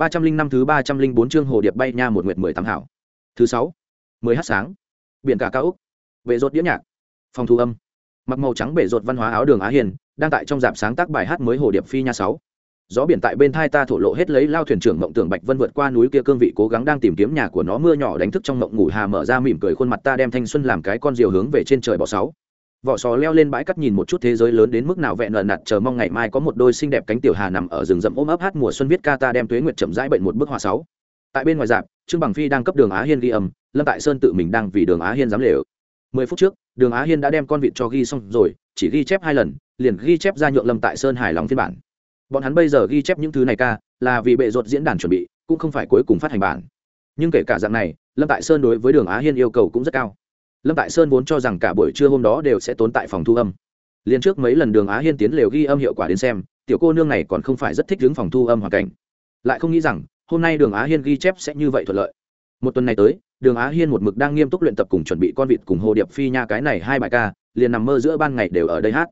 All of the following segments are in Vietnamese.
ba trăm linh năm thứ ba trăm linh bốn chương hồ điệp bay nha một nguyệt mười tám hảo. Thứ sáu, mười h sáng. Biển cả cao úc. Vệ rột đĩa nhạc. Phòng thu âm. Mặc màu trắng bể rột văn hóa áo đường á hiền, đang tại trong dạp sáng tác bài hát mới hồ điệp phi nha sáu. Gió biển tại bên thai ta thổ lộ hết lấy lao thuyền trưởng mộng tưởng bạch vân vượt qua núi kia cương vị cố gắng đang tìm kiếm nhà của nó mưa nhỏ đánh thức trong mộng ngủ hà mở ra mỉm cười khuôn mặt ta đem thanh xuân làm cái con diều hướng về trên trời bỏ sáu vỏ sò leo lên bãi cắt nhìn một chút thế giới lớn đến mức nào vẹn nợn nặt chờ mong ngày mai có một đôi xinh đẹp cánh tiểu hà nằm ở rừng rậm ôm ấp hát mùa xuân viết ca ta đem tuế nguyệt chậm rãi bệnh một bức họa sáu. Tại bên ngoài dạp, trương bằng phi đang cấp đường á hiên ghi âm, lâm tại sơn tự mình đang vì đường á hiên dám lều. Mười phút trước, đường á hiên đã đem con vịt cho ghi xong rồi, chỉ ghi chép hai lần, liền ghi chép ra nhượng lâm tại sơn hài lòng phiên bản. Bọn hắn bây giờ ghi chép những thứ này ca, là vì bệ ruột diễn đàn chuẩn bị, cũng không phải cuối cùng phát hành bản. Nhưng kể cả dạng này, lâm tại sơn đối với đường á hiên yêu cầu cũng rất cao lâm tại sơn vốn cho rằng cả buổi trưa hôm đó đều sẽ tốn tại phòng thu âm. Liên trước mấy lần đường á hiên tiến lều ghi âm hiệu quả đến xem, tiểu cô nương này còn không phải rất thích đứng phòng thu âm hoàn cảnh. Lại không nghĩ rằng, hôm nay đường á hiên ghi chép sẽ như vậy thuận lợi. Một tuần này tới, đường á hiên một mực đang nghiêm túc luyện tập cùng chuẩn bị con vịt cùng hồ điệp phi nha cái này hai bài ca, liền nằm mơ giữa ban ngày đều ở đây hát.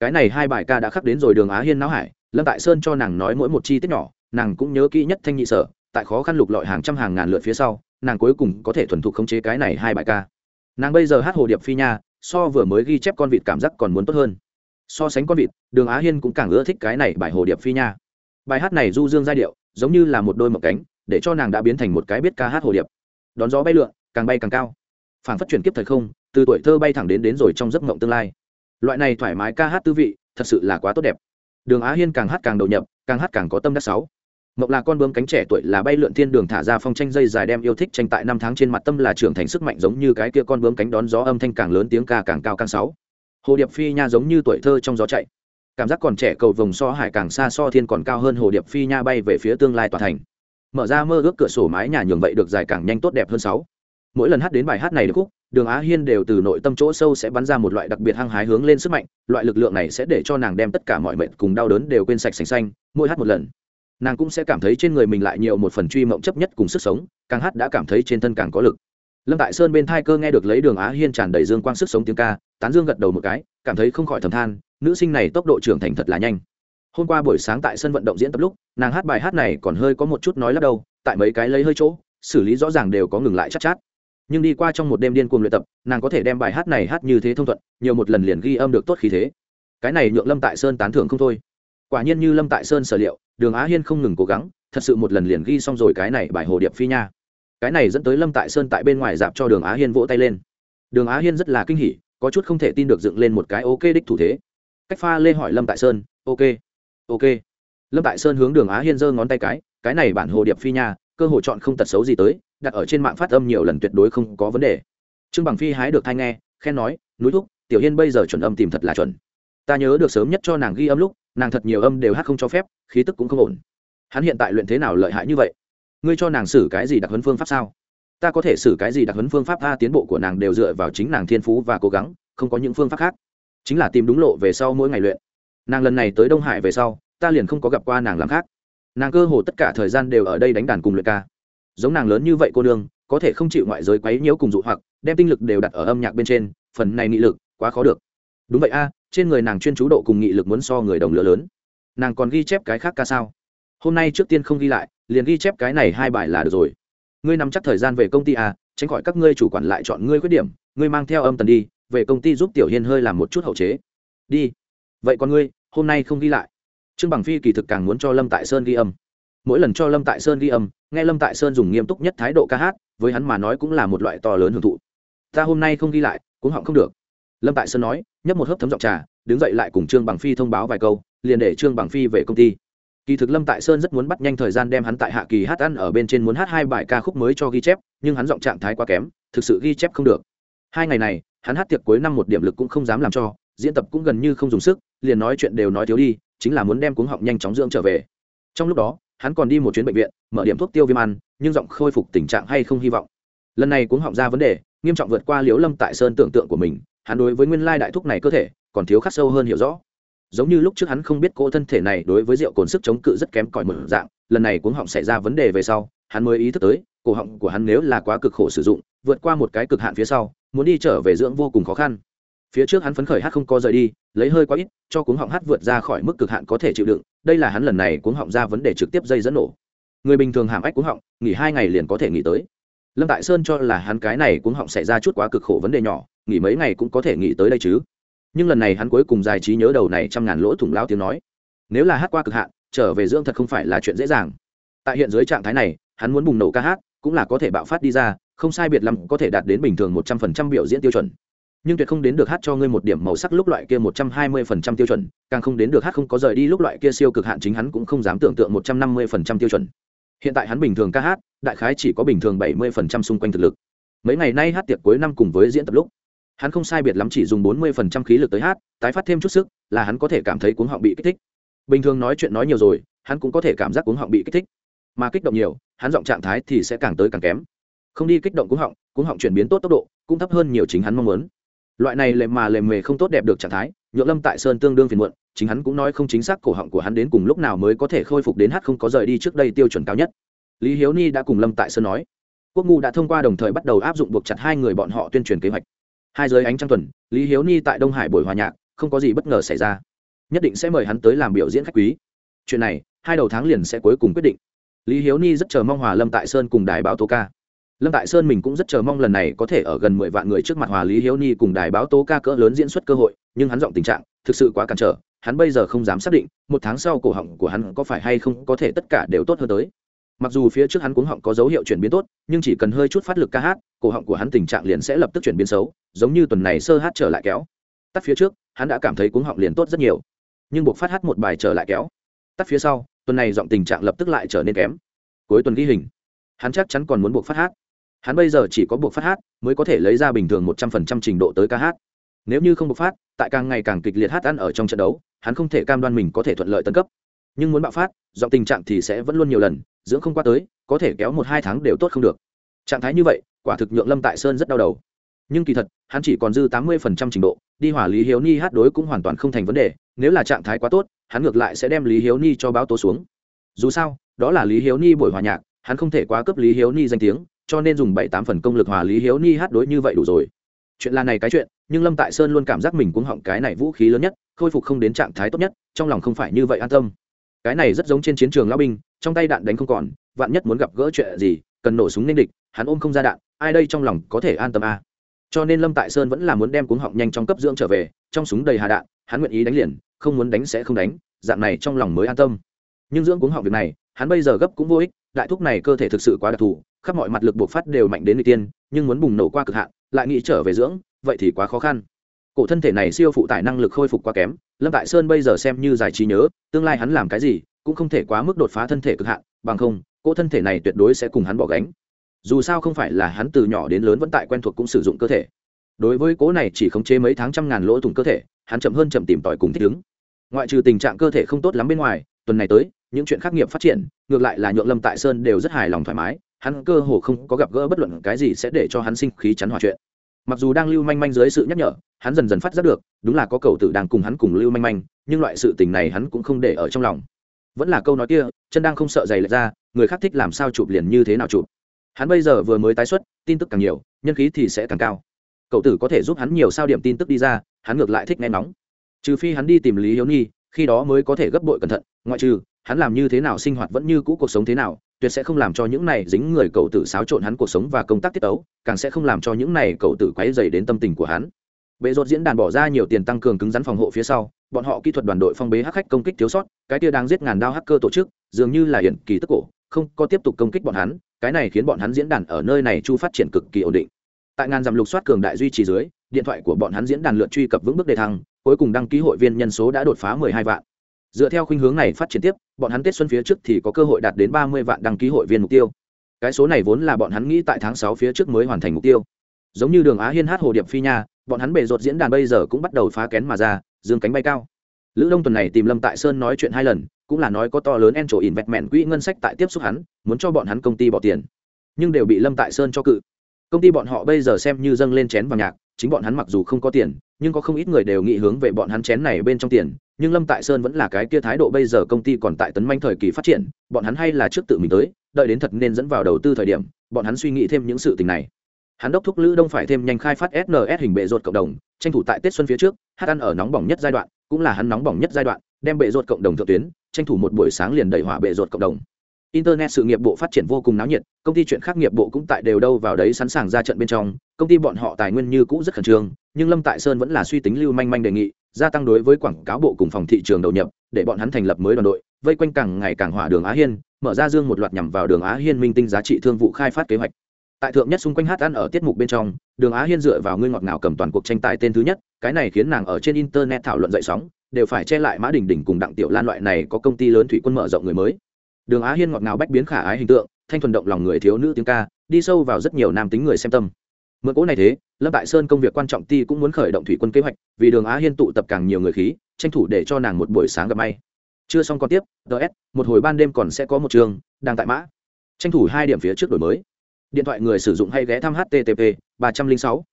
Cái này hai bài ca đã khắc đến rồi đường á hiên não hải, lâm tại sơn cho nàng nói mỗi một chi tiết nhỏ, nàng cũng nhớ kỹ nhất thanh nhị sở, tại khó khăn lục lọi hàng trăm hàng ngàn lượt phía sau, nàng cuối cùng có thể thuần thục khống chế cái này hai bài ca nàng bây giờ hát hồ điệp phi nha, so vừa mới ghi chép con vịt cảm giác còn muốn tốt hơn. So sánh con vịt, đường á hiên cũng càng ưa thích cái này bài hồ điệp phi nha. Bài hát này du dương giai điệu, giống như là một đôi mộng cánh, để cho nàng đã biến thành một cái biết ca hát hồ điệp. Đón gió bay lượn, càng bay càng cao. Phản phát chuyển kiếp thời không, từ tuổi thơ bay thẳng đến đến rồi trong giấc mộng tương lai. Loại này thoải mái ca hát tư vị, thật sự là quá tốt đẹp. Đường á hiên càng hát càng đầu nhập, càng hát càng có tâm đắc sáu mộng là con bướm cánh trẻ tuổi là bay lượn thiên đường thả ra phong tranh dây dài đem yêu thích tranh tại năm tháng trên mặt tâm là trưởng thành sức mạnh giống như cái kia con bướm cánh đón gió âm thanh càng lớn tiếng ca càng cao càng sáu. Hồ điệp phi nha giống như tuổi thơ trong gió chạy. Cảm giác còn trẻ cầu vồng so hải càng xa so thiên còn cao hơn hồ điệp phi nha bay về phía tương lai tòa thành. Mở ra mơ ước cửa sổ mái nhà nhường vậy được dài càng nhanh tốt đẹp hơn sáu. Mỗi lần hát đến bài hát này được khúc, đường á hiên đều từ nội tâm chỗ sâu sẽ bắn ra một loại đặc biệt hăng hái hướng lên sức mạnh, loại lực lượng này sẽ để cho nàng đem tất cả mọi mệt cùng đau đớn đều quên sạch sành xanh, mỗi hát một lần nàng cũng sẽ cảm thấy trên người mình lại nhiều một phần truy mộng chấp nhất cùng sức sống càng hát đã cảm thấy trên thân càng có lực. Lâm tại sơn bên thai cơ nghe được lấy đường á hiên tràn đầy dương quang sức sống tiếng ca tán dương gật đầu một cái cảm thấy không khỏi thầm than nữ sinh này tốc độ trưởng thành thật là nhanh. Hôm qua buổi sáng tại sân vận động diễn tập lúc nàng hát bài hát này còn hơi có một chút nói lắp đầu, tại mấy cái lấy hơi chỗ xử lý rõ ràng đều có ngừng lại chắc chát, chát. Nhưng đi qua trong một đêm điên cuồng luyện tập nàng có thể đem bài hát này hát như thế thông thuận nhiều một lần liền ghi âm được tốt khí thế. Cái này nhượng lâm tại sơn tán thưởng không thôi quả nhiên như lâm tại sơn sở liệu, đường á hiên không ngừng cố gắng, thật sự một lần liền ghi xong rồi cái này bài hồ điệp phi nha. Cái này dẫn tới lâm tại sơn tại bên ngoài dạp cho đường á hiên vỗ tay lên. Đường á hiên rất là kinh hỉ, có chút không thể tin được dựng lên một cái ok đích thủ thế. Cách pha lê hỏi lâm tại sơn, ok ok. Lâm tại sơn hướng đường á hiên giơ ngón tay cái cái này bản hồ điệp phi nha, cơ hội chọn không tật xấu gì tới, đặt ở trên mạng phát âm nhiều lần tuyệt đối không có vấn đề. Trương bằng phi hái được thai nghe, khen nói, núi thúc, tiểu hiên bây giờ chuẩn âm tìm thật là chuẩn. Ta nhớ được sớm nhất cho nàng ghi âm lúc nàng thật nhiều âm đều hát không cho phép, khí tức cũng không ổn. Hắn hiện tại luyện thế nào lợi hại như vậy? Ngươi cho nàng xử cái gì đặc huấn phương pháp sao? Ta có thể xử cái gì đặc huấn phương pháp a tiến bộ của nàng đều dựa vào chính nàng thiên phú và cố gắng, không có những phương pháp khác. Chính là tìm đúng lộ về sau mỗi ngày luyện. Nàng lần này tới đông hải về sau, ta liền không có gặp qua nàng làm khác. Nàng cơ hồ tất cả thời gian đều ở đây đánh đàn cùng luyện ca. Giống nàng lớn như vậy cô nương, có thể không chịu ngoại giới quấy nhiễu cùng dụ hoặc, đem tinh lực đều đặt ở âm nhạc bên trên, phần này nghị lực, quá khó được. Đúng vậy a trên người nàng chuyên chú độ cùng nghị lực muốn so người đồng lửa lớn. Nàng còn ghi chép cái khác ca sao? Hôm nay trước tiên không ghi lại, liền ghi chép cái này hai bài là được rồi. Ngươi nắm chắc thời gian về công ty à tránh khỏi các ngươi chủ quản lại chọn ngươi khuyết điểm, ngươi mang theo âm tần đi, về công ty giúp tiểu hiên hơi làm một chút hậu chế. Đi. Vậy còn ngươi, hôm nay không ghi lại. Trương bằng phi kỳ thực càng muốn cho lâm tại sơn ghi âm. Mỗi lần cho lâm tại sơn ghi âm, nghe lâm tại sơn dùng nghiêm túc nhất thái độ ca hát, với hắn mà nói cũng là một loại to lớn hưởng thụ. Ta hôm nay không ghi lại, cũng họng không được. Lâm tại sơn nói nhấp một hớp thấm giọng trà, đứng dậy lại cùng trương bằng phi thông báo vài câu, liền để trương bằng phi về công ty. Kỳ thực lâm tại sơn rất muốn bắt nhanh thời gian đem hắn tại hạ kỳ hát ăn ở bên trên muốn hát hai bài ca khúc mới cho ghi chép, nhưng hắn giọng trạng thái quá kém, thực sự ghi chép không được. Hai ngày này, hắn hát tiệc cuối năm một điểm lực cũng không dám làm cho, diễn tập cũng gần như không dùng sức, liền nói chuyện đều nói thiếu đi, chính là muốn đem cuống họng nhanh chóng dưỡng trở về. Trong lúc đó, hắn còn đi một chuyến bệnh viện, mở điểm thuốc tiêu viêm ăn, nhưng giọng khôi phục tình trạng hay không hy vọng. Lần này cuống họng ra vấn đề, nghiêm trọng vượt qua liễu lâm tại sơn tưởng tượng của mình hắn đối với nguyên lai đại thuốc này cơ thể còn thiếu khắc sâu hơn hiểu rõ. Giống như lúc trước hắn không biết cô thân thể này đối với rượu cồn sức chống cự rất kém cỏi một dạng, lần này cuống họng xảy ra vấn đề về sau, hắn mới ý thức tới, cổ họng của hắn nếu là quá cực khổ sử dụng, vượt qua một cái cực hạn phía sau, muốn đi trở về dưỡng vô cùng khó khăn. Phía trước hắn phấn khởi hát không có rời đi, lấy hơi quá ít, cho cuống họng hát vượt ra khỏi mức cực hạn có thể chịu đựng, đây là hắn lần này cuống họng ra vấn đề trực tiếp dây dẫn nổ. Người bình thường hàm ách cuống họng, nghỉ hai ngày liền có thể nghỉ tới. Lâm tại sơn cho là hắn cái này cuống họng xảy ra chút quá cực khổ vấn đề nhỏ nghỉ mấy ngày cũng có thể nghỉ tới đây chứ. Nhưng lần này hắn cuối cùng giải trí nhớ đầu này trăm ngàn lỗ thủng lao tiếng nói. Nếu là hát qua cực hạn, trở về dưỡng thật không phải là chuyện dễ dàng. Tại hiện dưới trạng thái này, hắn muốn bùng nổ ca hát, cũng là có thể bạo phát đi ra, không sai biệt lắm có thể đạt đến bình thường một trăm phần trăm biểu diễn tiêu chuẩn. Nhưng tuyệt không đến được hát cho ngươi một điểm màu sắc lúc loại kia một trăm hai mươi phần trăm tiêu chuẩn, càng không đến được hát không có rời đi lúc loại kia siêu cực hạn chính hắn cũng không dám tưởng tượng một trăm năm mươi phần trăm tiêu chuẩn. Hiện tại hắn bình thường ca hát, đại khái chỉ có bình thường bảy mươi phần trăm xung quanh thực lực. Mấy ngày nay hát tiệc cuối năm cùng với diễn tập lúc hắn không sai biệt lắm chỉ dùng bốn mươi phần trăm khí lực tới hát, tái phát thêm chút sức, là hắn có thể cảm thấy cuống họng bị kích thích. Bình thường nói chuyện nói nhiều rồi, hắn cũng có thể cảm giác cuống họng bị kích thích. Mà kích động nhiều, hắn giọng trạng thái thì sẽ càng tới càng kém. Không đi kích động cuống họng cuống họng chuyển biến tốt tốc độ, cũng thấp hơn nhiều chính hắn mong muốn. Loại này lề mà lề mề không tốt đẹp được trạng thái, nhượng lâm tại sơn tương đương phiền muộn, chính hắn cũng nói không chính xác cổ họng của hắn đến cùng lúc nào mới có thể khôi phục đến hát không có rời đi trước đây tiêu chuẩn cao nhất. Lý hiếu ni đã cùng lâm tại sơn nói, quốc ngu đã thông qua đồng thời bắt đầu áp dụng buộc chặt hai người bọn họ tuyên truyền kế hoạch hai giới ánh trăng tuần, lý hiếu ni tại đông hải buổi hòa nhạc, không có gì bất ngờ xảy ra. Nhất định sẽ mời hắn tới làm biểu diễn khách quý. Chuyện này, hai đầu tháng liền sẽ cuối cùng quyết định. Lý hiếu ni rất chờ mong hòa lâm tại sơn cùng đài báo tố ca. Lâm tại sơn mình cũng rất chờ mong lần này có thể ở gần mười vạn người trước mặt hòa lý hiếu ni cùng đài báo tố ca cỡ lớn diễn xuất cơ hội, nhưng hắn giọng tình trạng thực sự quá cản trở, hắn bây giờ không dám xác định một tháng sau cổ họng của hắn có phải hay không có thể tất cả đều tốt hơn tới mặc dù phía trước hắn cuống họng có dấu hiệu chuyển biến tốt, nhưng chỉ cần hơi chút phát lực ca hát, cổ họng của hắn tình trạng liền sẽ lập tức chuyển biến xấu, giống như tuần này sơ hát trở lại kéo. Tắt phía trước, hắn đã cảm thấy cuống họng liền tốt rất nhiều. Nhưng buộc phát hát một bài trở lại kéo. Tắt phía sau, tuần này giọng tình trạng lập tức lại trở nên kém. Cuối tuần ghi hình. Hắn chắc chắn còn muốn buộc phát hát. Hắn bây giờ chỉ có buộc phát hát mới có thể lấy ra bình thường một trăm phần trăm trình độ tới ca hát. Nếu như không buộc phát, tại càng ngày càng kịch liệt hát ăn ở trong trận đấu, hắn không thể cam đoan mình có thể thuận lợi tấn cấp. Nhưng muốn bạo phát, giọng tình trạng thì sẽ vẫn luôn nhiều lần dưỡng không qua tới, có thể kéo một hai tháng đều tốt không được. Trạng thái như vậy, quả thực nhượng lâm tại sơn rất đau đầu. Nhưng kỳ thật, hắn chỉ còn dư tám mươi phần trăm trình độ, đi hỏa lý hiếu ni hát đối cũng hoàn toàn không thành vấn đề, nếu là trạng thái quá tốt, hắn ngược lại sẽ đem lý hiếu ni cho báo tố xuống. Dù sao, đó là lý hiếu ni buổi hòa nhạc, hắn không thể quá cấp lý hiếu ni danh tiếng, cho nên dùng bảy tám phần công lực hòa lý hiếu ni hát đối như vậy đủ rồi. Chuyện là này cái chuyện, nhưng lâm tại sơn luôn cảm giác mình cũng họng cái này vũ khí lớn nhất, khôi phục không đến trạng thái tốt nhất, trong lòng không phải như vậy an tâm. Cái này rất giống trên chiến trường lao binh trong tay đạn đánh không còn, vạn nhất muốn gặp gỡ chuyện gì, cần nổ súng nên địch, hắn ôm không ra đạn, ai đây trong lòng có thể an tâm à. cho nên lâm tại sơn vẫn là muốn đem cuống họng nhanh trong cấp dưỡng trở về, trong súng đầy hà đạn, hắn nguyện ý đánh liền, không muốn đánh sẽ không đánh, dạng này trong lòng mới an tâm nhưng dưỡng cuống họng việc này, hắn bây giờ gấp cũng vô ích, đại thúc này cơ thể thực sự quá đặc thù, khắp mọi mặt lực buộc phát đều mạnh đến người tiên, nhưng muốn bùng nổ qua cực hạn, lại nghĩ trở về dưỡng, vậy thì quá khó khăn cổ thân thể này siêu phụ tải năng lực khôi phục quá kém, lâm tại sơn bây giờ xem như giải trí nhớ, tương lai hắn làm cái gì cũng không thể quá mức đột phá thân thể cực hạn, bằng không, cỗ thân thể này tuyệt đối sẽ cùng hắn bỏ gánh. Dù sao không phải là hắn từ nhỏ đến lớn vẫn tại quen thuộc cũng sử dụng cơ thể. Đối với cố này chỉ khống chế mấy tháng trăm ngàn lỗ thủng cơ thể, hắn chậm hơn chậm tìm tòi cùng thích ứng. Ngoại trừ tình trạng cơ thể không tốt lắm bên ngoài, tuần này tới, những chuyện khắc nghiệp phát triển, ngược lại là nhượng lâm tại sơn đều rất hài lòng thoải mái, hắn cơ hồ không có gặp gỡ bất luận cái gì sẽ để cho hắn sinh khí chắn hòa chuyện. Mặc dù đang lưu manh manh dưới sự nhắc nhở, hắn dần dần phát giác được, đúng là có cầu tử đang cùng hắn cùng lưu manh manh, nhưng loại sự tình này hắn cũng không để ở trong lòng vẫn là câu nói kia, chân đang không sợ giày lệch ra, người khác thích làm sao chụp liền như thế nào chụp. Hắn bây giờ vừa mới tái xuất, tin tức càng nhiều, nhân khí thì sẽ càng cao. Cậu tử có thể giúp hắn nhiều sao điểm tin tức đi ra, hắn ngược lại thích nghe nóng. Trừ phi hắn đi tìm lý hiếu nhi, khi đó mới có thể gấp bội cẩn thận, ngoại trừ, hắn làm như thế nào sinh hoạt vẫn như cũ cuộc sống thế nào, tuyệt sẽ không làm cho những này dính người cậu tử xáo trộn hắn cuộc sống và công tác tiết tấu, càng sẽ không làm cho những này cậu tử quấy dày đến tâm tình của hắn. Bệ rột diễn đàn bỏ ra nhiều tiền tăng cường cứng rắn phòng hộ phía sau bọn họ kỹ thuật đoàn đội phong bế hắc khách công kích thiếu sót, cái tia đang giết ngàn đao hacker tổ chức, dường như là hiển kỳ tức cổ, không có tiếp tục công kích bọn hắn, cái này khiến bọn hắn diễn đàn ở nơi này chu phát triển cực kỳ ổn định. Tại ngàn dặm lục soát cường đại duy trì dưới, điện thoại của bọn hắn diễn đàn lượt truy cập vững bước đề thăng, cuối cùng đăng ký hội viên nhân số đã đột phá 12 vạn. Dựa theo khuynh hướng này phát triển tiếp, bọn hắn tết xuân phía trước thì có cơ hội đạt đến 30 vạn đăng ký hội viên mục tiêu. Cái số này vốn là bọn hắn nghĩ tại tháng sáu phía trước mới hoàn thành mục tiêu. Giống như đường á hiên hát hồ điệp phi nha, bọn hắn bề rột diễn đàn bây giờ cũng bắt đầu phá kén mà ra dương cánh bay cao. Lữ đông tuần này tìm lâm tại sơn nói chuyện hai lần, cũng là nói có to lớn en trổ in vẹt mẹn quỹ ngân sách tại tiếp xúc hắn, muốn cho bọn hắn công ty bỏ tiền. Nhưng đều bị lâm tại sơn cho cự. Công ty bọn họ bây giờ xem như dâng lên chén vàng nhạc, chính bọn hắn mặc dù không có tiền, nhưng có không ít người đều nghĩ hướng về bọn hắn chén này bên trong tiền, nhưng lâm tại sơn vẫn là cái kia thái độ bây giờ công ty còn tại tấn manh thời kỳ phát triển, bọn hắn hay là trước tự mình tới, đợi đến thật nên dẫn vào đầu tư thời điểm, bọn hắn suy nghĩ thêm những sự tình này hắn đốc thúc lữ đông phải thêm nhanh khai phát sns hình bệ rột cộng đồng, tranh thủ tại tết xuân phía trước, hát ăn ở nóng bỏng nhất giai đoạn, cũng là hắn nóng bỏng nhất giai đoạn, đem bệ rột cộng đồng thượng tuyến, tranh thủ một buổi sáng liền đẩy hỏa bệ rột cộng đồng. Internet sự nghiệp bộ phát triển vô cùng náo nhiệt, công ty chuyện khác nghiệp bộ cũng tại đều đâu vào đấy sẵn sàng ra trận bên trong, công ty bọn họ tài nguyên như cũ rất khẩn trương, nhưng lâm tại sơn vẫn là suy tính lưu manh manh đề nghị, gia tăng đối với quảng cáo bộ cùng phòng thị trường đầu nhập, để bọn hắn thành lập mới đoàn đội, vây quanh càng ngày càng hỏa đường á hiên, mở ra dương một loạt nhằm vào đường á hiên minh tinh giá trị thương vụ khai phát kế hoạch tại thượng nhất xung quanh hát ăn ở tiết mục bên trong, đường á hiên dựa vào ngươi ngọt ngào cầm toàn cuộc tranh tài tên thứ nhất, cái này khiến nàng ở trên internet thảo luận dậy sóng, đều phải che lại mã đình đình cùng đặng tiểu lan loại này có công ty lớn thủy quân mở rộng người mới. Đường á hiên ngọt ngào bách biến khả ái hình tượng, thanh thuần động lòng người thiếu nữ tiếng ca, đi sâu vào rất nhiều nam tính người xem tâm. Mượn cỗ này thế, lâm tại sơn công việc quan trọng ti cũng muốn khởi động thủy quân kế hoạch, vì đường á hiên tụ tập càng nhiều người khí, tranh thủ để cho nàng một buổi sáng gặp may. Chưa xong còn tiếp ts một hồi ban đêm còn sẽ có một trường, đang tại mã. Tranh thủ hai điểm phía trước đổi mới điện thoại người sử dụng hay ghé thăm http ba trăm linh sáu.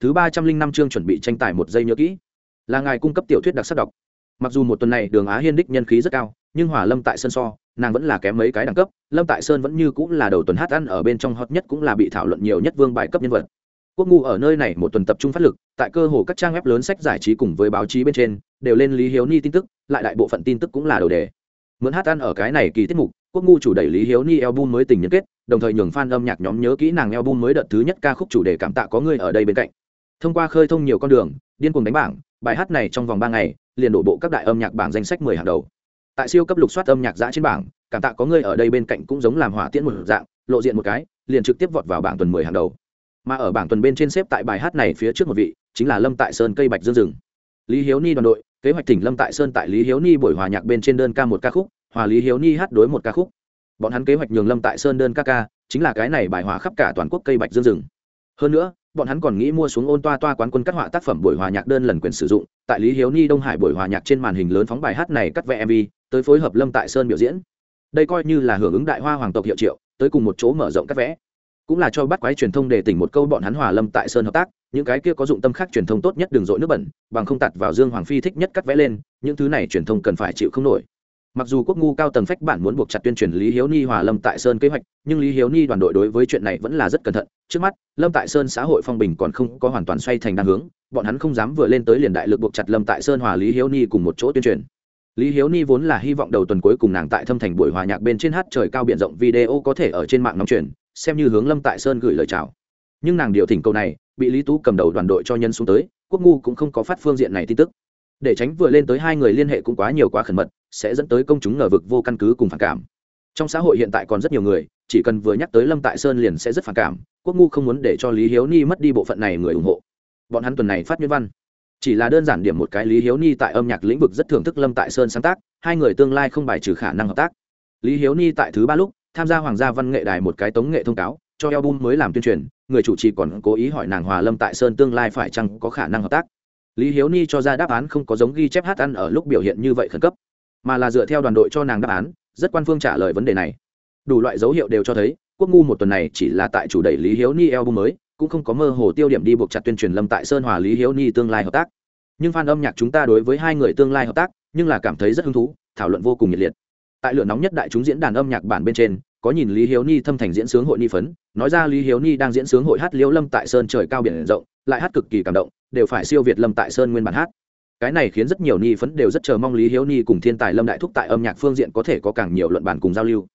Thứ ba trăm linh năm chương chuẩn bị tranh tài một giây nhớ kỹ. Là ngài cung cấp tiểu thuyết đặc sắc đọc. Mặc dù một tuần này đường á hiên đích nhân khí rất cao, nhưng hỏa lâm tại sơn so, nàng vẫn là kém mấy cái đẳng cấp. Lâm tại sơn vẫn như cũng là đầu tuần hát ăn ở bên trong hot nhất cũng là bị thảo luận nhiều nhất vương bài cấp nhân vật. Quốc ngu ở nơi này một tuần tập trung phát lực, tại cơ hồ các trang web lớn sách giải trí cùng với báo chí bên trên, đều lên lý hiếu ni tin tức, lại đại bộ phận tin tức cũng là đầu đề. Mượn hát ăn ở cái này kỳ tiết mục quốc ngu chủ đẩy lý hiếu ni album mới tình nhân kết, đồng thời nhường fan âm nhạc nhóm nhớ kỹ nàng album mới đợt thứ nhất ca khúc chủ đề cảm tạ có người ở đây bên cạnh. Thông qua khơi thông nhiều con đường, điên cuồng đánh bảng, bài hát này trong vòng ba ngày, liền đổ bộ các đại âm nhạc bảng danh sách mười hàng đầu. Tại siêu cấp lục soát âm nhạc giã trên bảng, cảm tạ có người ở đây bên cạnh cũng giống làm hỏa tiễn một dạng, lộ diện một cái, liền trực tiếp vọt vào bảng tuần mười hàng đầu. Mà ở bảng tuần bên trên xếp tại bài hát này phía trước một vị, chính là lâm tại sơn cây bạch dương rừng lý hiếu ni đoàn đội, kế hoạch tỉnh lâm tại sơn tại lý hiếu ni buổi hòa nhạc bên trên đơn ca một ca khúc hòa lý hiếu ni hát đối một ca khúc. Bọn hắn kế hoạch nhường lâm tại sơn đơn ca ca, chính là cái này bài hòa khắp cả toàn quốc cây bạch dương rừng. Hơn nữa, bọn hắn còn nghĩ mua xuống ôn toa toa quán quân cắt họa tác phẩm buổi hòa nhạc đơn lần quyền sử dụng, tại lý hiếu ni đông hải buổi hòa nhạc trên màn hình lớn phóng bài hát này cắt vẽ mv tới phối hợp lâm tại sơn biểu diễn. Đây coi như là hưởng ứng đại hoa hoàng tộc hiệu triệu, tới cùng một chỗ mở rộng cắt vẽ. Cũng là cho bắt quái truyền thông để tỉnh một câu bọn hắn hòa lâm tại sơn hợp tác, những cái kia có dụng tâm khác truyền thông tốt nhất đường dội nước bẩn, bằng không tạt vào dương hoàng phi thích nhất cắt vẽ lên, những thứ này truyền thông cần phải chịu không nổi mặc dù quốc ngu cao tầng phách bản muốn buộc chặt tuyên truyền lý hiếu ni hòa lâm tại sơn kế hoạch, nhưng lý hiếu ni đoàn đội đối với chuyện này vẫn là rất cẩn thận. Trước mắt, lâm tại sơn xã hội phong bình còn không có hoàn toàn xoay thành đa hướng, bọn hắn không dám vừa lên tới liền đại lực buộc chặt lâm tại sơn hòa lý hiếu ni cùng một chỗ tuyên truyền. Lý hiếu ni vốn là hy vọng đầu tuần cuối cùng nàng tại thâm thành buổi hòa nhạc bên trên hát trời cao b i ể n rộng video có thể ở trên mạng nóng truyền, xem như hướng lâm tại sơn gửi lời chào. Nhưng nàng điều thỉnh câu này, bị lý tú cầm đầu đoàn đội cho nhân xuống tới, quốc ngu cũng không có phát phương diện này tin tức để tránh vừa lên tới hai người liên hệ cũng quá nhiều quá khẩn mật, sẽ dẫn tới công chúng ngờ vực vô căn cứ cùng phản cảm. Trong xã hội hiện tại còn rất nhiều người, chỉ cần vừa nhắc tới lâm tại sơn liền sẽ rất phản cảm, quốc ngu không muốn để cho lý hiếu ni mất đi bộ phận này người ủng hộ. Bọn hắn tuần này phát nguyên văn. Chỉ là đơn giản điểm một cái lý hiếu ni tại âm nhạc lĩnh vực rất thưởng thức lâm tại sơn sáng tác, hai người tương lai không bài trừ khả năng hợp tác. Lý hiếu ni tại thứ ba lúc, tham gia hoàng gia văn nghệ đài một cái tống nghệ thông cáo, cho album mới làm tuyên truyền, người chủ trì còn cố ý hỏi nàng hòa lâm tại sơn tương lai phải chăng có khả năng hợp tác lý hiếu ni cho ra đáp án không có giống ghi chép hát ăn ở lúc biểu hiện như vậy khẩn cấp, mà là dựa theo đoàn đội cho nàng đáp án, rất quan phương trả lời vấn đề này. Đủ loại dấu hiệu đều cho thấy, quốc ngu một tuần này chỉ là tại chủ đẩy lý hiếu ni album mới, cũng không có mơ hồ tiêu điểm đi buộc chặt tuyên truyền lâm tại sơn hòa lý hiếu ni tương lai hợp tác. Nhưng fan âm nhạc chúng ta đối với hai người tương lai hợp tác, nhưng là cảm thấy rất hứng thú, thảo luận vô cùng nhiệt liệt. Tại lửa nóng nhất đại chúng diễn đàn âm nhạc bản bên trên, có nhìn lý hiếu ni thâm thành diễn sướng hội ni phấn, nói ra lý hiếu ni đang diễn sướng hội hát liễu lâm tại sơn trời cao biển rộng lại hát cực kỳ cảm động, đều phải siêu việt lâm tại sơn nguyên bản hát. Cái này khiến rất nhiều ni phấn đều rất chờ mong lý hiếu ni cùng thiên tài lâm đại thúc tại âm nhạc phương diện có thể có càng nhiều luận bản cùng giao lưu.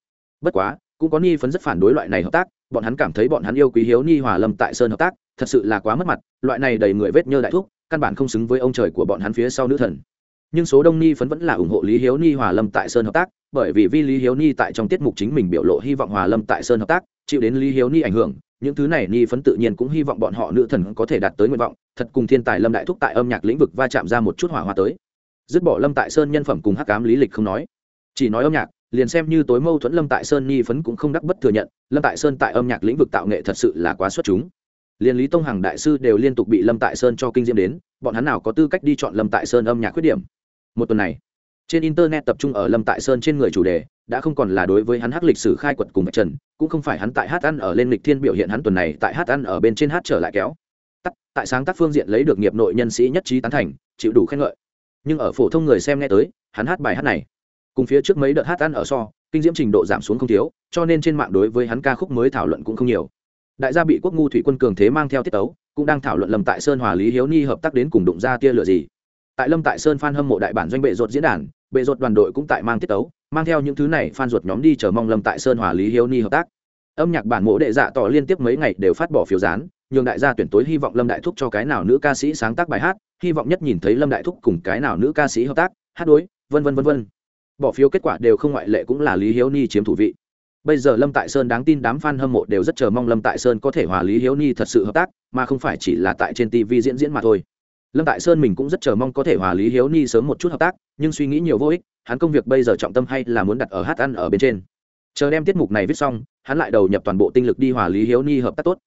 Bất quá, cũng có ni phấn rất phản đối loại này hợp tác, bọn hắn cảm thấy bọn hắn yêu quý hiếu ni hòa lâm tại sơn hợp tác, thật sự là quá mất mặt, loại này đầy người vết nhơ đại thúc, căn bản không xứng với ông trời của bọn hắn phía sau nữ thần. Nhưng số đông ni phấn vẫn là ủng hộ lý hiếu ni hòa lâm tại sơn hợp tác, bởi vì vi lý hiếu ni tại trong tiết mục chính mình biểu lộ hy vọng hòa lâm tại sơn hợp tác, chịu đến lý hiếu ni ảnh hưởng những thứ này ni phấn tự nhiên cũng hy vọng bọn họ nữ thần có thể đạt tới nguyện vọng, thật cùng thiên tài lâm đại thúc tại âm nhạc lĩnh vực va chạm ra một chút hỏa hoa tới. Dứt bỏ lâm tại sơn nhân phẩm cùng hắc cám lý lịch không nói. Chỉ nói âm nhạc, liền xem như tối mâu thuẫn lâm tại sơn ni phấn cũng không đắc bất thừa nhận, lâm tại sơn tại âm nhạc lĩnh vực tạo nghệ thật sự là quá xuất chúng. Liền lý tông hằng đại sư đều liên tục bị lâm tại sơn cho kinh diễm đến, bọn hắn nào có tư cách đi chọn lâm tại sơn âm nhạc khuyết điểm? Một tuần này, trên internet tập trung ở lâm tại sơn trên người chủ đề đã không còn là đối với hắn hát lịch sử khai quật cùng vạch trần, cũng không phải hắn tại hát ăn ở lên lịch thiên biểu hiện hắn tuần này tại hát ăn ở bên trên hát trở lại kéo. Tắt tại sáng tác phương diện lấy được nghiệp nội nhân sĩ nhất trí tán thành, chịu đủ khen ngợi. Nhưng ở phổ thông người xem nghe tới, hắn hát bài hát này, cùng phía trước mấy đợt hát ăn ở so, kinh diễm trình độ giảm xuống không thiếu, cho nên trên mạng đối với hắn ca khúc mới thảo luận cũng không nhiều. Đại gia bị quốc ngu thủy quân cường thế mang theo tiết tấu, cũng đang thảo luận lầm tại sơn hòa lý hiếu ni hợp tác đến cùng đụng ra tia lửa gì. Tại lâm tại sơn phan hâm mộ đại bản doanh bệ rột diễn đàn bệ ruột đoàn đội cũng tại mang tiết tấu, mang theo những thứ này phan ruột nhóm đi chờ mong lâm tại sơn hòa lý hiếu ni hợp tác. Âm nhạc bản mộ đệ dạ tỏ liên tiếp mấy ngày đều phát bỏ phiếu rán. nhường đại gia tuyển tối hy vọng lâm đại thúc cho cái nào nữ ca sĩ sáng tác bài hát, hy vọng nhất nhìn thấy lâm đại thúc cùng cái nào nữ ca sĩ hợp tác, hát đối, vân vân vân vân. Bỏ phiếu kết quả đều không ngoại lệ cũng là lý hiếu ni chiếm thủ vị. Bây giờ lâm tại sơn đáng tin đám f a n hâm mộ đều rất chờ mong lâm tại sơn có thể hòa lý hiếu ni thật sự hợp tác, mà không phải chỉ là tại trên tv diễn diễn mà thôi lâm tại sơn mình cũng rất chờ mong có thể hòa lý hiếu ni sớm một chút hợp tác, nhưng suy nghĩ nhiều vô ích, hắn công việc bây giờ trọng tâm hay là muốn đặt ở hát ăn ở bên trên. Chờ đem tiết mục này viết xong, hắn lại đầu nhập toàn bộ tinh lực đi hòa lý hiếu ni hợp tác tốt.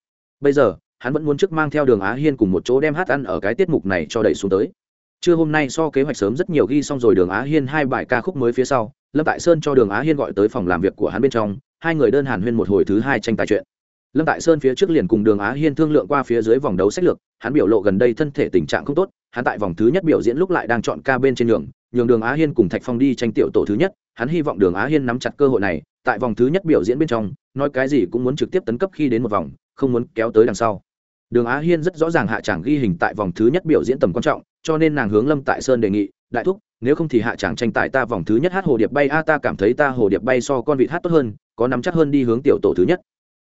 Bây giờ, hắn vẫn muốn trước mang theo đường á hiên cùng một chỗ đem hát ăn ở cái tiết mục này cho đẩy xuống tới. Trưa hôm nay so kế hoạch sớm rất nhiều ghi xong rồi đường á hiên hai bài ca khúc mới phía sau, lâm tại sơn cho đường á hiên gọi tới phòng làm việc của hắn bên trong, hai người đơn hàn huyên một hồi thứ hai tranh tài chuyện lâm tại sơn phía trước liền cùng đường á hiên thương lượng qua phía dưới vòng đấu sách lược, hắn biểu lộ gần đây thân thể tình trạng không tốt, hắn tại vòng thứ nhất biểu diễn lúc lại đang chọn ca bên trên đường nhường đường á hiên cùng thạch phong đi tranh tiểu tổ thứ nhất, hắn hy vọng đường á hiên nắm chặt cơ hội này, tại vòng thứ nhất biểu diễn bên trong, nói cái gì cũng muốn trực tiếp tấn cấp khi đến một vòng, không muốn kéo tới đằng sau. Đường á hiên rất rõ ràng hạ tràng ghi hình tại vòng thứ nhất biểu diễn tầm quan trọng, cho nên nàng hướng lâm tại sơn đề nghị, đại thúc, nếu không thì hạ tràng tranh tài ta vòng thứ nhất hát hồ điệp bay, a, ta cảm thấy ta hồ điệp bay so con vịt hát tốt hơn, có nắm chắc hơn đi hướng tiểu tổ thứ nhất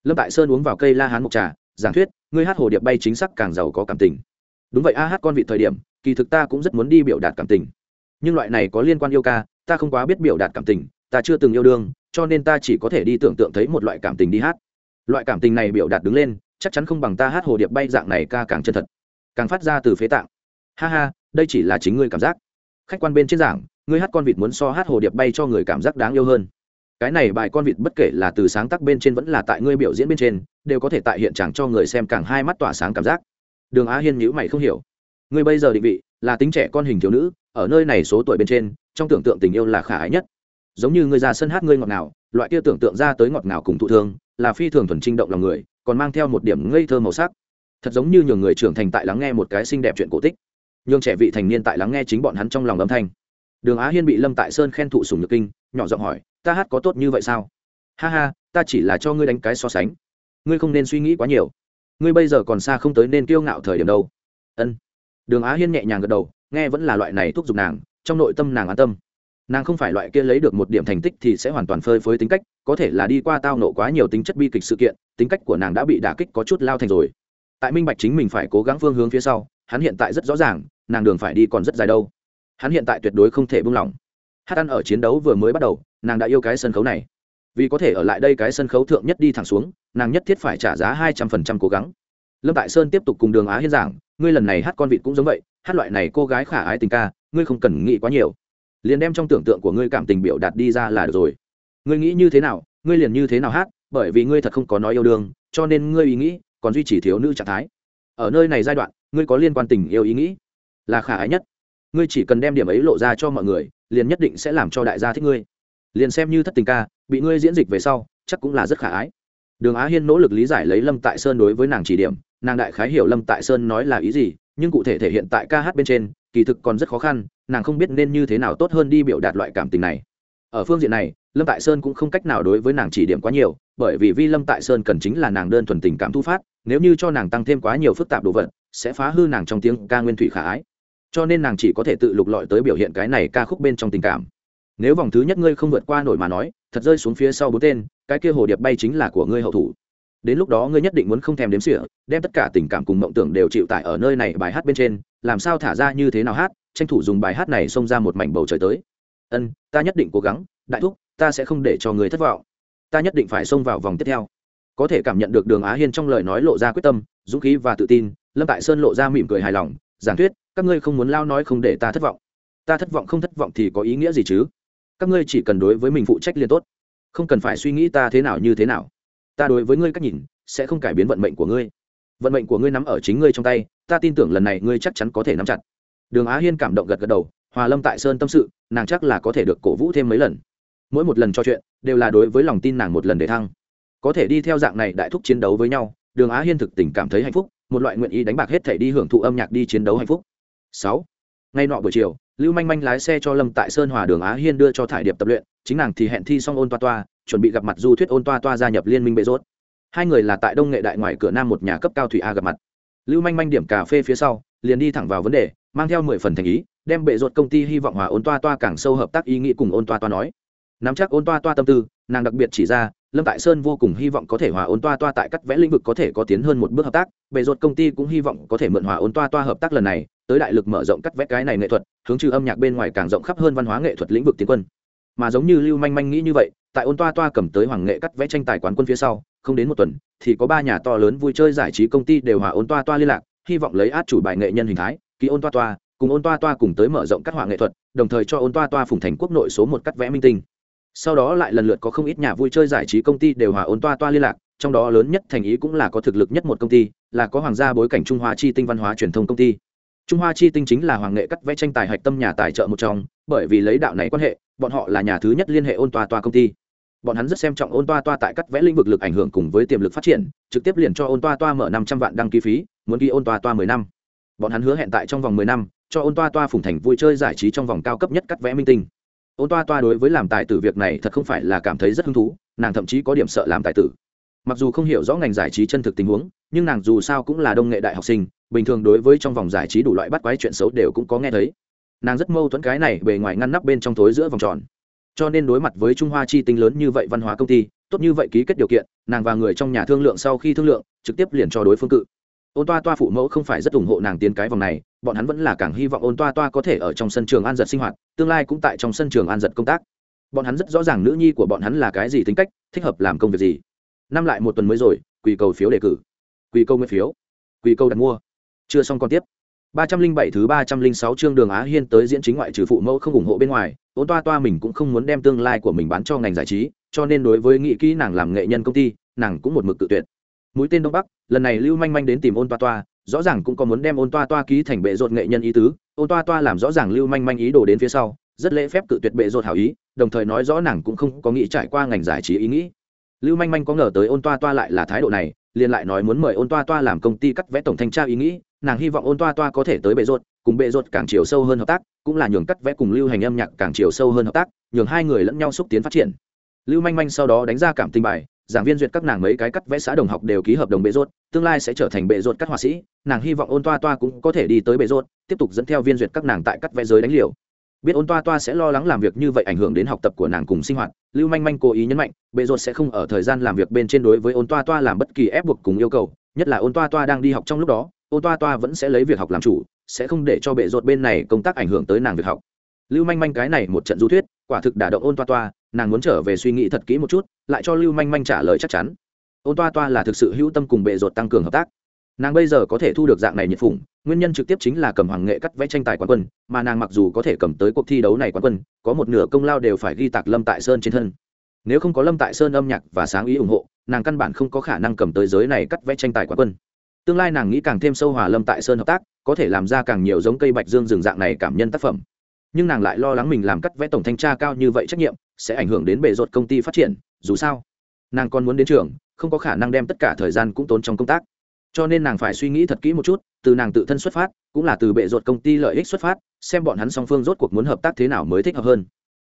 lâm tại sơn uống vào cây la hán mộc trà, giảng thuyết, ngươi hát hồ điệp bay chính xác càng giàu có cảm tình. Đúng vậy, a hát con vị thời điểm, kỳ thực ta cũng rất muốn đi biểu đạt cảm tình. Nhưng loại này có liên quan yêu ca, ta không quá biết biểu đạt cảm tình, ta chưa từng yêu đương, cho nên ta chỉ có thể đi tưởng tượng thấy một loại cảm tình đi hát. Loại cảm tình này biểu đạt đứng lên, chắc chắn không bằng ta hát hồ điệp bay dạng này ca càng chân thật, càng phát ra từ phế tạng. Ha ha, đây chỉ là chính ngươi cảm giác. Khách quan bên trên giảng, ngươi hát con vịt muốn so hát hồ điệp bay cho người cảm giác đáng yêu hơn cái này bài con vịt bất kể là từ sáng tác bên trên vẫn là tại ngươi biểu diễn bên trên, đều có thể tại hiện trạng cho người xem càng hai mắt tỏa sáng cảm giác. Đường á hiên nhữ mày không hiểu. Ngươi bây giờ định vị là tính trẻ con hình thiếu nữ, ở nơi này số tuổi bên trên, trong tưởng tượng tình yêu là khả ái nhất. Giống như ngươi ra sân hát ngươi ngọt ngào, loại kia tưởng tượng ra tới ngọt ngào cùng thụ thương, là phi thường thuần trinh động lòng người, còn mang theo một điểm ngây thơ màu sắc. Thật giống như nhiều người trưởng thành tại lắng nghe một cái xinh đẹp chuyện cổ tích. Nhường trẻ vị thành niên tại lắng nghe chính bọn hắn trong lòng âm thanh. Đường á hiên bị lâm tại sơn khen thụ sùng nhược kinh nhỏ giọng hỏi, ta hát có tốt như vậy sao? Ha ha, ta chỉ là cho ngươi đánh cái so sánh. Ngươi không nên suy nghĩ quá nhiều. Ngươi bây giờ còn xa không tới nên kiêu ngạo thời điểm đâu. Ân. Đường á hiên nhẹ nhàng gật đầu, nghe vẫn là loại này thúc giục nàng, trong nội tâm nàng an tâm. Nàng không phải loại kia lấy được một điểm thành tích thì sẽ hoàn toàn phơi phới tính cách, có thể là đi qua tao nộ quá nhiều tính chất bi kịch sự kiện, tính cách của nàng đã bị đả kích có chút lao thành rồi. Tại minh bạch chính mình phải cố gắng phương hướng phía sau, hắn hiện tại rất rõ ràng, nàng đường phải đi còn rất dài đâu. Hắn hiện tại tuyệt đối không thể buông lỏng hát ăn ở chiến đấu vừa mới bắt đầu nàng đã yêu cái sân khấu này vì có thể ở lại đây cái sân khấu thượng nhất đi thẳng xuống nàng nhất thiết phải trả giá hai trăm phần trăm cố gắng lâm tại sơn tiếp tục cùng đường á hiên giảng ngươi lần này hát con vịt cũng giống vậy hát loại này cô gái khả ái tình ca ngươi không cần nghĩ quá nhiều liền đem trong tưởng tượng của ngươi cảm tình biểu đạt đi ra là được rồi ngươi nghĩ như thế nào ngươi liền như thế nào hát bởi vì ngươi thật không có nói yêu đương cho nên ngươi ý nghĩ còn duy trì thiếu nữ trạng thái ở nơi này giai đoạn ngươi có liên quan tình yêu ý nghĩ là khả ái nhất ngươi chỉ cần đem điểm ấy lộ ra cho mọi người liền nhất định sẽ làm cho đại gia thích ngươi. Liền xem như thất tình ca, bị ngươi diễn dịch về sau, chắc cũng là rất khả ái. Đường á hiên nỗ lực lý giải lấy lâm tại sơn đối với nàng chỉ điểm, nàng đại khái hiểu lâm tại sơn nói là ý gì, nhưng cụ thể thể hiện tại ca hát bên trên, kỳ thực còn rất khó khăn, nàng không biết nên như thế nào tốt hơn đi biểu đạt loại cảm tình này. Ở phương diện này, lâm tại sơn cũng không cách nào đối với nàng chỉ điểm quá nhiều, bởi vì vi lâm tại sơn cần chính là nàng đơn thuần tình cảm thu phát, nếu như cho nàng tăng thêm quá nhiều phức tạp đồ vật, sẽ phá hư nàng trong tiếng ca nguyên thủy khả ái cho nên nàng chỉ có thể tự lục lọi tới biểu hiện cái này ca khúc bên trong tình cảm. Nếu vòng thứ nhất ngươi không vượt qua nổi mà nói, thật rơi xuống phía sau bốn tên, cái kia hồ điệp bay chính là của ngươi hậu thủ. Đến lúc đó ngươi nhất định muốn không thèm đếm xỉa, đem tất cả tình cảm cùng mộng tưởng đều chịu tại ở nơi này bài hát bên trên, làm sao thả ra như thế nào hát, tranh thủ dùng bài hát này xông ra một mảnh bầu trời tới. Ân, ta nhất định cố gắng, đại thúc, ta sẽ không để cho người thất vọng. Ta nhất định phải xông vào vòng tiếp theo. Có thể cảm nhận được đường á hiên trong lời nói lộ ra quyết tâm, dũng khí và tự tin, lâm tại sơn lộ ra mỉm cười hài lòng, giảng thuyết các ngươi không muốn lao nói không để ta thất vọng. Ta thất vọng không thất vọng thì có ý nghĩa gì chứ? Các ngươi chỉ cần đối với mình phụ trách liền tốt. Không cần phải suy nghĩ ta thế nào như thế nào. Ta đối với ngươi cách nhìn, sẽ không cải biến vận mệnh của ngươi. Vận mệnh của ngươi nắm ở chính ngươi trong tay, ta tin tưởng lần này ngươi chắc chắn có thể nắm chặt. Đường á hiên cảm động gật gật đầu, hòa lâm tại sơn tâm sự, nàng chắc là có thể được cổ vũ thêm mấy lần. Mỗi một lần trò chuyện, đều là đối với lòng tin nàng một lần để thăng. Có thể đi theo dạng này đại thúc chiến đấu với nhau, đường á hiên thực tình cảm thấy hạnh phúc, một loại nguyện ý đánh bạc hết thể đi hưởng thụ âm nhạc đi chiến đấu hạnh phúc sáu. Ngay nọ buổi chiều, lưu manh manh lái xe cho lâm tại sơn hòa đường á hiên đưa cho thải điệp tập luyện, chính nàng thì hẹn thi xong ôn toa toa, chuẩn bị gặp mặt du thuyết ôn toa toa gia nhập liên minh bệ rốt. Hai người là tại đông nghệ đại ngoài cửa nam một nhà cấp cao thủy a gặp mặt. Lưu manh manh điểm cà phê phía sau, liền đi thẳng vào vấn đề, mang theo mười phần thành ý, đem bệ rột công ty hy vọng hòa ôn toa toa càng sâu hợp tác ý nghĩ cùng ôn toa toa nói. Nắm chắc ôn toa toa tâm tư, nàng đặc biệt chỉ ra lâm tại sơn vô cùng hy vọng có thể hòa ôn toa toa tại cắt vẽ lĩnh vực có thể có tiến hơn một bước hợp tác, bề ruột công ty cũng hy vọng có thể mượn hòa ôn toa toa hợp tác lần này, tới đại lực mở rộng cắt vẽ cái này nghệ thuật, hướng trừ âm nhạc bên ngoài càng rộng khắp hơn văn hóa nghệ thuật lĩnh vực tiến quân. Mà giống như lưu manh manh nghĩ như vậy, tại ôn toa toa cầm tới hoàng nghệ cắt vẽ tranh tài quán quân phía sau, không đến một tuần, thì có ba nhà to lớn vui chơi giải trí công ty đều hòa ôn toa toa liên lạc, hy vọng lấy át chủ bài nghệ nhân hình thái, ký ôn toa toa, cùng ôn toa toa cùng tới mở rộng các họa nghệ thuật, đồng thời cho ôn toa toa phùng thành quốc nội số một cắt vẽ minh tinh sau đó lại lần lượt có không ít nhà vui chơi giải trí công ty đều hòa ôn toa toa liên lạc, trong đó lớn nhất thành ý cũng là có thực lực nhất một công ty, là có hoàng gia bối cảnh trung hoa chi tinh văn hóa truyền thông công ty. Trung hoa chi tinh chính là hoàng nghệ cắt vẽ tranh tài hạch tâm nhà tài trợ một trong, bởi vì lấy đạo này quan hệ, bọn họ là nhà thứ nhất liên hệ ôn toa toa công ty. Bọn hắn rất xem trọng ôn toa toa tại cắt vẽ lĩnh vực lực ảnh hưởng cùng với tiềm lực phát triển, trực tiếp liền cho ôn toa toa mở năm trăm vạn đăng ký phí, muốn ghi ôn toa toa mười năm. Bọn hắn hứa hẹn tại trong vòng mười năm, cho ôn toa toa phủng thành vui chơi giải trí trong vòng cao cấp nhất cắt vẽ minh tinh ôn toa toa đối với làm tài tử việc này thật không phải là cảm thấy rất hứng thú, nàng thậm chí có điểm sợ làm tài tử. Mặc dù không hiểu rõ ngành giải trí chân thực tình huống, nhưng nàng dù sao cũng là đông nghệ đại học sinh, bình thường đối với trong vòng giải trí đủ loại bắt quái chuyện xấu đều cũng có nghe thấy. Nàng rất mâu thuẫn cái này bề ngoài ngăn nắp bên trong thối giữa vòng tròn. Cho nên đối mặt với trung hoa chi tinh lớn như vậy văn hóa công ty, tốt như vậy ký kết điều kiện, nàng và người trong nhà thương lượng sau khi thương lượng, trực tiếp liền cho đối phương cự ôn toa toa phụ mẫu không phải rất ủng hộ nàng tiến cái vòng này, bọn hắn vẫn là càng hy vọng ôn toa toa có thể ở trong sân trường an giật sinh hoạt, tương lai cũng tại trong sân trường an giật công tác. Bọn hắn rất rõ ràng nữ nhi của bọn hắn là cái gì tính cách, thích hợp làm công việc gì. Năm lại một tuần mới rồi, quỳ cầu phiếu đề cử. Quỳ câu nguyên phiếu. Quỳ câu đặt mua. Chưa xong còn tiếp. Ba trăm linh bảy thứ ba trăm linh sáu chương đường á hiên tới diễn chính ngoại trừ phụ mẫu không ủng hộ bên ngoài, ôn toa toa mình cũng không muốn đem tương lai của mình bán cho ngành giải trí, cho nên đối với nghị kỹ nàng làm nghệ nhân công ty, nàng cũng một mực tự tuyệt mũi tên đông bắc, lần này lưu manh manh đến tìm ôn toa toa, rõ ràng cũng có muốn đem ôn toa toa ký thành bệ rột nghệ nhân ý tứ. Ôn toa toa làm rõ ràng lưu manh manh ý đồ đến phía sau, rất lễ phép cự tuyệt bệ rột hảo ý, đồng thời nói rõ nàng cũng không có nghĩ trải qua ngành giải trí ý nghĩ. Lưu manh manh có ngờ tới ôn toa toa lại là thái độ này, liền lại nói muốn mời ôn toa toa làm công ty cắt vẽ tổng thanh tra ý nghĩ, nàng hy vọng ôn toa toa có thể tới bệ rột cùng bệ rột càng chiều sâu hơn hợp tác, cũng là nhường cắt vẽ cùng lưu hành âm nhạc càng chiều sâu hơn hợp tác, nhường hai người lẫn nhau xúc tiến phát triển. Lưu manh manh sau đó đánh ra cảm tình bài giảng viên duyệt các nàng mấy cái cắt vẽ xã đồng học đều ký hợp đồng bệ rốt, tương lai sẽ trở thành bệ rốt các họa sĩ, nàng hy vọng ôn toa toa cũng có thể đi tới bệ rốt, tiếp tục dẫn theo viên duyệt các nàng tại cắt vẽ giới đánh liều. Biết ôn toa toa sẽ lo lắng làm việc như vậy ảnh hưởng đến học tập của nàng cùng sinh hoạt, lưu manh manh cố ý nhấn mạnh, bệ rốt sẽ không ở thời gian làm việc bên trên đối với ôn toa toa làm bất kỳ ép buộc cùng yêu cầu, nhất là ôn toa toa đang đi học trong lúc đó, ôn toa toa vẫn sẽ lấy việc học làm chủ, sẽ không để cho bệ rốt bên này công tác ảnh hưởng tới nàng việc học. Lưu manh manh cái này một trận du thuyết, quả thực đả động ôn toa toa nàng muốn trở về suy nghĩ thật kỹ một chút, lại cho lưu manh manh trả lời chắc chắn. Ôn toa toa là thực sự hữu tâm cùng bệ rột tăng cường hợp tác. Nàng bây giờ có thể thu được dạng này nhiệt phủng nguyên nhân trực tiếp chính là cầm hoàng nghệ cắt vẽ tranh tài quán quân, mà nàng mặc dù có thể cầm tới cuộc thi đấu này quán quân, có một nửa công lao đều phải ghi tạc lâm tại sơn trên thân. Nếu không có lâm tại sơn âm nhạc và sáng ý ủng hộ, nàng căn bản không có khả năng cầm tới giới này cắt vẽ tranh tài quán quân. Tương lai nàng nghĩ càng thêm sâu hòa lâm tại sơn hợp tác, có thể làm ra càng nhiều giống cây bạch dương rừng dạng này cảm nhân tác phẩm nhưng nàng lại lo lắng mình làm cắt vẽ tổng thanh tra cao như vậy trách nhiệm sẽ ảnh hưởng đến bề rột công ty phát triển, dù sao, nàng còn muốn đến trường, không có khả năng đem tất cả thời gian cũng tốn trong công tác. Cho nên nàng phải suy nghĩ thật kỹ một chút, từ nàng tự thân xuất phát, cũng là từ bệ rột công ty lợi ích xuất phát, xem bọn hắn song phương rốt cuộc muốn hợp tác thế nào mới thích hợp hơn.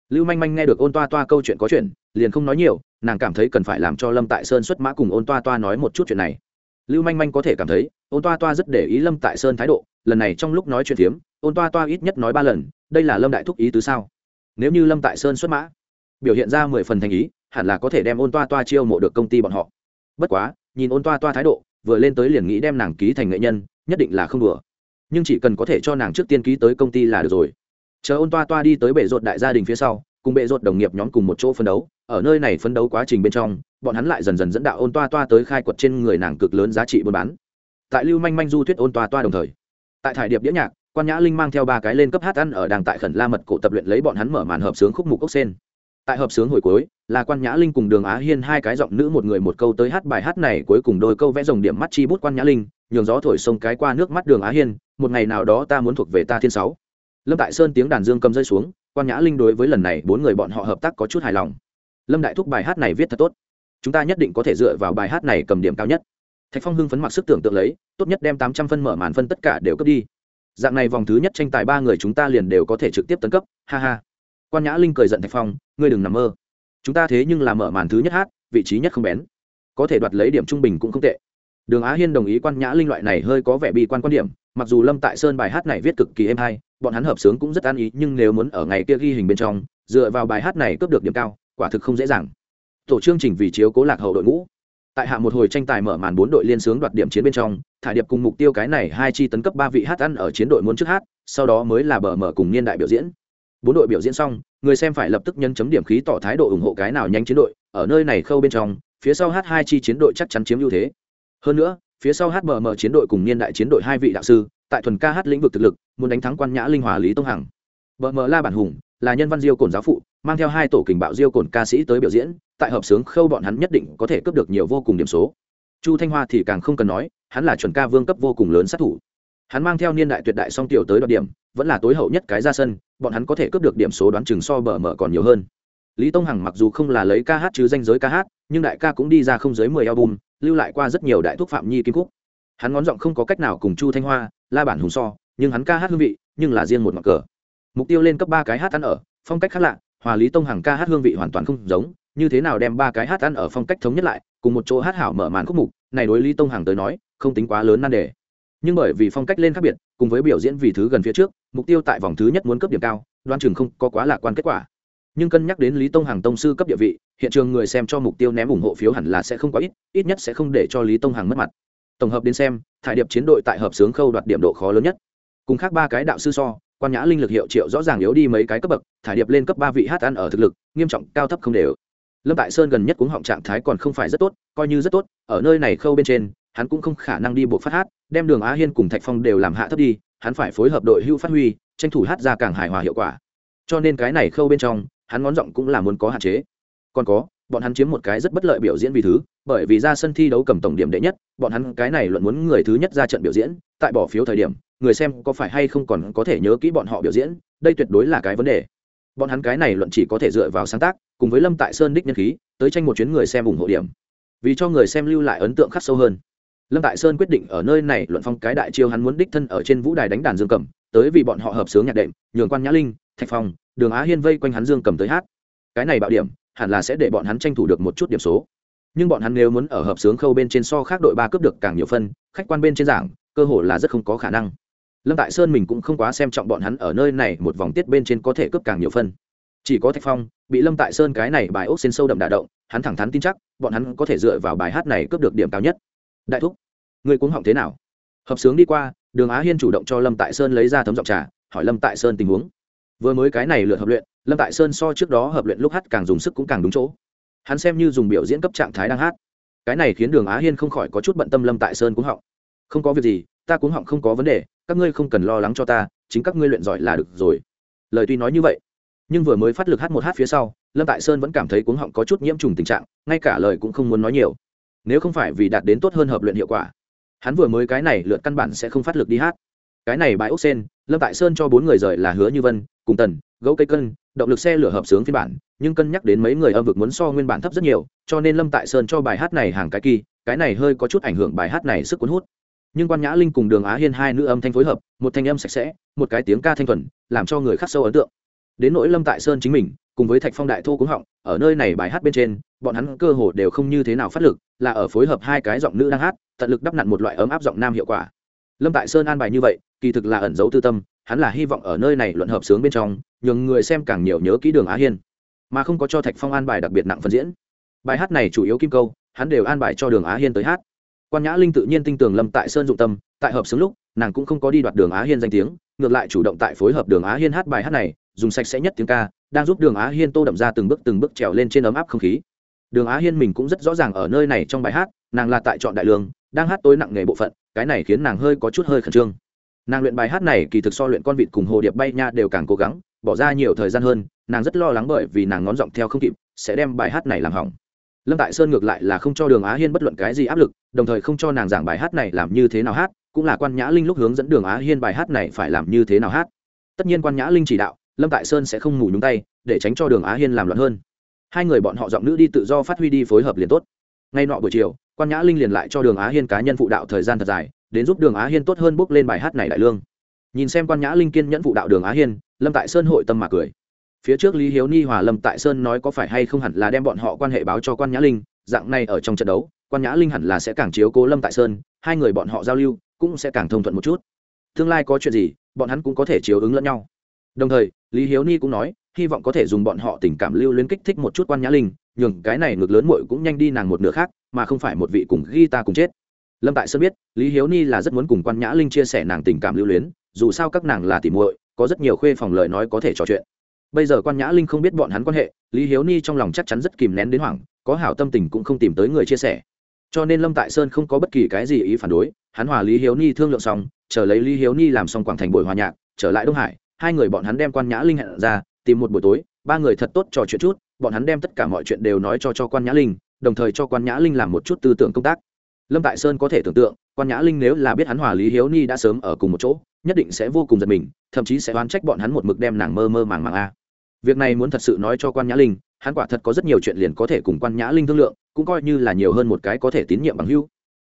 Lưu manh manh nghe được ôn toa toa câu chuyện có chuyện, liền không nói nhiều, nàng cảm thấy cần phải làm cho lâm tại sơn xuất mã cùng ôn toa toa nói một chút chuyện này. Lưu manh manh có thể cảm thấy, ôn toa toa rất để ý lâm tại sơn thái độ, lần này trong lúc nói chuyện phiếm ôn toa toa ít nhất nói ba lần, đây là lâm đại thúc ý tứ sao? Nếu như lâm tại sơn xuất mã, biểu hiện ra mười phần thành ý, hẳn là có thể đem ôn toa toa chiêu mộ được công ty bọn họ. Bất quá, nhìn ôn toa toa thái độ, vừa lên tới liền nghĩ đem nàng ký thành nghệ nhân, nhất định là không đùa. Nhưng chỉ cần có thể cho nàng trước tiên ký tới công ty là được rồi. Chờ ôn toa toa đi tới bệ rột đại gia đình phía sau, cùng bệ rột đồng nghiệp nhóm cùng một chỗ phấn đấu, ở nơi này phấn đấu quá trình bên trong, bọn hắn lại dần dần dẫn đạo ôn toa toa tới khai quật trên người nàng cực lớn giá trị buôn bán. Tại lưu manh manh du thuyết ôn toa toa đồng thời, tại thải điệp đĩa nhạc quan nhã linh mang theo ba cái lên cấp hát ăn ở đàng tại khẩn la mật cổ tập luyện lấy bọn hắn mở màn hợp sướng khúc mục ốc sen. Tại hợp sướng hồi cuối, là quan nhã linh cùng đường á hiên hai cái giọng nữ một người một câu tới hát bài hát này cuối cùng đôi câu vẽ dòng điểm mắt chi bút quan nhã linh, nhường gió thổi sông cái qua nước mắt đường á hiên, một ngày nào đó ta muốn thuộc về ta thiên sáu. Lâm đại sơn tiếng đàn dương cầm rơi xuống, quan nhã linh đối với lần này bốn người bọn họ hợp tác có chút hài lòng. Lâm đại thúc bài hát này viết thật tốt. Chúng ta nhất định có thể dựa vào bài hát này cầm điểm cao nhất. Thạch phong hưng phấn mặc sức tưởng tượng lấy, tốt nhất đem tám trăm phân mở màn phân tất cả đều cấp đi dạng này vòng thứ nhất tranh tài ba người chúng ta liền đều có thể trực tiếp tấn cấp, ha ha. Quan nhã linh cười giận thạch phong, ngươi đừng nằm mơ. Chúng ta thế nhưng là mở màn thứ nhất hát, vị trí nhất không bén. Có thể đoạt lấy điểm trung bình cũng không tệ. Đường á hiên đồng ý quan nhã linh loại này hơi có vẻ bị quan quan điểm, mặc dù lâm tại sơn bài hát này viết cực kỳ êm hay, bọn hắn hợp sướng cũng rất an ý, nhưng nếu muốn ở ngày kia ghi hình bên trong, dựa vào bài hát này cướp được điểm cao, quả thực không dễ dàng. Tổ chương trình vì chiếu cố lạc hậu đội ngũ tại hạ một hồi tranh tài mở màn bốn đội liên sướng đoạt điểm chiến bên trong thả điệp cùng mục tiêu cái này hai chi tấn cấp ba vị hát ăn ở chiến đội muốn trước hát, sau đó mới là bờ mở cùng niên đại biểu diễn. Bốn đội biểu diễn xong, người xem phải lập tức nhân chấm điểm khí tỏ thái độ ủng hộ cái nào nhanh chiến đội, ở nơi này khâu bên trong, phía sau hát hai chi chiến đội chắc chắn chiếm ưu thế. Hơn nữa, phía sau hát bờ mở chiến đội cùng niên đại chiến đội hai vị đạo sư, tại thuần ca hát lĩnh vực thực lực, muốn đánh thắng quan nhã linh hòa lý tông hằng. Bờ mở la bản hùng là nhân văn diêu cồn giáo phụ, mang theo hai tổ kình bạo diêu cồn ca sĩ tới biểu diễn, tại hợp sướng khâu bọn hắn nhất định có thể cướp được nhiều vô cùng điểm số. Chu thanh hoa thì càng không cần nói, hắn là chuẩn ca vương cấp vô cùng lớn sát thủ. Hắn mang theo niên đại tuyệt đại song tiểu tới đoạt điểm, vẫn là tối hậu nhất cái ra sân, bọn hắn có thể cướp được điểm số đoán chừng so bờ mở còn nhiều hơn. Lý tông hằng mặc dù không là lấy ca hát chứ danh giới ca hát, nhưng đại ca cũng đi ra không dưới mười album, lưu lại qua rất nhiều đại thuốc phạm nhi kim cúc hắn ngón giọng không có cách nào cùng chu thanh hoa, la bản hùng so, nhưng hắn ca hát hương vị, nhưng là riêng một mặt cờ mục tiêu lên cấp ba cái hát ăn ở, phong cách khác lạ, hòa lý tông hằng ca hát hương vị hoàn toàn không giống, như thế nào đem ba cái hát ăn ở phong cách thống nhất lại, cùng một chỗ hát hảo mở màn khúc mục, này đối lý tông hằng tới nói, không tính quá lớn nan đề. Nhưng bởi vì phong cách lên khác biệt, cùng với biểu diễn vì thứ gần phía trước, mục tiêu tại vòng thứ nhất muốn cấp điểm cao đoan chừng không có quá lạc quan kết quả. Nhưng cân nhắc đến lý tông hằng tông sư cấp địa vị, hiện trường người xem cho mục tiêu ném ủng hộ phiếu hẳn là sẽ không quá ít ít nhất sẽ không để cho lý tông hằng mất mặt. Tổng hợp đến xem, thải điệp chiến đội tại hợp sướng khâu đoạt điểm độ khó lớn nhất. Cùng khác ba cái đạo sư so quan nhã linh lực hiệu triệu rõ ràng yếu đi mấy cái cấp bậc, thải điệp lên cấp ba vị hát ăn ở thực lực, nghiêm trọng, cao thấp không đều. Lâm tại sơn gần nhất cuống họng trạng thái còn không phải rất tốt, coi như rất tốt, ở nơi này khâu bên trên, hắn cũng không khả năng đi buộc phát hát, đem đường á hiên cùng thạch phong đều làm hạ thấp đi, hắn phải phối hợp đội hưu phát huy, tranh thủ hát ra càng hài hòa hiệu quả. Cho nên cái này khâu bên trong, hắn ngón giọng cũng là muốn có hạn chế. Còn có bọn hắn chiếm một cái rất bất lợi biểu diễn vì thứ, bởi vì ra sân thi đấu cầm tổng điểm đệ nhất, bọn hắn cái này luận muốn người thứ nhất ra trận biểu diễn, tại bỏ phiếu thời điểm, người xem có phải hay không còn có thể nhớ kỹ bọn họ biểu diễn, đây tuyệt đối là cái vấn đề. Bọn hắn cái này luận chỉ có thể dựa vào sáng tác, cùng với lâm tại sơn đích nhân khí, tới tranh một chuyến người xem ủng hộ điểm. Vì cho người xem lưu lại ấn tượng khắc sâu hơn. Lâm tại sơn quyết định ở nơi này luận phong cái đại chiêu hắn muốn đích thân ở trên vũ đài đánh đàn dương cầm, tới vì bọn họ hợp sướng nhạc đệm, nhường quan nhã linh, thạch phong, đường á hiên vây quanh hắn dương cầm tới hát. Cái này bạo điểm hẳn là sẽ để bọn hắn tranh thủ được một chút điểm số. Nhưng bọn hắn nếu muốn ở hợp sướng khâu bên trên so khác đội ba cướp được càng nhiều phân, khách quan bên trên giảng, cơ hội là rất không có khả năng. Lâm tại sơn mình cũng không quá xem trọng bọn hắn ở nơi này, một vòng tiết bên trên có thể cướp càng nhiều phân. Chỉ có thạch phong, bị lâm tại sơn cái này bài ốc xin sâu đậm đà động, hắn thẳng thắn tin chắc, bọn hắn có thể dựa vào bài hát này cướp được điểm cao nhất. Đại thúc, người cuống họng thế nào? Hợp sướng đi qua, đường á hiên chủ động cho lâm tại sơn lấy ra tấm giọng trà, hỏi lâm tại sơn tình huống vừa mới cái này lượt hợp luyện, lâm tại sơn so trước đó hợp luyện lúc hát càng dùng sức cũng càng đúng chỗ. Hắn xem như dùng biểu diễn cấp trạng thái đang hát. Cái này khiến đường á hiên không khỏi có chút bận tâm lâm tại sơn cũng họng. Không có việc gì, ta cũng họng không có vấn đề, các ngươi không cần lo lắng cho ta, chính các ngươi luyện giỏi là được rồi. Lời tuy nói như vậy, nhưng vừa mới phát lực hát một hát phía sau, lâm tại sơn vẫn cảm thấy cuống họng có chút nhiễm trùng tình trạng, ngay cả lời cũng không muốn nói nhiều. Nếu không phải vì đạt đến tốt hơn hợp luyện hiệu quả, hắn vừa mới cái này lượt căn bản sẽ không phát lực đi hát. Cái này bãi ốc sen, lâm tại sơn cho bốn người rời là hứa như vân cùng tần, gấu cây cân, động lực xe lửa hợp sướng phiên bản, nhưng cân nhắc đến mấy người âm vực muốn so nguyên bản thấp rất nhiều, cho nên lâm tại sơn cho bài hát này hàng cái kỳ, cái này hơi có chút ảnh hưởng bài hát này sức cuốn hút. Nhưng quan nhã linh cùng đường á hiên hai nữ âm thanh phối hợp, một thanh âm sạch sẽ, một cái tiếng ca thanh thuần, làm cho người khắc sâu ấn tượng. Đến nỗi lâm tại sơn chính mình, cùng với thạch phong đại thô cúng họng, ở nơi này bài hát bên trên, bọn hắn cơ hồ đều không như thế nào phát lực, là ở phối hợp hai cái giọng nữ đang hát, tận lực đắp nặn một loại ấm áp giọng nam hiệu quả. Lâm tại sơn an bài như vậy, kỳ thực là ẩn giấu tư tâm hắn là hy vọng ở nơi này luận hợp sướng bên trong, nhường người xem càng nhiều nhớ kỹ đường á hiên, mà không có cho thạch phong an bài đặc biệt nặng phân diễn. Bài hát này chủ yếu kim câu, hắn đều an bài cho đường á hiên tới hát. Quan nhã linh tự nhiên tin tưởng lâm tại sơn dụng tâm, tại hợp xướng lúc, nàng cũng không có đi đoạt đường á hiên danh tiếng, ngược lại chủ động tại phối hợp đường á hiên hát bài hát này, dùng sạch sẽ nhất tiếng ca, đang giúp đường á hiên tô đậm ra từng bước từng bước trèo lên trên ấm áp không khí. Đường á hiên mình cũng rất rõ ràng ở nơi này trong bài hát, nàng là tại chọn đại lương, đang hát tối nặng nghề bộ phận, cái này khiến nàng hơi có chút hơi khẩn trương nàng luyện bài hát này kỳ thực so luyện con vịt cùng hồ điệp bay nha đều càng cố gắng, bỏ ra nhiều thời gian hơn, nàng rất lo lắng bởi vì nàng ngón giọng theo không kịp, sẽ đem bài hát này làm hỏng. Lâm tại sơn ngược lại là không cho đường á hiên bất luận cái gì áp lực, đồng thời không cho nàng giảng bài hát này làm như thế nào hát, cũng là quan nhã linh lúc hướng dẫn đường á hiên bài hát này phải làm như thế nào hát. Tất nhiên quan nhã linh chỉ đạo, lâm tại sơn sẽ không ngủ nhúng tay, để tránh cho đường á hiên làm loạn hơn. Hai người bọn họ giọng nữ đi tự do phát huy đi phối hợp liền tốt. Ngay nọ buổi chiều, quan nhã linh liền lại cho đường á hiên cá nhân phụ đạo thời gian thật dài đến giúp đường á hiên tốt hơn bước lên bài hát này đại lương. Nhìn xem quan nhã linh kiên nhẫn vụ đạo đường á hiên, lâm tại sơn hội tâm mà cười. Phía trước lý hiếu ni hòa lâm tại sơn nói có phải hay không hẳn là đem bọn họ quan hệ báo cho quan nhã linh, dạng này ở trong trận đấu, quan nhã linh hẳn là sẽ càng chiếu cố lâm tại sơn, hai người bọn họ giao lưu cũng sẽ càng thông thuận một chút. Tương lai có chuyện gì, bọn hắn cũng có thể chiếu ứng lẫn nhau. Đồng thời, lý hiếu ni cũng nói, hy vọng có thể dùng bọn họ tình cảm lưu luyến kích thích một chút quan nhã linh, nhường cái này ngược lớn muội cũng nhanh đi nàng một nửa khác, mà không phải một vị cùng ghi ta cùng chết lâm tại sơn biết, lý hiếu ni là rất muốn cùng quan nhã linh chia sẻ nàng tình cảm lưu luyến, dù sao các nàng là tỉ muội, có rất nhiều khuê phòng lời nói có thể trò chuyện. Bây giờ quan nhã linh không biết bọn hắn quan hệ, lý hiếu ni trong lòng chắc chắn rất kìm nén đến hoảng, có hảo tâm tình cũng không tìm tới người chia sẻ. Cho nên lâm tại sơn không có bất kỳ cái gì ý phản đối, hắn hòa lý hiếu ni thương lượng xong, chờ lấy lý hiếu ni làm xong quảng thành buổi hòa nhạc, trở lại đông hải, hai người bọn hắn đem quan nhã linh hẹn ra, tìm một buổi tối, ba người thật tốt trò chuyện chút, bọn hắn đem tất cả mọi chuyện đều nói cho cho quan nhã linh, đồng thời cho quan nhã linh làm một chút tư tưởng công tác lâm tại sơn có thể tưởng tượng, quan nhã linh nếu là biết hắn hòa lý hiếu ni đã sớm ở cùng một chỗ, nhất định sẽ vô cùng giật mình, thậm chí sẽ oán trách bọn hắn một mực đem nàng mơ mơ màng màng a. Việc này muốn thật sự nói cho quan nhã linh, hắn quả thật có rất nhiều chuyện liền có thể cùng quan nhã linh thương lượng, cũng coi như là nhiều hơn một cái có thể tín nhiệm bằng hưu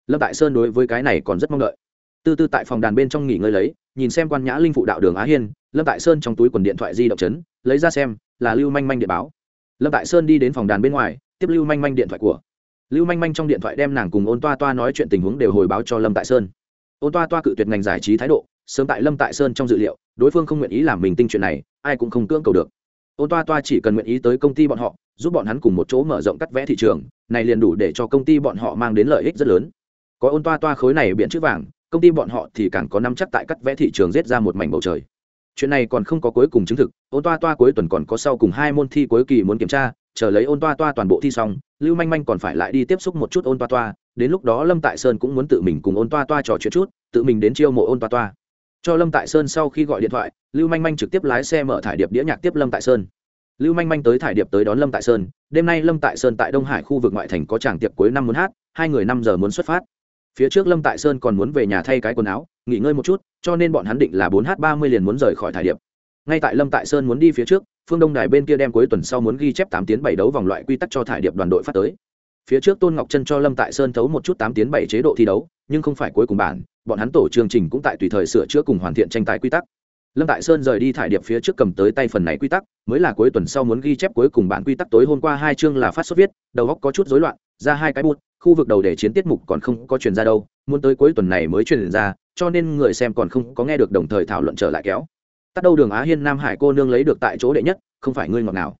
lâm tại sơn đối với cái này còn rất mong đợi. Tư tư tại phòng đàn bên trong nghỉ ngơi lấy, nhìn xem quan nhã linh phụ đạo đường á hiên, lâm tại sơn trong túi quần điện thoại di động chấn, lấy ra xem, là lưu manh manh điện báo. Lâm tại sơn đi đến phòng đàn bên ngoài, tiếp lưu manh manh điện thoại của lưu manh manh trong điện thoại đem nàng cùng ôn toa toa nói chuyện tình huống đều hồi báo cho lâm tại sơn. Ôn toa toa cự tuyệt ngành giải trí thái độ, sớm tại lâm tại sơn trong dự liệu, đối phương không nguyện ý làm mình tinh chuyện này, ai cũng không cưỡng cầu được. Ôn toa toa chỉ cần nguyện ý tới công ty bọn họ, giúp bọn hắn cùng một chỗ mở rộng cắt vẽ thị trường, này liền đủ để cho công ty bọn họ mang đến lợi ích rất lớn. Có ôn toa toa khối này biện chữ vàng, công ty bọn họ thì càng có năm chắc tại cắt vẽ thị trường rết ra một mảnh bầu trời. Chuyện này còn không có cuối cùng chứng thực, ôn toa toa cuối tuần còn có sau cùng hai môn thi cuối kỳ muốn kiểm tra chờ lấy ôn toa toa toàn bộ thi xong, lưu manh manh còn phải lại đi tiếp xúc một chút ôn toa toa, đến lúc đó lâm tại sơn cũng muốn tự mình cùng ôn toa toa trò chuyện chút, tự mình đến chiêu mộ ôn toa toa. Cho lâm tại sơn sau khi gọi điện thoại, lưu manh manh trực tiếp lái xe mở thải điệp đĩa nhạc tiếp lâm tại sơn. Lưu manh manh tới thải điệp tới đón lâm tại sơn, đêm nay lâm tại sơn tại đông hải khu vực ngoại thành có tràng tiệc cuối năm muốn hát, hai người năm giờ muốn xuất phát. Phía trước lâm tại sơn còn muốn về nhà thay cái quần áo, nghỉ ngơi một chút, cho nên bọn hắn định là bốn h ba mươi liền muốn rời khỏi thải điệp ngay tại lâm tại sơn muốn đi phía trước, phương đông đài bên kia đem cuối tuần sau muốn ghi chép tám tiến bảy đấu vòng loại quy tắc cho thải điệp đoàn đội phát tới. Phía trước tôn ngọc chân cho lâm tại sơn thấu một chút tám tiến bảy chế độ thi đấu, nhưng không phải cuối cùng bản, bọn hắn tổ chương trình cũng tại tùy thời sửa chữa cùng hoàn thiện tranh tài quy tắc. Lâm tại sơn rời đi thải điệp phía trước cầm tới tay phần này quy tắc, mới là cuối tuần sau muốn ghi chép cuối cùng bản quy tắc tối hôm qua hai chương là phát xuất viết, đầu góc có chút rối loạn, ra hai cái bút, khu vực đầu để chiến tiết mục còn không có truyền ra đâu, muốn tới cuối tuần này mới truyền ra, cho nên người xem còn không có nghe được đồng thời thảo luận trở lại kéo tắt đâu đường á hiên nam hải cô nương lấy được tại chỗ đệ nhất, không phải ngươi ngọt nào.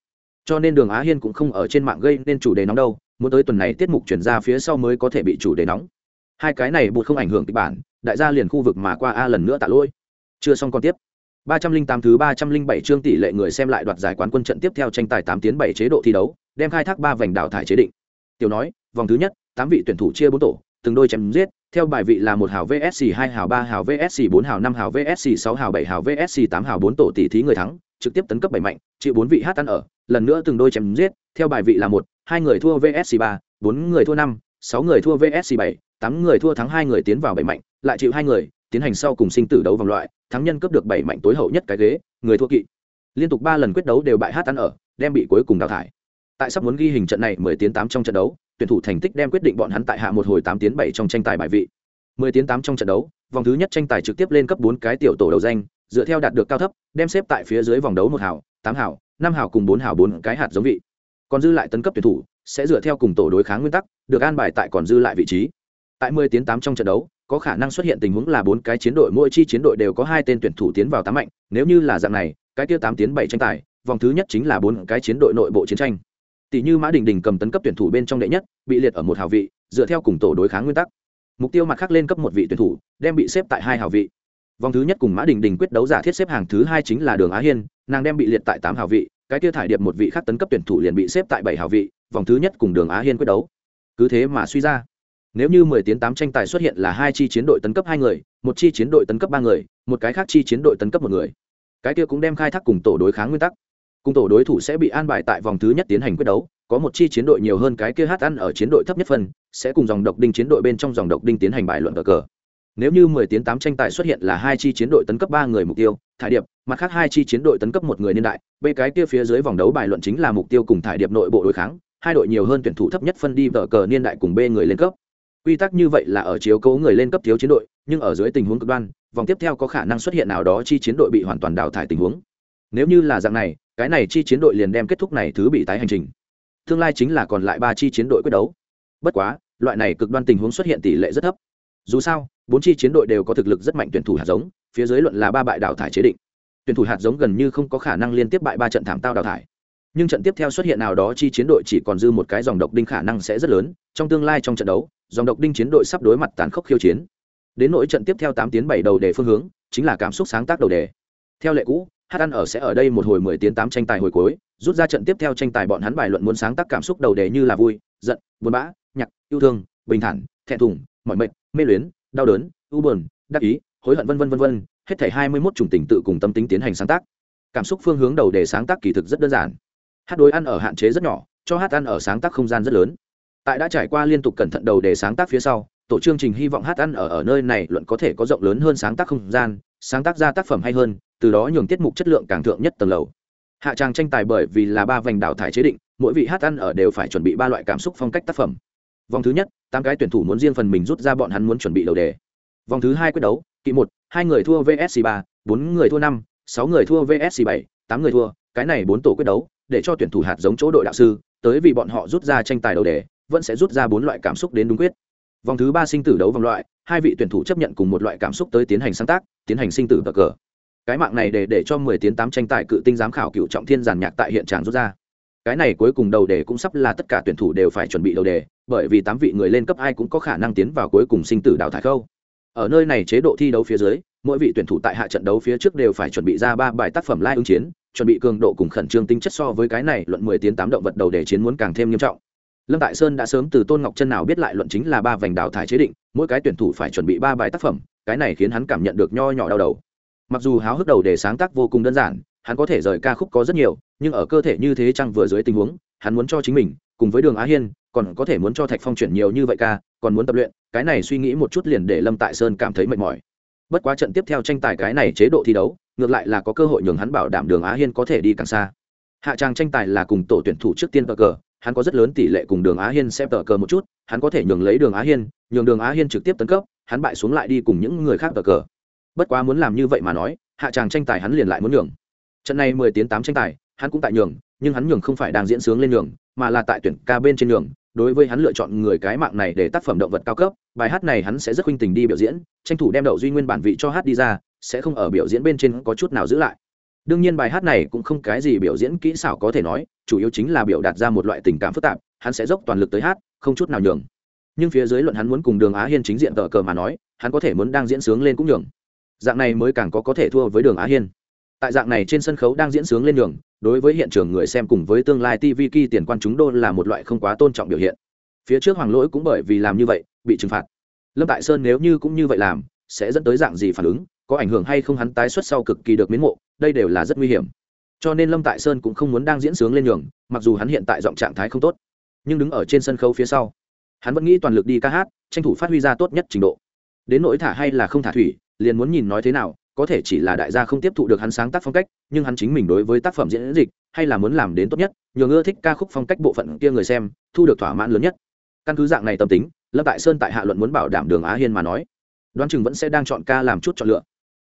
Cho nên đường á hiên cũng không ở trên mạng gây nên chủ đề nóng đâu, muốn tới tuần này tiết mục chuyển ra phía sau mới có thể bị chủ đề nóng. Hai cái này bụt không ảnh hưởng kịch bản, đại gia liền khu vực mà qua a lần nữa tạ lỗi. Chưa xong còn tiếp. Ba trăm linh tám thứ ba trăm linh bảy chương tỷ lệ người xem lại đoạt giải quán quân trận tiếp theo tranh tài tám tiến bảy chế độ thi đấu, đem khai thác ba vành đào thải chế định. Tiểu nói, vòng thứ nhất, tám vị tuyển thủ chia bốn tổ từng đôi chém giết, theo bài vị là một hào vsc hai hào, ba hào vsc bốn hào, năm hào vsc sáu hào, bảy hào vsc tám hào, bốn tổ tỷ thí người thắng, trực tiếp tấn cấp bảy mạnh, chịu bốn vị hát ăn ở, lần nữa từng đôi chém giết, theo bài vị là một, hai người thua vsc ba, bốn người thua năm, sáu người thua vsc bảy, tám người thua thắng, hai người tiến vào bảy mạnh, lại chịu hai người, tiến hành sau cùng sinh tử đấu vòng loại, thắng nhân cấp được bảy mạnh tối hậu nhất cái ghế, người thua kỵ. Liên tục ba lần quyết đấu đều bại hát ăn ở, đem bị cuối cùng đào thải tại sắp muốn ghi hình trận này mười tiến tám trong trận đấu, tuyển thủ thành tích đem quyết định bọn hắn tại hạ một hồi tám tiến bảy trong tranh tài bài vị. Mười tiến tám trong trận đấu, vòng thứ nhất tranh tài trực tiếp lên cấp bốn cái tiểu tổ đầu danh, dựa theo đạt được cao thấp, đem xếp tại phía dưới vòng đấu một hảo tám hảo năm hảo cùng bốn hảo bốn cái hạt giống vị. Còn dư lại tấn cấp tuyển thủ, sẽ dựa theo cùng tổ đối kháng nguyên tắc, được an bài tại còn dư lại vị trí. Tại mười tiến tám trong trận đấu, có khả năng xuất hiện tình huống là bốn cái chiến đội mỗi chi chiến đội đều có hai tên tuyển thủ tiến vào tám mạnh, nếu như là dạng này, cái kia tám tiến bảy tranh tài, vòng thứ nhất chính là bốn cái chiến đội nội bộ chiến tranh tỷ như mã đình đình cầm tấn cấp tuyển thủ bên trong đệ nhất, bị liệt ở một hào vị, dựa theo cùng tổ đối kháng nguyên tắc. Mục tiêu mặt khác lên cấp một vị tuyển thủ, đem bị xếp tại hai hào vị. Vòng thứ nhất cùng mã đình đình quyết đấu giả thiết xếp hàng thứ hai chính là đường á hiên, nàng đem bị liệt tại tám hào vị, cái kia thải điệp một vị khác tấn cấp tuyển thủ liền bị xếp tại bảy hào vị, vòng thứ nhất cùng đường á hiên quyết đấu. Cứ thế mà suy ra. Nếu như mười tiến tám tranh tài xuất hiện là hai chi chiến đội tấn cấp hai người, một chi chiến đội tấn cấp ba người, một cái khác chi chiến đội tấn cấp một người. Cái kia cũng đem khai thác cùng tổ đối kháng nguyên tắc cùng tổ đối thủ sẽ bị an bài tại vòng thứ nhất tiến hành quyết đấu, có một chi chiến đội nhiều hơn cái kia hát ăn ở chiến đội thấp nhất phần, sẽ cùng dòng độc đinh chiến đội bên trong dòng độc đinh tiến hành bài luận cờ cờ. Nếu như mười tiến tám tranh tài xuất hiện là hai chi chiến đội tấn cấp ba người mục tiêu, thải điệp, mặt khác hai chi chiến đội tấn cấp một người niên đại b cái kia phía dưới vòng đấu bài luận chính là mục tiêu cùng thải điệp nội bộ đối kháng, hai đội nhiều hơn tuyển thủ thấp nhất phân đi vở cờ niên đại cùng b người lên cấp. Quy tắc như vậy là ở chiếu cố người lên cấp thiếu chiến đội, nhưng ở dưới tình huống cực đoan, vòng tiếp theo có khả năng xuất hiện nào đó chi chiến đội bị hoàn toàn đào thải tình huống nếu như là dạng này, cái này chi chiến đội liền đem kết thúc này thứ bị tái hành trình. Tương lai chính là còn lại ba chi chiến đội quyết đấu. Bất quá, loại này cực đoan tình huống xuất hiện tỷ lệ rất thấp. Dù sao, bốn chi chiến đội đều có thực lực rất mạnh tuyển thủ hạt giống, phía dưới luận là ba bại đào thải chế định. Tuyển thủ hạt giống gần như không có khả năng liên tiếp bại ba trận thảm tao đào thải. Nhưng trận tiếp theo xuất hiện nào đó chi chiến đội chỉ còn dư một cái dòng độc đinh khả năng sẽ rất lớn, trong tương lai trong trận đấu, dòng độc đinh chiến đội sắp đối mặt tàn khốc khiêu chiến. Đến nỗi trận tiếp theo tám tiến bảy đầu đề phương hướng, chính là cảm xúc sáng tác đầu đề. Theo lệ cũ hát ăn ở sẽ ở đây một hồi mười tiếng tám tranh tài hồi cuối, rút ra trận tiếp theo tranh tài bọn hắn bài luận muốn sáng tác cảm xúc đầu đề như là vui, giận, buồn bã, nhạc, yêu thương, bình thản, thẹn thùng mọi mệt, mê luyến, đau đớn, u buồn, đắc ý, hối hận vân vân vân vân, hết thảy hai mươi 21 chủng tình tự cùng tâm tính tiến hành sáng tác. Cảm xúc phương hướng đầu đề sáng tác kỳ thực rất đơn giản. Hát đối ăn ở hạn chế rất nhỏ, cho hát ăn ở sáng tác không gian rất lớn. Tại đã trải qua liên tục cẩn thận đầu đề sáng tác phía sau, tổ chương trình hy vọng hát ăn ở ở nơi này luận có thể có rộng lớn hơn sáng tác không gian, sáng tác ra tác phẩm hay hơn từ đó nhường tiết mục chất lượng càng thượng nhất tầng lầu. Hạ tràng tranh tài bởi vì là ba vành đảo thải chế định, mỗi vị hát ăn ở đều phải chuẩn bị ba loại cảm xúc phong cách tác phẩm. Vòng thứ nhất, tám cái tuyển thủ muốn riêng phần mình rút ra bọn hắn muốn chuẩn bị đầu đề. Vòng thứ hai quyết đấu, kỵ một, hai người thua vsc ba, bốn người thua năm, sáu người thua vsc bảy, tám người thua. Cái này bốn tổ quyết đấu, để cho tuyển thủ hạt giống chỗ đội đạo sư, tới vì bọn họ rút ra tranh tài đầu đề, vẫn sẽ rút ra bốn loại cảm xúc đến đúng quyết. Vòng thứ ba sinh tử đấu vòng loại, hai vị tuyển thủ chấp nhận cùng một loại cảm xúc tới tiến hành sáng tác, tiến hành sinh tử cờ cờ cái mạng này để để cho mười tiến tám tranh tài cự tinh giám khảo cựu trọng thiên giàn nhạc tại hiện trạng rút ra. Cái này cuối cùng đầu đề cũng sắp là tất cả tuyển thủ đều phải chuẩn bị đầu đề, bởi vì tám vị người lên cấp ai cũng có khả năng tiến vào cuối cùng sinh tử đào thải khâu. Ở nơi này chế độ thi đấu phía dưới, mỗi vị tuyển thủ tại hạ trận đấu phía trước đều phải chuẩn bị ra ba bài tác phẩm lai ứng chiến, chuẩn bị cường độ cùng khẩn trương tinh chất so với cái này luận mười tiến tám động vật đầu đề chiến muốn càng thêm nghiêm trọng. Lâm tại sơn đã sớm từ tôn ngọc chân nào biết lại luận chính là ba vành đào thải chế định, mỗi cái tuyển thủ phải chuẩn bị ba bài tác phẩm, cái này khiến hắn cảm nhận được nho nhỏ đau đầu mặc dù háo hức đầu để sáng tác vô cùng đơn giản, hắn có thể rời ca khúc có rất nhiều, nhưng ở cơ thể như thế chăng vừa dưới tình huống, hắn muốn cho chính mình, cùng với đường á hiên, còn có thể muốn cho thạch phong chuyển nhiều như vậy ca, còn muốn tập luyện, cái này suy nghĩ một chút liền để lâm tại sơn cảm thấy mệt mỏi. Bất quá trận tiếp theo tranh tài cái này chế độ thi đấu, ngược lại là có cơ hội nhường hắn bảo đảm đường á hiên có thể đi càng xa. Hạ tràng tranh tài là cùng tổ tuyển thủ trước tiên tờ cờ, hắn có rất lớn tỷ lệ cùng đường á hiên xem tờ cờ một chút, hắn có thể nhường lấy đường á hiên, nhường đường á hiên trực tiếp tấn cấp, hắn bại xuống lại đi cùng những người khác tờ cờ bất quá muốn làm như vậy mà nói, hạ tràng tranh tài hắn liền lại muốn nhường. Trận này mười tiến tám tranh tài, hắn cũng tại nhường, nhưng hắn nhường không phải đang diễn sướng lên nhường, mà là tại tuyển ca bên trên nhường. Đối với hắn lựa chọn người cái mạng này để tác phẩm động vật cao cấp, bài hát này hắn sẽ rất khuynh tình đi biểu diễn, tranh thủ đem đậu duy nguyên bản vị cho hát đi ra, sẽ không ở biểu diễn bên trên có chút nào giữ lại. Đương nhiên bài hát này cũng không cái gì biểu diễn kỹ xảo có thể nói, chủ yếu chính là biểu đạt ra một loại tình cảm phức tạp, hắn sẽ dốc toàn lực tới hát, không chút nào nhường. Nhưng phía dưới luận hắn muốn cùng đường á hiên chính diện tờ cờ mà nói, hắn có thể muốn đang diễn sướng lên cũng nhường dạng này mới càng có có thể thua với đường á hiên. Tại dạng này trên sân khấu đang diễn sướng lên đường, đối với hiện trường người xem cùng với tương lai tv ki tiền quan chúng đô là một loại không quá tôn trọng biểu hiện. Phía trước hoàng lỗi cũng bởi vì làm như vậy, bị trừng phạt. Lâm tại sơn nếu như cũng như vậy làm, sẽ dẫn tới dạng gì phản ứng, có ảnh hưởng hay không hắn tái xuất sau cực kỳ được miến mộ, đây đều là rất nguy hiểm. Cho nên lâm tại sơn cũng không muốn đang diễn sướng lên đường, mặc dù hắn hiện tại giọng trạng thái không tốt, nhưng đứng ở trên sân khấu phía sau, hắn vẫn nghĩ toàn lực đi ca hát, tranh thủ phát huy ra tốt nhất trình độ. Đến nỗi thả hay là không thả thủy liền muốn nhìn nói thế nào, có thể chỉ là đại gia không tiếp thụ được hắn sáng tác phong cách, nhưng hắn chính mình đối với tác phẩm diễn dịch, hay là muốn làm đến tốt nhất, nhường ưa thích ca khúc phong cách bộ phận kia người xem, thu được thỏa mãn lớn nhất. Căn cứ dạng này tâm tính, lâm tại sơn tại hạ luận muốn bảo đảm đường á hiên mà nói, đoán chừng vẫn sẽ đang chọn ca làm chút chọn lựa.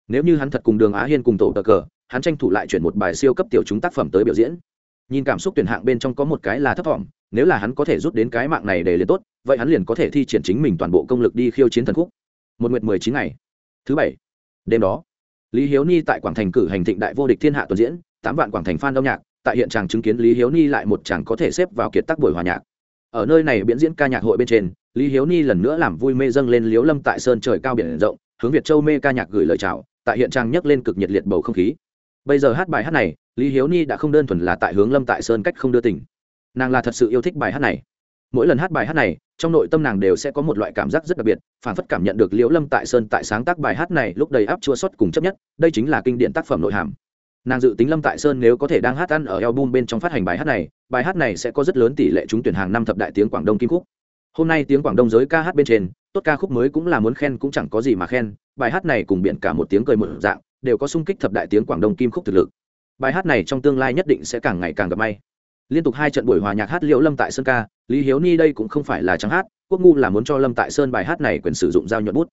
Nếu như hắn thật cùng đường á hiên cùng tổ cờ cờ, hắn tranh thủ lại chuyển một bài siêu cấp tiểu chúng tác phẩm tới biểu diễn. Nhìn cảm xúc tuyển hạng bên trong có một cái là thấp thỏm nếu là hắn có thể rút đến cái mạng này để liền tốt, vậy hắn liền có thể thi triển chính mình toàn bộ công lực đi khiêu chiến thần khúc. Một nguyệt mười chín ngày thứ bảy, đêm đó, lý hiếu ni tại quảng thành cử hành thịnh đại vô địch thiên hạ tuần diễn, tám vạn quảng thành f a n âm nhạc, tại hiện tràng chứng kiến lý hiếu ni lại một chàng có thể xếp vào kiệt tác buổi hòa nhạc. Ở nơi này biện diễn ca nhạc hội bên trên, lý hiếu ni lần nữa làm vui mê dâng lên liếu lâm tại sơn trời cao biển rộng, hướng việt châu mê ca nhạc gửi lời chào, tại hiện trang nhấc lên cực nhiệt liệt bầu không khí. Bây giờ hát bài hát này, lý hiếu ni đã không đơn thuần là tại hướng lâm tại sơn cách không đưa tỉnh. Nàng là thật sự yêu thích bài hát này mỗi lần hát bài hát này, trong nội tâm nàng đều sẽ có một loại cảm giác rất đặc biệt phản phất cảm nhận được liễu lâm tại sơn tại sáng tác bài hát này lúc đầy áp chua xuất cùng chấp nhất, đây chính là kinh điển tác phẩm nội hàm. Nàng dự tính lâm tại sơn nếu có thể đang hát ăn ở album bên trong phát hành bài hát này, bài hát này sẽ có rất lớn tỷ lệ trúng tuyển hàng năm thập đại tiếng quảng đông kim khúc. Hôm nay tiếng quảng đông giới ca hát bên trên, tốt ca khúc mới cũng là muốn khen cũng chẳng có gì mà khen, bài hát này cùng biện cả một tiếng cười một dạng, đều có sung kích thập đại tiếng quảng đông kim khúc thực lực. Bài hát này trong tương lai nhất định sẽ càng ngày càng gặp may liên tục hai trận buổi hòa nhạc hát liễu lâm tại sơn ca, lý hiếu ni đây cũng không phải là trắng hát, quốc ngu là muốn cho lâm tại sơn bài hát này quyền sử dụng giao nhuận bút.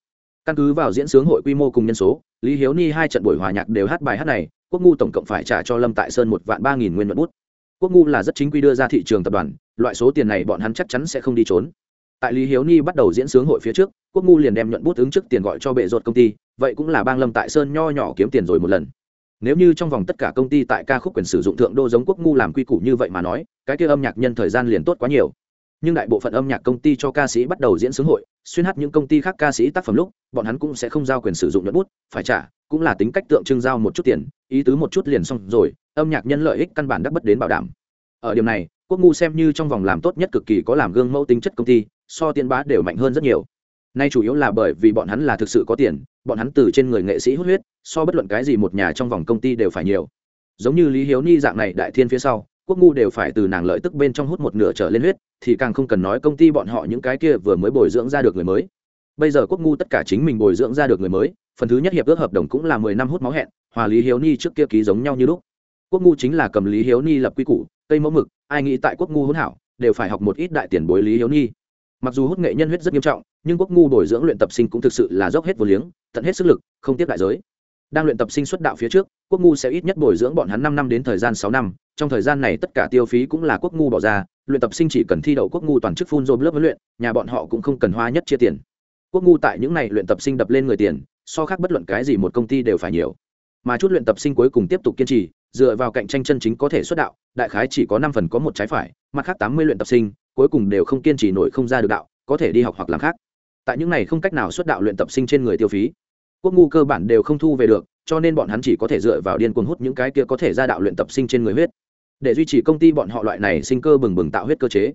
Căn cứ vào diễn sướng hội quy mô cùng nhân số, lý hiếu ni hai trận buổi hòa nhạc đều hát bài hát này, quốc ngu tổng cộng phải trả cho lâm tại sơn một vạn ba nghìn nguyên nhuận bút. Quốc ngu là rất chính quy đưa ra thị trường tập đoàn, loại số tiền này bọn hắn chắc chắn sẽ không đi trốn. Tại lý hiếu ni bắt đầu diễn sướng hội phía trước, quốc ngu liền đem nhuận bút ứng trước tiền gọi cho bệ ruột công ty, vậy cũng là bang lâm tại sơn nho nhỏ kiếm tiền rồi một lần nếu như trong vòng tất cả công ty tại ca khúc quyền sử dụng thượng đô giống quốc ngu làm quy củ như vậy mà nói, cái kia âm nhạc nhân thời gian liền tốt quá nhiều. Nhưng đại bộ phận âm nhạc công ty cho ca sĩ bắt đầu diễn xướng hội, xuyên hát những công ty khác ca sĩ tác phẩm lúc, bọn hắn cũng sẽ không giao quyền sử dụng nhuận bút, phải trả, cũng là tính cách tượng trưng giao một chút tiền, ý tứ một chút liền xong rồi, âm nhạc nhân lợi ích căn bản đắc bất đến bảo đảm. Ở điểm này, quốc ngu xem như trong vòng làm tốt nhất cực kỳ có làm gương mẫu tính chất công ty, so tiên bá đều mạnh hơn rất nhiều nay chủ yếu là bởi vì bọn hắn là thực sự có tiền, bọn hắn từ trên người nghệ sĩ hút huyết, so bất luận cái gì một nhà trong vòng công ty đều phải nhiều. Giống như lý hiếu ni dạng này đại thiên phía sau, quốc ngu đều phải từ nàng lợi tức bên trong hút một nửa trở lên huyết, thì càng không cần nói công ty bọn họ những cái kia vừa mới bồi dưỡng ra được người mới. Bây giờ quốc ngu tất cả chính mình bồi dưỡng ra được người mới, phần thứ nhất hiệp ước hợp đồng cũng là mười năm hút máu hẹn, hòa lý hiếu ni trước kia ký giống nhau như lúc. Quốc ngu chính là cầm lý hiếu ni lập quy củ, cây mẫu mực, ai nghĩ tại quốc ngu hỗn hảo, đều phải học một ít đại tiền bối lý hiếu ni. Mặc dù hút nghệ nhân huyết rất nghiêm trọng nhưng quốc ngu bồi dưỡng luyện tập sinh cũng thực sự là dốc hết vô liếng, tận hết sức lực, không tiếp đại giới. Đang luyện tập sinh xuất đạo phía trước, quốc ngu sẽ ít nhất bồi dưỡng bọn hắn năm năm đến thời gian sáu năm. Trong thời gian này tất cả tiêu phí cũng là quốc ngu bỏ ra, luyện tập sinh chỉ cần thi đậu quốc ngu toàn chức phun dôm lớp huấn luyện, nhà bọn họ cũng không cần hoa nhất chia tiền. Quốc ngu tại những này luyện tập sinh đập lên người tiền, so khác bất luận cái gì một công ty đều phải nhiều. Mà chút luyện tập sinh cuối cùng tiếp tục kiên trì, dựa vào cạnh tranh chân chính có thể xuất đạo, đại khái chỉ có năm phần có một trái phải, mặt khác tám mươi luyện tập sinh, cuối cùng đều không kiên trì nổi không ra được đạo, có thể đi học hoặc làm khác tại những này không cách nào xuất đạo luyện tập sinh trên người tiêu phí. Quốc ngu cơ bản đều không thu về được, cho nên bọn hắn chỉ có thể dựa vào điên cuồng hút những cái kia có thể ra đạo luyện tập sinh trên người huyết. Để duy trì công ty bọn họ loại này sinh cơ bừng bừng tạo huyết cơ chế.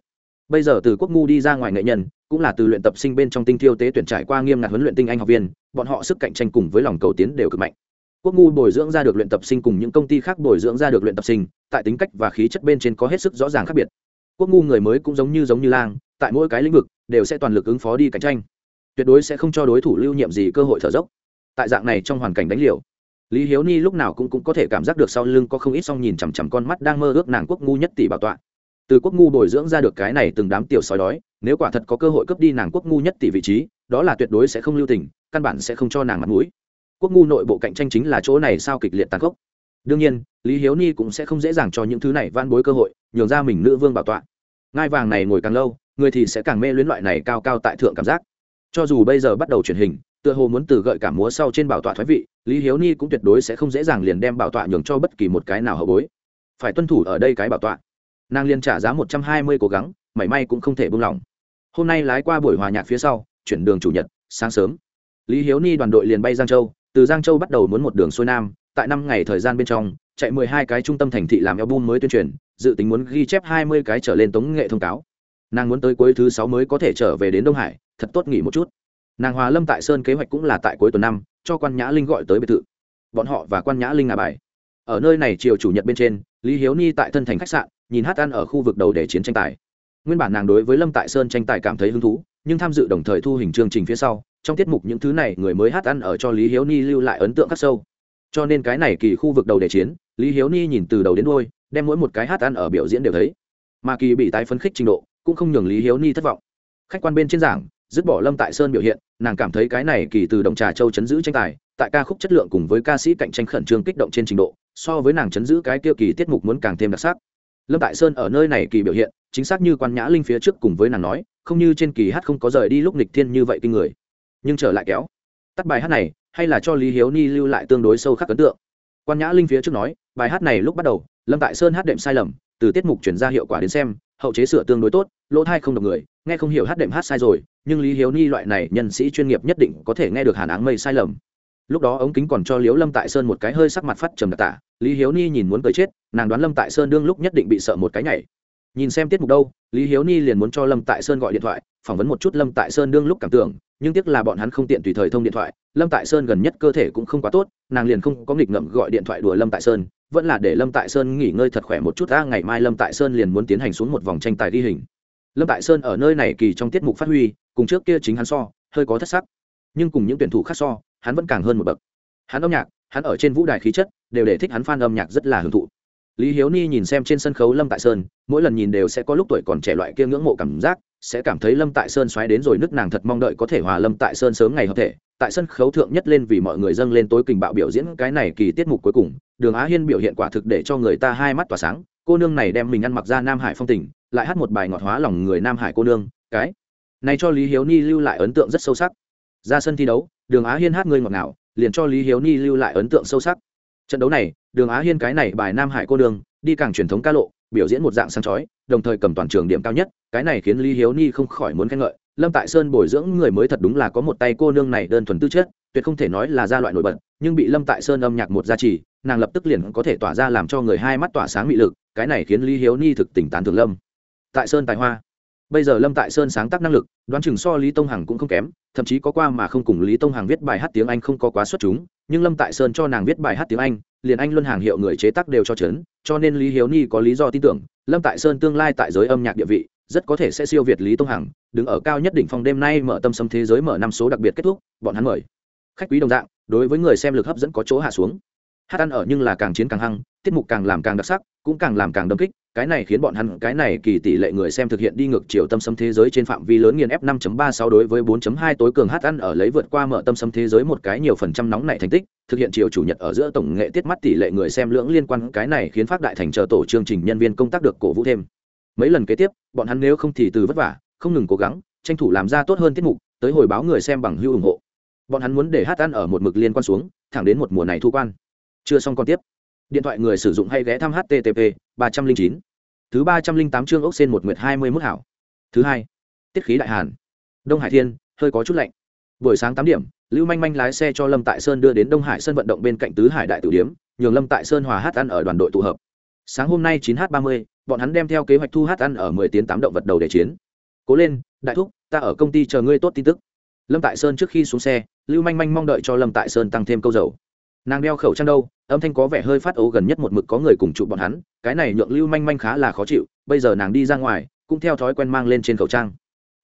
Bây giờ từ quốc ngu đi ra ngoài nghệ nhân, cũng là từ luyện tập sinh bên trong tinh thiêu tế tuyển trải qua nghiêm ngặt huấn luyện tinh anh học viên, bọn họ sức cạnh tranh cùng với lòng cầu tiến đều cực mạnh. Quốc ngu bồi dưỡng ra được luyện tập sinh cùng những công ty khác bồi dưỡng ra được luyện tập sinh, tại tính cách và khí chất bên trên có hết sức rõ ràng khác biệt. Quốc ngu người mới cũng giống như giống như lang, tại mỗi cái lĩnh vực, đều sẽ toàn lực ứng phó đi cạnh tranh tuyệt đối sẽ không cho đối thủ lưu nhiệm gì cơ hội thở dốc. Tại dạng này trong hoàn cảnh đánh liều lý hiếu ni lúc nào cũng, cũng có thể cảm giác được sau lưng có không ít song nhìn chằm chằm con mắt đang mơ ước nàng quốc ngu nhất tỷ bảo tọa. Từ quốc ngu bồi dưỡng ra được cái này từng đám tiểu sói đói nếu quả thật có cơ hội cướp đi nàng quốc ngu nhất tỷ vị trí đó là tuyệt đối sẽ không lưu tình căn bản sẽ không cho nàng mặt mũi. Quốc ngu nội bộ cạnh tranh chính là chỗ này sao kịch liệt tàn khốc. Đương nhiên lý hiếu ni cũng sẽ không dễ dàng cho những thứ này van bối cơ hội nhường ra mình nữ vương bảo tọa. Ngai vàng này ngồi càng lâu người thì sẽ càng mê luyến loại này cao cao tại thượng cảm giác cho dù bây giờ bắt đầu truyền hình, tựa hồ muốn từ gợi cảm múa sau trên bảo tọa thoái vị, lý hiếu ni cũng tuyệt đối sẽ không dễ dàng liền đem bảo tọa nhường cho bất kỳ một cái nào hậu bối. Phải tuân thủ ở đây cái bảo tọa. Nàng liền trả giá một trăm hai mươi cố gắng, mảy may cũng không thể buông lỏng. Hôm nay lái qua buổi hòa nhạc phía sau, chuyển đường chủ nhật, sáng sớm. Lý hiếu ni đoàn đội liền bay giang châu, từ giang châu bắt đầu muốn một đường xuôi nam, tại năm ngày thời gian bên trong, chạy mười hai cái trung tâm thành thị làm album mới tuyên truyền, dự tính muốn ghi chép hai mươi cái trở lên tống nghệ thông cáo. Nàng muốn tới cuối thứ sáu mới có thể trở về đến đông hải thật tốt nghỉ một chút. Nàng hòa lâm tại sơn kế hoạch cũng là tại cuối tuần năm, cho quan nhã linh gọi tới biệt thự. Bọn họ và quan nhã linh ngà bài. Ở nơi này chiều chủ nhật bên trên, lý hiếu ni tại thân thành khách sạn, nhìn hát ăn ở khu vực đầu để chiến tranh tài. Nguyên bản nàng đối với lâm tại sơn tranh tài cảm thấy hứng thú, nhưng tham dự đồng thời thu hình chương trình phía sau, trong tiết mục những thứ này người mới hát ăn ở cho lý hiếu ni lưu lại ấn tượng khắc sâu. Cho nên cái này kỳ khu vực đầu để chiến, lý hiếu ni nhìn từ đầu đến đôi đem mỗi một cái hát ăn ở biểu diễn đều thấy. Mà kỳ bị tái phấn khích trình độ, cũng không nhường lý hiếu ni thất vọng. Khách quan bên trên giảng dứt bỏ lâm tại sơn biểu hiện, nàng cảm thấy cái này kỳ từ đồng trà châu chấn giữ tranh tài, tại ca khúc chất lượng cùng với ca sĩ cạnh tranh khẩn trương kích động trên trình độ, so với nàng chấn giữ cái kia kỳ tiết mục muốn càng thêm đặc sắc. Lâm tại sơn ở nơi này kỳ biểu hiện, chính xác như quan nhã linh phía trước cùng với nàng nói, không như trên kỳ hát không có rời đi lúc nịch thiên như vậy kinh người. Nhưng trở lại kéo, tắt bài hát này, hay là cho lý hiếu ni lưu lại tương đối sâu khắc ấn tượng. Quan nhã linh phía trước nói, bài hát này lúc bắt đầu, lâm tại sơn hát đệm sai lầm, từ tiết mục chuyển ra hiệu quả đến xem, hậu chế sửa tương đối tốt, lỗ thai không độc người nghe không hiểu hát đệm hát sai rồi, nhưng lý hiếu ni loại này nhân sĩ chuyên nghiệp nhất định có thể nghe được hàn áng mây sai lầm. Lúc đó ống kính còn cho liếu lâm tại sơn một cái hơi sắc mặt phát trầm đặc tả, lý hiếu ni nhìn muốn cười chết, nàng đoán lâm tại sơn đương lúc nhất định bị sợ một cái nhảy. Nhìn xem tiết mục đâu, lý hiếu ni liền muốn cho lâm tại sơn gọi điện thoại, phỏng vấn một chút lâm tại sơn đương lúc cảm tưởng, nhưng tiếc là bọn hắn không tiện tùy thời thông điện thoại, lâm tại sơn gần nhất cơ thể cũng không quá tốt, nàng liền không có nghịch ngợm gọi điện thoại đùa lâm tại sơn, vẫn là để lâm tại sơn nghỉ ngơi thật khỏe một chút ta ngày mai lâm tại sơn liền muốn tiến hành xuống một vòng tranh tài ghi hình lâm tại sơn ở nơi này kỳ trong tiết mục phát huy, cùng trước kia chính hắn so, hơi có thất sắc. Nhưng cùng những tuyển thủ khác so, hắn vẫn càng hơn một bậc. Hắn âm nhạc, hắn ở trên vũ đài khí chất, đều để thích hắn f âm nhạc rất là hưởng thụ. Lý hiếu ni nhìn xem trên sân khấu lâm tại sơn, mỗi lần nhìn đều sẽ có lúc tuổi còn trẻ loại kia ngưỡng mộ cảm giác, sẽ cảm thấy lâm tại sơn xoáy đến rồi nước nàng thật mong đợi có thể hòa lâm tại sơn sớm ngày hợp thể. Tại sân khấu thượng nhất lên vì mọi người dâng lên tối kình bạo biểu diễn cái này kỳ tiết mục cuối cùng, đường á hiên biểu hiện quả thực để cho người ta hai mắt tỏa sáng, cô nương này đem mình ăn mặc ra nam hải phong tình lại hát một bài ngọt hóa lòng người nam hải cô nương, cái. Này cho lý hiếu ni lưu lại ấn tượng rất sâu sắc. Ra sân thi đấu, đường á hiên hát người ngọt ngào, liền cho lý hiếu ni lưu lại ấn tượng sâu sắc. Trận đấu này, đường á hiên cái này bài nam hải cô đường đi càng truyền thống ca lộ, biểu diễn một dạng sáng chói, đồng thời cầm toàn trường điểm cao nhất, cái này khiến lý hiếu ni không khỏi muốn khen ngợi. Lâm tại sơn bồi dưỡng người mới thật đúng là có một tay cô nương này đơn thuần tư chất, tuyệt không thể nói là gia loại nổi bật, nhưng bị lâm tại sơn âm nhạc một gia trì, nàng lập tức liền có thể tỏa ra làm cho người hai mắt tỏa sáng mị lực, cái này khiến lý hiếu ni thực tỉnh tán thường lâm tại sơn tài hoa. Bây giờ lâm tại sơn sáng tác năng lực, đoán chừng so lý tông hằng cũng không kém, thậm chí có qua mà không cùng lý tông hằng viết bài hát tiếng anh không có quá xuất chúng, nhưng lâm tại sơn cho nàng viết bài hát tiếng anh, liền anh luân hàng hiệu người chế tác đều cho chấn, cho nên lý hiếu ni có lý do tin tưởng, lâm tại sơn tương lai tại giới âm nhạc địa vị, rất có thể sẽ siêu việt lý tông hằng, đứng ở cao nhất đỉnh phong đêm nay mở tâm sâm thế giới mở năm số đặc biệt kết thúc, bọn hắn mời. Khách quý đồng dạng, đối với người xem lực hấp dẫn có chỗ hạ xuống. Hát ăn ở nhưng là càng chiến càng hăng, tiết mục càng làm càng đặc sắc, cũng càng làm càng đâm kích cái này khiến bọn hắn, cái này kỳ tỷ lệ người xem thực hiện đi ngược chiều tâm sấm thế giới trên phạm vi lớn nghiền f 5.36 đối với 4.2 tối cường hát ăn ở lấy vượt qua mở tâm sấm thế giới một cái nhiều phần trăm nóng này thành tích, thực hiện chiều chủ nhật ở giữa tổng nghệ tiết mắt tỷ lệ người xem lưỡng liên quan. Cái này khiến phát đại thành chờ tổ chương trình nhân viên công tác được cổ vũ thêm. Mấy lần kế tiếp, bọn hắn nếu không thì từ vất vả, không ngừng cố gắng, tranh thủ làm ra tốt hơn tiết mục, tới hồi báo người xem bằng hưu ủng hộ. Bọn hắn muốn để hát ăn ở một mực liên quan xuống, thẳng đến một mùa này thu quan. Chưa xong còn tiếp điện thoại người sử dụng hay ghé thăm http 309 thứ 308 chương ốc sen một nguyệt hai mươi mức hảo. Thứ hai, tiết khí đại hàn. Đông hải thiên, hơi có chút lạnh. Buổi sáng tám điểm, lưu manh manh lái xe cho lâm tại sơn đưa đến đông hải sân vận động bên cạnh tứ hải đại tử điếm nhường lâm tại sơn hòa hát ăn ở đoàn đội tụ hợp. Sáng hôm nay 9 h 30 bọn hắn đem theo kế hoạch thu hát ăn ở 10 tiếng tám động vật đầu để chiến. Cố lên, đại thúc, ta ở công ty chờ ngươi tốt tin tức. Lâm tại sơn trước khi xuống xe, lưu manh manh mong đợi cho lâm tại sơn tăng thêm câu dầu nàng đeo khẩu trang đâu, âm thanh có vẻ hơi phát ấu gần nhất một mực có người cùng chụp bọn hắn, cái này nhượng lưu manh manh khá là khó chịu, bây giờ nàng đi ra ngoài, cũng theo thói quen mang lên trên khẩu trang.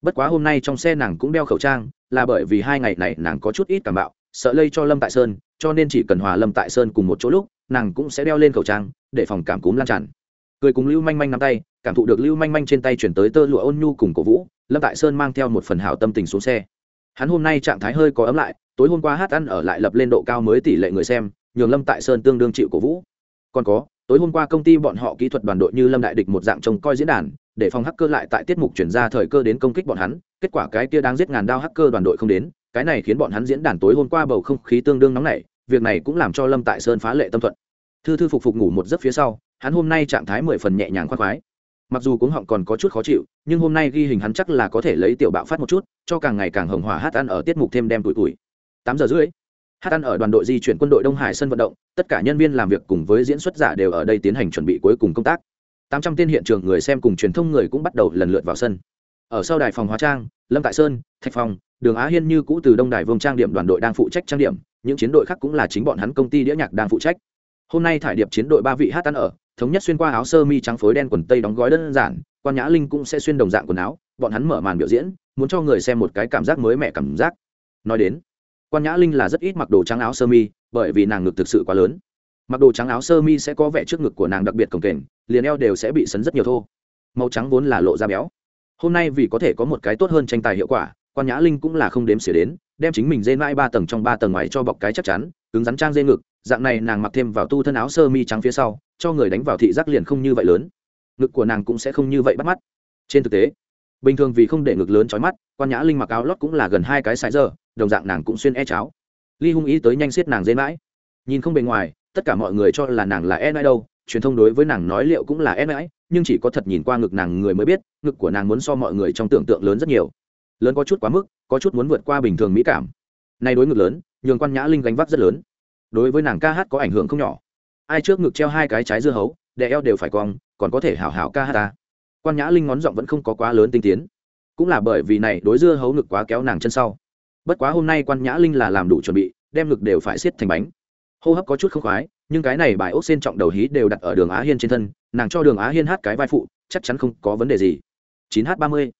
Bất quá hôm nay trong xe nàng cũng đeo khẩu trang, là bởi vì hai ngày này nàng có chút ít cảm bạo, sợ lây cho lâm tại sơn, cho nên chỉ cần hòa lâm tại sơn cùng một chỗ lúc, nàng cũng sẽ đeo lên khẩu trang, để phòng cảm cúm lan tràn. Cười cùng lưu manh manh nắm tay, cảm thụ được lưu manh manh trên tay chuyển tới tơ lụa ôn nhu cùng cổ vũ, lâm tại sơn mang theo một phần hảo tâm tình xuống xe. Hắn hôm nay trạng thái hơi có ấm lại tối hôm qua hát ăn ở lại lập lên độ cao mới tỷ lệ người xem, nhường lâm tại sơn tương đương chịu cổ vũ. Còn có, tối hôm qua công ty bọn họ kỹ thuật đoàn đội như lâm đại địch một dạng trông coi diễn đàn, để phòng hacker lại tại tiết mục chuyển ra thời cơ đến công kích bọn hắn, kết quả cái kia đang giết ngàn đao hacker đoàn đội không đến, cái này khiến bọn hắn diễn đàn tối hôm qua bầu không khí tương đương nóng nảy, việc này cũng làm cho lâm tại sơn phá lệ tâm thuận. Thư thư phục phục ngủ một giấc phía sau, hắn hôm nay trạng thái mười phần nhẹ nhàng khoác khoái. Mặc dù cuống họng còn có chút khó chịu, nhưng hôm nay ghi hình hắn chắc là có thể lấy tiểu bạo phát một chút, cho càng ngày càng hồng hỏa hát ăn ở tiết mục thêm đem tuổi tuổi tám giờ rưỡi. Hát ăn ở đoàn đội di chuyển quân đội đông hải sân vận động, tất cả nhân viên làm việc cùng với diễn xuất giả đều ở đây tiến hành chuẩn bị cuối cùng công tác. Tám trăm tên hiện trường người xem cùng truyền thông người cũng bắt đầu lần lượt vào sân. Ở sau đài phòng hóa trang, lâm tại sơn, thạch phòng đường á hiên như cũ từ đông đài vương trang điểm đoàn đội đang phụ trách trang điểm, những chiến đội khác cũng là chính bọn hắn công ty đĩa nhạc đang phụ trách. Hôm nay thải điệp chiến đội ba vị hát ăn ở, thống nhất xuyên qua áo sơ mi trắng phối đen quần tây đóng gói đơn giản, quan nhã linh cũng sẽ xuyên đồng dạng quần áo, bọn hắn mở màn biểu diễn, muốn cho người xem một cái cảm giác mới mẻ cảm giác. Nói đến quan nhã linh là rất ít mặc đồ trắng áo sơ mi, bởi vì nàng ngực thực sự quá lớn. Mặc đồ trắng áo sơ mi sẽ có vẻ trước ngực của nàng đặc biệt cồng kềnh, liền eo đều sẽ bị sấn rất nhiều thô. Màu trắng vốn là lộ da béo. Hôm nay vì có thể có một cái tốt hơn tranh tài hiệu quả, quan nhã linh cũng là không đếm xỉa đến, đem chính mình dê mãi ba tầng trong ba tầng ngoài cho bọc cái chắc chắn, cứng rắn trang dê ngực, dạng này nàng mặc thêm vào tu thân áo sơ mi trắng phía sau, cho người đánh vào thị giác liền không như vậy lớn. Ngực của nàng cũng sẽ không như vậy bắt mắt. Trên thực tế, bình thường vì không để ngực lớn trói mắt, quan nhã linh mặc áo lót cũng là gần hai cái sải giờ đồng dạng nàng cũng xuyên e cháo. Ly hung ý tới nhanh xiết nàng dễ mãi. Nhìn không bề ngoài, tất cả mọi người cho là nàng là e mãi đâu, truyền thông đối với nàng nói liệu cũng là e mãi, nhưng chỉ có thật nhìn qua ngực nàng người mới biết, ngực của nàng muốn so mọi người trong tưởng tượng lớn rất nhiều. Lớn có chút quá mức, có chút muốn vượt qua bình thường mỹ cảm. Nay đối ngực lớn, nhường quan nhã linh gánh vác rất lớn. Đối với nàng ca hát có ảnh hưởng không nhỏ. Ai trước ngực treo hai cái trái dưa hấu, đè eo đều phải cong, còn có thể hảo hảo ca hát ta. Quan nhã linh ngón giọng vẫn không có quá lớn tinh tiến. Cũng là bởi vì này, đối dưa hấu ngực quá kéo nàng chân sau bất quá hôm nay quan nhã linh là làm đủ chuẩn bị, đem ngực đều phải xiết thành bánh. Hô hấp có chút không khoái, nhưng cái này bài ốc xên trọng đầu hí đều đặt ở đường á hiên trên thân, nàng cho đường á hiên hát cái vai phụ, chắc chắn không có vấn đề gì. 9 h 30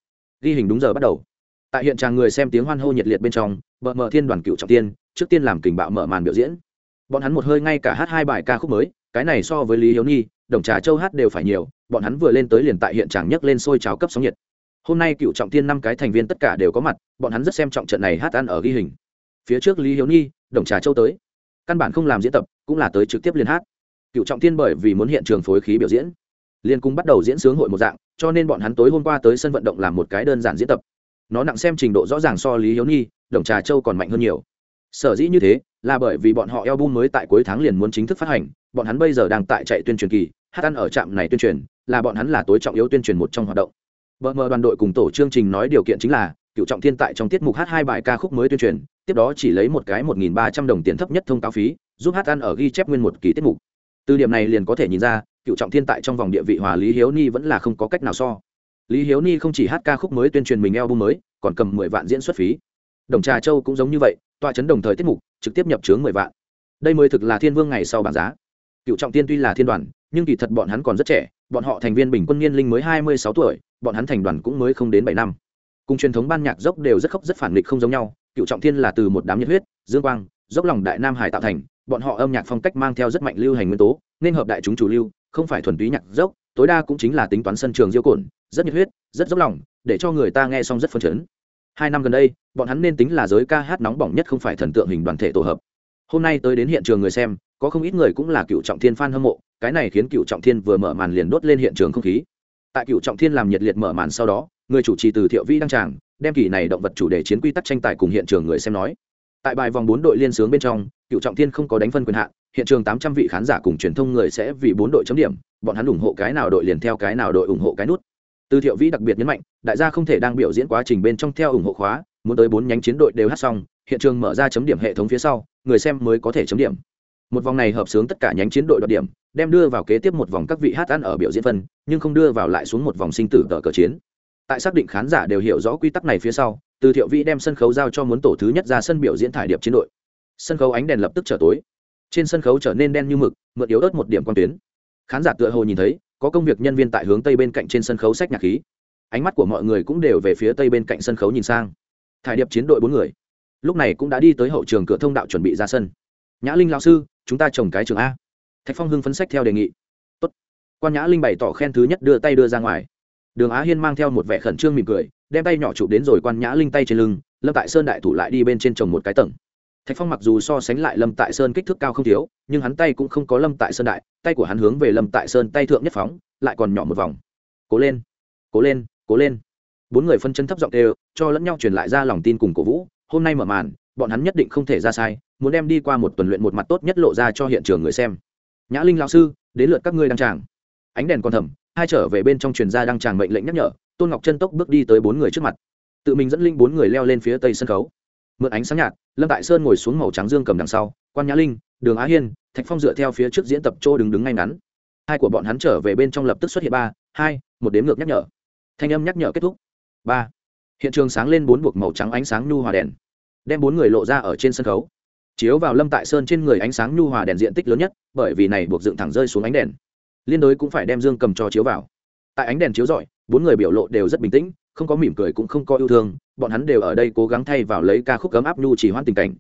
ghi hình đúng giờ bắt đầu. Tại hiện tràng người xem tiếng hoan hô nhiệt liệt bên trong vợ mở thiên đoàn cựu trọng tiên, trước tiên làm kình bạo mở màn biểu diễn. Bọn hắn một hơi ngay cả hát hai bài ca khúc mới, cái này so với lý hiếu nhi, đồng trà châu hát đều phải nhiều, bọn hắn vừa lên tới liền tại hiện tràng nhấc lên sôi cháo cấp sóng nhiệt hôm nay cựu trọng tiên năm cái thành viên tất cả đều có mặt, bọn hắn rất xem trọng trận này hát ăn ở ghi hình. Phía trước lý hiếu nhi, đồng trà châu tới. Căn bản không làm diễn tập, cũng là tới trực tiếp liên hát. Cựu trọng tiên bởi vì muốn hiện trường phối khí biểu diễn liên cung bắt đầu diễn sướng hội một dạng, cho nên bọn hắn tối hôm qua tới sân vận động làm một cái đơn giản diễn tập. Nó nặng xem trình độ rõ ràng so lý hiếu nhi, đồng trà châu còn mạnh hơn nhiều. Sở dĩ như thế, là bởi vì bọn họ Eo album mới tại cuối tháng liền muốn chính thức phát hành, bọn hắn bây giờ đang tại chạy tuyên truyền kỳ, hát ăn ở trạm này tuyên truyền, là bọn hắn là tối trọng yếu tuyên truyền một trong hoạt động bờ mờ đoàn đội cùng tổ chương trình nói điều kiện chính là, cựu trọng thiên tại trong tiết mục hát hai bài ca khúc mới tuyên truyền, tiếp đó chỉ lấy một cái một nghìn ba trăm đồng tiền thấp nhất thông cáo phí, giúp hát ăn ở ghi chép nguyên một kỳ tiết mục. Từ điểm này liền có thể nhìn ra, cựu trọng thiên tại trong vòng địa vị hòa lý hiếu ni vẫn là không có cách nào so. Lý hiếu ni không chỉ hát ca khúc mới tuyên truyền mình album mới, còn cầm mười vạn diễn xuất phí. Đồng trà châu cũng giống như vậy, tọa chấn đồng thời tiết mục, trực tiếp nhập chướng mười vạn. Đây mới thực là thiên vương ngày sau bảng giá. Cựu trọng thiên tuy là thiên đoàn, nhưng kỳ thật bọn hắn còn rất trẻ bọn họ thành viên bình quân niên linh mới hai mươi sáu tuổi, bọn hắn thành đoàn cũng mới không đến bảy năm. Cùng truyền thống ban nhạc dốc đều rất khóc rất phản nghịch không giống nhau, cựu trọng thiên là từ một đám nhiệt huyết, dương quang, dốc lòng đại nam hải tạo thành, bọn họ âm nhạc phong cách mang theo rất mạnh lưu hành nguyên tố, nên hợp đại chúng chủ lưu, không phải thuần túy nhạc dốc, tối đa cũng chính là tính toán sân trường diêu cồn rất nhiệt huyết, rất dốc lòng, để cho người ta nghe xong rất phấn chấn. Hai năm gần đây, bọn hắn nên tính là giới ca hát nóng bỏng nhất không phải thần tượng hình đoàn thể tổ hợp. Hôm nay tới đến hiện trường người xem, có không ít người cũng là cựu trọng thiên f a n hâm mộ cái này khiến cựu trọng thiên vừa mở màn liền đốt lên hiện trường không khí. Tại cựu trọng thiên làm nhiệt liệt mở màn sau đó, người chủ trì từ thiệu vĩ đăng tràng, đem kỳ này động vật chủ đề chiến quy tắc tranh tài cùng hiện trường người xem nói. Tại bài vòng bốn đội liên sướng bên trong, cựu trọng thiên không có đánh phân quyền hạn, hiện trường tám trăm vị khán giả cùng truyền thông người sẽ vì bốn đội chấm điểm, bọn hắn ủng hộ cái nào đội liền theo cái nào đội ủng hộ cái nút. Từ thiệu vĩ đặc biệt nhấn mạnh, đại gia không thể đang biểu diễn quá trình bên trong theo ủng hộ khóa, muốn tới bốn nhánh chiến đội đều hát xong, hiện trường mở ra chấm điểm hệ thống phía sau, người xem mới có thể chấm điểm một vòng này hợp sướng tất cả nhánh chiến đội đoạt điểm, đem đưa vào kế tiếp một vòng các vị hát ăn ở biểu diễn phân, nhưng không đưa vào lại xuống một vòng sinh tử tờ cờ chiến. Tại xác định khán giả đều hiểu rõ quy tắc này phía sau, từ thiệu vĩ đem sân khấu giao cho muốn tổ thứ nhất ra sân biểu diễn thải điệp chiến đội. Sân khấu ánh đèn lập tức trở tối. Trên sân khấu trở nên đen như mực, mượn yếu ớt một điểm quan tuyến. Khán giả tựa hồ nhìn thấy, có công việc nhân viên tại hướng tây bên cạnh trên sân khấu sách nhạc khí. Ánh mắt của mọi người cũng đều về phía tây bên cạnh sân khấu nhìn sang. Thải điệp chiến đội bốn người, lúc này cũng đã đi tới hậu trường cửa thông đạo chuẩn bị ra sân. Nhã linh lao sư chúng ta trồng cái trường a. Thạch phong hưng phấn sách theo đề nghị. Tốt. quan nhã linh bày tỏ khen thứ nhất đưa tay đưa ra ngoài. Đường á hiên mang theo một vẻ khẩn trương mỉm cười, đem tay nhỏ chụp đến rồi quan nhã linh tay trên lưng, lâm tại sơn đại thủ lại đi bên trên trồng một cái tầng. Thạch phong mặc dù so sánh lại lâm tại sơn kích thước cao không thiếu, nhưng hắn tay cũng không có lâm tại sơn đại, tay của hắn hướng về lâm tại sơn tay thượng nhất phóng, lại còn nhỏ một vòng. Cố lên cố lên cố lên. Bốn người phân chân thấp giọng đều cho lẫn nhau truyền lại ra lòng tin cùng cổ vũ, hôm nay mở màn bọn hắn nhất định không thể ra sai, muốn đem đi qua một tuần luyện một mặt tốt nhất lộ ra cho hiện trường người xem. Nhã linh lão sư, đến lượt các ngươi đăng tràng. Ánh đèn còn thầm, hai trở về bên trong truyền gia đăng tràng mệnh lệnh nhắc nhở, tôn ngọc chân tốc bước đi tới bốn người trước mặt. Tự mình dẫn linh bốn người leo lên phía tây sân khấu. Mượn ánh sáng nhạt, lâm tại sơn ngồi xuống màu trắng dương cầm đằng sau, quan nhã linh, đường á hiên, thạch phong dựa theo phía trước diễn tập chỗ đứng đứng ngay ngắn. Hai của bọn hắn trở về bên trong lập tức xuất hiện ba, hai, một đếm ngược nhắc nhở. Thanh âm nhắc nhở kết thúc. Ba. Hiện trường sáng lên bốn buộc màu trắng ánh sáng nhu hòa đèn đem bốn người lộ ra ở trên sân khấu. Chiếu vào lâm tại sơn trên người ánh sáng nhu hòa đèn diện tích lớn nhất, bởi vì này buộc dựng thẳng rơi xuống ánh đèn. Liên đối cũng phải đem dương cầm cho chiếu vào. Tại ánh đèn chiếu rọi, bốn người biểu lộ đều rất bình tĩnh, không có mỉm cười cũng không có yêu thương, bọn hắn đều ở đây cố gắng thay vào lấy ca khúc cấm áp nhu chỉ hoãn tình cảnh.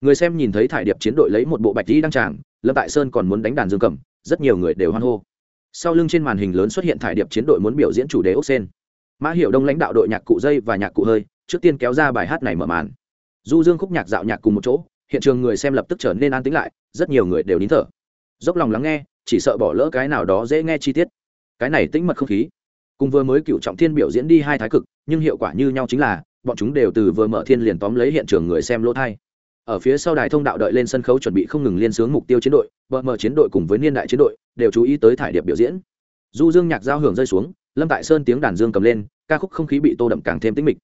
Người xem nhìn thấy thải điệp chiến đội lấy một bộ bạch tí đăng tràng, lâm tại sơn còn muốn đánh đàn dương cầm, rất nhiều người đều hoan hô. Sau lưng trên màn hình lớn xuất hiện thải điệp chiến đội muốn biểu diễn chủ đề ốc sen mã hiệu đông lãnh đạo đội nhạc cụ dây và nhạc cụ hơi, trước tiên kéo ra bài hát này mở màn du dương khúc nhạc dạo nhạc cùng một chỗ, hiện trường người xem lập tức trở nên an tĩnh lại, rất nhiều người đều nín thở. Dốc lòng lắng nghe, chỉ sợ bỏ lỡ cái nào đó dễ nghe chi tiết. Cái này tĩnh mật không khí. Cùng vừa mới cựu trọng thiên biểu diễn đi hai thái cực, nhưng hiệu quả như nhau chính là, bọn chúng đều từ vừa mở thiên liền tóm lấy hiện trường người xem lỗ thai. Ở phía sau đài thông đạo đợi lên sân khấu chuẩn bị không ngừng liên sướng mục tiêu chiến đội, bờ mở chiến đội cùng với niên đại chiến đội đều chú ý tới thải điệp biểu diễn. Du dương nhạc giao hưởng rơi xuống, lâm tại sơn tiếng đàn dương cầm lên, ca khúc không khí bị tô đậm càng thêm tĩnh mịch.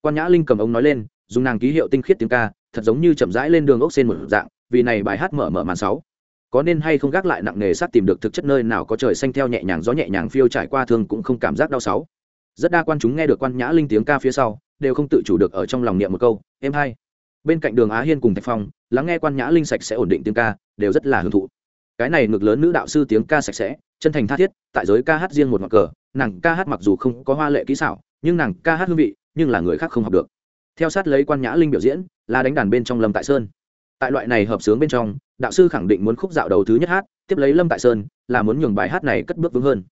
Quan nhã linh cầm ống nói lên dùng nàng ký hiệu tinh khiết tiếng ca, thật giống như chậm rãi lên đường ốc xên một dạng, vì này bài hát mở mở màn sáu. Có nên hay không gác lại nặng nề sát tìm được thực chất nơi nào có trời xanh theo nhẹ nhàng gió nhẹ nhàng phiêu trải qua thương cũng không cảm giác đau sáu. Rất đa quan chúng nghe được quan nhã linh tiếng ca phía sau, đều không tự chủ được ở trong lòng niệm một câu, em hai. Bên cạnh đường á hiên cùng thạch phong, lắng nghe quan nhã linh sạch sẽ ổn định tiếng ca, đều rất là hưởng thụ. Cái này ngực lớn nữ đạo sư tiếng ca sạch sẽ, chân thành tha thiết, tại giới ca hát riêng một ngọn cờ, nàng ca hát mặc dù không có hoa lệ kỹ xảo, nhưng nàng ca hát hương vị, nhưng là người khác không học được theo sát lấy quan nhã linh biểu diễn, là đánh đàn bên trong lâm tại sơn. Tại loại này hợp sướng bên trong, đạo sư khẳng định muốn khúc dạo đầu thứ nhất hát, tiếp lấy lâm tại sơn, là muốn nhường bài hát này cất bước vững hơn.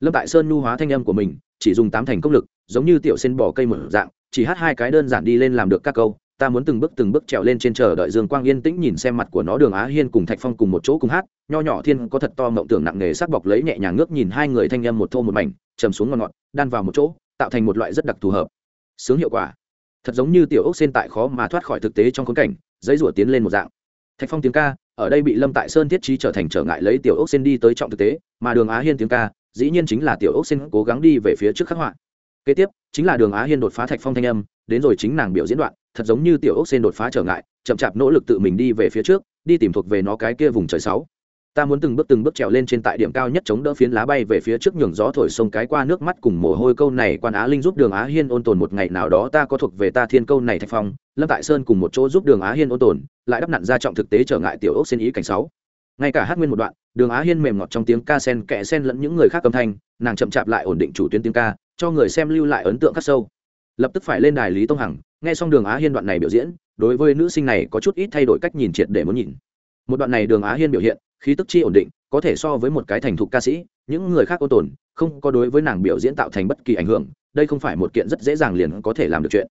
Lâm tại sơn nhu hóa thanh âm của mình, chỉ dùng tám thành công lực, giống như tiểu sen bỏ cây mở dạng, chỉ hát hai cái đơn giản đi lên làm được các câu, ta muốn từng bước từng bước trèo lên trên chờ đợi dương quang yên tĩnh nhìn xem mặt của nó đường á hiên cùng thạch phong cùng một chỗ cùng hát, nho nhỏ thiên có thật to mộng tưởng nặng nề sắc bọc lấy nhẹ nhàng ngước nhìn hai người thanh âm một thô một mảnh, trầm xuống ngọn ngọt, đan vào một chỗ, tạo thành một loại rất đặc thù hợp. Sướng hiệu quả thật giống như tiểu ốc sen tại khó mà thoát khỏi thực tế trong khốn cảnh giấy rủa tiến lên một dạng. Thạch phong tiếng ca, ở đây bị lâm tại sơn thiết trí trở thành trở ngại lấy tiểu ốc sen đi tới trọng thực tế, mà đường á hiên tiếng ca, dĩ nhiên chính là tiểu ốc sen cố gắng đi về phía trước khắc họa. Kế tiếp, chính là đường á hiên đột phá thạch phong thanh âm, đến rồi chính nàng biểu diễn đoạn, thật giống như tiểu ốc sen đột phá trở ngại, chậm chạp nỗ lực tự mình đi về phía trước, đi tìm thuộc về nó cái kia vùng trời sáu ta muốn từng bước từng bước trèo lên trên tại điểm cao nhất chống đỡ phiến lá bay về phía trước nhường gió thổi sông cái qua nước mắt cùng mồ hôi. Câu này quan á linh giúp đường á hiên ôn tồn một ngày nào đó, ta có thuộc về ta thiên câu này thạch phong. Lâm tại sơn cùng một chỗ giúp đường á hiên ôn tồn, lại đắp nặn ra trọng thực tế trở ngại tiểu ốc xin ý cảnh sáu. Ngay cả hát nguyên một đoạn, đường á hiên mềm ngọt trong tiếng ca sen kẽ sen lẫn những người khác âm thanh, nàng chậm chạp lại ổn định chủ tuyến tiếng ca, cho người xem lưu lại ấn tượng khắc sâu. Lập tức phải lên đài lý tông hằng, nghe xong đường á hiên đoạn này biểu diễn, đối với nữ sinh này có chút ít thay đổi cách nhìn triệt để muốn nhìn một đoạn này đường á hiên biểu hiện, khí tức chi ổn định, có thể so với một cái thành thục ca sĩ, những người khác ô tồn, không có đối với nàng biểu diễn tạo thành bất kỳ ảnh hưởng, đây không phải một kiện rất dễ dàng liền có thể làm được chuyện.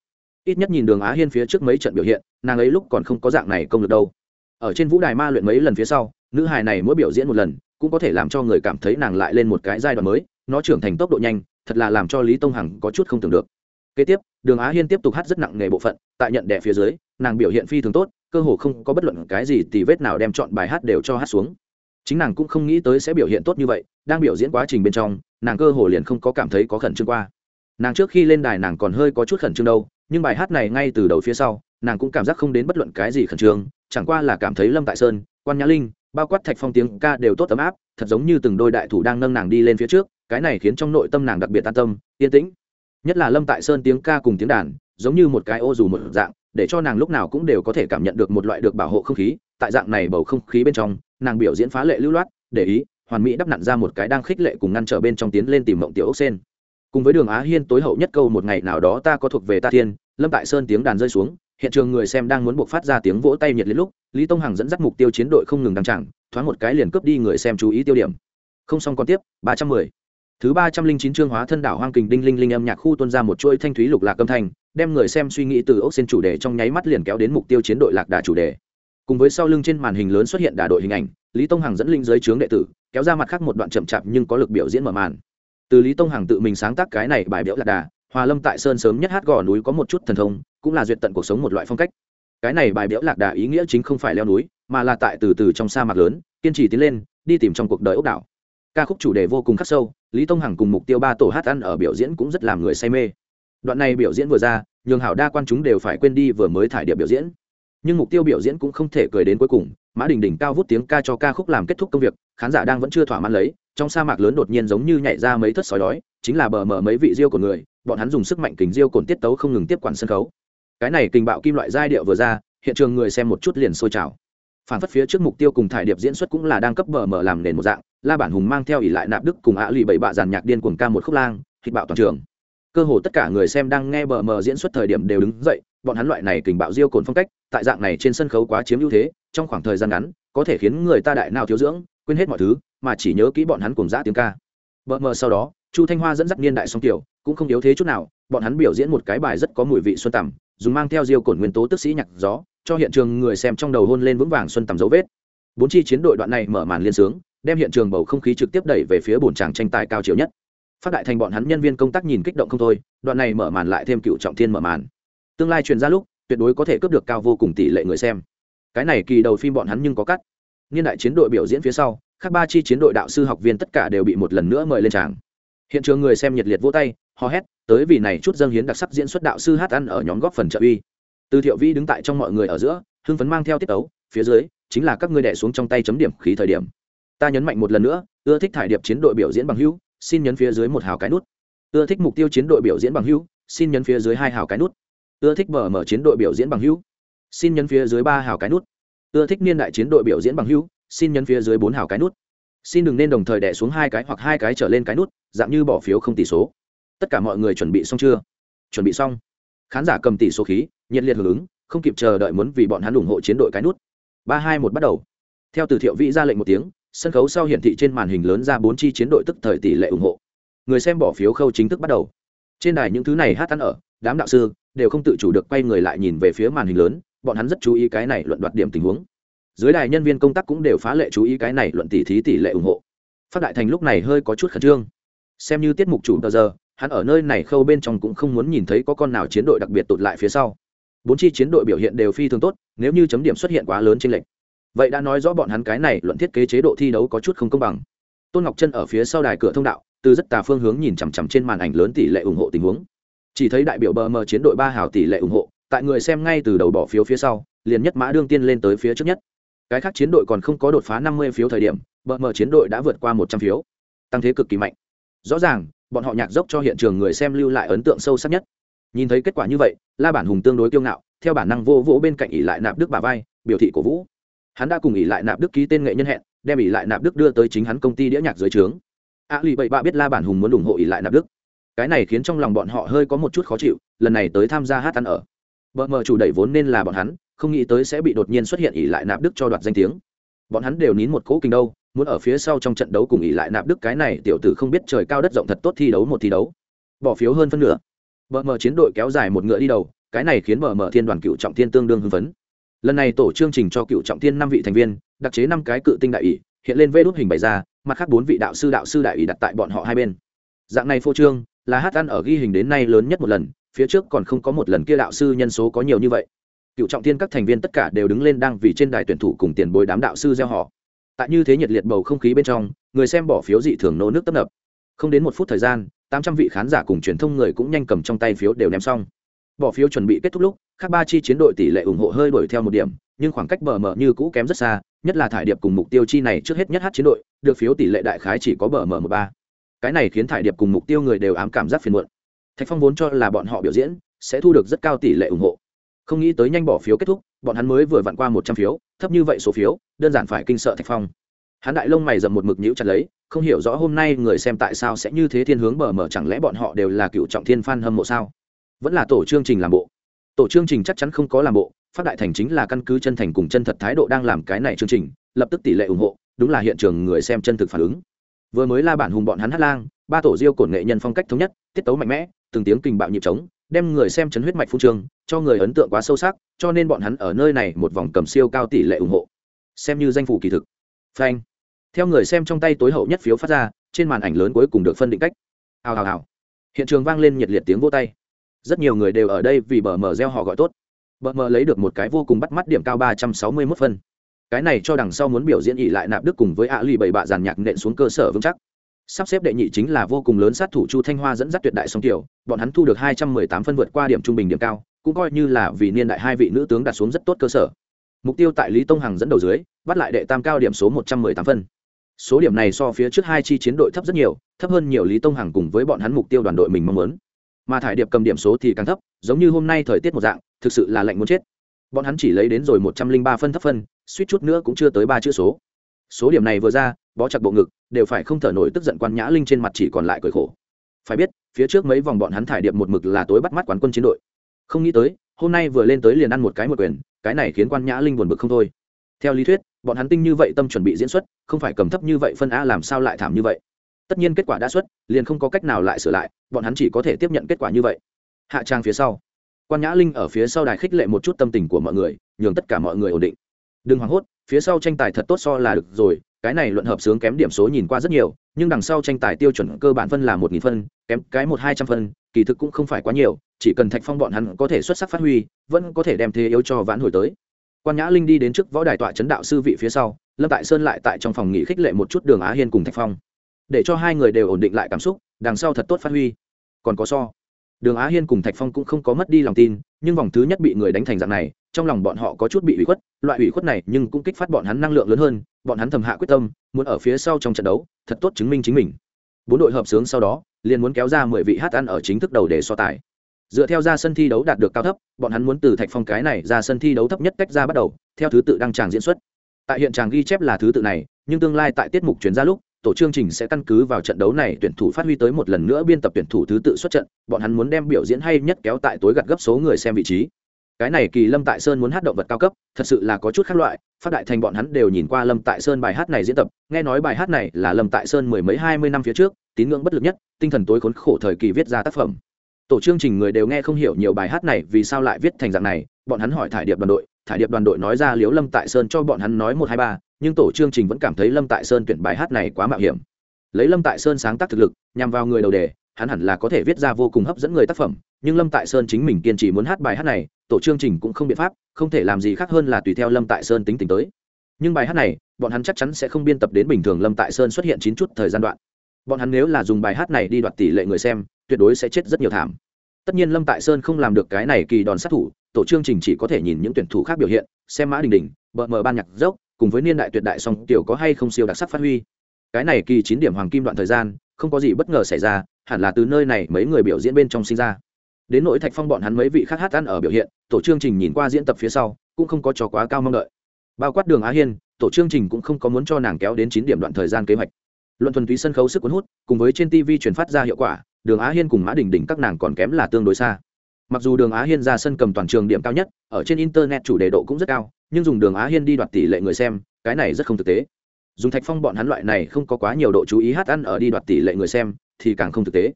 Ít nhất nhìn đường á hiên phía trước mấy trận biểu hiện, nàng ấy lúc còn không có dạng này công lực đâu. Ở trên vũ đài ma luyện mấy lần phía sau, nữ hài này mỗi biểu diễn một lần, cũng có thể làm cho người cảm thấy nàng lại lên một cái giai đoạn mới, nó trưởng thành tốc độ nhanh, thật là làm cho lý tông hằng có chút không tưởng được. Kế tiếp, đường á hiên tiếp tục hát rất nặng nghề bộ phận, tại nhận đẻ phía dưới, nàng biểu hiện phi thường tốt cơ hồ không có bất luận cái gì tì vết nào đem chọn bài hát đều cho hát xuống. Chính nàng cũng không nghĩ tới sẽ biểu hiện tốt như vậy, đang biểu diễn quá trình bên trong, nàng cơ hồ liền không có cảm thấy có khẩn trương qua. Nàng trước khi lên đài nàng còn hơi có chút khẩn trương đâu, nhưng bài hát này ngay từ đầu phía sau, nàng cũng cảm giác không đến bất luận cái gì khẩn trương, chẳng qua là cảm thấy lâm tại sơn, quan nhã linh, bao quát thạch phong tiếng ca đều tốt ấm áp, thật giống như từng đôi đại thủ đang nâng nàng đi lên phía trước, cái này khiến trong nội tâm nàng đặc biệt an tâm, yên tĩnh. Nhất là lâm tại sơn tiếng ca cùng tiếng đàn, giống như một cái ô dù một dạng để cho nàng lúc nào cũng đều có thể cảm nhận được một loại được bảo hộ không khí, tại dạng này bầu không khí bên trong, nàng biểu diễn phá lệ lưu loát, để ý, hoàn mỹ đắp nặn ra một cái đang khích lệ cùng ngăn trở bên trong tiến lên tìm mộng tiểu ốc sen. Cùng với đường á hiên tối hậu nhất câu một ngày nào đó ta có thuộc về ta thiên, lâm tại sơn tiếng đàn rơi xuống, hiện trường người xem đang muốn buộc phát ra tiếng vỗ tay nhiệt liệt lúc, lý tông hằng dẫn dắt mục tiêu chiến đội không ngừng đăng trảng, thoáng một cái liền cướp đi người xem chú ý tiêu điểm. Không xong còn tiếp, ba trăm mười thứ ba trăm linh chín chương hóa thân đảo hoang kình đinh linh linh âm nhạc khu tuân ra một chuỗi thanh thúy lục lạc âm thanh, đem người xem suy nghĩ từ ốc xin chủ đề trong nháy mắt liền kéo đến mục tiêu chiến đội lạc đà chủ đề. Cùng với sau lưng trên màn hình lớn xuất hiện đà đội hình ảnh, lý tông hằng dẫn linh giới trướng đệ tử, kéo ra mặt khác một đoạn chậm chạp nhưng có lực biểu diễn mở màn. Từ lý tông hằng tự mình sáng tác cái này bài biểu lạc đà, hòa lâm tại sơn sớm nhất hát gò núi có một chút thần thông, cũng là duyệt tận cuộc sống một loại phong cách. Cái này bài biểu lạc đà ý nghĩa chính không phải leo núi, mà là tại từ từ trong sa mạc lớn, kiên trì tiến lên, đi tìm trong cuộc đời ốc đảo ca khúc chủ đề vô cùng khắc sâu, lý tông hằng cùng mục tiêu ba tổ hát ăn ở biểu diễn cũng rất làm người say mê. Đoạn này biểu diễn vừa ra, nhường hảo đa quan chúng đều phải quên đi vừa mới thải điệp biểu diễn. Nhưng mục tiêu biểu diễn cũng không thể cười đến cuối cùng, mã đình đỉnh cao vút tiếng ca cho ca khúc làm kết thúc công việc, khán giả đang vẫn chưa thỏa mãn lấy, trong sa mạc lớn đột nhiên giống như nhảy ra mấy thất sói đói, chính là bờ mở mấy vị diêu của người, bọn hắn dùng sức mạnh kính diêu cồn tiết tấu không ngừng tiếp quản sân khấu. Cái này kình bạo kim loại giai điệu vừa ra, hiện trường người xem một chút liền sôi trào. Phản phất phía trước mục tiêu cùng thải điệp diễn xuất cũng là đang cấp bờ mở làm nền một dạng la bản hùng mang theo ỷ lại nạp đức cùng ạ lì bảy bạ giàn nhạc điên cuồng ca một khúc lang thịt bạo toàn trường. Cơ hồ tất cả người xem đang nghe bờ mờ diễn xuất thời điểm đều đứng dậy, bọn hắn loại này kình bạo diêu cồn phong cách, tại dạng này trên sân khấu quá chiếm ưu thế, trong khoảng thời gian ngắn, có thể khiến người ta đại nào thiếu dưỡng, quên hết mọi thứ, mà chỉ nhớ kỹ bọn hắn cùng giã tiếng ca. Bờ mờ sau đó, chu thanh hoa dẫn dắt niên đại song tiểu, cũng không yếu thế chút nào, bọn hắn biểu diễn một cái bài rất có mùi vị xuân tầm, dùng mang theo diêu cồn nguyên tố tức sĩ nhạc gió, cho hiện trường người xem trong đầu hôn lên vững vàng xuân tầm dấu vết. Bốn chi chiến đội đoạn này mở màn liên sướng đem hiện trường bầu không khí trực tiếp đẩy về phía bồn tràng tranh tài cao chiều nhất. Phát đại thành bọn hắn nhân viên công tác nhìn kích động không thôi, đoạn này mở màn lại thêm cựu trọng thiên mở màn. Tương lai truyền ra lúc, tuyệt đối có thể cướp được cao vô cùng tỷ lệ người xem. Cái này kỳ đầu phim bọn hắn nhưng có cắt. Niên đại chiến đội biểu diễn phía sau các ba chi chiến đội đạo sư học viên tất cả đều bị một lần nữa mời lên tràng. Hiện trường người xem nhiệt liệt vỗ tay, hò hét, tới vì này chút dâng hiến đặc sắc diễn xuất đạo sư hát ăn ở nhóm góp phần trợ uy. Từ thiệu vi đứng tại trong mọi người ở giữa, hưng phấn mang theo tiết ấu phía dưới, chính là các ngươi đẻ xuống trong tay chấm điểm khí thời điểm ta nhấn mạnh một lần nữa, ưa thích thải điệp chiến đội biểu diễn bằng hữu, xin nhấn phía dưới một hào cái nút. Ưa thích mục tiêu chiến đội biểu diễn bằng hữu, xin nhấn phía dưới hai hào cái nút. Ưa thích mở mở chiến đội biểu diễn bằng hữu, xin nhấn phía dưới ba hào cái nút. Ưa thích niên đại chiến đội biểu diễn bằng hữu, xin nhấn phía dưới bốn hào cái nút. Xin đừng nên đồng thời đẻ xuống hai cái hoặc hai cái trở lên cái nút, dạng như bỏ phiếu không tỷ số. Tất cả mọi người chuẩn bị xong chưa? Chuẩn bị xong. Khán giả cầm tỷ số khí, nhiệt liệt hưởng ứng, không kịp chờ đợi muốn vì bọn hắn ủng hộ chiến đội cái nút. Ba hai một bắt đầu. Theo từ thiệu vĩ ra lệnh một tiếng sân khấu sau hiển thị trên màn hình lớn ra bốn chi chiến đội tức thời tỷ lệ ủng hộ. Người xem bỏ phiếu khâu chính thức bắt đầu. Trên đài những thứ này hát ăn ở, đám đạo sư đều không tự chủ được quay người lại nhìn về phía màn hình lớn, bọn hắn rất chú ý cái này luận đoạt điểm tình huống. Dưới đài nhân viên công tác cũng đều phá lệ chú ý cái này luận tỷ thí tỷ lệ ủng hộ. Phát đại thành lúc này hơi có chút khẩn trương. Xem như tiết mục chủ tờ giờ, hắn ở nơi này khâu bên trong cũng không muốn nhìn thấy có con nào chiến đội đặc biệt tụt lại phía sau. Bốn chi chiến đội biểu hiện đều phi thường tốt, nếu như chấm điểm xuất hiện quá lớn trên lệnh vậy đã nói rõ bọn hắn cái này luận thiết kế chế độ thi đấu có chút không công bằng. Tôn ngọc chân ở phía sau đài cửa thông đạo, từ rất tà phương hướng nhìn chằm chằm trên màn ảnh lớn tỷ lệ ủng hộ tình huống. Chỉ thấy đại biểu bờ mờ chiến đội ba hào tỷ lệ ủng hộ, tại người xem ngay từ đầu bỏ phiếu phía sau, liền nhất mã đương tiên lên tới phía trước nhất. Cái khác chiến đội còn không có đột phá năm mươi phiếu thời điểm, bờ mờ chiến đội đã vượt qua một trăm phiếu. Tăng thế cực kỳ mạnh. Rõ ràng, bọn họ nhạc dốc cho hiện trường người xem lưu lại ấn tượng sâu sắc nhất. Nhìn thấy kết quả như vậy, la bản hùng tương đối kiêu ngạo, theo bản năng vô vỗ bên cạnh ỉ lại nạp đức bà vai, biểu thị cổ vũ hắn đã cùng ỷ lại nạp đức ký tên nghệ nhân hẹn, đem ỷ lại nạp đức đưa tới chính hắn công ty đĩa nhạc dưới trướng. A lì bậy bạ biết la bản hùng muốn ủng hộ ỷ lại nạp đức. Cái này khiến trong lòng bọn họ hơi có một chút khó chịu, lần này tới tham gia hát ăn ở. Vợ mờ chủ đẩy vốn nên là bọn hắn, không nghĩ tới sẽ bị đột nhiên xuất hiện ỷ lại nạp đức cho đoạt danh tiếng. Bọn hắn đều nín một cỗ kinh đâu, muốn ở phía sau trong trận đấu cùng ỷ lại nạp đức cái này tiểu tử không biết trời cao đất rộng thật tốt thi đấu một thi đấu. Bỏ phiếu hơn phân nửa. Bờ mờ chiến đội kéo dài một ngựa đi đầu, cái này khiến bờ mờ thiên đoàn cựu trọng thiên tương đương hưng phấn lần này tổ chương trình cho cựu trọng thiên năm vị thành viên, đặc chế năm cái cự tinh đại ỷ, hiện lên vê đốt hình bày ra, mặt khác bốn vị đạo sư đạo sư đại ỷ đặt tại bọn họ hai bên. Dạng này phô trương, là hát ăn ở ghi hình đến nay lớn nhất một lần, phía trước còn không có một lần kia đạo sư nhân số có nhiều như vậy. Cựu trọng thiên các thành viên tất cả đều đứng lên đang vì trên đài tuyển thủ cùng tiền bồi đám đạo sư gieo họ. Tại như thế nhiệt liệt bầu không khí bên trong, người xem bỏ phiếu dị thường nô nước tấp nập. Không đến một phút thời gian, tám trăm vị khán giả cùng truyền thông người cũng nhanh cầm trong tay phiếu đều ném xong bỏ phiếu chuẩn bị kết thúc lúc các ba chi chiến đội tỷ lệ ủng hộ hơi đổi theo một điểm, nhưng khoảng cách bờ mờ như cũ kém rất xa, nhất là thải điệp cùng mục tiêu chi này trước hết nhất hát chiến đội, được phiếu tỷ lệ đại khái chỉ có bờ mờ một ba. Cái này khiến thải điệp cùng mục tiêu người đều ám cảm giác phiền muộn. Thạch phong vốn cho là bọn họ biểu diễn sẽ thu được rất cao tỷ lệ ủng hộ. Không nghĩ tới nhanh bỏ phiếu kết thúc, bọn hắn mới vừa vặn qua một trăm phiếu, thấp như vậy số phiếu, đơn giản phải kinh sợ thạch phong. Hắn đại lông mày dầm một mực nhũ chặt lấy, không hiểu rõ hôm nay người xem tại sao sẽ như thế thiên hướng bờ mờ, chẳng lẽ bọn họ đều là cựu trọng thiên f hâm mộ sao? Vẫn là tổ chương trình làm bộ. Tổ chương trình chắc chắn không có làm bộ phát đại thành chính là căn cứ chân thành cùng chân thật thái độ đang làm cái này chương trình, lập tức tỷ lệ ủng hộ, đúng là hiện trường người xem chân thực phản ứng. Vừa mới la bản hùng bọn hắn hát lang, ba tổ diêu cổn nghệ nhân phong cách thống nhất, tiết tấu mạnh mẽ, từng tiếng kình bạo nhịp trống, đem người xem chấn huyết mạch phun trường, cho người ấn tượng quá sâu sắc, cho nên bọn hắn ở nơi này một vòng cầm siêu cao tỷ lệ ủng hộ. Xem như danh phủ kỳ thực. Phanh. Theo người xem trong tay tối hậu nhất phiếu phát ra, trên màn ảnh lớn cuối cùng được phân định cách. Hào hào hào. Hiện trường vang lên nhiệt liệt tiếng vô tay rất nhiều người đều ở đây vì bờ mờ gieo họ gọi tốt. Bờ mờ lấy được một cái vô cùng bắt mắt điểm cao ba trăm sáu mươi mốt phân. Cái này cho đằng sau muốn biểu diễn ỉ lại nạp đức cùng với ạ lì bảy bạ giàn nhạc nện xuống cơ sở vững chắc. Sắp xếp đệ nhị chính là vô cùng lớn sát thủ chu thanh hoa dẫn dắt tuyệt đại song tiểu, bọn hắn thu được hai trăm mười tám phân vượt qua điểm trung bình điểm cao, cũng coi như là vì niên đại hai vị nữ tướng đặt xuống rất tốt cơ sở. Mục tiêu tại lý tông hằng dẫn đầu dưới, bắt lại đệ tam cao điểm số một trăm mười tám phân. Số điểm này so phía trước hai chi chiến đội thấp rất nhiều, thấp hơn nhiều lý tông hằng cùng với bọn hắn mục tiêu đoàn đội mình mong muốn mà thải điệp cầm điểm số thì càng thấp, giống như hôm nay thời tiết một dạng, thực sự là lạnh muốn chết. Bọn hắn chỉ lấy đến rồi một trăm linh ba phân thấp phân, suýt chút nữa cũng chưa tới ba chữ số. Số điểm này vừa ra, bó chặt bộ ngực, đều phải không thở nổi tức giận quan nhã linh trên mặt chỉ còn lại cười khổ. Phải biết, phía trước mấy vòng bọn hắn thải điệp một mực là tối bắt mắt quán quân chiến đội. Không nghĩ tới, hôm nay vừa lên tới liền ăn một cái một quyền, cái này khiến quan nhã linh buồn bực không thôi. Theo lý thuyết, bọn hắn tinh như vậy tâm chuẩn bị diễn xuất, không phải cầm thấp như vậy phân a làm sao lại thảm như vậy. Tất nhiên kết quả đã xuất, liền không có cách nào lại sửa lại bọn hắn chỉ có thể tiếp nhận kết quả như vậy. Hạ trang phía sau. Quan nhã linh ở phía sau đài khích lệ một chút tâm tình của mọi người, nhường tất cả mọi người ổn định. Đừng hoảng hốt, phía sau tranh tài thật tốt so là được rồi, cái này luận hợp sướng kém điểm số nhìn qua rất nhiều, nhưng đằng sau tranh tài tiêu chuẩn cơ bản phân là một nghìn phân, kém cái một hai trăm phân, kỳ thực cũng không phải quá nhiều, chỉ cần thạch phong bọn hắn có thể xuất sắc phát huy, vẫn có thể đem thế yếu cho vãn hồi tới. Quan nhã linh đi đến trước võ đài tọa chấn đạo sư vị phía sau, lâm tại sơn lại tại trong phòng nghỉ khích lệ một chút đường á hiên cùng thạch phong. Để cho hai người đều ổn định lại cảm xúc đằng sau thật tốt phát huy. Còn có so. Đường á hiên cùng thạch phong cũng không có mất đi lòng tin, nhưng vòng thứ nhất bị người đánh thành dạng này, trong lòng bọn họ có chút bị ủy khuất, loại ủy khuất này nhưng cũng kích phát bọn hắn năng lượng lớn hơn, bọn hắn thầm hạ quyết tâm, muốn ở phía sau trong trận đấu, thật tốt chứng minh chính mình. Bốn đội hợp sướng sau đó, liền muốn kéo ra mười vị hát ăn ở chính thức đầu để so tài. Dựa theo ra sân thi đấu đạt được cao thấp, bọn hắn muốn từ thạch phong cái này ra sân thi đấu thấp nhất cách ra bắt đầu, theo thứ tự đăng tràng diễn xuất. Tại hiện tràng ghi chép là thứ tự này, nhưng tương lai tại tiết mục chuyển ra lúc tổ chương trình sẽ căn cứ vào trận đấu này, tuyển thủ phát huy tới một lần nữa biên tập tuyển thủ thứ tự xuất trận, bọn hắn muốn đem biểu diễn hay nhất kéo tại tối gặt gấp số người xem vị trí. Cái này kỳ lâm tại sơn muốn hát động vật cao cấp, thật sự là có chút khác loại, phát đại thành bọn hắn đều nhìn qua lâm tại sơn bài hát này diễn tập, nghe nói bài hát này là lâm tại sơn mười mấy hai mươi năm phía trước, tín ngưỡng bất lực nhất, tinh thần tối khốn khổ thời kỳ viết ra tác phẩm. Tổ chương trình người đều nghe không hiểu nhiều bài hát này, vì sao lại viết thành dạng này, bọn hắn hỏi thải điệp đoàn đội, thải điệp đoàn đội nói ra liếu lâm tại sơn cho bọn hắn nói một hai ba nhưng tổ chương trình vẫn cảm thấy lâm tại sơn tuyển bài hát này quá mạo hiểm. Lấy lâm tại sơn sáng tác thực lực, nhằm vào người đầu đề, hắn hẳn là có thể viết ra vô cùng hấp dẫn người tác phẩm, nhưng lâm tại sơn chính mình kiên trì muốn hát bài hát này, tổ chương trình cũng không biện pháp, không thể làm gì khác hơn là tùy theo lâm tại sơn tính tình tới. Nhưng bài hát này, bọn hắn chắc chắn sẽ không biên tập đến bình thường lâm tại sơn xuất hiện chín chút thời gian đoạn. Bọn hắn nếu là dùng bài hát này đi đoạt tỷ lệ người xem, tuyệt đối sẽ chết rất nhiều thảm. Tất nhiên lâm tại sơn không làm được cái này kỳ đòn sát thủ, tổ chương trình chỉ có thể nhìn những tuyển thủ khác biểu hiện, xem mã đình đình, bợ mờ ban nhạc dốc cùng với niên đại tuyệt đại song tiểu có hay không siêu đặc sắc phát huy. Cái này kỳ chín điểm hoàng kim đoạn thời gian, không có gì bất ngờ xảy ra, hẳn là từ nơi này mấy người biểu diễn bên trong sinh ra. Đến nỗi thạch phong bọn hắn mấy vị khác hát ăn ở biểu hiện, tổ chương trình nhìn qua diễn tập phía sau, cũng không có cho quá cao mong đợi. Bao quát đường á hiên, tổ chương trình cũng không có muốn cho nàng kéo đến chín điểm đoạn thời gian kế hoạch. Luận thuần túy sân khấu sức cuốn hút, cùng với trên tv truyền phát ra hiệu quả, đường á hiên cùng mã đình đình các nàng còn kém là tương đối xa mặc dù đường á hiên ra sân cầm toàn trường điểm cao nhất, ở trên internet chủ đề độ cũng rất cao, nhưng dùng đường á hiên đi đoạt tỷ lệ người xem, cái này rất không thực tế. Dùng thạch phong bọn hắn loại này không có quá nhiều độ chú ý hát ăn ở đi đoạt tỷ lệ người xem, thì càng không thực tế.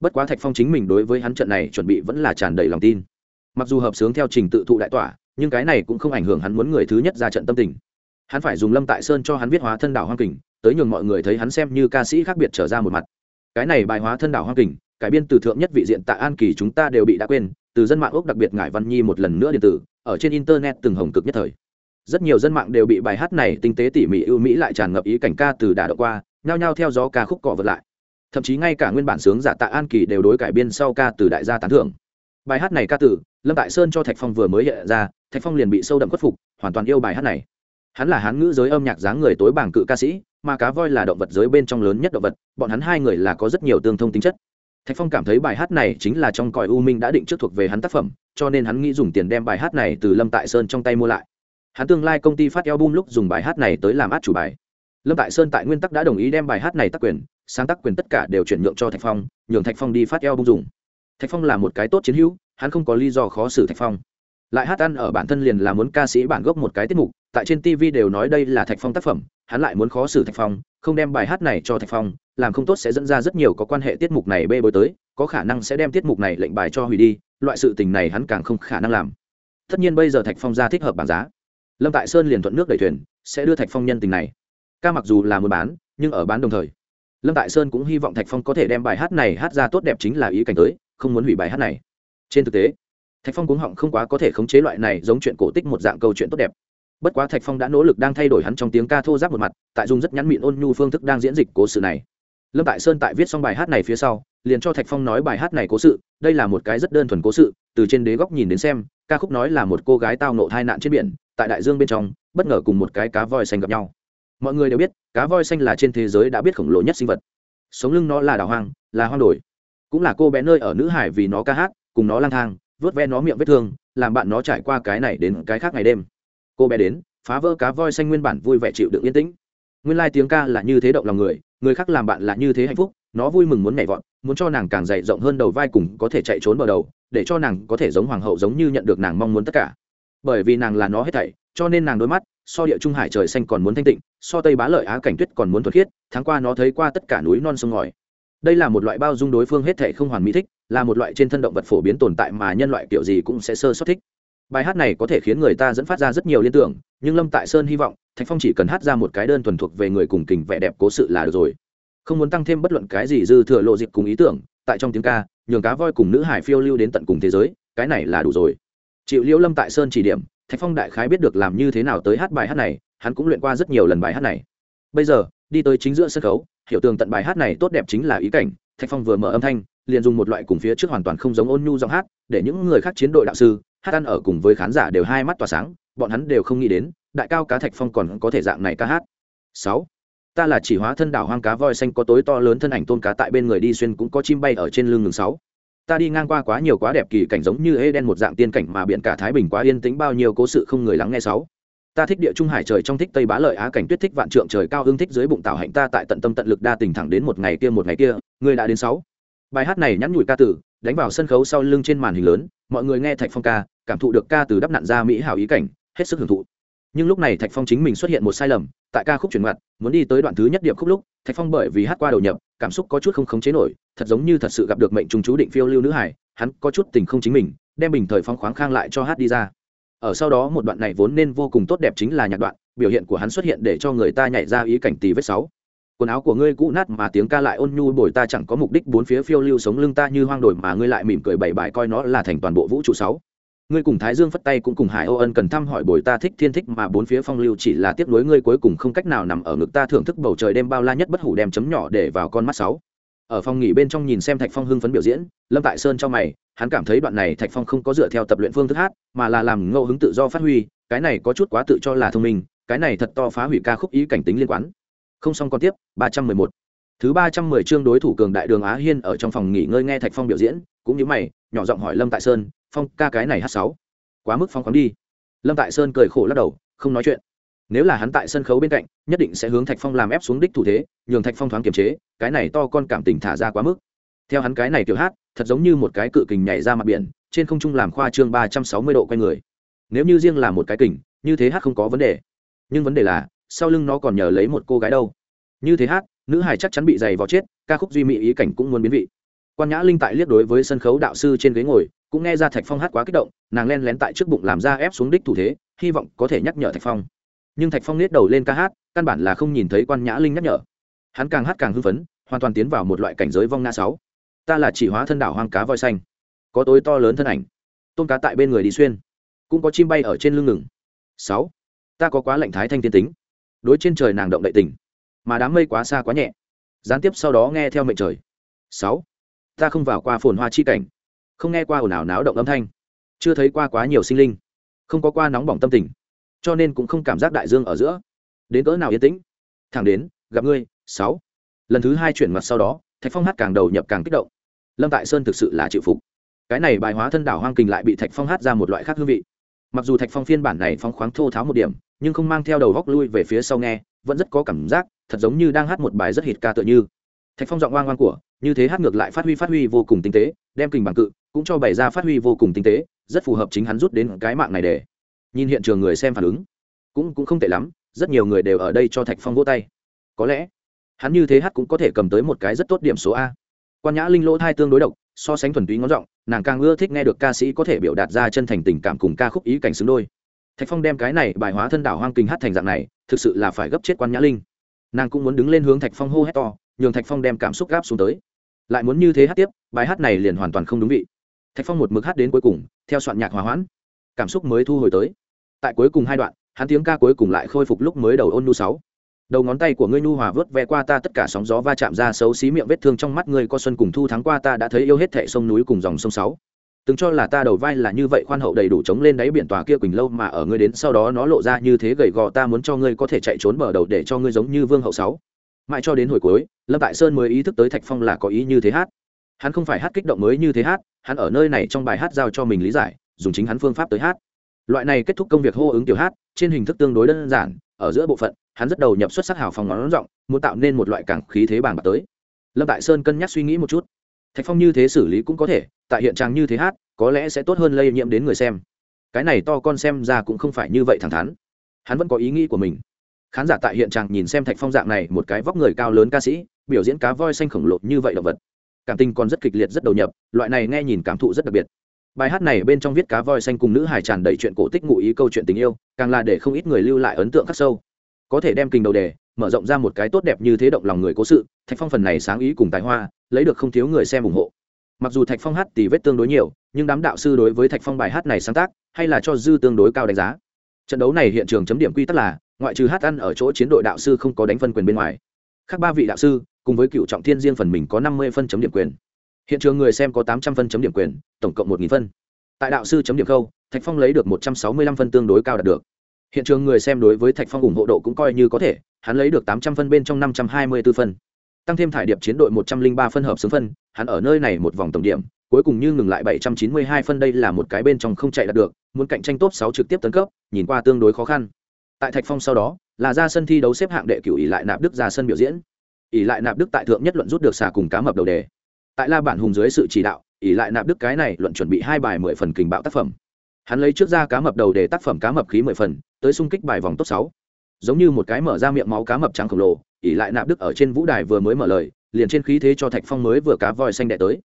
Bất quá thạch phong chính mình đối với hắn trận này chuẩn bị vẫn là tràn đầy lòng tin. Mặc dù hợp sướng theo trình tự thụ đại tỏa, nhưng cái này cũng không ảnh hưởng hắn muốn người thứ nhất ra trận tâm tình. Hắn phải dùng lâm tại sơn cho hắn viết hóa thân đảo hoang kình, tới nhường mọi người thấy hắn xem như ca sĩ khác biệt trở ra một mặt. Cái này bài hóa thân đảo hoang kình cải biên từ thượng nhất vị diện tại an kỳ chúng ta đều bị đã quên, từ dân mạng ốc đặc biệt ngải văn nhi một lần nữa điện tử, ở trên internet từng hồng cực nhất thời. Rất nhiều dân mạng đều bị bài hát này tinh tế tỉ mỉ ưu mỹ lại tràn ngập ý cảnh ca từ đà đậu qua, nhao nhao theo gió ca khúc cọ vật lại. Thậm chí ngay cả nguyên bản sướng giả tạ an kỳ đều đối cải biên sau ca từ đại gia tán thưởng. Bài hát này ca từ, lâm tại sơn cho thạch phong vừa mới hiện ra, thạch phong liền bị sâu đậm khuất phục, hoàn toàn yêu bài hát này. Hắn là hán ngữ giới âm nhạc dáng người tối bảng cự ca sĩ, mà cá voi là động vật giới bên trong lớn nhất động vật, bọn hắn hai người là có rất nhiều tương thông tính chất thạch phong cảm thấy bài hát này chính là trong cõi u minh đã định trước thuộc về hắn tác phẩm, cho nên hắn nghĩ dùng tiền đem bài hát này từ lâm tại sơn trong tay mua lại. Hắn tương lai công ty phát album lúc dùng bài hát này tới làm át chủ bài. Lâm tại sơn tại nguyên tắc đã đồng ý đem bài hát này tác quyền, sáng tác quyền tất cả đều chuyển nhượng cho thạch phong, nhường thạch phong đi phát album dùng. Thạch phong là một cái tốt chiến hữu, hắn không có lý do khó xử thạch phong. Lại hát ăn ở bản thân liền là muốn ca sĩ bản gốc một cái tiết mục, tại trên tv đều nói đây là thạch phong tác phẩm, hắn lại muốn khó xử thạch phong, không đem bài hát này cho thạch phong làm không tốt sẽ dẫn ra rất nhiều có quan hệ tiết mục này bê bối tới, có khả năng sẽ đem tiết mục này lệnh bài cho hủy đi, loại sự tình này hắn càng không khả năng làm. Tất nhiên bây giờ thạch phong ra thích hợp bảng giá. Lâm tại sơn liền thuận nước đẩy thuyền, sẽ đưa thạch phong nhân tình này. Ca mặc dù là muốn bán, nhưng ở bán đồng thời. Lâm tại sơn cũng hy vọng thạch phong có thể đem bài hát này hát ra tốt đẹp chính là ý cảnh tới, không muốn hủy bài hát này. Trên thực tế, thạch phong cuống họng không quá có thể khống chế loại này giống chuyện cổ tích một dạng câu chuyện tốt đẹp. Bất quá thạch phong đã nỗ lực đang thay đổi hắn trong tiếng ca thô giáp một mặt, tại dùng rất nhắn mịn ôn nhu phương thức đang diễn dịch cố sự này lâm tại sơn tại viết xong bài hát này phía sau, liền cho thạch phong nói bài hát này cố sự, đây là một cái rất đơn thuần cố sự, từ trên đế góc nhìn đến xem, ca khúc nói là một cô gái tao nộ tai nạn trên biển, tại đại dương bên trong, bất ngờ cùng một cái cá voi xanh gặp nhau. Mọi người đều biết, cá voi xanh là trên thế giới đã biết khổng lồ nhất sinh vật. Sống lưng nó là đảo hoang, là hoang đổi cũng là cô bé nơi ở nữ hải vì nó ca hát, cùng nó lang thang, vớt ve nó miệng vết thương, làm bạn nó trải qua cái này đến cái khác ngày đêm. Cô bé đến, phá vỡ cá voi xanh nguyên bản vui vẻ chịu đựng yên tĩnh nguyên lai tiếng ca là như thế động lòng người người khác làm bạn là như thế hạnh phúc, nó vui mừng muốn nhảy vọt, muốn cho nàng càng dày rộng hơn đầu vai cùng có thể chạy trốn bờ đầu, để cho nàng có thể giống hoàng hậu giống như nhận được nàng mong muốn tất cả. Bởi vì nàng là nó hết thảy, cho nên nàng đôi mắt, so địa trung hải trời xanh còn muốn thanh tịnh, so tây bá lợi á cảnh tuyết còn muốn thuật khiết, tháng qua nó thấy qua tất cả núi non sông ngòi. Đây là một loại bao dung đối phương hết thảy không hoàn mỹ thích, là một loại trên thân động vật phổ biến tồn tại mà nhân loại kiểu gì cũng sẽ sơ sót thích. Bài hát này có thể khiến người ta dẫn phát ra rất nhiều liên tưởng, nhưng lâm tại sơn hy vọng thạch phong chỉ cần hát ra một cái đơn thuần thuộc về người cùng kình vẻ đẹp cố sự là được rồi. Không muốn tăng thêm bất luận cái gì dư thừa lộ dịp cùng ý tưởng, tại trong tiếng ca, nhường cá voi cùng nữ hải phiêu lưu đến tận cùng thế giới, cái này là đủ rồi. Chịu liễu lâm tại sơn chỉ điểm, thạch phong đại khái biết được làm như thế nào tới hát bài hát này, hắn cũng luyện qua rất nhiều lần bài hát này. Bây giờ, đi tới chính giữa sân khấu, hiểu tường tận bài hát này tốt đẹp chính là ý cảnh, thạch phong vừa mở âm thanh, liền dùng một loại cùng phía trước hoàn toàn không giống ôn nhu giọng hát, để những người khác chiến đội đạo sư, hát ăn ở cùng với khán giả đều hai mắt tỏa sáng, bọn hắn đều không nghĩ đến đại cao cá thạch phong còn có thể dạng này ca hát. Sáu, ta là chỉ hóa thân đảo hoang cá voi xanh có tối to lớn thân ảnh tôn cá tại bên người đi xuyên cũng có chim bay ở trên lưng ngừng sáu. Ta đi ngang qua quá nhiều quá đẹp kỳ cảnh giống như ê đen một dạng tiên cảnh mà biển cả thái bình quá yên tĩnh bao nhiêu cố sự không người lắng nghe sáu. Ta thích địa trung hải trời trong thích tây bá lợi á cảnh tuyết thích vạn trượng trời cao ương thích dưới bụng tảo hạnh ta tại tận tâm tận lực đa tình thẳng đến một ngày kia một ngày kia người đã đến sáu. Bài hát này nhắn nhủi ca tử, đánh vào sân khấu sau lưng trên màn hình lớn, mọi người nghe thạch phong ca, cảm thụ được ca từ đắp nặn ra mỹ hảo ý cảnh, hết sức hưởng thụ nhưng lúc này thạch phong chính mình xuất hiện một sai lầm tại ca khúc chuyển mặt muốn đi tới đoạn thứ nhất điệp khúc lúc thạch phong bởi vì hát qua đầu nhập cảm xúc có chút không khống chế nổi thật giống như thật sự gặp được mệnh trùng chú định phiêu lưu nữ hải hắn có chút tình không chính mình đem bình thời phong khoáng khang lại cho hát đi ra ở sau đó một đoạn này vốn nên vô cùng tốt đẹp chính là nhạc đoạn biểu hiện của hắn xuất hiện để cho người ta nhảy ra ý cảnh tì vết sáu quần áo của ngươi cũ nát mà tiếng ca lại ôn nhu bồi ta chẳng có mục đích bốn phía phiêu lưu sống lưng ta như hoang đổi mà ngươi lại mỉm cười bảy bài coi nó là thành toàn bộ vũ trụ sáu ngươi cùng thái dương phất tay cũng cùng hải âu ân cần thăm hỏi bồi ta thích thiên thích mà bốn phía phong lưu chỉ là tiếp nối ngươi cuối cùng không cách nào nằm ở ngực ta thưởng thức bầu trời đêm bao la nhất bất hủ đem chấm nhỏ để vào con mắt sáu. Ở phòng nghỉ bên trong nhìn xem thạch phong hưng phấn biểu diễn, lâm tại sơn cho mày, hắn cảm thấy đoạn này thạch phong không có dựa theo tập luyện phương thức hát, mà là làm ngẫu hứng tự do phát huy, cái này có chút quá tự cho là thông minh, cái này thật to phá hủy ca khúc ý cảnh tính liên quan. Không xong còn tiếp, ba trăm mười một. Thứ ba trăm mười chương đối thủ cường đại đường á hiên ở trong phòng nghỉ ngơi nghe thạch phong biểu diễn, cũng như mày, nhỏ giọng hỏi lâm tại sơn phong ca cái này hát sáu. Quá mức phong khoáng đi. Lâm tại sơn cười khổ lắc đầu, không nói chuyện. Nếu là hắn tại sân khấu bên cạnh, nhất định sẽ hướng thạch phong làm ép xuống đích thủ thế, nhường thạch phong thoáng kiềm chế, cái này to con cảm tình thả ra quá mức. Theo hắn cái này kiểu hát, thật giống như một cái cự kình nhảy ra mặt biển, trên không trung làm khoa trương ba trăm sáu mươi độ quay người. Nếu như riêng là một cái kình, như thế hát không có vấn đề. Nhưng vấn đề là, sau lưng nó còn nhờ lấy một cô gái đâu. Như thế hát, nữ hải chắc chắn bị dày vào chết, ca khúc duy mỹ ý cảnh cũng muốn biến vị. Quan nhã linh tại liếc đối với sân khấu đạo sư trên ghế ngồi cũng nghe ra thạch phong hát quá kích động, nàng len lén tại trước bụng làm ra ép xuống đích thủ thế, hy vọng có thể nhắc nhở thạch phong. Nhưng thạch phong nết đầu lên ca hát, căn bản là không nhìn thấy quan nhã linh nhắc nhở. Hắn càng hát càng hưng phấn, hoàn toàn tiến vào một loại cảnh giới vong nga sáu. Ta là chỉ hóa thân đảo hoang cá voi xanh. Có tối to lớn thân ảnh. Tôm cá tại bên người đi xuyên. Cũng có chim bay ở trên lưng ngừng. Sáu. Ta có quá lạnh thái thanh tiên tính. Đối trên trời nàng động đậy tình. Mà đám mây quá xa quá nhẹ. Gián tiếp sau đó nghe theo mệnh trời. Sáu. Ta không vào qua phồn hoa chi cảnh không nghe qua ồn ào náo động âm thanh, chưa thấy qua quá nhiều sinh linh, không có qua nóng bỏng tâm tình, cho nên cũng không cảm giác đại dương ở giữa. Đến cỡ nào yên tĩnh? Thẳng đến, gặp ngươi, sáu. Lần thứ hai chuyển mặt sau đó, thạch phong hát càng đầu nhập càng kích động. Lâm tại sơn thực sự là chịu phục. Cái này bài hóa thân đảo hoang kình lại bị thạch phong hát ra một loại khác hương vị. Mặc dù thạch phong phiên bản này phong khoáng thô tháo một điểm, nhưng không mang theo đầu góc lui về phía sau nghe, vẫn rất có cảm giác, thật giống như đang hát một bài rất hít ca tựa như. Thạch phong giọng oang oang của, như thế hát ngược lại phát huy phát huy vô cùng tinh tế đem kình bằng cự cũng cho bày ra phát huy vô cùng tinh tế, rất phù hợp chính hắn rút đến cái mạng này để nhìn hiện trường người xem phản ứng. Cũng cũng không tệ lắm, rất nhiều người đều ở đây cho thạch phong vỗ tay. Có lẽ, hắn như thế hát cũng có thể cầm tới một cái rất tốt điểm số a. Quan nhã linh lỗ thai tương đối độc, so sánh thuần túy ngón giọng, nàng càng ưa thích nghe được ca sĩ có thể biểu đạt ra chân thành tình cảm cùng ca khúc ý cảnh xứng đôi. Thạch phong đem cái này bài hóa thân đảo hoang kinh hát thành dạng này, thực sự là phải gấp chết quan nhã linh. Nàng cũng muốn đứng lên hướng thạch phong hô hét to, nhường thạch phong đem cảm xúc gáp xuống tới lại muốn như thế hát tiếp, bài hát này liền hoàn toàn không đúng vị. Thạch phong một mực hát đến cuối cùng, theo soạn nhạc hòa hoãn. Cảm xúc mới thu hồi tới. Tại cuối cùng hai đoạn, hắn tiếng ca cuối cùng lại khôi phục lúc mới đầu ôn nu sáu. Đầu ngón tay của ngươi nhu hòa vớt ve qua ta, tất cả sóng gió va chạm ra xấu xí miệng vết thương trong mắt ngươi co xuân cùng thu thắng qua ta đã thấy yêu hết thệ sông núi cùng dòng sông sáu. Từng cho là ta đầu vai là như vậy, khoan hậu đầy đủ chống lên đáy biển tòa kia quỳnh lâu mà ở ngươi đến sau đó nó lộ ra như thế gầy gò, ta muốn cho ngươi có thể chạy trốn bờ đầu để cho ngươi giống như vương hậu sáu. Mãi cho đến hồi cuối lâm tại sơn mới ý thức tới thạch phong là có ý như thế hát. Hắn không phải hát kích động mới như thế hát, hắn ở nơi này trong bài hát giao cho mình lý giải, dùng chính hắn phương pháp tới hát. Loại này kết thúc công việc hô ứng tiểu hát, trên hình thức tương đối đơn giản, ở giữa bộ phận, hắn rất đầu nhập xuất sắc hào phòng ngón rộng muốn tạo nên một loại cảng khí thế bàng bạc tới. Lâm tại sơn cân nhắc suy nghĩ một chút. Thạch phong như thế xử lý cũng có thể, tại hiện trạng như thế hát, có lẽ sẽ tốt hơn lây nhiễm đến người xem. Cái này to con xem ra cũng không phải như vậy thẳng thắn. Hắn vẫn có ý nghĩ của mình. Khán giả tại hiện trạng nhìn xem thạch phong dạng này, một cái vóc người cao lớn ca sĩ biểu diễn cá voi xanh khổng lồ như vậy động vật. Cảm tình còn rất kịch liệt, rất đầu nhập, loại này nghe nhìn cảm thụ rất đặc biệt. Bài hát này bên trong viết cá voi xanh cùng nữ hải tràn đầy chuyện cổ tích ngụ ý câu chuyện tình yêu, càng là để không ít người lưu lại ấn tượng khắc sâu. Có thể đem kinh đầu đề, mở rộng ra một cái tốt đẹp như thế động lòng người cố sự, thạch phong phần này sáng ý cùng tài hoa, lấy được không thiếu người xem ủng hộ. Mặc dù thạch phong hát tì vết tương đối nhiều, nhưng đám đạo sư đối với thạch phong bài hát này sáng tác, hay là cho dư tương đối cao đánh giá. Trận đấu này hiện trường chấm điểm quy tắc là, ngoại trừ hát ăn ở chỗ chiến đội đạo sư không có đánh phân quyền bên ngoài. Khác ba vị đạo sư cùng với cựu trọng thiên riêng phần mình có năm mươi phân chấm điểm quyền. Hiện trường người xem có tám trăm phân chấm điểm quyền, tổng cộng một phân. Tại đạo sư chấm điểm khâu, thạch phong lấy được một trăm sáu mươi lăm phân tương đối cao đạt được. Hiện trường người xem đối với thạch phong ủng hộ độ cũng coi như có thể, hắn lấy được tám trăm phân bên trong năm trăm hai mươi b ố phân. Tăng thêm thải điệp chiến đội một trăm linh ba phân hợp xứng phân, hắn ở nơi này một vòng tổng điểm, cuối cùng như ngừng lại bảy trăm chín mươi hai phân đây là một cái bên trong không chạy đạt được, muốn cạnh tranh top sáu trực tiếp tấn cấp, nhìn qua tương đối khó khăn. Tại thạch phong sau đó, là ra sân thi đấu xếp hạng đệ cửu ỷ lại nạp đức ra sân biểu diễn ỷ lại nạp đức tại thượng nhất luận rút được xà cùng cá mập đầu đề. Tại la bản hùng dưới sự chỉ đạo, ỷ lại nạp đức cái này luận chuẩn bị hai bài mười phần kình bạo tác phẩm. Hắn lấy trước ra cá mập đầu để tác phẩm cá mập khí mười phần, tới xung kích bài vòng top sáu. Giống như một cái mở ra miệng máu cá mập trắng khổng lồ ỉ lại nạp đức ở trên vũ đài vừa mới mở lời, liền trên khí thế cho thạch phong mới vừa cá voi xanh đệ tới.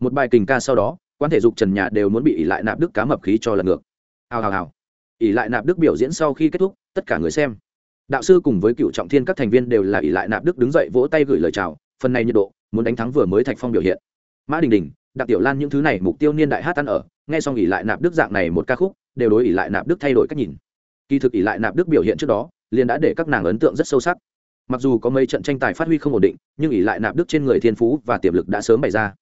Một bài kình ca sau đó, quan thể dục trần nhà đều muốn bị ỉ lại nạp đức cá mập khí cho lần ngược. Hào hào hào. Ỉ lại nạp đức biểu diễn sau khi kết thúc, tất cả người xem đạo sư cùng với cựu trọng thiên các thành viên đều là ỷ lại nạp đức đứng dậy vỗ tay gửi lời chào, phần này nhiệt độ, muốn đánh thắng vừa mới thạch phong biểu hiện. Mã đình đình đặc tiểu lan những thứ này mục tiêu niên đại hát ăn ở, nghe xong ỷ lại nạp đức dạng này một ca khúc, đều đối ỷ lại nạp đức thay đổi cách nhìn. Kỳ thực ỷ lại nạp đức biểu hiện trước đó, liền đã để các nàng ấn tượng rất sâu sắc. Mặc dù có mấy trận tranh tài phát huy không ổn định, nhưng ỷ lại nạp đức trên người thiên phú và tiềm lực đã sớm bày ra.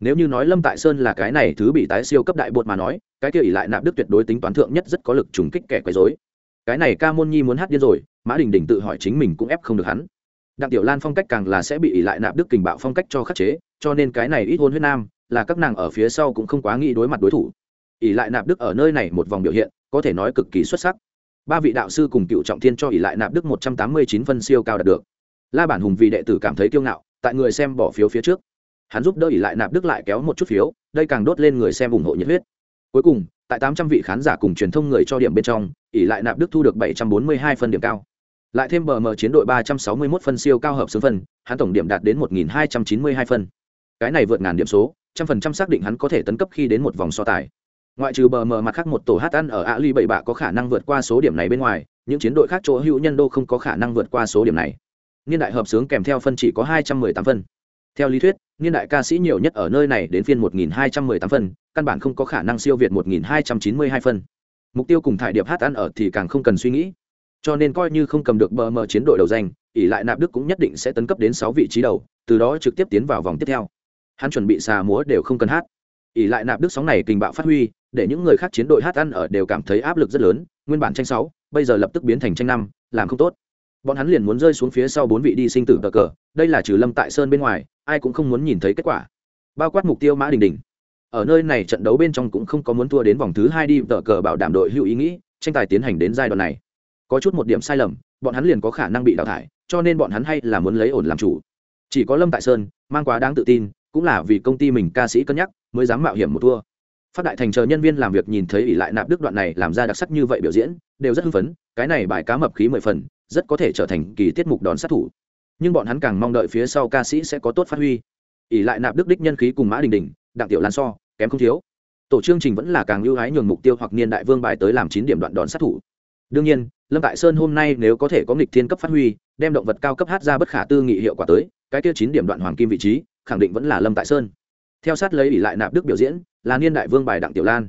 Nếu như nói lâm tại sơn là cái này thứ bị tái siêu cấp đại bột mà nói, cái kia ỷ lại nạp đức tuyệt đối tính toán thượng nhất rất có lực trùng kích kẻ quấy dối cái này ca môn nhi muốn hát điên rồi mã đình đình tự hỏi chính mình cũng ép không được hắn. Đặng tiểu lan phong cách càng là sẽ bị ỉ lại nạp đức kình bạo phong cách cho khắc chế, cho nên cái này ít hôn huyết nam, là các nàng ở phía sau cũng không quá nghĩ đối mặt đối thủ. Ỉ lại nạp đức ở nơi này một vòng biểu hiện, có thể nói cực kỳ xuất sắc. Ba vị đạo sư cùng cựu trọng thiên cho ỉ lại nạp đức một trăm tám mươi chín phân siêu cao đạt được. La bản hùng vì đệ tử cảm thấy kiêu ngạo, tại người xem bỏ phiếu phía trước. Hắn giúp đỡ ỉ lại nạp đức lại kéo một chút phiếu, đây càng đốt lên người xem ủng hộ nhiệt huyết. Cuối cùng, tại tám trăm vị khán giả cùng truyền thông người cho điểm bên trong ỉ lại nạp đức thu được bảy trăm bốn mươi hai phân điểm cao lại thêm bờ mờ chiến đội 361 phân siêu cao hợp xướng phân, hắn tổng điểm đạt đến một nghìn hai trăm chín mươi hai phân. Cái này vượt ngàn điểm số, trăm phần trăm xác định hắn có thể tấn cấp khi đến một vòng so tài. Ngoại trừ bờ mờ mặt khác một tổ hát ăn ở ạ ly bảy bạ có khả năng vượt qua số điểm này bên ngoài, những chiến đội khác chỗ hữu nhân đô không có khả năng vượt qua số điểm này. Niên đại hợp sướng kèm theo phân chỉ có hai trăm mười tám phân. Theo lý thuyết, niên đại ca sĩ nhiều nhất ở nơi này đến phiên một nghìn hai trăm mười tám phân, căn bản không có khả năng siêu việt một nghìn hai trăm chín mươi hai phân. Mục tiêu cùng thải điệp hát ăn ở thì càng không cần suy nghĩ cho nên coi như không cầm được bờ mờ chiến đội đầu danh ỉ lại nạp đức cũng nhất định sẽ tấn cấp đến sáu vị trí đầu, từ đó trực tiếp tiến vào vòng tiếp theo. Hắn chuẩn bị xà múa đều không cần hát. Ỉ lại nạp đức sóng này kinh bạo phát huy, để những người khác chiến đội hát ăn ở đều cảm thấy áp lực rất lớn, nguyên bản tranh sáu, bây giờ lập tức biến thành tranh năm, làm không tốt. Bọn hắn liền muốn rơi xuống phía sau bốn vị đi sinh tử cờ cờ, đây là trừ lâm tại sơn bên ngoài, ai cũng không muốn nhìn thấy kết quả. Bao quát mục tiêu mã đình đình. Ở nơi này trận đấu bên trong cũng không có muốn thua đến vòng thứ hai đi, tờ cờ bảo đảm đội hữu ý nghĩ, tranh tài tiến hành đến giai đoạn này có chút một điểm sai lầm, bọn hắn liền có khả năng bị đào thải, cho nên bọn hắn hay là muốn lấy ổn làm chủ. Chỉ có lâm tại sơn, mang quá đáng tự tin, cũng là vì công ty mình ca sĩ cân nhắc, mới dám mạo hiểm một thua. Phát đại thành chờ nhân viên làm việc nhìn thấy ỷ lại nạp đức đoạn này làm ra đặc sắc như vậy biểu diễn, đều rất hưng phấn, cái này bài cá mập khí mười phần, rất có thể trở thành kỳ tiết mục đón sát thủ. Nhưng bọn hắn càng mong đợi phía sau ca sĩ sẽ có tốt phát huy. Ỷ lại nạp đức đích nhân khí cùng mã đình đình, đặng tiểu lan so, kém không thiếu. Tổ chương trình vẫn là càng ưu hái nhường mục tiêu hoặc niên đại vương bài tới làm chín điểm đoạn đón sát thủ đương nhiên, lâm tại sơn hôm nay nếu có thể có nghịch thiên cấp phát huy, đem động vật cao cấp hát ra bất khả tư nghị hiệu quả tới, cái tiêu chín điểm đoạn hoàng kim vị trí, khẳng định vẫn là lâm tại sơn. Theo sát lấy ỷ lại nạp đức biểu diễn, là niên đại vương bài đặng tiểu lan.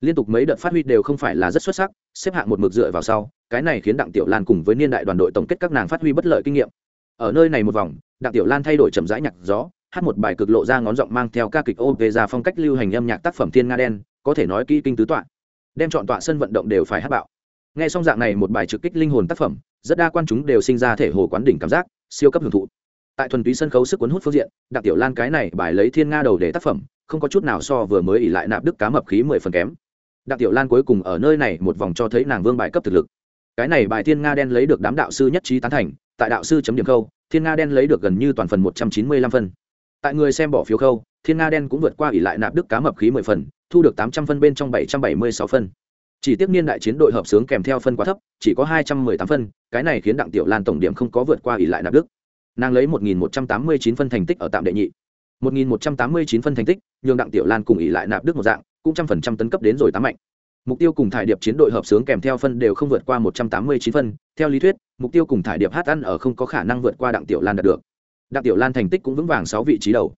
Liên tục mấy đợt phát huy đều không phải là rất xuất sắc, xếp hạng một mực dựa vào sau, cái này khiến đặng tiểu lan cùng với niên đại đoàn đội tổng kết các nàng phát huy bất lợi kinh nghiệm. Ở nơi này một vòng, đặng tiểu lan thay đổi chậm rãi nhạc gió, hát một bài cực lộ ra ngón giọng mang theo ca kịch ô về ra phong cách lưu hành âm nhạc tác phẩm thiên nga đen, có thể nói kỹ kinh tứ tọa. Đem chọn tọa sân vận động đều phải hát bạo nghe xong dạng này một bài trực kích linh hồn tác phẩm, rất đa quan chúng đều sinh ra thể hồ quán đỉnh cảm giác, siêu cấp hưởng thụ. Tại thuần túy sân khấu sức cuốn hút phương diện, đặng tiểu lan cái này bài lấy thiên nga đầu để tác phẩm, không có chút nào so vừa mới ỉ lại nạp đức cá mập khí mười phần kém. Đặng tiểu lan cuối cùng ở nơi này một vòng cho thấy nàng vương bài cấp thực lực. Cái này bài thiên nga đen lấy được đám đạo sư nhất trí tán thành, tại đạo sư chấm điểm khâu, thiên nga đen lấy được gần như toàn phần một trăm chín mươi lăm phân. Tại người xem bỏ phiếu khâu, thiên nga đen cũng vượt qua ỉ lại nạp đức cá mập khí mười phần, thu được tám trăm phân bên trong bảy trăm bảy mươi sáu phân chỉ tiếp niên đại chiến đội hợp sướng kèm theo phân quá thấp, chỉ có hai trăm mười tám phân, cái này khiến đặng tiểu lan tổng điểm không có vượt qua ỷ lại nạp đức. Nàng lấy một nghìn một trăm tám mươi chín phân thành tích ở tạm đệ nhị. Một nghìn một trăm tám mươi chín phân thành tích, nhường đặng tiểu lan cùng ỷ lại nạp đức một dạng, cũng trăm phần trăm tấn cấp đến rồi tám mạnh. Mục tiêu cùng thải điệp chiến đội hợp sướng kèm theo phân đều không vượt qua một trăm tám mươi chín phân, theo lý thuyết, mục tiêu cùng thải điệp hát ăn ở không có khả năng vượt qua đặng tiểu lan đạt được. Đặng tiểu lan thành tích cũng vững vàng sáu vị trí đầu.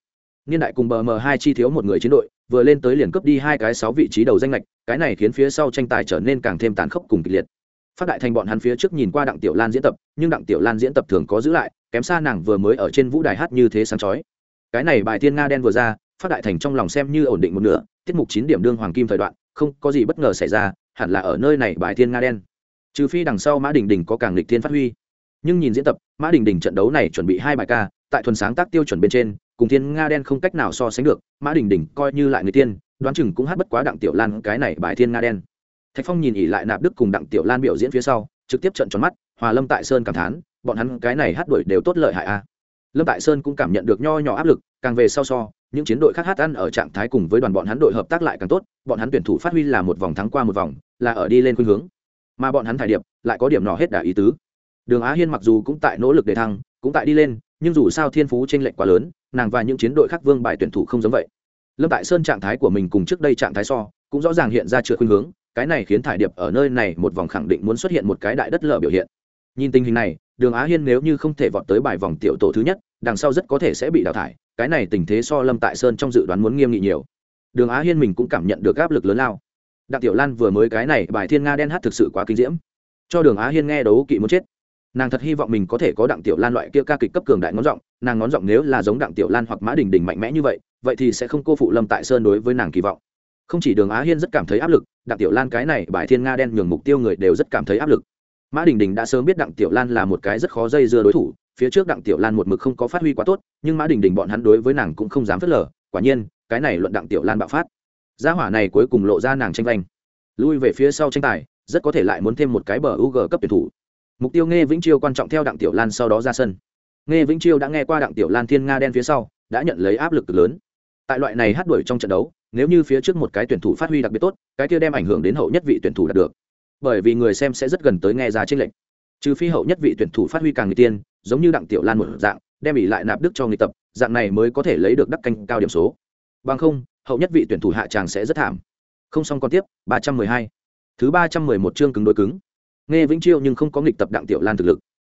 Niên đại cùng bờ m hai chi thiếu một người chiến đội vừa lên tới liền cướp đi hai cái sáu vị trí đầu danh lệch cái này khiến phía sau tranh tài trở nên càng thêm tàn khốc cùng kịch liệt. Phát đại thành bọn hắn phía trước nhìn qua đặng tiểu lan diễn tập, nhưng đặng tiểu lan diễn tập thường có giữ lại, kém xa nàng vừa mới ở trên vũ đài hát như thế sáng chói. Cái này bài thiên nga đen vừa ra, phát đại thành trong lòng xem như ổn định một nửa, tiết mục chín điểm đương hoàng kim thời đoạn, không có gì bất ngờ xảy ra, hẳn là ở nơi này bài thiên nga đen. Trừ phi đằng sau mã đình đình có càng lịch thiên phát huy. Nhưng nhìn diễn tập, mã đình đình trận đấu này chuẩn bị hai bài ca, tại thuần sáng tác tiêu chuẩn bên trên cùng thiên nga đen không cách nào so sánh được, mã đình đình coi như lại người tiên, đoán chừng cũng hát bất quá đặng tiểu lan cái này bài thiên nga đen. Thạch phong nhìn ỉ lại nạp đức cùng đặng tiểu lan biểu diễn phía sau, trực tiếp trận tròn mắt, hòa lâm tại sơn cảm thán, bọn hắn cái này hát đuổi đều tốt lợi hại a. Lâm tại sơn cũng cảm nhận được nho nhỏ áp lực, càng về sau so, những chiến đội khác hát ăn ở trạng thái cùng với đoàn bọn hắn đội hợp tác lại càng tốt, bọn hắn tuyển thủ phát huy là một vòng thắng qua một vòng, là ở đi lên khuynh hướng. Mà bọn hắn thải điệp, lại có điểm nọ hết đà ý tứ. Đường á hiên mặc dù cũng tại nỗ lực để thăng, cũng tại đi lên, nhưng dù sao thiên phú t r ê n lệch quá lớn nàng và những chiến đội khác vương bài tuyển thủ không giống vậy. Lâm tại sơn trạng thái của mình cùng trước đây trạng thái so, cũng rõ ràng hiện ra trượt khuynh hướng, cái này khiến thải điệp ở nơi này một vòng khẳng định muốn xuất hiện một cái đại đất lở biểu hiện. Nhìn tình hình này, đường á hiên nếu như không thể vọt tới bài vòng tiểu tổ thứ nhất, đằng sau rất có thể sẽ bị đào thải, cái này tình thế so lâm tại sơn trong dự đoán muốn nghiêm nghị nhiều. Đường á hiên mình cũng cảm nhận được áp lực lớn lao. Đặng tiểu lan vừa mới cái này bài thiên nga đen hát thực sự quá kinh diễm. Cho đường á hiên nghe đấu kỵ muốn chết nàng thật hy vọng mình có thể có đặng tiểu lan loại kia ca kịch cấp cường đại ngón giọng, nàng ngón giọng nếu là giống đặng tiểu lan hoặc mã đình đình mạnh mẽ như vậy vậy thì sẽ không cô phụ lâm tại sơn đối với nàng kỳ vọng. Không chỉ đường á hiên rất cảm thấy áp lực, đặng tiểu lan cái này bài thiên nga đen nhường mục tiêu người đều rất cảm thấy áp lực. Mã đình đình đã sớm biết đặng tiểu lan là một cái rất khó dây dưa đối thủ, phía trước đặng tiểu lan một mực không có phát huy quá tốt, nhưng mã đình đình bọn hắn đối với nàng cũng không dám phớt lờ, quả nhiên, cái này luận đặng tiểu lan bạo phát. Gia hỏa này cuối cùng lộ ra nàng tranh lanh lui về phía sau tranh tài, rất có thể lại muốn thêm một cái bờ u g cấp tuyển thủ mục tiêu nghe vĩnh chiêu quan trọng theo đặng tiểu lan sau đó ra sân nghe vĩnh chiêu đã nghe qua đặng tiểu lan thiên nga đen phía sau đã nhận lấy áp lực lớn tại loại này hát đuổi trong trận đấu nếu như phía trước một cái tuyển thủ phát huy đặc biệt tốt cái kia đem ảnh hưởng đến hậu nhất vị tuyển thủ đạt được bởi vì người xem sẽ rất gần tới nghe ra trên lệnh trừ phi hậu nhất vị tuyển thủ phát huy càng người tiên giống như đặng tiểu lan một dạng đem ỉ lại nạp đức cho người tập dạng này mới có thể lấy được đắc canh cao điểm số bằng không hậu nhất vị tuyển thủ hạ tràng sẽ rất thảm không xong còn tiếp ba trăm mười hai thứ ba trăm mười một chương cứng đối cứng nghe vĩnh chiêu nhưng không có nghịch tập đặng tiểu lan thực lực.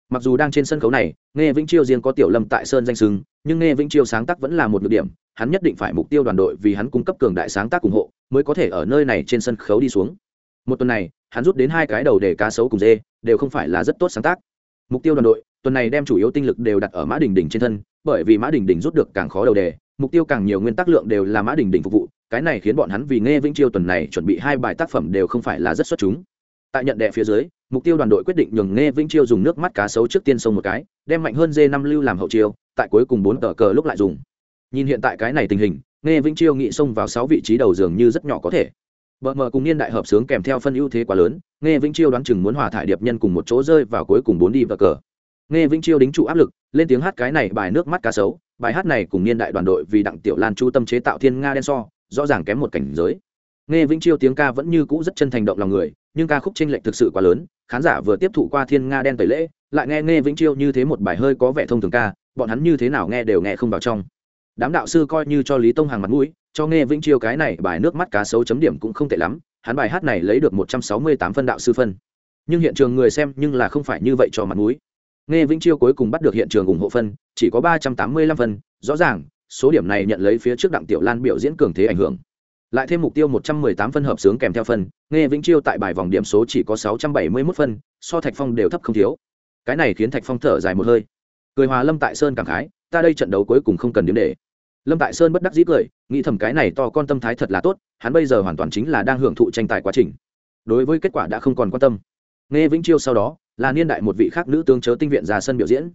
Mặc dù đang trên sân khấu này, nghe vĩnh chiêu riêng có tiểu lâm tại sơn danh sưng nhưng nghe vĩnh chiêu sáng tác vẫn là một nhược điểm, hắn nhất định phải mục tiêu đoàn đội vì hắn cung cấp cường đại sáng tác ủng hộ, mới có thể ở nơi này trên sân khấu đi xuống. Một tuần này, hắn rút đến hai cái đầu để cá sấu cùng dê, đều không phải là rất tốt sáng tác. Mục tiêu đoàn đội, tuần này đem chủ yếu tinh lực đều đặt ở mã đình đình trên thân, bởi vì mã đình đình rút được càng khó đầu đề, mục tiêu càng nhiều nguyên tắc lượng đều là mã đình đình phục vụ, cái này khiến bọn hắn vì nghe vĩnh chiêu tuần này chuẩn bị hai bài tác phẩm đều không phải là rất xuất chúng. Tại nhận đệ phía dưới mục tiêu đoàn đội quyết định nhường nghe vĩnh chiêu dùng nước mắt cá sấu trước tiên sông một cái đem mạnh hơn dê năm lưu làm hậu chiêu tại cuối cùng bốn tờ cờ lúc lại dùng nhìn hiện tại cái này tình hình nghe vĩnh chiêu nghị xông vào sáu vị trí đầu dường như rất nhỏ có thể Bờ mờ cùng niên đại hợp sướng kèm theo phân ưu thế quá lớn, nghe Vĩnh Chiêu đoán chừng muốn hòa thải điệp nhân cùng một chỗ rơi vào cuối cùng bốn đi vào cờ. Nghe Vĩnh Chiêu đính trụ áp lực, lên tiếng hát cái này bài nước mắt cá sấu, bài hát này cùng niên đại đoàn đội vì đặng tiểu lan chu tâm chế tạo thiên nga đen so, rõ ràng kém một cảnh giới. Nghe Vĩnh Chiêu tiếng ca vẫn như cũ rất chân thành động lòng người, nhưng ca khúc tranh lệch thực sự quá lớn, khán giả vừa tiếp thụ qua thiên nga đen tẩy lễ, lại nghe nghe Vĩnh Chiêu như thế một bài hơi có vẻ thông thường ca, bọn hắn như thế nào nghe đều nghe không vào trong. Đám đạo sư coi như cho Lý Tông hàng mặt mũi, cho nghe Vĩnh Chiêu cái này bài nước mắt cá sấu chấm điểm cũng không tệ lắm, hắn bài hát này lấy được một trăm sáu mươi tám phân đạo sư phân. Nhưng hiện trường người xem nhưng là không phải như vậy cho mặt mũi. Nghe vĩnh chiêu cuối cùng bắt được hiện trường ủng hộ phân chỉ có ba trăm tám mươi lăm phân rõ ràng số điểm này nhận lấy phía trước đặng tiểu lan biểu diễn cường thế ảnh hưởng lại thêm mục tiêu một trăm mười tám phân hợp sướng kèm theo phân nghe vĩnh chiêu tại bài vòng điểm số chỉ có 671 phân, so thạch phong đều thấp không thiếu. Cái này khiến thạch phong thở dài một hơi. Cười hòa lâm tại sơn cảm khái, ta đây trận đấu cuối cùng không cần điểm để. Lâm tại sơn bất đắc dĩ cười, nghĩ thầm cái này to con tâm thái thật là tốt, hắn bây giờ hoàn toàn chính là đang hưởng thụ tranh tài quá trình. Đối với kết quả đã không còn quan tâm. Nghe vĩnh chiêu sau đó là niên đại một vị khác nữ tướng chớ tinh viện ra sân biểu diễn.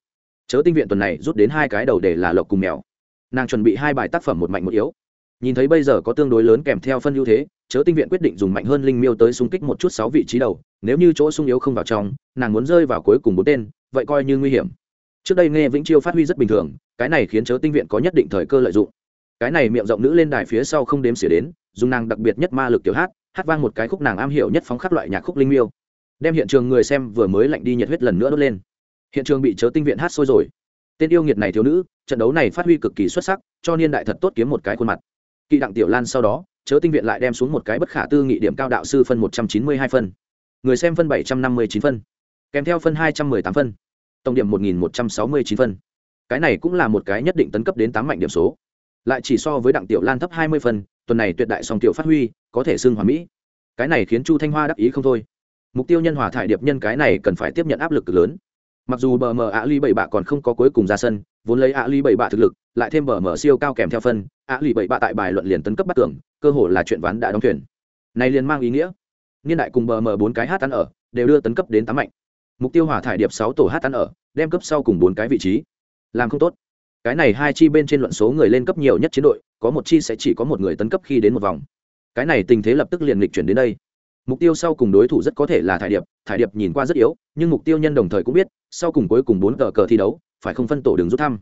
Chớ tinh viện tuần này rút đến hai cái đầu để là lộc cùng mèo. Nàng chuẩn bị hai bài tác phẩm một mạnh một yếu nhìn thấy bây giờ có tương đối lớn kèm theo phân ưu thế, chớ tinh viện quyết định dùng mạnh hơn linh miêu tới xung kích một chút sáu vị trí đầu, nếu như chỗ sung yếu không vào trong, nàng muốn rơi vào cuối cùng bốn tên, vậy coi như nguy hiểm. Trước đây nghe vĩnh chiêu phát huy rất bình thường, cái này khiến chớ tinh viện có nhất định thời cơ lợi dụng. Cái này miệng rộng nữ lên đài phía sau không đếm xỉa đến, dùng nàng đặc biệt nhất ma lực tiểu hát hát vang một cái khúc nàng am hiểu nhất phóng khắc loại nhạc khúc linh miêu. Đem hiện trường người xem vừa mới lạnh đi nhiệt huyết lần nữa đốt lên. Hiện trường bị chớ tinh viện hát sôi rồi. Tên yêu nghiệt này thiếu nữ, trận đấu này phát huy cực kỳ xuất sắc, cho niên đại thật tốt kiếm một cái khuôn mặt kỵ đặng tiểu lan sau đó, chớ tinh viện lại đem xuống một cái bất khả tư nghị điểm cao đạo sư phân một trăm chín mươi hai phân. Người xem phân bảy trăm năm mươi chín phân, kèm theo phân hai trăm m ư ơ i tám phân. Tổng điểm một nghìn một trăm sáu mươi chín phân. Cái này cũng là một cái nhất định tấn cấp đến tám mạnh điểm số. Lại chỉ so với đặng tiểu lan thấp hai mươi phân, tuần này tuyệt đại song tiểu phát huy, có thể xưng hòa mỹ. Cái này khiến chu thanh hoa đắc ý không thôi. Mục tiêu nhân hòa thải điệp nhân cái này cần phải tiếp nhận áp lực cực lớn. Mặc dù bờ mờ ạ ly bảy bạ còn không có cuối cùng ra sân, vốn lấy ạ ly bảy bạ thực lực, lại thêm bờ mờ siêu cao kèm theo phân ạ lì bảy bạ tại bài luận liền tấn cấp bắt tưởng cơ hồ là chuyện ván đã đóng thuyền. Này liền mang ý nghĩa, niên đại cùng bờ mờ bốn cái hát ăn ở, đều đưa tấn cấp đến tám mạnh. Mục tiêu hỏa thải điệp sáu tổ hát ăn ở, đem cấp sau cùng bốn cái vị trí. Làm không tốt. Cái này hai chi bên trên luận số người lên cấp nhiều nhất chiến đội, có một chi sẽ chỉ có một người tấn cấp khi đến một vòng. Cái này tình thế lập tức liền lịch chuyển đến đây. Mục tiêu sau cùng đối thủ rất có thể là thải điệp thải điệp nhìn qua rất yếu, nhưng mục tiêu nhân đồng thời cũng biết, sau cùng cuối cùng bốn cờ cờ thi đấu, phải không phân tổ đường rút thăm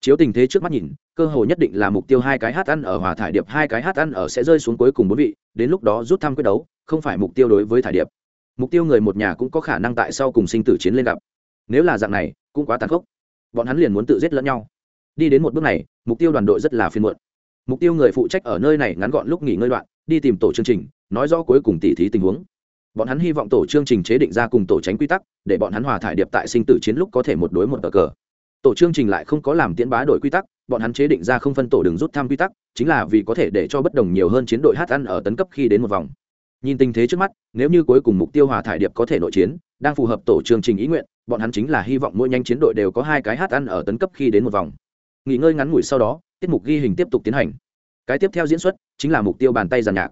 chiếu tình thế trước mắt nhìn, cơ hội nhất định là mục tiêu hai cái hát ăn ở hòa thải điệp, hai cái hát ăn ở sẽ rơi xuống cuối cùng bốn vị, đến lúc đó rút thăm quyết đấu, không phải mục tiêu đối với thải điệp. Mục tiêu người một nhà cũng có khả năng tại sau cùng sinh tử chiến lên gặp. Nếu là dạng này, cũng quá tàn khốc. Bọn hắn liền muốn tự giết lẫn nhau. Đi đến một bước này, mục tiêu đoàn đội rất là phiên muộn. Mục tiêu người phụ trách ở nơi này ngắn gọn lúc nghỉ ngơi đoạn, đi tìm tổ chương trình, nói rõ cuối cùng tỉ thí tình huống. Bọn hắn hy vọng tổ chương trình chế định ra cùng tổ tránh quy tắc, để bọn hắn hòa thải điệp tại sinh tử chiến lúc có thể một đối một cờ cờ tổ chương trình lại không có làm tiễn bá đổi quy tắc, bọn hắn chế định ra không phân tổ đường rút thăm quy tắc, chính là vì có thể để cho bất đồng nhiều hơn chiến đội hát ăn ở tấn cấp khi đến một vòng. Nhìn tình thế trước mắt, nếu như cuối cùng mục tiêu hòa thải điệp có thể nội chiến, đang phù hợp tổ chương trình ý nguyện, bọn hắn chính là hy vọng mỗi nhanh chiến đội đều có hai cái hát ăn ở tấn cấp khi đến một vòng. Nghỉ ngơi ngắn ngủi sau đó, tiết mục ghi hình tiếp tục tiến hành. Cái tiếp theo diễn xuất chính là mục tiêu bàn tay giàn nhạc.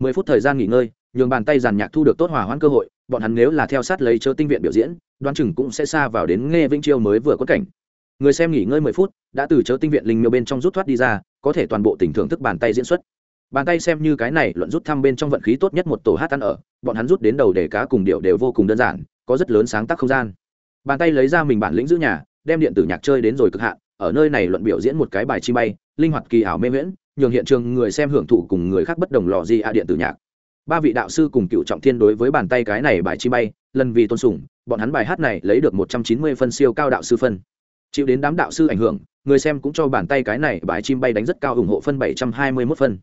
Mười phút thời gian nghỉ ngơi, nhường bàn tay giàn nhạc thu được tốt hòa hoãn cơ hội, bọn hắn nếu là theo sát lấy chớ tinh viện biểu diễn, đoán chừng cũng sẽ xa vào đến nghe vĩnh chiêu mới vừa có cảnh người xem nghỉ ngơi mười phút, đã từ chớ tinh viện linh miêu bên trong rút thoát đi ra, có thể toàn bộ tình thưởng thức bàn tay diễn xuất. Bàn tay xem như cái này luận rút thăm bên trong vận khí tốt nhất một tổ hát ăn ở, bọn hắn rút đến đầu để cá cùng điệu đều vô cùng đơn giản, có rất lớn sáng tác không gian. Bàn tay lấy ra mình bản lĩnh giữ nhà, đem điện tử nhạc chơi đến rồi cực hạn, ở nơi này luận biểu diễn một cái bài chi bay, linh hoạt kỳ ảo mê miễn nhường hiện trường người xem hưởng thụ cùng người khác bất đồng lò di a điện tử nhạc. Ba vị đạo sư cùng cựu trọng thiên đối với bàn tay cái này bài chi bay, lần vì tôn sùng, bọn hắn bài hát này lấy được một trăm chín mươi phân siêu cao đạo sư phân chịu đến đám đạo sư ảnh hưởng, người xem cũng cho bàn tay cái này bài chim bay đánh rất cao ủng hộ phân bảy trăm hai mươi 721 phân.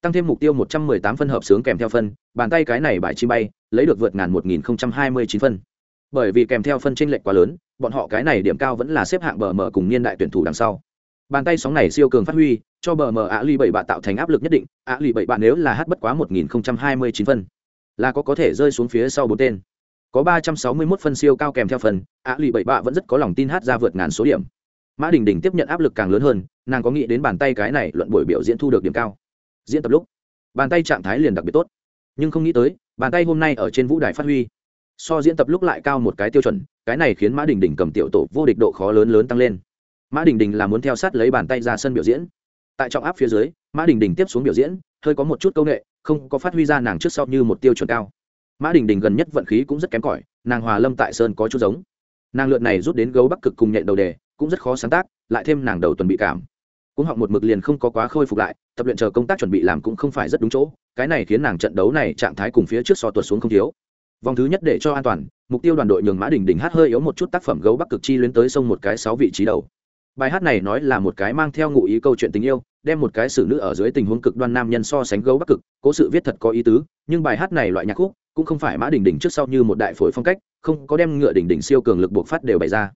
Tăng thêm mục tiêu một trăm mười tám phân hợp sướng kèm theo phân, bàn tay cái này bài chim bay, lấy được vượt ngàn một nghìn hai mươi chín phân. Bởi vì kèm theo phân chênh lệch quá lớn, bọn họ cái này điểm cao vẫn là xếp hạng bờ mờ cùng niên đại tuyển thủ đằng sau. Bàn tay sóng này siêu cường phát huy, cho bờ mờ ạ ly bảy bạn tạo thành áp lực nhất định ạ ly bảy bạn nếu là hát bất quá một nghìn hai mươi chín phân, là có có thể rơi xuống phía sau bốn tên có ba trăm sáu mươi 361 phân siêu cao kèm theo phần ạ lì bảy bạ vẫn rất có lòng tin hát ra vượt ngàn số điểm. Mã đình đình tiếp nhận áp lực càng lớn hơn, nàng có nghĩ đến bàn tay cái này luận buổi biểu diễn thu được điểm cao. Diễn tập lúc, bàn tay trạng thái liền đặc biệt tốt. Nhưng không nghĩ tới, bàn tay hôm nay ở trên vũ đài phát huy, so diễn tập lúc lại cao một cái tiêu chuẩn, cái này khiến mã đình đình cầm tiểu tổ vô địch độ khó lớn lớn tăng lên. Mã đình đình là muốn theo sát lấy bàn tay ra sân biểu diễn. Tại trọng áp phía dưới, mã đình đình tiếp xuống biểu diễn, hơi có một chút câu â không có phát huy ra nàng trước sau như một tiêu chuẩn cao mã đình đình gần nhất vận khí cũng rất kém cỏi, nàng hòa lâm tại sơn có chút giống. Nàng lượn này rút đến gấu bắc cực cùng nhện đầu đề, cũng rất khó sáng tác, lại thêm nàng đầu tuần bị cảm. Cũng họng một mực liền không có quá khôi phục lại, tập luyện chờ công tác chuẩn bị làm cũng không phải rất đúng chỗ, cái này khiến nàng trận đấu này trạng thái cùng phía trước so tuột xuống không thiếu. Vòng thứ nhất để cho an toàn, mục tiêu đoàn đội nhường mã đình đình hát hơi yếu một chút tác phẩm gấu bắc cực chi luyến tới sông một cái sáu vị trí đầu bài hát này nói là một cái mang theo ngụ ý câu chuyện tình yêu, đem một cái xử nữ ở dưới tình huống cực đoan nam nhân so sánh gấu bắc cực, cố sự viết thật có ý tứ, nhưng bài hát này loại nhạc khúc cũng không phải mã đình đình trước sau như một đại phổi phong cách, không có đem ngựa đình đình siêu cường lực buộc phát đều bày ra.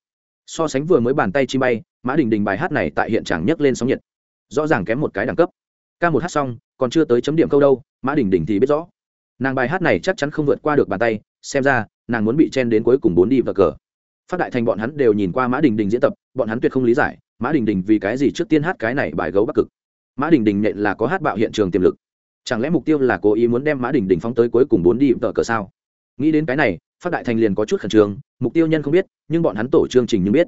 So sánh vừa mới bàn tay chi bay, mã đình đình bài hát này tại hiện trạng nhấc lên sóng nhiệt, rõ ràng kém một cái đẳng cấp. Ca một hát xong, còn chưa tới chấm điểm câu đâu, mã đình đình thì biết rõ. Nàng bài hát này chắc chắn không vượt qua được bàn tay, xem ra nàng muốn bị chen đến cuối cùng bốn đi và cờ phát đại thành bọn hắn đều nhìn qua mã đình đình diễn tập, bọn hắn tuyệt không lý giải, mã đình đình vì cái gì trước tiên hát cái này bài gấu bắc cực? Mã đình đình nhện là có hát bạo hiện trường tiềm lực. Chẳng lẽ mục tiêu là cố ý muốn đem mã đình đình phóng tới cuối cùng bốn đi vợ cờ sao? Nghĩ đến cái này, phát đại thành liền có chút khẩn trương, mục tiêu nhân không biết, nhưng bọn hắn tổ chương trình nhưng biết.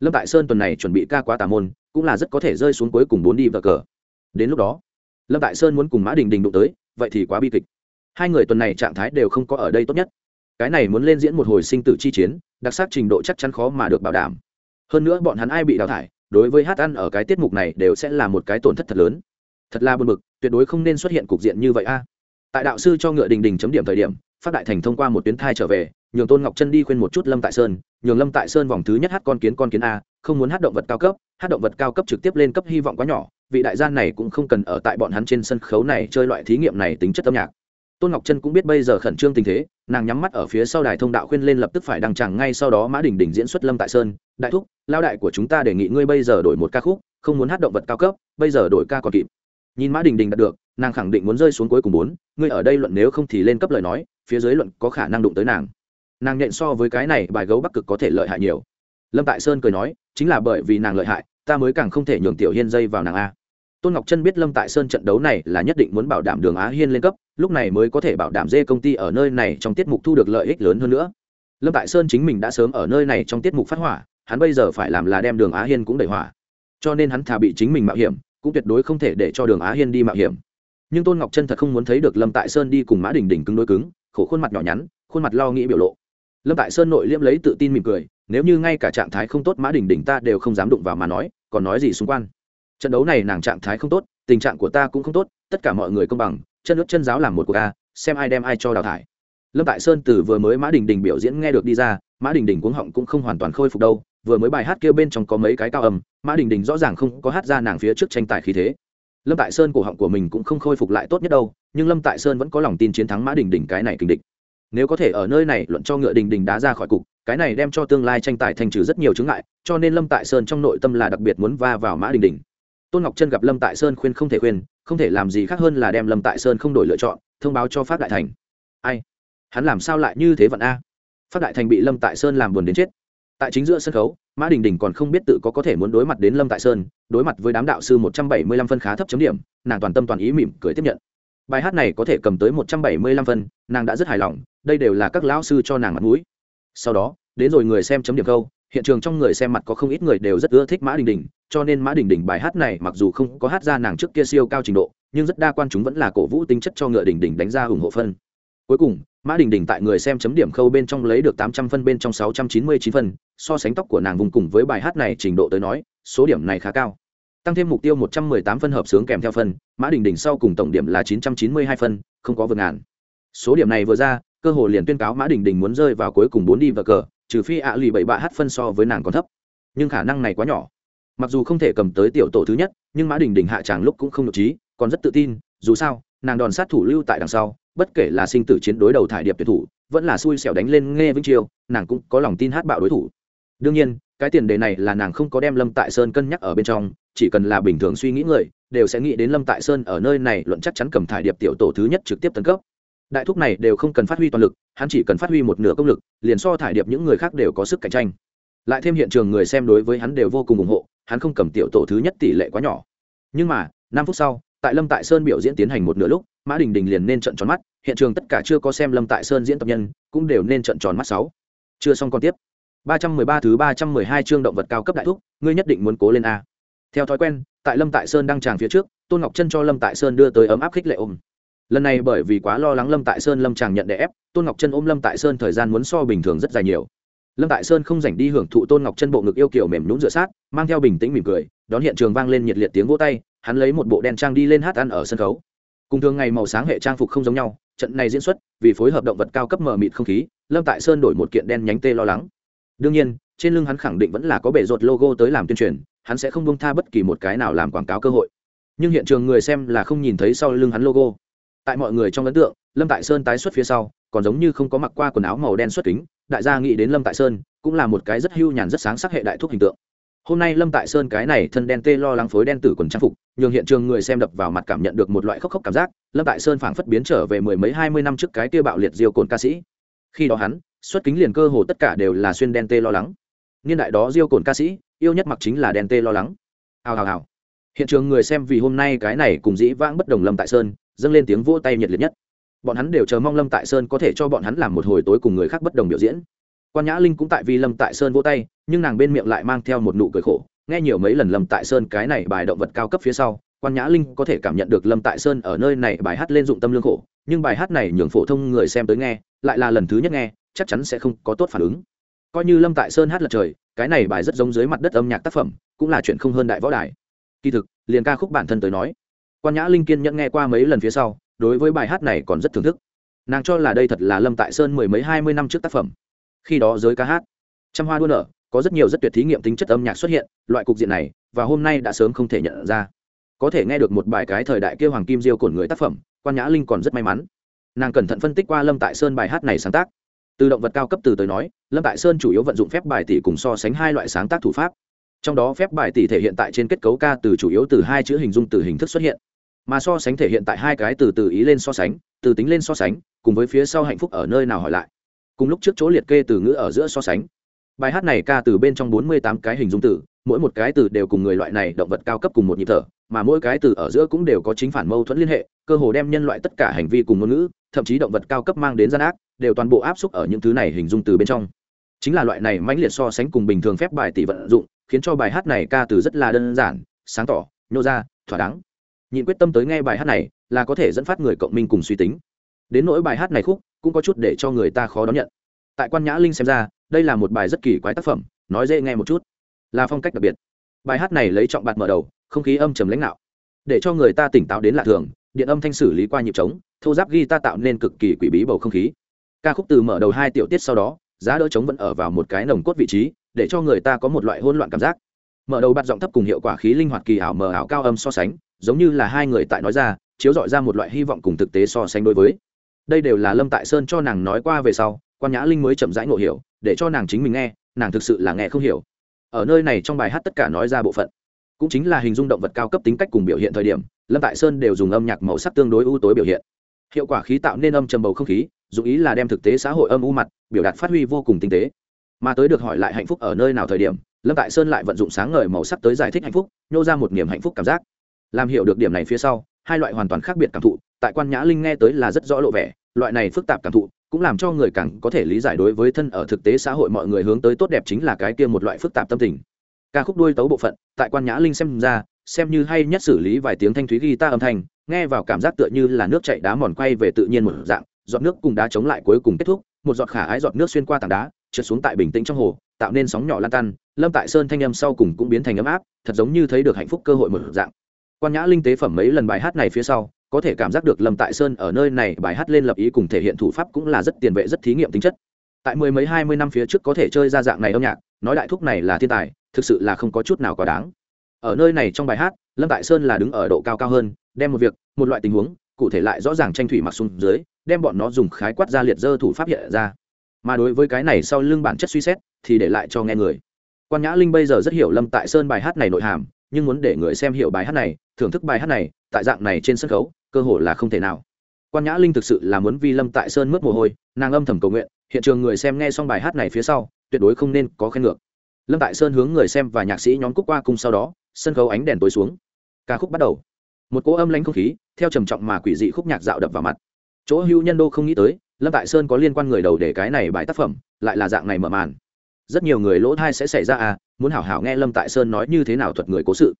Lâm tại sơn tuần này chuẩn bị ca quá tà môn, cũng là rất có thể rơi xuống cuối cùng bốn đi vợ cờ. Đến lúc đó, lâm tại sơn muốn cùng mã đình đình đụng tới, vậy thì quá bi kịch. Hai người tuần này trạng thái đều không có ở đây tốt nhất cái này muốn lên diễn một hồi sinh tử chi chiến, đặc sắc trình độ chắc chắn khó mà được bảo đảm. Hơn nữa bọn hắn ai bị đào thải, đối với hát ăn ở cái tiết mục này đều sẽ là một cái tổn thất thật lớn. Thật là buồn bực, tuyệt đối không nên xuất hiện cục diện như vậy a. Tại đạo sư cho ngựa đình đình chấm điểm thời điểm, phát đại thành thông qua một tuyến thai trở về, nhường tôn ngọc chân đi khuyên một chút lâm tại sơn, nhường lâm tại sơn vòng thứ nhất hát con kiến con kiến a, không muốn hát động vật cao cấp, hát động vật cao cấp trực tiếp lên cấp hy vọng quá nhỏ, vị đại gia này cũng không cần ở tại bọn hắn trên sân khấu này chơi loại thí nghiệm này tính chất âm nhạc tôn ngọc Trân cũng biết bây giờ khẩn trương tình thế, nàng nhắm mắt ở phía sau đài thông đạo khuyên lên lập tức phải đăng tràng ngay sau đó mã đình đình diễn xuất lâm tại sơn. Đại thúc lao đại của chúng ta đề nghị ngươi bây giờ đổi một ca khúc, không muốn hát động vật cao cấp, bây giờ đổi ca còn kịp. Nhìn mã đình đình đạt được, nàng khẳng định muốn rơi xuống cuối cùng bốn, ngươi ở đây luận nếu không thì lên cấp lời nói, phía dưới luận có khả năng đụng tới nàng. Nàng nhện so với cái này, bài gấu bắc cực có thể lợi hại nhiều. Lâm tại sơn cười nói, chính là bởi vì nàng lợi hại, ta mới càng không thể nhường tiểu hiên dây vào nàng a tôn ngọc chân biết lâm tại sơn trận đấu này là nhất định muốn bảo đảm đường á hiên lên cấp, lúc này mới có thể bảo đảm dê công ty ở nơi này trong tiết mục thu được lợi ích lớn hơn nữa. Lâm tại sơn chính mình đã sớm ở nơi này trong tiết mục phát hỏa, hắn bây giờ phải làm là đem đường á hiên cũng đẩy hỏa. Cho nên hắn thà bị chính mình mạo hiểm, cũng tuyệt đối không thể để cho đường á hiên đi mạo hiểm. Nhưng tôn ngọc chân thật không muốn thấy được lâm tại sơn đi cùng mã đình đình cứng đối cứng, khổ khuôn mặt nhỏ nhắn, khuôn mặt lo nghĩ biểu lộ. Lâm tại sơn nội liêm lấy tự tin mỉm cười, nếu như ngay cả trạng thái không tốt mã đình đình ta đều không dám đụng vào mà nói, còn nói gì xung quanh trận đấu này nàng trạng thái không tốt, tình trạng của ta cũng không tốt, tất cả mọi người công bằng, chân ướt chân giáo làm một cuộc a, xem ai đem ai cho đào thải. Lâm tại sơn từ vừa mới mã đình đình biểu diễn nghe được đi ra, mã đình đình cuống họng cũng không hoàn toàn khôi phục đâu, vừa mới bài hát kêu bên trong có mấy cái cao âm, mã đình đình rõ ràng không có hát ra nàng phía trước tranh tài khí thế. Lâm tại sơn cổ họng của mình cũng không khôi phục lại tốt nhất đâu, nhưng lâm tại sơn vẫn có lòng tin chiến thắng mã đình đình cái này kinh địch. Nếu có thể ở nơi này luận cho ngựa đình đình đá ra khỏi cục, cái này đem cho tương lai tranh tài thành trừ rất nhiều chứng ngại, cho nên lâm tại sơn trong nội tâm là đặc biệt muốn va vào mã đình đình tôn ngọc chân gặp lâm tại sơn khuyên không thể khuyên, không thể làm gì khác hơn là đem lâm tại sơn không đổi lựa chọn, thông báo cho phát đại thành. Ai? Hắn làm sao lại như thế vận a? Phát đại thành bị lâm tại sơn làm buồn đến chết. Tại chính giữa sân khấu, mã đình đình còn không biết tự có có thể muốn đối mặt đến lâm tại sơn, đối mặt với đám đạo sư một trăm bảy mươi lăm phân khá thấp chấm điểm, nàng toàn tâm toàn ý mỉm cười tiếp nhận. Bài hát này có thể cầm tới một trăm bảy mươi lăm phân, nàng đã rất hài lòng, đây đều là các lão sư cho nàng mặt mũi. Sau đó, đến rồi người xem chấm điểm câu hiện trường trong người xem mặt có không ít người đều rất ưa thích mã đình đình, cho nên mã đình đình bài hát này mặc dù không có hát ra nàng trước kia siêu cao trình độ, nhưng rất đa quan chúng vẫn là cổ vũ tính chất cho ngựa đình đình đánh ra ủng hộ phân. Cuối cùng, mã đình đình tại người xem chấm điểm khâu bên trong lấy được tám trăm phân bên trong sáu trăm chín mươi chín phân, so sánh tóc của nàng vùng cùng với bài hát này trình độ tới nói, số điểm này khá cao. Tăng thêm mục tiêu một trăm mười tám phân hợp sướng kèm theo phân, mã đình đình sau cùng tổng điểm là chín trăm chín mươi hai phân, không có vượt ngàn. Số điểm này vừa ra, cơ hồ liền tuyên cáo mã đình đình muốn rơi vào cuối cùng bốn đi và cờ trừ phi ạ lì bảy bạ hát phân so với nàng còn thấp. Nhưng khả năng này quá nhỏ. Mặc dù không thể cầm tới tiểu tổ thứ nhất, nhưng mã đình đình hạ tràng lúc cũng không nhục trí, còn rất tự tin, dù sao, nàng đòn sát thủ lưu tại đằng sau, bất kể là sinh tử chiến đối đầu thải điệp tuyển thủ, vẫn là xui xẻo đánh lên nghe vĩnh chiêu nàng cũng có lòng tin hát bạo đối thủ. Đương nhiên, cái tiền đề này là nàng không có đem lâm tại sơn cân nhắc ở bên trong, chỉ cần là bình thường suy nghĩ người, đều sẽ nghĩ đến lâm tại sơn ở nơi này luận chắc chắn cầm thải điệp tiểu tổ thứ nhất trực tiếp tấn cấp đại thúc này đều không cần phát huy toàn lực, hắn chỉ cần phát huy một nửa công lực, liền so thải điệp những người khác đều có sức cạnh tranh. Lại thêm hiện trường người xem đối với hắn đều vô cùng ủng hộ, hắn không cầm tiểu tổ thứ nhất tỷ lệ quá nhỏ. Nhưng mà, năm phút sau, tại lâm tại sơn biểu diễn tiến hành một nửa lúc, mã đình đình liền nên trận tròn mắt, hiện trường tất cả chưa có xem lâm tại sơn diễn tập nhân, cũng đều nên trận tròn mắt sáu. Chưa xong còn tiếp. Ba trăm mười ba thứ ba trăm mười hai chương động vật cao cấp đại thúc, ngươi nhất định muốn cố lên a. Theo thói quen, tại lâm tại sơn đăng tràng phía trước, tôn ngọc chân cho lâm tại sơn đưa tới ấm áp khích lệ ôm lần này bởi vì quá lo lắng lâm tại sơn lâm tràng nhận đè ép, tôn ngọc chân ôm lâm tại sơn thời gian muốn so bình thường rất dài nhiều. Lâm tại sơn không dành đi hưởng thụ tôn ngọc chân bộ ngực yêu kiểu mềm nhún dựa sát, mang theo bình tĩnh mỉm cười, đón hiện trường vang lên nhiệt liệt tiếng vỗ tay, hắn lấy một bộ đen trang đi lên hát ăn ở sân khấu. Cùng thường ngày màu sáng hệ trang phục không giống nhau, trận này diễn xuất, vì phối hợp động vật cao cấp mờ mịt không khí, lâm tại sơn đổi một kiện đen nhánh tê lo lắng. Đương nhiên, trên lưng hắn khẳng định vẫn là có bể rột logo tới làm tuyên truyền, hắn sẽ không bông tha bất kỳ một cái nào làm quảng cáo cơ hội. Nhưng hiện trường người xem là không nhìn thấy sau lưng hắn logo tại mọi người trong ấn tượng, lâm tại sơn tái xuất phía sau, còn giống như không có mặc qua quần áo màu đen xuất kính, đại gia nghĩ đến lâm tại sơn, cũng là một cái rất hưu nhàn rất sáng sắc hệ đại thuốc hình tượng. Hôm nay lâm tại sơn cái này thân đen tê lo lắng phối đen tử quần trang phục, nhường hiện trường người xem đập vào mặt cảm nhận được một loại khốc khốc cảm giác, lâm tại sơn phảng phất biến trở về mười mấy hai mươi năm trước cái tiêu bạo liệt diêu cồn ca sĩ. Khi đó hắn, xuất kính liền cơ hồ tất cả đều là xuyên đen tê lo lắng. Niên đại đó diêu cồn ca sĩ, yêu nhất mặc chính là đen tê lo lắng. Hào hào hào. Hiện trường người xem vì hôm nay cái này cùng dĩ vãng bất đồng lâm tại sơn dâng lên tiếng vỗ tay nhiệt liệt nhất. Bọn hắn đều chờ mong lâm tại sơn có thể cho bọn hắn làm một hồi tối cùng người khác bất đồng biểu diễn. Quan nhã linh cũng tại vì lâm tại sơn vỗ tay, nhưng nàng bên miệng lại mang theo một nụ cười khổ. Nghe nhiều mấy lần lâm tại sơn cái này bài động vật cao cấp phía sau, quan nhã linh có thể cảm nhận được lâm tại sơn ở nơi này bài hát lên dụng tâm lương khổ, nhưng bài hát này nhường phổ thông người xem tới nghe, lại là lần thứ nhất nghe, chắc chắn sẽ không có tốt phản ứng. Coi như lâm tại sơn hát lật trời, cái này bài rất giống dưới mặt đất âm nhạc tác phẩm, cũng là chuyện không hơn đại võ đài. Kỳ thực, liền ca khúc bản thân tới nói quan nhã linh kiên nhẫn nghe qua mấy lần phía sau, đối với bài hát này còn rất thưởng thức. Nàng cho là đây thật là lâm tại sơn mười mấy hai mươi năm trước tác phẩm. Khi đó giới ca hát, trăm hoa đua nở, có rất nhiều rất tuyệt thí nghiệm tính chất âm nhạc xuất hiện, loại cục diện này, và hôm nay đã sớm không thể nhận ra. Có thể nghe được một bài cái thời đại kêu hoàng kim diêu cổn người tác phẩm, quan nhã linh còn rất may mắn. Nàng cẩn thận phân tích qua lâm tại sơn bài hát này sáng tác. Từ động vật cao cấp từ tới nói, lâm tại sơn chủ yếu vận dụng phép bài tỷ cùng so sánh hai loại sáng tác thủ pháp trong đó phép bài tỷ thể hiện tại trên kết cấu ca từ chủ yếu từ hai chữ hình dung từ hình thức xuất hiện. Mà so sánh thể hiện tại hai cái từ từ ý lên so sánh, từ tính lên so sánh, cùng với phía sau hạnh phúc ở nơi nào hỏi lại. Cùng lúc trước chỗ liệt kê từ ngữ ở giữa so sánh. Bài hát này ca từ bên trong bốn mươi tám cái hình dung từ, mỗi một cái từ đều cùng người loại này động vật cao cấp cùng một nhịp thở, mà mỗi cái từ ở giữa cũng đều có chính phản mâu thuẫn liên hệ, cơ hồ đem nhân loại tất cả hành vi cùng ngôn ngữ, thậm chí động vật cao cấp mang đến gian ác, đều toàn bộ áp xúc ở những thứ này hình dung từ bên trong. Chính là loại này mãnh liệt so sánh cùng bình thường phép bài tỷ vận dụng khiến cho bài hát này ca từ rất là đơn giản, sáng tỏ, nhô ra, thỏa đáng. Nhịn quyết tâm tới nghe bài hát này là có thể dẫn phát người cộng minh cùng suy tính. Đến nỗi bài hát này khúc cũng có chút để cho người ta khó đón nhận. Tại quan nhã linh xem ra, đây là một bài rất kỳ quái tác phẩm, nói dễ nghe một chút. Là phong cách đặc biệt. Bài hát này lấy trọng bạt mở đầu, không khí âm trầm lãnh đạo để cho người ta tỉnh táo đến lạ thường, điện âm thanh xử lý qua nhịp trống, thô giáp ghi ta tạo nên cực kỳ quỷ bí bầu không khí. Ca khúc từ mở đầu hai tiểu tiết sau đó, giá đỡ trống vẫn ở vào một cái nồng cốt vị trí để cho người ta có một loại hỗn loạn cảm giác. Mở đầu bạt giọng thấp cùng hiệu quả khí linh hoạt kỳ ảo mờ ảo cao âm so sánh, giống như là hai người tại nói ra, chiếu dọi ra một loại hy vọng cùng thực tế so sánh đối với. Đây đều là lâm tại sơn cho nàng nói qua về sau, quan nhã linh mới chậm rãi ngộ hiểu, để cho nàng chính mình nghe, nàng thực sự là nghe không hiểu. Ở nơi này trong bài hát tất cả nói ra bộ phận, cũng chính là hình dung động vật cao cấp tính cách cùng biểu hiện thời điểm, lâm tại sơn đều dùng âm nhạc màu sắc tương đối ưu tối biểu hiện. Hiệu quả khí tạo nên âm trầm bầu không khí, dù ý là đem thực tế xã hội âm u mặt, biểu đạt phát huy vô cùng tinh tế mà tới được hỏi lại hạnh phúc ở nơi nào thời điểm, lâm tại sơn lại vận dụng sáng ngời màu sắc tới giải thích hạnh phúc nhô ra một niềm hạnh phúc cảm giác. Làm hiểu được điểm này phía sau, hai loại hoàn toàn khác biệt cảm thụ, tại quan nhã linh nghe tới là rất rõ lộ vẻ, loại này phức tạp cảm thụ cũng làm cho người càng có thể lý giải đối với thân ở thực tế xã hội mọi người hướng tới tốt đẹp chính là cái kia một loại phức tạp tâm tình. Ca khúc đuôi tấu bộ phận, tại quan nhã linh xem ra, xem như hay nhất xử lý vài tiếng thanh thúy guitar âm thanh, nghe vào cảm giác tựa như là nước chảy đá mòn quay về tự nhiên một dạng, giọt nước cùng đá chống lại cuối cùng kết thúc, một giọt khả ái giọt nước xuyên qua tảng đá trượt xuống tại bình tĩnh trong hồ, tạo nên sóng nhỏ lan tan, lâm tại sơn thanh âm sau cùng cũng biến thành ấm áp, thật giống như thấy được hạnh phúc cơ hội một dạng. Quan nhã linh tế phẩm mấy lần bài hát này phía sau, có thể cảm giác được lâm tại sơn ở nơi này bài hát lên lập ý cùng thể hiện thủ pháp cũng là rất tiền vệ, rất thí nghiệm tính chất. Tại mười mấy hai mươi năm phía trước có thể chơi ra dạng này âm nhạc, nói đại thúc này là thiên tài, thực sự là không có chút nào quá đáng. Ở nơi này trong bài hát, lâm tại sơn là đứng ở độ cao cao hơn, đem một việc, một loại tình huống, cụ thể lại rõ ràng tranh thủy mặc xuống dưới, đem bọn nó dùng khái quát ra liệt dơ thủ pháp hiện ra mà đối với cái này sau lưng bản chất suy xét, thì để lại cho nghe người. Quan nhã linh bây giờ rất hiểu lâm tại sơn bài hát này nội hàm, nhưng muốn để người xem hiểu bài hát này, thưởng thức bài hát này, tại dạng này trên sân khấu, cơ hội là không thể nào. Quan nhã linh thực sự là muốn vi lâm tại sơn mất mồ hôi, nàng âm thầm cầu nguyện, hiện trường người xem nghe xong bài hát này phía sau, tuyệt đối không nên có khen ngược. Lâm tại sơn hướng người xem và nhạc sĩ nhóm cúc qua cùng sau đó, sân khấu ánh đèn tối xuống. Ca khúc bắt đầu. Một cỗ âm lãnh không khí, theo trầm trọng mà quỷ dị khúc nhạc dạo đập vào mặt. Chỗ Hưu nhân đô không nghĩ tới lâm tại sơn có liên quan người đầu để cái này bài tác phẩm, lại là dạng này mở màn. Rất nhiều người lỗ thai sẽ xảy ra à muốn hảo hảo nghe lâm tại sơn nói như thế nào thuật người cố sự.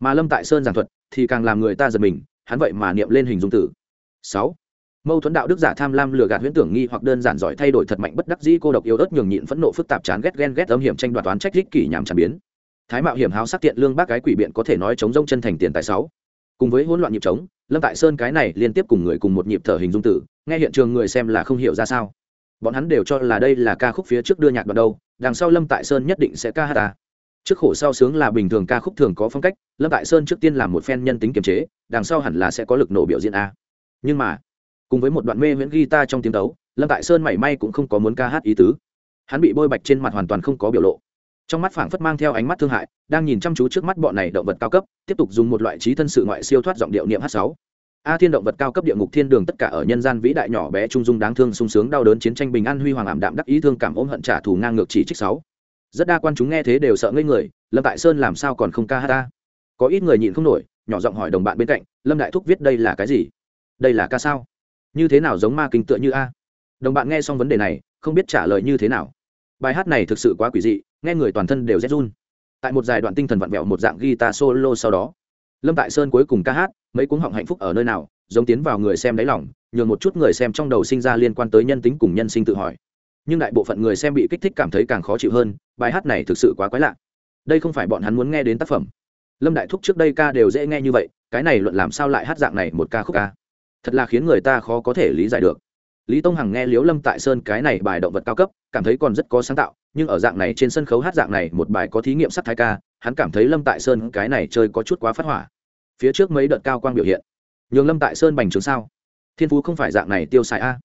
Mà lâm tại sơn giảng thuật thì càng làm người ta giật mình, hắn vậy mà niệm lên hình dung tử. Sáu. Mâu thuẫn đạo đức giả tham lam lừa gạt huyễn tưởng nghi hoặc đơn giản giỏi thay đổi thật mạnh bất đắc dĩ cô độc yếu ớt nhường nhịn phẫn nộ phức tạp chán ghét ghen ghét âm hiểm tranh đoạt toán trách rích kỷ nhảm tràn biến. Thái mạo hiểm háo sắc tiện lương bác cái quỷ biện có thể nói chống rông chân thành tiền tài sáu. Cùng với hỗn loạn nhịp trống lâm tại sơn cái này liên tiếp cùng người cùng một nhịp thở hình dung tử, nghe hiện trường người xem là không hiểu ra sao. Bọn hắn đều cho là đây là ca khúc phía trước đưa nhạc đoạn đâu, đằng sau lâm tại sơn nhất định sẽ ca hát ta trước khổ sau sướng là bình thường ca khúc thường có phong cách, lâm tại sơn trước tiên làm một phen nhân tính kiềm chế, đằng sau hẳn là sẽ có lực nổ biểu diễn a nhưng mà, cùng với một đoạn mê miễn guitar trong tiếng đấu, lâm tại sơn mảy may cũng không có muốn ca hát ý tứ. Hắn bị bôi bạch trên mặt hoàn toàn không có biểu lộ trong mắt phảng phất mang theo ánh mắt thương hại, đang nhìn chăm chú trước mắt bọn này động vật cao cấp, tiếp tục dùng một loại trí thân sự ngoại siêu thoát giọng điệu niệm h sáu. A thiên động vật cao cấp địa ngục thiên đường tất cả ở nhân gian vĩ đại nhỏ bé trung dung đáng thương sung sướng đau đớn chiến tranh bình an huy hoàng ảm đạm đắc ý thương cảm ôm hận trả thù ngang ngược chỉ trích sáu. Rất đa quan chúng nghe thế đều sợ ngây người, lâm tại sơn làm sao còn không ca hát ta? Có ít người nhịn không nổi, nhỏ giọng hỏi đồng bạn bên cạnh, lâm đại thúc viết đây là cái gì? Đây là ca sao? Như thế nào giống ma kinh tựa như a? Đồng bạn nghe xong vấn đề này, không biết trả lời như thế nào bài hát này thực sự quá quỷ dị, nghe người toàn thân đều rét run. Tại một dài đoạn tinh thần vặn vẹo một dạng guitar solo sau đó, lâm tại sơn cuối cùng ca hát, mấy cuốn họng hạnh phúc ở nơi nào, giống tiến vào người xem đáy lòng, nhường một chút người xem trong đầu sinh ra liên quan tới nhân tính cùng nhân sinh tự hỏi. Nhưng đại bộ phận người xem bị kích thích cảm thấy càng khó chịu hơn, bài hát này thực sự quá quái lạ. Đây không phải bọn hắn muốn nghe đến tác phẩm. Lâm đại thúc trước đây ca đều dễ nghe như vậy, cái này luận làm sao lại hát dạng này một ca khúc ca? Thật là khiến người ta khó có thể lý giải được lý tông hằng nghe liếu lâm tại sơn cái này bài động vật cao cấp, cảm thấy còn rất có sáng tạo, nhưng ở dạng này trên sân khấu hát dạng này một bài có thí nghiệm sắc thái ca, hắn cảm thấy lâm tại sơn cái này chơi có chút quá phát hỏa. Phía trước mấy đợt cao quang biểu hiện. Nhường lâm tại sơn bành trướng sao? Thiên phú không phải dạng này tiêu xài a.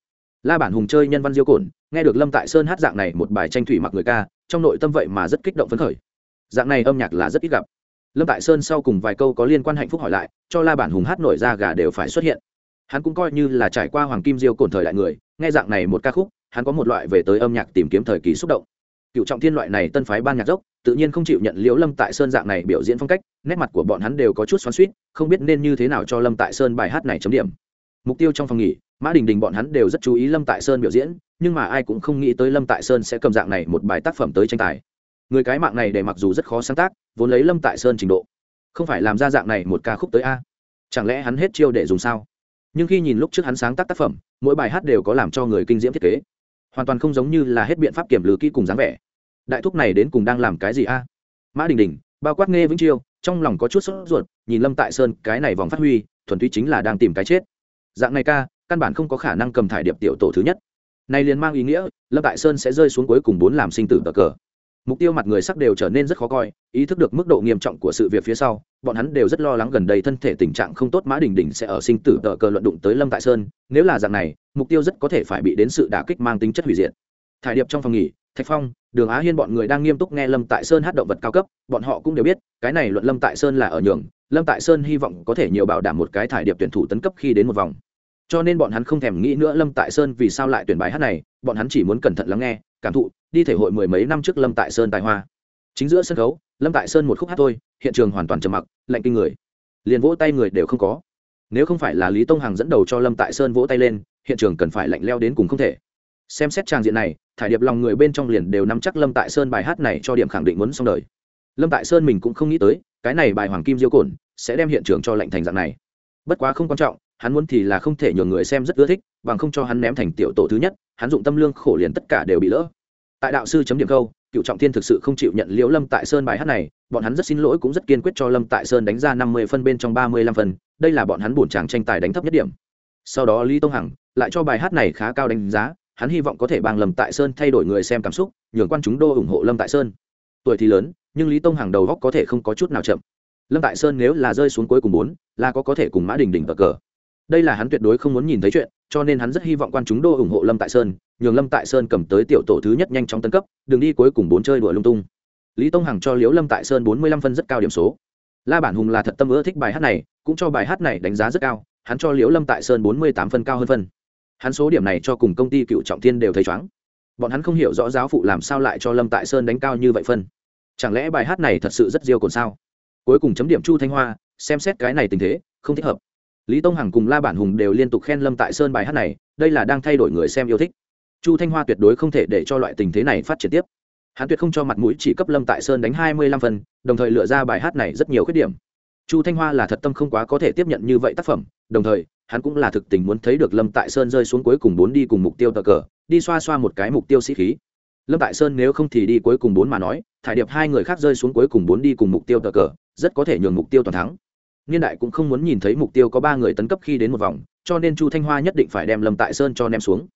La bản hùng chơi nhân văn diêu cồn nghe được lâm tại sơn hát dạng này một bài tranh thủy mặc người ca, trong nội tâm vậy mà rất kích động phấn khởi. Dạng này âm nhạc là rất ít gặp. Lâm tại sơn sau cùng vài câu có liên quan hạnh phúc hỏi lại, cho la bản hùng hát nổi ra gà đều phải xuất hiện hắn cũng coi như là trải qua hoàng kim diêu cồn thời đại người, nghe dạng này một ca khúc, hắn có một loại về tới âm nhạc tìm kiếm thời kỳ xúc động. Cựu trọng thiên loại này tân phái ban nhạc dốc, tự nhiên không chịu nhận liễu lâm tại sơn dạng này biểu diễn phong cách, nét mặt của bọn hắn đều có chút xoắn suýt không biết nên như thế nào cho lâm tại sơn bài hát này chấm điểm. Mục tiêu trong phòng nghỉ, mã đình đình bọn hắn đều rất chú ý lâm tại sơn biểu diễn, nhưng mà ai cũng không nghĩ tới lâm tại sơn sẽ cầm dạng này một bài tác phẩm tới tranh tài. Người cái mạng này để mặc dù rất khó sáng tác, vốn lấy lâm tại sơn trình độ, không phải làm ra dạng này một ca khúc tới a. Chẳng lẽ hắn hết chiêu để dùng sao? Nhưng khi nhìn lúc trước hắn sáng tác tác phẩm, mỗi bài hát đều có làm cho người kinh diễm thiết kế. Hoàn toàn không giống như là hết biện pháp kiểm lừ kỹ cùng dáng vẻ. Đại thúc này đến cùng đang làm cái gì a? Mã đình đình, bao quát nghe vĩnh chiêu, trong lòng có chút sốt ruột, nhìn lâm tại sơn, cái này vòng phát huy, thuần túy chính là đang tìm cái chết. Dạng này ca, căn bản không có khả năng cầm thải điệp tiểu tổ thứ nhất. Này liền mang ý nghĩa, lâm tại sơn sẽ rơi xuống cuối cùng bốn làm sinh tử tờ cờ mục tiêu mặt người sắc đều trở nên rất khó coi, ý thức được mức độ nghiêm trọng của sự việc phía sau, bọn hắn đều rất lo lắng gần đây thân thể tình trạng không tốt mã đình đình sẽ ở sinh tử tờ cờ luận đụng tới lâm tại sơn, nếu là dạng này, mục tiêu rất có thể phải bị đến sự đả kích mang tính chất hủy diệt. Thải điệp trong phòng nghỉ, thạch phong, đường á hiên bọn người đang nghiêm túc nghe lâm tại sơn hát động vật cao cấp, bọn họ cũng đều biết, cái này luận lâm tại sơn là ở nhường, lâm tại sơn hy vọng có thể nhiều bảo đảm một cái thải điệp tuyển thủ tấn cấp khi đến một vòng. Cho nên bọn hắn không thèm nghĩ nữa lâm tại sơn vì sao lại tuyển bài hát này, bọn hắn chỉ muốn cẩn thận lắng nghe cảm thụ, đi thể hội mười mấy năm trước lâm tại sơn tài hoa. Chính giữa sân khấu, lâm tại sơn một khúc hát thôi, hiện trường hoàn toàn trầm mặc, lạnh kinh người. Liền vỗ tay người đều không có. Nếu không phải là lý tông hằng dẫn đầu cho lâm tại sơn vỗ tay lên, hiện trường cần phải lạnh leo đến cùng không thể. Xem xét trang diện này, thải điệp lòng người bên trong liền đều nắm chắc lâm tại sơn bài hát này cho điểm khẳng định muốn xong đời. Lâm tại sơn mình cũng không nghĩ tới, cái này bài hoàng kim diêu cồn sẽ đem hiện trường cho lạnh thành dạng này. Bất quá không quan trọng, hắn muốn thì là không thể nhường người xem rất ưa thích, bằng không cho hắn ném thành tiểu tổ thứ nhất hắn dụng tâm lương khổ liền tất cả đều bị lỡ. Tại đạo sư chấm điểm câu, cựu trọng thiên thực sự không chịu nhận liễu lâm tại sơn bài hát này, bọn hắn rất xin lỗi cũng rất kiên quyết cho lâm tại sơn đánh ra năm mươi phân bên trong ba mươi lăm phân đây là bọn hắn buồn chàng tranh tài đánh thấp nhất điểm. Sau đó lý tông hằng lại cho bài hát này khá cao đánh giá, hắn hy vọng có thể bằng lâm tại sơn thay đổi người xem cảm xúc, nhường quan chúng đô ủng hộ lâm tại sơn. Tuổi thì lớn, nhưng lý tông hằng đầu góc có thể không có chút nào chậm. Lâm tại sơn nếu là rơi xuống cuối cùng bốn, là có có thể cùng mã đình đình cờ cờ. Đây là hắn tuyệt đối không muốn nhìn thấy chuyện cho nên hắn rất hy vọng quan chúng đô ủng hộ lâm tại sơn, nhường lâm tại sơn cầm tới tiểu tổ thứ nhất nhanh chóng tân cấp, đừng đi cuối cùng bốn chơi đùa lung tung. Lý tông hằng cho liễu lâm tại sơn bốn mươi lăm phân rất cao điểm số. La bản hùng là thật tâm ưa thích bài hát này, cũng cho bài hát này đánh giá rất cao, hắn cho liễu lâm tại sơn bốn mươi tám phân cao hơn phân. Hắn số điểm này cho cùng công ty cựu trọng thiên đều thấy chóng bọn hắn không hiểu rõ giáo phụ làm sao lại cho lâm tại sơn đánh cao như vậy phân. Chẳng lẽ bài hát này thật sự rất diêu còn sao? Cuối cùng chấm điểm chu thanh hoa, xem xét cái này tình thế, không thích hợp lý tông hằng cùng la bản hùng đều liên tục khen lâm tại sơn bài hát này, đây là đang thay đổi người xem yêu thích. Chu thanh hoa tuyệt đối không thể để cho loại tình thế này phát triển tiếp. Hắn tuyệt không cho mặt mũi chỉ cấp lâm tại sơn đánh hai mươi lăm phần, đồng thời lựa ra bài hát này rất nhiều khuyết điểm. Chu thanh hoa là thật tâm không quá có thể tiếp nhận như vậy tác phẩm, đồng thời, hắn cũng là thực tình muốn thấy được lâm tại sơn rơi xuống cuối cùng bốn đi cùng mục tiêu tờ cờ, đi xoa xoa một cái mục tiêu sĩ khí. Lâm tại sơn nếu không thì đi cuối cùng bốn mà nói, thải điệp hai người khác rơi xuống cuối cùng bốn đi cùng mục tiêu tờ cờ, rất có thể nhường mục tiêu toàn thắng niên đại cũng không muốn nhìn thấy mục tiêu có ba người tấn cấp khi đến một vòng, cho nên chu thanh hoa nhất định phải đem lâm tại sơn cho ném xuống.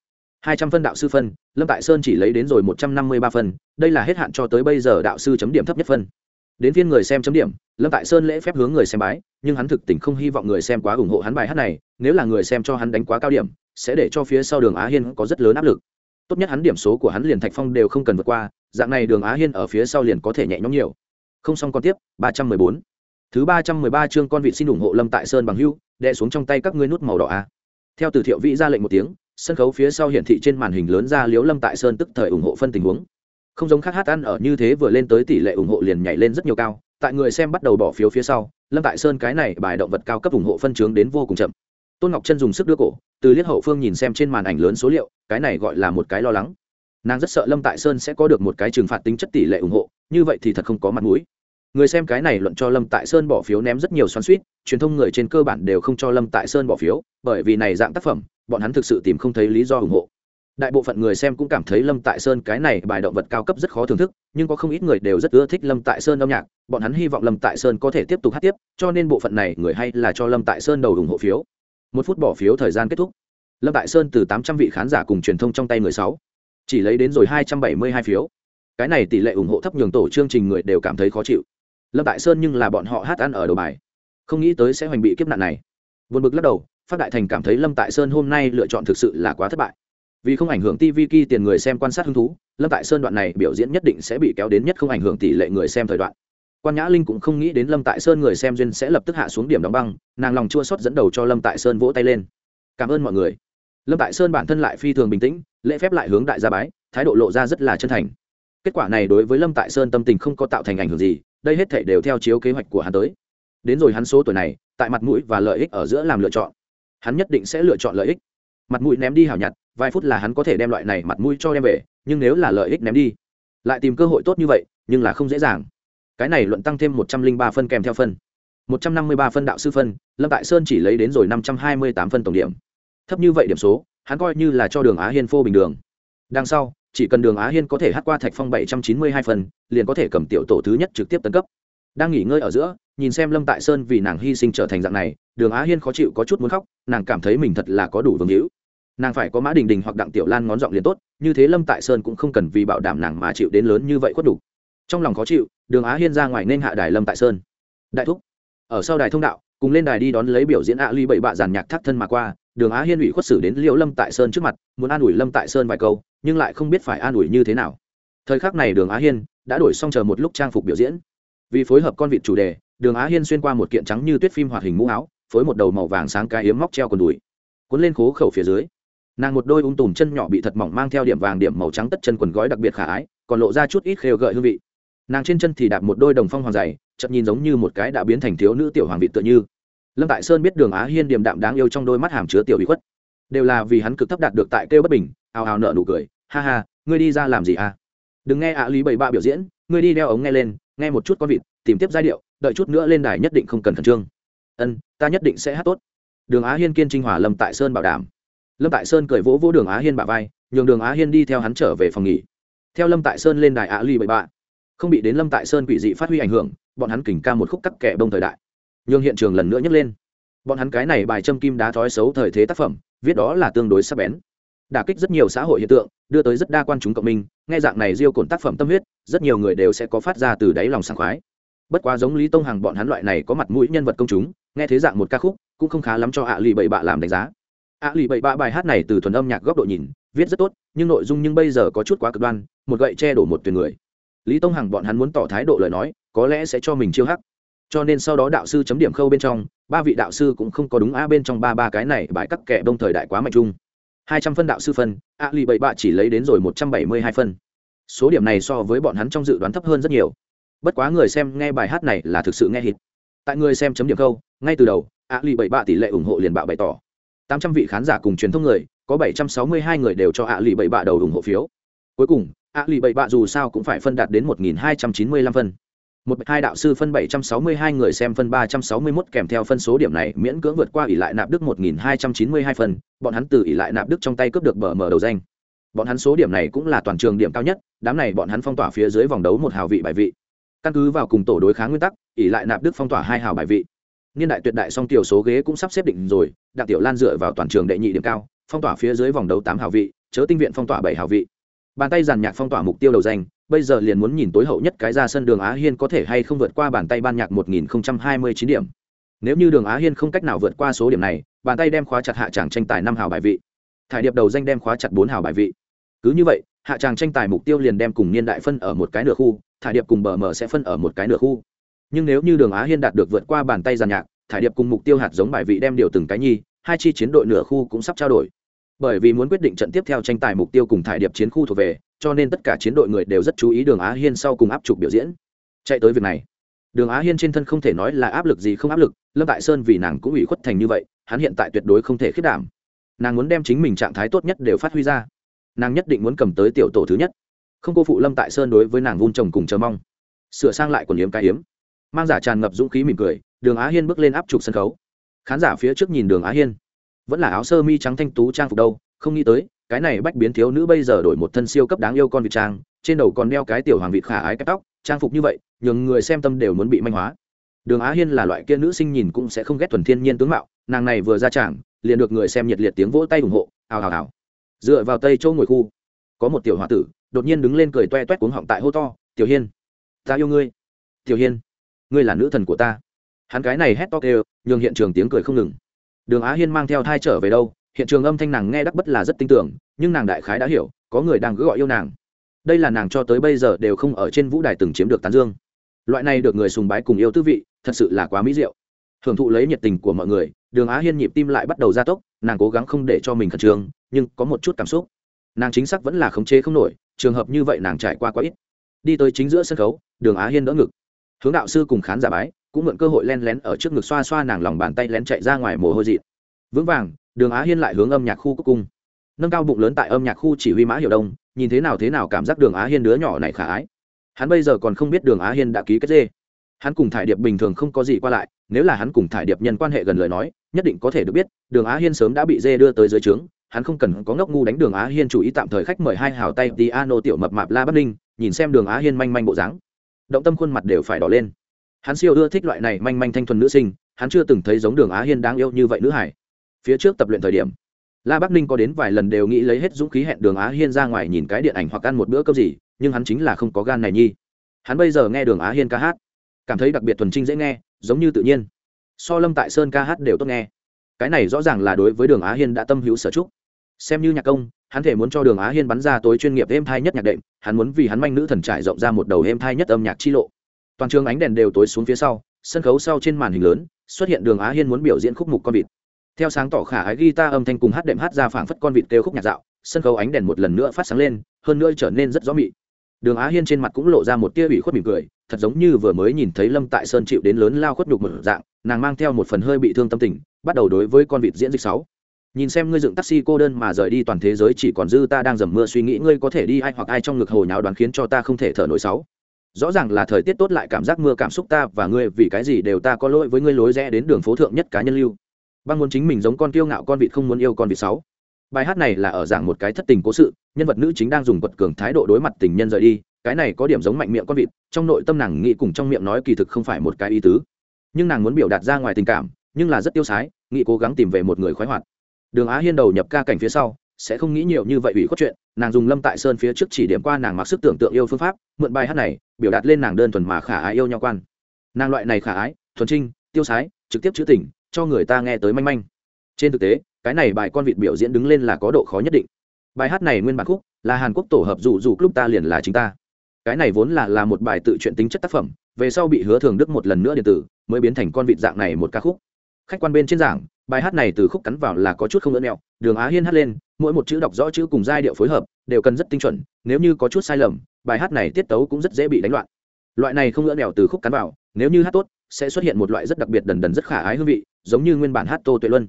Hai trăm phân đạo sư phân, lâm tại sơn chỉ lấy đến rồi một trăm năm mươi ba phân, đây là hết hạn cho tới bây giờ đạo sư chấm điểm thấp nhất phân. Đến phiên người xem chấm điểm, lâm tại sơn lễ phép hướng người xem bái, nhưng hắn thực tình không hy vọng người xem quá ủng hộ hắn bài hát này, nếu là người xem cho hắn đánh quá cao điểm, sẽ để cho phía sau đường á hiên có rất lớn áp lực. Tốt nhất hắn điểm số của hắn liền thạch phong đều không cần vượt qua, dạng này đường á hiên ở phía sau liền có thể nhẹ nhõm nhiều. Không xong còn tiếp, ba trăm mười bốn thứ ba trăm mười ba chương con vị xin ủng hộ lâm tại sơn bằng hưu, đè xuống trong tay các ngươi nút màu đỏ a. Theo từ thiệu vĩ ra lệnh một tiếng, sân khấu phía sau hiển thị trên màn hình lớn ra liếu lâm tại sơn tức thời ủng hộ phân tình huống. Không giống khác hát ăn ở như thế vừa lên tới tỷ lệ ủng hộ liền nhảy lên rất nhiều cao, tại người xem bắt đầu bỏ phiếu phía sau, lâm tại sơn cái này bài động vật cao cấp ủng hộ phân chướng đến vô cùng chậm. Tôn ngọc chân dùng sức đưa cổ, từ liếc hậu phương nhìn xem trên màn ảnh lớn số liệu, cái này gọi là một cái lo lắng. Nàng rất sợ lâm tại sơn sẽ có được một cái trừng phạt tính chất tỷ lệ ủng hộ, như vậy thì thật không có mặt mũi người xem cái này luận cho lâm tại sơn bỏ phiếu ném rất nhiều xoắn suýt truyền thông người trên cơ bản đều không cho lâm tại sơn bỏ phiếu, bởi vì này dạng tác phẩm, bọn hắn thực sự tìm không thấy lý do ủng hộ. Đại bộ phận người xem cũng cảm thấy lâm tại sơn cái này bài động vật cao cấp rất khó thưởng thức, nhưng có không ít người đều rất ưa thích lâm tại sơn âm nhạc, bọn hắn hy vọng lâm tại sơn có thể tiếp tục hát tiếp, cho nên bộ phận này người hay là cho lâm tại sơn đầu ủng hộ phiếu. Một phút bỏ phiếu thời gian kết thúc. Lâm tại sơn từ tám trăm vị khán giả cùng truyền thông trong tay người sáu, chỉ lấy đến rồi hai trăm bảy mươi hai phiếu. Cái này tỷ lệ ủng hộ thấp nhường tổ chương trình người đều cảm thấy khó chịu lâm tại sơn nhưng là bọn họ hát ăn ở đầu bài. Không nghĩ tới sẽ hoành bị kiếp nạn này. Vượt bực lắc đầu, phát đại thành cảm thấy lâm tại sơn hôm nay lựa chọn thực sự là quá thất bại. Vì không ảnh hưởng tv ki tiền người xem quan sát hứng thú, lâm tại sơn đoạn này biểu diễn nhất định sẽ bị kéo đến nhất không ảnh hưởng tỷ lệ người xem thời đoạn. Quan nhã linh cũng không nghĩ đến lâm tại sơn người xem duyên sẽ lập tức hạ xuống điểm đóng băng, nàng lòng chua xót dẫn đầu cho lâm tại sơn vỗ tay lên. Cảm ơn mọi người. Lâm tại sơn bản thân lại phi thường bình tĩnh, lễ phép lại hướng đại gia bái, thái độ lộ ra rất là chân thành. Kết quả này đối với lâm tại sơn tâm tình không có tạo thành ảnh hưởng gì đây hết thể đều theo chiếu kế hoạch của hắn tới. Đến rồi hắn số tuổi này, tại mặt mũi và lợi ích ở giữa làm lựa chọn. Hắn nhất định sẽ lựa chọn lợi ích. Mặt mũi ném đi hảo nhặt, vài phút là hắn có thể đem loại này mặt mũi cho đem về, nhưng nếu là lợi ích ném đi, lại tìm cơ hội tốt như vậy, nhưng là không dễ dàng. Cái này luận tăng thêm một trăm linh ba phân kèm theo phân. một trăm năm mươi ba phân đạo sư phân, lâm tại sơn chỉ lấy đến rồi năm trăm hai mươi tám phân tổng điểm. Thấp như vậy điểm số, hắn coi như là cho đường á hiên phô bình đường. Đằng sau chỉ cần đường á hiên có thể hát qua thạch phong bảy trăm chín mươi hai phần, liền có thể cầm tiểu tổ thứ nhất trực tiếp tấn cấp. Đang nghỉ ngơi ở giữa, nhìn xem lâm tại sơn vì nàng hy sinh trở thành dạng này, đường á hiên khó chịu có chút muốn khóc, nàng cảm thấy mình thật là có đủ vương hữu. Nàng phải có mã đình đình hoặc đặng tiểu lan ngón giọng liền tốt, như thế lâm tại sơn cũng không cần vì bảo đảm nàng mà chịu đến lớn như vậy khuất đủ. Trong lòng khó chịu, đường á hiên ra ngoài nên hạ đài lâm tại sơn. Đại thúc, ở sau đài thông đạo, cùng lên đài đi đón lấy biểu diễn ạ ly bảy bạ giàn nhạc thác thân mà qua đường á hiên ủy khuất xử đến liễu lâm tại sơn trước mặt, muốn an ủi lâm tại sơn vài câu, nhưng lại không biết phải an ủi như thế nào. Thời khắc này đường á hiên đã đổi xong chờ một lúc trang phục biểu diễn. Vì phối hợp con vịt chủ đề, đường á hiên xuyên qua một kiện trắng như tuyết phim hoạt hình mũ áo, phối một đầu màu vàng sáng cái yếm móc treo quần đùi. Cuốn lên khố khẩu phía dưới, nàng một đôi ung tùm chân nhỏ bị thật mỏng mang theo điểm vàng điểm màu trắng tất chân quần gói đặc biệt khả ái, còn lộ ra chút ít khêu gợi hương vị. Nàng trên chân thì đạp một đôi đồng phong hoàng dày chậm nhìn giống như một cái đã biến thành thiếu nữ tiểu hoàng vị tựa như lâm tại sơn biết đường á hiên điềm đạm đáng yêu trong đôi mắt hàm chứa tiểu bị khuất. Đều là vì hắn cực thấp đạt được tại kêu bất bình, ào ào nợ nụ cười, ha ha, ngươi đi ra làm gì à? Đừng nghe ạ lý bảy bạ biểu diễn, ngươi đi đeo ống nghe lên, nghe một chút con vịt, tìm tiếp giai điệu, đợi chút nữa lên đài nhất định không cần khẩn trương. Ân, ta nhất định sẽ hát tốt. Đường á hiên kiên trinh hòa lâm tại sơn bảo đảm. Lâm tại sơn cười vỗ vỗ đường á hiên bả vai, nhường đường á hiên đi theo hắn trở về phòng nghỉ. Theo lâm tại sơn lên đài ạ ly bảy bạ, không bị đến lâm tại sơn quỷ dị phát huy ảnh hưởng, bọn hắn kỉnh ca một khúc tắc kẻ bông thời đại nhường hiện trường lần nữa nhấc lên. Bọn hắn cái này bài châm kim đá thói xấu thời thế tác phẩm, viết đó là tương đối sắc bén. Đả kích rất nhiều xã hội hiện tượng, đưa tới rất đa quan chúng cộng minh, nghe dạng này diêu cồn tác phẩm tâm huyết, rất nhiều người đều sẽ có phát ra từ đáy lòng sảng khoái. Bất quá giống lý tông hằng bọn hắn loại này có mặt mũi nhân vật công chúng, nghe thế dạng một ca khúc, cũng không khá lắm cho ạ lì bậy bạ làm đánh giá. ạ lì bậy bạ bài hát này từ thuần âm nhạc góc độ nhìn, viết rất tốt, nhưng nội dung nhưng bây giờ có chút quá cực đoan, một gậy che đổ một tuyển người. Lý tông hằng bọn hắn muốn tỏ thái độ lời nói, có lẽ sẽ cho mình chiêu hắc cho nên sau đó đạo sư chấm điểm khâu bên trong ba vị đạo sư cũng không có đúng a bên trong ba ba cái này bài cắt kẻ đông thời đại quá mạnh chung. Hai trăm phân đạo sư phân a lì bảy bạ chỉ lấy đến rồi một trăm bảy mươi hai phân. Số điểm này so với bọn hắn trong dự đoán thấp hơn rất nhiều. Bất quá người xem nghe bài hát này là thực sự nghe hít tại người xem chấm điểm khâu, ngay từ đầu a lì bảy bạ tỷ lệ ủng hộ liền bạo bày tỏ. Tám trăm vị khán giả cùng truyền thông người có bảy trăm sáu mươi hai người đều cho a lì bảy bạ đầu ủng hộ phiếu. Cuối cùng a lì bảy bạ dù sao cũng phải phân đạt đến một nghìn hai trăm chín mươi lăm phân một hai đạo sư phân 762 người xem phân 361 kèm theo phân số điểm này, miễn cưỡng vượt qua ỷ lại nạp đức 1292 phần. bọn hắn từ ỷ lại nạp đức trong tay cướp được bờ mở đầu danh. Bọn hắn số điểm này cũng là toàn trường điểm cao nhất, đám này bọn hắn phong tỏa phía dưới vòng đấu một hào vị bài vị. Căn cứ vào cùng tổ đối kháng nguyên tắc, ỷ lại nạp đức phong tỏa hai hào bài vị. Niên đại tuyệt đại song tiểu số ghế cũng sắp xếp định rồi, đặng tiểu lan dựa vào toàn trường đệ nhị điểm cao, phong tỏa phía dưới vòng đấu tám hào vị, chớ tinh viện phong tỏa bảy hào vị. Bàn tay giàn nhạc phong tỏa mục tiêu đầu danh bây giờ liền muốn nhìn tối hậu nhất cái ra sân đường á hiên có thể hay không vượt qua bàn tay ban nhạc 1029 điểm. Nếu như đường á hiên không cách nào vượt qua số điểm này, bàn tay đem khóa chặt hạ tràng tranh tài năm hào bài vị. Thải điệp đầu danh đem khóa chặt bốn hào bài vị. Cứ như vậy, hạ tràng tranh tài mục tiêu liền đem cùng niên đại phân ở một cái nửa khu, thải điệp cùng bờ mờ sẽ phân ở một cái nửa khu. Nhưng nếu như đường á hiên đạt được vượt qua bàn tay giàn nhạc, thải điệp cùng mục tiêu hạt giống bài vị đem điều từng cái nhi, hai chi chiến đội nửa khu cũng sắp trao đổi. Bởi vì muốn quyết định trận tiếp theo tranh tài mục tiêu cùng thải điệp chiến khu thuộc về cho nên tất cả chiến đội người đều rất chú ý đường á hiên sau cùng áp trục biểu diễn. Chạy tới việc này. Đường á hiên trên thân không thể nói là áp lực gì không áp lực, lâm tại sơn vì nàng cũng ủy khuất thành như vậy, hắn hiện tại tuyệt đối không thể khiết đảm. Nàng muốn đem chính mình trạng thái tốt nhất đều phát huy ra. Nàng nhất định muốn cầm tới tiểu tổ thứ nhất. Không cô phụ lâm tại sơn đối với nàng vun trồng cùng chờ mong. Sửa sang lại quần yếm cái yếm. Mang giả tràn ngập dũng khí mỉm cười, đường á hiên bước lên áp trục sân khấu. Khán giả phía trước nhìn đường á hiên. Vẫn là áo sơ mi trắng thanh tú trang phục đâu, không nghĩ tới cái này bách biến thiếu nữ bây giờ đổi một thân siêu cấp đáng yêu con vịt trang, trên đầu còn đeo cái tiểu hoàng vịt khả ái cắt tóc, trang phục như vậy, nhường người xem tâm đều muốn bị manh hóa. Đường á hiên là loại kia nữ sinh nhìn cũng sẽ không ghét thuần thiên nhiên tướng mạo, nàng này vừa ra tràng, liền được người xem nhiệt liệt tiếng vỗ tay ủng hộ ào ào ào dựa vào tây châu ngồi khu, có một tiểu h tử, đột nhiên đứng lên cười toe toét cuống họng tại hô to, tiểu hiên, ta yêu ngươi. Tiểu hiên, ngươi là nữ thần của ta. Hắn cái này hét to kêu nhường hiện trường tiếng cười không ngừng. Đường á hiên mang theo thai trở về đâu hiện trường âm thanh nàng nghe đắc bất là rất tin tưởng, nhưng nàng đại khái đã hiểu, có người đang cứ gọi yêu nàng. Đây là nàng cho tới bây giờ đều không ở trên vũ đài từng chiếm được tán dương. Loại này được người sùng bái cùng yêu tư vị, thật sự là quá mỹ diệu. Hưởng thụ lấy nhiệt tình của mọi người, đường á hiên nhịp tim lại bắt đầu gia tốc, nàng cố gắng không để cho mình khẩn trương, nhưng có một chút cảm xúc. Nàng chính xác vẫn là khống chế không nổi, trường hợp như vậy nàng trải qua quá ít. Đi tới chính giữa sân khấu, đường á hiên đỡ ngực. Hướng đạo sư cùng khán giả bái, cũng mượn cơ hội len lén ở trước ngực xoa xoa nàng lòng bàn tay lén chạy ra ngoài mồ hôi dị vững vàng đường á hiên lại hướng âm nhạc khu cúc cung. Nâng cao bụng lớn tại âm nhạc khu chỉ huy mã hiệu đông, nhìn thế nào thế nào cảm giác đường á hiên đứa nhỏ này khả ái. Hắn bây giờ còn không biết đường á hiên đã ký kết dê. Hắn cùng thải điệp bình thường không có gì qua lại, nếu là hắn cùng thải điệp nhân quan hệ gần lời nói, nhất định có thể được biết, đường á hiên sớm đã bị dê đưa tới dưới trướng, hắn không cần có ngốc ngu đánh đường á hiên chủ ý tạm thời khách mời hai hào tay piano tiểu mập mạp la bắc ninh, nhìn xem đường á hiên manh manh bộ dáng. Động tâm khuôn mặt đều phải đỏ lên. Hắn siêu ưa thích loại này manh manh thanh thuần nữ sinh, hắn chưa từng thấy giống đường á hiên đáng yêu như vậy nữ hải phía trước tập luyện thời điểm, la bắc ninh có đến vài lần đều nghĩ lấy hết dũng khí hẹn đường á hiên ra ngoài nhìn cái điện ảnh hoặc ăn một bữa cơm gì, nhưng hắn chính là không có gan này nhi. Hắn bây giờ nghe đường á hiên ca hát, cảm thấy đặc biệt thuần trinh dễ nghe, giống như tự nhiên. So lâm tại sơn ca hát đều tốt nghe. Cái này rõ ràng là đối với đường á hiên đã tâm hữu sở trúc. Xem như nhạc công, hắn thể muốn cho đường á hiên bắn ra tối chuyên nghiệp êm thai nhất nhạc đệm, hắn muốn vì hắn manh nữ thần trải rộng ra một đầu êm thai nhất âm nhạc chi lộ. Toàn trường ánh đèn đều tối xuống phía sau, sân khấu sau trên màn hình lớn, xuất hiện đường á hiên muốn biểu diễn khúc mục con vịt theo sáng tỏ khả ái guitar âm thanh cùng hát đệm hát ra phảng phất con vịt kêu khúc nhạc dạo, sân khấu ánh đèn một lần nữa phát sáng lên, hơn nữa trở nên rất rõ mị. Đường á hiên trên mặt cũng lộ ra một tia ủy khuất mỉm cười, thật giống như vừa mới nhìn thấy lâm tại sơn chịu đến lớn lao khuất nhục một dạng, nàng mang theo một phần hơi bị thương tâm tình, bắt đầu đối với con vịt diễn dịch sáu. Nhìn xem ngươi dựng taxi cô đơn mà rời đi toàn thế giới chỉ còn dư ta đang dầm mưa suy nghĩ ngươi có thể đi ai hoặc ai trong ngực hồ nháo đoán khiến cho ta không thể thở nổi sáu. Rõ ràng là thời tiết tốt lại cảm giác mưa cảm xúc ta và ngươi vì cái gì đều ta có lỗi với ngươi lối rẽ đến đường phố thượng nhất cá nhân lưu băng muốn chính mình giống con kiêu ngạo con vịt không muốn yêu con vịt sáu. Bài hát này là ở dạng một cái thất tình cố sự, nhân vật nữ chính đang dùng quật cường thái độ đối mặt tình nhân rời đi, cái này có điểm giống mạnh miệng con vịt, trong nội tâm nàng nghĩ cùng trong miệng nói kỳ thực không phải một cái ý tứ. Nhưng nàng muốn biểu đạt ra ngoài tình cảm, nhưng là rất tiêu sái, nghĩ cố gắng tìm về một người khoái hoạt. Đường á hiên đầu nhập ca cảnh phía sau, sẽ không nghĩ nhiều như vậy ủy khuất chuyện nàng dùng lâm tại sơn phía trước chỉ điểm qua nàng mặc sức tưởng tượng yêu phương pháp, mượn bài hát này, biểu đạt lên nàng đơn thuần mà khả ái yêu nhau quan. Nàng loại này khả ái, thuần trinh, tiêu sái, trực tiếp chữ tình cho người ta nghe tới manh manh. Trên thực tế, cái này bài con vịt biểu diễn đứng lên là có độ khó nhất định. Bài hát này nguyên bản khúc là hàn quốc tổ hợp dù dù club ta liền là chính ta. Cái này vốn là là một bài tự truyện tính chất tác phẩm, về sau bị hứa thường đức một lần nữa điện tử, mới biến thành con vịt dạng này một ca khúc. Khách quan bên trên giảng, bài hát này từ khúc cắn vào là có chút không lẫn mẹo, đường á hiên hát lên, mỗi một chữ đọc rõ chữ cùng giai điệu phối hợp, đều cần rất tinh chuẩn, nếu như có chút sai lầm, bài hát này tiết tấu cũng rất dễ bị đánh loạn. Loại này không lẫn mẹo từ khúc cắn vào, nếu như hát tốt, sẽ xuất hiện một loại rất đặc biệt đần đần rất khả ái hương vị giống như nguyên bản hát tô tuệ luân.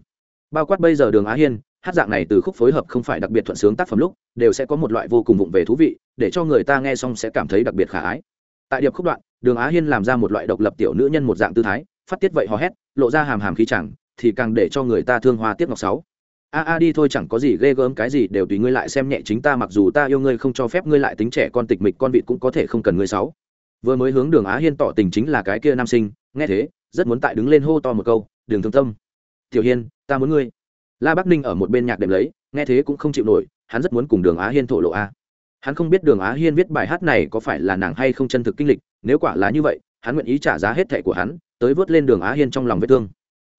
Bao quát bây giờ đường á hiên, hát dạng này từ khúc phối hợp không phải đặc biệt thuận sướng tác phẩm lúc, đều sẽ có một loại vô cùng vụng về thú vị, để cho người ta nghe xong sẽ cảm thấy đặc biệt khả ái. Tại điệp khúc đoạn, đường á hiên làm ra một loại độc lập tiểu nữ nhân một dạng tư thái, phát tiết vậy hò hét, lộ ra hàm hàm khí chẳng, thì càng để cho người ta thương hoa tiếp ngọc sáu. A a đi thôi chẳng có gì ghê gớm cái gì, đều tùy ngươi lại xem nhẹ chính ta, mặc dù ta yêu ngươi không cho phép ngươi lại tính trẻ con tịch mịch con vịt cũng có thể không cần ngươi sáu. Vừa mới hướng đường á hiên tỏ tình chính là cái kia nam sinh, nghe thế rất muốn tại đứng lên hô to một câu, đường thương tâm, tiểu hiên, ta muốn ngươi. La bắc ninh ở một bên nhạc đệm lấy, nghe thế cũng không chịu nổi, hắn rất muốn cùng đường á hiên thổ lộ a. Hắn không biết đường á hiên viết bài hát này có phải là nàng hay không chân thực kinh lịch, nếu quả là như vậy, hắn nguyện ý trả giá hết thẻ của hắn, tới vớt lên đường á hiên trong lòng vết thương.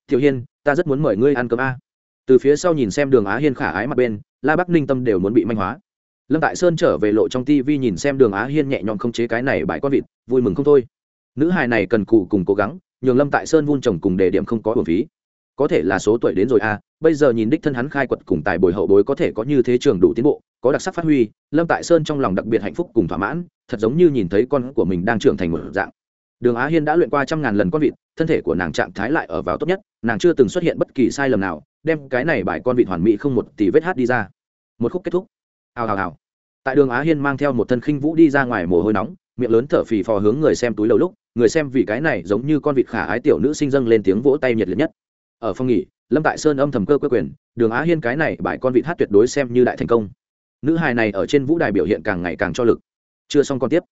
Tiểu hiên, ta rất muốn mời ngươi ăn cơm a. Từ phía sau nhìn xem đường á hiên khả ái mặt bên, la bắc ninh tâm đều muốn bị manh hóa. Lâm tại sơn trở về lộ trong tv nhìn xem đường á hiên nhẹ nhõm không chế cái này bãi con vịt, vui mừng không thôi. Nữ hài này cần cù cùng cố gắng nhường lâm tại sơn vun trồng cùng đề điểm không có hồn phí. Có thể là số tuổi đến rồi à? bây giờ nhìn đích thân hắn khai quật cùng tài bồi hậu bối có thể có như thế trường đủ tiến bộ, có đặc sắc phát huy, lâm tại sơn trong lòng đặc biệt hạnh phúc cùng thỏa mãn, thật giống như nhìn thấy con của mình đang trưởng thành một dạng. Đường á hiên đã luyện qua trăm ngàn lần con vịt, thân thể của nàng trạng thái lại ở vào tốt nhất, nàng chưa từng xuất hiện bất kỳ sai lầm nào, đem cái này bài con vịt hoàn mỹ không một tỷ vết hát đi ra. Một khúc kết thúc. Hào hào hào. Tại đường á hiên mang theo một thân khinh vũ đi ra ngoài mồ hôi nóng, miệng lớn thở phì phò hướng người xem túi lâu lúc người xem vì cái này giống như con vịt khả ái tiểu nữ sinh dâng lên tiếng vỗ tay nhiệt liệt nhất ở phòng nghỉ lâm tại sơn âm thầm cơ quê quyền đường á hiên cái này bài con vịt hát tuyệt đối xem như đại thành công nữ hài này ở trên vũ đài biểu hiện càng ngày càng cho lực chưa xong con tiếp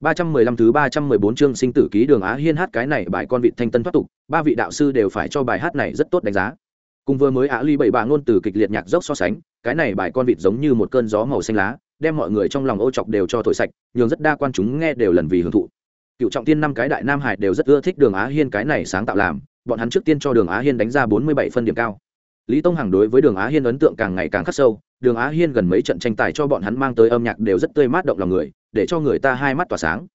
315 thứ 314 chương sinh tử ký đường Á Hiên hát cái này bài con vịt thanh tân thoát tục, ba vị đạo sư đều phải cho bài hát này rất tốt đánh giá. Cùng vừa mới Á Ly bảy bà ngôn từ kịch liệt nhạc dốc so sánh, cái này bài con vịt giống như một cơn gió màu xanh lá, đem mọi người trong lòng ô chọc đều cho thổi sạch, nhường rất đa quan chúng nghe đều lần vì hưởng thụ. Cựu trọng tiên năm cái đại nam hải đều rất ưa thích đường Á Hiên cái này sáng tạo làm, bọn hắn trước tiên cho đường Á Hiên đánh ra 47 phân điểm cao. Lý Tông Hằng đối với đường Á Hiên ấn tượng càng ngày càng khắc sâu, đường Á Hiên gần mấy trận tranh tài cho bọn hắn mang tới âm nhạc đều rất tươi mát động lòng người, để cho người ta hai mắt tỏa sáng.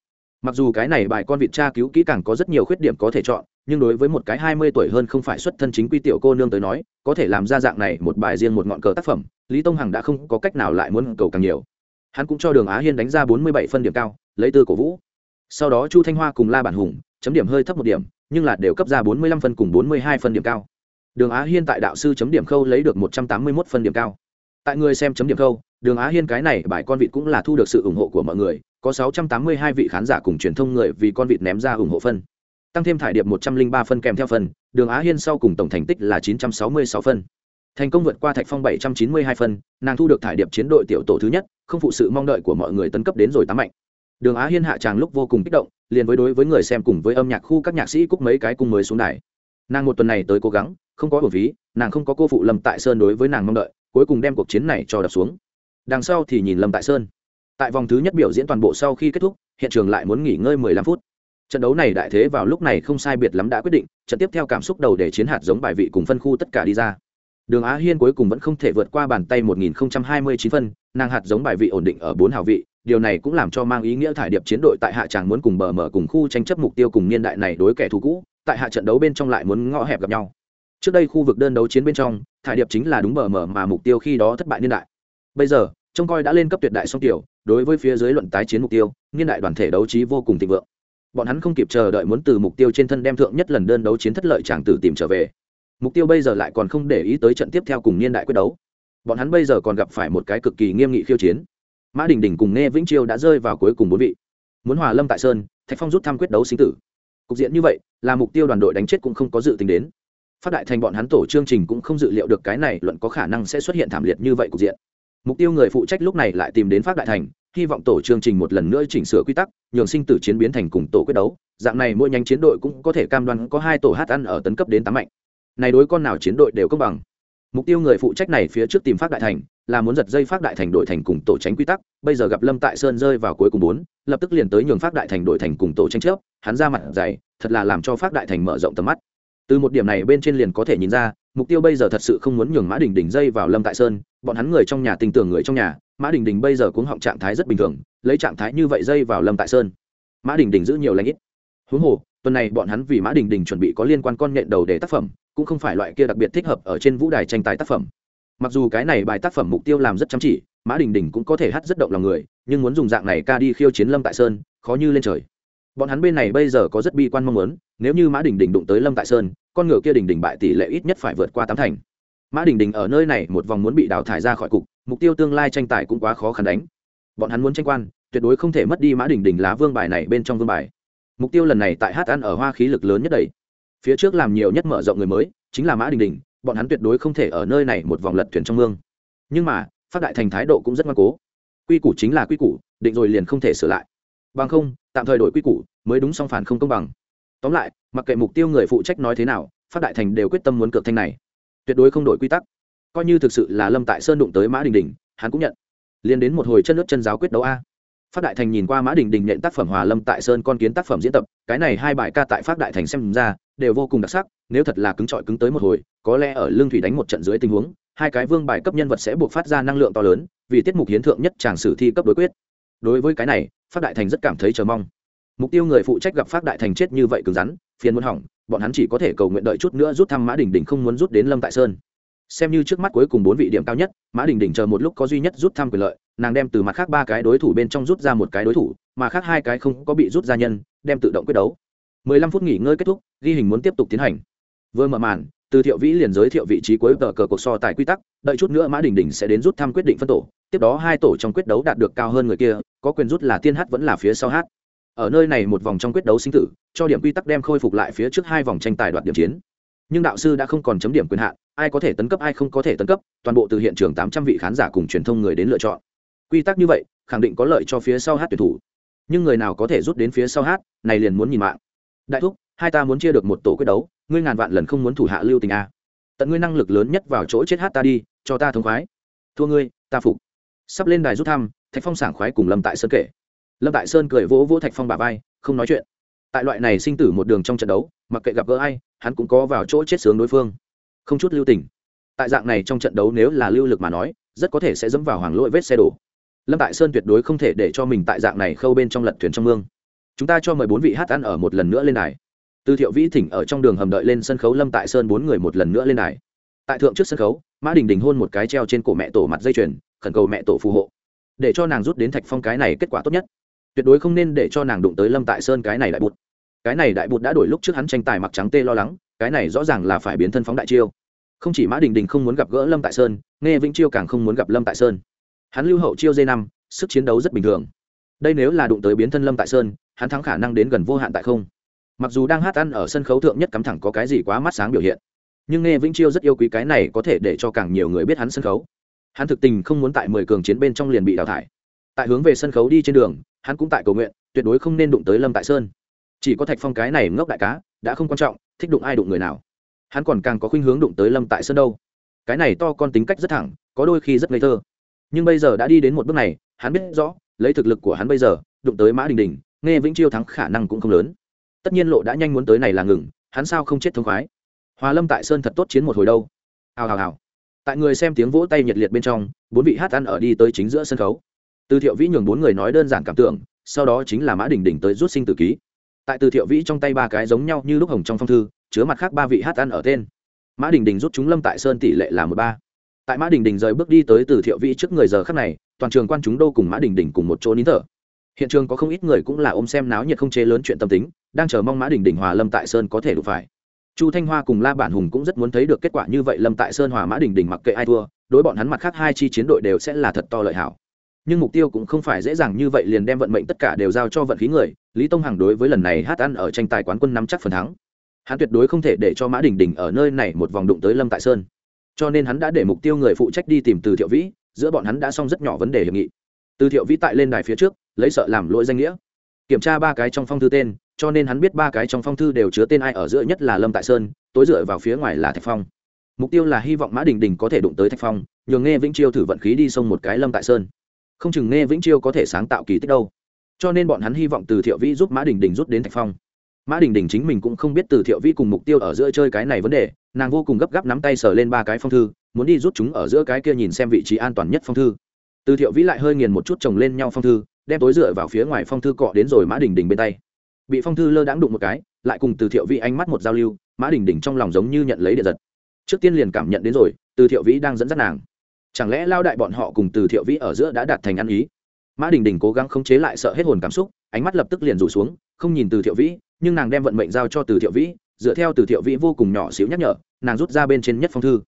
Mặc dù cái này bài con vịt tra cứu kỹ càng có rất nhiều khuyết điểm có thể chọn nhưng đối với một cái hai mươi tuổi hơn không phải xuất thân chính quy tiểu cô nương tới nói có thể làm ra dạng này một bài riêng một ngọn cờ tác phẩm lý tông hằng đã không có cách nào lại muốn cầu càng nhiều. Hắn cũng cho đường á hiên đánh ra bốn mươi bảy phân điểm cao lấy tư cổ vũ sau đó chu thanh hoa cùng la bản hùng, chấm điểm hơi thấp một điểm, nhưng là đều cấp ra bốn mươi lăm phân cùng bốn mươi hai phân điểm cao. Đường á hiên tại đạo sư chấm điểm khâu lấy được một trăm tám mươi mốt phân điểm cao. Tại người xem chấm điểm khâu, đường á hiên cái này bài con vịt cũng là thu được sự ủng hộ của mọi người, có 682 vị khán giả cùng truyền thông người vì con vịt ném ra ủng hộ phân. Tăng thêm thải điệp 103 phân kèm theo phần đường á hiên sau cùng tổng thành tích là 966 phân. Thành công vượt qua thạch phong 792 phân, nàng thu được thải điệp chiến đội tiểu tổ thứ nhất, không phụ sự mong đợi của mọi người tấn cấp đến rồi tám mạnh đường á hiên hạ tràng lúc vô cùng kích động, liền với đối với người xem cùng với âm nhạc khu các nhạc sĩ cúc mấy cái cung mới xuống đài. Nàng một tuần này tới cố gắng, không có bổ phí, nàng không có cô phụ lâm tại sơn đối với nàng mong đợi, cuối cùng đem cuộc chiến này cho đập xuống. Đằng sau thì nhìn lâm tại sơn. Tại vòng thứ nhất biểu diễn toàn bộ sau khi kết thúc, hiện trường lại muốn nghỉ ngơi 15 phút. Trận đấu này đại thế vào lúc này không sai biệt lắm đã quyết định, trận tiếp theo cảm xúc đầu để chiến hạt giống bài vị cùng phân khu tất cả đi ra. Đường á hiên cuối cùng vẫn không thể vượt qua bàn tay 1029 phân, nàng hạt giống bài vị ổn định ở bốn hào vị điều này cũng làm cho mang ý nghĩa thải điệp chiến đội tại hạ tràng muốn cùng bờ mở cùng khu tranh chấp mục tiêu cùng niên đại này đối kẻ thù cũ, tại hạ trận đấu bên trong lại muốn ngõ hẹp gặp nhau. Trước đây khu vực đơn đấu chiến bên trong, thải điệp chính là đúng bờ mở mà mục tiêu khi đó thất bại niên đại. Bây giờ, trông coi đã lên cấp tuyệt đại song tiểu, đối với phía dưới luận tái chiến mục tiêu, niên đại đoàn thể đấu trí vô cùng thịnh vượng. Bọn hắn không kịp chờ đợi muốn từ mục tiêu trên thân đem thượng nhất lần đơn đấu chiến thất lợi chàng tử tìm trở về. Mục tiêu bây giờ lại còn không để ý tới trận tiếp theo cùng niên đại quyết đấu. Bọn hắn bây giờ còn gặp phải một cái cực kỳ nghiêm nghị khiêu chiến mã đình đình cùng nghe vĩnh chiêu đã rơi vào cuối cùng bốn vị. Muốn hòa lâm tại sơn, thạch phong rút thăm quyết đấu sinh tử. Cục diện như vậy, là mục tiêu đoàn đội đánh chết cũng không có dự tính đến. Phát đại thành bọn hắn tổ chương trình cũng không dự liệu được cái này luận có khả năng sẽ xuất hiện thảm liệt như vậy cục diện. Mục tiêu người phụ trách lúc này lại tìm đến phát đại thành, hy vọng tổ chương trình một lần nữa chỉnh sửa quy tắc, nhường sinh tử chiến biến thành cùng tổ quyết đấu. Dạng này mỗi nhánh chiến đội cũng có thể cam đoan có hai tổ hát ăn ở tấn cấp đến tám mạnh. Này đối con nào chiến đội đều công bằng. Mục tiêu người phụ trách này phía trước tìm phát đại thành là muốn giật dây phát đại thành đội thành cùng tổ tránh quy tắc, bây giờ gặp lâm tại sơn rơi vào cuối cùng bốn, lập tức liền tới nhường phát đại thành đội thành cùng tổ tranh chấp hắn ra mặt dày, thật là làm cho phát đại thành mở rộng tầm mắt. Từ một điểm này bên trên liền có thể nhìn ra, mục tiêu bây giờ thật sự không muốn nhường mã đình đình dây vào lâm tại sơn, bọn hắn người trong nhà tình tưởng người trong nhà, mã đình đình bây giờ cũng họng trạng thái rất bình thường, lấy trạng thái như vậy dây vào lâm tại sơn. Mã đình đình giữ nhiều lãnh ít. Huống hồ, tuần này bọn hắn vì mã đình đình chuẩn bị có liên quan con nhện đầu để tác phẩm, cũng không phải loại kia đặc biệt thích hợp ở trên vũ đài tranh tài tác phẩm mặc dù cái này bài tác phẩm mục tiêu làm rất chăm chỉ, mã đình đình cũng có thể hát rất động lòng người, nhưng muốn dùng dạng này ca đi khiêu chiến lâm tại sơn, khó như lên trời. Bọn hắn bên này bây giờ có rất bi quan mong muốn, nếu như mã đình đình đụng tới lâm tại sơn, con ngựa kia đình đình bại tỷ lệ ít nhất phải vượt qua tám thành. Mã đình đình ở nơi này một vòng muốn bị đào thải ra khỏi cục, mục tiêu tương lai tranh tài cũng quá khó khăn đánh. Bọn hắn muốn tranh quan, tuyệt đối không thể mất đi mã đình đình lá vương bài này bên trong vương bài. Mục tiêu lần này tại hát ăn ở hoa khí lực lớn nhất đầy. Phía trước làm nhiều nhất mở rộng người mới, chính là mã đình đình bọn hắn tuyệt đối không thể ở nơi này một vòng lật thuyền trong mương. Nhưng mà, phát đại thành thái độ cũng rất ngoan cố. Quy củ chính là quy củ, định rồi liền không thể sửa lại. Bằng không, tạm thời đổi quy củ, mới đúng song phản không công bằng. Tóm lại, mặc kệ mục tiêu người phụ trách nói thế nào, phát đại thành đều quyết tâm muốn cược thanh này. Tuyệt đối không đổi quy tắc. Coi như thực sự là lâm tại sơn đụng tới mã đình đình, hắn cũng nhận. Liền đến một hồi chân nước chân giáo quyết đấu a phát đại thành nhìn qua mã đình đình nhận tác phẩm hòa lâm tại sơn con kiến tác phẩm diễn tập, cái này hai bài ca tại phát đại thành xem ra đều vô cùng đặc sắc, nếu thật là cứng trọi cứng tới một hồi, có lẽ ở lương thủy đánh một trận dưới tình huống, hai cái vương bài cấp nhân vật sẽ buộc phát ra năng lượng to lớn, vì tiết mục hiến thượng nhất tràng sử thi cấp đối quyết. Đối với cái này phát đại thành rất cảm thấy chờ mong. Mục tiêu người phụ trách gặp phát đại thành chết như vậy cứng rắn, phiền muốn hỏng, bọn hắn chỉ có thể cầu nguyện đợi chút nữa rút thăm mã đình đình không muốn rút đến lâm tại sơn xem như trước mắt cuối cùng bốn vị điểm cao nhất, mã đình đình chờ một lúc có duy nhất rút thăm quyền lợi, nàng đem từ mặt khác ba cái đối thủ bên trong rút ra một cái đối thủ, mà khác hai cái không có bị rút ra nhân, đem tự động quyết đấu. 15 phút nghỉ ngơi kết thúc, ghi hình muốn tiếp tục tiến hành. Vừa mở màn, từ thiệu vĩ liền giới thiệu vị trí cuối tờ cờ cuộc so tài quy tắc, đợi chút nữa mã đình đình sẽ đến rút thăm quyết định phân tổ, tiếp đó hai tổ trong quyết đấu đạt được cao hơn người kia, có quyền rút là tiên hát vẫn là phía sau hát ở nơi này một vòng trong quyết đấu sinh tử, cho điểm quy tắc đem khôi phục lại phía trước hai vòng tranh tài đoạt điểm chiến. Nhưng đạo sư đã không còn chấm điểm quyền hạn ai có thể tấn cấp, ai không có thể tấn cấp, toàn bộ từ hiện trường tám trăm vị khán giả cùng truyền thông người đến lựa chọn. Quy tắc như vậy, khẳng định có lợi cho phía sau hát tuyển thủ. Nhưng người nào có thể rút đến phía sau hát, này liền muốn nhìn mạng. Đại thúc, hai ta muốn chia được một tổ quyết đấu, ngươi ngàn vạn lần không muốn thủ hạ lưu tình a tận ngươi năng lực lớn nhất vào chỗ chết hát ta đi, cho ta thống khoái. Thua ngươi, ta phục. Sắp lên đài rút thăm, thạch phong sảng khoái cùng lâm tại sơn kể. Lâm tại sơn cười vỗ vỗ thạch phong bà vai, không nói chuyện. Tại loại này sinh tử một đường trong trận đấu, mặc kệ gặp gỡ ai, hắn cũng có vào chỗ chết sướng đối phương không chút lưu tình. Tại dạng này trong trận đấu nếu là lưu lực mà nói, rất có thể sẽ dẫm vào hoàng lỗi vết xe đổ. Lâm tại sơn tuyệt đối không thể để cho mình tại dạng này khâu bên trong lật thuyền trong mương. Chúng ta cho mời bốn vị hát ăn ở một lần nữa lên đài. Từ thiệu vĩ thỉnh ở trong đường hầm đợi lên sân khấu lâm tại sơn bốn người một lần nữa lên đài. Tại thượng trước sân khấu, mã đình đình hôn một cái treo trên cổ mẹ tổ mặt dây chuyền, khẩn cầu mẹ tổ phù hộ. Để cho nàng rút đến thạch phong cái này kết quả tốt nhất. Tuyệt đối không nên để cho nàng đụng tới lâm tại sơn cái này đại bụt. Cái này đại bụt đã đổi lúc trước hắn tranh tài mặc trắng tê lo lắng cái này rõ ràng là phải biến thân phóng đại chiêu. Không chỉ mã đình đình không muốn gặp gỡ lâm tại sơn, nghe vĩnh chiêu càng không muốn gặp lâm tại sơn. Hắn lưu hậu chiêu d năm, sức chiến đấu rất bình thường. Đây nếu là đụng tới biến thân lâm tại sơn, hắn thắng khả năng đến gần vô hạn tại không. Mặc dù đang hát ăn ở sân khấu thượng nhất cắm thẳng có cái gì quá mắt sáng biểu hiện, nhưng nghe vĩnh chiêu rất yêu quý cái này có thể để cho càng nhiều người biết hắn sân khấu. Hắn thực tình không muốn tại mười cường chiến bên trong liền bị đào thải. Tại hướng về sân khấu đi trên đường, hắn cũng tại cầu nguyện, tuyệt đối không nên đụng tới lâm tại sơn. Chỉ có thạch phong cái này ngốc đại cá, đã không quan trọng thích đụng ai đụng người nào. Hắn còn càng có khuynh hướng đụng tới lâm tại sơn đâu. Cái này to con tính cách rất thẳng, có đôi khi rất ngây thơ. Nhưng bây giờ đã đi đến một bước này, hắn biết rõ, lấy thực lực của hắn bây giờ, đụng tới mã đình đình, nghe vĩnh chiêu thắng khả năng cũng không lớn. Tất nhiên lộ đã nhanh muốn tới này là ngừng, hắn sao không chết thống khoái? Hòa lâm tại sơn thật tốt chiến một hồi đâu. Hào hào hào. Tại người xem tiếng vỗ tay nhiệt liệt bên trong, bốn vị hát ăn ở đi tới chính giữa sân khấu. Từ thiệu vĩ nhường bốn người nói đơn giản cảm tưởng, sau đó chính là mã đình đình tới rút sinh tử ký tại từ thiệu vĩ trong tay ba cái giống nhau như lúc hồng trong phong thư, chứa mặt khác ba vị hát ăn ở tên. Mã đình đình rút chúng lâm tại sơn tỷ lệ là một ba. Tại mã đình đình rời bước đi tới từ thiệu vĩ trước người giờ khắc này, toàn trường quan chúng đô cùng mã đình đình cùng một chỗ nín thở. Hiện trường có không ít người cũng là ôm xem náo nhiệt không chế lớn chuyện tâm tính, đang chờ mong mã đình đình hòa lâm tại sơn có thể đủ phải. Chu thanh hoa cùng la bản hùng cũng rất muốn thấy được kết quả như vậy, lâm tại sơn hòa mã đình đình mặc kệ ai thua, đối bọn hắn mặt khác hai chi chiến đội đều sẽ là thật to lợi hảo nhưng mục tiêu cũng không phải dễ dàng như vậy liền đem vận mệnh tất cả đều giao cho vận khí người, lý tông hằng đối với lần này hát ăn ở tranh tài quán quân nắm chắc phần thắng. Hắn tuyệt đối không thể để cho mã đình đình ở nơi này một vòng đụng tới lâm tại sơn. Cho nên hắn đã để mục tiêu người phụ trách đi tìm từ thiệu vĩ, giữa bọn hắn đã xong rất nhỏ vấn đề hiệp nghị. Từ thiệu vĩ tại lên đài phía trước, lấy sợ làm lỗi danh nghĩa. Kiểm tra ba cái trong phong thư tên, cho nên hắn biết ba cái trong phong thư đều chứa tên ai ở giữa nhất là lâm tại sơn, tối dựa vào phía ngoài là thạch phong. Mục tiêu là hy vọng mã đình đình có thể đụng tới thạch phong, nhường nghe vĩnh chiêu thử vận khí đi sông một cái lâm tại sơn không chừng nghe vĩnh chiêu có thể sáng tạo kỳ tích đâu. Cho nên bọn hắn hy vọng từ thiệu vĩ giúp mã đình đình rút đến thạch phong. Mã đình đình chính mình cũng không biết từ thiệu vĩ cùng mục tiêu ở giữa chơi cái này vấn đề, nàng vô cùng gấp gáp nắm tay sờ lên ba cái phong thư, muốn đi rút chúng ở giữa cái kia nhìn xem vị trí an toàn nhất phong thư. Từ thiệu vĩ lại hơi nghiền một chút chồng lên nhau phong thư, đem tối dựa vào phía ngoài phong thư cọ đến rồi mã đình đình bên tay. Bị phong thư lơ đãng đụng một cái, lại cùng từ thiệu vĩ ánh mắt một giao lưu, mã đình đình trong lòng giống như nhận lấy điện giật. Trước tiên liền cảm nhận đến rồi, từ thiệu vĩ đang dẫn dắt nàng chẳng lẽ lao đại bọn họ cùng từ thiệu vĩ ở giữa đã đạt thành ăn ý? Mã đình đình cố gắng khống chế lại sợ hết hồn cảm xúc, ánh mắt lập tức liền rủ xuống, không nhìn từ thiệu vĩ, nhưng nàng đem vận mệnh giao cho từ thiệu vĩ, dựa theo từ thiệu vĩ vô cùng nhỏ xíu nhắc nhở, nàng rút ra bên trên nhất phong thư.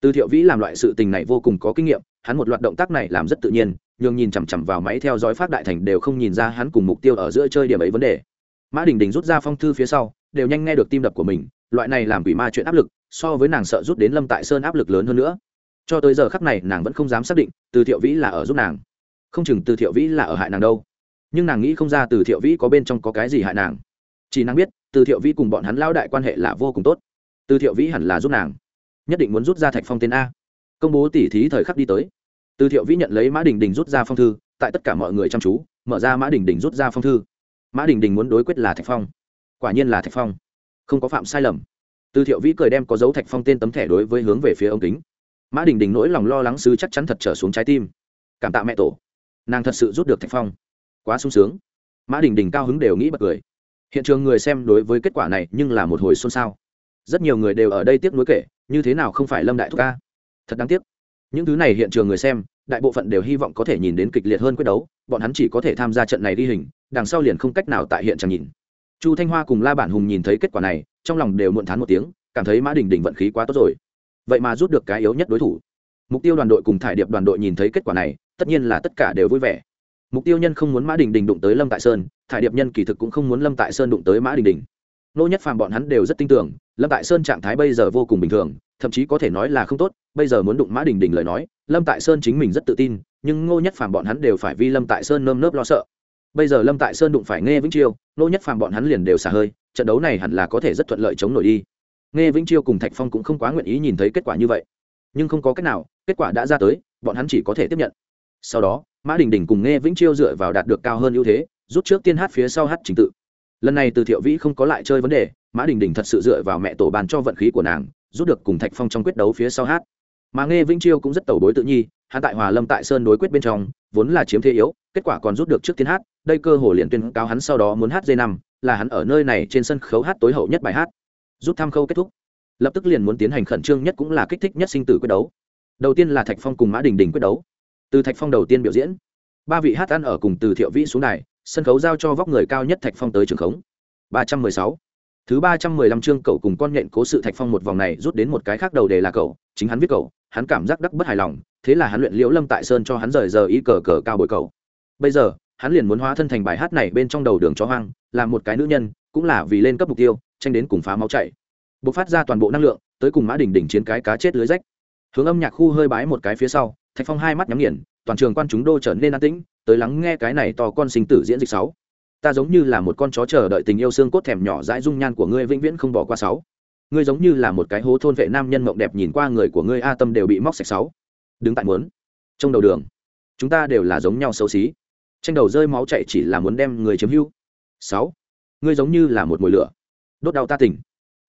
Từ thiệu vĩ làm loại sự tình này vô cùng có kinh nghiệm, hắn một loạt động tác này làm rất tự nhiên nhưng nhìn chằm chằm vào máy theo dõi phát đại thành đều không nhìn ra hắn cùng mục tiêu ở giữa chơi điểm ấy vấn đề. Mã đình đình rút ra phong thư phía sau, đều nhanh nghe được tim đập của mình, loại này làm quỷ ma chuyện áp lực, so với nàng sợ rút đến lâm tại sơn áp lực lớn hơn nữa cho tới giờ khắc này, nàng vẫn không dám xác định từ thiệu vĩ là ở giúp nàng. Không chừng từ thiệu vĩ là ở hại nàng đâu. Nhưng nàng nghĩ không ra từ thiệu vĩ có bên trong có cái gì hại nàng. Chỉ nàng biết, từ thiệu vĩ cùng bọn hắn lao đại quan hệ là vô cùng tốt. Từ thiệu vĩ hẳn là giúp nàng. Nhất định muốn rút ra thạch phong tên a. Công bố tỉ thí thời khắc đi tới. Từ thiệu vĩ nhận lấy mã đình đình rút ra phong thư, tại tất cả mọi người chăm chú, mở ra mã đình đình rút ra phong thư. Mã đình đình muốn đối quyết là thạch phong. Quả nhiên là thạch phong. Không có phạm sai lầm. Từ thiệu vĩ cười đem có dấu thạch phong tên tấm thẻ đối với hướng về phía ông kính mã đình đình nỗi lòng lo lắng sứ chắc chắn thật trở xuống trái tim. Cảm tạ mẹ tổ. Nàng thật sự rút được thạch phong. Quá sung sướng. Mã đình đình cao hứng đều nghĩ bật cười. Hiện trường người xem đối với kết quả này nhưng là một hồi xôn xao. Rất nhiều người đều ở đây tiếc nuối kể, như thế nào không phải lâm đại thúc ca? Thật đáng tiếc. Những thứ này hiện trường người xem, đại bộ phận đều hy vọng có thể nhìn đến kịch liệt hơn quyết đấu, bọn hắn chỉ có thể tham gia trận này ghi hình, đằng sau liền không cách nào tại hiện trường nhìn. Chu thanh hoa cùng la bản hùng nhìn thấy kết quả này, trong lòng đều muộn thán một tiếng, cảm thấy mã đình đình vận khí quá tốt rồi vậy mà rút được cái yếu nhất đối thủ. Mục tiêu đoàn đội cùng thải điệp đoàn đội nhìn thấy kết quả này, tất nhiên là tất cả đều vui vẻ. Mục tiêu nhân không muốn mã đình đình đụng tới lâm tại sơn, thải điệp nhân kỳ thực cũng không muốn lâm tại sơn đụng tới mã đình đình. Nô nhất phàm bọn hắn đều rất tin tưởng, lâm tại sơn trạng thái bây giờ vô cùng bình thường, thậm chí có thể nói là không tốt, bây giờ muốn đụng mã đình đình lời nói, lâm tại sơn chính mình rất tự tin, nhưng ngô nhất phàm bọn hắn đều phải vì lâm tại sơn nơm nớp lo sợ. Bây giờ lâm tại sơn đụng phải nghe vĩnh chiêu, ngô nhất phàm bọn hắn liền đều xả hơi, trận đấu này hẳn là có thể rất thuận lợi chống nổi đi nghe vĩnh chiêu cùng thạch phong cũng không quá nguyện ý nhìn thấy kết quả như vậy. Nhưng không có cách nào, kết quả đã ra tới, bọn hắn chỉ có thể tiếp nhận. Sau đó, mã đình đình cùng nghe vĩnh chiêu dựa vào đạt được cao hơn ưu thế, rút trước tiên hát phía sau hát trình tự. Lần này từ thiệu vĩ không có lại chơi vấn đề, mã đình đình thật sự dựa vào mẹ tổ bàn cho vận khí của nàng, rút được cùng thạch phong trong quyết đấu phía sau hát. Mà nghe vĩnh chiêu cũng rất tẩu đối tự nhi, hắn tại hòa lâm tại sơn đối quyết bên trong, vốn là chiếm thế yếu, kết quả còn rút được trước tiên hát, đây cơ hồ liền tuyên cáo hắn sau đó muốn hát dây năm, là hắn ở nơi này trên sân khấu hát tối hậu nhất bài hát rút tham khâu kết thúc. Lập tức liền muốn tiến hành khẩn trương nhất cũng là kích thích nhất sinh tử quyết đấu. Đầu tiên là thạch phong cùng mã đình đình quyết đấu. Từ thạch phong đầu tiên biểu diễn, ba vị hát ăn ở cùng từ thiệu vĩ xuống này sân khấu giao cho vóc người cao nhất thạch phong tới trường khống. Ba trăm mười sáu. Thứ ba trăm mười lăm chương cậu cùng con nhện cố sự thạch phong một vòng này rút đến một cái khác đầu đề là cậu, chính hắn viết cậu, hắn cảm giác đắc bất hài lòng, thế là hắn luyện liễu lâm tại sơn cho hắn rời giờ ý cờ cờ cao bồi cậu. Bây giờ, hắn liền muốn hóa thân thành bài hát này bên trong đầu đường chó hoang, là một cái nữ nhân, cũng là vì lên cấp mục tiêu tranh đến cùng phá máu chạy bộc phát ra toàn bộ năng lượng, tới cùng mã đỉnh đỉnh chiến cái cá chết lưới rách. Hướng âm nhạc khu hơi bái một cái phía sau, thạch phong hai mắt nhắm nghiền, toàn trường quan chúng đô trở nên an tĩnh, tới lắng nghe cái này to con sinh tử diễn dịch sáu. Ta giống như là một con chó chờ đợi tình yêu xương cốt thèm nhỏ dãi dung nhan của ngươi vĩnh viễn không bỏ qua sáu. Ngươi giống như là một cái hố thôn vệ nam nhân mộng đẹp nhìn qua người của ngươi a tâm đều bị móc sạch sáu. Đứng tại muốn. Trong đầu đường, chúng ta đều là giống nhau xấu xí. Tranh đầu rơi máu chạy chỉ là muốn đem người chiếm hữu. Sáu. Ngươi giống như là một mồi lửa đốt đau ta tỉnh.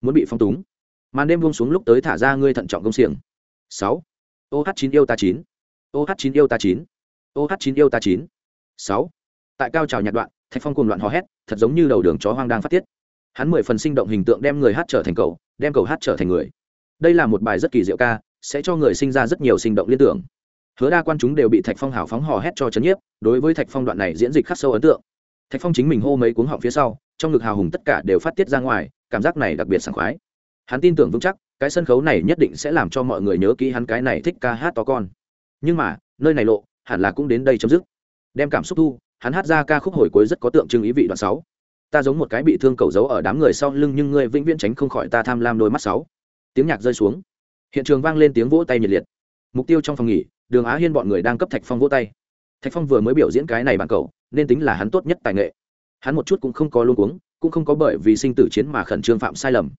Muốn bị phong túng. Màn đêm buông xuống lúc tới thả ra ngươi thận trọng công xiềng. Sáu. Oh chín yêu ta chín. Oh chín yêu ta chín. Oh chín yêu ta chín. Sáu. Tại cao trào nhạc đoạn, thạch phong cùng loạn hò hét, thật giống như đầu đường chó hoang đang phát tiết. Hắn mười phần sinh động hình tượng đem người hát trở thành cầu đem cầu hát trở thành người. Đây là một bài rất kỳ diệu ca, sẽ cho người sinh ra rất nhiều sinh động liên tưởng. Hứa đa quan chúng đều bị thạch phong hào phóng hò hét cho chấn nhiếp, đối với thạch phong đoạn này diễn dịch khắc sâu ấn tượng thạch phong chính mình hô mấy cuống họng phía sau, trong ngực hào hùng tất cả đều phát tiết ra ngoài, cảm giác này đặc biệt sảng khoái. Hắn tin tưởng vững chắc, cái sân khấu này nhất định sẽ làm cho mọi người nhớ kỹ hắn cái này thích ca hát to con. Nhưng mà, nơi này lộ, hẳn là cũng đến đây chấm dứt. Đem cảm xúc thu, hắn hát ra ca khúc hồi cuối rất có tượng trưng ý vị đoạn sáu. Ta giống một cái bị thương cầu giấu ở đám người sau lưng nhưng ngươi vĩnh viễn tránh không khỏi ta tham lam đôi mắt sáu. Tiếng nhạc rơi xuống. Hiện trường vang lên tiếng vỗ tay nhiệt liệt. Mục tiêu trong phòng nghỉ, đường á hiên bọn người đang cấp thạch phong vỗ tay. Thạch phong vừa mới biểu diễn cái này bản cầu nên tính là hắn tốt nhất tài nghệ. Hắn một chút cũng không có luôn cuống, cũng không có bởi vì sinh tử chiến mà khẩn trương phạm sai lầm.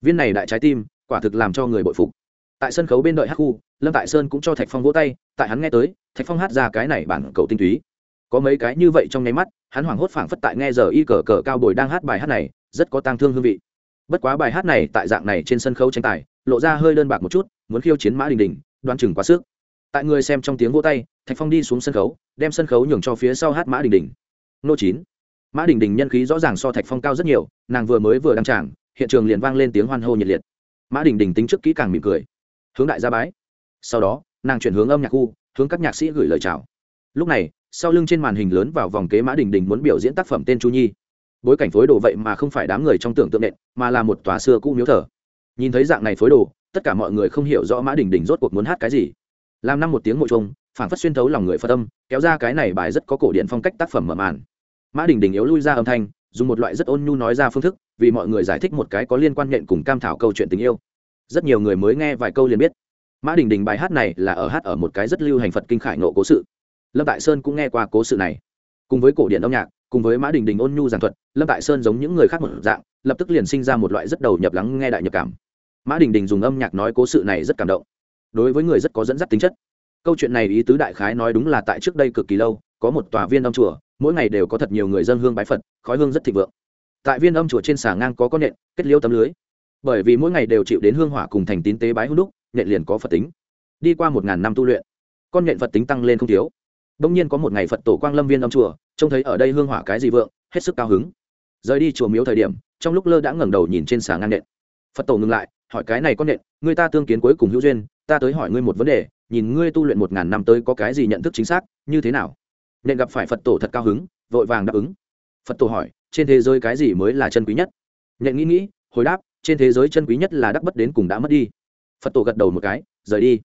Viên này đại trái tim, quả thực làm cho người bội phục. Tại sân khấu bên đợi hát khu, lâm tại sơn cũng cho thạch phong vỗ tay, tại hắn nghe tới, thạch phong hát ra cái này bản cầu tinh túy. Có mấy cái như vậy trong nháy mắt, hắn hoảng hốt phảng phất tại nghe giờ y cờ cờ cao bồi đang hát bài hát này, rất có tang thương hương vị. Bất quá bài hát này tại dạng này trên sân khấu tranh tài, lộ ra hơi đơn bạc một chút, muốn khiêu chiến mã đình đình đoan chừng quá sức tại người xem trong tiếng vỗ tay, thạch phong đi xuống sân khấu, đem sân khấu nhường cho phía sau hát mã đình đình. Nô chín. Mã đình đình nhân khí rõ ràng so thạch phong cao rất nhiều, nàng vừa mới vừa đăng tràng, hiện trường liền vang lên tiếng hoan hô nhiệt liệt. Mã đình đình tính trước kỹ càng mỉm cười. Hướng đại gia bái. Sau đó, nàng chuyển hướng âm nhạc khu, hướng các nhạc sĩ gửi lời chào. Lúc này, sau lưng trên màn hình lớn vào vòng kế mã đình đình muốn biểu diễn tác phẩm tên chu nhi. Bối cảnh phối đồ vậy mà không phải đám người trong tưởng tượng nện, mà là một tòa xưa cũ miếu thờ. Nhìn thấy dạng này phối đồ, tất cả mọi người không hiểu rõ mã đình đình rốt cuộc muốn hát cái gì làm năm một tiếng mộ trông phản phất xuyên thấu lòng người phật tâm kéo ra cái này bài rất có cổ điện phong cách tác phẩm mở màn. Mã đình đình yếu lui ra âm thanh, dùng một loại rất ôn nhu nói ra phương thức, vì mọi người giải thích một cái có liên quan nhện cùng cam thảo câu chuyện tình yêu. Rất nhiều người mới nghe vài câu liền biết. Mã đình đình bài hát này là ở hát ở một cái rất lưu hành phật kinh khải nộ cố sự. Lâm tại sơn cũng nghe qua cố sự này. Cùng với cổ điện âm nhạc, cùng với mã đình đình ôn nhu giảng thuật, lâm tại sơn giống những người khác một dạng, lập tức liền sinh ra một loại rất đầu nhập lắng nghe đại nhập cảm. Mã đình đình dùng âm nhạc nói cố sự này rất cảm động đối với người rất có dẫn dắt tính chất. Câu chuyện này ý tứ đại khái nói đúng là tại trước đây cực kỳ lâu, có một tòa viên âm chùa, mỗi ngày đều có thật nhiều người dân hương bái phật, khói hương rất thịnh vượng. Tại viên âm chùa trên xà ngang có con nện kết liêu tấm lưới. Bởi vì mỗi ngày đều chịu đến hương hỏa cùng thành tín tế bái hữu đúc nện liền có phật tính. Đi qua một ngàn năm tu luyện, con nện phật tính tăng lên không thiếu. Đông nhiên có một ngày phật tổ quang lâm viên âm chùa, trông thấy ở đây hương hỏa cái gì vượng, hết sức cao hứng. Rời đi chùa miếu thời điểm, trong lúc lơ đã ngẩng đầu nhìn trên xà ngang nện phật tổ ngừng lại hỏi cái này con nện người ta tương kiến cuối cùng hữu duyên, ta tới hỏi ngươi một vấn đề, nhìn ngươi tu luyện một ngàn năm tới có cái gì nhận thức chính xác, như thế nào? Nện gặp phải phật tổ thật cao hứng, vội vàng đáp ứng. Phật tổ hỏi, trên thế giới cái gì mới là chân quý nhất? Nện nghĩ nghĩ, hồi đáp, trên thế giới chân quý nhất là đắc bất đến cùng đã mất đi. Phật tổ gật đầu một cái, rời đi.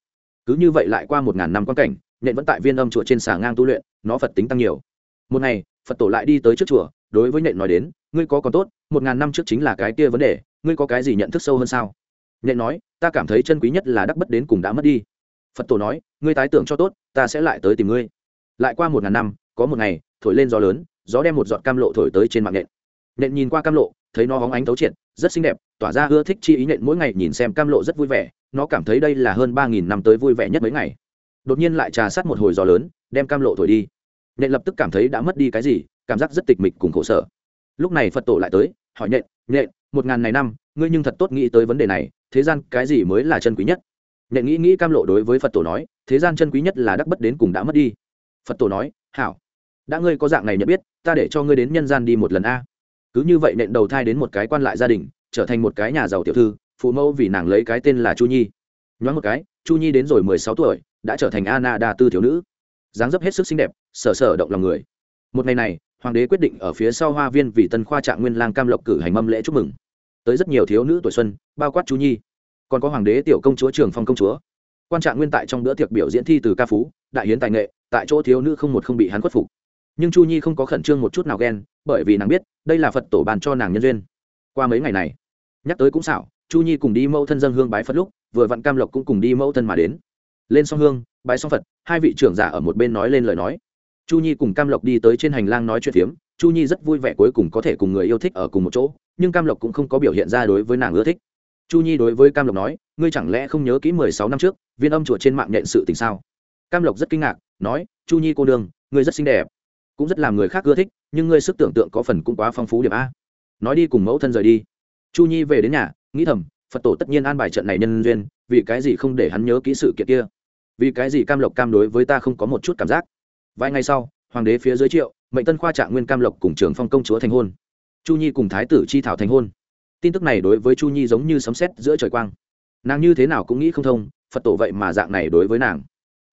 Cứ như vậy lại qua một ngàn năm quan cảnh, nện vẫn tại viên âm chùa trên xà ngang tu luyện, nó phật tính tăng nhiều. Một ngày, phật tổ lại đi tới trước chùa, đối với nện nói đến, ngươi có còn tốt, một ngàn năm trước chính là cái kia vấn đề, ngươi có cái gì nhận thức sâu hơn sao? Nhẹ nói, ta cảm thấy chân quý nhất là đắc bất đến cùng đã mất đi. Phật tổ nói, ngươi tái tưởng cho tốt, ta sẽ lại tới tìm ngươi. Lại qua một ngàn năm, có một ngày, thổi lên gió lớn, gió đem một giọt cam lộ thổi tới trên mạng nện nện nhìn qua cam lộ, thấy nó hóng ánh thấu triệt, rất xinh đẹp, tỏa ra ưa thích chi ý nện mỗi ngày nhìn xem cam lộ rất vui vẻ, nó cảm thấy đây là hơn ba nghìn năm tới vui vẻ nhất mấy ngày. Đột nhiên lại trà sát một hồi gió lớn, đem cam lộ thổi đi. Nện lập tức cảm thấy đã mất đi cái gì, cảm giác rất tịch mịch cùng khổ sở. Lúc này phật tổ lại tới, hỏi nện nện một ngàn này năm ngươi nhưng thật tốt nghĩ tới vấn đề này, thế gian cái gì mới là chân quý nhất? Nhện nghĩ nghĩ cam lộ đối với phật tổ nói, thế gian chân quý nhất là đắc bất đến cùng đã mất đi. Phật tổ nói, hảo, đã ngươi có dạng này nhận biết, ta để cho ngươi đến nhân gian đi một lần a. Cứ như vậy nện đầu thai đến một cái quan lại gia đình, trở thành một cái nhà giàu tiểu thư, phụ mẫu vì nàng lấy cái tên là chu nhi. Nhoáng một cái, chu nhi đến rồi mười sáu tuổi, đã trở thành anna đa tư thiếu nữ. Dáng dấp hết sức xinh đẹp, sở sở động lòng người. Một ngày này, hoàng đế quyết định ở phía sau hoa viên vì tân khoa trạng nguyên lang cam lộc cử hành mâm lễ chúc mừng tới rất nhiều thiếu nữ tuổi xuân, bao quát chu nhi. Còn có hoàng đế tiểu công chúa trường phong công chúa. Quan trạng nguyên tại trong bữa tiệc biểu diễn thi từ ca phú, đại hiến tài nghệ, tại chỗ thiếu nữ không một không bị hắn khuất phục. Nhưng chu nhi không có khẩn trương một chút nào ghen, bởi vì nàng biết, đây là phật tổ bàn cho nàng nhân duyên. Qua mấy ngày này, nhắc tới cũng xảo, chu nhi cùng đi mẫu thân dân hương bái phật lúc, vừa vặn cam lộc cũng cùng đi mẫu thân mà đến. Lên song hương, bái song phật, hai vị trưởng giả ở một bên nói lên lời nói. Chu nhi cùng cam lộc đi tới trên hành lang nói chuyện phiếm, chu nhi rất vui vẻ cuối cùng có thể cùng người yêu thích ở cùng một chỗ nhưng cam lộc cũng không có biểu hiện ra đối với nàng ưa thích. Chu nhi đối với cam lộc nói, ngươi chẳng lẽ không nhớ kỹ mười sáu năm trước, viên âm chùa trên mạng nhận sự tình sao? Cam lộc rất kinh ngạc, nói, chu nhi cô đương ngươi rất xinh đẹp, cũng rất làm người khác ưa thích, nhưng ngươi sức tưởng tượng có phần cũng quá phong phú điểm a. Nói đi cùng mẫu thân rời đi. Chu nhi về đến nhà, nghĩ thầm, phật tổ tất nhiên an bài trận này nhân duyên, vì cái gì không để hắn nhớ kỹ sự kiện kia? Vì cái gì cam lộc cam đối với ta không có một chút cảm giác? Vài ngày sau, hoàng đế phía dưới triệu, mệnh tân khoa trạng nguyên cam lộc cùng trường phong công chúa thành hôn chu nhi cùng thái tử chi thảo thành hôn. Tin tức này đối với chu nhi giống như sấm sét giữa trời quang. Nàng như thế nào cũng nghĩ không thông, phật tổ vậy mà dạng này đối với nàng.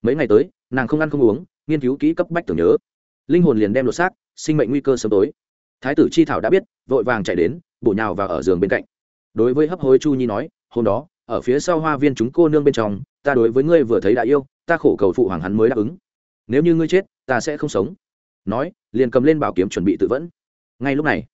Mấy ngày tới, nàng không ăn không uống, nghiên cứu kỹ cấp bách tưởng nhớ. Linh hồn liền đem lột xác, sinh mệnh nguy cơ sớm tối. Thái tử chi thảo đã biết, vội vàng chạy đến, bổ nhào vào ở giường bên cạnh. Đối với hấp hối chu nhi nói, hôm đó, ở phía sau hoa viên chúng cô nương bên trong, ta đối với ngươi vừa thấy đã yêu, ta khổ cầu phụ hoàng hắn mới đáp ứng. Nếu như ngươi chết, ta sẽ không sống. Nói, liền cầm lên bảo kiếm chuẩn bị tự vẫn. Ngay lúc này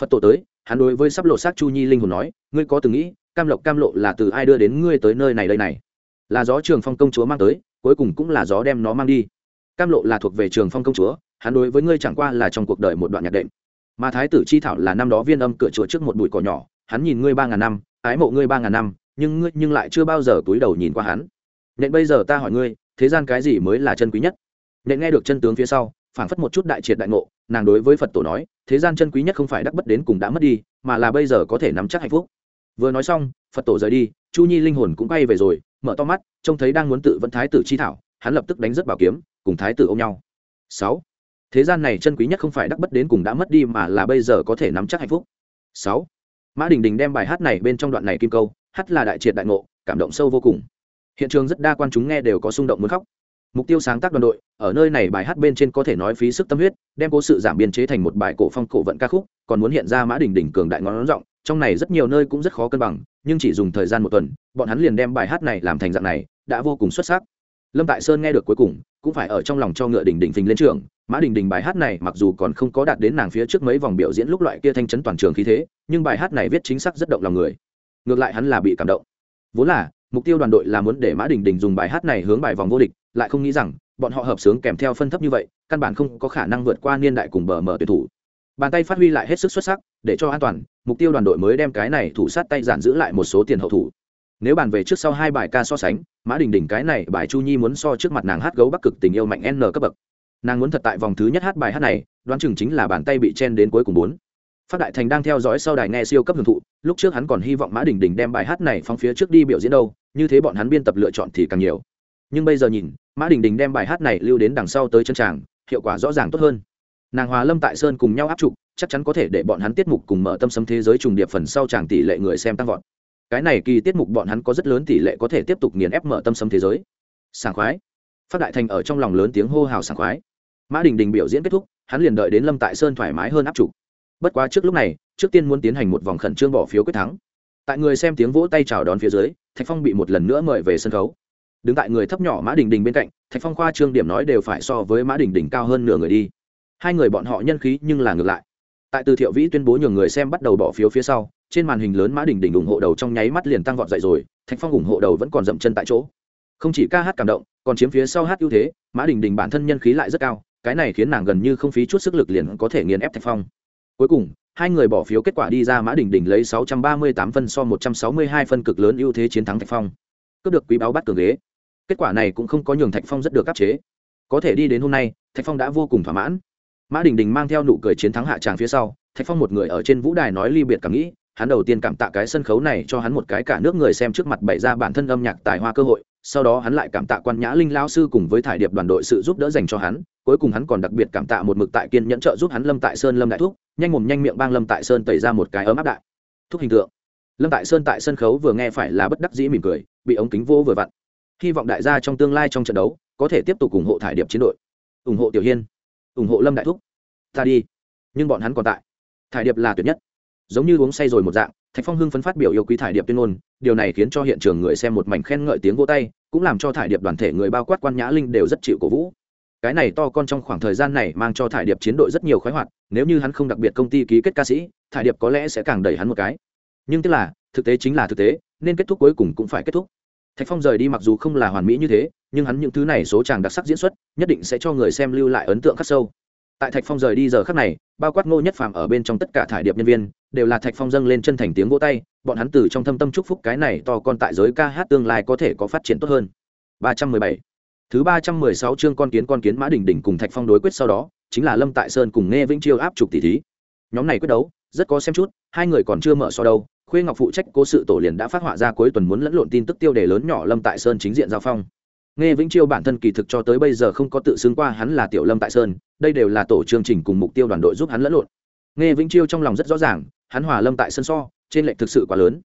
phật tổ tới, hắn đối với sắp lộ xác chu nhi linh hồn nói, ngươi có từng nghĩ, cam lộc cam lộ là từ ai đưa đến ngươi tới nơi này đây này? Là gió trường phong công chúa mang tới, cuối cùng cũng là gió đem nó mang đi. Cam lộ là thuộc về trường phong công chúa, hắn đối với ngươi chẳng qua là trong cuộc đời một đoạn nhạc đệm. Mà thái tử chi thảo là năm đó viên âm cửa chùa trước một bụi cỏ nhỏ, hắn nhìn ngươi ba ngàn năm, ái mộ ngươi ba ngàn năm, nhưng ngươi nhưng lại chưa bao giờ túi đầu nhìn qua hắn. Nên bây giờ ta hỏi ngươi, thế gian cái gì mới là chân quý nhất? Nên nghe được chân tướng phía sau phảng phất một chút đại triệt đại ngộ, nàng đối với phật tổ nói, thế gian chân quý nhất không phải đắc bất đến cùng đã mất đi, mà là bây giờ có thể nắm chắc hạnh phúc. Vừa nói xong, phật tổ rời đi, chu nhi linh hồn cũng bay về rồi, mở to mắt, trông thấy đang muốn tự vẫn thái tử chi thảo, hắn lập tức đánh rất bảo kiếm, cùng thái tử ôm nhau. Sáu. Thế gian này chân quý nhất không phải đắc bất đến cùng đã mất đi, mà là bây giờ có thể nắm chắc hạnh phúc. Sáu. Mã đình đình đem bài hát này bên trong đoạn này kim câu, hát là đại triệt đại ngộ, cảm động sâu vô cùng. Hiện trường rất đa quan chúng nghe đều có xung động muốn khóc mục tiêu sáng tác đoàn đội, ở nơi này bài hát bên trên có thể nói phí sức tâm huyết, đem cố sự giảm biên chế thành một bài cổ phong cổ vận ca khúc, còn muốn hiện ra mã đình đỉnh cường đại ngón rộng trong này rất nhiều nơi cũng rất khó cân bằng, nhưng chỉ dùng thời gian một tuần, bọn hắn liền đem bài hát này làm thành dạng này, đã vô cùng xuất sắc. Lâm tại sơn nghe được cuối cùng, cũng phải ở trong lòng cho ngựa đình đình phình lên trường, mã đình đình bài hát này mặc dù còn không có đạt đến nàng phía trước mấy vòng biểu diễn lúc loại kia thanh chấn toàn trường khí thế, nhưng bài hát này viết chính xác rất động lòng người. Ngược lại hắn là bị cảm động. Vốn là, mục tiêu đoàn đội là muốn để mã đình đình dùng bài hát này hướng bài vòng vô địch lại không nghĩ rằng bọn họ hợp sướng kèm theo phân thấp như vậy, căn bản không có khả năng vượt qua niên đại cùng bờ mở tuyển thủ. Bàn tay phát huy lại hết sức xuất sắc, để cho an toàn, mục tiêu đoàn đội mới đem cái này thủ sát tay giản giữ lại một số tiền hậu thủ. Nếu bàn về trước sau hai bài ca so sánh, mã đình đình cái này bài chu nhi muốn so trước mặt nàng hát gấu bắc cực tình yêu mạnh n cấp bậc. Nàng muốn thật tại vòng thứ nhất hát bài hát này, đoán chừng chính là bàn tay bị chen đến cuối cùng bốn. Phát đại thành đang theo dõi sau đài nghe siêu cấp hưởng thụ, lúc trước hắn còn hy vọng mã đình đình đem bài hát này phóng phía trước đi biểu diễn đâu, như thế bọn hắn biên tập lựa chọn thì càng nhiều. Nhưng bây giờ nhìn mã đình đình đem bài hát này lưu đến đằng sau tới chân tràng, hiệu quả rõ ràng tốt hơn. Nàng hòa lâm tại sơn cùng nhau áp trục chắc chắn có thể để bọn hắn tiết mục cùng mở tâm sấm thế giới trùng điệp phần sau tràng tỷ lệ người xem tăng vọt. Cái này kỳ tiết mục bọn hắn có rất lớn tỷ lệ có thể tiếp tục nghiền ép mở tâm sấm thế giới. Sảng khoái. Phát đại thành ở trong lòng lớn tiếng hô hào sảng khoái. Mã đình đình biểu diễn kết thúc, hắn liền đợi đến lâm tại sơn thoải mái hơn áp trục bất quá trước lúc này, trước tiên muốn tiến hành một vòng khẩn trương bỏ phiếu quyết thắng. Tại người xem tiếng vỗ tay chào đón phía dưới, thạch phong bị một lần nữa mời về sân khấu đứng tại người thấp nhỏ mã đình đình bên cạnh, thạch phong khoa trương điểm nói đều phải so với mã đình đình cao hơn nửa người đi. Hai người bọn họ nhân khí nhưng là ngược lại. Tại từ thiệu vĩ tuyên bố nhường người xem bắt đầu bỏ phiếu phía sau, trên màn hình lớn mã đình đình ủng hộ đầu trong nháy mắt liền tăng vọt dậy rồi, thạch phong ủng hộ đầu vẫn còn dậm chân tại chỗ. Không chỉ ca hát cảm động, còn chiếm phía sau hát ưu thế, mã đình đình bản thân nhân khí lại rất cao, cái này khiến nàng gần như không phí chút sức lực liền có thể nghiền ép thạch phong. Cuối cùng, hai người bỏ phiếu kết quả đi ra mã đình đình lấy 638 phân so 162 phân cực lớn ưu thế chiến thắng thạch phong. Cướp được quý báo bắt cường ghế kết quả này cũng không có nhường thạch phong rất được áp chế. Có thể đi đến hôm nay, thạch phong đã vô cùng thỏa mãn. Mã đình đình mang theo nụ cười chiến thắng hạ tràng phía sau, thạch phong một người ở trên vũ đài nói ly biệt cảm nghĩ, hắn đầu tiên cảm tạ cái sân khấu này cho hắn một cái cả nước người xem trước mặt bày ra bản thân âm nhạc tài hoa cơ hội, sau đó hắn lại cảm tạ quan nhã linh lao sư cùng với thải điệp đoàn đội sự giúp đỡ dành cho hắn, cuối cùng hắn còn đặc biệt cảm tạ một mực tại kiên nhẫn trợ giúp hắn lâm tại sơn lâm đại thúc, nhanh mồm nhanh miệng bang lâm tại sơn tẩy ra một cái ấm áp đại. Thúc hình tượng. Lâm tại sơn tại sân khấu vừa nghe phải là bất đắc dĩ mỉm cười, bị ống kính vô vừa vặn hy vọng đại gia trong tương lai trong trận đấu có thể tiếp tục ủng hộ thải điệp chiến đội. Ủng hộ tiểu hiên, ủng hộ lâm đại thúc. Ta đi. Nhưng bọn hắn còn tại. Thải điệp là tuyệt nhất. Giống như uống say rồi một dạng, thạch phong hưng phấn phát biểu yêu quý thải điệp tuyên ngôn, điều này khiến cho hiện trường người xem một mảnh khen ngợi tiếng vô tay, cũng làm cho thải điệp đoàn thể người bao quát quan nhã linh đều rất chịu cổ vũ. Cái này to con trong khoảng thời gian này mang cho thải điệp chiến đội rất nhiều khoái hoạt, nếu như hắn không đặc biệt công ty ký kết ca sĩ, thải điệp có lẽ sẽ càng đẩy hắn một cái. Nhưng tức là, thực tế chính là thực tế, nên kết thúc cuối cùng cũng phải kết thúc thạch phong rời đi mặc dù không là hoàn mỹ như thế, nhưng hắn những thứ này số chàng đặc sắc diễn xuất, nhất định sẽ cho người xem lưu lại ấn tượng khắc sâu. Tại thạch phong rời đi giờ khắc này, bao quát ngô nhất phàm ở bên trong tất cả thải điệp nhân viên, đều là thạch phong dâng lên chân thành tiếng vỗ tay, bọn hắn từ trong thâm tâm chúc phúc cái này to con tại giới ca hát tương lai có thể có phát triển tốt hơn. 317 thứ 316 chương con kiến con kiến mã đỉnh đỉnh cùng thạch phong đối quyết sau đó, chính là lâm tại sơn cùng nghe vĩnh chiêu áp trục tỷ thí. Nhóm này quyết đấu, rất có xem chút, hai người còn chưa mở so đâu khuê ngọc phụ trách cố sự tổ liền đã phát họa ra cuối tuần muốn lẫn lộn tin tức tiêu đề lớn nhỏ lâm tại sơn chính diện giao phong. Nghe vĩnh chiêu bản thân kỳ thực cho tới bây giờ không có tự xưng qua hắn là tiểu lâm tại sơn, đây đều là tổ chương trình cùng mục tiêu đoàn đội giúp hắn lẫn lộn. Nghe vĩnh chiêu trong lòng rất rõ ràng, hắn hòa lâm tại sơn so, trên lệnh thực sự quá lớn.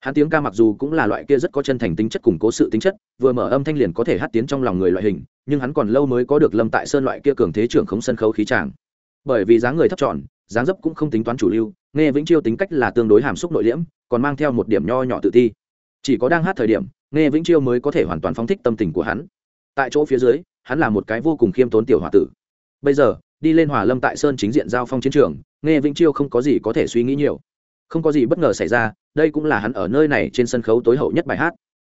Hắn tiếng ca mặc dù cũng là loại kia rất có chân thành tính chất củng cố sự tính chất, vừa mở âm thanh liền có thể hát tiến trong lòng người loại hình, nhưng hắn còn lâu mới có được lâm tại sơn loại kia cường thế trưởng khống sân khấu khí tràng. Bởi vì dáng người thấp tròn dáng dấp cũng không tính toán chủ lưu, nghe vĩnh chiêu tính cách là tương đối hàm xúc nội liễm, còn mang theo một điểm nho nhỏ tự ti. Chỉ có đang hát thời điểm, nghe vĩnh chiêu mới có thể hoàn toàn phóng thích tâm tình của hắn. Tại chỗ phía dưới, hắn là một cái vô cùng khiêm tốn tiểu h tử. Bây giờ, đi lên hòa lâm tại sơn chính diện giao phong chiến trường, nghe vĩnh chiêu không có gì có thể suy nghĩ nhiều. Không có gì bất ngờ xảy ra, đây cũng là hắn ở nơi này trên sân khấu tối hậu nhất bài hát.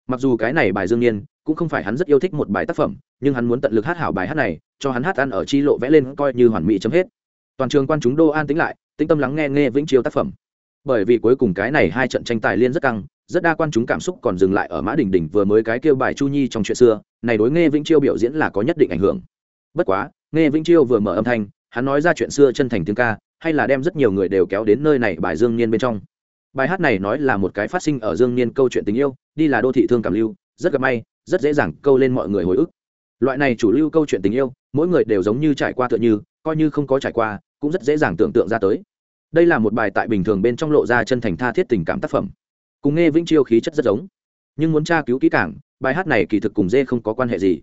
Mặc dù cái này bài dương nhiên, cũng không phải hắn rất yêu thích một bài tác phẩm, nhưng hắn muốn tận lực hát hảo bài hát này, cho hắn hát ăn ở chi lộ vẽ lên coi như hoàn mỹ chấm hết toàn trường quan chúng đô an tĩnh lại, tĩnh tâm lắng nghe nghe vĩnh chiêu tác phẩm. Bởi vì cuối cùng cái này hai trận tranh tài liên rất căng, rất đa quan chúng cảm xúc còn dừng lại ở mã đình đình vừa mới cái kêu bài chu nhi trong chuyện xưa, này đối nghe vĩnh chiêu biểu diễn là có nhất định ảnh hưởng. Bất quá nghe vĩnh chiêu vừa mở âm thanh, hắn nói ra chuyện xưa chân thành tiếng ca, hay là đem rất nhiều người đều kéo đến nơi này bài dương niên bên trong. Bài hát này nói là một cái phát sinh ở dương niên câu chuyện tình yêu, đi là đô thị thương cảm lưu, rất gặp may, rất dễ dàng câu lên mọi người hồi ức. Loại này chủ lưu câu chuyện tình yêu, mỗi người đều giống như trải qua tựa như, coi như không có trải qua cũng rất dễ dàng tưởng tượng ra tới. Đây là một bài tại bình thường bên trong lộ ra chân thành tha thiết tình cảm tác phẩm. Cùng nghe vĩnh chiêu khí chất rất giống. Nhưng muốn tra cứu kỹ càng, bài hát này kỳ thực cùng dê không có quan hệ gì.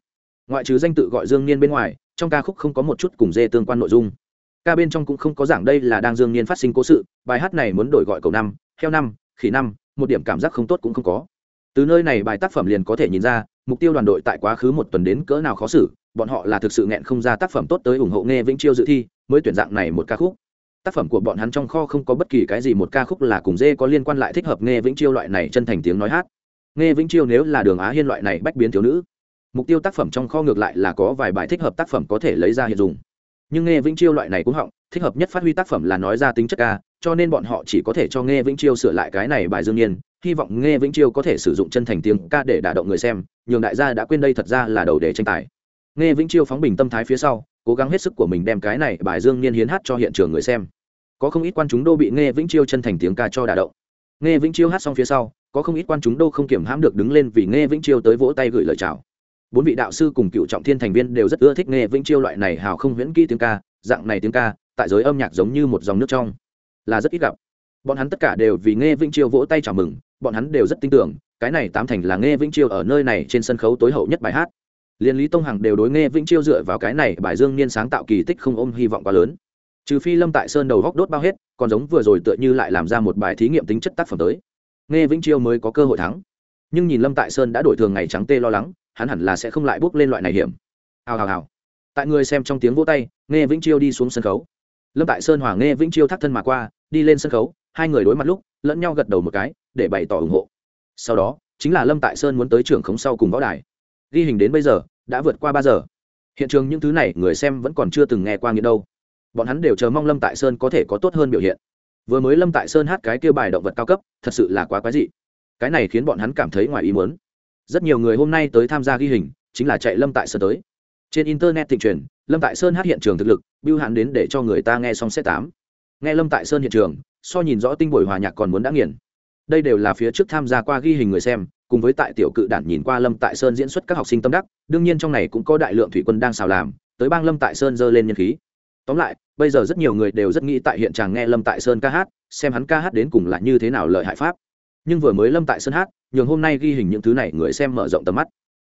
Ngoại trừ danh tự gọi dương niên bên ngoài, trong ca khúc không có một chút cùng dê tương quan nội dung. Ca bên trong cũng không có giảng đây là đang dương niên phát sinh cố sự, bài hát này muốn đổi gọi cầu năm, heo năm, khỉ năm, một điểm cảm giác không tốt cũng không có. Từ nơi này bài tác phẩm liền có thể nhìn ra, mục tiêu đoàn đội tại quá khứ một tuần đến cỡ nào khó xử, bọn họ là thực sự nghẹn không ra tác phẩm tốt tới ủng hộ nghe vĩnh chiêu dự thi mới tuyển dạng này một ca khúc. Tác phẩm của bọn hắn trong kho không có bất kỳ cái gì, một ca khúc là cùng dê có liên quan lại thích hợp nghe vĩnh chiêu loại này chân thành tiếng nói hát. Nghe vĩnh chiêu nếu là đường á hiên loại này bách biến thiếu nữ, mục tiêu tác phẩm trong kho ngược lại là có vài bài thích hợp tác phẩm có thể lấy ra hiện dùng. Nhưng nghe vĩnh chiêu loại này cũng họng, thích hợp nhất phát huy tác phẩm là nói ra tính chất ca, cho nên bọn họ chỉ có thể cho nghe vĩnh chiêu sửa lại cái này bài dương nhiên hy vọng nghe vĩnh chiêu có thể sử dụng chân thành tiếng ca để đả động người xem, nhường đại gia đã quên đây thật ra là đầu đề tranh tài. Nghe vĩnh chiêu phóng bình tâm thái phía sau cố gắng hết sức của mình đem cái này bài dương niên hiến hát cho hiện trường người xem. Có không ít quan chúng đô bị nghe vĩnh chiêu chân thành tiếng ca cho đả động. Nghe vĩnh chiêu hát xong phía sau, có không ít quan chúng đô không kiểm hãm được đứng lên vì nghe vĩnh chiêu tới vỗ tay gửi lời chào. Bốn vị đạo sư cùng cựu trọng thiên thành viên đều rất ưa thích nghe vĩnh chiêu loại này hào không huyễn kỹ tiếng ca, dạng này tiếng ca, tại giới âm nhạc giống như một dòng nước trong, là rất ít gặp. Bọn hắn tất cả đều vì nghe vĩnh chiêu vỗ tay chào mừng, bọn hắn đều rất tin tưởng, cái này tám thành là nghe vĩnh chiêu ở nơi này trên sân khấu tối hậu nhất bài hát liên lý tông hằng đều đối nghe vĩnh chiêu dựa vào cái này bài dương niên sáng tạo kỳ tích không ôm hy vọng quá lớn. Trừ phi lâm tại sơn đầu góc đốt bao hết, còn giống vừa rồi tựa như lại làm ra một bài thí nghiệm tính chất tác phẩm tới. Nghe vĩnh chiêu mới có cơ hội thắng. Nhưng nhìn lâm tại sơn đã đổi thường ngày trắng tê lo lắng, hắn hẳn là sẽ không lại bước lên loại này hiểm. Hào hào hào. Tại người xem trong tiếng vỗ tay nghe vĩnh chiêu đi xuống sân khấu. Lâm tại sơn hòa nghe vĩnh chiêu thắt thân mà qua, đi lên sân khấu, hai người đối mặt lúc, lẫn nhau gật đầu một cái, để bày tỏ ủng hộ. Sau đó, chính là lâm tại sơn muốn tới trưởng khống sau cùng võ đài ghi hình đến bây giờ, đã vượt qua ba giờ. Hiện trường những thứ này người xem vẫn còn chưa từng nghe qua nghĩa đâu. Bọn hắn đều chờ mong lâm tại sơn có thể có tốt hơn biểu hiện. Vừa mới lâm tại sơn hát cái kêu bài động vật cao cấp, thật sự là quá quái dị. Cái này khiến bọn hắn cảm thấy ngoài ý muốn. Rất nhiều người hôm nay tới tham gia ghi hình, chính là chạy lâm tại sơn tới. Trên internet thịnh truyền, lâm tại sơn hát hiện trường thực lực, bưu hạn đến để cho người ta nghe xong xét tám. Nghe lâm tại sơn hiện trường, so nhìn rõ tinh buổi hòa nhạc còn muốn đã nghiền. Đây đều là phía trước tham gia qua ghi hình người xem cùng với tại tiểu cự đản nhìn qua lâm tại sơn diễn xuất các học sinh tâm đắc, đương nhiên trong này cũng có đại lượng thủy quân đang xào làm, tới bang lâm tại sơn dơ lên nhân khí. Tóm lại, bây giờ rất nhiều người đều rất nghĩ tại hiện tràng nghe lâm tại sơn ca hát, xem hắn ca hát đến cùng là như thế nào lợi hại pháp. Nhưng vừa mới lâm tại sơn hát, nhường hôm nay ghi hình những thứ này người xem mở rộng tầm mắt.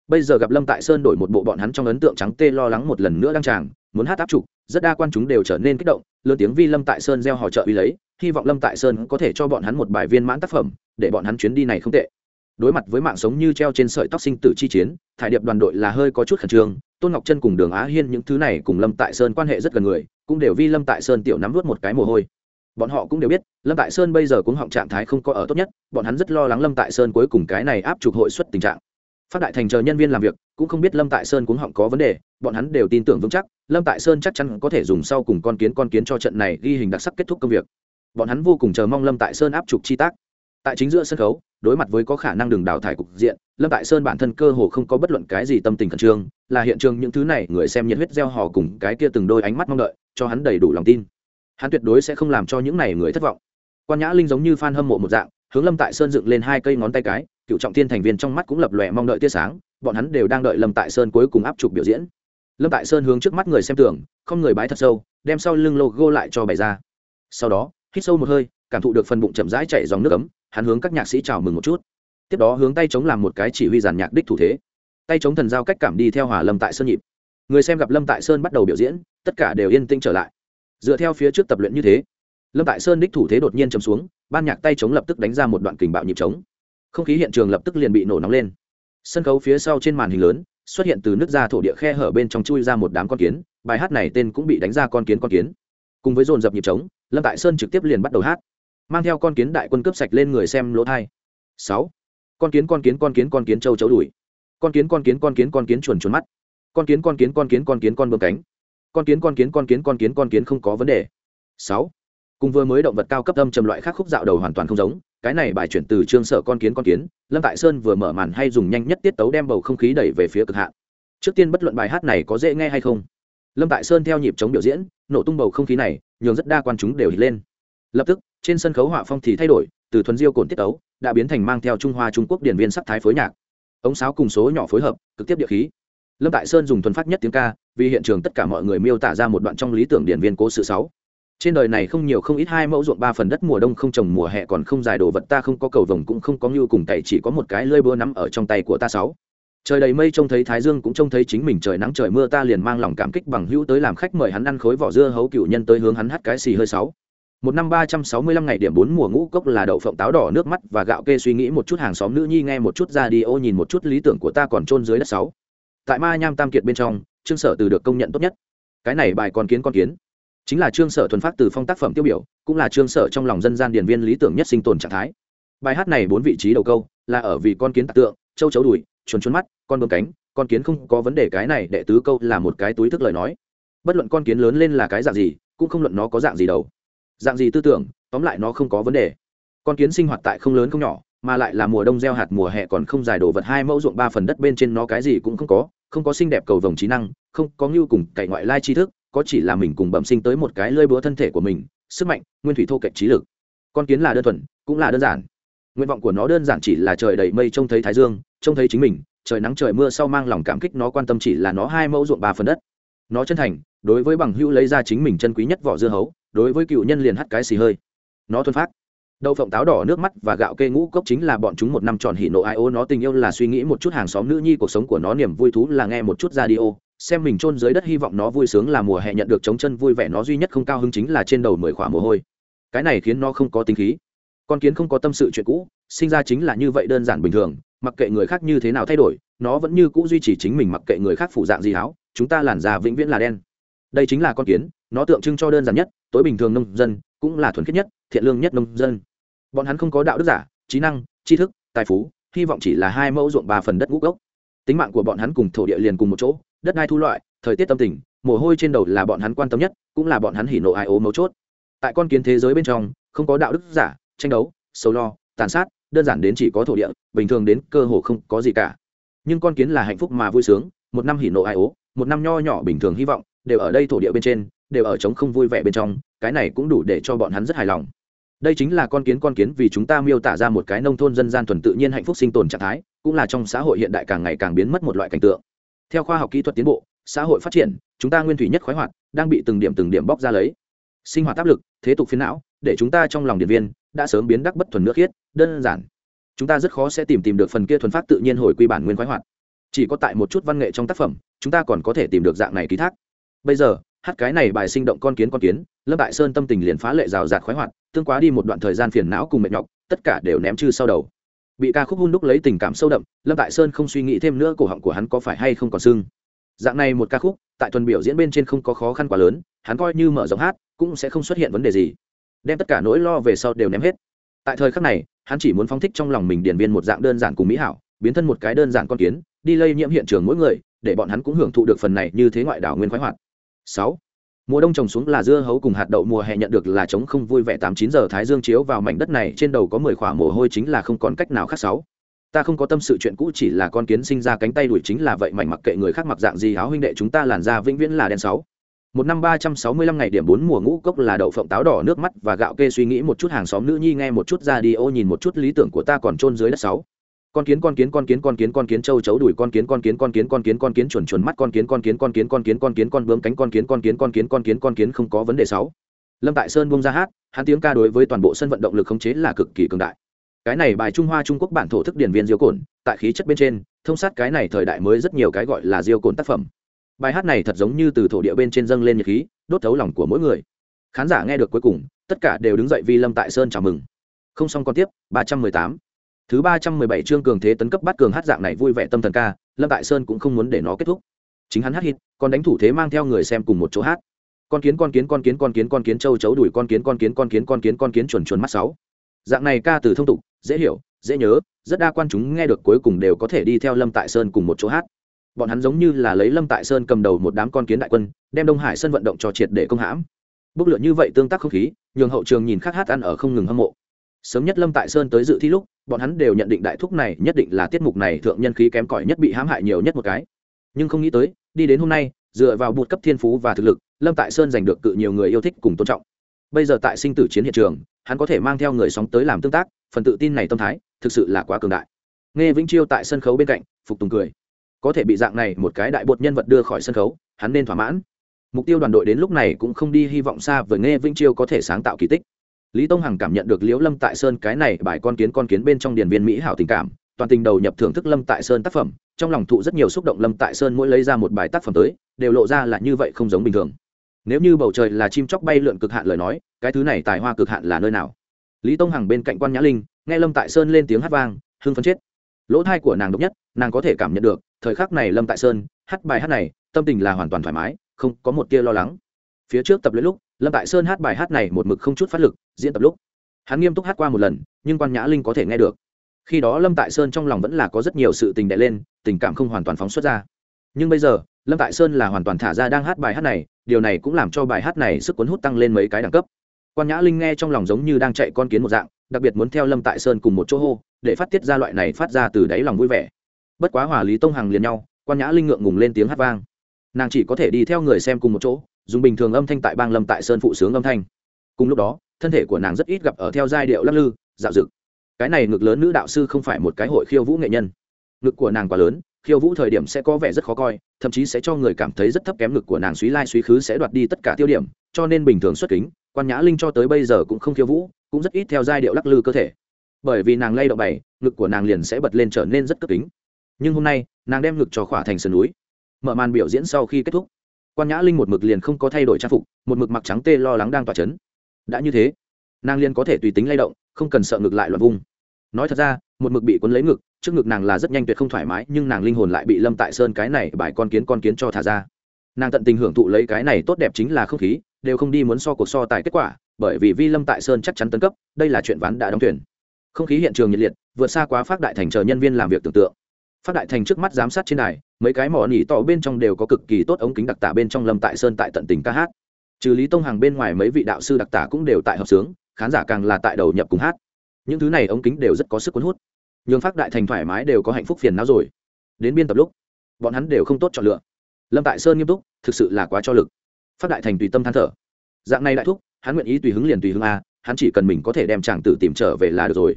Bây giờ gặp lâm tại sơn đổi một bộ bọn hắn trong ấn tượng trắng tê lo lắng một lần nữa đăng tràng, muốn hát áp trục, rất đa quan chúng đều trở nên kích động, lớn tiếng vi lâm tại sơn gieo hò trợ uy lấy, hy vọng lâm tại sơn có thể cho bọn hắn một bài viên mãn tác phẩm, để bọn hắn chuyến đi này không tệ đối mặt với mạng sống như treo trên sợi tóc sinh tử chi chiến, thải điệp đoàn đội là hơi có chút khẩn trương, tôn ngọc chân cùng đường á hiên những thứ này cùng lâm tại sơn quan hệ rất gần người, cũng đều vi lâm tại sơn tiểu nắm vớt một cái mồ hôi. Bọn họ cũng đều biết, lâm tại sơn bây giờ cũng họng trạng thái không có ở tốt nhất, bọn hắn rất lo lắng lâm tại sơn cuối cùng cái này áp trục hội xuất tình trạng. Phát đại thành chờ nhân viên làm việc, cũng không biết lâm tại sơn cũng họng có vấn đề, bọn hắn đều tin tưởng vững chắc, lâm tại sơn chắc chắn có thể dùng sau cùng con kiến con kiến cho trận này ghi hình đặc sắc kết thúc công việc. Bọn hắn vô cùng chờ mong lâm tại sơn áp trục chi tác tại chính giữa sân khấu, đối mặt với có khả năng đường đào thải cục diện, lâm tại sơn bản thân cơ hồ không có bất luận cái gì tâm tình khẩn trương, là hiện trường những thứ này người xem nhiệt huyết gieo hò cùng cái kia từng đôi ánh mắt mong đợi, cho hắn đầy đủ lòng tin. Hắn tuyệt đối sẽ không làm cho những này người thất vọng. Quan nhã linh giống như f hâm mộ một dạng, hướng lâm tại sơn dựng lên hai cây ngón tay cái, cựu trọng tiên thành viên trong mắt cũng lập lòe mong đợi tia sáng, bọn hắn đều đang đợi lâm tại sơn cuối cùng áp trục biểu diễn. Lâm tại sơn hướng trước mắt người xem tưởng, không người bái thật sâu, đem sau lưng logo lại cho bày ra. Sau đó, hít sâu một hơi, cảm thụ được phần bụng chậm rãi chảy dòng nước ấm hắn hướng các nhạc sĩ chào mừng một chút. Tiếp đó hướng tay chống làm một cái chỉ huy giàn nhạc đích thủ thế. Tay chống thần giao cách cảm đi theo hòa lâm tại sơn nhịp. Người xem gặp lâm tại sơn bắt đầu biểu diễn, tất cả đều yên tĩnh trở lại. Dựa theo phía trước tập luyện như thế, lâm tại sơn đích thủ thế đột nhiên chấm xuống, ban nhạc tay chống lập tức đánh ra một đoạn kình bạo nhịp trống không khí hiện trường lập tức liền bị nổ nóng lên. Sân khấu phía sau trên màn hình lớn, xuất hiện từ nước ra thổ địa khe hở bên trong chui ra một đám con kiến, bài hát này tên cũng bị đánh ra con kiến con kiến. Cùng với dồn dập nhịp trống lâm tại sơn trực tiếp liền bắt đầu hát mang theo con kiến đại quân cướp sạch lên người xem lỗ thai sáu con kiến con kiến con kiến con kiến châu chấu đùi con kiến con kiến con kiến con kiến chuồn chuồn mắt con kiến con kiến con kiến con kiến con bơm cánh con kiến con kiến con kiến con kiến con kiến không có vấn đề sáu cùng vừa mới động vật cao cấp âm trầm loại khác khúc dạo đầu hoàn toàn không giống cái này bài chuyển từ trương sở con kiến con kiến lâm tại sơn vừa mở màn hay dùng nhanh nhất tiết tấu đem bầu không khí đẩy về phía cực hạn trước tiên bất luận bài hát này có dễ nghe hay không lâm tại sơn theo nhịp chống biểu diễn nổ tung bầu không khí này nhường rất đa quan chúng đều hít lên lập tức, trên sân khấu họa phong thì thay đổi, từ thuần diêu cồn tiết tấu, đã biến thành mang theo trung hoa trung quốc điển viên sắc thái phối nhạc. Ống sáo cùng số nhỏ phối hợp, cực tiếp địa khí. Lâm tại sơn dùng thuần phát nhất tiếng ca, vì hiện trường tất cả mọi người miêu tả ra một đoạn trong lý tưởng điển viên cố sự sáu. Trên đời này không nhiều không ít hai mẫu ruộng ba phần đất mùa đông không trồng mùa hè còn không dài đồ vật ta không có cầu vồng cũng không có như cùng tay chỉ có một cái lơi búa nắm ở trong tay của ta sáu. Trời đầy mây trông thấy thái dương cũng trông thấy chính mình trời nắng trời mưa ta liền mang lòng cảm kích bằng hữu tới làm khách mời hắn ăn khối vỏ dưa hấu cựu nhân tới hướng hắn hắt cái xì hơi sáu một năm ba trăm sáu mươi lăm ngày điểm bốn mùa ngũ cốc là đậu phộng táo đỏ, nước mắt và gạo kê suy nghĩ một chút hàng xóm nữ nhi nghe một chút ra đi ô nhìn một chút lý tưởng của ta còn trôn dưới đất sáu. Tại ma nham tam kiệt bên trong, trương sở từ được công nhận tốt nhất. Cái này bài con kiến con kiến. Chính là trương sở thuần phát từ phong tác phẩm tiêu biểu, cũng là trương sở trong lòng dân gian điển viên lý tưởng nhất sinh tồn trạng thái. Bài hát này bốn vị trí đầu câu, là ở vì con kiến tạc tượng, châu chấu đùi, chuồn chuồn mắt, con bơm cánh, con kiến không có vấn đề, cái này đệ tứ câu là một cái túi thức lời nói. Bất luận con kiến lớn lên là cái dạng gì, cũng không luận nó có dạng gì đâu dạng gì tư tưởng, tóm lại nó không có vấn đề. Con kiến sinh hoạt tại không lớn không nhỏ, mà lại là mùa đông gieo hạt, mùa hè còn không dài đổ vật hai mẫu ruộng ba phần đất bên trên nó cái gì cũng không có không có xinh đẹp cầu vồng trí năng, không có ngưu cùng cậy ngoại lai tri thức, có chỉ là mình cùng bẩm sinh tới một cái lơi búa thân thể của mình, sức mạnh, nguyên thủy thô cạnh trí lực. Con kiến là đơn thuần, cũng là đơn giản. Nguyện vọng của nó đơn giản chỉ là trời đầy mây, trông thấy thái dương, trông thấy chính mình, trời nắng trời mưa sau mang lòng cảm kích nó quan tâm chỉ là nó hai mẫu ruộng ba phần đất. Nó chân thành, đối với bằng hữu lấy ra chính mình chân quý nhất vỏ dưa hấu đối với cựu nhân liền hắt cái xì hơi. Nó thuần phát đậu phộng táo đỏ nước mắt và gạo kê ngũ cốc chính là bọn chúng một năm tròn hỉ nộ ai ô. Nó tình yêu là suy nghĩ một chút hàng xóm nữ nhi, cuộc sống của nó niềm vui thú là nghe một chút radio, xem mình chôn dưới đất hy vọng nó vui sướng là mùa hè nhận được chống chân vui vẻ, nó duy nhất không cao hứng chính là trên đầu mười khỏa mồ hôi. Cái này khiến nó không có tính khí. Con kiến không có tâm sự chuyện cũ, sinh ra chính là như vậy đơn giản bình thường, mặc kệ người khác như thế nào thay đổi, nó vẫn như cũ duy trì chính mình mặc kệ người khác phủ dạng gì háo, chúng ta làn da vĩnh viễn là đen. Đây chính là con kiến, nó tượng trưng cho đơn giản nhất tối bình thường nông dân cũng là thuần khiết nhất, thiện lương nhất nông dân. Bọn hắn không có đạo đức giả, trí năng, tri thức, tài phú, hy vọng chỉ là hai mẫu ruộng ba phần đất ngũ gốc tính mạng của bọn hắn cùng thổ địa liền cùng một chỗ, đất đai thu loại, thời tiết tâm tình, mồ hôi trên đầu là bọn hắn quan tâm nhất, cũng là bọn hắn hỉ nộ ai ố mấu chốt. Tại con kiến thế giới bên trong, không có đạo đức giả, tranh đấu sâu lo, tàn sát, đơn giản đến chỉ có thổ địa, bình thường đến cơ hồ không có gì cả. Nhưng con kiến là hạnh phúc mà vui sướng, một năm hỉ nộ ai ố, một năm nho nhỏ bình thường hy vọng, đều ở đây thổ địa bên trên đều ở trống không vui vẻ bên trong, cái này cũng đủ để cho bọn hắn rất hài lòng. Đây chính là con kiến con kiến vì chúng ta miêu tả ra một cái nông thôn dân gian thuần tự nhiên hạnh phúc sinh tồn trạng thái, cũng là trong xã hội hiện đại càng ngày càng biến mất một loại cảnh tượng. Theo khoa học kỹ thuật tiến bộ, xã hội phát triển, chúng ta nguyên thủy nhất khoái hoạt, đang bị từng điểm từng điểm bóc ra lấy. Sinh hoạt áp lực, thế tục phiến não, để chúng ta trong lòng điện viên, đã sớm biến đắc bất thuần nước khiết, đơn giản. Chúng ta rất khó sẽ tìm tìm được phần kia thuần phát tự nhiên hồi quy bản nguyên khoái hoạt. Chỉ có tại một chút văn nghệ trong tác phẩm, chúng ta còn có thể tìm được dạng này ký thác. Bây giờ hát cái này bài sinh động con kiến con kiến, lâm đại sơn tâm tình liền phá lệ rào rạt khoái hoạt, tương quá đi một đoạn thời gian phiền não cùng mệt nhọc, tất cả đều ném chư sau đầu. Bị ca khúc hun đúc lấy tình cảm sâu đậm, lâm đại sơn không suy nghĩ thêm nữa cổ họng của hắn có phải hay không còn sưng. Dạng này một ca khúc, tại tuần biểu diễn bên trên không có khó khăn quá lớn, hắn coi như mở rộng hát, cũng sẽ không xuất hiện vấn đề gì. Đem tất cả nỗi lo về sau đều ném hết. Tại thời khắc này, hắn chỉ muốn phóng thích trong lòng mình điển viên một dạng đơn giản cùng mỹ hảo, biến thân một cái đơn giản con kiến, đi lây nhiễm hiện trường mỗi người, để bọn hắn cũng hưởng thụ được phần này như thế ngoại đảo nguyên khoái hoạt sáu. Mùa đông trồng xuống là dưa hấu cùng hạt đậu mùa hè nhận được là trống không vui vẻ tám chín giờ thái dương chiếu vào mảnh đất này, trên đầu có mười khỏa mồ hôi chính là không còn cách nào khác sáu. Ta không có tâm sự chuyện cũ, chỉ là con kiến sinh ra cánh tay đuổi chính là vậy mảnh mặc kệ người khác mặc dạng gì áo huynh đệ chúng ta làn ra vĩnh viễn là đen sáu. Một năm ba trăm sáu mươi lăm ngày điểm bốn mùa ngũ cốc là đậu phộng táo đỏ nước mắt và gạo kê suy nghĩ một chút hàng xóm nữ nhi nghe một chút ra đi, ô nhìn một chút lý tưởng của ta còn trôn dưới đất sáu con kiến con kiến con kiến con kiến con kiến châu chấu đuổi con kiến con kiến con kiến con kiến con kiến chuẩn chuẩn mắt con kiến con kiến con kiến con kiến con kiến con bướm cánh con kiến con kiến con kiến con kiến con kiến không có vấn đề sáu lâm tại sơn bung ra hát hắn tiếng ca đối với toàn bộ sân vận động lực khống chế là cực kỳ cường đại cái này bài trung hoa trung quốc bản thổ thức điển viên diêu cồn tại khí chất bên trên thông sát cái này thời đại mới rất nhiều cái gọi là diêu cồn tác phẩm bài hát này thật giống như từ thổ địa bên trên dâng lên nhiệt khí đốt thấu lòng của mỗi người khán giả nghe được cuối cùng tất cả đều đứng dậy vì lâm tại sơn chào mừng không xong còn tiếp ba trăm mười tám thứ ba trăm mười bảy chương cường thế tấn cấp bắt cường hát dạng này vui vẻ tâm thần ca, lâm tại sơn cũng không muốn để nó kết thúc. Chính hắn hát hít còn đánh thủ thế mang theo người xem cùng một chỗ hát. Con kiến con kiến con kiến con kiến con kiến châu chấu đuổi, con kiến con kiến con kiến con kiến con kiến chuẩn chuẩn mắt sáu. Dạng này ca từ thông tục, dễ hiểu, dễ nhớ, rất đa quan chúng nghe được cuối cùng đều có thể đi theo lâm tại sơn cùng một chỗ hát. Bọn hắn giống như là lấy lâm tại sơn cầm đầu một đám con kiến đại quân, đem đông hải sân vận động cho triệt để công hãm. Bức lượn như vậy tương tác không khí, nhường hậu trường nhìn khác hát ăn ở không ngừng hâm mộ sớm nhất lâm tại sơn tới dự thi lúc, bọn hắn đều nhận định đại thúc này nhất định là tiết mục này thượng nhân khí kém cỏi nhất bị hãm hại nhiều nhất một cái. Nhưng không nghĩ tới, đi đến hôm nay, dựa vào bụt cấp thiên phú và thực lực, lâm tại sơn giành được cự nhiều người yêu thích cùng tôn trọng. Bây giờ tại sinh tử chiến hiện trường, hắn có thể mang theo người sóng tới làm tương tác, phần tự tin này tâm thái, thực sự là quá cường đại. Nghe vĩnh chiêu tại sân khấu bên cạnh, phục tùng cười. Có thể bị dạng này một cái đại bột nhân vật đưa khỏi sân khấu, hắn nên thỏa mãn. Mục tiêu đoàn đội đến lúc này cũng không đi hy vọng xa với nghe vĩnh chiêu có thể sáng tạo kỳ tích lý tông hằng cảm nhận được liễu lâm tại sơn cái này bài con kiến con kiến bên trong điền viên mỹ hảo tình cảm, toàn tình đầu nhập thưởng thức lâm tại sơn tác phẩm, trong lòng thụ rất nhiều xúc động lâm tại sơn mỗi lấy ra một bài tác phẩm tới, đều lộ ra là như vậy không giống bình thường. Nếu như bầu trời là chim chóc bay lượn cực hạn lời nói, cái thứ này tài hoa cực hạn là nơi nào? Lý tông hằng bên cạnh quan nhã linh, nghe lâm tại sơn lên tiếng hát vang, hưng phấn chết. Lỗ thai của nàng độc nhất, nàng có thể cảm nhận được, thời khắc này lâm tại sơn hát bài hát này, tâm tình là hoàn toàn thoải mái, không có một tia lo lắng. Phía trước tập luyện lúc lâm tại sơn hát bài hát này một mực không chút phát lực, diễn tập lúc, hắn nghiêm túc hát qua một lần, nhưng quan nhã linh có thể nghe được. Khi đó lâm tại sơn trong lòng vẫn là có rất nhiều sự tình đệ lên, tình cảm không hoàn toàn phóng xuất ra. Nhưng bây giờ, lâm tại sơn là hoàn toàn thả ra đang hát bài hát này, điều này cũng làm cho bài hát này sức cuốn hút tăng lên mấy cái đẳng cấp. Quan nhã linh nghe trong lòng giống như đang chạy con kiến một dạng, đặc biệt muốn theo lâm tại sơn cùng một chỗ hô, để phát tiết ra loại này phát ra từ đáy lòng vui vẻ. Bất quá hòa lý tông hằng liền nhau quan nhã linh ngượng ngùng lên tiếng hát vang. Nàng chỉ có thể đi theo người xem cùng một chỗ dùng bình thường âm thanh tại bang lâm tại sơn phụ sướng âm thanh. Cùng lúc đó, thân thể của nàng rất ít gặp ở theo giai điệu lắc lư, dạo dực. Cái này ngực lớn nữ đạo sư không phải một cái hội khiêu vũ nghệ nhân. Ngực của nàng quá lớn, khiêu vũ thời điểm sẽ có vẻ rất khó coi, thậm chí sẽ cho người cảm thấy rất thấp kém ngực của nàng suý lai suý khứ sẽ đoạt đi tất cả tiêu điểm, cho nên bình thường xuất kính, quan nhã linh cho tới bây giờ cũng không khiêu vũ, cũng rất ít theo giai điệu lắc lư cơ thể. Bởi vì nàng lay động bày, ngực của nàng liền sẽ bật lên trở nên rất cấp kính. Nhưng hôm nay, nàng đem ngực cho khỏa thành sườn núi. Mở màn biểu diễn sau khi kết thúc quan nhã linh một mực liền không có thay đổi trang phục, một mực mặc trắng tê lo lắng đang tỏa chấn. Đã như thế, nàng liền có thể tùy tính lay động, không cần sợ ngực lại loạn vung. Nói thật ra, một mực bị cuốn lấy ngực, trước ngực nàng là rất nhanh tuyệt không thoải mái, nhưng nàng linh hồn lại bị lâm tại sơn cái này bài con kiến con kiến cho thả ra. Nàng tận tình hưởng thụ lấy cái này tốt đẹp chính là không khí, đều không đi muốn so cuộc so tài kết quả, bởi vì vi lâm tại sơn chắc chắn tấn cấp, đây là chuyện ván đã đóng thuyền. Không khí hiện trường nhiệt liệt, vượt xa quá phát đại thành chờ nhân viên làm việc tưởng tượng phát đại thành trước mắt giám sát trên đài, mấy cái mỏ nỉ tỏ bên trong đều có cực kỳ tốt ống kính đặc tả bên trong lâm tại sơn tại tận tình ca hát. Trừ lý tông hàng bên ngoài mấy vị đạo sư đặc tả cũng đều tại hợp sướng, khán giả càng là tại đầu nhập cùng hát. Những thứ này ống kính đều rất có sức cuốn hút. Nhường phát đại thành thoải mái đều có hạnh phúc phiền não rồi. Đến biên tập lúc, bọn hắn đều không tốt chọn lựa. Lâm tại sơn nghiêm túc, thực sự là quá cho lực. Phát đại thành tùy tâm than thở. Dạng này đại thúc, hắn nguyện ý tùy hứng liền tùy hứng a, hắn chỉ cần mình có thể đem chàng tử tìm trở về là được rồi.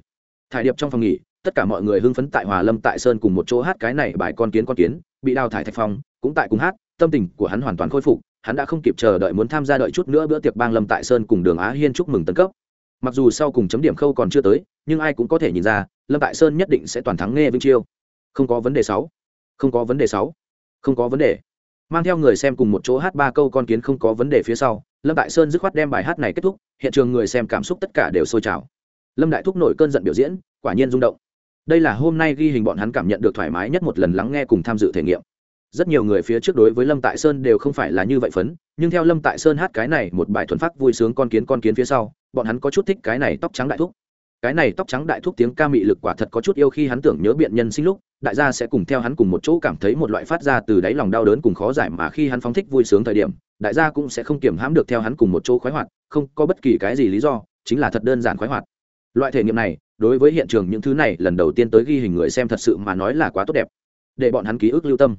Thải điệp trong phòng nghỉ tất cả mọi người hưng phấn tại hòa lâm tại sơn cùng một chỗ hát cái này bài con kiến con kiến, bị đào thải thạch phong, cũng tại cùng hát, tâm tình của hắn hoàn toàn khôi phục, hắn đã không kịp chờ đợi muốn tham gia đợi chút nữa bữa tiệc bang lâm tại sơn cùng đường á hiên chúc mừng tấn cấp. Mặc dù sau cùng chấm điểm khâu còn chưa tới, nhưng ai cũng có thể nhìn ra, lâm tại sơn nhất định sẽ toàn thắng nghe vinh chiêu. Không có vấn đề sáu. Không có vấn đề sáu. Không có vấn đề. Mang theo người xem cùng một chỗ hát ba câu con kiến không có vấn đề phía sau, lâm đại sơn dứt khoát đem bài hát này kết thúc, hiện trường người xem cảm xúc tất cả đều sôi trào. Lâm đại thúc nổi cơn giận biểu diễn, quả nhiên rung động đây là hôm nay ghi hình bọn hắn cảm nhận được thoải mái nhất một lần lắng nghe cùng tham dự thể nghiệm. Rất nhiều người phía trước đối với lâm tại sơn đều không phải là như vậy phấn, nhưng theo lâm tại sơn hát cái này một bài thuần phát vui sướng con kiến con kiến phía sau, bọn hắn có chút thích cái này tóc trắng đại thúc. Cái này tóc trắng đại thúc tiếng ca mị lực quả thật có chút yêu khi hắn tưởng nhớ biện nhân sinh lúc, đại gia sẽ cùng theo hắn cùng một chỗ cảm thấy một loại phát ra từ đáy lòng đau đớn cùng khó giải mà khi hắn phóng thích vui sướng thời điểm, đại gia cũng sẽ không kiểm hãm được theo hắn cùng một chỗ khoái hoạt, không có bất kỳ cái gì lý do, chính là thật đơn giản khoái hoạt loại thể nghiệm này, đối với hiện trường những thứ này, lần đầu tiên tới ghi hình người xem thật sự mà nói là quá tốt đẹp. Để bọn hắn ký ức lưu tâm.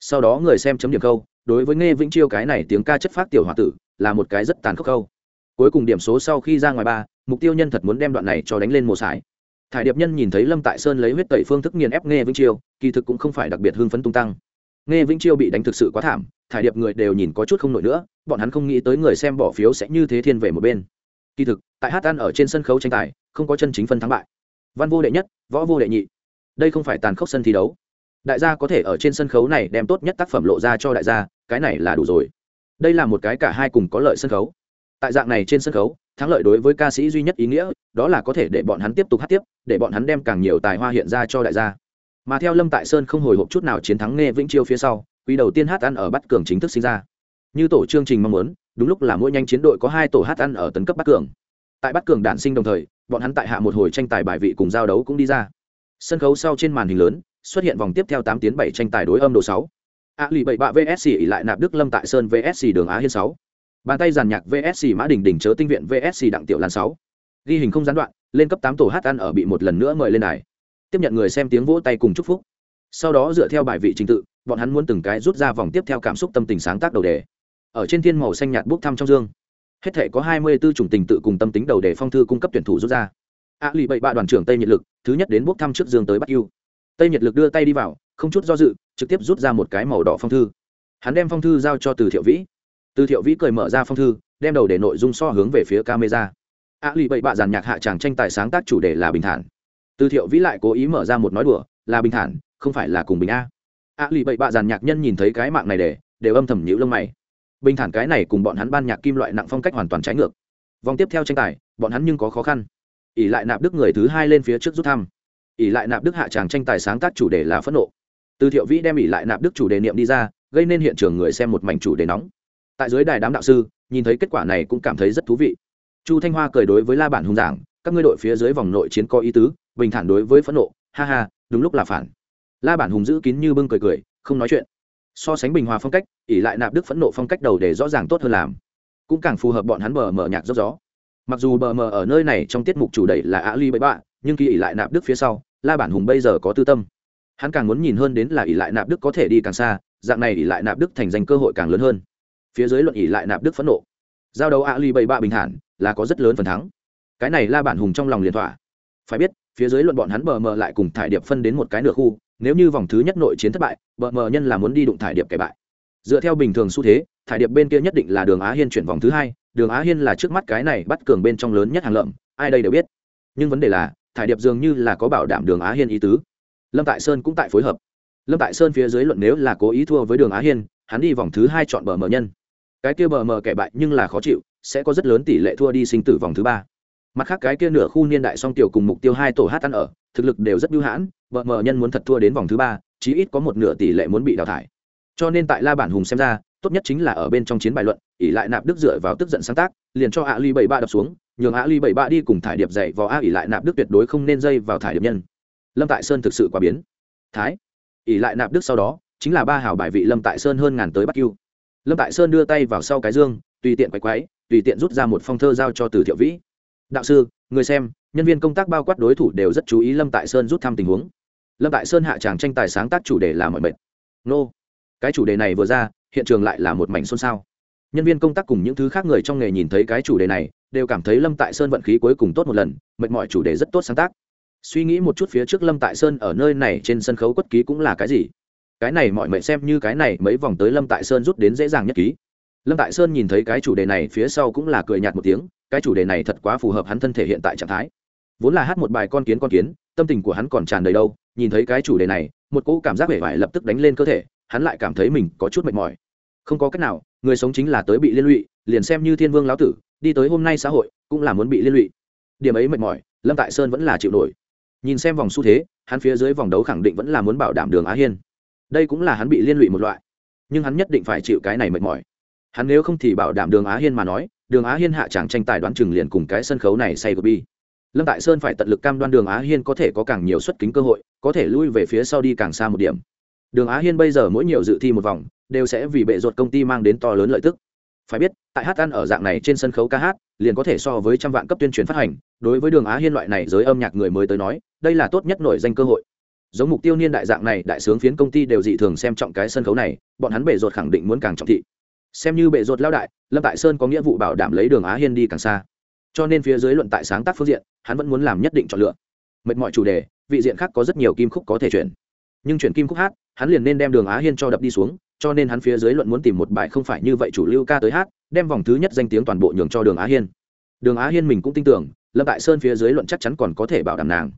Sau đó người xem chấm điểm câu, đối với nghe vĩnh chiêu cái này tiếng ca chất phát tiểu h tử, là một cái rất tàn khốc câu. cuối cùng điểm số sau khi ra ngoài ba, mục tiêu nhân thật muốn đem đoạn này cho đánh lên mùa sải. Thải điệp nhân nhìn thấy lâm tại sơn lấy huyết tẩy phương thức nghiền ép nghe vĩnh chiêu, kỳ thực cũng không phải đặc biệt hưng phấn tung tăng. Nghe vĩnh chiêu bị đánh thực sự quá thảm, thải điệp người đều nhìn có chút không nổi nữa, bọn hắn không nghĩ tới người xem bỏ phiếu sẽ như thế thiên về một bên. Kỳ thực, tại hát ăn ở trên sân khấu tranh tài không có chân chính phân thắng bại. Văn vô đệ nhất, võ vô đệ nhị. Đây không phải tàn khốc sân thi đấu. Đại gia có thể ở trên sân khấu này đem tốt nhất tác phẩm lộ ra cho đại gia, cái này là đủ rồi. Đây là một cái cả hai cùng có lợi sân khấu. Tại dạng này trên sân khấu, thắng lợi đối với ca sĩ duy nhất ý nghĩa, đó là có thể để bọn hắn tiếp tục hát tiếp, để bọn hắn đem càng nhiều tài hoa hiện ra cho đại gia. Mà theo lâm tại sơn không hồi hộp chút nào chiến thắng nghe vĩnh chiêu phía sau, quý đầu tiên hát ăn ở bắt cường chính thức sinh ra. Như tổ chương trình mong muốn, đúng lúc là mỗi nhanh chiến đội có hai tổ hát ăn ở tấn cấp bắt cường tại bắt cường đản sinh đồng thời, bọn hắn tại hạ một hồi tranh tài bài vị cùng giao đấu cũng đi ra. Sân khấu sau trên màn hình lớn, xuất hiện vòng tiếp theo tám tiến bảy tranh tài đối âm độ sáu. A lì bảy bạ vsc lại nạp đức lâm tại sơn vsc đường á hiên sáu. Bàn tay giàn nhạc vsc mã đình đình chớ tinh viện vsc đặng tiểu lan sáu. Ghi hình không gián đoạn, lên cấp tám tổ hát ăn ở bị một lần nữa mời lên đài. Tiếp nhận người xem tiếng vỗ tay cùng chúc phúc. Sau đó dựa theo bài vị trình tự, bọn hắn muốn từng cái rút ra vòng tiếp theo cảm xúc tâm tình sáng tác đầu đề. Ở trên thiên màu xanh nhạt bốc thăm trong dương hết thể có hai mươi 24 chủng tình tự cùng tâm tính đầu để phong thư cung cấp tuyển thủ rút ra. A lì bậy bạ đoàn trưởng tây nhiệt lực, thứ nhất đến bốc thăm trước dương tới bắt yêu. Tây nhiệt lực đưa tay đi vào, không chút do dự, trực tiếp rút ra một cái màu đỏ phong thư. Hắn đem phong thư giao cho từ thiệu vĩ. Từ thiệu vĩ cười mở ra phong thư, đem đầu để nội dung so hướng về phía camera. A lì bậy bạ giàn nhạc hạ tràng tranh tài sáng tác chủ đề là bình thản. Từ thiệu vĩ lại cố ý mở ra một nói đùa, là bình thản, không phải là cùng bình a. A lì bậy bạ giàn nhạc nhân nhìn thấy cái mạng này để, đều âm thầm nhữ lông mày bình thản cái này cùng bọn hắn ban nhạc kim loại nặng phong cách hoàn toàn trái ngược. Vòng tiếp theo tranh tài, bọn hắn nhưng có khó khăn. Ỉ lại nạp đức người thứ hai lên phía trước rút thăm. Ỉ lại nạp đức hạ tràng tranh tài sáng tác chủ đề là phẫn nộ. Từ thiệu vĩ đem ỉ lại nạp đức chủ đề niệm đi ra, gây nên hiện trường người xem một mảnh chủ đề nóng. Tại dưới đài đám đạo sư, nhìn thấy kết quả này cũng cảm thấy rất thú vị. Chu thanh hoa cười đối với la bản hùng giảng, các ngươi đội phía dưới vòng nội chiến có ý tứ, bình thản đối với phẫn nộ, ha ha, đúng lúc là phản. La bản hùng giữ kín như bưng cười cười, không nói chuyện so sánh bình hòa phong cách ỉ lại nạp đức phẫn nộ phong cách đầu để rõ ràng tốt hơn làm. Cũng càng phù hợp bọn hắn bờ mở nhạc rốt gió. Mặc dù bờ mờ ở nơi này trong tiết mục chủ đẩy là á ly bậy bạ, nhưng khi ỉ lại nạp đức phía sau, la bản hùng bây giờ có tư tâm. Hắn càng muốn nhìn hơn đến là ỉ lại nạp đức có thể đi càng xa, dạng này ỉ lại nạp đức thành danh cơ hội càng lớn hơn. Phía dưới luận ỉ lại nạp đức phẫn nộ. Giao đấu á ly bậy bạ bình thản là có rất lớn phần thắng. Cái này la bản hùng trong lòng liền thỏa. Phải biết phía dưới luận bọn hắn bờ mờ lại cùng thải điệp phân đến một cái nửa khu, nếu như vòng thứ nhất nội chiến thất bại, bờ mờ nhân là muốn đi đụng thải điệp kẻ bại. Dựa theo bình thường xu thế, thải điệp bên kia nhất định là đường á hiên chuyển vòng thứ hai, đường á hiên là trước mắt cái này bắt cường bên trong lớn nhất hàng lợm, ai đây đều biết. Nhưng vấn đề là, thải điệp dường như là có bảo đảm đường á hiên ý tứ. Lâm tại sơn cũng tại phối hợp. Lâm tại sơn phía dưới luận nếu là cố ý thua với đường á hiên, hắn đi vòng thứ hai chọn bờ mờ nhân. Cái kia bờ mờ kẻ bại nhưng là khó chịu, sẽ có rất lớn tỷ lệ thua đi sinh tử vòng thứ ba mặt khác cái kia nửa khu niên đại song tiểu cùng mục tiêu hai tổ hát ăn ở, thực lực đều rất bưu hãn bờ mờ nhân muốn thật thua đến vòng thứ ba, chí ít có một nửa tỷ lệ muốn bị đào thải. Cho nên tại la bản hùng xem ra, tốt nhất chính là ở bên trong chiến bài luận ỉ lại nạp đức dựa vào tức giận sáng tác, liền cho ạ ly bảy ba đập xuống, nhường ạ ly bảy ba đi cùng thải điệp dạy vào a ỉ lại nạp đức tuyệt đối không nên dây vào thải điệp nhân. Lâm tại sơn thực sự quá biến. Thái ỉ lại nạp đức sau đó, chính là ba hảo bài vị lâm tại sơn hơn ngàn tới bắt cưu lâm tại sơn đưa tay vào sau cái dương, tùy tiện quay quáy tùy tiện rút ra một phong thơ giao cho từ thiệu vĩ đạo sư, người xem, nhân viên công tác bao quát đối thủ đều rất chú ý lâm tại sơn rút thăm tình huống. Lâm tại sơn hạ tràng tranh tài sáng tác chủ đề là mọi mệt. Nô. Cái chủ đề này vừa ra, hiện trường lại là một mảnh xôn xao. Nhân viên công tác cùng những thứ khác người trong nghề nhìn thấy cái chủ đề này, đều cảm thấy lâm tại sơn vận khí cuối cùng tốt một lần, mệt mọi chủ đề rất tốt sáng tác. Suy nghĩ một chút phía trước lâm tại sơn ở nơi này trên sân khấu quất ký cũng là cái gì? Cái này mọi mệnh xem như cái này, mấy vòng tới lâm tại sơn rút đến dễ dàng nhất ký. Lâm tại sơn nhìn thấy cái chủ đề này phía sau cũng là cười nhạt một tiếng cái chủ đề này thật quá phù hợp hắn thân thể hiện tại trạng thái. Vốn là hát một bài con kiến con kiến, tâm tình của hắn còn tràn đầy đâu, nhìn thấy cái chủ đề này, một cỗ cảm giác vẻ vải lập tức đánh lên cơ thể, hắn lại cảm thấy mình có chút mệt mỏi. Không có cách nào, người sống chính là tới bị liên lụy, liền xem như thiên vương lão tử, đi tới hôm nay xã hội, cũng là muốn bị liên lụy. Điểm ấy mệt mỏi, lâm tại sơn vẫn là chịu nổi. Nhìn xem vòng xu thế, hắn phía dưới vòng đấu khẳng định vẫn là muốn bảo đảm đường á hiên. Đây cũng là hắn bị liên lụy một loại. Nhưng hắn nhất định phải chịu cái này mệt mỏi. Hắn nếu không thì bảo đảm đường á hiên mà nói đường á hiên hạ tràng tranh tài đoán chừng liền cùng cái sân khấu này say gờ bi lâm tại sơn phải tận lực cam đoan đường á hiên có thể có càng nhiều xuất kính cơ hội, có thể lui về phía sau đi càng xa một điểm. Đường á hiên bây giờ mỗi nhiều dự thi một vòng, đều sẽ vì bệ ruột công ty mang đến to lớn lợi tức. Phải biết, tại hát ăn ở dạng này trên sân khấu ca hát, liền có thể so với trăm vạn cấp tuyên truyền phát hành, đối với đường á hiên loại này giới âm nhạc người mới tới nói, đây là tốt nhất nổi danh cơ hội. Giống mục tiêu niên đại dạng này đại sướng phiến công ty đều dị thường xem trọng cái sân khấu này, bọn hắn bệ ruột khẳng định muốn càng trọng thị xem như bệ ruột lao đại, lâm tại sơn có nghĩa vụ bảo đảm lấy đường á hiên đi càng xa. Cho nên phía dưới luận tại sáng tác phương diện, hắn vẫn muốn làm nhất định chọn lựa. Mệt mọi chủ đề, vị diện khác có rất nhiều kim khúc có thể chuyển. Nhưng chuyển kim khúc hát, hắn liền nên đem đường á hiên cho đập đi xuống, cho nên hắn phía dưới luận muốn tìm một bài không phải như vậy chủ lưu ca tới hát, đem vòng thứ nhất danh tiếng toàn bộ nhường cho đường á hiên. Đường á hiên mình cũng tin tưởng, lâm tại sơn phía dưới luận chắc chắn còn có thể bảo đảm nàng.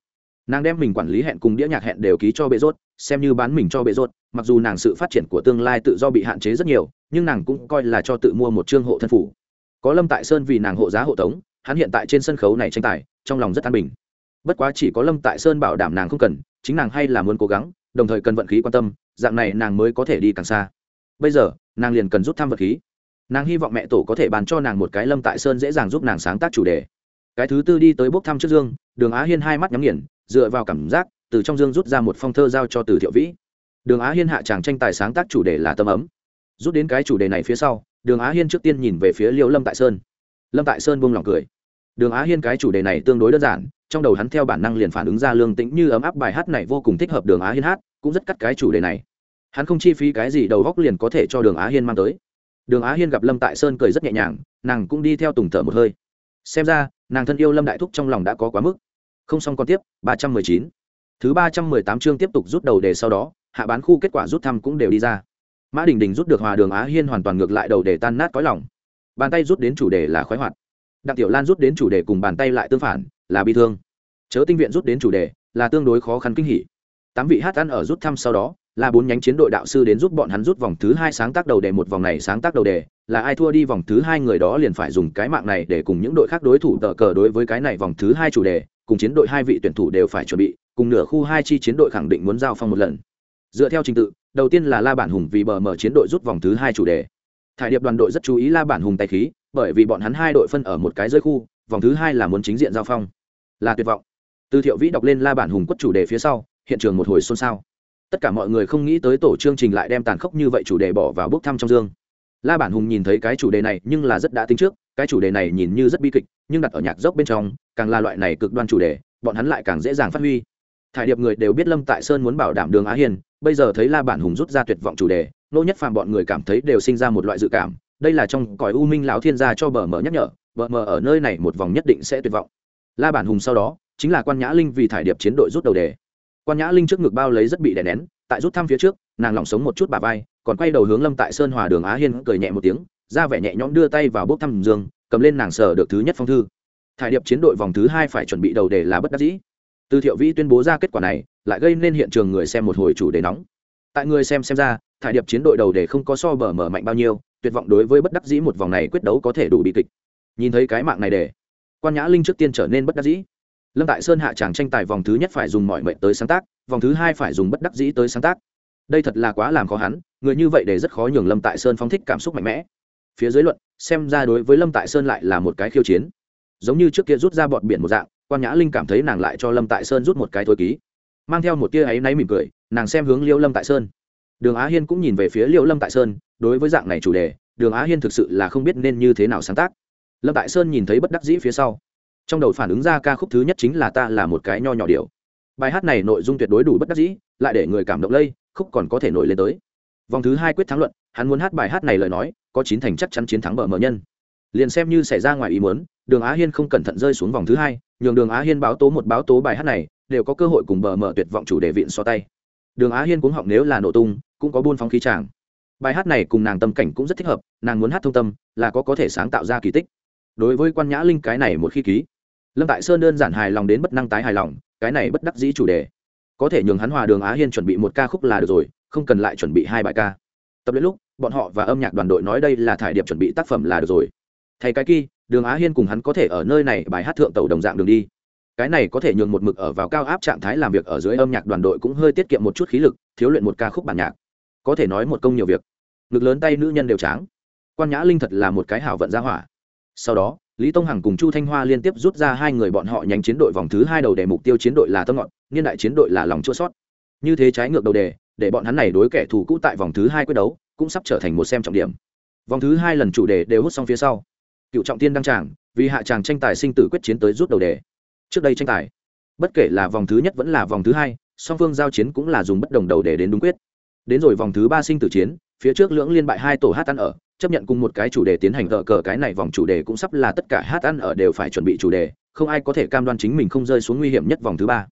Nàng đem mình quản lý hẹn cùng đĩa nhạc hẹn đều ký cho bệ rốt xem như bán mình cho bệ rốt mặc dù nàng sự phát triển của tương lai tự do bị hạn chế rất nhiều, nhưng nàng cũng coi là cho tự mua một chương hộ thân phủ. Có lâm tại sơn vì nàng hộ giá hộ tống, hắn hiện tại trên sân khấu này tranh tài, trong lòng rất an bình. Bất quá chỉ có lâm tại sơn bảo đảm nàng không cần, chính nàng hay là muốn cố gắng, đồng thời cần vận khí quan tâm, dạng này nàng mới có thể đi càng xa. Bây giờ, nàng liền cần rút thăm vật khí. Nàng hy vọng mẹ tổ có thể bàn cho nàng một cái lâm tại sơn dễ dàng giúp nàng sáng tác chủ đề. Cái thứ tư đi tới bốc thăm trước dương, đường á hiên hai mắt nhắm nghiền, dựa vào cảm giác, từ trong dương rút ra một phong thơ giao cho từ thiệu vĩ đường á hiên hạ tràng tranh tài sáng tác chủ đề là tâm ấm. Rút đến cái chủ đề này phía sau, đường á hiên trước tiên nhìn về phía liêu lâm tại sơn. Lâm tại sơn buông lòng cười. Đường á hiên cái chủ đề này tương đối đơn giản, trong đầu hắn theo bản năng liền phản ứng ra lương tĩnh như ấm áp bài hát này vô cùng thích hợp đường á hiên hát, cũng rất cắt cái chủ đề này. Hắn không chi phí cái gì đầu góc liền có thể cho đường á hiên mang tới. Đường á hiên gặp lâm tại sơn cười rất nhẹ nhàng, nàng cũng đi theo tùng thở một hơi. Xem ra, nàng thân yêu lâm đại thúc trong lòng đã có quá mức. Không xong còn tiếp, ba trăm mười chín. Thứ ba trăm mười tám chương tiếp tục rút đầu đề sau đó hạ bán khu kết quả rút thăm cũng đều đi ra. Mã đình đình rút được hòa đường á hiên hoàn toàn ngược lại đầu để tan nát cõi lòng. Bàn tay rút đến chủ đề là khoái hoạt. Đặng tiểu lan rút đến chủ đề cùng bàn tay lại tương phản, là bi thương. Chớ tinh viện rút đến chủ đề, là tương đối khó khăn kinh hỉ. Tám vị hát ăn ở rút thăm sau đó, là bốn nhánh chiến đội đạo sư đến giúp bọn hắn rút vòng thứ hai sáng tác đầu đề một vòng này sáng tác đầu đề, là ai thua đi vòng thứ hai người đó liền phải dùng cái mạng này để cùng những đội khác đối thủ tờ cờ đối với cái này vòng thứ hai chủ đề, cùng chiến đội hai vị tuyển thủ đều phải chuẩn bị, cùng nửa khu hai chi chiến đội khẳng định muốn giao phong một lần dựa theo trình tự, đầu tiên là la bản hùng vì bờ mở chiến đội rút vòng thứ hai chủ đề. Thải điệp đoàn đội rất chú ý la bản hùng tay khí, bởi vì bọn hắn hai đội phân ở một cái rơi khu, vòng thứ hai là muốn chính diện giao phong. Là tuyệt vọng. Từ thiệu vĩ đọc lên la bản hùng quất chủ đề phía sau, hiện trường một hồi xôn xao. Tất cả mọi người không nghĩ tới tổ chương trình lại đem tàn khốc như vậy chủ đề bỏ vào bước thăm trong dương. La bản hùng nhìn thấy cái chủ đề này, nhưng là rất đã tính trước, cái chủ đề này nhìn như rất bi kịch, nhưng đặt ở nhạc dốc bên trong, càng là loại này cực đoan chủ đề, bọn hắn lại càng dễ dàng phát huy thải điệp người đều biết lâm tại sơn muốn bảo đảm đường á hiền, bây giờ thấy la bản hùng rút ra tuyệt vọng chủ đề, nô nhất phàm bọn người cảm thấy đều sinh ra một loại dự cảm, đây là trong cõi u minh lão thiên gia cho bờ mờ nhắc nhở, bờ mờ ở nơi này một vòng nhất định sẽ tuyệt vọng. La bản hùng sau đó, chính là quan nhã linh vì thải điệp chiến đội rút đầu đề. Quan nhã linh trước ngực bao lấy rất bị đè nén, tại rút thăm phía trước, nàng lỏng sống một chút bà vai, còn quay đầu hướng lâm tại sơn hòa đường á hiên cười nhẹ một tiếng, ra vẻ nhẹ nhõm đưa tay vào bốc thăm dương, cầm lên nàng sở được thứ nhất phong thư. Thải điệp chiến đội vòng thứ hai phải chuẩn bị đầu đề là bất đắc dĩ từ thiệu vĩ tuyên bố ra kết quả này, lại gây nên hiện trường người xem một hồi chủ đề nóng. Tại người xem xem ra, thải điệp chiến đội đầu để không có so bờ mở mạnh bao nhiêu, tuyệt vọng đối với bất đắc dĩ một vòng này quyết đấu có thể đủ bị kịch. Nhìn thấy cái mạng này để, quan nhã linh trước tiên trở nên bất đắc dĩ. Lâm tại sơn hạ tràng tranh tài vòng thứ nhất phải dùng mọi mệnh tới sáng tác, vòng thứ hai phải dùng bất đắc dĩ tới sáng tác. Đây thật là quá làm khó hắn, người như vậy để rất khó nhường lâm tại sơn phóng thích cảm xúc mạnh mẽ. Phía dưới luận, xem ra đối với lâm tại sơn lại là một cái khiêu chiến. Giống như trước kia rút ra bọn biển một dạng quan nhã linh cảm thấy nàng lại cho lâm tại sơn rút một cái thôi ký mang theo một tia áy náy mỉm cười nàng xem hướng liêu lâm tại sơn đường á hiên cũng nhìn về phía liêu lâm tại sơn đối với dạng này chủ đề đường á hiên thực sự là không biết nên như thế nào sáng tác lâm tại sơn nhìn thấy bất đắc dĩ phía sau trong đầu phản ứng ra ca khúc thứ nhất chính là ta là một cái nho nhỏ điều bài hát này nội dung tuyệt đối đủ bất đắc dĩ lại để người cảm động lây khúc còn có thể nổi lên tới vòng thứ hai quyết thắng luận hắn muốn hát bài hát này lời nói có chín thành chắc chắn chiến thắng bờ mở nhân liền xem như xảy ra ngoài ý muốn, đường á hiên không cẩn thận rơi xuống vòng thứ hai, nhường đường á hiên báo tố một báo tố bài hát này, đều có cơ hội cùng bờ mở tuyệt vọng chủ đề viện so tay. Đường á hiên cũng họng nếu là nổ tung, cũng có buôn phóng khí tràng bài hát này cùng nàng tâm cảnh cũng rất thích hợp, nàng muốn hát thông tâm, là có có thể sáng tạo ra kỳ tích. Đối với quan nhã linh cái này một khi ký, lâm tại sơn đơn giản hài lòng đến bất năng tái hài lòng, cái này bất đắc dĩ chủ đề. Có thể nhường hắn hòa đường á hiên chuẩn bị một ca khúc là được rồi, không cần lại chuẩn bị hai bài ca. Tập đến lúc, bọn họ và âm nhạc đoàn đội nói đây là thải điệp chuẩn bị tác phẩm là được rồi thầy cái kia, đường á hiên cùng hắn có thể ở nơi này bài hát thượng tàu đồng dạng đường đi. Cái này có thể nhường một mực ở vào cao áp trạng thái làm việc ở dưới âm nhạc đoàn đội cũng hơi tiết kiệm một chút khí lực, thiếu luyện một ca khúc bản nhạc. Có thể nói một công nhiều việc. Ngực lớn tay nữ nhân đều tráng. Quan nhã linh thật là một cái hảo vận gia hỏa. Sau đó, lý tông hằng cùng chu thanh hoa liên tiếp rút ra hai người bọn họ nhánh chiến đội vòng thứ hai đầu đề mục tiêu chiến đội là tâm ngọn, niên đại chiến đội là lòng chua sót. Như thế trái ngược đầu đề, để bọn hắn này đối kẻ thù cũ tại vòng thứ hai quyết đấu, cũng sắp trở thành một xem trọng điểm. Vòng thứ hai lần chủ đề đều hút xong phía sau cựu trọng tiên đăng tràng, vì hạ tràng tranh tài sinh tử quyết chiến tới rút đầu đề. Trước đây tranh tài, bất kể là vòng thứ nhất vẫn là vòng thứ hai, song phương giao chiến cũng là dùng bất đồng đầu để đến đúng quyết. Đến rồi vòng thứ ba sinh tử chiến, phía trước lưỡng liên bại hai tổ hát ăn ở, chấp nhận cùng một cái chủ đề tiến hành gỡ cờ cái này vòng chủ đề cũng sắp là tất cả hát ăn ở đều phải chuẩn bị chủ đề, không ai có thể cam đoan chính mình không rơi xuống nguy hiểm nhất vòng thứ ba.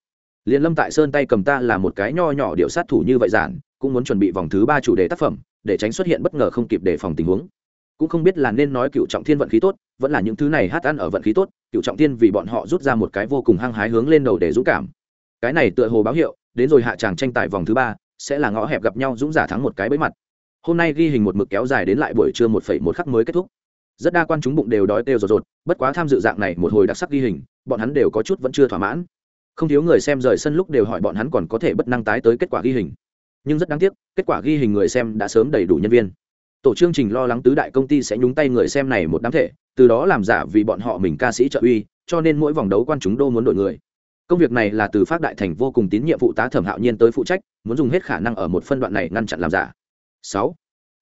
Liên lâm tại sơn tay cầm ta là một cái nho nhỏ điệu sát thủ như vậy giản, cũng muốn chuẩn bị vòng thứ ba chủ đề tác phẩm, để tránh xuất hiện bất ngờ không kịp đề phòng tình huống cũng không biết là nên nói cựu trọng thiên vận khí tốt, vẫn là những thứ này hát ăn ở vận khí tốt, cựu trọng thiên vì bọn họ rút ra một cái vô cùng hăng hái hướng lên đầu để dũng cảm. Cái này tựa hồ báo hiệu, đến rồi hạ tràng tranh tài vòng thứ ba, sẽ là ngõ hẹp gặp nhau dũng giả thắng một cái bấy mặt. Hôm nay ghi hình một mực kéo dài đến lại buổi trưa một phẩy một khắc mới kết thúc. Rất đa quan chúng bụng đều đói têu rột rột, bất quá tham dự dạng này một hồi đặc sắc ghi hình, bọn hắn đều có chút vẫn chưa thỏa mãn. Không thiếu người xem rời sân lúc đều hỏi bọn hắn còn có thể bất năng tái tới kết quả ghi hình. Nhưng rất đáng tiếc, kết quả ghi hình người xem đã sớm đầy đủ nhân viên tổ chương trình lo lắng tứ đại công ty sẽ nhúng tay người xem này một đám thể, từ đó làm giả vì bọn họ mình ca sĩ trợ uy, cho nên mỗi vòng đấu quan chúng đô muốn đổi người. Công việc này là từ phát đại thành vô cùng tín nhiệm vụ tá thẩm hạo nhiên tới phụ trách, muốn dùng hết khả năng ở một phân đoạn này ngăn chặn làm giả. Sáu.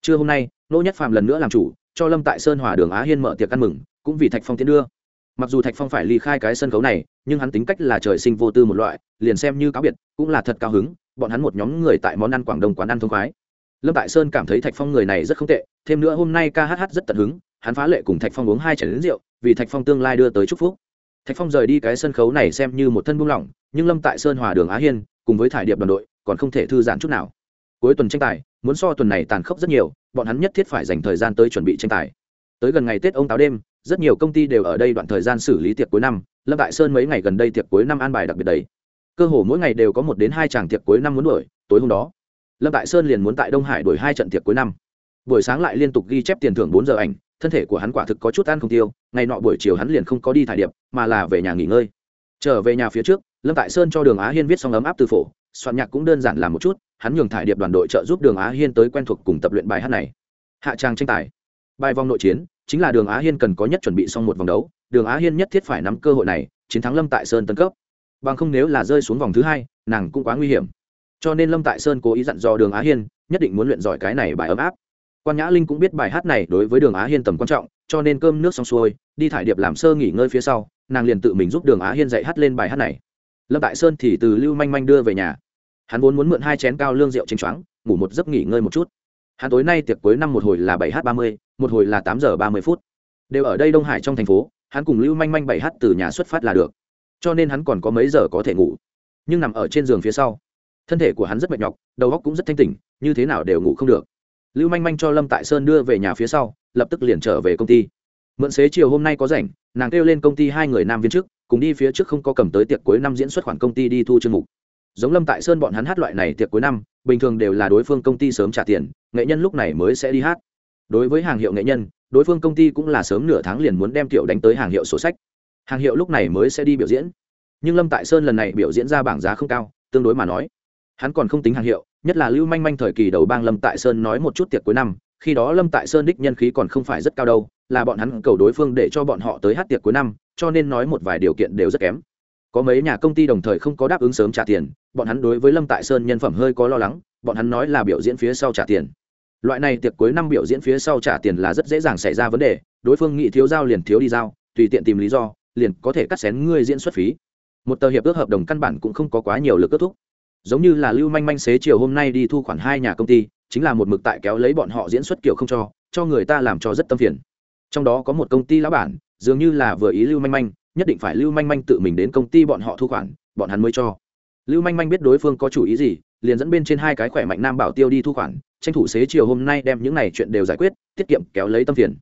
Trưa hôm nay nỗ nhất phàm lần nữa làm chủ, cho lâm tại sơn hòa đường á hiên mở tiệc ăn mừng, cũng vì thạch phong tiến đưa. Mặc dù thạch phong phải ly khai cái sân khấu này, nhưng hắn tính cách là trời sinh vô tư một loại, liền xem như cáo biệt, cũng là thật cao hứng, bọn hắn một nhóm người tại món ăn quảng đông quán ăn thông khoái lâm tại sơn cảm thấy thạch phong người này rất không tệ, thêm nữa hôm nay ca hát rất tận hứng, hắn phá lệ cùng thạch phong uống hai chảy đến rượu, vì thạch phong tương lai đưa tới chúc phúc. Thạch phong rời đi cái sân khấu này xem như một thân buông lỏng, nhưng lâm tại sơn hòa đường á hiên, cùng với thải điệp đoàn đội, còn không thể thư giãn chút nào. Cuối tuần tranh tài, muốn so tuần này tàn khốc rất nhiều, bọn hắn nhất thiết phải dành thời gian tới chuẩn bị tranh tài. Tới gần ngày tết ông táo đêm, rất nhiều công ty đều ở đây đoạn thời gian xử lý tiệc cuối năm, lâm tại sơn mấy ngày gần đây tiệc cuối năm an bài đặc biệt đấy cơ hồ mỗi ngày đều có một đến hai chàng tiệc cuối năm muốn đuổi, tối hôm đó lâm tại sơn liền muốn tại đông hải đổi hai trận tiệc cuối năm. Buổi sáng lại liên tục ghi chép tiền thưởng bốn giờ ảnh, thân thể của hắn quả thực có chút ăn không tiêu, ngày nọ buổi chiều hắn liền không có đi thải điệp, mà là về nhà nghỉ ngơi. Trở về nhà phía trước, lâm tại sơn cho đường á hiên viết xong ấm áp từ phổ, soạn nhạc cũng đơn giản làm một chút, hắn nhường thải điệp đoàn đội trợ giúp đường á hiên tới quen thuộc cùng tập luyện bài hát này. Hạ trang tranh tài. Bài vòng nội chiến, chính là đường á hiên cần có nhất chuẩn bị xong một vòng đấu, đường á hiên nhất thiết phải nắm cơ hội này, chiến thắng lâm tại sơn tấn cấp. Bằng không nếu là rơi xuống vòng thứ hai, nàng cũng quá nguy hiểm cho nên lâm tại sơn cố ý dặn dò đường á hiên, nhất định muốn luyện giỏi cái này bài ấm áp. Quan nhã linh cũng biết bài hát này đối với đường á hiên tầm quan trọng, cho nên cơm nước xong xuôi, đi thải điệp làm sơ nghỉ ngơi phía sau, nàng liền tự mình giúp đường á hiên dạy hát lên bài hát này. Lâm tại sơn thì từ lưu manh manh đưa về nhà. Hắn vốn muốn mượn hai chén cao lương rượu chênh choáng, ngủ một giấc nghỉ ngơi một chút. Hắn tối nay tiệc cuối năm một hồi là bảy h ba mươi, một hồi là tám giờ ba mươi phút. Đều ở đây đông hải trong thành phố, hắn cùng lưu manh manh bảy h từ nhà xuất phát là được. Cho nên hắn còn có mấy giờ có thể ngủ. Nhưng nằm ở trên giường phía sau thân thể của hắn rất mệt nhọc, đầu óc cũng rất thanh tỉnh, như thế nào đều ngủ không được. Lưu manh manh cho lâm tại sơn đưa về nhà phía sau, lập tức liền trở về công ty. Mượn xế chiều hôm nay có rảnh, nàng kêu lên công ty hai người nam viên trước, cùng đi phía trước không có cầm tới tiệc cuối năm diễn xuất khoản công ty đi thu chương mục. Giống lâm tại sơn bọn hắn hát loại này tiệc cuối năm, bình thường đều là đối phương công ty sớm trả tiền, nghệ nhân lúc này mới sẽ đi hát. Đối với hàng hiệu nghệ nhân, đối phương công ty cũng là sớm nửa tháng liền muốn đem tiểu đánh tới hàng hiệu sổ sách. Hàng hiệu lúc này mới sẽ đi biểu diễn. Nhưng lâm tại sơn lần này biểu diễn ra bảng giá không cao, tương đối mà nói hắn còn không tính hàng hiệu, nhất là lưu manh manh thời kỳ đầu bang lâm tại sơn nói một chút tiệc cuối năm, khi đó lâm tại sơn đích nhân khí còn không phải rất cao đâu, là bọn hắn cầu đối phương để cho bọn họ tới hát tiệc cuối năm, cho nên nói một vài điều kiện đều rất kém. Có mấy nhà công ty đồng thời không có đáp ứng sớm trả tiền, bọn hắn đối với lâm tại sơn nhân phẩm hơi có lo lắng, bọn hắn nói là biểu diễn phía sau trả tiền. Loại này tiệc cuối năm biểu diễn phía sau trả tiền là rất dễ dàng xảy ra vấn đề, đối phương nghĩ thiếu giao liền thiếu đi giao, tùy tiện tìm lý do, liền có thể cắt xén ngươi diễn xuất phí. Một tờ hiệp ước hợp đồng căn bản cũng không có quá nhiều lực kết thúc giống như là lưu manh manh xế chiều hôm nay đi thu khoản hai nhà công ty, chính là một mực tại kéo lấy bọn họ diễn xuất kiểu không cho cho người ta làm cho rất tâm phiền. Trong đó có một công ty lão bản, dường như là vừa ý lưu manh manh, nhất định phải lưu manh manh tự mình đến công ty bọn họ thu khoản, bọn hắn mới cho. Lưu manh manh biết đối phương có chủ ý gì, liền dẫn bên trên hai cái khỏe mạnh nam bảo tiêu đi thu khoản, tranh thủ xế chiều hôm nay đem những này chuyện đều giải quyết, tiết kiệm, kéo lấy tâm phiền.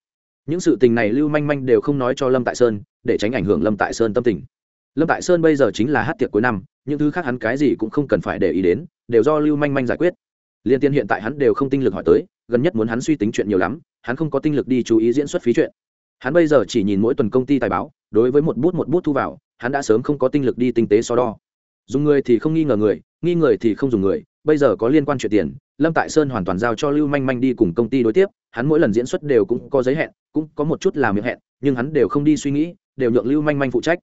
Những sự tình này lưu manh manh đều không nói cho lâm tại sơn, để tránh ảnh hưởng lâm tại sơn tâm tình. Lâm tại sơn bây giờ chính là hát tiệc cuối năm những thứ khác hắn cái gì cũng không cần phải để ý đến, đều do lưu manh manh giải quyết. Liên tiên hiện tại hắn đều không tinh lực hỏi tới, gần nhất muốn hắn suy tính chuyện nhiều lắm, hắn không có tinh lực đi chú ý diễn xuất phí chuyện. Hắn bây giờ chỉ nhìn mỗi tuần công ty tài báo, đối với một bút một bút thu vào, hắn đã sớm không có tinh lực đi tinh tế so đo. Dùng người thì không nghi ngờ người, nghi người thì không dùng người, bây giờ có liên quan chuyện tiền, lâm tại sơn hoàn toàn giao cho lưu manh manh đi cùng công ty đối tiếp, hắn mỗi lần diễn xuất đều cũng có giới hẹn, cũng có một chút làm miệng hẹn, nhưng hắn đều không đi suy nghĩ, đều nhượng lưu manh manh phụ trách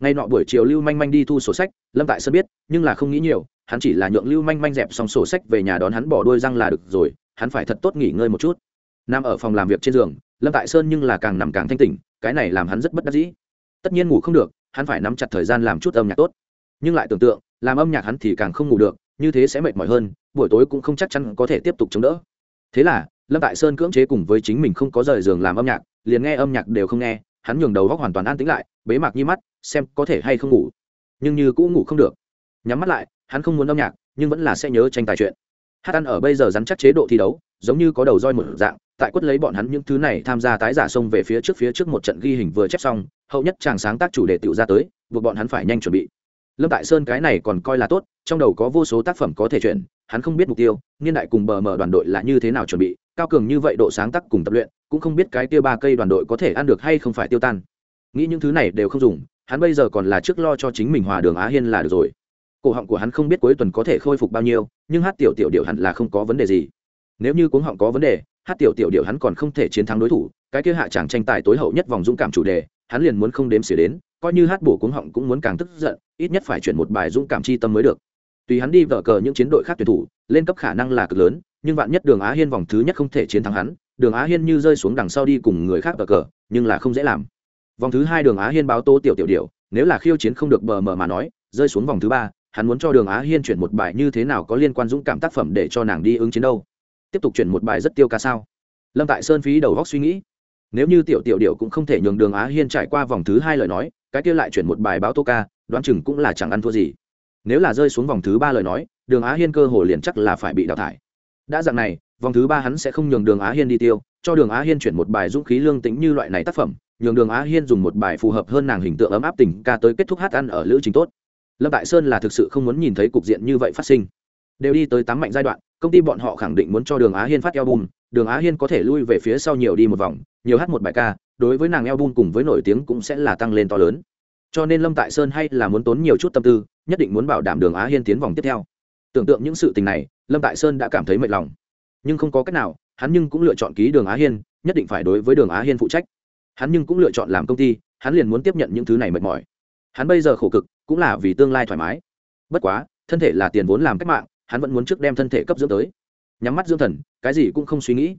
ngay nọ buổi chiều lưu manh manh đi thu sổ sách, lâm tại sơn biết, nhưng là không nghĩ nhiều, hắn chỉ là nhượng lưu manh manh dẹp xong sổ sách về nhà đón hắn bỏ đôi răng là được rồi, hắn phải thật tốt nghỉ ngơi một chút. Nằm ở phòng làm việc trên giường, lâm tại sơn nhưng là càng nằm càng thanh tỉnh, cái này làm hắn rất bất đắc dĩ. Tất nhiên ngủ không được, hắn phải nắm chặt thời gian làm chút âm nhạc tốt. Nhưng lại tưởng tượng, làm âm nhạc hắn thì càng không ngủ được, như thế sẽ mệt mỏi hơn, buổi tối cũng không chắc chắn có thể tiếp tục chống đỡ. Thế là, lâm tại sơn cưỡng chế cùng với chính mình không có rời giường làm âm nhạc, liền nghe âm nhạc đều không nghe, hắn nhường đầu góc hoàn toàn an tĩnh lại, bế mạc như mắt xem có thể hay không ngủ. Nhưng như cũng ngủ không được. Nhắm mắt lại, hắn không muốn âm nhạc, nhưng vẫn là sẽ nhớ tranh tài chuyện. Hát ăn ở bây giờ rắn chắc chế độ thi đấu, giống như có đầu roi một dạng, tại quất lấy bọn hắn những thứ này tham gia tái giả sông về phía trước phía trước một trận ghi hình vừa chép xong, hậu nhất chàng sáng tác chủ đề tự ra tới, buộc bọn hắn phải nhanh chuẩn bị. Lâm tại sơn cái này còn coi là tốt, trong đầu có vô số tác phẩm có thể chuyển, hắn không biết mục tiêu, niên đại cùng bờ mở đoàn đội là như thế nào chuẩn bị, cao cường như vậy độ sáng tác cùng tập luyện, cũng không biết cái kia ba cây đoàn đội có thể ăn được hay không phải tiêu tan. Nghĩ những thứ này đều không dùng hắn bây giờ còn là trước lo cho chính mình hòa đường á hiên là được rồi. Cổ họng của hắn không biết cuối tuần có thể khôi phục bao nhiêu, nhưng hát tiểu tiểu điệu hẳn là không có vấn đề gì. Nếu như cuống họng có vấn đề, hát tiểu tiểu điệu hắn còn không thể chiến thắng đối thủ, cái kia hạ chẳng tranh tài tối hậu nhất vòng dũng cảm chủ đề, hắn liền muốn không đếm xỉa đến, coi như hát bổ cuống họng cũng muốn càng tức giận, ít nhất phải chuyển một bài dũng cảm chi tâm mới được. Tùy hắn đi vở cờ những chiến đội khác tuyển thủ, lên cấp khả năng là cực lớn, nhưng vạn nhất đường á hiên vòng thứ nhất không thể chiến thắng hắn, đường á hiên như rơi xuống đằng sau đi cùng người khác vở cờ, nhưng là không dễ làm vòng thứ hai đường á hiên báo tô tiểu tiểu điệu nếu là khiêu chiến không được bờ mờ mà nói, rơi xuống vòng thứ ba, hắn muốn cho đường á hiên chuyển một bài như thế nào có liên quan dũng cảm tác phẩm để cho nàng đi ứng chiến đâu. Tiếp tục chuyển một bài rất tiêu ca sao. Lâm tại sơn phí đầu góc suy nghĩ. Nếu như tiểu tiểu điệu cũng không thể nhường đường á hiên trải qua vòng thứ hai lời nói, cái kia lại chuyển một bài báo tô ca, đoán chừng cũng là chẳng ăn thua gì. Nếu là rơi xuống vòng thứ ba lời nói, đường á hiên cơ hồ liền chắc là phải bị đào thải. Đã dạng này, vòng thứ ba hắn sẽ không nhường đường á hiên đi tiêu, cho đường á hiên chuyển một bài dũng khí lương tính như loại này tác phẩm nhường đường á hiên dùng một bài phù hợp hơn nàng hình tượng ấm áp tình ca tới kết thúc hát ăn ở lữ trình tốt. Lâm tại sơn là thực sự không muốn nhìn thấy cục diện như vậy phát sinh. Đều đi tới tám mạnh giai đoạn, công ty bọn họ khẳng định muốn cho đường á hiên phát album, đường á hiên có thể lui về phía sau nhiều đi một vòng, nhiều hát một bài ca, đối với nàng album cùng với nổi tiếng cũng sẽ là tăng lên to lớn. Cho nên lâm tại sơn hay là muốn tốn nhiều chút tâm tư, nhất định muốn bảo đảm đường á hiên tiến vòng tiếp theo. Tưởng tượng những sự tình này, lâm tại sơn đã cảm thấy mệt lòng. Nhưng không có cách nào, hắn nhưng cũng lựa chọn ký đường á hiên, nhất định phải đối với đường á hiên phụ trách hắn nhưng cũng lựa chọn làm công ty, hắn liền muốn tiếp nhận những thứ này mệt mỏi. Hắn bây giờ khổ cực, cũng là vì tương lai thoải mái. Bất quá, thân thể là tiền vốn làm cách mạng, hắn vẫn muốn trước đem thân thể cấp dưỡng tới. Nhắm mắt dưỡng thần, cái gì cũng không suy nghĩ.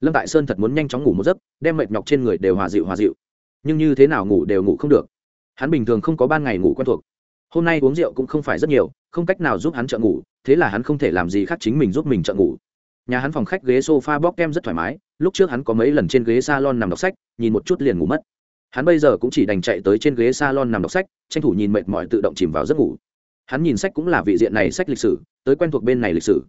Lâm tại sơn thật muốn nhanh chóng ngủ một giấc, đem mệt nhọc trên người đều hòa dịu hòa dịu. Nhưng như thế nào ngủ đều ngủ không được. Hắn bình thường không có ban ngày ngủ quen thuộc. Hôm nay uống rượu cũng không phải rất nhiều, không cách nào giúp hắn trợ ngủ, thế là hắn không thể làm gì khác chính mình giúp mình trợ ngủ. Nhà hắn phòng khách ghế sofa bóc kem rất thoải mái lúc trước hắn có mấy lần trên ghế salon nằm đọc sách, nhìn một chút liền ngủ mất. Hắn bây giờ cũng chỉ đành chạy tới trên ghế salon nằm đọc sách, tranh thủ nhìn mệt mỏi tự động chìm vào giấc ngủ. Hắn nhìn sách cũng là vị diện này sách lịch sử, tới quen thuộc bên này lịch sử.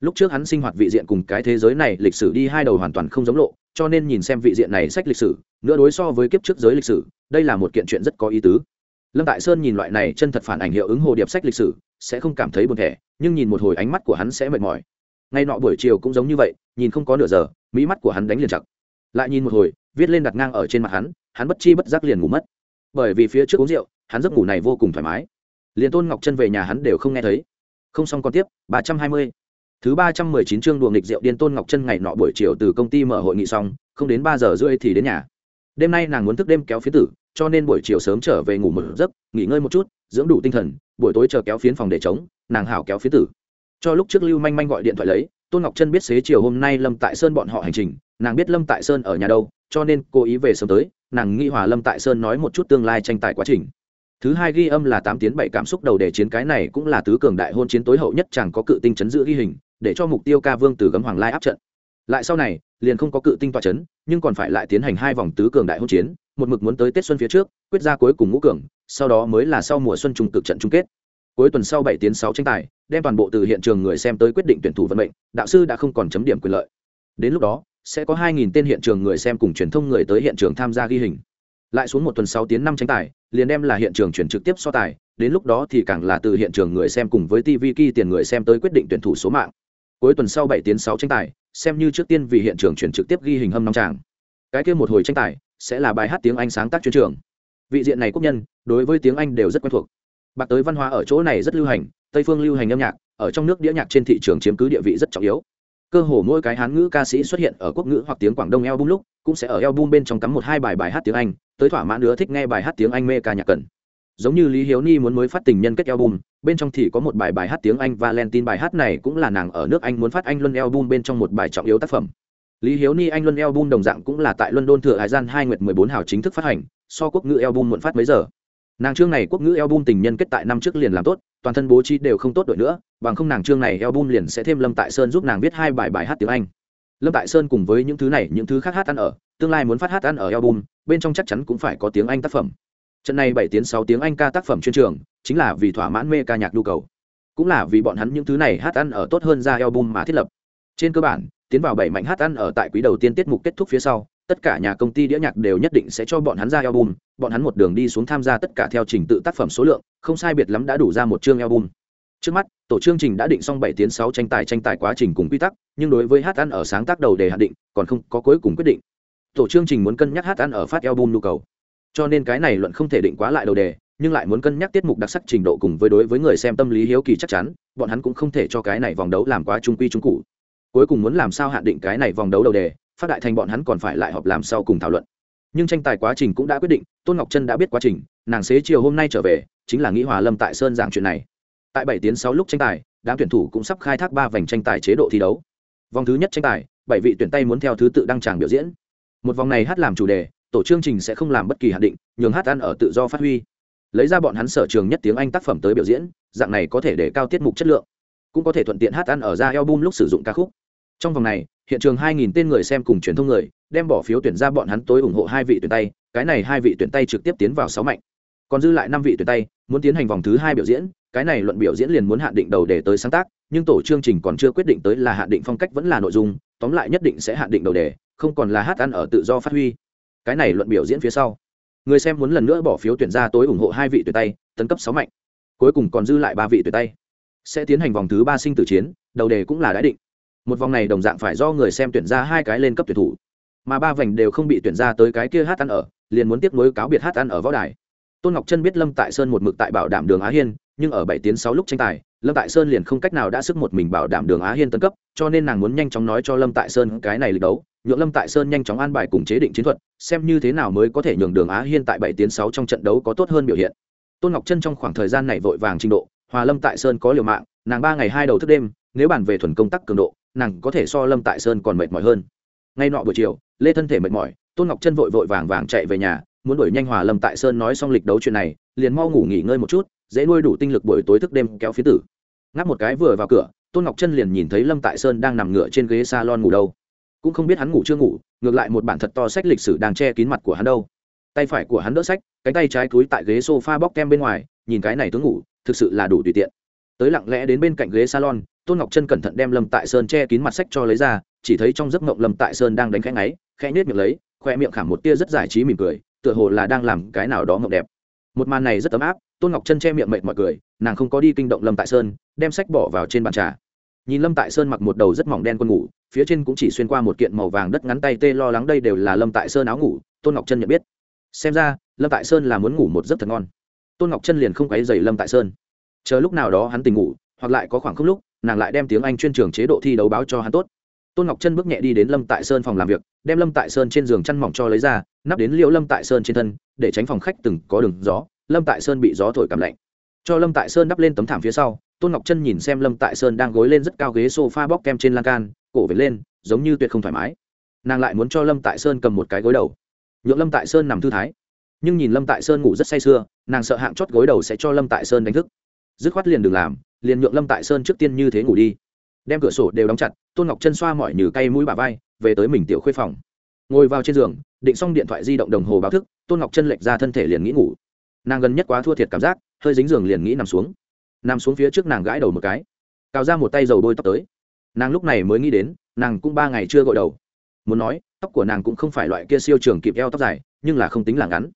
Lúc trước hắn sinh hoạt vị diện cùng cái thế giới này lịch sử đi hai đầu hoàn toàn không giống lộ, cho nên nhìn xem vị diện này sách lịch sử nữa đối so với kiếp trước giới lịch sử, đây là một kiện chuyện rất có ý tứ. Lâm tại sơn nhìn loại này chân thật phản ảnh hiệu ứng hồ điệp sách lịch sử, sẽ không cảm thấy buồn thẻ, nhưng nhìn một hồi ánh mắt của hắn sẽ mệt mỏi ngay nọ buổi chiều cũng giống như vậy, nhìn không có nửa giờ, mỹ mắt của hắn đánh liền chặt. Lại nhìn một hồi, viết lên đặt ngang ở trên mặt hắn hắn bất chi bất giác liền ngủ mất. Bởi vì phía trước uống rượu, hắn giấc ngủ này vô cùng thoải mái. Liền tôn ngọc chân về nhà hắn đều không nghe thấy. Không xong còn tiếp, ba trăm hai mươi. Thứ ba trăm mười chín chương đùa nghịch rượu điên tôn ngọc chân ngày nọ buổi chiều từ công ty mở hội nghị xong, không đến ba giờ rưỡi thì đến nhà. Đêm nay nàng muốn thức đêm kéo phía tử, cho nên buổi chiều sớm trở về ngủ một giấc, nghỉ ngơi một chút, dưỡng đủ tinh thần, buổi tối chờ kéo phiến phòng để chống nàng hảo kéo phía tử cho lúc trước lưu manh manh gọi điện thoại lấy, tôn ngọc chân biết xế chiều hôm nay lâm tại sơn bọn họ hành trình, nàng biết lâm tại sơn ở nhà đâu, cho nên cố ý về sớm tới, nàng nghĩ hòa lâm tại sơn nói một chút tương lai tranh tài quá trình. Thứ hai ghi âm là tám tiếng bảy cảm xúc đầu để chiến cái này cũng là tứ cường đại hôn chiến tối hậu nhất chẳng có cự tinh chấn giữ ghi hình, để cho mục tiêu ca vương từ gấm hoàng lai áp trận. Lại sau này, liền không có cự tinh tọa chấn, nhưng còn phải lại tiến hành hai vòng tứ cường đại hôn chiến, một mực muốn tới tết xuân phía trước, quyết ra cuối cùng ngũ cường, sau đó mới là sau mùa xuân trùng cực trận chung kết cuối tuần sau bảy tiếng sáu tranh tài, đem toàn bộ từ hiện trường người xem tới quyết định tuyển thủ vận mệnh, đạo sư đã không còn chấm điểm quyền lợi. Đến lúc đó, sẽ có hai nghìn tên hiện trường người xem cùng truyền thông người tới hiện trường tham gia ghi hình. Lại xuống một tuần sáu tiếng năm tranh tài, liền đem là hiện trường chuyển trực tiếp so tài, đến lúc đó thì càng là từ hiện trường người xem cùng với tv ki tiền người xem tới quyết định tuyển thủ số mạng. Cuối tuần sau bảy tiếng sáu tranh tài, xem như trước tiên vì hiện trường chuyển trực tiếp ghi hình hâm năm tràng. Cái kia một hồi tranh tài, sẽ là bài hát tiếng anh sáng tác chuyên trường. Vị diện này quốc nhân, đối với tiếng anh đều rất quen thuộc bạc tới văn hóa ở chỗ này rất lưu hành, tây phương lưu hành âm nhạc, ở trong nước đĩa nhạc trên thị trường chiếm cứ địa vị rất trọng yếu. Cơ hồ mỗi cái hán ngữ ca sĩ xuất hiện ở quốc ngữ hoặc tiếng quảng đông album lúc, cũng sẽ ở album bên trong cắm một hai bài bài hát tiếng anh, tới thỏa mãn nữa thích nghe bài hát tiếng anh mê ca nhạc cần. Giống như lý hiếu ni muốn mới phát tình nhân kết album, bên trong thì có một bài bài hát tiếng anh valentine bài hát này cũng là nàng ở nước anh muốn phát anh luân album bên trong một bài trọng yếu tác phẩm. Lý hiếu ni anh luân album đồng dạng cũng là tại london thừa hải gian hai nguyệt mười bốn hào chính thức phát hành, so quốc ngữ album muộn phát mấy giờ nàng chương này quốc ngữ album tình nhân kết tại năm trước liền làm tốt, toàn thân bố trí đều không tốt đội nữa, bằng không nàng chương này album liền sẽ thêm lâm tại sơn giúp nàng viết hai bài bài hát tiếng anh. Lâm tại sơn cùng với những thứ này, những thứ khác hát ăn ở, tương lai muốn phát hát ăn ở album, bên trong chắc chắn cũng phải có tiếng anh tác phẩm. Trận này bảy tiếng sáu tiếng anh ca tác phẩm chuyên trường, chính là vì thỏa mãn mê ca nhạc nhu cầu. Cũng là vì bọn hắn những thứ này hát ăn ở tốt hơn ra album mà thiết lập. Trên cơ bản, tiến vào bảy mạnh hát ăn ở tại quý đầu tiên tiết mục kết thúc phía sau tất cả nhà công ty đĩa nhạc đều nhất định sẽ cho bọn hắn ra album, bọn hắn một đường đi xuống tham gia tất cả theo trình tự tác phẩm số lượng, không sai biệt lắm đã đủ ra một chương album. Trước mắt, tổ chương trình đã định xong bảy tiếng sáu tranh tài tranh tài quá trình cùng quy tắc, nhưng đối với hát ăn ở sáng tác đầu đề hạn định, còn không có cuối cùng quyết định. Tổ chương trình muốn cân nhắc hát ăn ở phát album nhu cầu. Cho nên cái này luận không thể định quá lại đầu đề, nhưng lại muốn cân nhắc tiết mục đặc sắc trình độ cùng với đối với người xem tâm lý hiếu kỳ chắc chắn, bọn hắn cũng không thể cho cái này vòng đấu làm quá trung quy trung cụ. Cuối cùng muốn làm sao hạn định cái này vòng đấu đầu đề phát đại thành bọn hắn còn phải lại họp làm sau cùng thảo luận. Nhưng tranh tài quá trình cũng đã quyết định, tôn ngọc trân đã biết quá trình, nàng xế chiều hôm nay trở về, chính là nghĩ hòa lâm tại sơn giảng chuyện này. Tại bảy tiếng sáu lúc tranh tài, đám tuyển thủ cũng sắp khai thác ba vành tranh tài chế độ thi đấu. Vòng thứ nhất tranh tài, bảy vị tuyển tay muốn theo thứ tự đăng tràng biểu diễn. Một vòng này hát làm chủ đề, tổ chương trình sẽ không làm bất kỳ hạn định, nhường hát ăn ở tự do phát huy. Lấy ra bọn hắn sở trường nhất tiếng anh tác phẩm tới biểu diễn, dạng này có thể để cao tiết mục chất lượng. Cũng có thể thuận tiện hát ăn ở ra album lúc sử dụng ca khúc trong vòng này, hiện trường 2.000 tên người xem cùng truyền thông người, đem bỏ phiếu tuyển ra bọn hắn tối ủng hộ hai vị tuyển tay, cái này hai vị tuyển tay trực tiếp tiến vào sáu mạnh. Còn dư lại năm vị tuyển tay, muốn tiến hành vòng thứ hai biểu diễn, cái này luận biểu diễn liền muốn hạn định đầu đề tới sáng tác, nhưng tổ chương trình còn chưa quyết định tới là hạn định phong cách vẫn là nội dung, tóm lại nhất định sẽ hạn định đầu đề, không còn là hát ăn ở tự do phát huy. Cái này luận biểu diễn phía sau, người xem muốn lần nữa bỏ phiếu tuyển ra tối ủng hộ hai vị tuyển tay, tấn cấp sáu mạnh. Cuối cùng còn dư lại ba vị tuyển tay. Sẽ tiến hành vòng thứ ba sinh tử chiến, đầu đề cũng là đã định một vòng này đồng dạng phải do người xem tuyển ra hai cái lên cấp tuyển thủ. Mà ba vành đều không bị tuyển ra tới cái kia hát ăn ở, liền muốn tiếp nối cáo biệt hát ăn ở võ đài. Tôn ngọc trân biết lâm tại sơn một mực tại bảo đảm đường á hiên, nhưng ở bảy tiếng sáu lúc tranh tài, lâm tại sơn liền không cách nào đã sức một mình bảo đảm đường á hiên tấn cấp, cho nên nàng muốn nhanh chóng nói cho lâm tại sơn cái này lịch đấu, nhượng lâm tại sơn nhanh chóng an bài cùng chế định chiến thuật, xem như thế nào mới có thể nhường đường á hiên tại bảy tiếng sáu trong trận đấu có tốt hơn biểu hiện. Tôn ngọc trân trong khoảng thời gian này vội vàng trình độ, hòa lâm tại sơn có liều mạng, nàng ba ngày hai đầu thức đêm, nếu bàn về thuần công tác cường độ nàng có thể so lâm tại sơn còn mệt mỏi hơn. Ngay nọ buổi chiều, lê thân thể mệt mỏi, tôn ngọc chân vội vội vàng vàng chạy về nhà, muốn đuổi nhanh hòa lâm tại sơn nói xong lịch đấu chuyện này, liền mau ngủ nghỉ ngơi một chút, dễ nuôi đủ tinh lực buổi tối thức đêm kéo phía tử. Ngáp một cái vừa vào cửa, tôn ngọc chân liền nhìn thấy lâm tại sơn đang nằm ngựa trên ghế s a lon ngủ đâu. Cũng không biết hắn ngủ chưa ngủ, ngược lại một bản thật to sách lịch sử đang che kín mặt của hắn đâu. Tay phải của hắn đỡ sách, cánh tay trái túi tại ghế s o f a bóc kem bên ngoài, nhìn cái này tướng ngủ, thực sự là đủ tùy tiện. Tới lặng lẽ đến bên cạnh ghế salon tôn ngọc chân cẩn thận đem lâm tại sơn che kín mặt sách cho lấy ra, chỉ thấy trong giấc mộng lâm tại sơn đang đánh khẽ ngáy, khẽ nết miệng lấy, khoe miệng khảm một tia rất giải trí mỉm cười, tựa hồ là đang làm cái nào đó mộng đẹp. Một màn này rất ấm áp, tôn ngọc chân che miệng mệt mọi cười, nàng không có đi kinh động lâm tại sơn, đem sách bỏ vào trên bàn trà. Nhìn lâm tại sơn mặc một đầu rất mỏng đen quân ngủ, phía trên cũng chỉ xuyên qua một kiện màu vàng đất ngắn tay tê lo lắng đây đều là lâm tại sơn áo ngủ, tôn ngọc chân nhận biết. Xem ra, lâm tại sơn là muốn ngủ một giấc thật ngon. Tôn ngọc chân liền không quấy dày lâm tại sơn. Chờ lúc nào đó hắn tỉnh ngủ, hoặc lại có khoảng không lúc nàng lại đem tiếng anh chuyên trường chế độ thi đấu báo cho hắn tốt tôn ngọc chân bước nhẹ đi đến lâm tại sơn phòng làm việc đem lâm tại sơn trên giường chăn mỏng cho lấy ra nắp đến liệu lâm tại sơn trên thân để tránh phòng khách từng có đường gió lâm tại sơn bị gió thổi cảm lạnh cho lâm tại sơn đắp lên tấm thảm phía sau tôn ngọc chân nhìn xem lâm tại sơn đang gối lên rất cao ghế s o f a bóc kem trên lan can cổ vệt lên giống như tuyệt không thoải mái nàng lại muốn cho lâm tại sơn cầm một cái gối đầu nhượng lâm tại sơn nằm thư thái nhưng nhìn lâm tại sơn ngủ rất say sưa nàng sợ hạng chót gối đầu sẽ cho lâm tại sơn đánh thức dứt khoát liền đừng làm liền nhượng lâm tại sơn trước tiên như thế ngủ đi đem cửa sổ đều đóng chặt tôn ngọc chân xoa mọi như cay mũi bà vai về tới mình tiểu khuê phòng ngồi vào trên giường định xong điện thoại di động đồng hồ báo thức tôn ngọc chân lệch ra thân thể liền nghĩ ngủ nàng gần nhất quá thua thiệt cảm giác hơi dính giường liền nghĩ nằm xuống nằm xuống phía trước nàng gãi đầu một cái cào ra một tay dầu đôi tóc tới nàng lúc này mới nghĩ đến nàng cũng ba ngày chưa gội đầu muốn nói tóc của nàng cũng không phải loại kia siêu trường kịp eo tóc dài nhưng là không tính là ngắn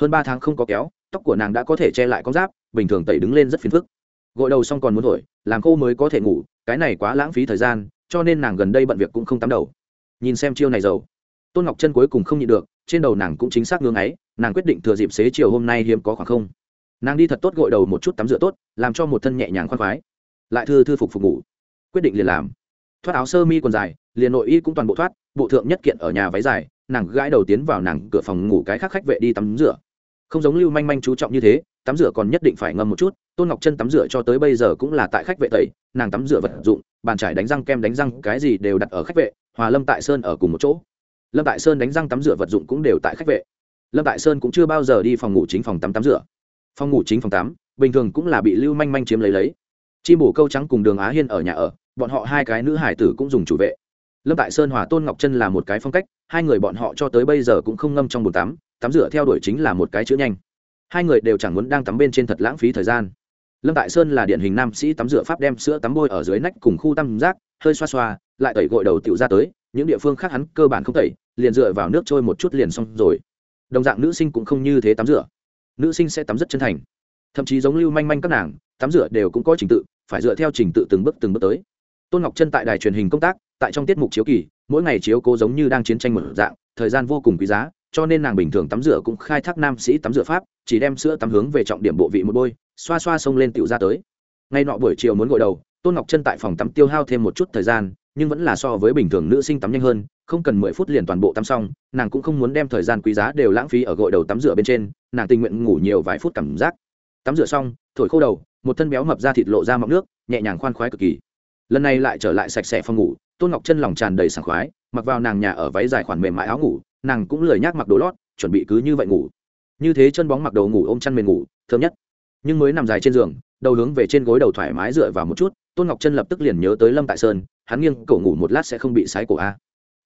hơn ba tháng không có kéo tóc của nàng đã có thể che lại con giáp bình thường tẩy đứng lên rất phiền phức gội đầu xong còn muốn thổi, làm khô mới có thể ngủ, cái này quá lãng phí thời gian, cho nên nàng gần đây bận việc cũng không tắm đầu. Nhìn xem chiêu này giàu tôn ngọc chân cuối cùng không nhịn được, trên đầu nàng cũng chính xác ngưng ấy, nàng quyết định thừa dịp xế chiều hôm nay hiếm có khoảng không. Nàng đi thật tốt gội đầu một chút tắm rửa tốt, làm cho một thân nhẹ nhàng khoan khoái. Lại thư thư phục phục ngủ. Quyết định liền làm. Thoát áo sơ mi còn dài, liền nội y cũng toàn bộ thoát, bộ thượng nhất kiện ở nhà váy dài, nàng gãi đầu tiến vào nàng cửa phòng ngủ cái khác khách vệ đi tắm rửa. Không giống lưu manh manh chú trọng như thế, tắm rửa còn nhất định phải ngâm một chút tôn ngọc chân tắm rửa cho tới bây giờ cũng là tại khách vệ tẩy, nàng tắm rửa vật dụng, bàn trải đánh răng kem đánh răng cái gì đều đặt ở khách vệ, hòa lâm tại sơn ở cùng một chỗ. Lâm tại sơn đánh răng tắm rửa vật dụng cũng đều tại khách vệ. Lâm tại sơn cũng chưa bao giờ đi phòng ngủ chính phòng tắm tắm rửa. Phòng ngủ chính phòng tắm, bình thường cũng là bị lưu manh manh chiếm lấy lấy. Chi bổ câu trắng cùng đường á hiên ở nhà ở, bọn họ hai cái nữ hải tử cũng dùng chủ vệ. Lâm tại sơn hòa tôn ngọc chân là một cái phong cách, hai người bọn họ cho tới bây giờ cũng không ngâm trong bồn tắm tắm rửa theo đuổi chính là một cái chữ nhanh. Hai người đều chẳng muốn đang tắm bên trên thật lãng phí thời gian lâm tại sơn là điển hình nam sĩ tắm rửa pháp đem sữa tắm bôi ở dưới nách cùng khu tam giác hơi xoa xoa, lại tẩy gội đầu tiểu ra tới, những địa phương khác hắn cơ bản không tẩy, liền dựa vào nước trôi một chút liền xong rồi. Đồng dạng nữ sinh cũng không như thế tắm rửa. Nữ sinh sẽ tắm rất chân thành. Thậm chí giống lưu manh manh các nàng, tắm rửa đều cũng có trình tự, phải dựa theo trình tự từng bước từng bước tới. Tôn ngọc chân tại đài truyền hình công tác, tại trong tiết mục chiếu kỳ, mỗi ngày chiếu cố giống như đang chiến tranh một dạng, thời gian vô cùng quý giá cho nên nàng bình thường tắm rửa cũng khai thác nam sĩ tắm rửa pháp, chỉ đem sữa tắm hướng về trọng điểm bộ vị một bôi, xoa xoa xông lên tiểu ra tới. Ngay nọ buổi chiều muốn gội đầu, tôn ngọc chân tại phòng tắm tiêu hao thêm một chút thời gian, nhưng vẫn là so với bình thường nữ sinh tắm nhanh hơn, không cần mười phút liền toàn bộ tắm xong, nàng cũng không muốn đem thời gian quý giá đều lãng phí ở gội đầu tắm rửa bên trên, nàng tình nguyện ngủ nhiều vài phút cảm giác. Tắm rửa xong, thổi khô đầu, một thân béo mập ra thịt lộ ra mọng nước, nhẹ nhàng khoan khoái cực kỳ. Lần này lại trở lại sạch sẽ phòng ngủ, tôn ngọc chân lòng tràn đầy sảng khoái, mặc vào nàng nhà ở váy dài khoản mềm mại áo ngủ nàng cũng lười nhác mặc đồ lót, chuẩn bị cứ như vậy ngủ. Như thế chân bóng mặc đầu ngủ ôm chăn mềm ngủ, thơm nhất. Nhưng mới nằm dài trên giường, đầu hướng về trên gối đầu thoải mái dựa vào một chút, tôn ngọc chân lập tức liền nhớ tới lâm tại sơn, hắn nghiêng cổ ngủ một lát sẽ không bị sái cổ a.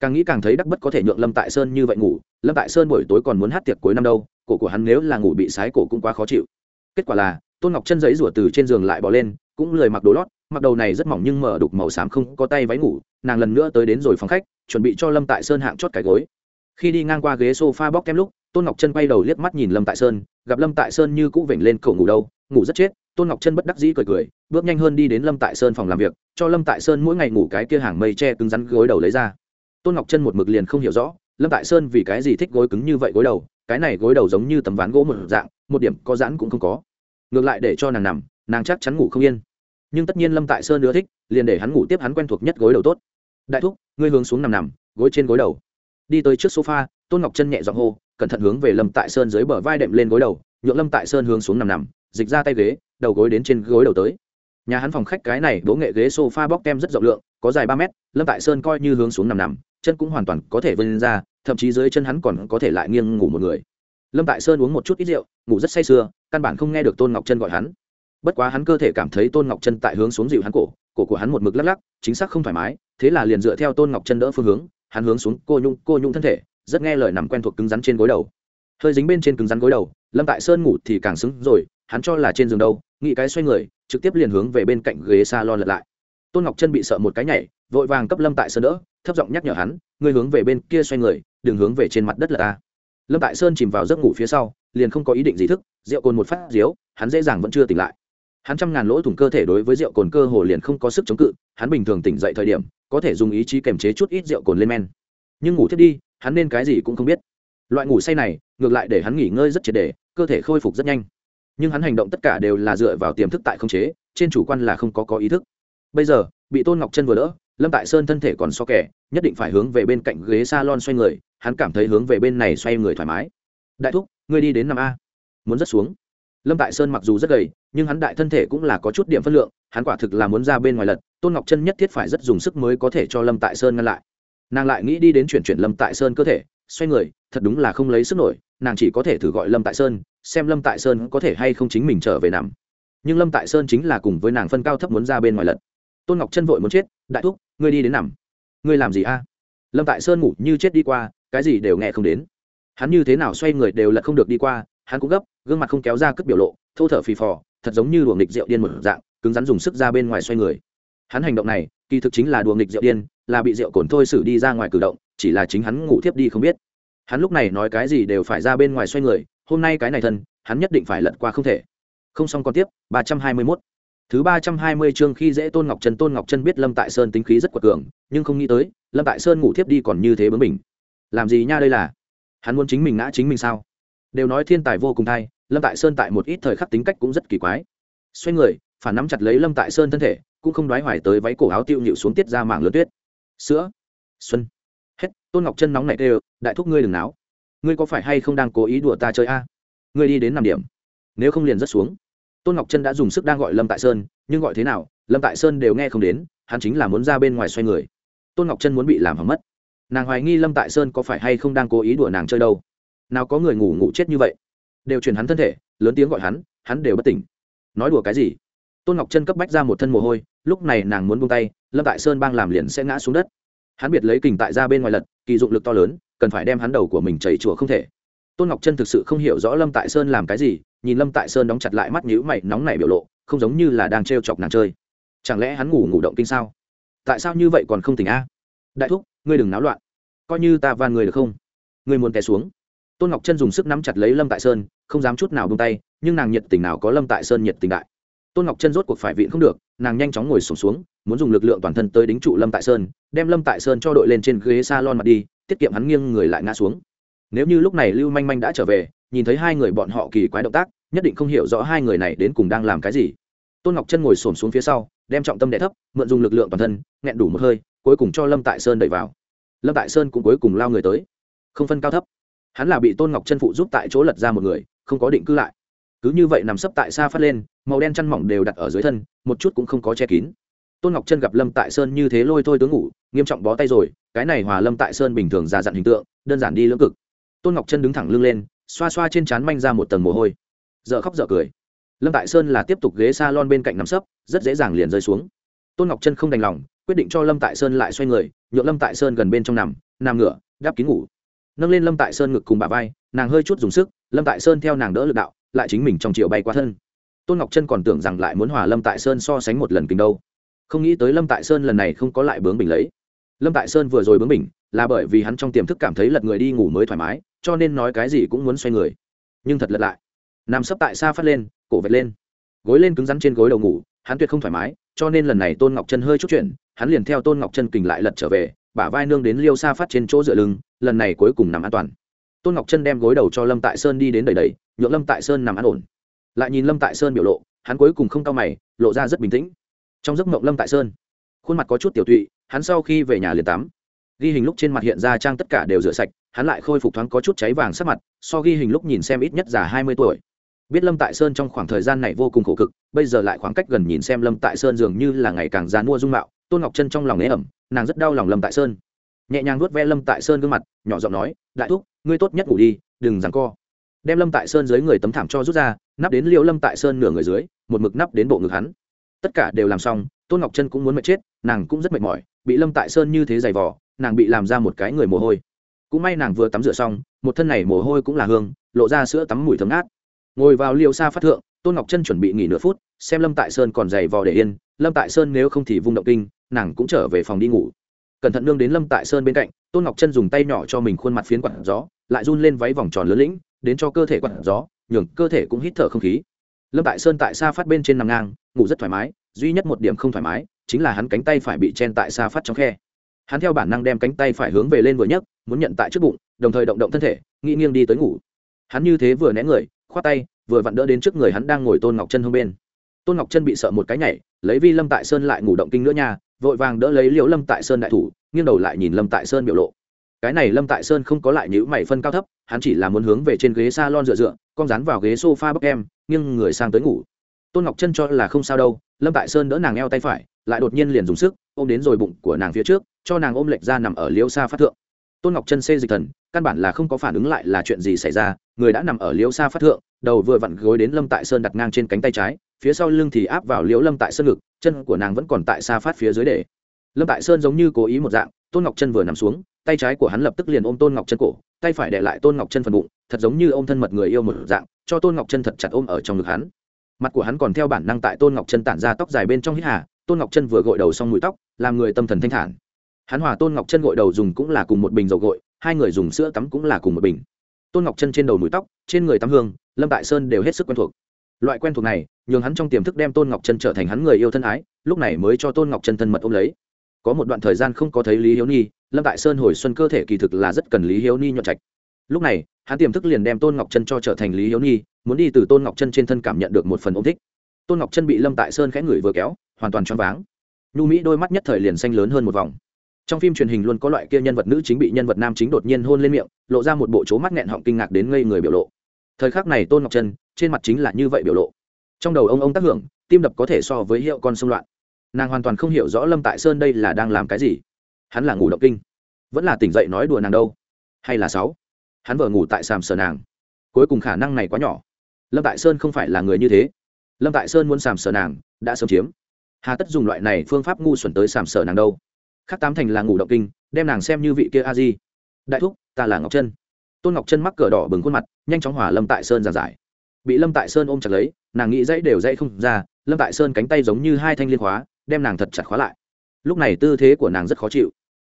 Càng nghĩ càng thấy đắc bất có thể nhượng lâm tại sơn như vậy ngủ, lâm tại sơn buổi tối còn muốn hát tiệc cuối năm đâu, cổ của hắn nếu là ngủ bị sái cổ cũng quá khó chịu. Kết quả là, tôn ngọc chân giấy rủa từ trên giường lại bỏ lên, cũng lười mặc đồ lót, mặc đầu này rất mỏng nhưng mở đục màu xám không có tay váy ngủ, nàng lần nữa tới đến rồi phòng khách, chuẩn bị cho lâm tại sơn hạng chót cái gối khi đi ngang qua ghế s o f a bóc kem lúc, tôn ngọc chân quay đầu liếc mắt nhìn lâm tại sơn, gặp lâm tại sơn như cũ vểnh lên cổ ngủ đâu, ngủ rất chết, tôn ngọc chân bất đắc dĩ cười cười, bước nhanh hơn đi đến lâm tại sơn phòng làm việc, cho lâm tại sơn mỗi ngày ngủ cái kia hàng mây tre cứng rắn gối đầu lấy ra. Tôn ngọc chân một mực liền không hiểu rõ, lâm tại sơn vì cái gì thích gối cứng như vậy gối đầu, cái này gối đầu giống như tấm ván gỗ một dạng, một điểm có giãn cũng không có. Ngược lại để cho nàng nằm, nàng chắc chắn ngủ không yên. Nhưng tất nhiên lâm tại sơn ưa thích, liền để hắn ngủ tiếp hắn quen thuộc nhất gối đầu tốt. Đại thúc, ngươi hướng xuống nằm nằm, gối trên gối đầu đi tới trước sofa, tôn ngọc chân nhẹ giọng hô, cẩn thận hướng về lâm tại sơn dưới bờ vai đệm lên gối đầu, nhượng lâm tại sơn hướng xuống nằm nằm, dịch ra tay ghế, đầu gối đến trên gối đầu tới. Nhà hắn phòng khách cái này đỗ nghệ ghế sofa bóc kem rất rộng lượng, có dài ba mét, lâm tại sơn coi như hướng xuống nằm nằm, chân cũng hoàn toàn có thể vươn ra, thậm chí dưới chân hắn còn có thể lại nghiêng ngủ một người. Lâm tại sơn uống một chút ít rượu, ngủ rất say sưa, căn bản không nghe được tôn ngọc chân gọi hắn. Bất quá hắn cơ thể cảm thấy tôn ngọc chân tại hướng xuống dịu hắn cổ cổ của hắn một mực lắc lắc, chính xác không thoải mái, thế là liền dựa theo tôn ngọc chân đỡ phương hướng hắn hướng xuống cô nhung cô nhung thân thể, rất nghe lời nằm quen thuộc cứng rắn trên gối đầu. Hơi dính bên trên cứng rắn gối đầu, lâm tại sơn ngủ thì càng xứng rồi, hắn cho là trên giường đâu, nghĩ cái xoay người, trực tiếp liền hướng về bên cạnh ghế s a lon lật lại. Tôn ngọc chân bị sợ một cái nhảy, vội vàng cấp lâm tại sơn đỡ, thấp giọng nhắc nhở hắn, ngươi hướng về bên kia xoay người, đừng hướng về trên mặt đất là ta. Lâm tại sơn chìm vào giấc ngủ phía sau, liền không có ý định gì thức, rượu cồn một phát diếu, hắn dễ dàng vẫn chưa tỉnh lại hắn trăm ngàn lỗ thủng cơ thể đối với rượu cồn cơ hồ liền không có sức chống cự, hắn bình thường tỉnh dậy thời điểm, có thể dùng ý chí kềm chế chút ít rượu cồn lên men. Nhưng ngủ thiết đi, hắn nên cái gì cũng không biết. Loại ngủ say này, ngược lại để hắn nghỉ ngơi rất triệt đề cơ thể khôi phục rất nhanh. Nhưng hắn hành động tất cả đều là dựa vào tiềm thức tại không chế, trên chủ quan là không có có ý thức. Bây giờ, bị tôn ngọc chân vừa đỡ, lâm tại sơn thân thể còn so kẻ, nhất định phải hướng về bên cạnh ghế s a lon xoay người, hắn cảm thấy hướng về bên này xoay người thoải mái. Đại thúc, ngươi đi đến năm a. Muốn rất xuống lâm tại sơn mặc dù rất gầy, nhưng hắn đại thân thể cũng là có chút điểm phân lượng, hắn quả thực là muốn ra bên ngoài lật, tôn ngọc chân nhất thiết phải rất dùng sức mới có thể cho lâm tại sơn ngăn lại. Nàng lại nghĩ đi đến chuyển chuyển lâm tại sơn cơ thể, xoay người, thật đúng là không lấy sức nổi, nàng chỉ có thể thử gọi lâm tại sơn, xem lâm tại sơn có thể hay không chính mình trở về nằm. Nhưng lâm tại sơn chính là cùng với nàng phân cao thấp muốn ra bên ngoài lật. Tôn ngọc chân vội muốn chết, đại thúc, ngươi đi đến nằm. Ngươi làm gì a? Lâm tại sơn ngủ như chết đi qua, cái gì đều nghe không đến. Hắn như thế nào xoay người đều lật không được đi qua hắn cũng gấp, gương mặt không kéo ra cất biểu lộ, thô thở phì phò, thật giống như đùa nghịch rượu điên một dạng, cứng rắn dùng sức ra bên ngoài xoay người. Hắn hành động này, kỳ thực chính là đùa nghịch rượu điên, là bị rượu cồn thôi xử đi ra ngoài cử động, chỉ là chính hắn ngủ thiếp đi không biết. Hắn lúc này nói cái gì đều phải ra bên ngoài xoay người, hôm nay cái này thân, hắn nhất định phải lật qua không thể. Không xong còn tiếp, ba trăm hai mươi mốt. Thứ ba trăm hai mươi chương khi dễ tôn ngọc trần tôn ngọc trân biết lâm tại sơn tính khí rất quật cường, nhưng không nghĩ tới, lâm tại sơn ngủ thiếp đi còn như thế bướng mình làm gì nha đây là? Hắn muốn chính mình ngã chính mình sao? Đều nói thiên tài vô cùng thay lâm tại sơn tại một ít thời khắc tính cách cũng rất kỳ quái. Xoay người, phản nắm chặt lấy lâm tại sơn thân thể, cũng không đoái hoài tới váy cổ áo tiêu nhịu xuống tiết ra mảng lớn tuyết. Sữa, xuân, hết, tôn ngọc chân nóng nảy đều, đại thúc ngươi đừng náo. Ngươi có phải hay không đang cố ý đùa ta chơi a? Ngươi đi đến nằm điểm, nếu không liền rất xuống. Tôn ngọc chân đã dùng sức đang gọi lâm tại sơn, nhưng gọi thế nào, lâm tại sơn đều nghe không đến, hắn chính là muốn ra bên ngoài xoay người. Tôn ngọc chân muốn bị làm hỏng mất. Nàng hoài nghi lâm tại sơn có phải hay không đang cố ý đùa nàng chơi đâu nào có người ngủ ngủ chết như vậy. Đều truyền hắn thân thể, lớn tiếng gọi hắn hắn đều bất tỉnh. Nói đùa cái gì? Tôn ngọc chân cấp bách ra một thân mồ hôi, lúc này nàng muốn buông tay, lâm tại sơn bang làm liền sẽ ngã xuống đất. Hắn biệt lấy kình tại ra bên ngoài lật, kỳ dụng lực to lớn, cần phải đem hắn đầu của mình chảy chùa không thể. Tôn ngọc chân thực sự không hiểu rõ lâm tại sơn làm cái gì, nhìn lâm tại sơn đóng chặt lại mắt nhữ mày, nóng này biểu lộ, không giống như là đang t chọc nàng chơi. Chẳng lẽ hắn ngủ ngủ động kinh sao? Tại sao như vậy còn không tỉnh a? Đại thúc, ngươi đừng náo loạn. Coi như ta van người được không? Ngươi muốn té xuống tôn ngọc chân dùng sức nắm chặt lấy lâm tại sơn không dám chút nào bông tay nhưng nàng nhiệt tình nào có lâm tại sơn nhiệt tình đại. Tôn ngọc chân rốt cuộc phải vịn không được nàng nhanh chóng ngồi sổm xuống, muốn dùng lực lượng toàn thân tới đính trụ lâm tại sơn đem lâm tại sơn cho đội lên trên ghế s a lon mặt đi tiết kiệm hắn nghiêng người lại ngã xuống. Nếu như lúc này lưu manh manh đã trở về nhìn thấy hai người bọn họ kỳ quái động tác nhất định không hiểu rõ hai người này đến cùng đang làm cái gì. Tôn ngọc chân ngồi xổm xuống phía sau đem trọng tâm đẻ thấp mượn dùng lực lượng toàn thân nghẹn đủ một hơi cuối cùng cho lâm tại sơn đẩy vào. Lâm tại sơn cũng cuối cùng lao người tới. Không phân cao thấp hắn là bị tôn ngọc chân phụ giúp tại chỗ lật ra một người, không có định cư lại. Cứ như vậy nằm sấp tại xa phát lên, màu đen chăn mỏng đều đặt ở dưới thân, một chút cũng không có che kín. Tôn ngọc chân gặp lâm tại sơn như thế lôi thôi tướng ngủ, nghiêm trọng bó tay rồi, cái này hòa lâm tại sơn bình thường già dặn hình tượng, đơn giản đi lưỡng cực. Tôn ngọc chân đứng thẳng lưng lên, xoa xoa trên trán manh ra một tầng mồ hôi. Dợ khóc dợ cười. Lâm tại sơn là tiếp tục ghế s a lon bên cạnh nằm sấp, rất dễ dàng liền rơi xuống. Tôn ngọc chân không đành lòng, quyết định cho lâm tại sơn lại xoay người, nhượng lâm tại sơn gần bên trong nằm nằm ngửa, đáp kín ngủ nâng lên lâm tại sơn ngực cùng bà vai nàng hơi chút dùng sức lâm tại sơn theo nàng đỡ lực đạo lại chính mình trong chiều bay qua thân tôn ngọc chân còn tưởng rằng lại muốn hòa lâm tại sơn so sánh một lần kính đâu không nghĩ tới lâm tại sơn lần này không có lại bướng bình lấy lâm tại sơn vừa rồi bướng bình là bởi vì hắn trong tiềm thức cảm thấy lật người đi ngủ mới thoải mái cho nên nói cái gì cũng muốn xoay người nhưng thật lật lại nằm sấp tại xa phát lên cổ vệt lên gối lên cứng rắn trên gối đầu ngủ hắn tuyệt không thoải mái cho nên lần này tôn ngọc chân hơi chút chuyển hắn liền theo tôn ngọc chân kình lại lật trở về bả vai nương đến liêu xa phát trên chỗ dựa lưng, lần này cuối cùng nằm an toàn. Tôn ngọc chân đem gối đầu cho lâm tại sơn đi đến đầy đầy, nhượng lâm tại sơn nằm an ổn. Lại nhìn lâm tại sơn biểu lộ, hắn cuối cùng không cao mày, lộ ra rất bình tĩnh. Trong giấc mộng lâm tại sơn, khuôn mặt có chút tiểu tụy, hắn sau khi về nhà liền tắm. Ghi hình lúc trên mặt hiện ra trang tất cả đều rửa sạch, hắn lại khôi phục thoáng có chút cháy vàng sắc mặt, so ghi hình lúc nhìn xem ít nhất già hai mươi tuổi. Biết lâm tại sơn trong khoảng thời gian này vô cùng khổ cực, bây giờ lại khoảng cách gần nhìn xem lâm tại sơn dường như là ngày càng dán mua dung mạo, tôn ngọc chân trong lòng ế ẩm nàng rất đau lòng lâm tại sơn nhẹ nhàng nuốt ve lâm tại sơn gương mặt nhỏ giọng nói đại thúc ngươi tốt nhất ngủ đi đừng rằng co đem lâm tại sơn dưới người tấm thảm cho rút ra nắp đến liêu lâm tại sơn nửa người dưới một mực nắp đến bộ ngực hắn tất cả đều làm xong tôn ngọc chân cũng muốn mệt chết nàng cũng rất mệt mỏi bị lâm tại sơn như thế giày vò nàng bị làm ra một cái người mồ hôi cũng may nàng vừa tắm rửa xong một thân này mồ hôi cũng là hương lộ ra sữa tắm mùi thấm ngát ngồi vào liều xa phát thượng tôn ngọc chân chuẩn bị nghỉ nửa phút xem lâm tại sơn còn giày vò để yên lâm tại sơn nếu không thì vung động kinh nàng cũng trở về phòng đi ngủ. Cẩn thận nương đến lâm tại sơn bên cạnh, tôn ngọc chân dùng tay nhỏ cho mình khuôn mặt phiến quặn gió, lại run lên váy vòng tròn lớn lĩnh, đến cho cơ thể quặn gió, nhường cơ thể cũng hít thở không khí. Lâm tại sơn tại xa phát bên trên nằm ngang, ngủ rất thoải mái, duy nhất một điểm không thoải mái, chính là hắn cánh tay phải bị chen tại xa phát trong khe. Hắn theo bản năng đem cánh tay phải hướng về lên vừa nhấc, muốn nhận tại trước bụng, đồng thời động động thân thể, nghĩ nghiêng đi tới ngủ. Hắn như thế vừa né người, khoát tay, vừa vặn đỡ đến trước người hắn đang ngồi tôn ngọc chân hông bên. Tôn ngọc chân bị sợ một cái nhảy, lấy vi lâm tại sơn lại ngủ động kinh nữa nha vội vàng đỡ lấy liễu lâm tại sơn đại thủ, nghiêng đầu lại nhìn lâm tại sơn biểu lộ. Cái này lâm tại sơn không có lại nhữ mày phân cao thấp, hắn chỉ là muốn hướng về trên ghế s a lon dựa dựa, con rán vào ghế s o f a bốc em, nghiêng người sang tới ngủ. Tôn ngọc chân cho là không sao đâu, lâm tại sơn đỡ nàng eo tay phải, lại đột nhiên liền dùng sức, ôm đến rồi bụng của nàng phía trước, cho nàng ôm lệch ra nằm ở liễu xa phát thượng. Tôn ngọc chân xê dịch thần, căn bản là không có phản ứng lại là chuyện gì xảy ra, người đã nằm ở liễu xa phát thượng, đầu vừa vặn gối đến lâm tại sơn đặt ngang trên cánh tay trái, phía sau lưng thì áp vào liễu lâm tại sơn ngực chân của nàng vẫn còn tại xa phát phía dưới để. Lâm tại sơn giống như cố ý một dạng, tôn ngọc chân vừa nằm xuống, tay trái của hắn lập tức liền ôm tôn ngọc chân cổ, tay phải để lại tôn ngọc chân phần bụng, thật giống như ôm thân mật người yêu một dạng, cho tôn ngọc chân thật chặt ôm ở trong ngực hắn. Mặt của hắn còn theo bản năng tại tôn ngọc chân tản ra tóc dài bên trong hít hà, tôn ngọc chân vừa gội đầu xong mũi tóc, làm người tâm thần thanh thản. Hắn hòa tôn ngọc chân gội đầu dùng cũng là cùng một bình dầu gội, hai người dùng sữa tắm cũng là cùng một bình. Tôn ngọc chân trên đầu mũi tóc, trên người tắm hương, lâm tại sơn đều hết sức quen thuộc. Loại quen thuộc này nhường hắn trong tiềm thức đem tôn ngọc chân trở thành hắn người yêu thân ái, lúc này mới cho tôn ngọc chân thân mật ôm lấy. Có một đoạn thời gian không có thấy lý hiếu ni lâm tại sơn hồi xuân cơ thể kỳ thực là rất cần lý hiếu ni nhuận trạch. Lúc này, hắn tiềm thức liền đem tôn ngọc chân cho trở thành lý hiếu ni muốn đi từ tôn ngọc chân trên thân cảm nhận được một phần ôm thích. Tôn ngọc chân bị lâm tại sơn khẽ ngửi vừa kéo, hoàn toàn choáng váng. Nhu mỹ đôi mắt nhất thời liền xanh lớn hơn một vòng. Trong phim truyền hình luôn có loại kia nhân vật nữ chính bị nhân vật nam chính đột nhiên hôn lên miệng, lộ ra một bộ chố mắt nghẹn họng kinh ngạc đến ngây người biểu lộ. Thời khắc này tôn ngọc chân trên mặt chính là như vậy biểu lộ trong đầu ông ông tác hưởng, tim đập có thể so với hiệu con sông loạn. Nàng hoàn toàn không hiểu rõ lâm tại sơn đây là đang làm cái gì. Hắn là ngủ động kinh. Vẫn là tỉnh dậy nói đùa nàng đâu? Hay là sáu? Hắn vừa ngủ tại sàm sờ nàng. Cuối cùng khả năng này quá nhỏ. Lâm tại sơn không phải là người như thế. Lâm tại sơn muốn sàm sờ nàng, đã sớm chiếm. Hà tất dùng loại này phương pháp ngu xuẩn tới sàm sờ nàng đâu? Khác tám thành là ngủ động kinh, đem nàng xem như vị kia a di. Đại thúc, ta là ngọc chân tôn ngọc chân mắc cờ đỏ bừng khuôn mặt, nhanh chóng hỏa lâm tại sơn giàn giải bị lâm tại sơn ôm chặt lấy nàng nghĩ dãy đều dãy không ra lâm tại sơn cánh tay giống như hai thanh liên khóa đem nàng thật chặt khóa lại lúc này tư thế của nàng rất khó chịu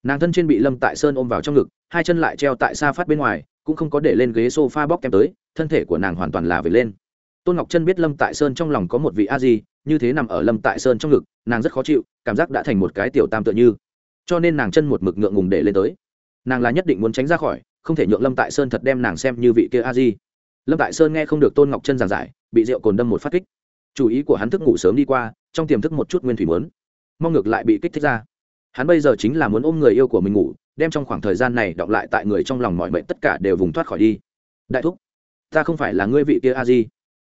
nàng thân trên bị lâm tại sơn ôm vào trong ngực hai chân lại treo tại xa phát bên ngoài cũng không có để lên ghế s o f a bóc kem tới thân thể của nàng hoàn toàn là về lên tôn ngọc chân biết lâm tại sơn trong lòng có một vị a di như thế nằm ở lâm tại sơn trong ngực nàng rất khó chịu cảm giác đã thành một cái tiểu tam tựa như cho nên nàng chân một mực ngượng ngùng để lên tới nàng là nhất định muốn tránh ra khỏi không thể nhượng lâm tại sơn thật đem nàng xem như vị kia a di lâm tại sơn nghe không được tôn ngọc chân giảng giải, bị rượu cồn đâm một phát kích. Chủ ý của hắn thức ngủ sớm đi qua, trong tiềm thức một chút nguyên thủy mớn mong ngược lại bị kích thích ra. Hắn bây giờ chính là muốn ôm người yêu của mình ngủ, đem trong khoảng thời gian này đọng lại tại người trong lòng mọi mệnh tất cả đều vùng thoát khỏi đi. Đại thúc, ta không phải là ngươi vị kia a di.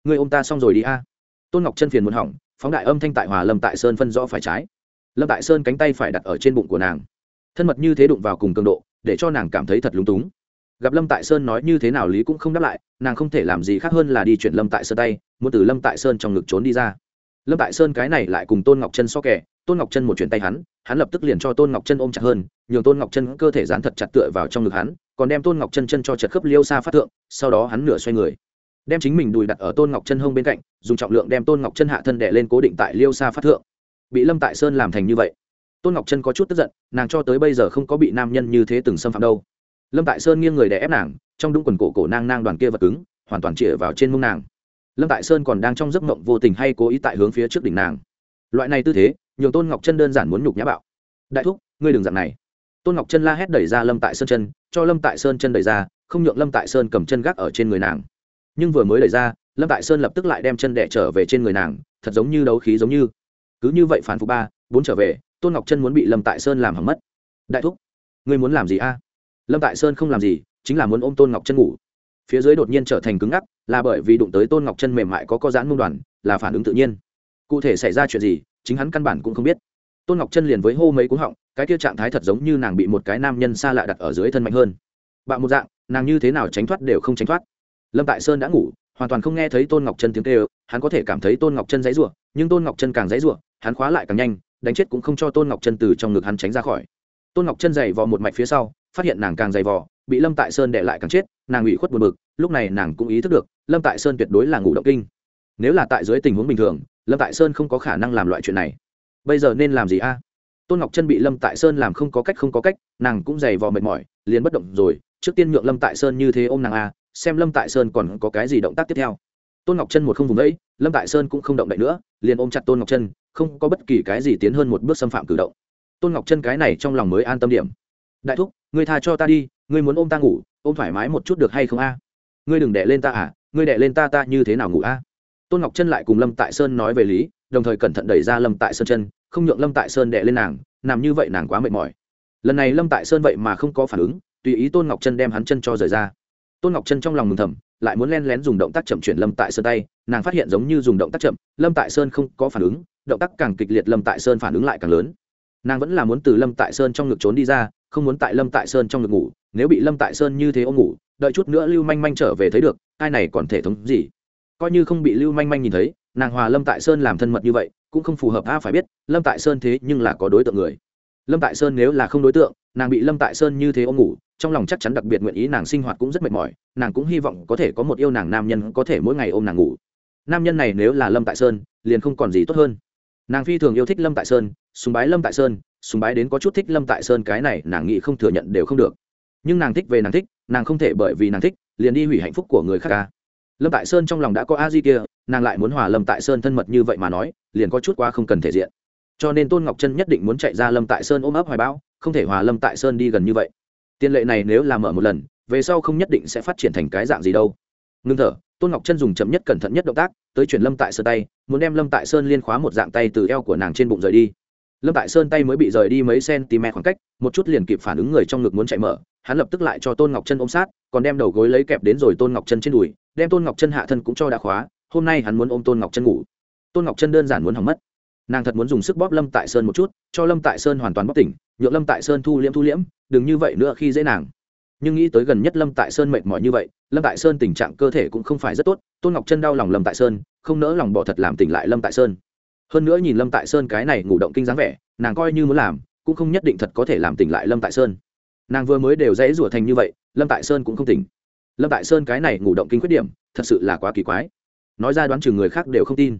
Ngươi ôm ta xong rồi đi a. Tôn ngọc chân phiền muốn hỏng, phóng đại âm thanh tại hòa lâm tại sơn phân rõ phải trái. Lâm tại sơn cánh tay phải đặt ở trên bụng của nàng. Thân mật như thế đụng vào cùng cường độ, để cho nàng cảm thấy thật lúng túng gặp lâm tại sơn nói như thế nào lý cũng không đáp lại nàng không thể làm gì khác hơn là đi chuyển lâm tại sơn tay muốn từ lâm tại sơn trong ngực trốn đi ra lâm tại sơn cái này lại cùng tôn ngọc chân so kẻ tôn ngọc chân một chuyển tay hắn hắn lập tức liền cho tôn ngọc chân ôm chặt hơn nhường tôn ngọc chân cơ thể dán thật chặt tựa vào trong ngực hắn còn đem tôn ngọc chân chân cho chật khớp liêu xa phát thượng sau đó hắn nửa xoay người đem chính mình đùi đặt ở tôn ngọc chân hông bên cạnh dùng trọng lượng đem tôn ngọc chân hạ thân đẻ lên cố định tại liêu xa phát thượng bị lâm tại sơn làm thành như vậy tôn ngọc chân có chút tức giận nàng cho tới bây giờ không có bị nam nhân như thế từng xâm phạm đâu lâm tại sơn nghiêng người đè ép nàng, trong đúng quần cổ cổ nang nang đoàn kia vật cứng, hoàn toàn chĩa vào trên mông nàng. Lâm tại sơn còn đang trong giấc mộng vô tình hay cố ý tại hướng phía trước đỉnh nàng. Loại này tư thế, nhường tôn ngọc chân đơn giản muốn nhục nhã bạo. Đại thúc, ngươi đừng dặn này. Tôn ngọc chân la hét đẩy ra lâm tại sơn chân, cho lâm tại sơn chân đẩy ra, không nhượng lâm tại sơn cầm chân gác ở trên người nàng. Nhưng vừa mới đẩy ra, lâm tại sơn lập tức lại đem chân đẻ trở về trên người nàng, thật giống như đấu khí giống như. Cứ như vậy phản phục ba, bốn trở về, tôn ngọc chân muốn bị lâm tại sơn làm hỏng mất. Đại thúc, ngươi muốn làm gì a? Lâm tại sơn không làm gì, chính là muốn ôm tôn ngọc chân ngủ. Phía dưới đột nhiên trở thành cứng ngắc, là bởi vì đụng tới tôn ngọc chân mềm mại có có giãn mông đoàn, là phản ứng tự nhiên. Cụ thể xảy ra chuyện gì, chính hắn căn bản cũng không biết. Tôn ngọc chân liền với hô mấy cú họng, cái kia trạng thái thật giống như nàng bị một cái nam nhân xa lạ đặt ở dưới thân mạnh hơn. Bạo một dạng, nàng như thế nào tránh thoát đều không tránh thoát. Lâm tại sơn đã ngủ, hoàn toàn không nghe thấy tôn ngọc chân tiếng kêu, hắn có thể cảm thấy tôn ngọc chân dãy rủa, nhưng tôn ngọc chân càng dãy rủa, hắn khóa lại càng nhanh, đánh chết cũng không cho tôn ngọc chân từ trong ngực hắn tránh ra khỏi. Tôn ngọc chân dày vò một mạch phía sau phát hiện nàng càng dày vò, bị lâm tại sơn đệ lại càng chết, nàng ủy khuất buồn bực, lúc này nàng cũng ý thức được, lâm tại sơn tuyệt đối là ngủ động kinh. Nếu là tại dưới tình huống bình thường, lâm tại sơn không có khả năng làm loại chuyện này. Bây giờ nên làm gì a? Tôn ngọc chân bị lâm tại sơn làm không có cách không có cách, nàng cũng dày vò mệt mỏi, liền bất động rồi, trước tiên nhượng lâm tại sơn như thế ô m nàng a, xem lâm tại sơn còn có cái gì động tác tiếp theo. Tôn ngọc chân một không vùng đẫy lâm tại sơn cũng không động đậy nữa, liền ôm chặt tôn ngọc chân không có bất kỳ cái gì tiến hơn một bước xâm phạm cử động. Tôn ngọc chân cái này trong lòng mới an tâm điểm đại thúc, ngươi tha cho ta đi, ngươi muốn ôm ta ngủ, ôm thoải mái một chút được hay không a? Ngươi đừng đẻ lên ta à ngươi đẻ lên ta ta như thế nào ngủ a? Tôn ngọc chân lại cùng lâm tại sơn nói về lý, đồng thời cẩn thận đẩy ra lâm tại sơn chân, không nhượng lâm tại sơn đẻ lên nàng, nằm như vậy nàng quá mệt mỏi. Lần này lâm tại sơn vậy mà không có phản ứng, tùy ý tôn ngọc chân đem hắn chân cho rời ra. Tôn ngọc chân trong lòng mừng thầm, lại muốn len lén dùng động tác chậm chuyển lâm tại sơn tay, nàng phát hiện giống như dùng động tác chậm, lâm tại sơn không có phản ứng, động tác càng kịch liệt lâm tại sơn phản ứng lại càng lớn. Nàng vẫn là muốn từ lâm tại sơn trong ngực trốn đi ra không muốn tại lâm tại sơn trong ngực ngủ, nếu bị lâm tại sơn như thế ôm ngủ, đợi chút nữa lưu manh manh trở về thấy được, ai này còn thể thống gì? Coi như không bị lưu manh manh nhìn thấy, nàng hòa lâm tại sơn làm thân mật như vậy, cũng không phù hợp, a, phải biết, lâm tại sơn thế nhưng là có đối tượng người. Lâm tại sơn nếu là không đối tượng, nàng bị lâm tại sơn như thế ôm ngủ, trong lòng chắc chắn đặc biệt nguyện ý nàng sinh hoạt cũng rất mệt mỏi, nàng cũng hy vọng có thể có một yêu nàng nam nhân có thể mỗi ngày ôm nàng ngủ. Nam nhân này nếu là lâm tại sơn, liền không còn gì tốt hơn. Nàng phi thường yêu thích lâm tại sơn, sùng bái lâm tại sơn sùng bái đến có chút thích lâm tại sơn cái này, nàng nghĩ không thừa nhận đều không được. Nhưng nàng thích về nàng thích, nàng không thể bởi vì nàng thích, liền đi hủy hạnh phúc của người khác ca lâm tại sơn trong lòng đã có a di kia, nàng lại muốn hòa lâm tại sơn thân mật như vậy mà nói, liền có chút quá không cần thể diện. Cho nên tôn ngọc chân nhất định muốn chạy ra lâm tại sơn ôm ấp hoài bão, không thể hòa lâm tại sơn đi gần như vậy. Tiền lệ này nếu làm mở một lần, về sau không nhất định sẽ phát triển thành cái dạng gì đâu. Ngưng thở, tôn ngọc chân dùng chậm nhất cẩn thận nhất động tác, tới chuyển lâm tại sơn tay, muốn đem lâm tại sơn liên khóa một dạng tay từ eo của nàng trên bụng rời đi lâm tại sơn tay mới bị rời đi mấy cm khoảng cách, một chút liền kịp phản ứng người trong ngực muốn chạy mở, hắn lập tức lại cho tôn ngọc chân ôm sát, còn đem đầu gối lấy kẹp đến rồi tôn ngọc chân trên đùi, đem tôn ngọc chân hạ thân cũng cho đã khóa, hôm nay hắn muốn ôm tôn ngọc chân ngủ. Tôn ngọc chân đơn giản muốn hỏng mất. Nàng thật muốn dùng sức bóp lâm tại sơn một chút, cho lâm tại sơn hoàn toàn bóp tỉnh, nhượng lâm tại sơn thu liễm thu liễm, đừng như vậy nữa khi dễ nàng. Nhưng nghĩ tới gần nhất lâm tại sơn mệt mỏi như vậy, lâm tại sơn tình trạng cơ thể cũng không phải rất tốt, tôn ngọc chân đau lòng lâm tại sơn, không nỡ lòng bỏ thật làm tỉnh lại lâm tại sơn hơn nữa nhìn lâm tại sơn cái này ngủ động kinh dáng vẻ, nàng coi như muốn làm, cũng không nhất định thật có thể làm tỉnh lại lâm tại sơn. Nàng vừa mới đều dễ rủa thành như vậy, lâm tại sơn cũng không tỉnh. Lâm tại sơn cái này ngủ động kinh khuyết điểm, thật sự là quá kỳ quái. Nói ra đoán chừng người khác đều không tin.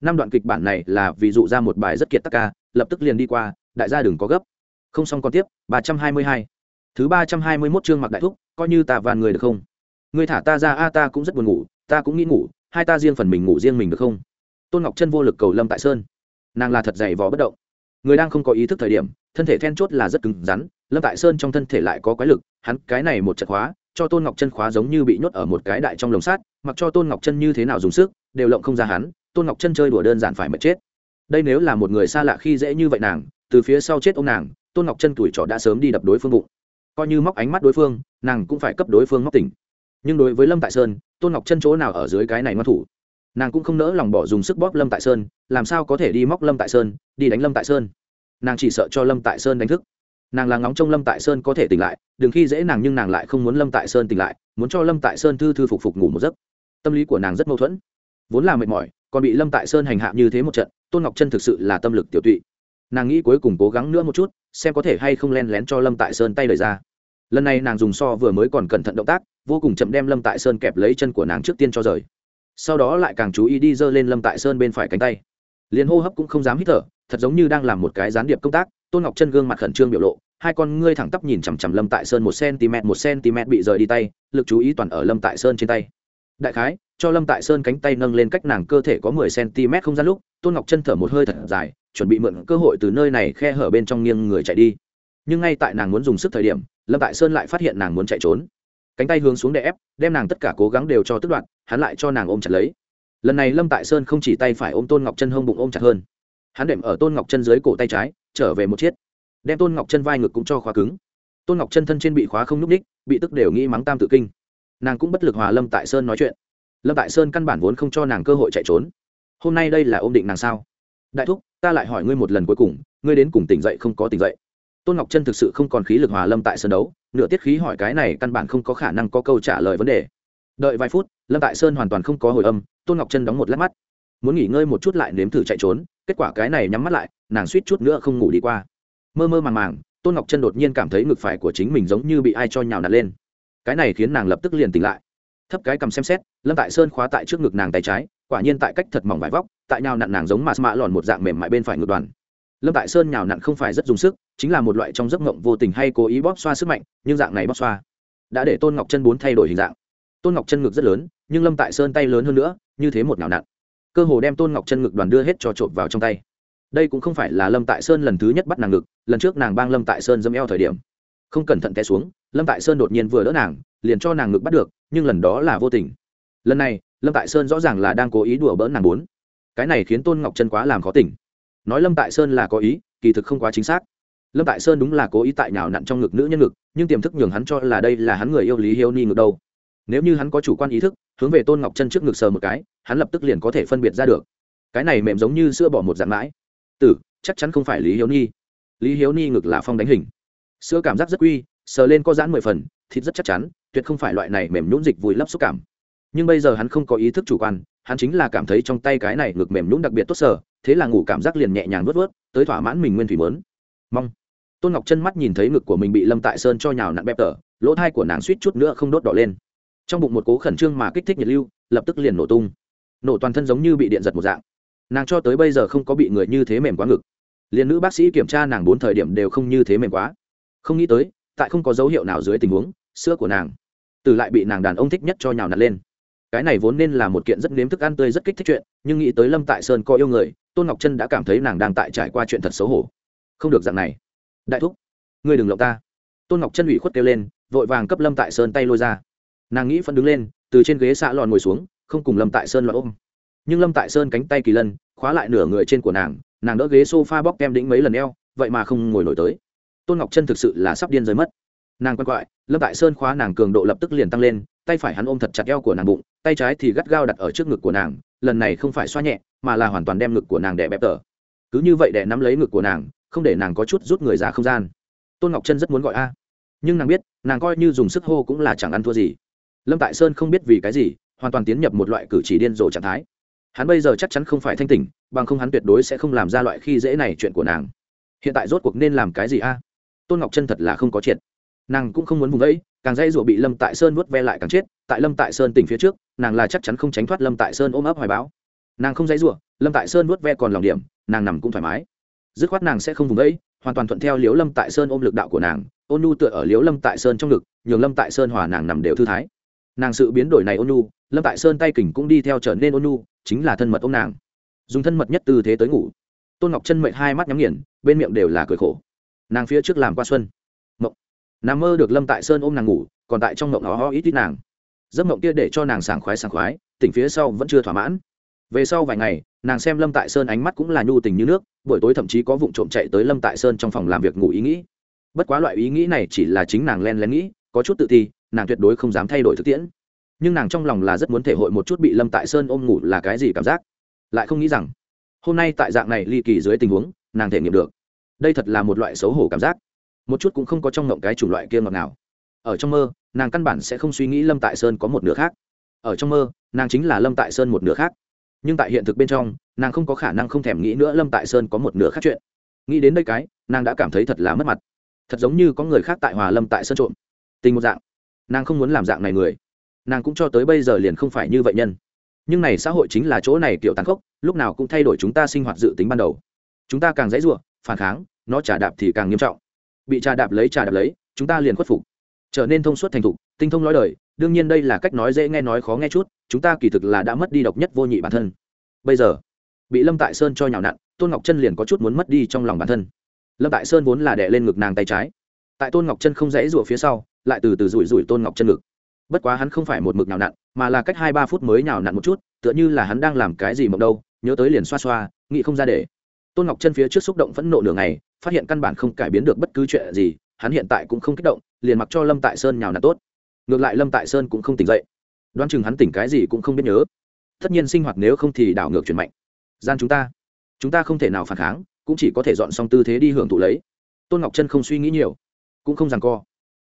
Năm đoạn kịch bản này là ví dụ ra một bài rất kiệt tắc ca, lập tức liền đi qua, đại gia đừng có gấp. Không xong còn tiếp, ba trăm hai mươi hai. Thứ ba trăm hai mươi mốt chương mặc đại thúc, coi như ta van người được không? Người thả ta ra, a, ta cũng rất buồn ngủ, ta cũng nghĩ ngủ, hai ta riêng phần mình ngủ riêng mình được không? Tôn ngọc chân vô lực cầu lâm tại sơn nàng là thật dày vò bất động người đang không có ý thức thời điểm thân thể then chốt là rất cứng rắn lâm tại sơn trong thân thể lại có quái lực hắn cái này một chặt khóa cho tôn ngọc chân khóa giống như bị nhốt ở một cái đại trong lồng sát mặc cho tôn ngọc chân như thế nào dùng sức đều lộng không ra hắn tôn ngọc chân chơi đùa đơn giản phải mất chết đây nếu là một người xa lạ khi dễ như vậy nàng từ phía sau chết ông nàng tôn ngọc chân tuổi trọ đã sớm đi đập đối phương bụng coi như móc ánh mắt đối phương nàng cũng phải cấp đối phương móc tỉnh nhưng đối với lâm tại sơn tôn ngọc chân chỗ nào ở dưới cái này ngoan thủ nàng cũng không nỡ lòng bỏ dùng sức bóp lâm tại sơn làm sao có thể đi móc lâm tại sơn đi đánh lâm tại sơn nàng chỉ sợ cho lâm tại sơn đánh thức nàng là ngóng trông lâm tại sơn có thể tỉnh lại đừng khi dễ nàng nhưng nàng lại không muốn lâm tại sơn tỉnh lại muốn cho lâm tại sơn thư thư phục phục ngủ một giấc tâm lý của nàng rất mâu thuẫn vốn là mệt mỏi còn bị lâm tại sơn hành hạ như thế một trận tôn ngọc chân thực sự là tâm lực tiểu tụy nàng nghĩ cuối cùng cố gắng nữa một chút xem có thể hay không len lén cho lâm tại sơn tay lời ra lần này nàng dùng so vừa mới còn cẩn thận động tác vô cùng chậm đem lâm tại sơn kẹp lấy chân của nàng trước tiên cho rời sau đó lại càng chú ý đi giơ lên lâm tại sơn bên phải cánh tay. Liền hô hấp cũng không dám hít thở, thật giống như đang làm một cái gián điệp công tác. Tôn ngọc chân gương mặt khẩn trương biểu lộ, hai con ngươi thẳng tắp nhìn chằm chằm lâm tại sơn một cm một cm bị rời đi tay, lực chú ý toàn ở lâm tại sơn trên tay. Đại khái, cho lâm tại sơn cánh tay nâng lên cách nàng cơ thể có mười cm không gian lúc, tôn ngọc chân thở một hơi thật dài, chuẩn bị mượn cơ hội từ nơi này khe hở bên trong nghiêng người chạy đi. Nhưng ngay tại nàng muốn dùng sức thời điểm, lâm tại sơn lại phát hiện nàng muốn chạy trốn cánh tay hướng xuống đè ép, đem nàng tất cả cố gắng đều cho tức đoạn hắn lại cho nàng ôm chặt lấy. Lần này lâm tại sơn không chỉ tay phải ôm tôn ngọc chân hông bụng ôm chặt hơn, hắn đệm ở tôn ngọc chân dưới cổ tay trái, trở về một chiếc, đem tôn ngọc chân vai ngực cũng cho khóa cứng. Tôn ngọc chân thân trên bị khóa không n ú c ních bị tức đều nghĩ mắng tam tự kinh. Nàng cũng bất lực hòa lâm tại sơn nói chuyện. Lâm tại sơn căn bản vốn không cho nàng cơ hội chạy trốn. Hôm nay đây là ôm định nàng sao? Đại thúc, ta lại hỏi ngươi một lần cuối cùng, ngươi đến cùng tỉnh dậy không có tỉnh dậy? Tôn ngọc chân thực sự không còn khí lực hòa lâm tại sơn đấu nửa tiết khí hỏi cái này căn bản không có khả năng có câu trả lời vấn đề. Đợi vài phút, lâm tại sơn hoàn toàn không có hồi âm, tôn ngọc chân đóng một lát mắt. Muốn nghỉ ngơi một chút lại nếm thử chạy trốn, kết quả cái này nhắm mắt lại, nàng suýt chút nữa không ngủ đi qua. Mơ mơ màng màng, tôn ngọc chân đột nhiên cảm thấy ngực phải của chính mình giống như bị ai cho nhào nặn lên. Cái này khiến nàng lập tức liền tỉnh lại. Thấp cái cầm xem xét, lâm tại sơn khóa tại trước ngực nàng tay trái, quả nhiên tại cách thật mỏng vải vóc, tại nhào nặn nàng giống mà mạ lòn một dạng mềm mại bên phải ngực đoàn lâm tại sơn nhào nặn không phải rất dùng sức, chính là một loại trong giấc mộng vô tình hay cố ý bóp xoa sức mạnh, nhưng dạng này bóp xoa đã để tôn ngọc chân bốn thay đổi hình dạng. Tôn ngọc chân ngực rất lớn, nhưng lâm tại sơn tay lớn hơn nữa, như thế một nhào nặn, cơ hồ đem tôn ngọc chân ngực đoàn đưa hết cho trộm vào trong tay. Đây cũng không phải là lâm tại sơn lần thứ nhất bắt nàng ngực, lần trước nàng bang lâm tại sơn dâm eo thời điểm. Không cẩn thận té xuống, lâm tại sơn đột nhiên vừa đỡ nàng, liền cho nàng ngực bắt được, nhưng lần đó là vô tình. Lần này, lâm tại sơn rõ ràng là đang cố ý đùa bỡn nàng bốn. Cái này khiến tôn ngọc chân quá làm khó tỉnh nói lâm tại sơn là có ý, kỳ thực không quá chính xác. Lâm tại sơn đúng là cố ý tại nhào nặn trong ngực nữ nhân ngực, nhưng tiềm thức nhường hắn cho là đây là hắn người yêu lý hiếu ni ngực đâu. Nếu như hắn có chủ quan ý thức, hướng về tôn ngọc chân trước ngực sờ một cái, hắn lập tức liền có thể phân biệt ra được. Cái này mềm giống như sữa bỏ một dạng mãi. Tử, chắc chắn không phải lý hiếu ni. Lý hiếu ni ngực là phong đánh hình. Sữa cảm giác rất quy, sờ lên có giãn mười phần, thịt rất chắc chắn, tuyệt không phải loại này mềm nhũn dịch vùi lấp xúc cảm. Nhưng bây giờ hắn không có ý thức chủ quan hắn chính là cảm thấy trong tay cái này ngực mềm nhũng đặc biệt tốt sở, thế là ngủ cảm giác liền nhẹ nhàng vớt vớt tới thỏa mãn mình nguyên thủy mớn. Mong. Tôn ngọc chân mắt nhìn thấy ngực của mình bị lâm tại sơn cho nhào nặn bẹp tở lỗ thai của nàng suýt chút nữa không đốt đỏ lên. Trong bụng một cố khẩn trương mà kích thích nhiệt lưu lập tức liền nổ tung. Nổ toàn thân giống như bị điện giật một dạng. Nàng cho tới bây giờ không có bị người như thế mềm quá ngực. Liền nữ bác sĩ kiểm tra nàng bốn thời điểm đều không như thế mềm quá. Không nghĩ tới tại không có dấu hiệu nào dưới tình huống sữa của nàng từ lại bị nàng đàn ông thích nhất cho nhào nặn lên cái này vốn nên là một kiện rất nếm thức ăn tươi rất kích thích chuyện, nhưng nghĩ tới lâm tại sơn có yêu người, tôn ngọc chân đã cảm thấy nàng đang tại trải qua chuyện thật xấu hổ. Không được dạng này. Đại thúc, ngươi đừng lộng ta. Tôn ngọc chân ủy khuất kêu lên, vội vàng cấp lâm tại sơn tay lôi ra. Nàng nghĩ phân đứng lên, từ trên ghế xạ lòn ngồi xuống, không cùng lâm tại sơn loại ôm. Nhưng lâm tại sơn cánh tay kỳ lân, khóa lại nửa người trên của nàng nàng đỡ ghế s o f a bóc kem đĩnh mấy lần eo, vậy mà không ngồi nổi tới. Tôn ngọc chân thực sự là sắp điên rơi mất. Nàng quay quại, lâm tại sơn khóa nàng cường độ lập tức liền tăng lên tay phải hắn ôm thật chặt eo của nàng bụng, tay trái thì gắt gao đặt ở trước ngực của nàng, lần này không phải xoa nhẹ, mà là hoàn toàn đem ngực của nàng đè bẹp tở. Cứ như vậy để nắm lấy ngực của nàng, không để nàng có chút rút người ra không gian. Tôn ngọc chân rất muốn gọi a. Nhưng nàng biết, nàng coi như dùng sức hô cũng là chẳng ăn thua gì. Lâm tại sơn không biết vì cái gì, hoàn toàn tiến nhập một loại cử chỉ điên rồ trạng thái. Hắn bây giờ chắc chắn không phải thanh tỉnh, bằng không hắn tuyệt đối sẽ không làm ra loại khi dễ này chuyện của nàng. Hiện tại rốt cuộc nên làm cái gì a? Tôn ngọc chân thật là không có triệt. Nàng cũng không muốn vùng ấy càng dây rụa bị lâm tại sơn vuốt ve lại càng chết, tại lâm tại sơn tỉnh phía trước, nàng là chắc chắn không tránh thoát lâm tại sơn ôm ấp hoài báo nàng không dây rụa lâm tại sơn vuốt ve còn lòng điểm, nàng nằm cũng thoải mái. Dứt khoát nàng sẽ không vùng đẫy hoàn toàn thuận theo liếu lâm tại sơn ôm lực đạo của nàng, ôn nu tựa ở liếu lâm tại sơn trong ngực, nhường lâm tại sơn hòa nàng nằm đều thư thái. Nàng sự biến đổi này ôn nu, lâm tại sơn tay kình cũng đi theo trở nên ôn nu, chính là thân mật ông nàng. Dùng thân mật nhất tư thế tới ngủ. Tôn ngọc chân mệnh hai mắt nhắm nghiền, bên miệng đều là cười khổ. Nàng phía trước làm qua xuân nằm mơ được lâm tại sơn ôm nàng ngủ, còn tại trong mộng nó ho ít ít nàng. Giấc mộng kia để cho nàng sảng khoái sảng khoái, tỉnh phía sau vẫn chưa thỏa mãn. Về sau vài ngày, nàng xem lâm tại sơn ánh mắt cũng là nhu tình như nước, buổi tối thậm chí có vụ trộm chạy tới lâm tại sơn trong phòng làm việc ngủ ý nghĩ. Bất quá loại ý nghĩ này chỉ là chính nàng len lén nghĩ, có chút tự ti, nàng tuyệt đối không dám thay đổi thực tiễn. Nhưng nàng trong lòng là rất muốn thể hội một chút bị lâm tại sơn ôm ngủ là cái gì cảm giác. Lại không nghĩ rằng, hôm nay tại dạng này ly kỳ dưới tình huống, nàng thể nghiệm được. Đây thật là một loại xấu hổ cảm giác một chút cũng không có trong ngộng cái chủng loại kia ngọt nào ở trong mơ, nàng căn bản sẽ không suy nghĩ lâm tại sơn có một nửa khác. Ở trong mơ, nàng chính là lâm tại sơn một nửa khác. Nhưng tại hiện thực bên trong, nàng không có khả năng không thèm nghĩ nữa lâm tại sơn có một nửa khác chuyện. Nghĩ đến đây cái, nàng đã cảm thấy thật là mất mặt. Thật giống như có người khác tại hòa lâm tại sơn trộm. Tình một dạng. Nàng không muốn làm dạng này người. Nàng cũng cho tới bây giờ liền không phải như vậy nhân. Nhưng này xã hội chính là chỗ này kiểu tàn khốc, lúc nào cũng thay đổi chúng ta sinh hoạt dự tính ban đầu. Chúng ta càng dãy r u ộ phản kháng, nó trả đạp thì càng nghiêm trọng bị trà đạp lấy, trà đạp lấy, chúng ta liền khuất phục. Trở nên thông suốt thành thục, tinh thông nói đời, đương nhiên đây là cách nói dễ nghe, nói khó nghe chút, chúng ta kỳ thực là đã mất đi độc nhất vô nhị bản thân. Bây giờ, bị lâm tại sơn cho nhào nặn, tôn ngọc chân liền có chút muốn mất đi trong lòng bản thân. Lâm tại sơn vốn là đè lên ngực nàng tay trái. Tại tôn ngọc chân không dãy rụa phía sau, lại từ từ rủi rủi tôn ngọc chân ngực. Bất quá hắn không phải một mực nhào nặn, mà là cách hai ba phút mới nhào nặn một chút, tựa như là hắn đang làm cái gì mộng đâu, nhớ tới liền xoa xoa, nghĩ không ra để. Tôn ngọc chân phía trước xúc động phẫn nộ nửa ngày phát hiện căn bản không cải biến được bất cứ chuyện gì, hắn hiện tại cũng không kích động, liền mặc cho lâm tại sơn nhào nặn tốt. Ngược lại lâm tại sơn cũng không tỉnh dậy. Đoán chừng hắn tỉnh cái gì cũng không biết nhớ. Tất nhiên sinh hoạt nếu không thì đảo ngược chuyển mạnh. Gian chúng ta chúng ta không thể nào phản kháng, cũng chỉ có thể dọn xong tư thế đi hưởng thụ lấy. Tôn ngọc chân không suy nghĩ nhiều, cũng không rằng co.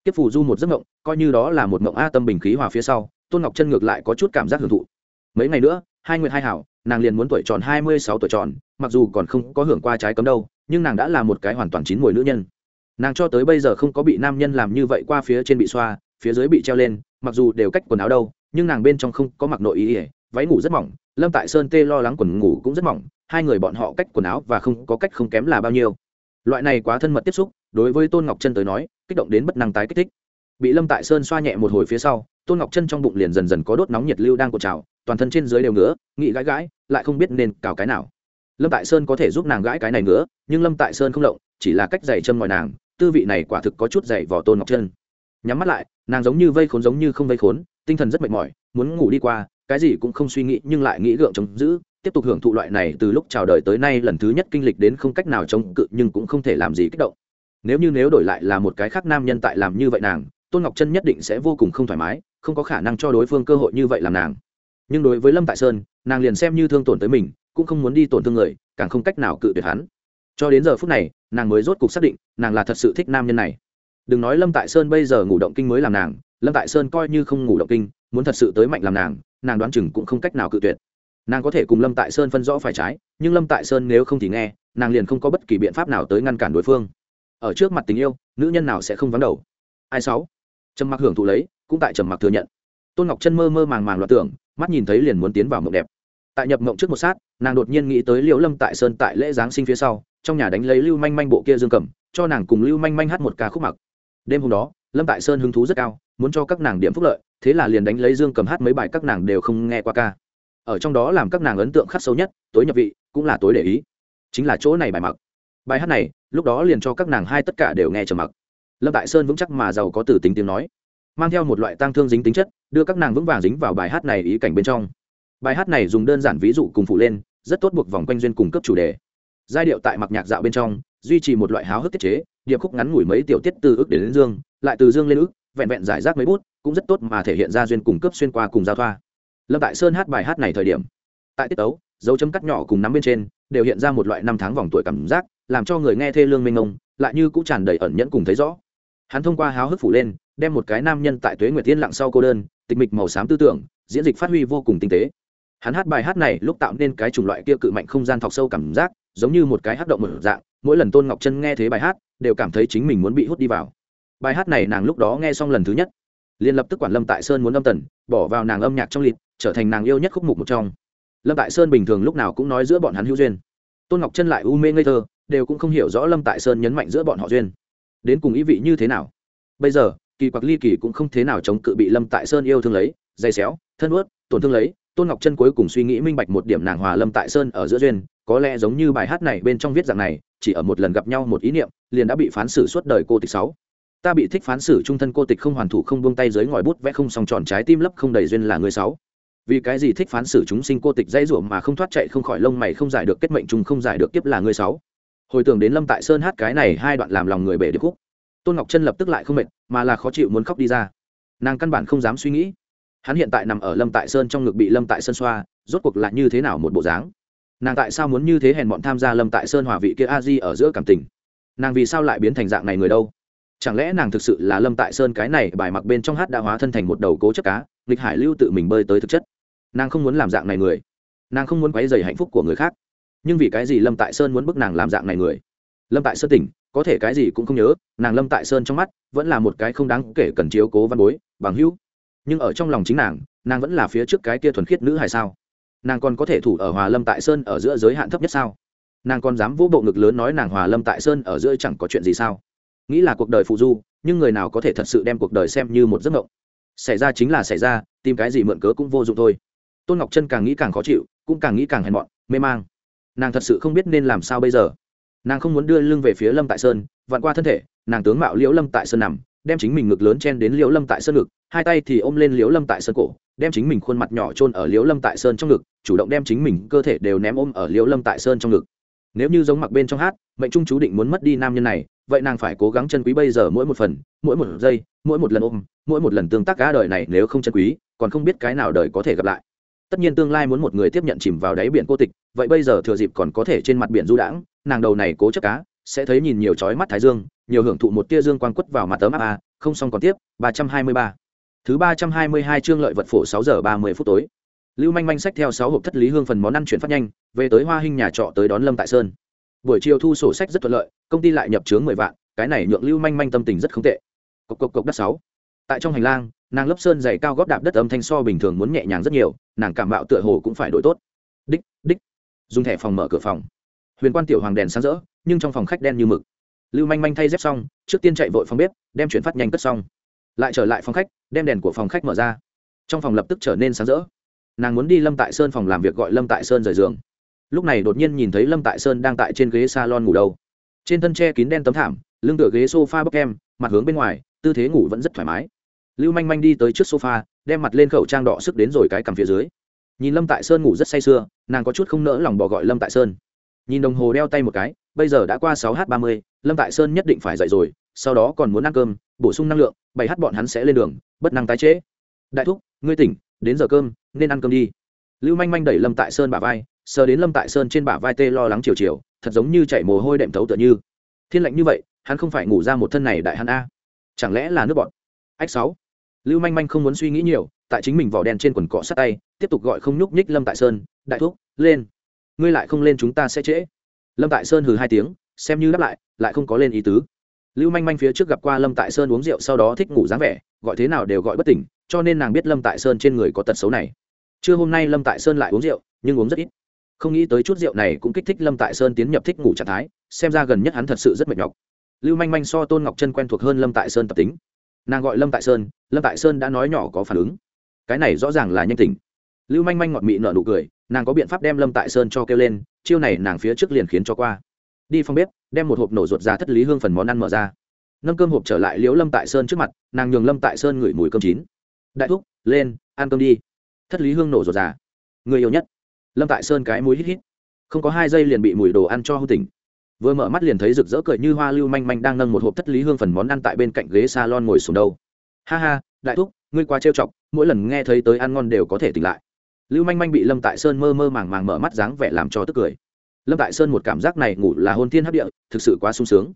Tiếp phù du một giấc mộng, coi như đó là một mộng a tâm bình khí hòa phía sau, tôn ngọc chân ngược lại có chút cảm giác hưởng thụ. Mấy ngày nữa, hai nguyện hai hảo, nàng liền muốn tuổi tròn hai mươi sáu tuổi tròn, mặc dù còn không có hưởng qua trái cấm đâu nhưng nàng đã là một cái hoàn toàn chín mùi nữ nhân. Nàng cho tới bây giờ không có bị nam nhân làm như vậy qua phía trên bị xoa, phía dưới bị treo lên, mặc dù đều cách quần áo đâu, nhưng nàng bên trong không có mặc nội ý ỉa váy ngủ rất mỏng, lâm tại sơn tê lo lắng quần ngủ cũng rất mỏng, hai người bọn họ cách quần áo và không có cách không kém là bao nhiêu. Loại này quá thân mật tiếp xúc, đối với tôn ngọc chân tới nói, kích động đến bất năng tái kích thích. Bị lâm tại sơn xoa nhẹ một hồi phía sau, tôn ngọc chân trong bụng liền dần dần có đốt nóng nhiệt lưu đang cột trào, toàn thân trên dưới đều ngứa nghị gãi gãi, lại không biết nên cào cái nào lâm tại sơn có thể giúp nàng gãi cái này nữa, nhưng lâm tại sơn không động chỉ là cách dày châm ngoài nàng tư vị này quả thực có chút dày vỏ tôn ngọc chân. Nhắm mắt lại nàng giống như vây khốn giống như không vây khốn tinh thần rất mệt mỏi muốn ngủ đi qua cái gì cũng không suy nghĩ nhưng lại nghĩ gượng chống giữ tiếp tục hưởng thụ loại này từ lúc chào đời tới nay lần thứ nhất kinh lịch đến không cách nào chống cự nhưng cũng không thể làm gì kích động. Nếu như nếu đổi lại là một cái khác nam nhân tại làm như vậy nàng tôn ngọc chân nhất định sẽ vô cùng không thoải mái không có khả năng cho đối phương cơ hội như vậy làm nàng. Nhưng đối với lâm tại sơn nàng liền xem như thương tổn tới mình cũng không muốn đi tổn thương người, càng không cách nào cự tuyệt hắn. Cho đến giờ phút này, nàng mới rốt cuộc xác định, nàng là thật sự thích nam nhân này. Đừng nói lâm tại sơn bây giờ ngủ động kinh mới làm nàng, lâm tại sơn coi như không ngủ động kinh, muốn thật sự tới mạnh làm nàng nàng đoán chừng cũng không cách nào cự tuyệt. Nàng có thể cùng lâm tại sơn phân rõ phải trái, nhưng lâm tại sơn nếu không thì nghe, nàng liền không có bất kỳ biện pháp nào tới ngăn cản đối phương. Ở trước mặt tình yêu, nữ nhân nào sẽ không vắng đầu? Ai sáu? Trầm mặc hưởng thụ lấy, cũng tại trầm mặc thừa nhận. Tôn ngọc chân mơ mơ màng màng loạt tưởng, mắt nhìn thấy liền muốn tiến vào mộng đẹp tại nhập mộng trước một sát, nàng đột nhiên nghĩ tới liễu lâm tại sơn tại lễ giáng sinh phía sau, trong nhà đánh lấy lưu manh manh bộ kia dương cầm, cho nàng cùng lưu manh manh hát một ca khúc mặc. Đêm hôm đó, lâm tại sơn hứng thú rất cao, muốn cho các nàng điểm phúc lợi, thế là liền đánh lấy dương cầm hát mấy bài các nàng đều không nghe qua ca. Ở trong đó làm các nàng ấn tượng khắc sâu nhất, tối nhập vị, cũng là tối để ý. Chính là chỗ này bài mặc. Bài hát này, lúc đó liền cho các nàng hai tất cả đều nghe trầm mặc. Lâm tại sơn vững chắc mà giàu có từ tính tiếng nói, mang theo một loại tang thương dính tính chất, đưa các nàng vững vàng dính vào bài hát này ý cảnh bên trong bài hát này dùng đơn giản ví dụ cùng phụ lên rất tốt buộc vòng quanh duyên cung cấp chủ đề. Giai điệu tại mặc nhạc dạo bên trong duy trì một loại háo hức tiết chế điệp khúc ngắn ngủi mấy tiểu tiết từ ức đến, đến dương lại từ dương lên ức vẹn vẹn giải rác mấy bút cũng rất tốt mà thể hiện ra duyên cung cấp xuyên qua cùng giao thoa. Lâm tại sơn hát bài hát này thời điểm tại tiết tấu dấu chấm cắt nhỏ cùng nắm bên trên đều hiện ra một loại năm tháng vòng tuổi cảm giác làm cho người nghe thê lương mênh ngông lại như cũng tràn đầy ẩn nhẫn cùng thấy rõ. Hắn thông qua háo hức phủ lên đem một cái nam nhân tại tuế nguyệt tiên lặng sau cô đơn tịch mịch màu xám tư tưởng diễn dịch phát huy vô cùng tinh tế hắn hát bài hát này lúc tạo nên cái chủng loại kia cự mạnh không gian thọc sâu cảm giác, giống như một cái hát động một dạng, mỗi lần tôn ngọc chân nghe thấy bài hát, đều cảm thấy chính mình muốn bị hút đi vào. Bài hát này nàng lúc đó nghe xong lần thứ nhất, liền lập tức quản lâm tại sơn muốn âm tần, bỏ vào nàng âm nhạc trong lịt trở thành nàng yêu nhất khúc mục một trong. Lâm tại sơn bình thường lúc nào cũng nói giữa bọn hắn hữu duyên. Tôn ngọc chân lại u mê ngây thơ, đều cũng không hiểu rõ lâm tại sơn nhấn mạnh giữa bọn họ duyên. Đến cùng ý vị như thế nào? Bây giờ, kỳ quặc ly kỳ cũng không thế nào chống cự bị lâm tại sơn yêu thương lấy, dây xéo, thân ướt tổn thương lấy tôn ngọc chân cuối cùng suy nghĩ minh bạch một điểm nàng hòa lâm tại sơn ở giữa duyên, có lẽ giống như bài hát này bên trong viết rằng này, chỉ ở một lần gặp nhau một ý niệm, liền đã bị phán xử suốt đời cô tịch sáu. Ta bị thích phán xử trung thân cô tịch không hoàn thủ không buông tay dưới ngòi bút vẽ không song tròn trái tim lấp không đầy duyên là người sáu. Vì cái gì thích phán xử chúng sinh cô tịch dây ruộng mà không thoát chạy không khỏi lông mày không giải được kết mệnh trùng không giải được kiếp là người sáu. Hồi tưởng đến lâm tại sơn hát cái này hai đoạn làm lòng người bể điệp khúc, tôn ngọc chân lập tức lại không mệt, mà là khó chịu muốn khóc đi ra. Nàng căn bản không dám suy nghĩ hắn hiện tại nằm ở lâm tại sơn trong ngực bị lâm tại sơn xoa, rốt cuộc lại như thế nào một bộ dáng? Nàng tại sao muốn như thế hèn bọn tham gia lâm tại sơn hòa vị kia a di ở giữa cảm tình? Nàng vì sao lại biến thành dạng này người đâu? Chẳng lẽ nàng thực sự là lâm tại sơn cái này, bài mặc bên trong hát đã hóa thân thành một đầu cố chất cá lịch hải lưu tự mình bơi tới thực chất. Nàng không muốn làm dạng này người. Nàng không muốn quấy dày hạnh phúc của người khác. Nhưng vì cái gì lâm tại sơn muốn bức nàng làm dạng này người? Lâm tại sơn tỉnh, có thể cái gì cũng không nhớ, nàng lâm tại sơn trong mắt, vẫn là một cái không đáng kể cần chiếu cố văn bối, bằng hữu nhưng ở trong lòng chính nàng nàng vẫn là phía trước cái kia thuần khiết nữ hay sao? Nàng còn có thể thủ ở hòa lâm tại sơn ở giữa giới hạn thấp nhất sao? Nàng còn dám vũ bộ ngực lớn nói nàng hòa lâm tại sơn ở giữa chẳng có chuyện gì sao? Nghĩ là cuộc đời phụ du, nhưng người nào có thể thật sự đem cuộc đời xem như một giấc mộng? Xảy ra chính là xảy ra, tìm cái gì mượn cớ cũng vô dụng thôi. Tôn ngọc chân càng nghĩ càng khó chịu, cũng càng nghĩ càng hèn mọn, mê mang. Nàng thật sự không biết nên làm sao bây giờ. Nàng không muốn đưa lưng về phía lâm tại sơn, vặn qua thân thể, nàng tướng mạo liễu lâm tại sơn nằm đem chính mình ngực lớn chen đến liễu lâm tại sơn ngực, hai tay thì ôm lên liễu lâm tại sơn cổ, đem chính mình khuôn mặt nhỏ chôn ở liễu lâm tại sơn trong ngực, chủ động đem chính mình cơ thể đều ném ôm ở liễu lâm tại sơn trong ngực. Nếu như giống mặc bên trong hát, mệnh trung chú định muốn mất đi nam nhân này, vậy nàng phải cố gắng chân quý bây giờ mỗi một phần, mỗi một giây, mỗi một lần ôm, mỗi một lần tương tác cả đời này nếu không chân quý, còn không biết cái nào đời có thể gặp lại. Tất nhiên tương lai muốn một người tiếp nhận chìm vào đáy biển cô tịch, vậy bây giờ thừa dịp còn có thể trên mặt biển du đãng, nàng đầu này cố chấp cá, sẽ thấy nhìn nhiều chói mắt thái dương nhiều hưởng thụ một tia dương quang quất vào mặt tấm áp a, không xong còn tiếp, ba trăm hai mươi ba. Thứ ba trăm hai mươi hai chương lợi vật phổ sáu giờ ba mươi phút tối. Lưu manh manh sách theo sáu hộp thất lý hương phần món ăn chuyển phát nhanh, về tới hoa hinh nhà trọ tới đón lâm tại sơn. Buổi chiều thu sổ sách rất thuận lợi, công ty lại nhập chướng mười vạn, cái này nhượng lưu manh manh tâm tình rất không tệ. Cộc cộc cộc đất sáu. Tại trong hành lang, nàng lấp sơn dày cao góp đạp đất âm thanh so bình thường muốn nhẹ nhàng rất nhiều, nàng cảm mạo tựa hồ cũng phải đổi tốt. Đích đích. Dùng thẻ phòng mở cửa phòng. Huyền quan tiểu hoàng đèn sáng rỡ, nhưng trong phòng khách đen như mực lưu manh manh thay dép xong, trước tiên chạy vội phòng bếp, đem chuyển phát nhanh cất xong. Lại trở lại phòng khách, đem đèn của phòng khách mở ra. Trong phòng lập tức trở nên sáng rỡ. Nàng muốn đi lâm tại sơn phòng làm việc gọi lâm tại sơn rời giường. Lúc này đột nhiên nhìn thấy lâm tại sơn đang tại trên ghế s a lon ngủ đâu. Trên thân tre kín đen tấm thảm, lưng tựa ghế s o f a bốc em mặt hướng bên ngoài, tư thế ngủ vẫn rất thoải mái. Lưu manh manh đi tới trước sofa, đem mặt lên khẩu trang đỏ sức đến rồi cái cằm phía dưới. Nhìn lâm tại sơn ngủ rất say sưa, nàng có chút không nỡ lòng bỏ gọi lâm tại sơn. Nhìn đồng hồ đeo tay một cái bây giờ đã qua sáu h ba mươi, lâm tại sơn nhất định phải dậy rồi, sau đó còn muốn ăn cơm, bổ sung năng lượng, bảy h bọn hắn sẽ lên đường, bất năng tái chế. đại thúc, ngươi tỉnh, đến giờ cơm, nên ăn cơm đi. Lưu manh manh đẩy lâm tại sơn bả vai, sờ đến lâm tại sơn trên bả vai tê lo lắng chiều chiều, thật giống như chạy mồ hôi đệm thấu tựa như. Thiên lạnh như vậy, hắn không phải ngủ ra một thân này đại hắn a. Chẳng lẽ là nước bọn ách sáu. Lưu manh manh không muốn suy nghĩ nhiều, tại chính mình vỏ đen trên quần cọ sát tay, tiếp tục gọi không nhúc nhích lâm tại sơn, đại thúc, lên. Ngươi lại không lên chúng ta sẽ trễ lâm tại sơn hừ hai tiếng, xem như đáp lại lại không có lên ý tứ. Lưu manh manh phía trước gặp qua lâm tại sơn uống rượu sau đó thích ngủ dáng vẻ, gọi thế nào đều gọi bất tỉnh, cho nên nàng biết lâm tại sơn trên người có tật xấu này. Trưa hôm nay lâm tại sơn lại uống rượu, nhưng uống rất ít. Không nghĩ tới chút rượu này cũng kích thích lâm tại sơn tiến nhập thích ngủ trạng thái, xem ra gần nhất hắn thật sự rất mệt nhọc. Lưu manh manh so tôn ngọc chân quen thuộc hơn lâm tại sơn tập tính. Nàng gọi lâm tại sơn, lâm tại sơn đã nói nhỏ có phản ứng. Cái này rõ ràng là nhanh tỉnh. Lưu manh manh ngọt mị nợ nụ cười nàng có biện pháp đem lâm tại sơn cho kêu lên, chiêu này nàng phía trước liền khiến cho qua. Đi phòng bếp, đem một hộp nổ ruột ra thất lý hương phần món ăn mở ra. Nâng cơm hộp trở lại liễu lâm tại sơn trước mặt, nàng nhường lâm tại sơn ngửi mùi cơm chín. Đại thúc, lên, ăn cơm đi. Thất lý hương nổ ruột già người yêu nhất. Lâm tại sơn cái mũi hít hít. Không có hai giây liền bị mùi đồ ăn cho hư tỉnh. Vừa mở mắt liền thấy rực rỡ cười như hoa lưu manh manh đang nâng một hộp thất lý hương phần món ăn tại bên cạnh ghế salon ngồi xuống đâu. Ha ha, đại thúc, ngươi quá trêu chọc, mỗi lần nghe thấy tới ăn ngon đều có thể tỉnh lại lưu manh manh bị lâm tại sơn mơ mơ màng màng mở mắt dáng vẻ làm cho tức cười. Lâm tại sơn một cảm giác này ngủ là hôn thiên hấp địa, thực sự quá sung sướng.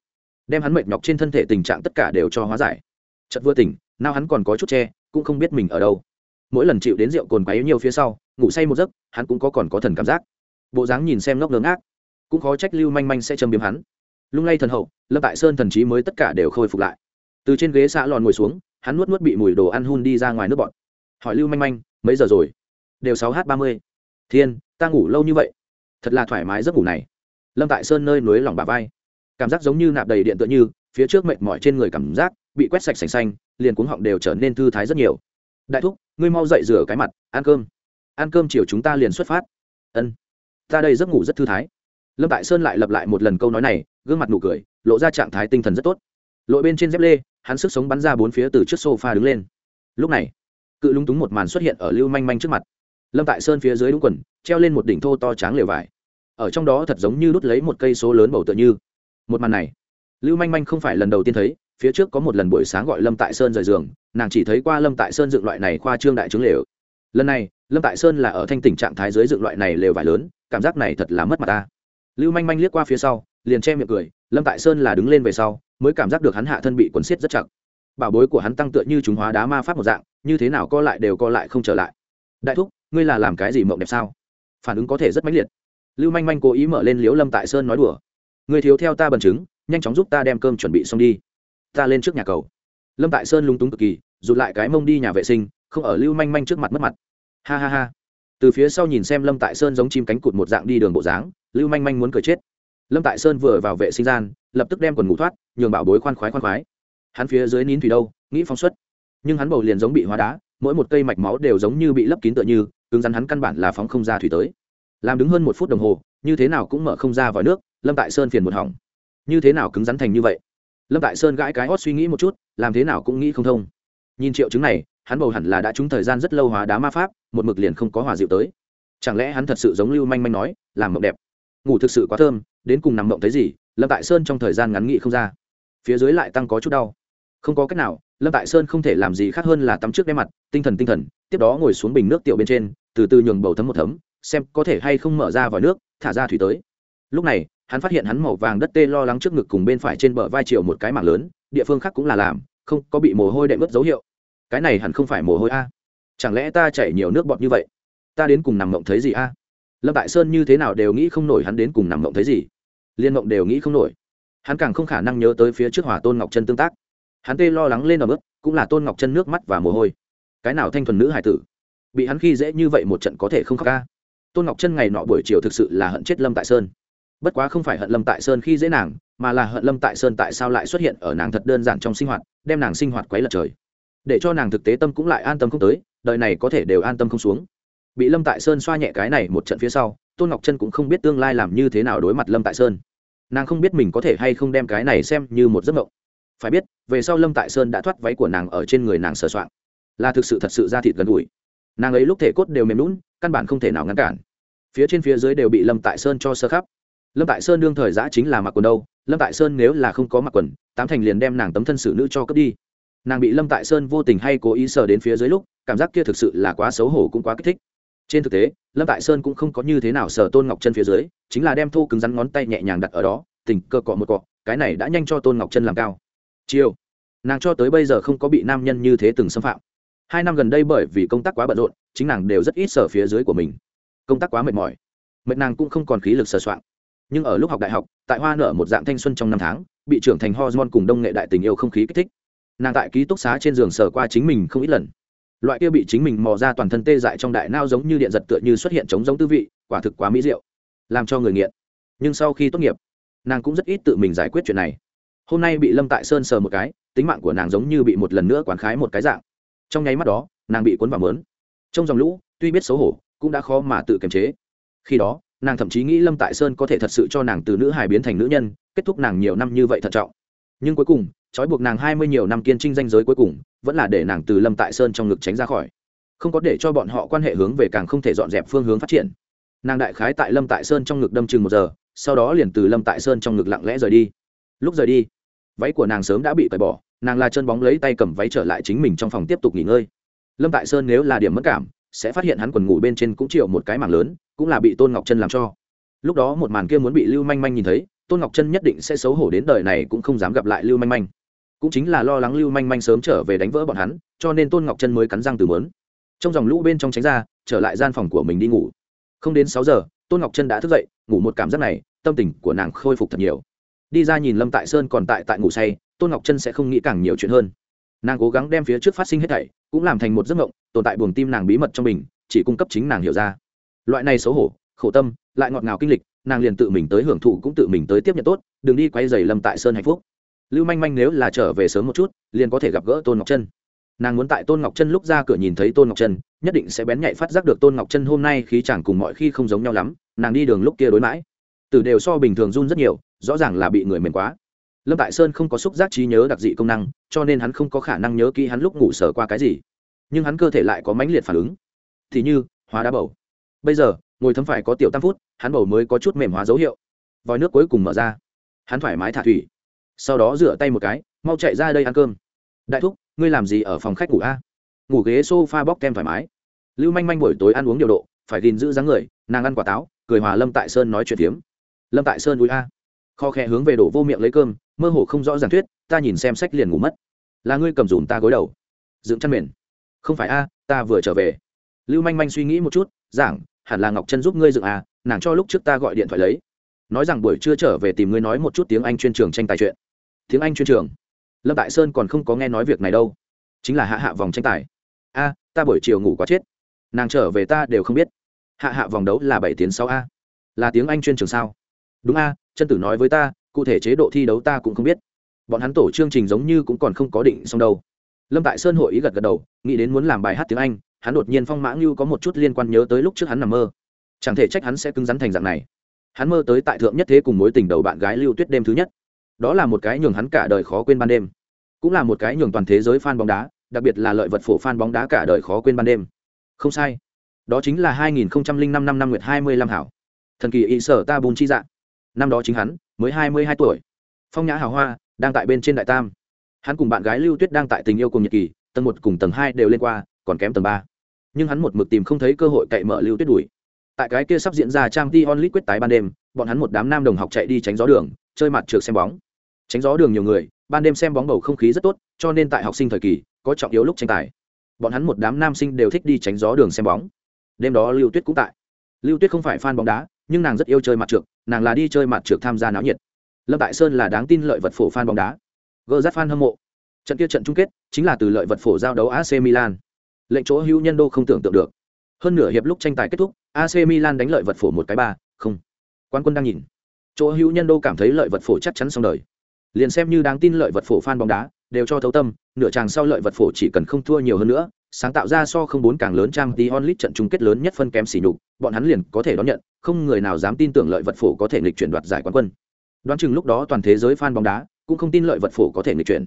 Đem hắn mệt nhọc trên thân thể tình trạng tất cả đều cho hóa giải. Chật vừa tỉnh, nào hắn còn có chút che, cũng không biết mình ở đâu. Mỗi lần chịu đến rượu cồn quấy nhiều phía sau, ngủ say một giấc, hắn cũng có còn có thần cảm giác. Bộ dáng nhìn xem ngốc ngớ ngác, cũng khó trách lưu manh manh sẽ châm biếm hắn. Lung lay thần hậu, lâm tại sơn thần trí mới tất cả đều khôi phục lại. Từ trên ghế xã lòn ngồi xuống, hắn nuốt nuốt bị mùi đồ ăn hun đi ra ngoài nước bọn hỏi lưu manh manh, mấy giờ rồi? Đều sáu h ba mươi. Thiên, ta ngủ lâu như vậy. Thật là thoải mái giấc ngủ này. Lâm tại sơn nơi núi lòng bà vai. Cảm giác giống như nạp đầy điện tựa như, phía trước mệt mỏi trên người cảm giác bị quét sạch sành xanh, liền cuống họng đều trở nên thư thái rất nhiều. Đại thúc, ngươi mau dậy rửa cái mặt, ăn cơm. Ăn cơm chiều chúng ta liền xuất phát. Ân. Ta đây giấc ngủ rất thư thái. Lâm tại sơn lại lặp lại một lần câu nói này, gương mặt nụ cười, lộ ra trạng thái tinh thần rất tốt. Lội bên trên dép lê, hắn sức sống bắn ra bốn phía từ trước sofa đứng lên. Lúc này, cự lúng túng một màn xuất hiện ở lưu manh manh trước mặt lâm tại sơn phía dưới đúng quần, treo lên một đỉnh thô to tráng lều vải. Ở trong đó thật giống như đút lấy một cây số lớn bầu tựa như. Một màn này, lưu manh manh không phải lần đầu tiên thấy, phía trước có một lần buổi sáng gọi lâm tại sơn rời giường, nàng chỉ thấy qua lâm tại sơn dựng loại này khoa trương đại trứng lều. Lần này, lâm tại sơn là ở thanh tình trạng thái dưới dựng loại này lều vải lớn, cảm giác này thật là mất mặt ta. Lưu manh manh liếc qua phía sau, liền che miệng cười, lâm tại sơn là đứng lên về sau, mới cảm giác được hắn hạ thân bị quần xiết rất chặt. Bảo bối của hắn tăng tựa như chúng hóa đá ma pháp một dạng, như thế nào co lại đều co lại không trở lại. Đại thúc ngươi là làm cái gì mộng đẹp sao? Phản ứng có thể rất mãnh liệt. Lưu manh manh cố ý mở lên liếu lâm tại sơn nói đùa. Người thiếu theo ta bằng chứng, nhanh chóng giúp ta đem cơm chuẩn bị xong đi. Ta lên trước nhà cầu. Lâm tại sơn lung túng cực kỳ, rụt lại cái mông đi nhà vệ sinh, không ở lưu manh manh trước mặt mất mặt. Ha ha ha. Từ phía sau nhìn xem lâm tại sơn giống chim cánh cụt một dạng đi đường bộ dáng, lưu manh manh muốn cười chết. Lâm tại sơn vừa vào vệ sinh gian, lập tức đem quần ngủ thoát, nhường bảo bối khoan khoái khoan khoái. Hắn phía dưới nín thủy đâu, nghĩ phóng xuất. Nhưng hắn bầu liền giống bị hóa đá, mỗi một cây mạch máu đều giống như bị lấp kín tựa như cứng rắn hắn căn bản là phóng không ra thủy tới. Làm đứng hơn một phút đồng hồ, như thế nào cũng mở không ra vòi nước, lâm tại sơn phiền một hỏng. Như thế nào cứng rắn thành như vậy? Lâm tại sơn gãi cái hót suy nghĩ một chút, làm thế nào cũng nghĩ không thông. Nhìn triệu chứng này, hắn bầu hẳn là đã trúng thời gian rất lâu hóa đá ma pháp, một mực liền không có hòa dịu tới. Chẳng lẽ hắn thật sự giống lưu manh manh nói, làm mộng đẹp? Ngủ thực sự quá thơm, đến cùng nằm mộng thấy gì, lâm tại sơn trong thời gian ngắn nghị không ra. Phía dưới lại tăng có chút đau không có cách nào, lâm tại sơn không thể làm gì khác hơn là tắm trước đe mặt, tinh thần tinh thần, tiếp đó ngồi xuống bình nước tiểu bên trên, từ từ nhường bầu thấm một thấm, xem có thể hay không mở ra vòi nước, thả ra thủy tới. Lúc này, hắn phát hiện hắn màu vàng đất tê lo lắng trước ngực cùng bên phải trên bờ vai triệu một cái mảng lớn, địa phương khác cũng là làm, không có bị mồ hôi đệm ướt dấu hiệu. Cái này hẳn không phải mồ hôi a. Chẳng lẽ ta chảy nhiều nước bọt như vậy? Ta đến cùng nằm mộng thấy gì a? Lâm tại sơn như thế nào đều nghĩ không nổi hắn đến cùng nằm mộng thấy gì. Liên mộng đều nghĩ không nổi. Hắn càng không khả năng nhớ tới phía trước hỏa tôn ngọc chân tương tác hắn tê lo lắng lên ở bước cũng là tôn ngọc chân nước mắt và mồ hôi. Cái nào thanh thuần nữ hải tử? Bị hắn khi dễ như vậy một trận có thể không khóc ca tôn ngọc chân ngày nọ buổi chiều thực sự là hận chết lâm tại sơn. Bất quá không phải hận lâm tại sơn khi dễ nàng, mà là hận lâm tại sơn tại sao lại xuất hiện ở nàng thật đơn giản trong sinh hoạt, đem nàng sinh hoạt quấy lật trời. Để cho nàng thực tế tâm cũng lại an tâm không tới, đời này có thể đều an tâm không xuống. Bị lâm tại sơn xoa nhẹ cái này một trận phía sau, tôn ngọc chân cũng không biết tương lai làm như thế nào đối mặt lâm tại sơn. Nàng không biết mình có thể hay không đem cái này xem như một giấc mộng phải biết, về sau lâm tại sơn đã thoát váy của nàng ở trên người nàng sờ soạng. Là thực sự thật sự ra thịt gần gũi. Nàng ấy lúc thể cốt đều mềm lún căn bản không thể nào ngăn cản. Phía trên phía dưới đều bị lâm tại sơn cho sơ khắp. Lâm tại sơn đương thời giã chính là mặc quần đâu, lâm tại sơn nếu là không có mặc quần, tám thành liền đem nàng tấm thân xử nữ cho cướp đi. Nàng bị lâm tại sơn vô tình hay cố ý sờ đến phía dưới lúc, cảm giác kia thực sự là quá xấu hổ cũng quá kích thích. Trên thực tế, lâm tại sơn cũng không có như thế nào sờ tôn ngọc chân phía dưới, chính là đem thô cứng rắn ngón tay nhẹ nhàng đặt ở đó, tình cơ cọ một cọ, cái này đã nhanh cho tôn ngọc chân làm cao chiều nàng cho tới bây giờ không có bị nam nhân như thế từng xâm phạm. Hai năm gần đây bởi vì công tác quá bận rộn, chính nàng đều rất ít sở phía dưới của mình. Công tác quá mệt mỏi, mệt nàng cũng không còn khí lực sờ soạn. Nhưng ở lúc học đại học, tại hoa nở một dạng thanh xuân trong năm tháng, bị trưởng thành hormone cùng đông nghệ đại tình yêu không khí kích thích. Nàng tại ký túc xá trên giường sờ qua chính mình không ít lần. Loại kia bị chính mình mò ra toàn thân tê dại trong đại nao giống như điện giật tựa như xuất hiện chống giống tư vị, quả thực quá mỹ diệu, làm cho người nghiện. Nhưng sau khi tốt nghiệp, nàng cũng rất ít tự mình giải quyết chuyện này hôm nay bị lâm tại sơn sờ một cái, tính mạng của nàng giống như bị một lần nữa quán khái một cái dạng. Trong nháy mắt đó, nàng bị cuốn vào mớn. Trong dòng lũ, tuy biết xấu hổ, cũng đã khó mà tự kiềm chế. Khi đó, nàng thậm chí nghĩ lâm tại sơn có thể thật sự cho nàng từ nữ hài biến thành nữ nhân, kết thúc nàng nhiều năm như vậy thận trọng. Nhưng cuối cùng, trói buộc nàng hai mươi nhiều năm kiên trinh danh giới cuối cùng, vẫn là để nàng từ lâm tại sơn trong ngực tránh ra khỏi. Không có để cho bọn họ quan hệ hướng về càng không thể dọn dẹp phương hướng phát triển. Nàng đại khái tại lâm tại sơn trong ngực đâm chừng một giờ, sau đó liền từ lâm tại sơn trong ngực lặng lẽ rời đi. Lúc rời đi váy của nàng sớm đã bị cởi bỏ, nàng là chân bóng lấy tay cầm váy trở lại chính mình trong phòng tiếp tục nghỉ ngơi. Lâm tại sơn nếu là điểm mất cảm, sẽ phát hiện hắn quần ngủ bên trên cũng chịu một cái mảng lớn, cũng là bị tôn ngọc chân làm cho. Lúc đó một màn kia muốn bị lưu manh manh nhìn thấy, tôn ngọc chân nhất định sẽ xấu hổ đến đời này cũng không dám gặp lại lưu manh manh. Cũng chính là lo lắng lưu manh manh sớm trở về đánh vỡ bọn hắn, cho nên tôn ngọc chân mới cắn răng từ mớn. Trong dòng lũ bên trong tránh ra, trở lại gian phòng của mình đi ngủ. Không đến sáu giờ, tôn ngọc chân đã thức dậy, ngủ một cảm giác này, tâm tình của nàng khôi phục thật nhiều đi ra nhìn lâm tại sơn còn tại tại ngủ say, tôn ngọc chân sẽ không nghĩ càng nhiều chuyện hơn. Nàng cố gắng đem phía trước phát sinh hết thảy, cũng làm thành một giấc mộng, tồn tại buồng tim nàng bí mật trong mình, chỉ cung cấp chính nàng hiểu ra. Loại này xấu hổ, khổ tâm, lại ngọt ngào kinh lịch, nàng liền tự mình tới hưởng thụ cũng tự mình tới tiếp nhận tốt, đừng đi quay dày lâm tại sơn hạnh phúc. Lưu manh manh nếu là trở về sớm một chút, liền có thể gặp gỡ tôn ngọc chân nàng muốn tại tôn ngọc chân lúc ra cửa nhìn thấy tôn ngọc chân nhất định sẽ bén nhạy phát giác được tôn ngọc chân hôm nay khí chẳng cùng mọi khi không giống nhau lắm, nàng đi đường lúc kia đối mãi. Từ đều so bình thường run rất nhiều rõ ràng là bị người mềm quá. Lâm tại sơn không có xúc giác trí nhớ đặc dị công năng, cho nên hắn không có khả năng nhớ kỹ hắn lúc ngủ sở qua cái gì. Nhưng hắn cơ thể lại có mãnh liệt phản ứng. Thì như, hóa đá bầu. Bây giờ, ngồi thấm phải có tiểu tam phút, hắn bầu mới có chút mềm hóa dấu hiệu. Vòi nước cuối cùng mở ra. Hắn thoải mái thả thủy. Sau đó rửa tay một cái, mau chạy ra đây ăn cơm. Đại thúc, ngươi làm gì ở phòng khách ngủ a? Ngủ ghế s o f a bóc kem thoải mái. Lưu manh manh buổi tối ăn uống điều độ, phải gìn giữ dáng người, nàng ăn quả táo, cười hòa lâm tại sơn nói chuyện phiếm. Lâm tại sơn vui a kho khe hướng về đổ vô miệng lấy cơm, mơ hồ không rõ ràng thuyết, ta nhìn xem sách liền ngủ mất. Là ngươi cầm dùm ta gối đầu. Dựng chăn mền. Không phải a, ta vừa trở về. Lưu manh manh suy nghĩ một chút, giảng, hẳn là ngọc chân giúp ngươi dựng a nàng cho lúc trước ta gọi điện thoại lấy. Nói rằng buổi trưa trở về tìm ngươi nói một chút tiếng anh chuyên trường tranh tài chuyện. Tiếng anh chuyên trường? Lâm Đại sơn còn không có nghe nói việc này đâu. Chính là hạ hạ vòng tranh tài. A, ta buổi chiều ngủ quá chết. Nàng trở về ta đều không biết. Hạ hạ vòng đấu là bảy tiếng sáu a. Là tiếng anh chuyên trường sao? Đúng a chân tử nói với ta, cụ thể chế độ thi đấu ta cũng không biết. Bọn hắn tổ chương trình giống như cũng còn không có định xong đâu. Lâm tại sơn hội ý gật gật đầu, nghĩ đến muốn làm bài hát tiếng anh, hắn đột nhiên phong mã ngưu có một chút liên quan nhớ tới lúc trước hắn nằm mơ. Chẳng thể trách hắn sẽ cứng rắn thành dạng này. Hắn mơ tới tại thượng nhất thế cùng mối tình đầu bạn gái lưu tuyết đêm thứ nhất. Đó là một cái nhường hắn cả đời khó quên ban đêm. Cũng là một cái nhường toàn thế giới f a n bóng đá, đặc biệt là lợi vật phổ f a n bóng đá cả đời khó quên ban đêm. Không sai. Đó chính là 2005 năm năm nguyệt 25 hảo. Thần kỳ y sở ta bùn chi dạng năm đó chính hắn, mới 22 tuổi. Phong nhã hào hoa đang tại bên trên đại tam. Hắn cùng bạn gái lưu tuyết đang tại tình yêu cùng nhật kỳ tầng một cùng tầng hai đều lên qua, còn kém tầng ba. Nhưng hắn một mực tìm không thấy cơ hội cậy mở lưu tuyết đuổi. Tại cái kia sắp diễn ra trang t onlit quyết tái ban đêm, bọn hắn một đám nam đồng học chạy đi tránh gió đường, chơi mặt trượt xem bóng. Tránh gió đường nhiều người, ban đêm xem bóng bầu không khí rất tốt, cho nên tại học sinh thời kỳ, có trọng yếu lúc tranh tài. Bọn hắn một đám nam sinh đều thích đi tránh gió đường xem bóng. Đêm đó lưu tuyết cũng tại. Lưu tuyết không phải fan bóng đá nhưng nàng rất yêu chơi mặt trượt nàng là đi chơi mặt trượt tham gia náo nhiệt. Lâm tại sơn là đáng tin lợi vật phổ fan bóng đá. Gỡ rát fan hâm mộ. Trận kia trận chung kết chính là từ lợi vật phổ giao đấu ac milan. Lệnh chỗ hữu nhân đô không tưởng tượng được. Hơn nửa hiệp lúc tranh tài kết thúc ac milan đánh lợi vật phổ một cái ba, không. Quan quân đang nhìn. Chỗ hữu nhân đô cảm thấy lợi vật phổ chắc chắn xong đời. Liền xem như đáng tin lợi vật phổ fan bóng đá, đều cho thấu tâm, nửa chàng sau lợi vật phổ chỉ cần không thua nhiều hơn nữa, sáng tạo ra so không bốn càng lớn trang tí onlit trận chung kết lớn nhất phân kém xỉ nhục, bọn hắn liền có thể đón nhận không người nào dám tin tưởng lợi vật phổ có thể nghịch chuyển đoạt giải quán quân. Đoán chừng lúc đó toàn thế giới fan bóng đá cũng không tin lợi vật phổ có thể nghịch chuyển.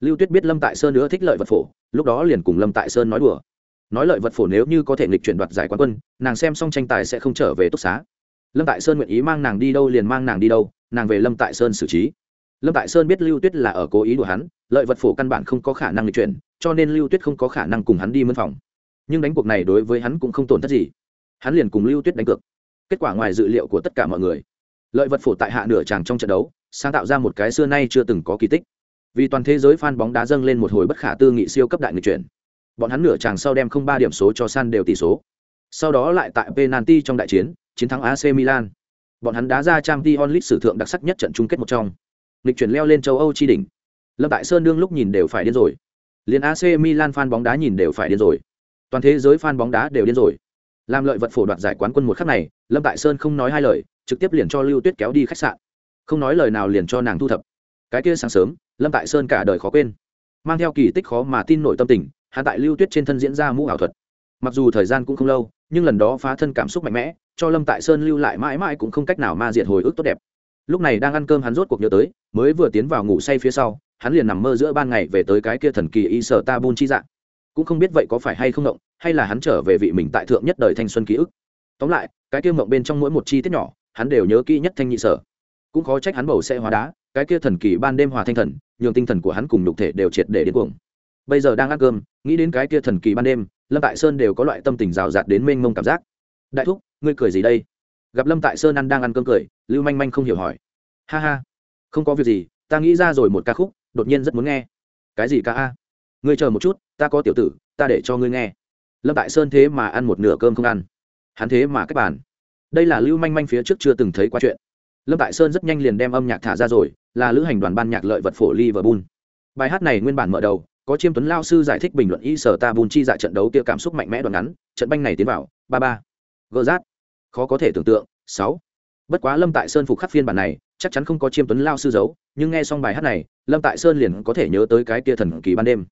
Lưu tuyết biết lâm tại sơn nữa thích lợi vật phổ, lúc đó liền cùng lâm tại sơn nói đùa. Nói lợi vật phổ nếu như có thể nghịch chuyển đoạt giải quán quân, nàng xem xong tranh tài sẽ không trở về túc xá. Lâm tại sơn nguyện ý mang nàng đi đâu liền mang nàng đi đâu, nàng về lâm tại sơn xử trí. Lâm tại sơn biết lưu tuyết là ở cố ý đùa hắn, lợi vật phổ căn bản không có khả năng lịch chuyển, cho nên lưu tuyết không có khả năng cùng hắn đi mân phòng. Nhưng đánh cuộc này đối với hắn cũng không tổn thất gì. Hắn liền cùng lưu tuyết đánh cược kết quả ngoài dự liệu của tất cả mọi người. Lợi vật phổ tại hạ nửa tràng trong trận đấu, sáng tạo ra một cái xưa nay chưa từng có kỳ tích. Vì toàn thế giới f a n bóng đá dâng lên một hồi bất khả tư nghị siêu cấp đại người chuyển. Bọn hắn nửa tràng sau đem không ba điểm số cho san đều tỷ số. Sau đó lại tại penalty trong đại chiến chiến thắng ac milan. Bọn hắn đá ra trang t onlit sử thượng đặc sắc nhất trận chung kết một trong. Lịch chuyển leo lên châu âu tri đỉnh. Lâm tại sơn đương lúc nhìn đều phải điên rồi. Liền ac milan fan bóng đá nhìn đều phải điên rồi. Toàn thế giới fan bóng đá đều điên rồi làm lợi vật phổ đoạt giải quán quân một khắc này, lâm tại sơn không nói hai lời, trực tiếp liền cho lưu tuyết kéo đi khách sạn. Không nói lời nào liền cho nàng thu thập. Cái kia sáng sớm, lâm tại sơn cả đời khó quên. Mang theo kỳ tích khó mà tin nổi tâm tình hạ tại lưu tuyết trên thân diễn ra mũ ảo thuật. Mặc dù thời gian cũng không lâu, nhưng lần đó phá thân cảm xúc mạnh mẽ, cho lâm tại sơn lưu lại mãi mãi cũng không cách nào ma diệt hồi ức tốt đẹp. Lúc này đang ăn cơm hắn rốt cuộc nhớ tới, mới vừa tiến vào ngủ say phía sau, hắn liền nằm mơ giữa ban ngày về tới cái kia thần kỳ y sở ta bun chi dạng cũng không biết vậy có phải hay không động hay là hắn trở về vị mình tại thượng nhất đời thanh xuân ký ức. Tóm lại, cái kia mộng bên trong mỗi một chi tiết nhỏ, hắn đều nhớ kỹ nhất thanh nhị sở. Cũng khó trách hắn bầu sẽ hóa đá, cái kia thần kỳ ban đêm hòa thanh thần, nhường tinh thần của hắn cùng nhục thể đều triệt để đến cuồng. Bây giờ đang ăn cơm, nghĩ đến cái kia thần kỳ ban đêm, lâm tại sơn đều có loại tâm tình rào rạt đến mênh mông cảm giác. Đại thúc, ngươi cười gì đây? Gặp lâm tại sơn ăn đang ăn cơm cười, lưu manh manh không hiểu hỏi. Ha ha, không có việc gì, ta nghĩ ra rồi một ca khúc, đột nhiên rất muốn nghe. Cái gì ca a? Ngươi chờ một chút ta có tiểu tử, ta để cho ngươi nghe. Lâm tại sơn thế mà ăn một nửa cơm không ăn. Hắn thế mà cách bàn. Đây là lưu manh manh phía trước chưa từng thấy qua chuyện. Lâm tại sơn rất nhanh liền đem âm nhạc thả ra rồi, là lữ hành đoàn ban nhạc lợi vật phổ liverpool. Bài hát này nguyên bản mở đầu, có chiêm tuấn lao sư giải thích bình luận y sở ta bùn chi dạ trận đấu kia cảm xúc mạnh mẽ đoạn ngắn, trận banh này tiến vào, ba ba. Gỡ rát. Khó có thể tưởng tượng, sáu. Bất quá lâm tại sơn phục khắc phiên bản này, chắc chắn không có chiêm tuấn lao sư giấu, nhưng nghe xong bài hát này, lâm tại sơn liền có thể nhớ tới cái kia thần kỳ ban đêm.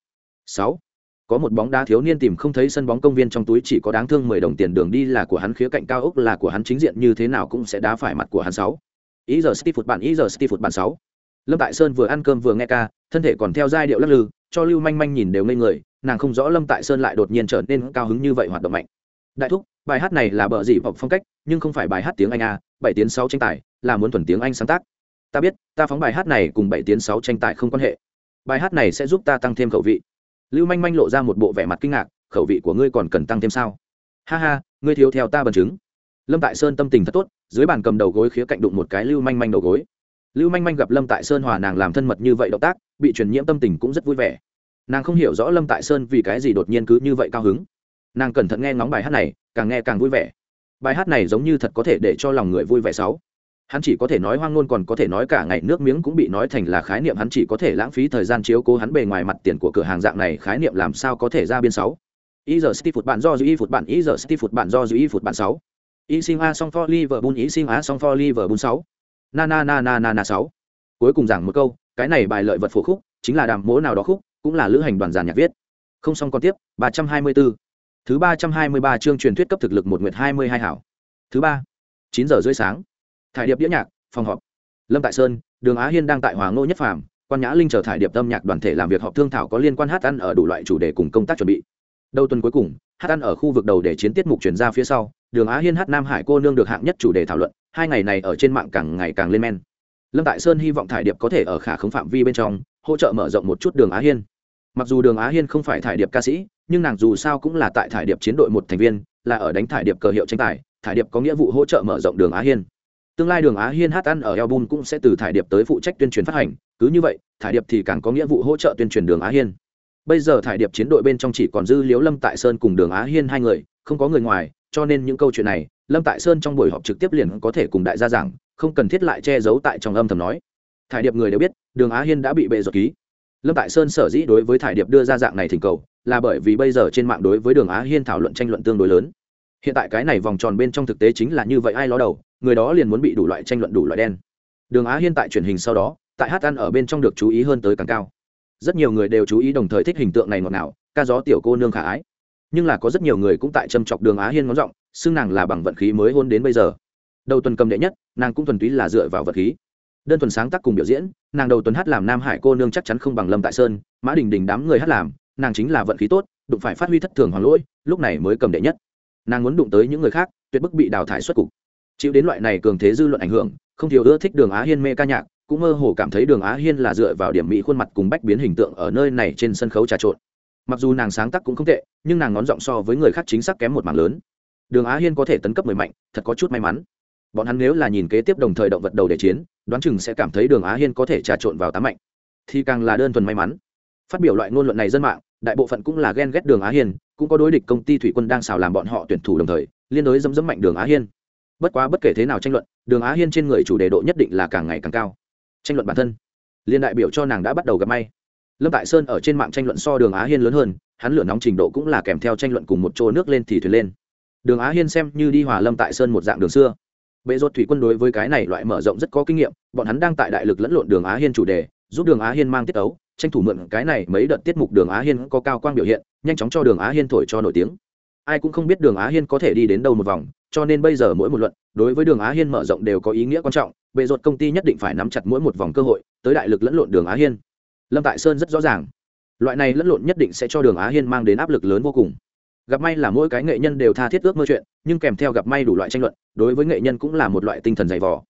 Sáu có một bóng đá thiếu niên tìm không thấy sân bóng công viên trong túi chỉ có đáng thương mười đồng tiền đường đi là của hắn, khía cạnh cao ốc là của hắn, chính diện như thế nào cũng sẽ đá phải mặt của hắn sáu. Ý giờ city phụt bản ý giờ city phụt bản sáu. Lâm tại sơn vừa ăn cơm vừa nghe ca, thân thể còn theo giai điệu lắc lư, cho lưu manh manh nhìn đều ngây người, nàng không rõ lâm tại sơn lại đột nhiên trở nên cao hứng như vậy hoạt động mạnh. Đại thúc, bài hát này là bờ dị vọng phong cách, nhưng không phải bài hát tiếng anh a bảy tiếng sáu tranh tài, là muốn thuần tiếng anh sáng tác. Ta biết, ta phóng bài hát này cùng bảy tiếng sáu tranh tài không quan hệ. Bài hát này sẽ giúp ta tăng thêm khẩu vị lưu manh manh lộ ra một bộ vẻ mặt kinh ngạc, khẩu vị của ngươi còn cần tăng thêm sao? Ha ha, ngươi thiếu theo ta bằng chứng. Lâm tại sơn tâm tình thật tốt, dưới bàn cầm đầu gối khía cạnh đụng một cái lưu manh manh đầu gối. Lưu manh manh gặp lâm tại sơn hòa nàng làm thân mật như vậy động tác, bị truyền nhiễm tâm tình cũng rất vui vẻ. Nàng không hiểu rõ lâm tại sơn vì cái gì đột nhiên cứ như vậy cao hứng. Nàng cẩn thận nghe ngóng bài hát này, càng nghe càng vui vẻ. Bài hát này giống như thật có thể để cho lòng người vui vẻ sáu hắn chỉ có thể nói hoang ngôn còn có thể nói cả ngày nước miếng cũng bị nói thành là khái niệm, hắn chỉ có thể lãng phí thời gian chiếu cố hắn bề ngoài mặt tiền của cửa hàng dạng này, khái niệm làm sao có thể ra biên sáu? Ý giờ city phụt bạn do dư ý phụt bạn ý giờ city phụt bạn do dư ý phụt bạn sáu. Ý sinh a song for liverpool, ý sinh a song for liverpool sáu. Na na na na na na sáu. Cuối cùng giảng một câu, cái này bài lợi vật phổ khúc, chính là đàm mỗ nào đó khúc, cũng là lữ hành đoàn giàn nhạc viết. Không xong còn tiếp, ba trăm hai mươi 324. thứ ba trăm hai mươi ba chương truyền thuyết cấp thực lực một nguyệt hai mươi hai hảo. Thứ ba, chín giờ rưỡi sáng thải điệp đĩa nhạc, phòng họp. Lâm tại sơn, đường á hiên đang tại hòa ngô nhất phàm, quan nhã linh chờ thải điệp tâm nhạc đoàn thể làm việc họp thương thảo có liên quan hát ăn ở đủ loại chủ đề cùng công tác chuẩn bị. Đầu tuần cuối cùng, hát ăn ở khu vực đầu để chiến tiết mục chuyển ra phía sau, đường á hiên hát nam hải cô nương được hạng nhất chủ đề thảo luận, hai ngày này ở trên mạng càng ngày càng lên men. Lâm tại sơn hy vọng thải điệp có thể ở khả khống phạm vi bên trong, hỗ trợ mở rộng một chút đường á hiên. Mặc dù đường á hiên không phải thải điệp ca sĩ, nhưng nàng dù sao cũng là tại thải điệp chiến đội một thành viên, là ở đánh thải điệp cờ hiệu tranh tài, thải điệp có nghĩa vụ hỗ trợ mở rộng đường á hiên tương lai đường á hiên hát ăn ở album cũng sẽ từ thải điệp tới phụ trách tuyên truyền phát hành, cứ như vậy, thải điệp thì càng có nghĩa vụ hỗ trợ tuyên truyền đường á hiên. Bây giờ thải điệp chiến đội bên trong chỉ còn dư liếu lâm tại sơn cùng đường á hiên hai người, không có người ngoài, cho nên những câu chuyện này, lâm tại sơn trong buổi họp trực tiếp liền có thể cùng đại gia giảng, không cần thiết lại che giấu tại trong âm thầm nói. Thải điệp người đều biết, đường á hiên đã bị bệ ruột ký. Lâm tại sơn sở dĩ đối với thải điệp đưa ra dạng này thỉnh cầu, là bởi vì bây giờ trên mạng đối với đường á hiên thảo luận tranh luận tương đối lớn hiện tại cái này vòng tròn bên trong thực tế chính là như vậy, ai ló đầu, người đó liền muốn bị đủ loại tranh luận, đủ loại đen. Đường á hiên tại truyền hình sau đó, tại hát ăn ở bên trong được chú ý hơn tới càng cao. Rất nhiều người đều chú ý đồng thời thích hình tượng này ngọt ngào, ca gió tiểu cô nương khả ái. Nhưng là có rất nhiều người cũng tại châm chọc đường á hiên ngón giọng, xưng nàng là bằng vận khí mới hôn đến bây giờ. Đầu tuần cầm đệ nhất, nàng cũng thuần túy là dựa vào vật khí. Đơn thuần sáng tác cùng biểu diễn, nàng đầu tuần hát làm nam hải cô nương chắc chắn không bằng lâm tại sơn, mã đình đình đám người hát làm, nàng chính là vận khí tốt, đụng phải phát huy thất thường hoàng lỗi, lúc này mới cầm đệ nhất nàng muốn đụng tới những người khác, tuyệt bức bị đào thải xuất cục. Chịu đến loại này cường thế dư luận ảnh hưởng, không thiếu ưa thích đường á hiên mê ca nhạc, cũng mơ hồ cảm thấy đường á hiên là dựa vào điểm mỹ khuôn mặt cùng bách biến hình tượng ở nơi này trên sân khấu trà trộn. Mặc dù nàng sáng tác cũng không tệ, nhưng nàng ngón giọng so với người khác chính xác kém một mảng lớn. Đường á hiên có thể tấn cấp mười mạnh, thật có chút may mắn. Bọn hắn nếu là nhìn kế tiếp đồng thời động vật đầu để chiến, đoán chừng sẽ cảm thấy đường á hiên có thể trà trộn vào tám mạnh. Thì càng là đơn thuần may mắn. Phát biểu loại ngôn luận này dân mạng, đại bộ phận cũng là ghen ghét đường á hiên cũng có đối địch công ty thủy quân đang xào làm bọn họ tuyển thủ đồng thời, liên đối dấm dấm mạnh đường á hiên. Bất quá bất kể thế nào tranh luận, đường á hiên trên người chủ đề độ nhất định là càng ngày càng cao. Tranh luận bản thân, liên đại biểu cho nàng đã bắt đầu gặp may. Lâm tại sơn ở trên mạng tranh luận so đường á hiên lớn hơn, hắn lửa nóng trình độ cũng là kèm theo tranh luận cùng một chỗ nước lên thì thuyền lên. Đường á hiên xem như đi hòa lâm tại sơn một dạng đường xưa. Bệ ruột thủy quân đối với cái này loại mở rộng rất có kinh nghiệm, bọn hắn đang tại đại lực lẫn lộn đường á hiên chủ đề, giúp đường á hiên mang tiết ấu, tranh thủ mượn cái này mấy đợt tiết mục đường á hiên có cao quang biểu hiện nhanh chóng cho đường á hiên thổi cho nổi tiếng. Ai cũng không biết đường á hiên có thể đi đến đâu một vòng, cho nên bây giờ mỗi một luận, đối với đường á hiên mở rộng đều có ý nghĩa quan trọng, bệ ruột công ty nhất định phải nắm chặt mỗi một vòng cơ hội, tới đại lực lẫn lộn đường á hiên. Lâm tại sơn rất rõ ràng, loại này lẫn lộn nhất định sẽ cho đường á hiên mang đến áp lực lớn vô cùng. Gặp may là mỗi cái nghệ nhân đều tha thiết ước mơ chuyện, nhưng kèm theo gặp may đủ loại tranh luận, đối với nghệ nhân cũng là một loại tinh thần dày vò.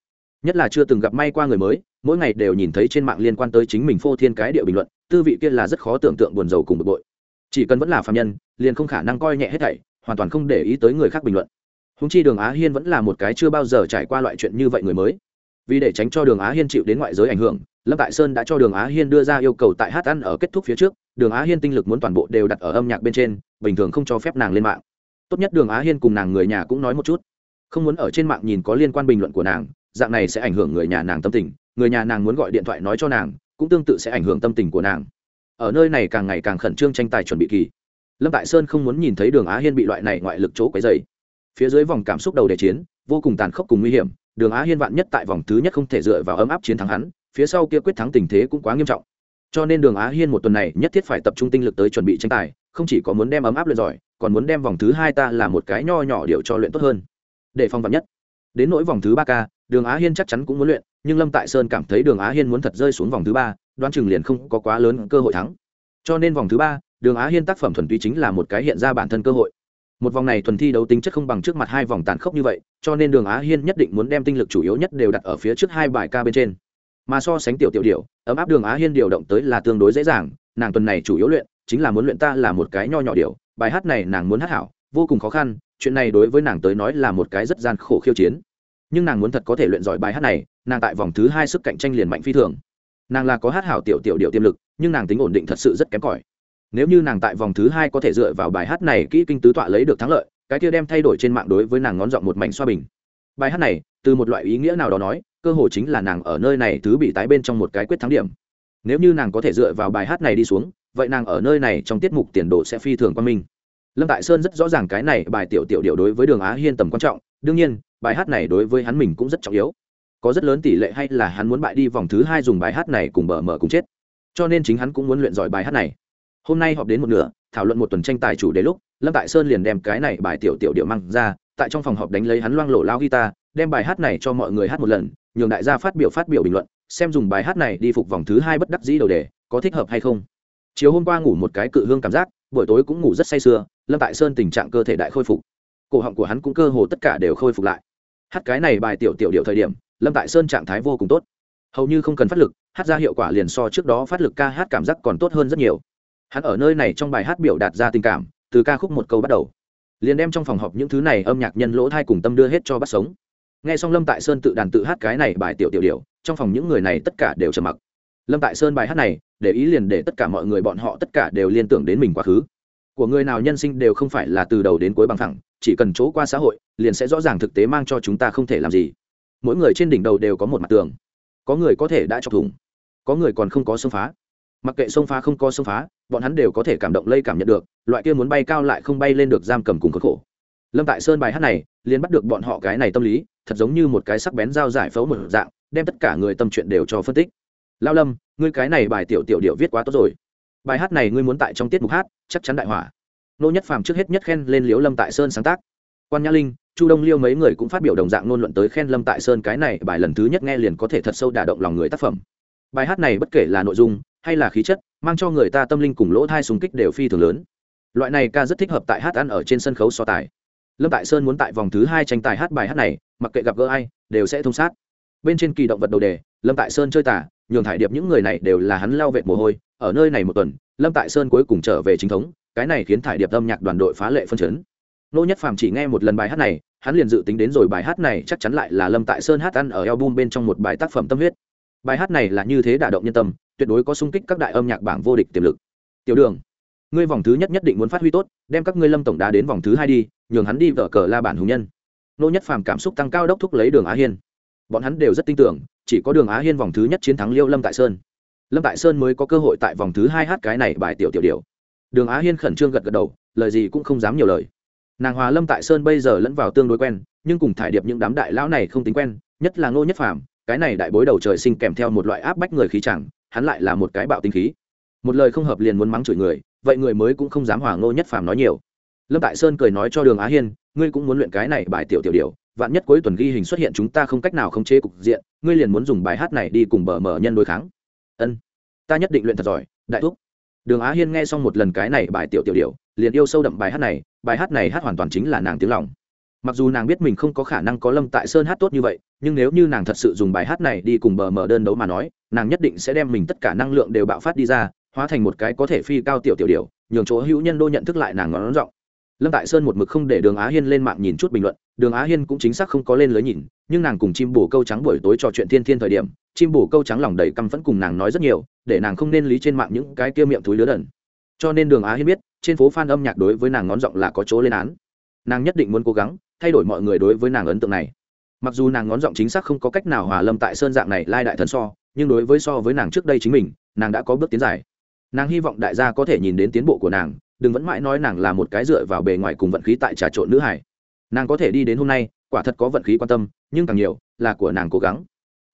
Nhất là chưa từng gặp may qua người mới, mỗi ngày đều nhìn thấy trên mạng liên quan tới chính mình phô thiên cái địa bình luận, tư vị kia là rất khó tưởng tượng buồn rầu cùng bực bội chỉ cần vẫn là phạm nhân, liền không khả năng coi nhẹ hết thảy, hoàn toàn không để ý tới người khác bình luận. Húng chi đường á hiên vẫn là một cái chưa bao giờ trải qua loại chuyện như vậy người mới. Vì để tránh cho đường á hiên chịu đến ngoại giới ảnh hưởng, lâm tại sơn đã cho đường á hiên đưa ra yêu cầu tại hát ăn ở kết thúc phía trước, đường á hiên tinh lực muốn toàn bộ đều đặt ở âm nhạc bên trên, bình thường không cho phép nàng lên mạng. Tốt nhất đường á hiên cùng nàng người nhà cũng nói một chút. Không muốn ở trên mạng nhìn có liên quan bình luận của nàng, dạng này sẽ ảnh hưởng người nhà nàng tâm tình, người nhà nàng muốn gọi điện thoại nói cho nàng, cũng tương tự sẽ ảnh hưởng tâm tình của nàng ở nơi này càng ngày càng khẩn trương tranh tài chuẩn bị kỳ. Lâm tại sơn không muốn nhìn thấy đường á hiên bị loại này ngoại lực chỗ quấy dày phía dưới vòng cảm xúc đầu đề chiến, vô cùng tàn khốc cùng nguy hiểm, đường á hiên vạn nhất tại vòng thứ nhất không thể dựa vào ấm áp chiến thắng hắn, phía sau kia quyết thắng tình thế cũng quá nghiêm trọng. Cho nên đường á hiên một tuần này nhất thiết phải tập trung tinh lực tới chuẩn bị tranh tài, không chỉ có muốn đem ấm áp luyện giỏi, còn muốn đem vòng thứ hai ta là một cái nho nhỏ điệu cho luyện tốt hơn. Để phong vạn nhất. Đến nỗi vòng thứ ba k đường á hiên chắc chắn cũng muốn luyện, nhưng lâm tại sơn cảm thấy đường á hiên muốn thật rơi xuống vòng thứ ba đoán chừng liền không có quá lớn cơ hội thắng. Cho nên vòng thứ ba, đường á hiên tác phẩm thuần túy chính là một cái hiện ra bản thân cơ hội. Một vòng này thuần thi đấu tính chất không bằng trước mặt hai vòng tàn khốc như vậy, cho nên đường á hiên nhất định muốn đem tinh lực chủ yếu nhất đều đặt ở phía trước hai bài ca bên trên. Mà so sánh tiểu tiểu điệu ấm áp đường á hiên điều động tới là tương đối dễ dàng, nàng tuần này chủ yếu luyện, chính là muốn luyện ta là một cái nho nhỏ điệu bài hát này nàng muốn hát hảo, vô cùng khó khăn, chuyện này đối với nàng tới nói là một cái rất gian khổ khiêu chiến. Nhưng nàng muốn thật có thể luyện giỏi bài hát này, nàng tại vòng thứ hai sức cạnh tranh liền mạnh phi thường nàng là có hát hảo tiểu tiểu điệu tiềm lực, nhưng nàng tính ổn định thật sự rất kém cỏi. Nếu như nàng tại vòng thứ hai có thể dựa vào bài hát này kỹ kinh tứ tọa lấy được thắng lợi, cái kia đem thay đổi trên mạng đối với nàng ngón giọng một mảnh xoa bình. Bài hát này, từ một loại ý nghĩa nào đó nói, cơ hội chính là nàng ở nơi này thứ bị tái bên trong một cái quyết thắng điểm. Nếu như nàng có thể dựa vào bài hát này đi xuống, vậy nàng ở nơi này trong tiết mục tiền đồ sẽ phi thường quan minh. Lâm tại sơn rất rõ ràng cái này bài tiểu tiểu điệu đối với đường á hiên tầm quan trọng, đương nhiên, bài hát này đối với hắn mình cũng rất trọng yếu có rất lớn tỷ lệ hay là hắn muốn bại đi vòng thứ hai dùng bài hát này cùng bờ mở cùng chết. Cho nên chính hắn cũng muốn luyện giỏi bài hát này. Hôm nay họp đến một nửa, thảo luận một tuần tranh tài chủ đề lúc, lâm tại sơn liền đem cái này bài tiểu tiểu điệu mang ra, tại trong phòng họp đánh lấy hắn loang lộ lao guitar, đem bài hát này cho mọi người hát một lần, nhường đại gia phát biểu phát biểu bình luận, xem dùng bài hát này đi phục vòng thứ hai bất đắc dĩ đầu đề, có thích hợp hay không. Chiều hôm qua ngủ một cái cự hương cảm giác, buổi tối cũng ngủ rất say sưa, lâm tại sơn tình trạng cơ thể đại khôi phục. Cổ họng của hắn cũng cơ hồ tất cả đều khôi phục lại. Hát cái này bài tiểu tiểu điệu thời điểm lâm tại sơn trạng thái vô cùng tốt. Hầu như không cần phát lực, hát ra hiệu quả liền so trước đó phát lực ca hát cảm giác còn tốt hơn rất nhiều. Hắn ở nơi này trong bài hát biểu đạt ra tình cảm, từ ca khúc một câu bắt đầu. Liền đem trong phòng họp những thứ này âm nhạc nhân lỗ thai cùng tâm đưa hết cho bắt sống. Nghe xong lâm tại sơn tự đàn tự hát cái này bài tiểu tiểu điệu trong phòng những người này tất cả đều trầm mặc. Lâm tại sơn bài hát này, để ý liền để tất cả mọi người bọn họ tất cả đều liên tưởng đến mình quá khứ. Của người nào nhân sinh đều không phải là từ đầu đến cuối bằng thẳng chỉ cần chỗ qua xã hội, liền sẽ rõ ràng thực tế mang cho chúng ta không thể làm gì mỗi người trên đỉnh đầu đều có một mặt tường. Có người có thể đã chọc thủng, có người còn không có xông phá. Mặc kệ xông phá không có xông phá, bọn hắn đều có thể cảm động lây cảm nhận được, loại kia muốn bay cao lại không bay lên được giam cầm cùng khốn khổ. Lâm tại sơn bài hát này, liền bắt được bọn họ cái này tâm lý, thật giống như một cái sắc bén dao giải phẫu một dạng, đem tất cả người tâm chuyện đều cho phân tích. Lao lâm, ngươi cái này bài tiểu tiểu điệu viết quá tốt rồi. Bài hát này ngươi muốn tại trong tiết mục hát, chắc chắn đại hỏa. Nô nhất phàm trước hết nhất khen lên liếu lâm tại sơn sáng tác. Quan nhã linh chu đông liêu mấy người cũng phát biểu đồng dạng ngôn luận tới khen lâm tại sơn cái này bài lần thứ nhất nghe liền có thể thật sâu đả động lòng người tác phẩm. Bài hát này bất kể là nội dung hay là khí chất, mang cho người ta tâm linh cùng lỗ thai súng kích đều phi thường lớn. Loại này ca rất thích hợp tại hát ăn ở trên sân khấu so tài. Lâm tại sơn muốn tại vòng thứ hai tranh tài hát bài hát này, mặc kệ gặp gỡ ai, đều sẽ thông sát. Bên trên kỳ động vật đầu đề, lâm tại sơn chơi tả, nhường thải điệp những người này đều là hắn lao vệt mồ hôi, ở nơi này một tuần, lâm tại sơn cuối cùng trở về chính thống, cái này khiến thải điệp âm nhạc đoàn đội phá lệ phân chấn nô nhất phàm chỉ nghe một lần bài hát này, hắn liền dự tính đến rồi bài hát này chắc chắn lại là lâm tại sơn hát ăn ở album bên trong một bài tác phẩm tâm huyết. Bài hát này là như thế đả động nhân tâm, tuyệt đối có sung kích các đại âm nhạc bảng vô địch tiềm lực. Tiểu đường, ngươi vòng thứ nhất nhất định muốn phát huy tốt, đem các ngươi lâm tổng đá đến vòng thứ hai đi, nhường hắn đi vở cờ la bản hùng nhân. Nô nhất phàm cảm xúc tăng cao đốc thúc lấy đường á hiên. Bọn hắn đều rất tin tưởng, chỉ có đường á hiên vòng thứ nhất chiến thắng liêu lâm tại sơn. Lâm tại sơn mới có cơ hội tại vòng thứ hai hát cái này bài tiểu tiểu điều đường á hiên khẩn trương gật gật đầu, lời gì cũng không dám nhiều lời nàng hòa lâm tại sơn bây giờ lẫn vào tương đối quen, nhưng cùng thải điệp những đám đại lão này không tính quen, nhất là ngô nhất phàm, cái này đại bối đầu trời sinh kèm theo một loại áp bách người khí chẳng, hắn lại là một cái bạo tinh khí. Một lời không hợp liền muốn mắng chửi người, vậy người mới cũng không dám hòa ngô nhất phàm nói nhiều. Lâm tại sơn cười nói cho đường á hiên, ngươi cũng muốn luyện cái này bài tiểu tiểu điều vạn nhất cuối tuần ghi hình xuất hiện chúng ta không cách nào khống chế cục diện, ngươi liền muốn dùng bài hát này đi cùng bờ mở nhân đối kháng. Ân, ta nhất định luyện thật giỏi, đại thúc. Đường á hiên nghe xong một lần cái này bài tiểu tiểu điều liền yêu sâu đậm bài hát này, bài hát này hát hoàn toàn chính là nàng tiếng lòng mặc dù nàng biết mình không có khả năng có lâm tại sơn hát tốt như vậy, nhưng nếu như nàng thật sự dùng bài hát này đi cùng bờ mở đơn đấu mà nói, nàng nhất định sẽ đem mình tất cả năng lượng đều bạo phát đi ra, hóa thành một cái có thể phi cao tiểu tiểu điều nhường chỗ hữu nhân đô nhận thức lại nàng ngón rộng. lâm tại sơn một mực không để đường á hiên lên mạng nhìn chút bình luận, đường á hiên cũng chính xác không có lên lưới nhìn, nhưng nàng cùng chim bồ câu trắng buổi tối trò chuyện thiên thiên thời điểm, chim bồ câu trắng lòng đầy căm phẫn cùng nàng nói rất nhiều, để nàng không nên lý trên mạng những cái kia miệng túi lứa đần cho nên đường á hiên biết trên phố fan âm nhạc đối với nàng ngón giọng là có chỗ lên án. Nàng nhất định muốn cố gắng thay đổi mọi người đối với nàng ấn tượng này. Mặc dù nàng ngón giọng chính xác không có cách nào hòa lâm tại sơn dạng này lai đại thần so, nhưng đối với so với nàng trước đây chính mình, nàng đã có bước tiến dài. Nàng hy vọng đại gia có thể nhìn đến tiến bộ của nàng, đừng vẫn mãi nói nàng là một cái dựa vào bề ngoài cùng vận khí tại trà trộn nữ hải nàng có thể đi đến hôm nay, quả thật có vận khí quan tâm, nhưng càng nhiều là của nàng cố gắng.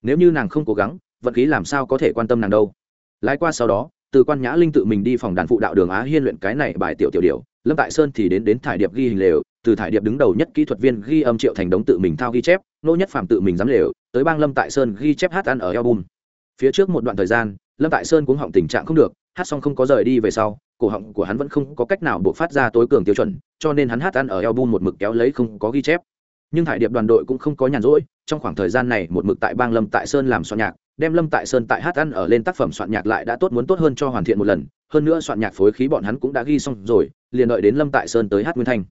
Nếu như nàng không cố gắng, vận khí làm sao có thể quan tâm nàng đâu? Lái qua sau đó từ quan nhã linh tự mình đi phòng đàn phụ đạo đường á hiên luyện cái này bài tiểu tiểu điều lâm tại sơn thì đến đến thải điệp ghi hình lều, từ thải điệp đứng đầu nhất kỹ thuật viên ghi âm triệu thành đống tự mình thao ghi chép, nô nhất phạm tự mình dám lều, tới bang lâm tại sơn ghi chép hát ăn ở album. Phía trước một đoạn thời gian, lâm tại sơn cũng họng tình trạng không được, hát xong không có rời đi về sau, cổ họng của hắn vẫn không có cách nào buộc phát ra tối cường tiêu chuẩn, cho nên hắn hát ăn ở album một mực kéo lấy không có ghi chép. Nhưng thải điệp đoàn đội cũng không có nhàn rỗi, trong khoảng thời gian này một mực tại bang lâm tại sơn làm soạn nhạc đem lâm tại sơn tại hát ăn ở lên tác phẩm soạn nhạc lại đã tốt muốn tốt hơn cho hoàn thiện một lần, hơn nữa soạn nhạc phối khí bọn hắn cũng đã ghi xong rồi, liền đợi đến lâm tại sơn tới hát nguyên thanh.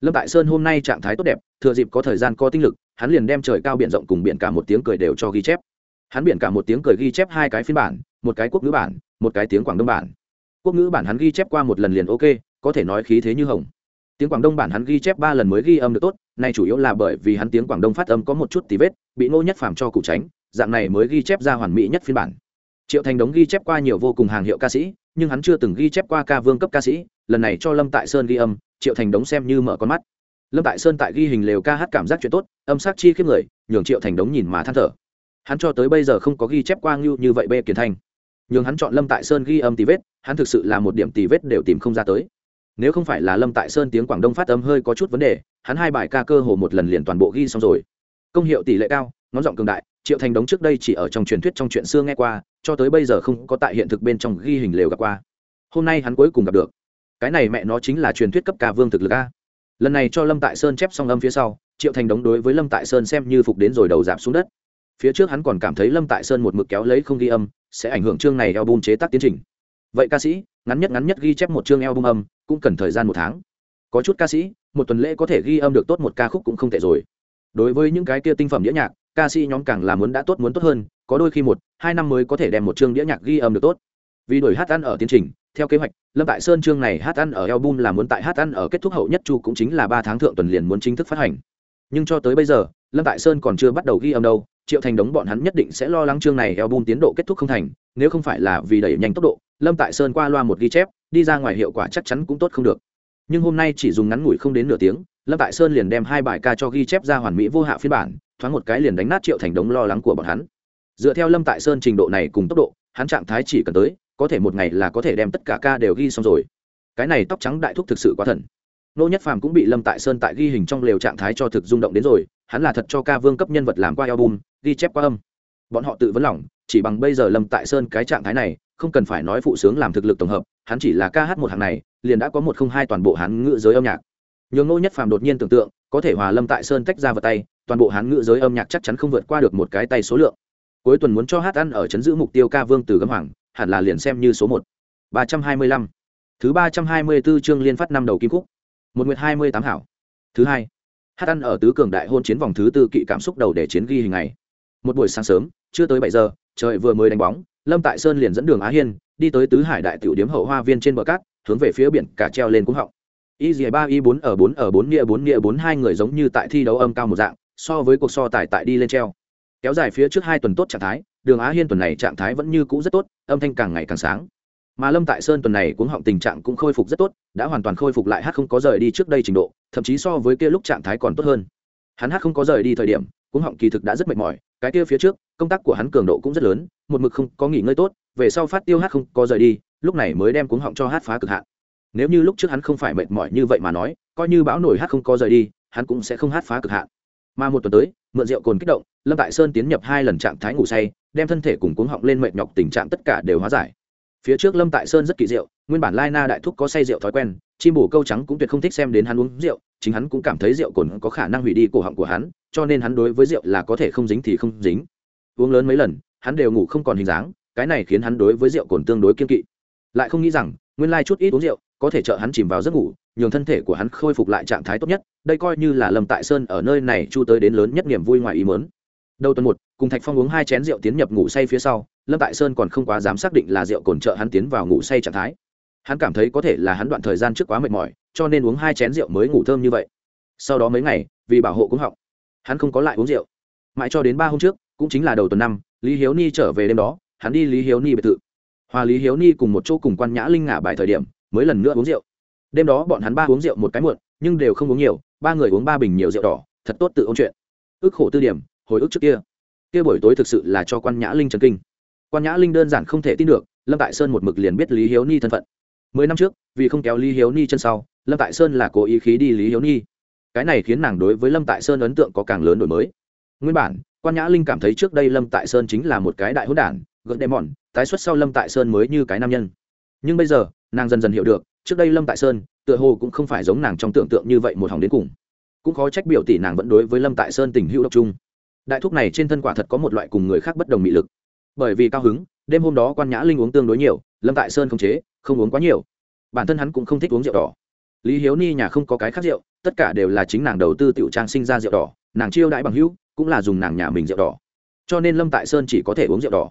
Lâm tại sơn hôm nay trạng thái tốt đẹp, thừa dịp có thời gian có tinh lực, hắn liền đem trời cao biển rộng cùng biển cả một tiếng cười đều cho ghi chép. Hắn biển cả một tiếng cười ghi chép hai cái phiên bản, một cái quốc ngữ bản, một cái tiếng quảng đông bản. Quốc ngữ bản hắn ghi chép qua một lần liền ok, có thể nói khí thế như hồng. Tiếng quảng đông bản hắn ghi chép ba lần mới ghi âm được tốt, nay chủ yếu là bởi vì hắn tiếng quảng đông phát âm có một chút tí vết, bị ngô nhất phàm cho cụ tránh dạng này mới ghi chép ra hoàn mỹ nhất phiên bản. Triệu thành đống ghi chép qua nhiều vô cùng hàng hiệu ca sĩ, nhưng hắn chưa từng ghi chép qua ca vương cấp ca sĩ, lần này cho lâm tại sơn ghi âm, triệu thành đống xem như mở con mắt. Lâm tại sơn tại ghi hình lều ca hát cảm giác chuyện tốt, âm sắc chi khiếp người, nhường triệu thành đống nhìn mà than thở. Hắn cho tới bây giờ không có ghi chép qua ngưu như vậy bê kiến thành. nhường hắn chọn lâm tại sơn ghi âm tì vết, hắn thực sự là một điểm tì vết đều tìm không ra tới. Nếu không phải là lâm tại sơn tiếng quảng đông phát âm hơi có chút vấn đề, hắn hai bài ca cơ hồ một lần liền toàn bộ ghi xong rồi. Công hiệu tỷ lệ cao, ngón giọng cường đại triệu thành đống trước đây chỉ ở trong truyền thuyết trong chuyện xưa nghe qua, cho tới bây giờ không có tại hiện thực bên trong ghi hình lều gặp qua. Hôm nay hắn cuối cùng gặp được. Cái này mẹ nó chính là truyền thuyết cấp ca vương thực lực a. Lần này cho lâm tại sơn chép xong âm phía sau, triệu thành đống đối với lâm tại sơn xem như phục đến rồi đầu giảm xuống đất. Phía trước hắn còn cảm thấy lâm tại sơn một mực kéo lấy không ghi âm, sẽ ảnh hưởng chương này eo bum chế tác tiến trình. Vậy ca sĩ, ngắn nhất ngắn nhất ghi chép một chương eo bum âm, cũng cần thời gian một tháng. Có chút ca sĩ, một tuần lễ có thể ghi âm được tốt một ca khúc cũng không tệ rồi. Đối với những cái kia tinh phẩm đĩa nhạc ca sĩ nhóm càng là muốn đã tốt muốn tốt hơn, có đôi khi một, hai năm mới có thể đem một chương đĩa nhạc ghi âm được tốt. Vì đổi hát ăn ở tiến trình, theo kế hoạch, lâm tại sơn chương này hát ăn ở album là muốn tại hát ăn ở kết thúc hậu nhất chu cũng chính là ba tháng thượng tuần liền muốn chính thức phát hành. Nhưng cho tới bây giờ, lâm tại sơn còn chưa bắt đầu ghi âm đâu, triệu thành đống bọn hắn nhất định sẽ lo lắng chương này album tiến độ kết thúc không thành, nếu không phải là vì đẩy nhanh tốc độ, lâm tại sơn qua loa một ghi chép, đi ra ngoài hiệu quả chắc chắn cũng tốt không được. Nhưng hôm nay chỉ dùng ngắn ngủi không đến nửa tiếng, lâm tại sơn liền đem hai bài ca cho ghi chép ra hoàn mỹ vô hạ phiên bản thoáng một cái liền đánh nát triệu thành đống lo lắng của bọn hắn. Dựa theo lâm tại sơn trình độ này cùng tốc độ hắn trạng thái chỉ cần tới có thể một ngày là có thể đem tất cả ca đều ghi xong rồi. Cái này tóc trắng đại thúc thực sự quá thần. Nô nhất phàm cũng bị lâm tại sơn tại ghi hình trong lều trạng thái cho thực rung động đến rồi hắn là thật cho ca vương cấp nhân vật làm qua album ghi chép qua âm. Bọn họ tự vấn lỏng, chỉ bằng bây giờ lâm tại sơn cái trạng thái này không cần phải nói phụ sướng làm thực lực tổng hợp hắn chỉ là ca hát một hàng này liền đã có một không hai toàn bộ hắn ngự giới âm nhạc. Nhường nô nhất phàm đột nhiên tưởng tượng có thể hòa lâm tại sơn tách ra vào tay toàn bộ hán ngữ giới âm nhạc chắc chắn không vượt qua được một cái tay số lượng. Cuối tuần muốn cho hát ăn ở chấn giữ mục tiêu ca vương từ gấm hoàng, hẳn là liền xem như số một. Ba trăm hai mươi lăm. Thứ ba trăm hai mươi b ố chương liên phát năm đầu kim khúc. Một nguyệt hai mươi tám hảo. Thứ hai. Hát ăn ở tứ cường đại hôn chiến vòng thứ tư kỵ cảm xúc đầu để chiến ghi hình này một buổi sáng sớm, chưa tới bảy giờ, trời vừa mới đánh bóng, lâm tại sơn liền dẫn đường á hiên, đi tới tứ hải đại tiểu điếm hậu hoa viên trên bờ cát, hướng về phía biển cả treo lên cúng họng. Y dì ba y bốn ở bốn ở bốn nghĩa bốn nghĩa bốn hai người giống như tại thi đấu âm cao một dạng so với cuộc so tài tại đi lên treo. Kéo dài phía trước hai tuần tốt trạng thái, đường á hiên tuần này trạng thái vẫn như cũ rất tốt, âm thanh càng ngày càng sáng. Mà lâm tại sơn tuần này cũng họng tình trạng cũng khôi phục rất tốt, đã hoàn toàn khôi phục lại hát không có rời đi trước đây trình độ, thậm chí so với kia lúc trạng thái còn tốt hơn. Hắn hát không có rời đi thời điểm cũng họng kỳ thực đã rất mệt mỏi, cái kia phía trước, công tác của hắn cường độ cũng rất lớn, một mực không có nghỉ ngơi tốt, về sau phát tiêu hát không có rời đi, lúc này mới đem cuống họng cho hát phá cực hạn. Nếu như lúc trước hắn không phải mệt mỏi như vậy mà nói, coi như bão nổi hát không có rời đi, hắn cũng sẽ không hát phá cực hạn mà một tuần tới, mượn rượu cồn kích động, lâm tại sơn tiến nhập hai lần trạng thái ngủ say, đem thân thể cùng cuống họng lên mệt nhọc tình trạng tất cả đều hóa giải. Phía trước lâm tại sơn rất kỳ rượu nguyên bản lai na đại thúc có say rượu thói quen, chim bổ câu trắng cũng tuyệt không thích xem đến hắn uống rượu, chính hắn cũng cảm thấy rượu cồn có khả năng hủy đi cổ họng của hắn, cho nên hắn đối với rượu là có thể không dính thì không dính. Uống lớn mấy lần, hắn đều ngủ không còn hình dáng, cái này khiến hắn đối với rượu cồn tương đối kiên kỵ. Lại không nghĩ rằng, nguyên lai chút ít uống rượu có thể trợ hắn chìm vào giấc ngủ, nhường thân thể của hắn khôi phục lại trạng thái tốt nhất, đây coi như là lâm tại sơn ở nơi này chu tới đến lớn nhất niềm vui ngoài ý mớn đầu tuần một, cùng thạch phong uống hai chén rượu tiến nhập ngủ say phía sau, lâm tại sơn còn không quá dám xác định là rượu cồn trợ hắn tiến vào ngủ say trạng thái. Hắn cảm thấy có thể là hắn đoạn thời gian trước quá mệt mỏi, cho nên uống hai chén rượu mới ngủ thơm như vậy. Sau đó mấy ngày, vì bảo hộ cũng họng, hắn không có lại uống rượu. Mãi cho đến ba hôm trước, cũng chính là đầu tuần năm, lý hiếu ni trở về đêm đó, hắn đi lý hiếu ni biệt thự. Hòa lý hiếu ni cùng một chỗ cùng quan nhã linh ngả bài thời điểm mới lần nữa uống rượu. Đêm đó bọn hắn ba uống rượu một cái muộn, nhưng đều không uống nhiều, ba người uống ba bình nhiều rượu đỏ, thật tốt tự ôn chuyện. Ước khổ tư điểm, hồi ức trước kia. Kia buổi tối thực sự là cho quan nhã linh trần kinh. Quan nhã linh đơn giản không thể tin được, lâm tại sơn một mực liền biết lý hiếu ni thân phận. Mười năm trước, vì không kéo lý hiếu ni chân sau, lâm tại sơn là cố ý khí đi lý hiếu ni. Cái này khiến nàng đối với lâm tại sơn ấn tượng có càng lớn đổi mới. Nguyên bản, quan nhã linh cảm thấy trước đây lâm tại sơn chính là một cái đại hỗn đản, gợn đệm mòn, tái xuất sau lâm tại sơn mới như cái nam nhân. Nhưng bây giờ nàng dần dần hiểu được, trước đây lâm tại sơn, tựa hồ cũng không phải giống nàng trong tưởng tượng như vậy một hỏng đến cùng. Cũng khó trách biểu tỷ nàng vẫn đối với lâm tại sơn tình hữu độc trung đại thúc này trên thân quả thật có một loại cùng người khác bất đồng mị lực. Bởi vì cao hứng, đêm hôm đó quan nhã linh uống tương đối nhiều, lâm tại sơn không chế, không uống quá nhiều. Bản thân hắn cũng không thích uống rượu đỏ. Lý hiếu ni nhà không có cái khác rượu, tất cả đều là chính nàng đầu tư tiểu trang sinh ra rượu đỏ, nàng chiêu đãi bằng hữu, cũng là dùng nàng nhà mình rượu đỏ. Cho nên lâm tại sơn chỉ có thể uống rượu đỏ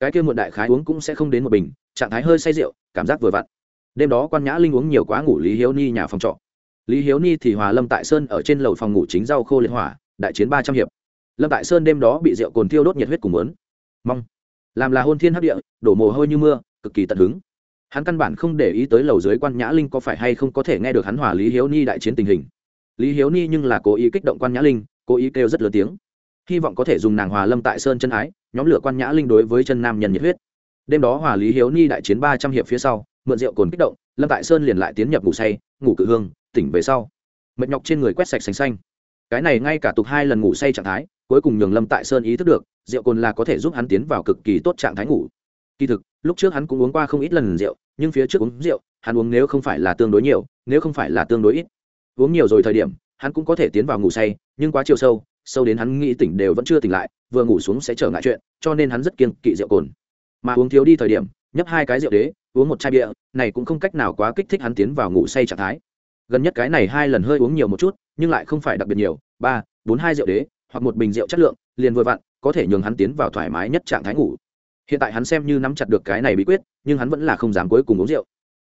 cái kia muộn đại khái uống cũng sẽ không đến một bình, trạng thái hơi say rượu, cảm giác vừa vặn. Đêm đó quan nhã linh uống nhiều quá ngủ lý hiếu ni nhà phòng trọ. Lý hiếu ni thì hòa lâm tại sơn ở trên lầu phòng ngủ chính rau khô liệt hỏa, đại chiến ba trăm hiệp. Lâm tại sơn đêm đó bị rượu cồn thiêu đốt nhiệt huyết cùng muốn. Mong. Làm là hôn thiên hấp địa, đổ mồ hôi như mưa, cực kỳ tận hứng. Hắn căn bản không để ý tới lầu dưới quan nhã linh có phải hay không có thể nghe được hắn hòa lý hiếu ni đại chiến tình hình. Lý hiếu ni nhưng là cố ý kích động quan nhã linh, cố ý kêu rất lớn tiếng hy vọng có thể dùng nàng hòa lâm tại sơn chân ái, nhóm lửa quan nhã linh đối với chân nam nhân nhiệt huyết. Đêm đó hòa lý hiếu ni đại chiến ba trăm hiệp phía sau, mượn rượu cồn kích động, lâm tại sơn liền lại tiến nhập ngủ say, ngủ cự hương, tỉnh về sau. Mệt nhọc trên người quét sạch sành xanh. Cái này ngay cả tục hai lần ngủ say trạng thái, cuối cùng nhường lâm tại sơn ý thức được, rượu cồn là có thể giúp hắn tiến vào cực kỳ tốt trạng thái ngủ. Kỳ thực, lúc trước hắn cũng uống qua không ít lần rượu, nhưng phía trước uống rượu, hắn uống nếu không phải là tương đối nhiều, nếu không phải là tương đối ít. Uống nhiều rồi thời điểm, hắn cũng có thể tiến vào ngủ say, nhưng quá chiều sâu sâu đến hắn nghĩ tỉnh đều vẫn chưa tỉnh lại, vừa ngủ xuống sẽ trở ngại chuyện, cho nên hắn rất kiên kỵ rượu cồn. Mà uống thiếu đi thời điểm, nhấp hai cái rượu đế, uống một chai bia, này cũng không cách nào quá kích thích hắn tiến vào ngủ say trạng thái. Gần nhất cái này hai lần hơi uống nhiều một chút, nhưng lại không phải đặc biệt nhiều, ba, bốn, hai rượu đế, hoặc một bình rượu chất lượng, liền vừa vặn, có thể nhường hắn tiến vào thoải mái nhất trạng thái ngủ. Hiện tại hắn xem như nắm chặt được cái này bí quyết, nhưng hắn vẫn là không dám cuối cùng uống rượu.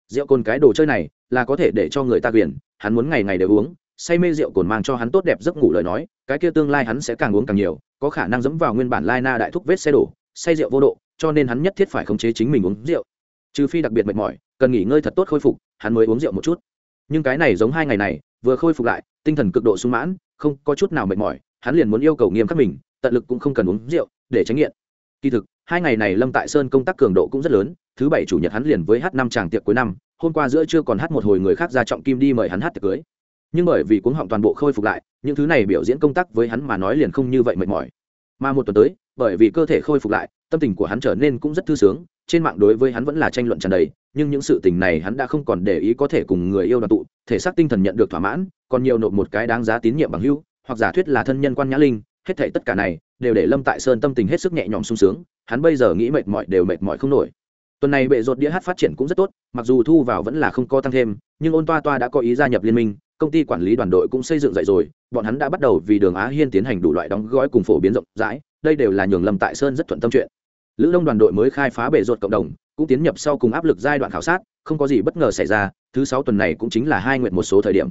Rượu cồn cái đồ chơi này, là có thể để cho người ta quyền, hắn muốn ngày ngày đều uống say mê rượu cồn mang cho hắn tốt đẹp giấc ngủ lời nói, cái kia tương lai hắn sẽ càng uống càng nhiều, có khả năng dẫm vào nguyên bản lai na đại thúc vết xe đổ, say rượu vô độ, cho nên hắn nhất thiết phải khống chế chính mình uống rượu. Trừ phi đặc biệt mệt mỏi, cần nghỉ ngơi thật tốt khôi phục, hắn mới uống rượu một chút. Nhưng cái này giống hai ngày này, vừa khôi phục lại, tinh thần cực độ sung mãn, không có chút nào mệt mỏi, hắn liền muốn yêu cầu nghiêm khắc mình, tận lực cũng không cần uống rượu, để tránh nghiện. Kỳ thực, hai ngày này lâm tại sơn công tác cường độ cũng rất lớn, thứ bảy chủ nhật hắn liền với h năm tràng tiệc cuối năm, hôm qua giữa chưa còn hát một hồi người khác ra trọng kim đi mời hắn hát tiệc cưới nhưng bởi vì cuống họng toàn bộ khôi phục lại, những thứ này biểu diễn công tác với hắn mà nói liền không như vậy mệt mỏi. Mà một tuần tới, bởi vì cơ thể khôi phục lại, tâm tình của hắn trở nên cũng rất thư sướng, trên mạng đối với hắn vẫn là tranh luận tràn đầy, nhưng những sự tình này hắn đã không còn để ý có thể cùng người yêu đoàn tụ, thể xác tinh thần nhận được thỏa mãn, còn nhiều nộp một cái đáng giá tín nhiệm bằng hữu, hoặc giả thuyết là thân nhân quan nhã linh, hết thảy tất cả này đều để lâm tại sơn tâm tình hết sức nhẹ nhõm sung sướng, hắn bây giờ nghĩ mệt mỏi đều mệt mỏi không nổi. Tuần này bệ rột đĩa hát phát triển cũng rất tốt, mặc dù thu vào vẫn là không có tăng thêm, nhưng ôn toa toa đã có ý gia nhập liên minh công ty quản lý đoàn đội cũng xây dựng dậy rồi, bọn hắn đã bắt đầu vì đường á hiên tiến hành đủ loại đóng gói cùng phổ biến rộng rãi, đây đều là nhường lâm tại sơn rất thuận tâm chuyện. Lữ đông đoàn đội mới khai phá bể ruột cộng đồng, cũng tiến nhập sau cùng áp lực giai đoạn khảo sát, không có gì bất ngờ xảy ra, thứ sáu tuần này cũng chính là hai nguyện một số thời điểm.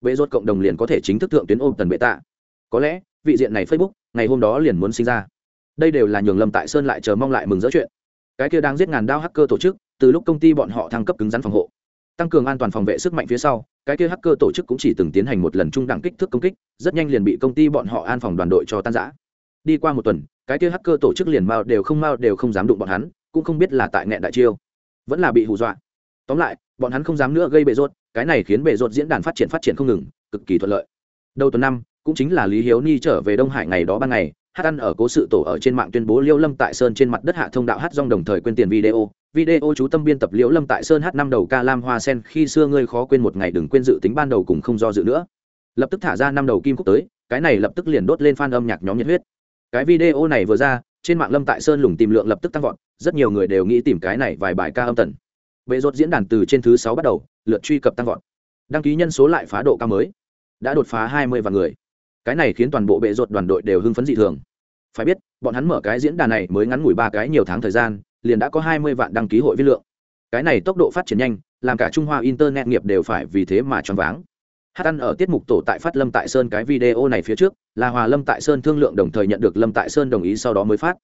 Bệ ruột cộng đồng liền có thể chính thức thượng tuyến ôm tần bệ tạ có lẽ, vị diện này facebook, ngày hôm đó liền muốn sinh ra. Đây đều là nhường lâm tại sơn lại chờ mong lại mừng rỡ chuyện. Cái kia đang giết ngàn đao hacker tổ chức, từ lúc công ty bọn họ thăng cấp cứng rắn phòng hộ tăng cường an toàn phòng vệ sức mạnh phía sau, cái kia hacker tổ chức cũng chỉ từng tiến hành một lần trung đẳng kích thước công kích, rất nhanh liền bị công ty bọn họ an phòng đoàn đội cho tan giã đi qua một tuần, cái kia hacker tổ chức liền mao đều không mao đều không dám đụng bọn hắn, cũng không biết là tại nghẹn đại chiêu, vẫn là bị hù dọa. Tóm lại, bọn hắn không dám nữa gây bệ rốt cái này khiến bệ rốt diễn đàn phát triển phát triển không ngừng, cực kỳ thuận lợi. Đầu tuần năm, cũng chính là lý hiếu ni trở về đông hải ngày đó ban ngày hát ăn ở cố sự tổ ở trên mạng tuyên bố liễu lâm tại sơn trên mặt đất hạ thông đạo hát rong đồng thời quên tiền video. Video chú tâm biên tập liễu lâm tại sơn hát năm đầu ca lam hoa sen khi xưa ngươi khó quên một ngày đừng quên dự tính ban đầu cùng không do dự nữa. Lập tức thả ra năm đầu kim khúc tới, cái này lập tức liền đốt lên fan âm nhạc nhóm nhiệt huyết. Cái video này vừa ra, trên mạng lâm tại sơn lùng tìm lượng lập tức tăng vọt, rất nhiều người đều nghĩ tìm cái này vài bài ca âm tần. Bệ rốt diễn đàn từ trên thứ sáu bắt đầu, lượt truy cập tăng vọt. Đăng ký nhân số lại phá độ cao mới. Đã đột phá hai mươi vạn người cái này khiến toàn bộ bệ rột đoàn đội đều hưng phấn dị thường. Phải biết, bọn hắn mở cái diễn đàn này mới ngắn ngủi ba cái nhiều tháng thời gian, liền đã có hai mươi vạn đăng ký hội viên lượng. Cái này tốc độ phát triển nhanh, làm cả trung hoa internet nghiệp đều phải vì thế mà choáng váng. Hát ăn ở tiết mục tổ tại phát lâm tại sơn cái video này phía trước, là hòa lâm tại sơn thương lượng đồng thời nhận được lâm tại sơn đồng ý sau đó mới phát.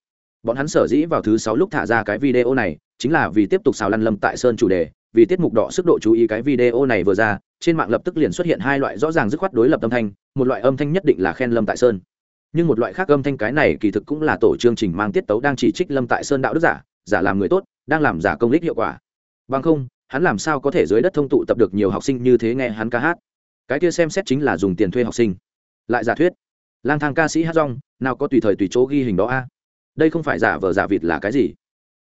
Bọn hắn sở dĩ vào thứ sáu lúc thả ra cái video này, chính là vì tiếp tục xào lăn lâm tại sơn chủ đề vì tiết mục đỏ sức độ chú ý cái video này vừa ra, trên mạng lập tức liền xuất hiện hai loại rõ ràng dứt khoát đối lập âm thanh, một loại âm thanh nhất định là khen lâm tại sơn. Nhưng một loại khác âm thanh cái này kỳ thực cũng là tổ chương trình mang tiết tấu đang chỉ trích lâm tại sơn đạo đức giả giả làm người tốt, đang làm giả công lý hiệu quả. Bằng không, hắn làm sao có thể dưới đất thông tụ tập được nhiều học sinh như thế nghe hắn ca hát? Cái kia xem xét chính là dùng tiền thuê học sinh. Lại giả thuyết. Lang thang ca sĩ hát rong, nào có tùy thời tùy chỗ ghi hình đó a? Đây không phải giả vờ giả vịt là cái gì?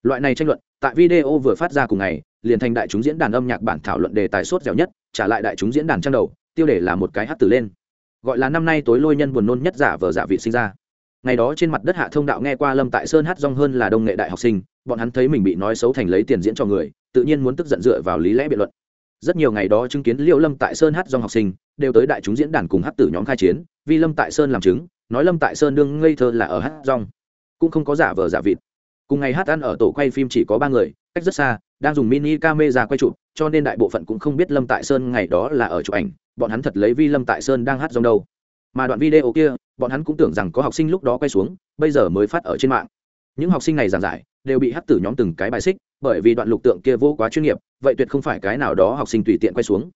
Loại này tranh luận, tại video vừa phát ra cùng ngày liền thành đại chúng diễn đàn âm nhạc bản thảo luận đề tài sốt dẻo nhất, trả lại đại chúng diễn đàn trang đầu, tiêu đề là một cái hát từ lên. Gọi là năm nay tối lôi nhân buồn nôn nhất giả vờ giả vị sinh ra. Ngày đó trên mặt đất hạ thông đạo nghe qua lâm tại sơn hát rong hơn là đông nghệ đại học sinh, bọn hắn thấy mình bị nói xấu thành lấy tiền diễn cho người, tự nhiên muốn tức giận dựa vào lý lẽ biện luận. Rất nhiều ngày đó chứng kiến liệu lâm tại sơn hát dòng học sinh, đều tới đại chúng diễn đàn cùng hát tử nhóm khai chiến, vì lâm tại sơn làm chứng, nói lâm tại sơn đương ngây thơ là ở hát dòng cũng không có giả vờ giả vịt cùng ngày hát ăn ở tổ quay phim chỉ có ba người, cách rất xa, đang dùng mini camera quay chụp, cho nên đại bộ phận cũng không biết lâm tại sơn ngày đó là ở chụp ảnh, bọn hắn thật lấy vi lâm tại sơn đang hát dòng đâu. Mà đoạn video kia, bọn hắn cũng tưởng rằng có học sinh lúc đó quay xuống, bây giờ mới phát ở trên mạng. Những học sinh này giảng giải, đều bị hát tử nhóm từng cái bài xích, bởi vì đoạn lục tượng kia vô quá chuyên nghiệp, vậy tuyệt không phải cái nào đó học sinh tùy tiện quay xuống.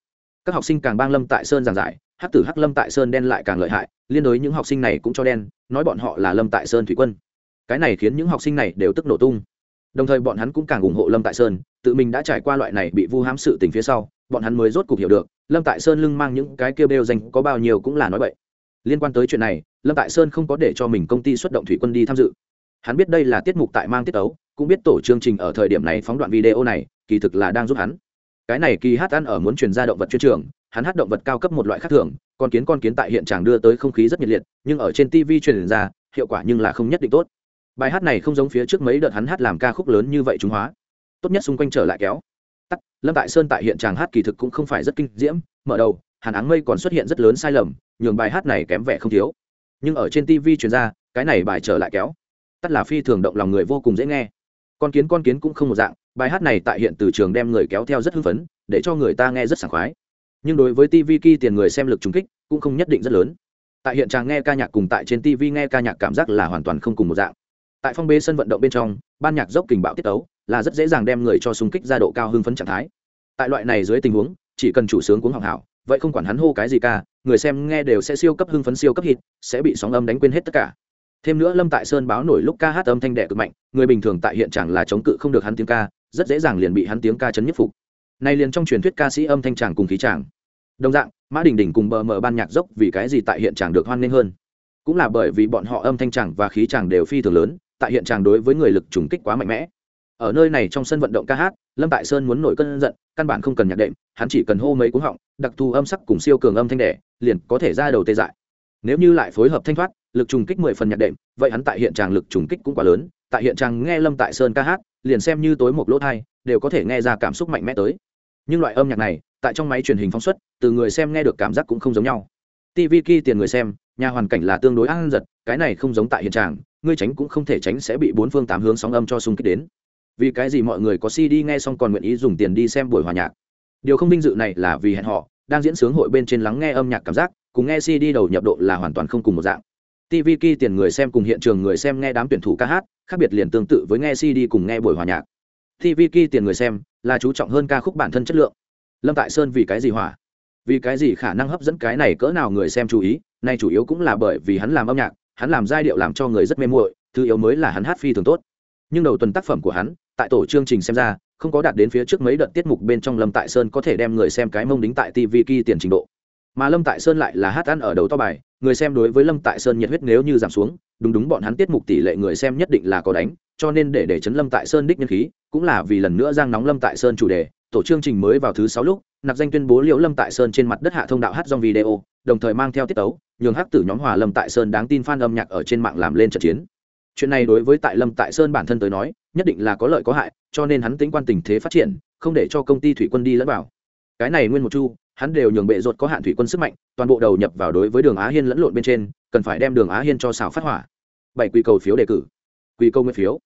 Các học sinh càng bang lâm tại sơn giảng giải, hát tử hát lâm tại sơn đen lại càng lợi hại, liên đối những học sinh này cũng cho đen, nói bọn họ là lâm tại sơn thủy quân cái này khiến những học sinh này đều tức nổ tung. Đồng thời bọn hắn cũng càng ủng hộ lâm tại sơn, tự mình đã trải qua loại này bị vu hám sự tình phía sau, bọn hắn mới rốt cuộc hiểu được, lâm tại sơn lưng mang những cái kêu bêu danh có bao nhiêu cũng là nói vậy liên quan tới chuyện này, lâm tại sơn không có để cho mình công ty xuất động thủy quân đi tham dự. Hắn biết đây là tiết mục tại mang tiết ấu, cũng biết tổ chương trình ở thời điểm này phóng đoạn video này, kỳ thực là đang giúp hắn. Cái này kỳ hát ăn ở muốn truyền ra động vật chuyên trường, hắn hát động vật cao cấp một loại khác thường, con kiến con kiến tại hiện tràng đưa tới không khí rất nhiệt liệt, nhưng ở trên tv truyền ra, hiệu quả nhưng là không nhất định tốt bài hát này không giống phía trước mấy đợt hắn hát làm ca khúc lớn như vậy chúng hóa. Tốt nhất xung quanh trở lại kéo. Tắt, lâm tại sơn tại hiện tràng hát kỳ thực cũng không phải rất kinh diễm, mở đầu, hàn áng mây còn xuất hiện rất lớn sai lầm, nhường bài hát này kém vẻ không thiếu. Nhưng ở trên tv truyền ra, cái này bài trở lại kéo. Tắt là phi thường động lòng người vô cùng dễ nghe. Con kiến con kiến cũng không một dạng, bài hát này tại hiện từ trường đem người kéo theo rất hưng phấn, để cho người ta nghe rất sảng khoái. Nhưng đối với tv ki tiền người xem lực trúng kích, cũng không nhất định rất lớn. Tại hiện tràng nghe ca nhạc cùng tại trên tv nghe ca nhạc cảm giác là hoàn toàn không cùng một dạng tại phong bê sân vận động bên trong, ban nhạc dốc kình bạo tiết tấu là rất dễ dàng đem người cho súng kích ra độ cao hưng phấn trạng thái. Tại loại này dưới tình huống, chỉ cần chủ sướng cuống họng hảo, vậy không quản hắn hô cái gì ca, người xem nghe đều sẽ siêu cấp hưng phấn siêu cấp hit, sẽ bị sóng âm đánh quên hết tất cả. Thêm nữa lâm tại sơn báo nổi lúc ca hát âm thanh đệ cực mạnh, người bình thường tại hiện trạng là chống cự không được hắn tiếng ca, rất dễ dàng liền bị hắn tiếng ca chấn nhất phục. Nay liền trong truyền thuyết ca sĩ âm thanh tràng cùng khí tràng đồng dạng, mã đình đình cùng bờ mờ ban nhạc dốc vì cái gì tại hiện trạng được hoan nghênh hơn? Cũng là bởi vì bọn họ âm thanh tràng và khí tràng đều phi thường lớn tại hiện trạng đối với người lực trùng kích quá mạnh mẽ. Ở nơi này trong sân vận động ca hát, lâm tại sơn muốn nổi cơn giận, căn bản không cần nhạc đệm, hắn chỉ cần hô mấy cú họng, đặc thù âm sắc cùng siêu cường âm thanh đẻ, liền có thể ra đầu tê dại. Nếu như lại phối hợp thanh thoát, lực trùng kích mười phần nhạc đệm, vậy hắn tại hiện tràng lực trùng kích cũng quá lớn, tại hiện tràng nghe lâm tại sơn ca hát, liền xem như tối một lỗ thai, đều có thể nghe ra cảm xúc mạnh mẽ tới. Nhưng loại âm nhạc này, tại trong máy truyền hình phóng xuất, từ người xem nghe được cảm giác cũng không giống nhau. Tv kia tiền người xem, nhà hoàn cảnh là tương đối ăn giật, cái này không giống tại hiện tràng ngươi tránh cũng không thể tránh sẽ bị bốn phương tám hướng sóng âm cho xung kích đến. Vì cái gì mọi người có cd nghe xong còn nguyện ý dùng tiền đi xem buổi hòa nhạc? Điều không vinh dự này là vì hẹn họ, đang diễn sướng hội bên trên lắng nghe âm nhạc cảm giác, cùng nghe cd đầu nhập độ là hoàn toàn không cùng một dạng. Tv ki tiền người xem cùng hiện trường người xem nghe đám tuyển thủ ca hát, khác biệt liền tương tự với nghe cd cùng nghe buổi hòa nhạc. Tv ki tiền người xem là chú trọng hơn ca khúc bản thân chất lượng. Lâm tại sơn vì cái gì hỏa vì cái gì khả năng hấp dẫn cái này cỡ nào người xem chú ý, nay chủ yếu cũng là bởi vì hắn làm âm nhạc hắn làm giai điệu làm cho người rất mê muội, thứ yếu mới là hắn hát phi thường tốt. Nhưng đầu tuần tác phẩm của hắn, tại tổ chương trình xem ra, không có đạt đến phía trước mấy đợt tiết mục bên trong lâm tại sơn có thể đem người xem cái mông đính tại tv kỳ tiền trình độ. Mà lâm tại sơn lại là hát ăn ở đầu to bài, người xem đối với lâm tại sơn nhiệt huyết nếu như giảm xuống, đúng đúng bọn hắn tiết mục tỷ lệ người xem nhất định là có đánh, cho nên để để chấn lâm tại sơn đích nhân khí, cũng là vì lần nữa giang nóng lâm tại sơn chủ đề, tổ chương trình mới vào thứ sáu lúc, nạp danh tuyên bố liệu lâm tại sơn trên mặt đất hạ thông đạo hát dòng video đồng thời mang theo tiết tấu, nhường hắc tử nhóm hòa lâm tại sơn đáng tin f a n âm nhạc ở trên mạng làm lên trận chiến. Chuyện này đối với tại lâm tại sơn bản thân tới nói, nhất định là có lợi có hại, cho nên hắn tính quan tình thế phát triển, không để cho công ty thủy quân đi lẫn vào. Cái này nguyên một chu, hắn đều nhường bệ ruột có hạn thủy quân sức mạnh, toàn bộ đầu nhập vào đối với đường á hiên lẫn lộn bên trên, cần phải đem đường á hiên cho xào phát hỏa. Bảy quy cầu phiếu đề cử. Quy câu nguyên phiếu.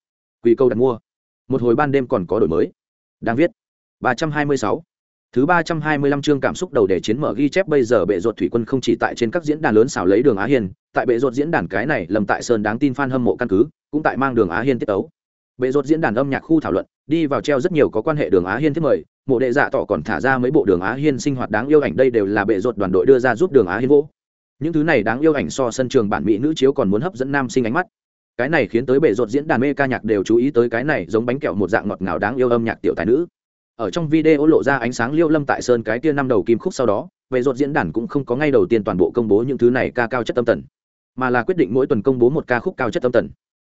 Quy câu đặt mua. Một hồi ban đêm còn có đổi mới. Đang viết. ba trăm hai mươi sáu. Thứ ba trăm hai mươi lăm chương cảm xúc đầu để chiến mở ghi chép bây giờ bệ ruột thủy quân không chỉ tại trên các diễn đàn lớn xảo lấy đường Á Hiên, tại bệ ruột diễn đàn cái này lầm tại sơn đáng tin fan hâm mộ căn cứ, cũng tại mang đường Á Hiên tiết ấu. Bệ ruột diễn đàn âm nhạc khu thảo luận, đi vào treo rất nhiều có quan hệ đường Á Hiên thiết mời, mộ đệ dạ tỏ còn thả ra mấy bộ đường Á Hiên sinh hoạt đáng yêu ảnh đây đều là bệ ruột đoàn đội đưa ra giúp đường Á Hiên vô. Những thứ này đáng yêu ảnh so sân trường bản mỹ nữ chiếu còn muốn hấp dẫn nam sinh ánh mắt. Cái này khiến tới bệ ruột diễn đàn mê ca nhạc đều chú ý tới cái này giống bánh kẹo một dạng ngọt ngào đáng yêu âm nhạc tiểu tài nữ ở trong video lộ ra ánh sáng liêu lâm tại sơn cái tia năm đầu kim khúc sau đó, về rột diễn đàn cũng không có ngay đầu tiên toàn bộ công bố những thứ này ca cao chất tâm tần, mà là quyết định mỗi tuần công bố một ca khúc cao chất tâm tần.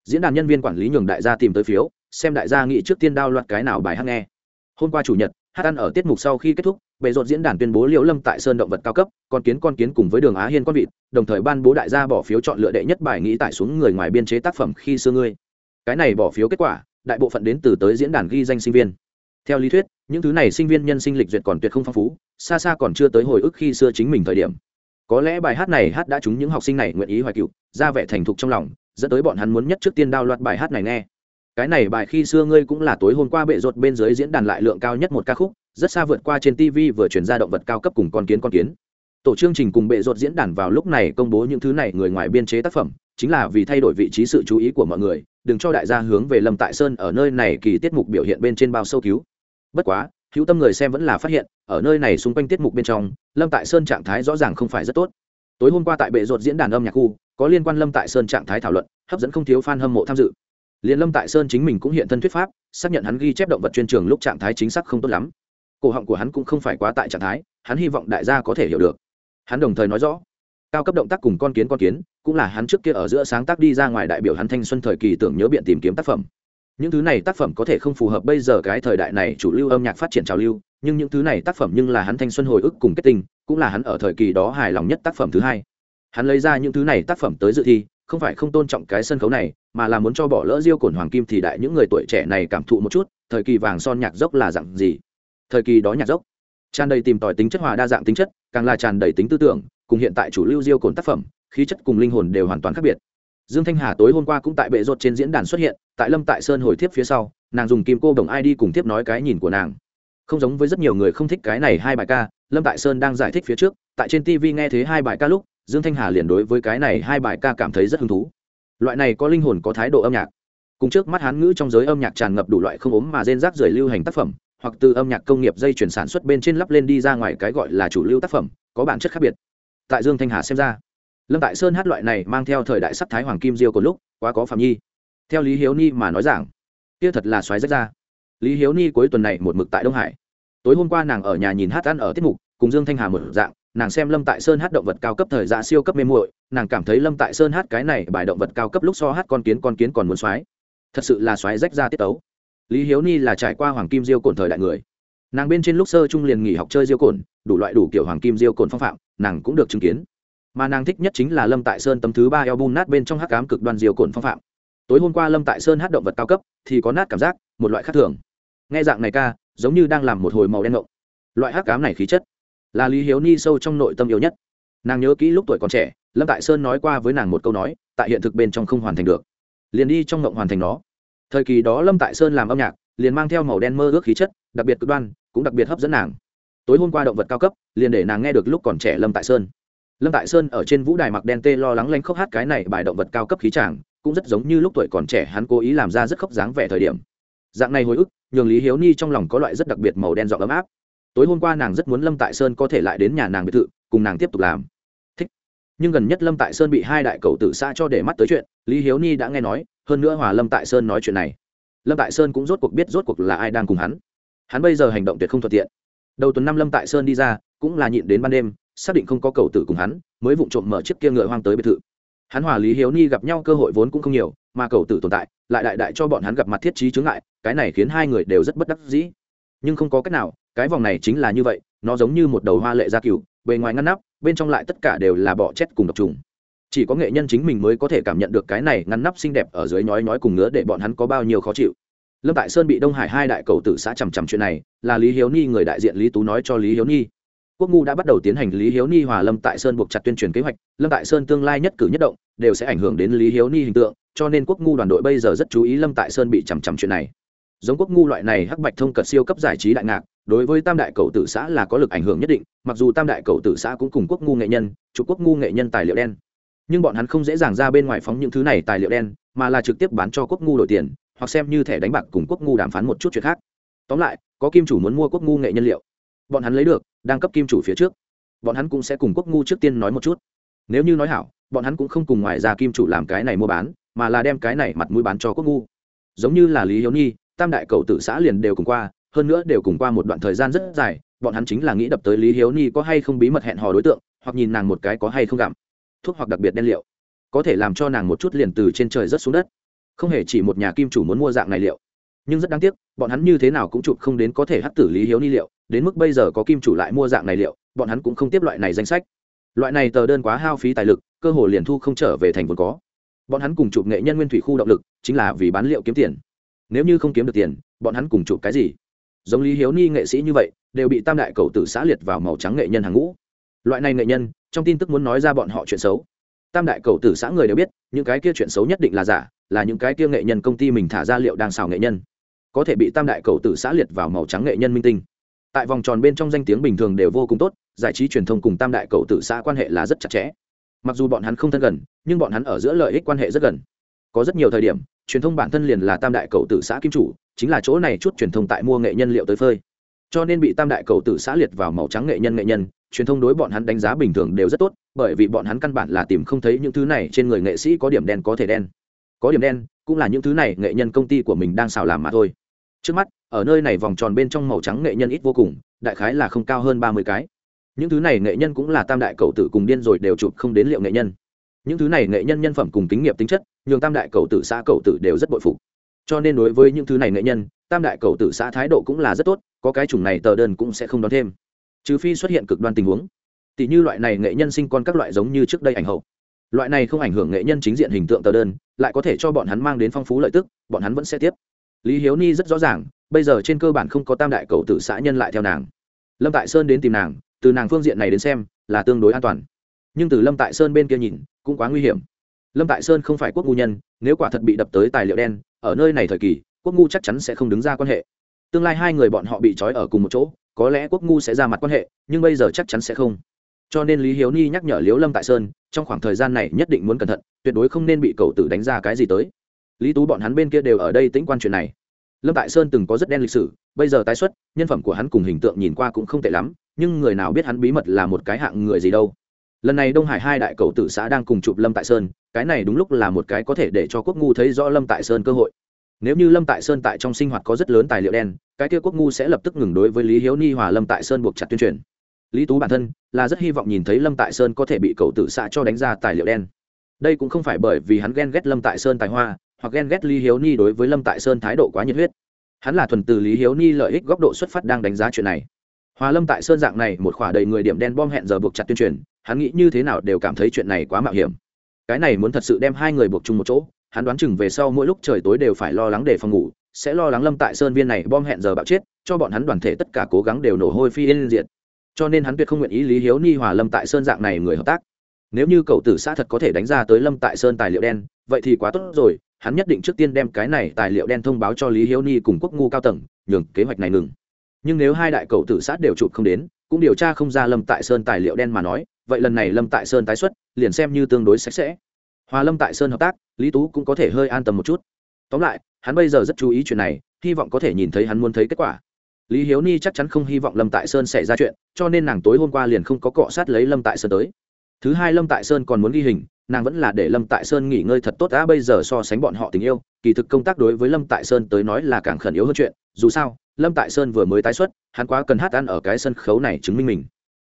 Diễn đàn nhân viên quản lý nhường đại gia tìm tới phiếu, xem đại gia nghĩ trước tiên đao loạt cái nào bài hát nghe. Hôm qua chủ nhật, hát ăn ở tiết mục sau khi kết thúc bệ rột diễn đàn tuyên bố liễu lâm tại sơn động vật cao cấp, con kiến con kiến cùng với đường á hiên con vịt, đồng thời ban bố đại gia bỏ phiếu chọn lựa đệ nhất bài nghĩ tải xuống người ngoài biên chế tác phẩm khi xưa ngươi. Cái này bỏ phiếu kết quả, đại bộ phận đến từ tới diễn đàn ghi danh sinh viên theo lý thuyết, những thứ này sinh viên nhân sinh lịch duyệt còn tuyệt không phong phú, xa xa còn chưa tới hồi ức khi xưa chính mình thời điểm. Có lẽ bài hát này hát đã trúng những học sinh này nguyện ý hoài cựu ra vẻ thành thục trong lòng, dẫn tới bọn hắn muốn nhất trước tiên đao loạt bài hát này nghe. Cái này bài khi xưa ngươi cũng là tối hôm qua bệ rột bên dưới diễn đàn lại lượng cao nhất một ca khúc, rất xa vượt qua trên tv vừa chuyển ra động vật cao cấp cùng con kiến con kiến. Tổ chương trình cùng bệ rột diễn đàn vào lúc này công bố những thứ này người ngoài biên chế tác phẩm, chính là vì thay đổi vị trí sự chú ý của mọi người, đừng cho đại gia hướng về lâm tại sơn ở nơi này kỳ tiết mục biểu hiện bên trên bao sâu cứu bất quá, hữu tâm người xem vẫn là phát hiện, ở nơi này xung quanh tiết mục bên trong, lâm tại sơn trạng thái rõ ràng không phải rất tốt. Tối hôm qua tại bệ ruột diễn đàn âm nhạc khu, có liên quan lâm tại sơn trạng thái thảo luận, hấp dẫn không thiếu f a n hâm mộ tham dự. Liền lâm tại sơn chính mình cũng hiện thân thuyết pháp, xác nhận hắn ghi chép động vật chuyên trường lúc trạng thái chính xác không tốt lắm. Cổ họng của hắn cũng không phải quá tại trạng thái, hắn hy vọng đại gia có thể hiểu được. Hắn đồng thời nói rõ, cao cấp động tác cùng con kiến con kiến, cũng là hắn trước kia ở giữa sáng tác đi ra ngoài đại biểu hắn thanh xuân thời kỳ tưởng nhớ biện tìm kiếm tác phẩm những thứ này tác phẩm có thể không phù hợp bây giờ cái thời đại này chủ lưu âm nhạc phát triển trào lưu, nhưng những thứ này tác phẩm nhưng là hắn thanh xuân hồi ức cùng kết tinh, cũng là hắn ở thời kỳ đó hài lòng nhất tác phẩm thứ hai. Hắn lấy ra những thứ này tác phẩm tới dự thi, không phải không tôn trọng cái sân khấu này, mà là muốn cho bỏ lỡ diêu cổn hoàng kim thì đại những người tuổi trẻ này cảm thụ một chút, thời kỳ vàng son nhạc dốc là dạng gì. Thời kỳ đó nhạc dốc, tràn đầy tìm tòi tính chất hòa đa dạng tính chất, càng là tràn đầy tính tư tưởng, cùng hiện tại chủ lưu diêu cổn tác phẩm, khí chất cùng linh hồn đều hoàn toàn khác biệt dương thanh hà tối hôm qua cũng tại bệ rột trên diễn đàn xuất hiện, tại lâm tại sơn hồi thiếp phía sau, nàng dùng kim cô đồng id cùng tiếp nói cái nhìn của nàng. Không giống với rất nhiều người không thích cái này hai bài ca, lâm tại sơn đang giải thích phía trước, tại trên tv nghe thấy hai bài ca lúc, dương thanh hà liền đối với cái này hai bài ca cảm thấy rất hứng thú. Loại này có linh hồn có thái độ âm nhạc. Cùng trước mắt hán ngữ trong giới âm nhạc tràn ngập đủ loại không ốm mà rên rác rưởi lưu hành tác phẩm, hoặc từ âm nhạc công nghiệp dây chuyển sản xuất bên trên lắp lên đi ra ngoài cái gọi là chủ lưu tác phẩm, có bản chất khác biệt. Tại dương thanh hà xem ra lâm tại sơn hát loại này mang theo thời đại sắc thái hoàng kim diêu của lúc, quá có phạm nhi. Theo lý hiếu ni mà nói rằng kia thật là xoáy rách ra. Lý hiếu ni cuối tuần này một mực tại đông hải. Tối hôm qua nàng ở nhà nhìn hát ăn ở tiết mục, cùng dương thanh hà một dạng, nàng xem lâm tại sơn hát động vật cao cấp thời dạ siêu cấp mê muội, nàng cảm thấy lâm tại sơn hát cái này bài động vật cao cấp lúc so hát con kiến con kiến còn muốn xoáy. Thật sự là xoáy rách ra tiết tấu. Lý hiếu ni là trải qua hoàng kim diêu cồn thời đại người. Nàng bên trên lúc sơ trung liền nghỉ học chơi diêu cồn, đủ loại đủ kiểu hoàng kim diêu cồn phong phạm, nàng cũng được chứng kiến mà nàng thích nhất chính là lâm tại sơn tấm thứ ba album nát bên trong hát cám cực đoan diều cồn phong phạm. Tối hôm qua lâm tại sơn hát động vật cao cấp, thì có nát cảm giác, một loại khác thường. Nghe dạng này ca, giống như đang làm một hồi màu đen ngộng. Loại hát cám này khí chất là lý hiếu ni sâu trong nội tâm yêu nhất. Nàng nhớ kỹ lúc tuổi còn trẻ, lâm tại sơn nói qua với nàng một câu nói, tại hiện thực bên trong không hoàn thành được. Liền đi trong ngộng hoàn thành nó. Thời kỳ đó lâm tại sơn làm âm nhạc, liền mang theo màu đen mơ ước khí chất, đặc biệt cực đoan, cũng đặc biệt hấp dẫn nàng. Tối hôm qua động vật cao cấp, liền để nàng nghe được lúc còn trẻ lâm tại sơn lâm tại sơn ở trên vũ đài mặc đen tê lo lắng lanh khóc hát cái này bài động vật cao cấp khí tràng cũng rất giống như lúc tuổi còn trẻ hắn cố ý làm ra rất khóc dáng vẻ thời điểm. Dạng này hồi ức, nhường lý hiếu ni trong lòng có loại rất đặc biệt màu đen dọn ấm áp. Tối hôm qua nàng rất muốn lâm tại sơn có thể lại đến nhà nàng biệt thự, cùng nàng tiếp tục làm. Thích. Nhưng gần nhất lâm tại sơn bị hai đại cầu tử xa cho để mắt tới chuyện, lý hiếu ni đã nghe nói, hơn nữa hòa lâm tại sơn nói chuyện này. Lâm tại sơn cũng rốt cuộc biết rốt cuộc là ai đang cùng hắn. Hắn bây giờ hành động tuyệt không thuận tiện đầu tuần năm lâm tại sơn đi ra, cũng là nhịn đến ban đêm, xác định không có cầu tử cùng hắn, mới vụng trộm mở chiếc kia ngựa hoang tới biệt thự. Hắn hòa lý hiếu ni gặp nhau cơ hội vốn cũng không nhiều, mà cầu tử tồn tại, lại đại đại cho bọn hắn gặp mặt thiết trí chướng ngại, cái này khiến hai người đều rất bất đắc dĩ. Nhưng không có cách nào, cái vòng này chính là như vậy, nó giống như một đầu hoa lệ gia cừu, bề ngoài ngăn nắp, bên trong lại tất cả đều là bọ chết cùng độc trùng. Chỉ có nghệ nhân chính mình mới có thể cảm nhận được cái này ngăn nắp xinh đẹp ở dưới nhói nhói cùng ngứa để bọn hắn có bao nhiêu khó chịu lâm tại sơn bị đông hải hai đại cầu tử xã chằm chằm chuyện này, là lý hiếu ni người đại diện lý tú nói cho lý hiếu ni quốc ngu đã bắt đầu tiến hành lý hiếu ni hòa lâm tại sơn buộc chặt tuyên truyền kế hoạch, lâm tại sơn tương lai nhất cử nhất động, đều sẽ ảnh hưởng đến lý hiếu ni hình tượng, cho nên quốc ngu đoàn đội bây giờ rất chú ý lâm tại sơn bị chằm chằm chuyện này. Giống quốc ngu loại này hắc bạch thông cật siêu cấp giải trí đại ngạc, đối với tam đại cầu tử xã là có lực ảnh hưởng nhất định, mặc dù tam đại cầu tử xã cũng cùng quốc ngu nghệ nhân chụp quốc ngu nghệ nhân tài liệu đen. Nhưng bọn hắn không dễ dàng ra bên ngoài phóng những thứ này tài liệu đen, mà là trực tiếp bán cho quốc ngu đổi tiền hoặc xem như thẻ đánh bạc cùng quốc ngu đàm phán một chút chuyện khác. Tóm lại, có kim chủ muốn mua quốc ngu nghệ nhân liệu, bọn hắn lấy được, đang cấp kim chủ phía trước. Bọn hắn cũng sẽ cùng quốc ngu trước tiên nói một chút. Nếu như nói hảo, bọn hắn cũng không cùng ngoài ra kim chủ làm cái này mua bán, mà là đem cái này mặt mũi bán cho quốc ngu. Giống như là lý hiếu nhi, tam đại cầu tử xã liền đều cùng qua, hơn nữa đều cùng qua một đoạn thời gian rất dài, bọn hắn chính là nghĩ đập tới lý hiếu nhi có hay không bí mật hẹn hò đối tượng, hoặc nhìn nàng một cái có hay không gặm, thuốc hoặc đặc biệt đen liệu. Có thể làm cho nàng một chút liền từ trên trời rất xuống đất không hề chỉ một nhà kim chủ muốn mua dạng này liệu. Nhưng rất đáng tiếc, bọn hắn như thế nào cũng chụp không đến có thể hắt tử lý hiếu ni liệu, đến mức bây giờ có kim chủ lại mua dạng này liệu, bọn hắn cũng không tiếp loại này danh sách. Loại này tờ đơn quá hao phí tài lực, cơ hồ liền thu không trở về thành vốn có. Bọn hắn cùng chụp nghệ nhân nguyên thủy khu động lực, chính là vì bán liệu kiếm tiền. Nếu như không kiếm được tiền, bọn hắn cùng chụp cái gì? Giống lý hiếu ni nghệ sĩ như vậy, đều bị tam đại cầu tử xã liệt vào màu trắng nghệ nhân hàng ngũ. Loại này nghệ nhân, trong tin tức muốn nói ra bọn họ chuyện xấu. Tam đại cầu tử xã người đều biết, những cái kia chuyện xấu nhất định là giả là những cái kia nghệ nhân công ty mình thả ra liệu đang xào nghệ nhân. Có thể bị tam đại cầu tử xã liệt vào màu trắng nghệ nhân minh tinh. Tại vòng tròn bên trong danh tiếng bình thường đều vô cùng tốt, giải trí truyền thông cùng tam đại cầu tử xã quan hệ là rất chặt chẽ. Mặc dù bọn hắn không thân gần, nhưng bọn hắn ở giữa lợi ích quan hệ rất gần. Có rất nhiều thời điểm, truyền thông bản thân liền là tam đại cầu tử xã kim chủ, chính là chỗ này chút truyền thông tại mua nghệ nhân liệu tới phơi. Cho nên bị tam đại cầu tử xã liệt vào màu trắng nghệ nhân nghệ nhân, truyền thông đối bọn hắn đánh giá bình thường đều rất tốt, bởi vì bọn hắn căn bản là tìm không thấy những thứ này trên người nghệ sĩ có điểm đen có thể đen có điểm đen, cũng là những thứ này nghệ nhân công ty của mình đang xào làm mà thôi. Trước mắt, ở nơi này vòng tròn bên trong màu trắng nghệ nhân ít vô cùng, đại khái là không cao hơn ba mươi cái. Những thứ này nghệ nhân cũng là tam đại cầu tử cùng điên rồi đều chụp không đến liệu nghệ nhân. Những thứ này nghệ nhân nhân phẩm cùng kính nghiệp tính chất, nhường tam đại cầu tử xã cầu tử đều rất bội phục. Cho nên đối với những thứ này nghệ nhân, tam đại cầu tử xã thái độ cũng là rất tốt, có cái chủng này tờ đơn cũng sẽ không đón thêm. Trừ phi xuất hiện cực đoan tình huống. Tỷ như loại này nghệ nhân sinh con các loại giống như trước đây ảnh hậu loại này không ảnh hưởng nghệ nhân chính diện hình tượng tờ đơn, lại có thể cho bọn hắn mang đến phong phú lợi tức, bọn hắn vẫn sẽ tiếp. Lý hiếu ni rất rõ ràng, bây giờ trên cơ bản không có tam đại cầu tử xã nhân lại theo nàng. Lâm tại sơn đến tìm nàng, từ nàng phương diện này đến xem, là tương đối an toàn. Nhưng từ lâm tại sơn bên kia nhìn, cũng quá nguy hiểm. Lâm tại sơn không phải quốc ngu nhân, nếu quả thật bị đập tới tài liệu đen, ở nơi này thời kỳ, quốc ngu chắc chắn sẽ không đứng ra quan hệ. Tương lai hai người bọn họ bị trói ở cùng một chỗ, có lẽ quốc ngu sẽ ra mặt quan hệ, nhưng bây giờ chắc chắn sẽ không cho nên lý hiếu ni nhắc nhở liếu lâm tại sơn, trong khoảng thời gian này nhất định muốn cẩn thận, tuyệt đối không nên bị cầu tử đánh ra cái gì tới. Lý tú bọn hắn bên kia đều ở đây tĩnh quan chuyện này. Lâm tại sơn từng có rất đen lịch sử, bây giờ tái xuất, nhân phẩm của hắn cùng hình tượng nhìn qua cũng không tệ lắm, nhưng người nào biết hắn bí mật là một cái hạng người gì đâu. Lần này đông hải hai đại cầu tử xã đang cùng chụp lâm tại sơn, cái này đúng lúc là một cái có thể để cho quốc ngu thấy rõ lâm tại sơn cơ hội. Nếu như lâm tại sơn tại trong sinh hoạt có rất lớn tài liệu đen, cái kia quốc ngu sẽ lập tức ngừng đối với lý hiếu ni hòa lâm tại sơn buộc chặt tuyên truyền lý tú bản thân là rất hy vọng nhìn thấy lâm tại sơn có thể bị cầu tử xạ cho đánh ra tài liệu đen. Đây cũng không phải bởi vì hắn ghen ghét lâm tại sơn tài hoa, hoặc ghen ghét lý hiếu ni đối với lâm tại sơn thái độ quá nhiệt huyết. Hắn là thuần từ lý hiếu ni lợi ích góc độ xuất phát đang đánh giá chuyện này. Hòa lâm tại sơn dạng này, một khỏa đầy người điểm đen bom hẹn giờ buộc chặt tuyên truyền, hắn nghĩ như thế nào đều cảm thấy chuyện này quá mạo hiểm. Cái này muốn thật sự đem hai người buộc chung một chỗ, hắn đoán chừng về sau mỗi lúc trời tối đều phải lo lắng để phòng ngủ, sẽ lo lắng lâm tại sơn viên này bom hẹn giờ bạo chết, cho bọn hắn đoàn thể tất cả cố gắng đều nổ hôi phi yên diệt cho nên hắn tuyệt không nguyện ý lý hiếu ni hòa lâm tại sơn dạng này người hợp tác. Nếu như cậu tử xã thật có thể đánh ra tới lâm tại sơn tài liệu đen, vậy thì quá tốt rồi, hắn nhất định trước tiên đem cái này tài liệu đen thông báo cho lý hiếu ni cùng quốc ngu cao tầng, nhường kế hoạch này ngừng. Nhưng nếu hai đại cậu tử sát đều chụp không đến, cũng điều tra không ra lâm tại sơn tài liệu đen mà nói, vậy lần này lâm tại sơn tái xuất, liền xem như tương đối sạch sẽ. Hòa lâm tại sơn hợp tác, lý tú cũng có thể hơi an tâm một chút. Tóm lại, hắn bây giờ rất chú ý chuyện này, hy vọng có thể nhìn thấy hắn muốn thấy kết quả lý hiếu ni chắc chắn không hy vọng lâm tại sơn xảy ra chuyện, cho nên nàng tối hôm qua liền không có cọ sát lấy lâm tại sơn tới. Thứ hai lâm tại sơn còn muốn ghi hình, nàng vẫn là để lâm tại sơn nghỉ ngơi thật tốt đã bây giờ so sánh bọn họ tình yêu, kỳ thực công tác đối với lâm tại sơn tới nói là càng khẩn yếu hơn chuyện. Dù sao, lâm tại sơn vừa mới tái xuất, hắn quá cần hát ăn ở cái sân khấu này chứng minh mình.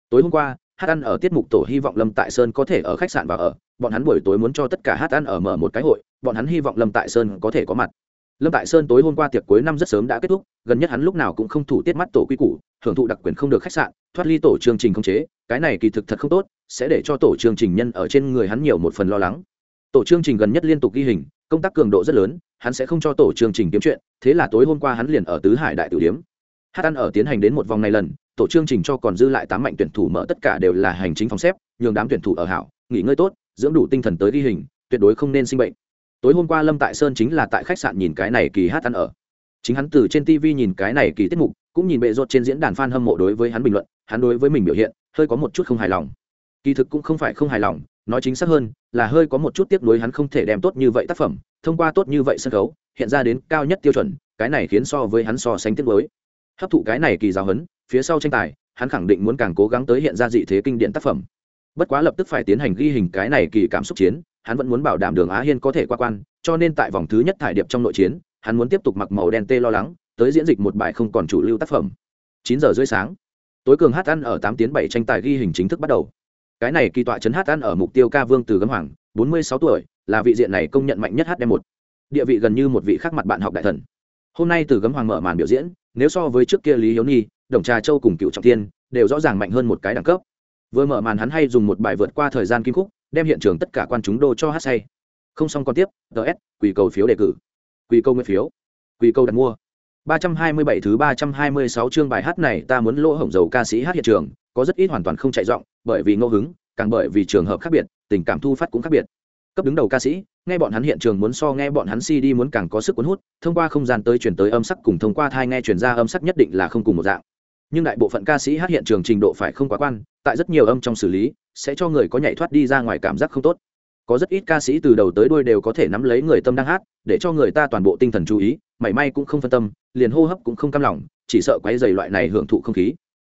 Tối hôm qua, hát ăn ở tiết mục tổ hy vọng lâm tại sơn có thể ở khách sạn và ở, bọn hắn buổi tối muốn cho tất cả hát ăn ở mở một cái hội, bọn hắn hy vọng lâm tại sơn có thể có mặt lâm tại sơn tối hôm qua tiệc cuối năm rất sớm đã kết thúc, gần nhất hắn lúc nào cũng không thủ tiết mắt tổ quy củ hưởng thụ đặc quyền không được khách sạn, thoát ly tổ chương trình không chế, cái này kỳ thực thật không tốt, sẽ để cho tổ chương trình nhân ở trên người hắn nhiều một phần lo lắng. Tổ chương trình gần nhất liên tục ghi hình, công tác cường độ rất lớn, hắn sẽ không cho tổ chương trình kiếm chuyện, thế là tối hôm qua hắn liền ở tứ hải đại tử điếm. Hát ăn ở tiến hành đến một vòng này lần, tổ chương trình cho còn dư lại tám mạnh tuyển thủ mở tất cả đều là hành chính phòng xếp, nhường đám tuyển thủ ở hảo, nghỉ ngơi tốt, dưỡng đủ tinh thần tới ghi hình, tuyệt đối không nên sinh bệnh tối hôm qua lâm tại sơn chính là tại khách sạn nhìn cái này kỳ hát ăn ở. Chính hắn từ trên tv nhìn cái này kỳ tiết mục, cũng nhìn bệ rột trên diễn đàn f a n hâm mộ đối với hắn bình luận, hắn đối với mình biểu hiện, hơi có một chút không hài lòng. Kỳ thực cũng không phải không hài lòng, nói chính xác hơn, là hơi có một chút tiếp nối hắn không thể đem tốt như vậy tác phẩm, thông qua tốt như vậy sân khấu, hiện ra đến cao nhất tiêu chuẩn, cái này khiến so với hắn so sánh tiếp nối hấp thụ cái này kỳ giáo hấn phía sau tranh tài, hắn khẳng định muốn càng cố gắng tới hiện ra dị thế kinh điển tác phẩm. Bất quá lập tức phải tiến hành ghi hình cái này kỳ cảm xúc chiến hắn vẫn muốn bảo đảm đường á hiên có thể qua quan, cho nên tại vòng thứ nhất thải điệp trong nội chiến, hắn muốn tiếp tục mặc màu đen tê lo lắng, tới diễn dịch một bài không còn chủ lưu tác phẩm. Chín giờ rưỡi sáng, tối cường hát ăn ở tám tiếng bảy tranh tài ghi hình chính thức bắt đầu. Cái này kỳ tọa chấn hát ăn ở mục tiêu ca vương từ gấm hoàng, bốn mươi sáu tuổi, là vị diện này công nhận mạnh nhất hát đem một. Địa vị gần như một vị khác mặt bạn học đại thần. Hôm nay từ gấm hoàng mở màn biểu diễn, nếu so với trước kia lý hiếu nhi, đồng trà châu cùng cựu trọng tiên đều rõ ràng mạnh hơn một cái đẳng cấp. Vừa mở màn hắn hay dùng một bài vượt qua thời gian kim khúc đem hiện trường tất cả quan chúng đô cho hát say không xong còn tiếp ts quỷ cầu phiếu đề cử quỷ cầu nguyên phiếu quỷ cầu đặt mua 327 thứ 326 chương bài hát này ta muốn lỗ hổng dầu ca sĩ hát hiện trường, có rất ít hoàn toàn không chạy giọng, bởi vì ngô hứng, càng bởi vì trường hợp khác biệt, tình cảm thu phát cũng khác biệt. Cấp đứng đầu ca sĩ, nghe bọn hắn hiện trường muốn so nghe bọn hắn CD muốn càng có sức cuốn hút, thông qua không gian tới truyền tới âm sắc cùng thông qua thai nghe truyền ra âm sắc nhất định là không cùng một dạng. Nhưng đại bộ phận ca sĩ hát hiện trường trình độ phải không quá quan, tại rất nhiều âm trong xử lý, sẽ cho người có nhảy thoát đi ra ngoài cảm giác không tốt. Có rất ít ca sĩ từ đầu tới đuôi đều có thể nắm lấy người tâm đang hát để cho người ta toàn bộ tinh thần chú ý mảy may cũng không phân tâm liền hô hấp cũng không cam lòng chỉ sợ quấy dày loại này hưởng thụ không khí.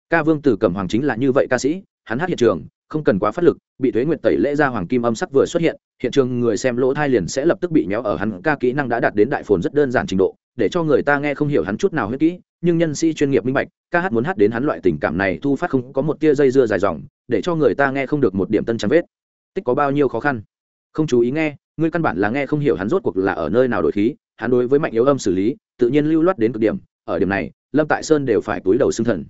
Ca vương từ cẩm hoàng chính là như vậy ca sĩ hắn hát hiện trường không cần quá phát lực bị thuế nguyệt tẩy lễ ra hoàng kim âm sắc vừa xuất hiện hiện trường người xem lỗ thai liền sẽ lập tức bị méo ở hắn ca kỹ năng đã đạt đến đại phồn rất đơn giản trình độ để cho người ta nghe không hiểu hắn chút nào hết kỹ nhưng nhân sĩ chuyên nghiệp minh bạch, ca hát muốn hát đến hắn loại tình cảm này thu phát không có một tia dây dưa dài dòng, để cho người ta nghe không được một điểm tân trắng vết. Tích có bao nhiêu khó khăn? Không chú ý nghe, ngươi căn bản là nghe không hiểu hắn rốt cuộc là ở nơi nào đổi khí, hắn đối với mạnh yếu âm xử lý, tự nhiên lưu loát đến cực điểm, ở điểm này, lâm tại sơn đều phải túi đầu xưng thần.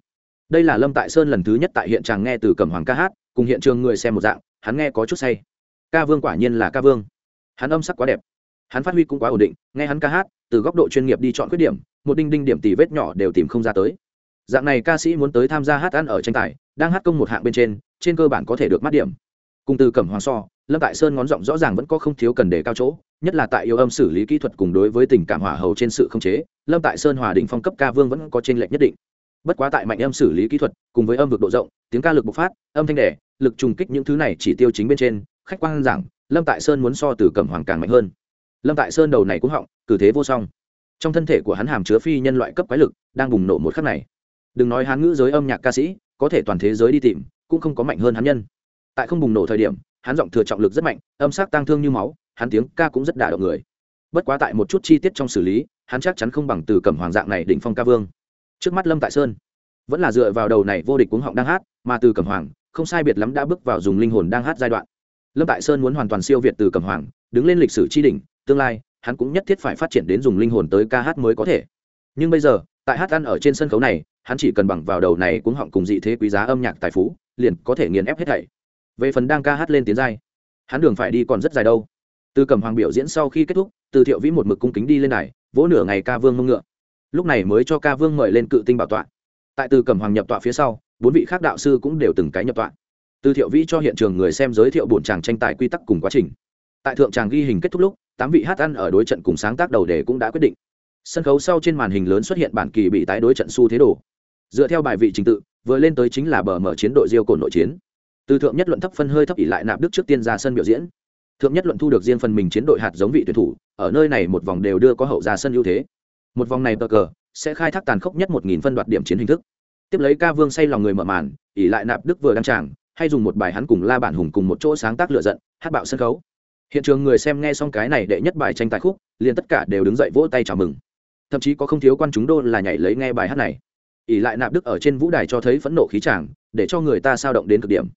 Đây là lâm tại sơn lần thứ nhất tại hiện tràng nghe từ cẩm hoàng ca hát, cùng hiện trường người xem một dạng, hắn nghe có chút say. Ca vương quả nhiên là ca vương. Hắn âm sắc quá đẹp. Hắn phát huy cũng quá ổn định, nghe hắn ca hát từ góc độ chuyên nghiệp đi chọn khuyết điểm, một đinh đinh điểm tì vết nhỏ đều tìm không ra tới. Dạng này ca sĩ muốn tới tham gia hát ăn ở tranh tài, đang hát công một hạng bên trên trên cơ bản có thể được mắt điểm. Cùng từ cẩm hoàng so, lâm tại sơn ngón giọng rõ ràng vẫn có không thiếu cần đề cao chỗ, nhất là tại yêu âm xử lý kỹ thuật cùng đối với tình cảm hỏa hầu trên sự không chế, lâm tại sơn hòa đình phong cấp ca vương vẫn có t r ê n lệch nhất định. Bất quá tại mạnh âm xử lý kỹ thuật, cùng với âm vực độ rộng, tiếng ca lực bộc phát, âm thanh đẻ, lực trùng kích những thứ này chỉ tiêu chính bên trên, khách quan giảng lâm tại sơn muốn so từ cẩm hoàng càng mạnh hơn lâm tại sơn đầu này cũng họng, cử thế vô song. Trong thân thể của hắn hàm chứa phi nhân loại cấp quái lực, đang bùng nổ một khắc này. Đừng nói hán ngữ giới âm nhạc ca sĩ, có thể toàn thế giới đi tìm, cũng không có mạnh hơn hắn nhân. Tại không bùng nổ thời điểm, hắn giọng thừa trọng lực rất mạnh, âm sắc tang thương như máu, hắn tiếng ca cũng rất đả động người. Bất quá tại một chút chi tiết trong xử lý, hắn chắc chắn không bằng từ cẩm hoàng dạng này đỉnh phong ca vương. Trước mắt lâm tại sơn, vẫn là dựa vào đầu này vô địch cuống họng đang hát, mà từ cẩm hoàng, không sai biệt lắm đã bước vào dùng linh hồn đang hát giai đoạn. Lâm tại sơn muốn hoàn toàn siêu việt từ cẩm hoàng, đứng lên lịch sử tri đỉnh tương lai, hắn cũng nhất thiết phải phát triển đến dùng linh hồn tới ca hát mới có thể. Nhưng bây giờ, tại hát ăn ở trên sân khấu này, hắn chỉ cần bằng vào đầu này cũng họng cùng dị thế quý giá âm nhạc tài phú, liền có thể nghiền ép hết thảy. Về phần đang ca hát lên tiến giai, hắn đường phải đi còn rất dài đâu. Từ cầm hoàng biểu diễn sau khi kết thúc, từ thiệu vĩ một mực cung kính đi lên này vỗ nửa ngày ca vương mông ngựa. Lúc này mới cho ca vương mời lên cự tinh bảo tọa. Tại từ cầm hoàng nhập tọa phía sau, bốn vị khác đạo sư cũng đều từng cái nhập tọa. Từ thiệu vĩ cho hiện trường người xem giới thiệu bổn tràng tranh tài quy tắc cùng quá trình. Tại thượng tràng ghi hình kết thúc lúc tám vị hát ăn ở đối trận cùng sáng tác đầu đề cũng đã quyết định. Sân khấu sau trên màn hình lớn xuất hiện bản kỳ bị tái đối trận xu thế đồ. Dựa theo bài vị trình tự, vừa lên tới chính là bờ mở chiến đội diêu cồn nội chiến. Từ thượng nhất luận thấp phân hơi thấp ỉ lại nạp đức trước tiên ra sân biểu diễn. Thượng nhất luận thu được riêng phần mình chiến đội hạt giống vị tuyển thủ, ở nơi này một vòng đều đưa có hậu ra sân ưu thế. Một vòng này bờ cờ sẽ khai thác tàn khốc nhất một nghìn phân đoạt điểm chiến hình thức. Tiếp lấy ca vương say lòng người mở màn ỉ lại nạp đức vừa đăng tràng, hay dùng một bài hắn cùng la bản hùng cùng một chỗ sáng tác lựa giận, hát bạo sân khấu hiện trường người xem nghe xong cái này đệ nhất bài tranh tài khúc, liền tất cả đều đứng dậy vỗ tay chào mừng. Thậm chí có không thiếu quan chúng đô là nhảy lấy nghe bài hát này. Ỉ lại nạp đức ở trên vũ đài cho thấy phẫn nộ khí tràng, để cho người ta sao động đến cực điểm.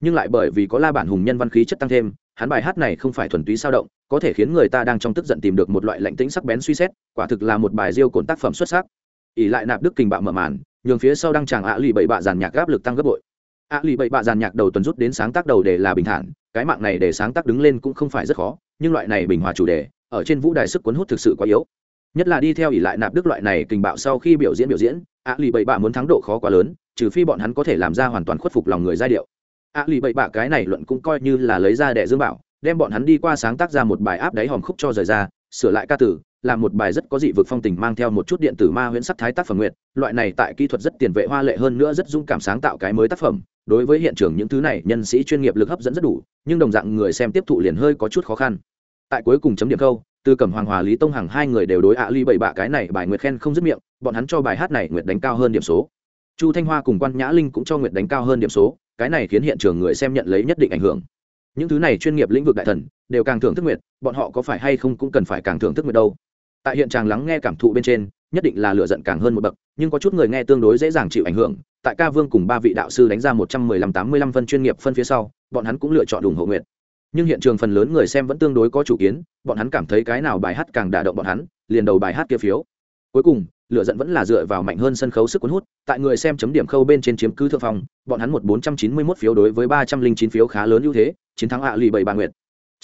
Nhưng lại bởi vì có la bản hùng nhân văn khí chất tăng thêm, hắn bài hát này không phải thuần túy sao động, có thể khiến người ta đang trong tức giận tìm được một loại lạnh tĩnh sắc bén suy xét, quả thực là một bài diêu cồn tác phẩm xuất sắc. Ỉ lại nạp đức kình bạo mở màn, nhường phía sau đang chàng ạ lì bảy bạ giàn nhạc áp lực tăng gấp bội ạ lì bảy bạ giàn nhạc đầu tuần rút đến sáng tác đầu để là bình thản, cái mạng này để sáng tác đứng lên cũng không phải rất khó, nhưng loại này bình hòa chủ đề, ở trên vũ đài sức cuốn hút thực sự quá yếu. Nhất là đi theo ỷ lại nạp đức loại này kình bạo sau khi biểu diễn biểu diễn ạ lì bậy bạ muốn thắng độ khó quá lớn, trừ phi bọn hắn có thể làm ra hoàn toàn khuất phục lòng người giai điệu. Ạ lì bậy bạ cái này luận cũng coi như là lấy ra đẻ dương bảo đem bọn hắn đi qua sáng tác ra một bài áp đáy hòm khúc cho rời ra, sửa lại ca tử là một bài rất có dị vực phong tình mang theo một chút điện tử ma huyễn sắc thái tác phẩm nguyệt, loại này tại kỹ thuật rất tiền vệ hoa lệ hơn nữa rất dung cảm sáng tạo cái mới tác phẩm, đối với hiện trường những thứ này, nhân sĩ chuyên nghiệp lực hấp dẫn rất đủ, nhưng đồng dạng người xem tiếp thụ liền hơi có chút khó khăn. Tại cuối cùng chấm điểm câu, từ cẩm hoàng hòa lý tông hằng hai người đều đối ạ ly bảy bạ cái này bài nguyệt khen không dứt miệng, bọn hắn cho bài hát này nguyệt đánh cao hơn điểm số. Chu thanh hoa cùng quan nhã linh cũng cho nguyệt đánh cao hơn điểm số, cái này khiến hiện trường người xem nhận lấy nhất định ảnh hưởng. Những thứ này chuyên nghiệp lĩnh vực đại thần, đều càng thưởng thức nguyệt, bọn họ có phải hay không cũng cần phải càng thưởng thức nguyệt đâu tại hiện tràng lắng nghe cảm thụ bên trên nhất định là lựa giận càng hơn một bậc nhưng có chút người nghe tương đối dễ dàng chịu ảnh hưởng. Tại ca vương cùng ba vị đạo sư đánh ra một trăm mười lăm tám mươi lăm phân chuyên nghiệp phân phía sau bọn hắn cũng lựa chọn ủng hộ nguyệt. Nhưng hiện trường phần lớn người xem vẫn tương đối có chủ kiến bọn hắn cảm thấy cái nào bài hát càng đả động bọn hắn liền đầu bài hát kia phiếu. Cuối cùng lựa giận vẫn là dựa vào mạnh hơn sân khấu sức cuốn hút tại người xem chấm điểm khâu bên trên chiếm cứ thượng phòng, bọn hắn một bốn trăm chín mươi mốt phiếu đối với ba trăm linh chín phiếu khá lớn ưu thế chiến thắng hạ lì bảy bà nguyệt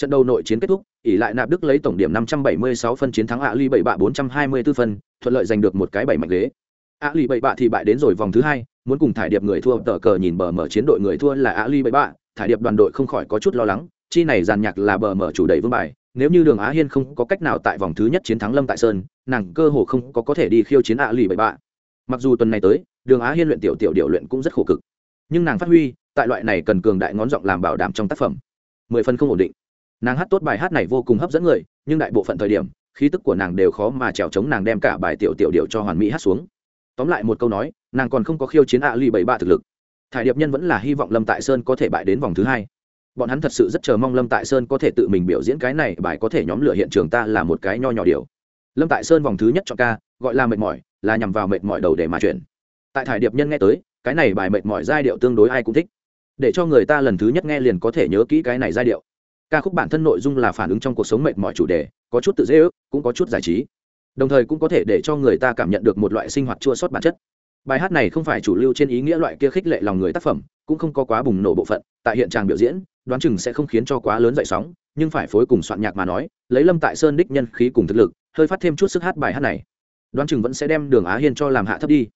trận đầu nội chiến kết thúc ỉ lại nạp đức lấy tổng điểm năm trăm bảy mươi sáu phân chiến thắng ạ ly bảy bạ bốn trăm hai mươi b ố phân, thuận lợi giành được một cái bảy mạnh ghế. Ạ ly bảy bạ thì bại đến rồi vòng thứ hai, muốn cùng thải điệp người thua tờ cờ nhìn bờ mở chiến đội người thua là ạ ly bảy bạ, thải điệp đoàn đội không khỏi có chút lo lắng, chi này giàn nhạc là bờ mở chủ đầy vương bài, nếu như đường á hiên không có cách nào tại vòng thứ nhất chiến thắng lâm tại sơn, nàng cơ hồ không có có thể đi khiêu chiến ạ lì bảy bạ. Mặc dù tuần này tới, đường á hiên luyện tiểu tiểu điệu luyện cũng rất khổ cực. Nhưng nàng phát huy, tại loại này cần cường đại ngón giọng làm bảo đảm trong tác phẩm, mười phân không ổn định nàng hát tốt bài hát này vô cùng hấp dẫn người, nhưng đại bộ phận thời điểm, khí tức của nàng đều khó mà trèo chống nàng đem cả bài tiểu tiểu điệu cho hoàn mỹ hát xuống. Tóm lại một câu nói, nàng còn không có khiêu chiến ạ lì bảy ba thực lực. Thải điệp nhân vẫn là hy vọng lâm tại sơn có thể bại đến vòng thứ hai. Bọn hắn thật sự rất chờ mong lâm tại sơn có thể tự mình biểu diễn cái này bài có thể nhóm lửa hiện trường ta là một cái nho nhỏ điều lâm tại sơn vòng thứ nhất cho ca, gọi là mệt mỏi, là nhằm vào mệt mỏi đầu để mà chuyển. Tại thải điệp nhân nghe tới, cái này bài mệt mỏi giai điệu tương đối ai cũng thích. Để cho người ta lần thứ nhất nghe liền có thể nhớ kỹ cái này giai điệu ca khúc bản thân nội dung là phản ứng trong cuộc sống mệt mỏi chủ đề, có chút tự dễ ước, cũng có chút giải trí. Đồng thời cũng có thể để cho người ta cảm nhận được một loại sinh hoạt chua sót bản chất. Bài hát này không phải chủ lưu trên ý nghĩa loại kia khích lệ lòng người tác phẩm, cũng không có quá bùng nổ bộ phận, tại hiện tràng biểu diễn, đoán chừng sẽ không khiến cho quá lớn dậy sóng, nhưng phải phối cùng soạn nhạc mà nói, lấy lâm tại sơn đích nhân khí cùng thực lực, hơi phát thêm chút sức hát bài hát này. Đoán chừng vẫn sẽ đem đường á hiên cho làm hạ thấp đi.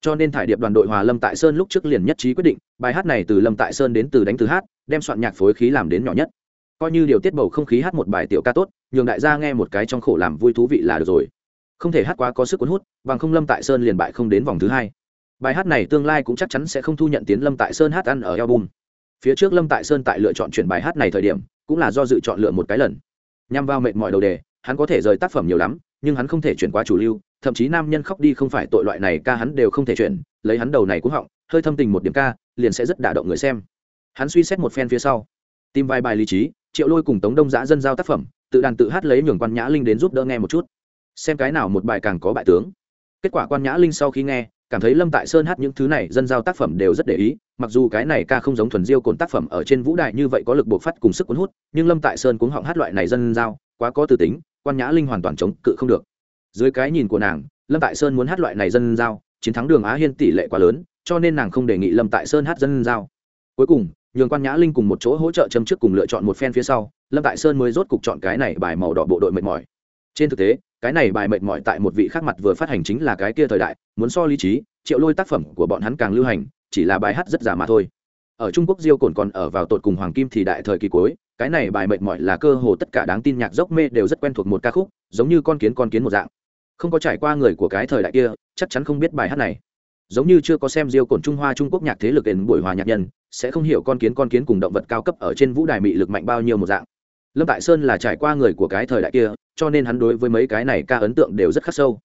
Cho nên thải điệp đoàn đội hòa lâm tại sơn lúc trước liền nhất trí quyết định, bài hát này từ lâm tại sơn đến từ đánh từ hát, đem soạn nhạc phối khí làm đến nhỏ nhất coi như điều tiết bầu không khí hát một bài tiểu ca tốt, nhường đại gia nghe một cái trong khổ làm vui thú vị là được rồi. Không thể hát quá có sức cuốn hút, bằng không lâm tại sơn liền bại không đến vòng thứ hai. Bài hát này tương lai cũng chắc chắn sẽ không thu nhận tiến lâm tại sơn hát ăn ở album. Phía trước lâm tại sơn tại lựa chọn chuyển bài hát này thời điểm, cũng là do dự chọn lựa một cái lần. Nhằm vào mệt mọi đầu đề, hắn có thể rời tác phẩm nhiều lắm, nhưng hắn không thể chuyển qua chủ lưu, thậm chí nam nhân khóc đi không phải tội loại này ca hắn đều không thể chuyển, lấy hắn đầu này cũng họng, hơi thâm tình một điểm ca, liền sẽ rất đả động người xem. Hắn suy xét một phen phía sau, tìm vài bài lý trí triệu lôi cùng tống đông giã dân giao tác phẩm, tự đàn tự hát lấy nhường quan nhã linh đến giúp đỡ nghe một chút. Xem cái nào một bài càng có bại tướng. Kết quả quan nhã linh sau khi nghe, cảm thấy lâm tại sơn hát những thứ này dân giao tác phẩm đều rất để ý, mặc dù cái này ca không giống thuần diêu cồn tác phẩm ở trên vũ đại như vậy có lực buộc phát cùng sức cuốn hút, nhưng lâm tại sơn cũng họng hát loại này dân giao, quá có tư tính, quan nhã linh hoàn toàn chống cự không được. Dưới cái nhìn của nàng, lâm tại sơn muốn hát loại này dân giao, chiến thắng đường á hiên tỷ lệ quá lớn, cho nên nàng không đề nghị lâm tại sơn hát dân giao. Cuối cùng nhường quan nhã linh cùng một chỗ hỗ trợ châm trước cùng lựa chọn một phen phía sau, lâm tại sơn mới rốt cục chọn cái này bài màu đỏ bộ đội mệt mỏi. Trên thực tế, cái này bài mệt mỏi tại một vị khác mặt vừa phát hành chính là cái kia thời đại, muốn so lý trí, triệu lôi tác phẩm của bọn hắn càng lưu hành, chỉ là bài hát rất giả mà thôi. Ở trung quốc diêu cồn còn ở vào tột cùng hoàng kim thì đại thời kỳ cuối, cái này bài mệt mỏi là cơ hồ tất cả đáng tin nhạc dốc mê đều rất quen thuộc một ca khúc, giống như con kiến con kiến một dạng. Không có trải qua người của cái thời đại kia, chắc chắn không biết bài hát này. Giống như chưa có xem diêu cồn trung hoa trung quốc nhạc thế lực đến buổi hòa nhạc nhân sẽ không hiểu con kiến con kiến cùng động vật cao cấp ở trên vũ đài mị lực mạnh bao nhiêu một dạng. Lâm tại sơn là trải qua người của cái thời đại kia, cho nên hắn đối với mấy cái này ca ấn tượng đều rất khắc sâu.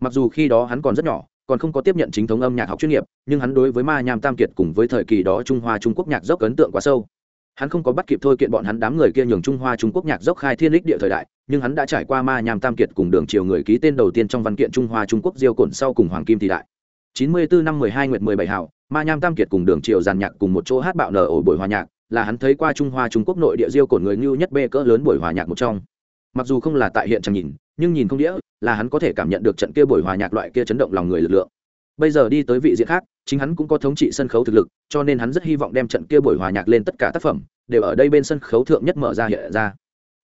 Mặc dù khi đó hắn còn rất nhỏ, còn không có tiếp nhận chính thống âm nhạc học chuyên nghiệp, nhưng hắn đối với ma nham tam kiệt cùng với thời kỳ đó trung hoa trung quốc nhạc dốc ấn tượng quá sâu. Hắn không có bắt kịp thôi kiện bọn hắn đám người kia nhường trung hoa trung quốc nhạc dốc khai thiên lích địa thời đại, nhưng hắn đã trải qua ma nham tam kiệt cùng đường triều người ký tên đầu tiên trong văn kiện trung hoa trung quốc diêu cổn sau cùng hoàng kim thì đại chín mươi bốn năm mười hai nguyệt mười bảy hảo, ma nham tam kiệt cùng đường triều giàn nhạc cùng một chỗ hát bạo nở ổ buổi hòa nhạc, là hắn thấy qua trung hoa trung quốc nội địa diêu cổn người như nhất bê cỡ lớn buổi hòa nhạc một trong. Mặc dù không là tại hiện chẳng nhìn, nhưng nhìn không đĩa, là hắn có thể cảm nhận được trận kia buổi hòa nhạc loại kia chấn động lòng người lực lượng. Bây giờ đi tới vị diện khác, chính hắn cũng có thống trị sân khấu thực lực, cho nên hắn rất hy vọng đem trận kia buổi hòa nhạc lên tất cả tác phẩm, đều ở đây bên sân khấu thượng nhất mở ra hiện ra.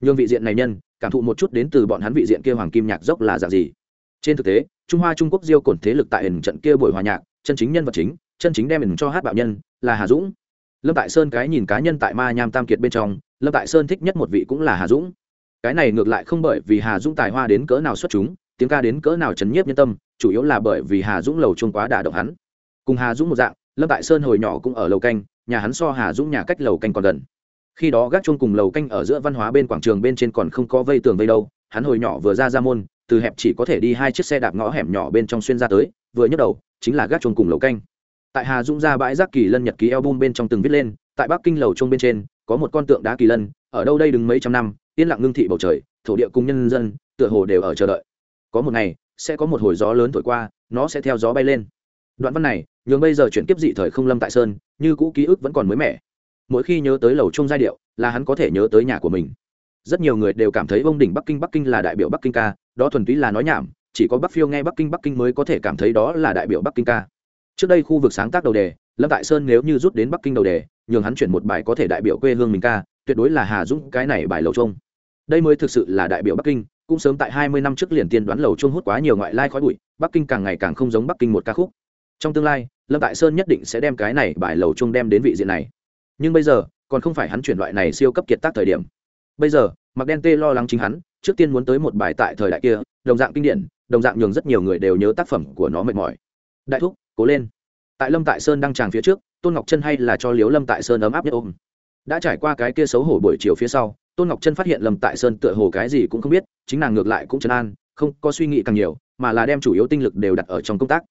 Nhưng vị diện này nhân, cảm thụ một chút đến từ bọn hắn vị diện kia hoàng kim nhạc dốc là dạng gì. Trên thực tế trung hoa trung quốc diêu cổn thế lực tại ẩn trận kia buổi hòa nhạc, chân chính nhân vật chính, chân chính đem mình cho hát bạo nhân, là hà dũng. Lâm tại sơn cái nhìn cá nhân tại ma nham tam kiệt bên trong, lâm tại sơn thích nhất một vị cũng là hà dũng. Cái này ngược lại không bởi vì hà dũng tài hoa đến cỡ nào xuất chúng, tiếng ca đến cỡ nào chấn nhiếp nhân tâm, chủ yếu là bởi vì hà dũng lầu chuông quá đả động hắn. Cùng hà dũng một dạng, lâm tại sơn hồi nhỏ cũng ở lầu canh, nhà hắn so hà dũng nhà cách lầu canh còn gần. Khi đó gác chuông cùng lầu canh ở giữa văn hóa bên quảng trường bên trên còn không có vây tường vây đâu, hắn hồi nhỏ vừa ra ra môn từ hẹp chỉ có thể đi hai chiếc xe đạp ngõ hẻm nhỏ bên trong xuyên ra tới, vừa nhấc đầu, chính là gác chuông cùng lầu canh. Tại hà dũng ra bãi rác kỳ lân nhật ký album bên trong từng viết lên, tại bắc kinh lầu chuông bên trên, có một con tượng đá kỳ lân, ở đâu đây đứng mấy trăm năm, yên lặng ngưng thị bầu trời, thổ địa cùng nhân dân, tựa hồ đều ở chờ đợi. Có một ngày, sẽ có một hồi gió lớn thổi qua, nó sẽ theo gió bay lên. Đoạn văn này, nhường bây giờ chuyển kiếp dị thời không lâm tại sơn, như cũ ký ức vẫn còn mới mẻ. Mỗi khi nhớ tới lầu trung giai điệu, là hắn có thể nhớ tới nhà của mình. Rất nhiều người đều cảm thấy ông đỉnh bắc kinh bắc kinh là đại biểu bắc kinh ca đó thuần túy là nói nhảm, chỉ có bắc phiêu nghe bắc kinh bắc kinh mới có thể cảm thấy đó là đại biểu bắc kinh ca. Trước đây khu vực sáng tác đầu đề, lâm tại sơn nếu như rút đến bắc kinh đầu đề, nhường hắn chuyển một bài có thể đại biểu quê hương mình ca, tuyệt đối là hà dũng cái này bài lầu trông đây mới thực sự là đại biểu bắc kinh, cũng sớm tại hai mươi năm trước liền tiên đoán lầu trông hút quá nhiều ngoại lai khói bụi, bắc kinh càng ngày càng không giống bắc kinh một ca khúc. Trong tương lai, lâm tại sơn nhất định sẽ đem cái này bài lầu trông đem đến vị diện này. Nhưng bây giờ, còn không phải hắn chuyển loại này siêu cấp kiệt tác thời điểm bây giờ mặc đen tê lo lắng chính hắn, trước tiên muốn tới một bài tại thời đại kia, đồng dạng kinh điển, đồng dạng nhường rất nhiều người đều nhớ tác phẩm của nó mệt mỏi. Đại thúc, cố lên. Tại lâm tại sơn đang tràng phía trước, tôn ngọc chân hay là cho liếu lâm tại sơn ấm áp nhất ôm. Đã trải qua cái kia xấu hổ buổi chiều phía sau, tôn ngọc chân phát hiện lâm tại sơn tựa hồ cái gì cũng không biết, chính nàng ngược lại cũng chấn an, không có suy nghĩ càng nhiều, mà là đem chủ yếu tinh lực đều đặt ở trong công tác.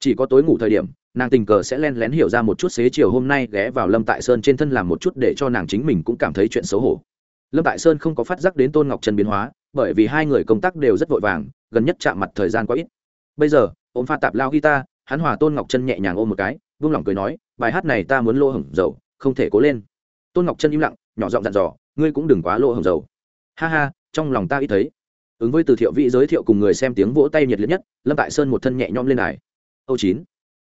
Chỉ có tối ngủ thời điểm, nàng tình cờ sẽ len lén hiểu ra một chút xế chiều hôm nay ghé vào lâm tại sơn trên thân làm một chút để cho nàng chính mình cũng cảm thấy chuyện xấu hổ lâm tại sơn không có phát giác đến tôn ngọc trần biến hóa, bởi vì hai người công tác đều rất vội vàng, gần nhất chạm mặt thời gian quá ít. Bây giờ, ôm pha tạp lao guitar, hắn hòa tôn ngọc Trân nhẹ nhàng ôm một cái, vung lòng cười nói, bài hát này ta muốn lô hổng dầu, không thể cố lên. Tôn ngọc Trân im lặng, nhỏ giọng dặn dò, ngươi cũng đừng quá lô hổng dầu. Ha ha, trong lòng ta ít thấy. Ứng với từ thiệu vị giới thiệu cùng người xem tiếng vỗ tay nhiệt liệt nhất, lâm tại sơn một thân nhẹ nhõm lên đài. Âu chín.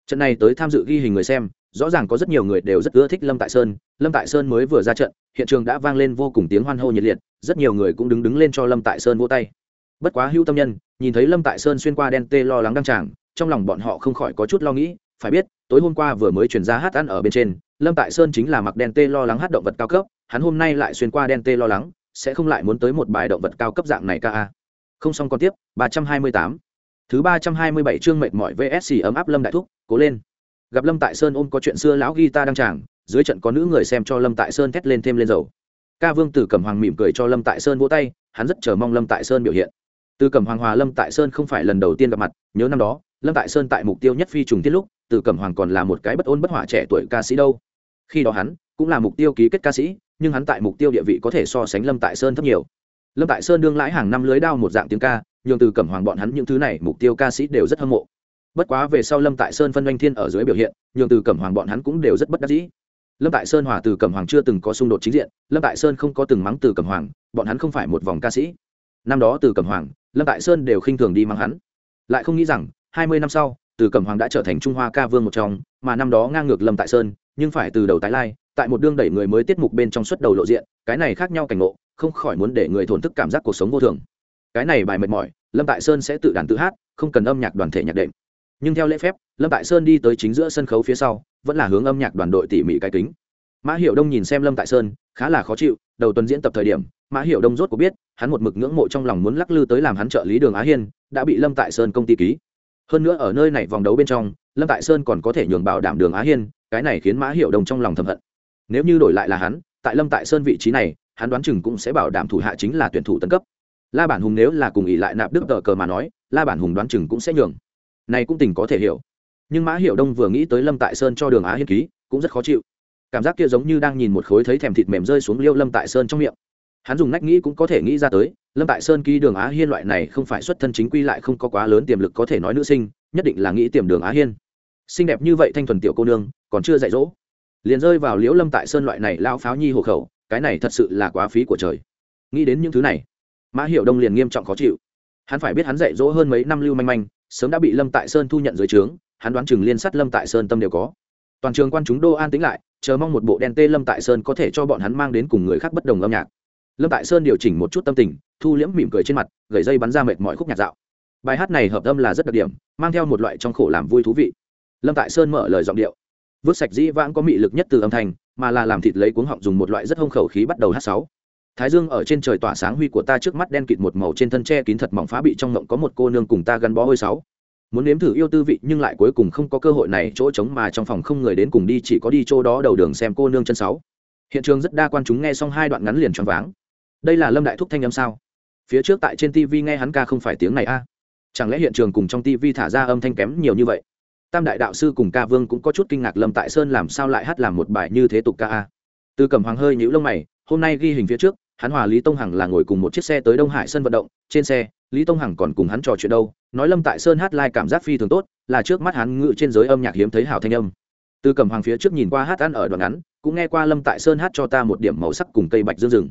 Trận này tới tham dự ghi hình người xem, rõ ràng có rất nhiều người đều rất ưa thích lâm tại sơn. Lâm tại sơn mới vừa ra trận hiện trường đã vang lên vô cùng tiếng hoan hô nhiệt liệt, rất nhiều người cũng đứng đứng lên cho lâm tại sơn vỗ tay. Bất quá Hưu tâm nhân, nhìn thấy lâm tại sơn xuyên qua đen tê lo lắng đăng tràng, trong lòng bọn họ không khỏi có chút lo nghĩ, phải biết, tối hôm qua vừa mới chuyển ra hát ăn ở bên trên, lâm tại sơn chính là mặc đen tê lo lắng hát động vật cao cấp, hắn hôm nay lại xuyên qua đen tê lo lắng, sẽ không lại muốn tới một bài động vật cao cấp dạng này ca a. Không xong còn tiếp, ba trăm hai mươi tám. Thứ ba trăm hai mươi bảy chương mệt mỏi vsc ấm áp lâm đại thúc, cố lên. Gặp lâm tại sơn ôm có chuyện xưa lão guitar đăng tràng dưới trận có nữ người xem cho lâm tại sơn thét lên thêm lên dầu. Ca vương tử cẩm hoàng mỉm cười cho lâm tại sơn vỗ tay, hắn rất chờ mong lâm tại sơn biểu hiện. Từ cẩm hoàng hòa lâm tại sơn không phải lần đầu tiên gặp mặt, nhớ năm đó, lâm tại sơn tại mục tiêu nhất phi trùng tiết lúc, từ cẩm hoàng còn là một cái bất ôn bất hỏa trẻ tuổi ca sĩ đâu. Khi đó hắn cũng là mục tiêu ký kết ca sĩ, nhưng hắn tại mục tiêu địa vị có thể so sánh lâm tại sơn thấp nhiều. Lâm tại sơn đương lãi hàng năm lưới đao một dạng tiếng ca, nhường từ cẩm hoàng bọn hắn những thứ này mục tiêu ca sĩ đều rất hâm mộ. Bất quá về sau lâm tại sơn phân oanh thiên ở dưới biểu hiện, nhường từ cẩm hoàng bọn hắn cũng đều rất bất đắc dĩ lâm tại sơn hòa từ cẩm hoàng chưa từng có xung đột chính diện, lâm tại sơn không có từng mắng từ cẩm hoàng, bọn hắn không phải một vòng ca sĩ. Năm đó từ cẩm hoàng, lâm tại sơn đều khinh thường đi mắng hắn. Lại không nghĩ rằng, hai mươi năm sau, từ cẩm hoàng đã trở thành trung hoa ca vương một trong, mà năm đó ngang ngược lâm tại sơn, nhưng phải từ đầu tái lai, tại một đương đẩy người mới tiết mục bên trong suất đầu lộ diện, cái này khác nhau cảnh ngộ, không khỏi muốn để người thổn thức cảm giác cuộc sống vô thường. Cái này bài mệt mỏi, lâm tại sơn sẽ tự đàn tự hát, không cần âm nhạc đoàn thể nhạc đệm. Nhưng theo lễ phép, lâm tại sơn đi tới chính giữa sân khấu phía sau vẫn là hướng âm nhạc đoàn đội tỉ mỉ cái kính. Mã hiệu đông nhìn xem lâm tại sơn, khá là khó chịu, đầu tuần diễn tập thời điểm, mã hiệu đông rốt có biết, hắn một mực ngưỡng mộ trong lòng muốn lắc lư tới làm hắn trợ lý đường á hiên, đã bị lâm tại sơn công ty ký. Hơn nữa ở nơi này vòng đấu bên trong, lâm tại sơn còn có thể nhường bảo đảm đường á hiên, cái này khiến mã hiệu đông trong lòng thầm hận. Nếu như đổi lại là hắn, tại lâm tại sơn vị trí này, hắn đoán chừng cũng sẽ bảo đảm thủ hạ chính là tuyển thủ tân cấp. La bản hùng nếu là cùng ỉ lại nạp đức tờ cờ mà nói, la bản hùng đoán chừng cũng sẽ nhường. Này cũng tình có thể hiểu nhưng mã hiểu đông vừa nghĩ tới lâm tại sơn cho đường á hiên ký, cũng rất khó chịu. Cảm giác kia giống như đang nhìn một khối thấy thèm thịt mềm rơi xuống liêu lâm tại sơn trong miệng. Hắn dùng nách nghĩ cũng có thể nghĩ ra tới, lâm tại sơn ký đường á hiên loại này không phải xuất thân chính quy lại không có quá lớn tiềm lực có thể nói nữ sinh, nhất định là nghĩ tiềm đường á hiên. Xinh đẹp như vậy thanh thuần tiểu cô nương, còn chưa dạy dỗ. Liền rơi vào liễu lâm tại sơn loại này lao pháo nhi hộ khẩu, cái này thật sự là quá phí của trời. Nghĩ đến những thứ này, mã hiệu đông liền nghiêm trọng khó chịu. Hắn phải biết hắn dạy dỗ hơn mấy năm lưu manh manh, sớm đã bị lâm tại sơn thu nhận dưới trướng hắn đoán chừng liên sát lâm tại sơn tâm đều có. Toàn trường quan chúng đô an tính lại, chờ mong một bộ đen tê lâm tại sơn có thể cho bọn hắn mang đến cùng người khác bất đồng âm nhạc. Lâm tại sơn điều chỉnh một chút tâm tình, thu liễm mỉm cười trên mặt, gầy dây bắn ra mệt mọi khúc nhạc dạo. Bài hát này hợp âm là rất đặc điểm, mang theo một loại trong khổ làm vui thú vị. Lâm tại sơn mở lời giọng điệu. Vứt sạch dĩ vãng có mị lực nhất từ âm thanh, mà là làm thịt lấy cuống họng dùng một loại rất hông khẩu khí bắt đầu hát sáu. Thái dương ở trên trời tỏa sáng huy của ta trước mắt đen kịt một màu trên thân tre kín thật mỏng phá bị trong mộng có một cô nương cùng ta gắn bó hơi sáu muốn nếm thử yêu tư vị nhưng lại cuối cùng không có cơ hội này, chỗ trống mà trong phòng không người đến cùng đi, chỉ có đi chỗ đó đầu đường xem cô nương chân sáu. Hiện trường rất đa quan chúng nghe xong hai đoạn ngắn liền choáng váng. Đây là lâm đại thúc thanh âm sao? Phía trước tại trên tv nghe hắn ca không phải tiếng này a? Chẳng lẽ hiện trường cùng trong tv thả ra âm thanh kém nhiều như vậy? Tam đại đạo sư cùng ca vương cũng có chút kinh ngạc lâm tại sơn làm sao lại hát làm một bài như thế tục ca a? Từ cầm hoàng hơi nhũ lông mày, hôm nay ghi hình phía trước, hắn hòa lý tông hằng là ngồi cùng một chiếc xe tới đông hải sân vận động, trên xe lý tông hằng còn cùng hắn trò chuyện đâu, nói lâm tại sơn hát lai、like、cảm giác phi thường tốt, là trước mắt hắn ngự trên giới âm nhạc hiếm thấy hảo thanh âm. Từ cầm hoàng phía trước nhìn qua hát ăn ở đoạn ngắn, cũng nghe qua lâm tại sơn hát cho ta một điểm màu sắc cùng cây bạch dương rừng.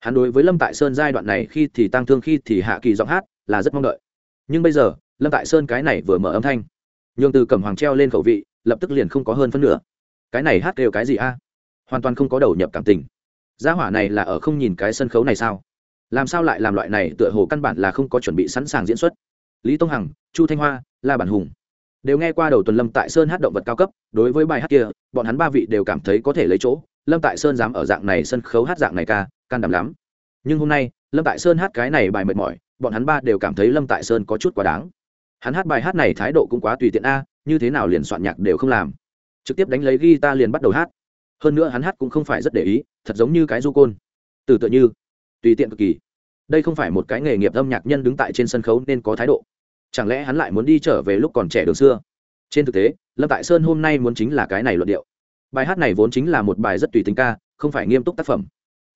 Hắn đối với lâm tại sơn giai đoạn này khi thì tăng thương khi thì hạ kỳ giọng hát, là rất mong đợi. Nhưng bây giờ, lâm tại sơn cái này vừa mở âm thanh. Nhường từ cầm hoàng treo lên khẩu vị, lập tức liền không có hơn phân nửa. Cái này hát đều cái gì a? Hoàn toàn không có đầu nhập cảm tình. Gia hỏa này là ở không nhìn cái sân khấu này sao? Làm sao lại làm loại này, tựa hồ căn bản là không có chuẩn bị sẵn sàng diễn xuất. Lý tông hằng, chu thanh hoa, la bản hùng đều nghe qua đầu tuần lâm tại sơn hát động vật cao cấp. Đối với bài hát kia, bọn hắn ba vị đều cảm thấy có thể lấy chỗ. Lâm tại sơn dám ở dạng này sân khấu hát dạng này ca, can đảm lắm. Nhưng hôm nay, lâm tại sơn hát cái này bài mệt mỏi, bọn hắn ba đều cảm thấy lâm tại sơn có chút quá đáng. Hắn hát bài hát này thái độ cũng quá tùy tiện a, như thế nào liền soạn nhạc đều không làm. Trực tiếp đánh lấy guitar liền bắt đầu hát. Hơn nữa hắn hát cũng không phải rất để ý, thật giống như cái du côn. Từ tựa như tùy tiện cực kỳ. Đây không phải một cái nghề nghiệp âm nhạc nhân đứng tại trên sân khấu nên có thái độ. Chẳng lẽ hắn lại muốn đi trở về lúc còn trẻ đường xưa? Trên thực tế, lâm tại sơn hôm nay muốn chính là cái này luận điệu. Bài hát này vốn chính là một bài rất tùy tính ca, không phải nghiêm túc tác phẩm.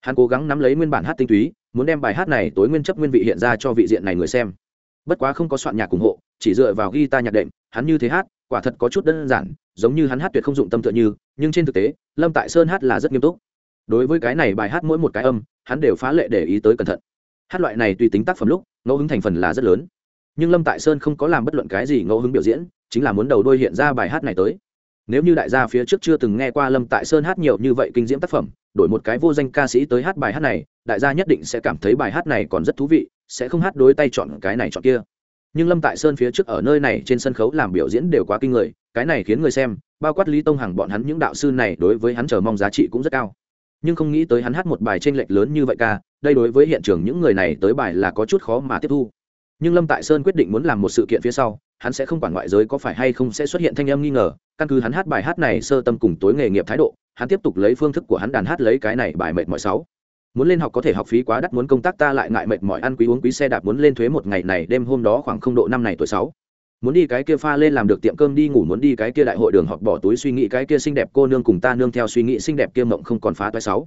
Hắn cố gắng nắm lấy nguyên bản hát tinh túy, muốn đem bài hát này tối nguyên chấp nguyên vị hiện ra cho vị diện này người xem. Bất quá không có soạn nhạc ủng hộ, chỉ dựa vào guitar nhạc đệm, hắn như thế hát, quả thật có chút đơn giản, giống như hắn hát tuyệt không dụng tâm tựa như, nhưng trên thực tế, lâm tại sơn hát là rất nghiêm túc. Đối với cái này bài hát mỗi một cái âm hắn đều phá lệ để ý tới cẩn thận. Hát loại này tùy tính tác phẩm lúc, ngẫu hứng thành phần là rất lớn. Nhưng lâm tại sơn không có làm bất luận cái gì ngẫu hứng biểu diễn, chính là muốn đầu đôi hiện ra bài hát này tới. Nếu như đại gia phía trước chưa từng nghe qua lâm tại sơn hát nhiều như vậy kinh diễm tác phẩm, đổi một cái vô danh ca sĩ tới hát bài hát này, đại gia nhất định sẽ cảm thấy bài hát này còn rất thú vị, sẽ không hát đối tay chọn cái này chọn kia. Nhưng lâm tại sơn phía trước ở nơi này trên sân khấu làm biểu diễn đều quá kinh người, cái này khiến người xem, bao quát lý tông hằng bọn hắn những đạo sư này đối với hắn chờ mong giá trị cũng rất cao nhưng không nghĩ tới hắn hát một bài t r ê n lệch lớn như vậy ca, đây đối với hiện trường những người này tới bài là có chút khó mà tiếp thu. Nhưng lâm tại sơn quyết định muốn làm một sự kiện phía sau, hắn sẽ không quản ngoại giới có phải hay không sẽ xuất hiện thanh âm nghi ngờ, căn cứ hắn hát bài hát này sơ tâm cùng tối nghề nghiệp thái độ, hắn tiếp tục lấy phương thức của hắn đàn hát lấy cái này bài mệt mọi sáu. Muốn lên học có thể học phí quá đắt, muốn công tác ta lại ngại mệt mỏi, ăn quý uống quý xe đạp, muốn lên thuế một ngày này, đêm hôm đó khoảng không độ năm này tuổi sáu muốn đi cái kia pha lên làm được tiệm cơm đi ngủ, muốn đi cái kia đại hội đường họp bỏ túi suy nghĩ cái kia xinh đẹp cô nương cùng ta nương theo suy nghĩ xinh đẹp kia mộng không còn phá toái sáu.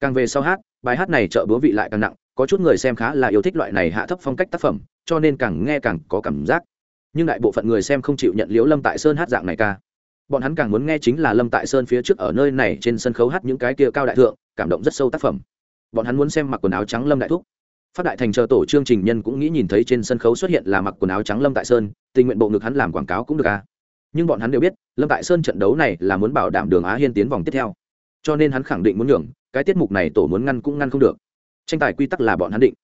Càng về sau hát, bài hát này trợ búa vị lại càng nặng, có chút người xem khá là yêu thích loại này hạ thấp phong cách tác phẩm, cho nên càng nghe càng có cảm giác. Nhưng đại bộ phận người xem không chịu nhận liếu lâm tại sơn hát dạng này ca. Bọn hắn càng muốn nghe chính là lâm tại sơn phía trước ở nơi này trên sân khấu hát những cái kia cao đại thượng, cảm động rất sâu tác phẩm. Bọn hắn muốn xem mặc quần áo trắng lâm đại thúc phát đại thành chờ tổ chương trình nhân cũng nghĩ nhìn thấy trên sân khấu xuất hiện là mặc quần áo trắng lâm tại sơn, tình nguyện bộ ngực hắn làm quảng cáo cũng được à. Nhưng bọn hắn đều biết, lâm tại sơn trận đấu này là muốn bảo đảm đường á hiên tiến vòng tiếp theo. Cho nên hắn khẳng định muốn nhường, cái tiết mục này tổ muốn ngăn cũng ngăn không được. Tranh tài quy tắc là bọn hắn định.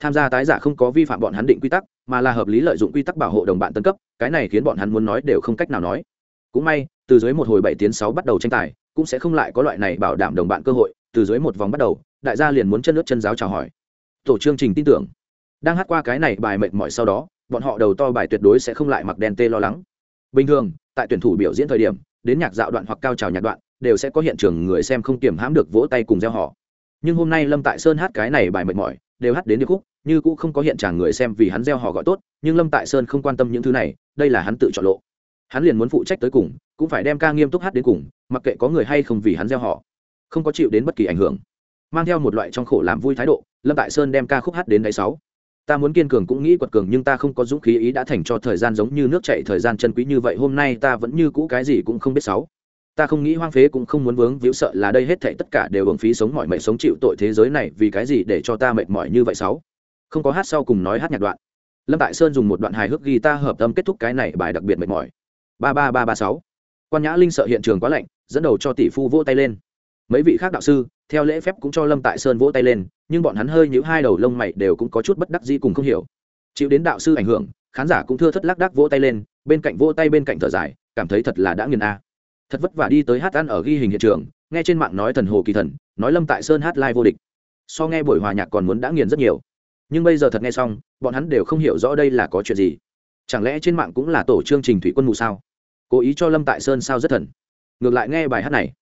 Tham gia tái giả không có vi phạm bọn hắn định quy tắc, mà là hợp lý lợi dụng quy tắc bảo hộ đồng bạn tân cấp, cái này khiến bọn hắn muốn nói đều không cách nào nói. Cũng may, từ dưới một hồi bảy tiến sáu bắt đầu tranh tài, cũng sẽ không lại có loại này bảo đảm đồng bạn cơ hội, từ dưới một vòng bắt đầu, đại gia liền muốn chân nước chân giáo chào hỏi tổ chương trình tin tưởng. Đang hát qua cái này bài mệt mỏi sau đó, bọn họ đầu to bài tuyệt đối sẽ không lại mặc đen tê lo lắng. Bình thường, tại tuyển thủ biểu diễn thời điểm, đến nhạc dạo đoạn hoặc cao trào nhạc đoạn, đều sẽ có hiện trường người xem không kiềm hãm được vỗ tay cùng gieo họ. Nhưng hôm nay lâm tại sơn hát cái này bài mệt mỏi, đều hát đến điệp khúc, như cũng không có hiện trạng người xem vì hắn gieo họ gọi tốt, nhưng lâm tại sơn không quan tâm những thứ này, đây là hắn tự chọn lộ. Hắn liền muốn phụ trách tới cùng, cũng phải đem ca nghiêm túc hát đến cùng, mặc kệ có người hay không vì hắn gieo họ, không có chịu đến bất kỳ ảnh hưởng. Mang theo một loại trong khổ làm vui thái độ lâm tại sơn đem ca khúc hát đến đáy sáu. Ta muốn kiên cường cũng nghĩ quật cường nhưng ta không có dũng khí ý đã thành cho thời gian giống như nước chạy thời gian chân quý như vậy, hôm nay ta vẫn như cũ cái gì cũng không biết sáu. Ta không nghĩ hoang phế cũng không muốn vướng víu sợ là đây hết thảy tất cả đều hưởng phí sống mọi mệnh sống chịu tội thế giới này, vì cái gì để cho ta mệt mỏi như vậy sáu? Không có hát sau cùng nói hát nhạc đoạn. Lâm tại sơn dùng một đoạn hài hước ghi ta hợp tâm kết thúc cái này bài đặc biệt mệt mỏi. Ba ba ba ba sáu. Quan nhã linh sợ hiện trường quá lạnh, dẫn đầu cho tỷ phu vỗ tay lên. Mấy vị khác đạo sư theo lễ phép cũng cho lâm tại sơn vỗ tay lên, nhưng bọn hắn hơi những hai đầu lông mày đều cũng có chút bất đắc dĩ cùng không hiểu. Chịu đến đạo sư ảnh hưởng, khán giả cũng thưa thất lác đác vỗ tay lên, bên cạnh vỗ tay bên cạnh thở dài, cảm thấy thật là đã nghiền a. Thật vất vả đi tới hát ăn ở ghi hình hiện trường, nghe trên mạng nói thần hồ kỳ thần, nói lâm tại sơn hát live vô địch. So nghe buổi hòa nhạc còn muốn đã nghiền rất nhiều. Nhưng bây giờ thật nghe xong, bọn hắn đều không hiểu rõ đây là có chuyện gì. Chẳng lẽ trên mạng cũng là tổ chương trình thủy quân mù sao? Cố ý cho lâm tại sơn sao rất thần. Ngược lại nghe bài hát này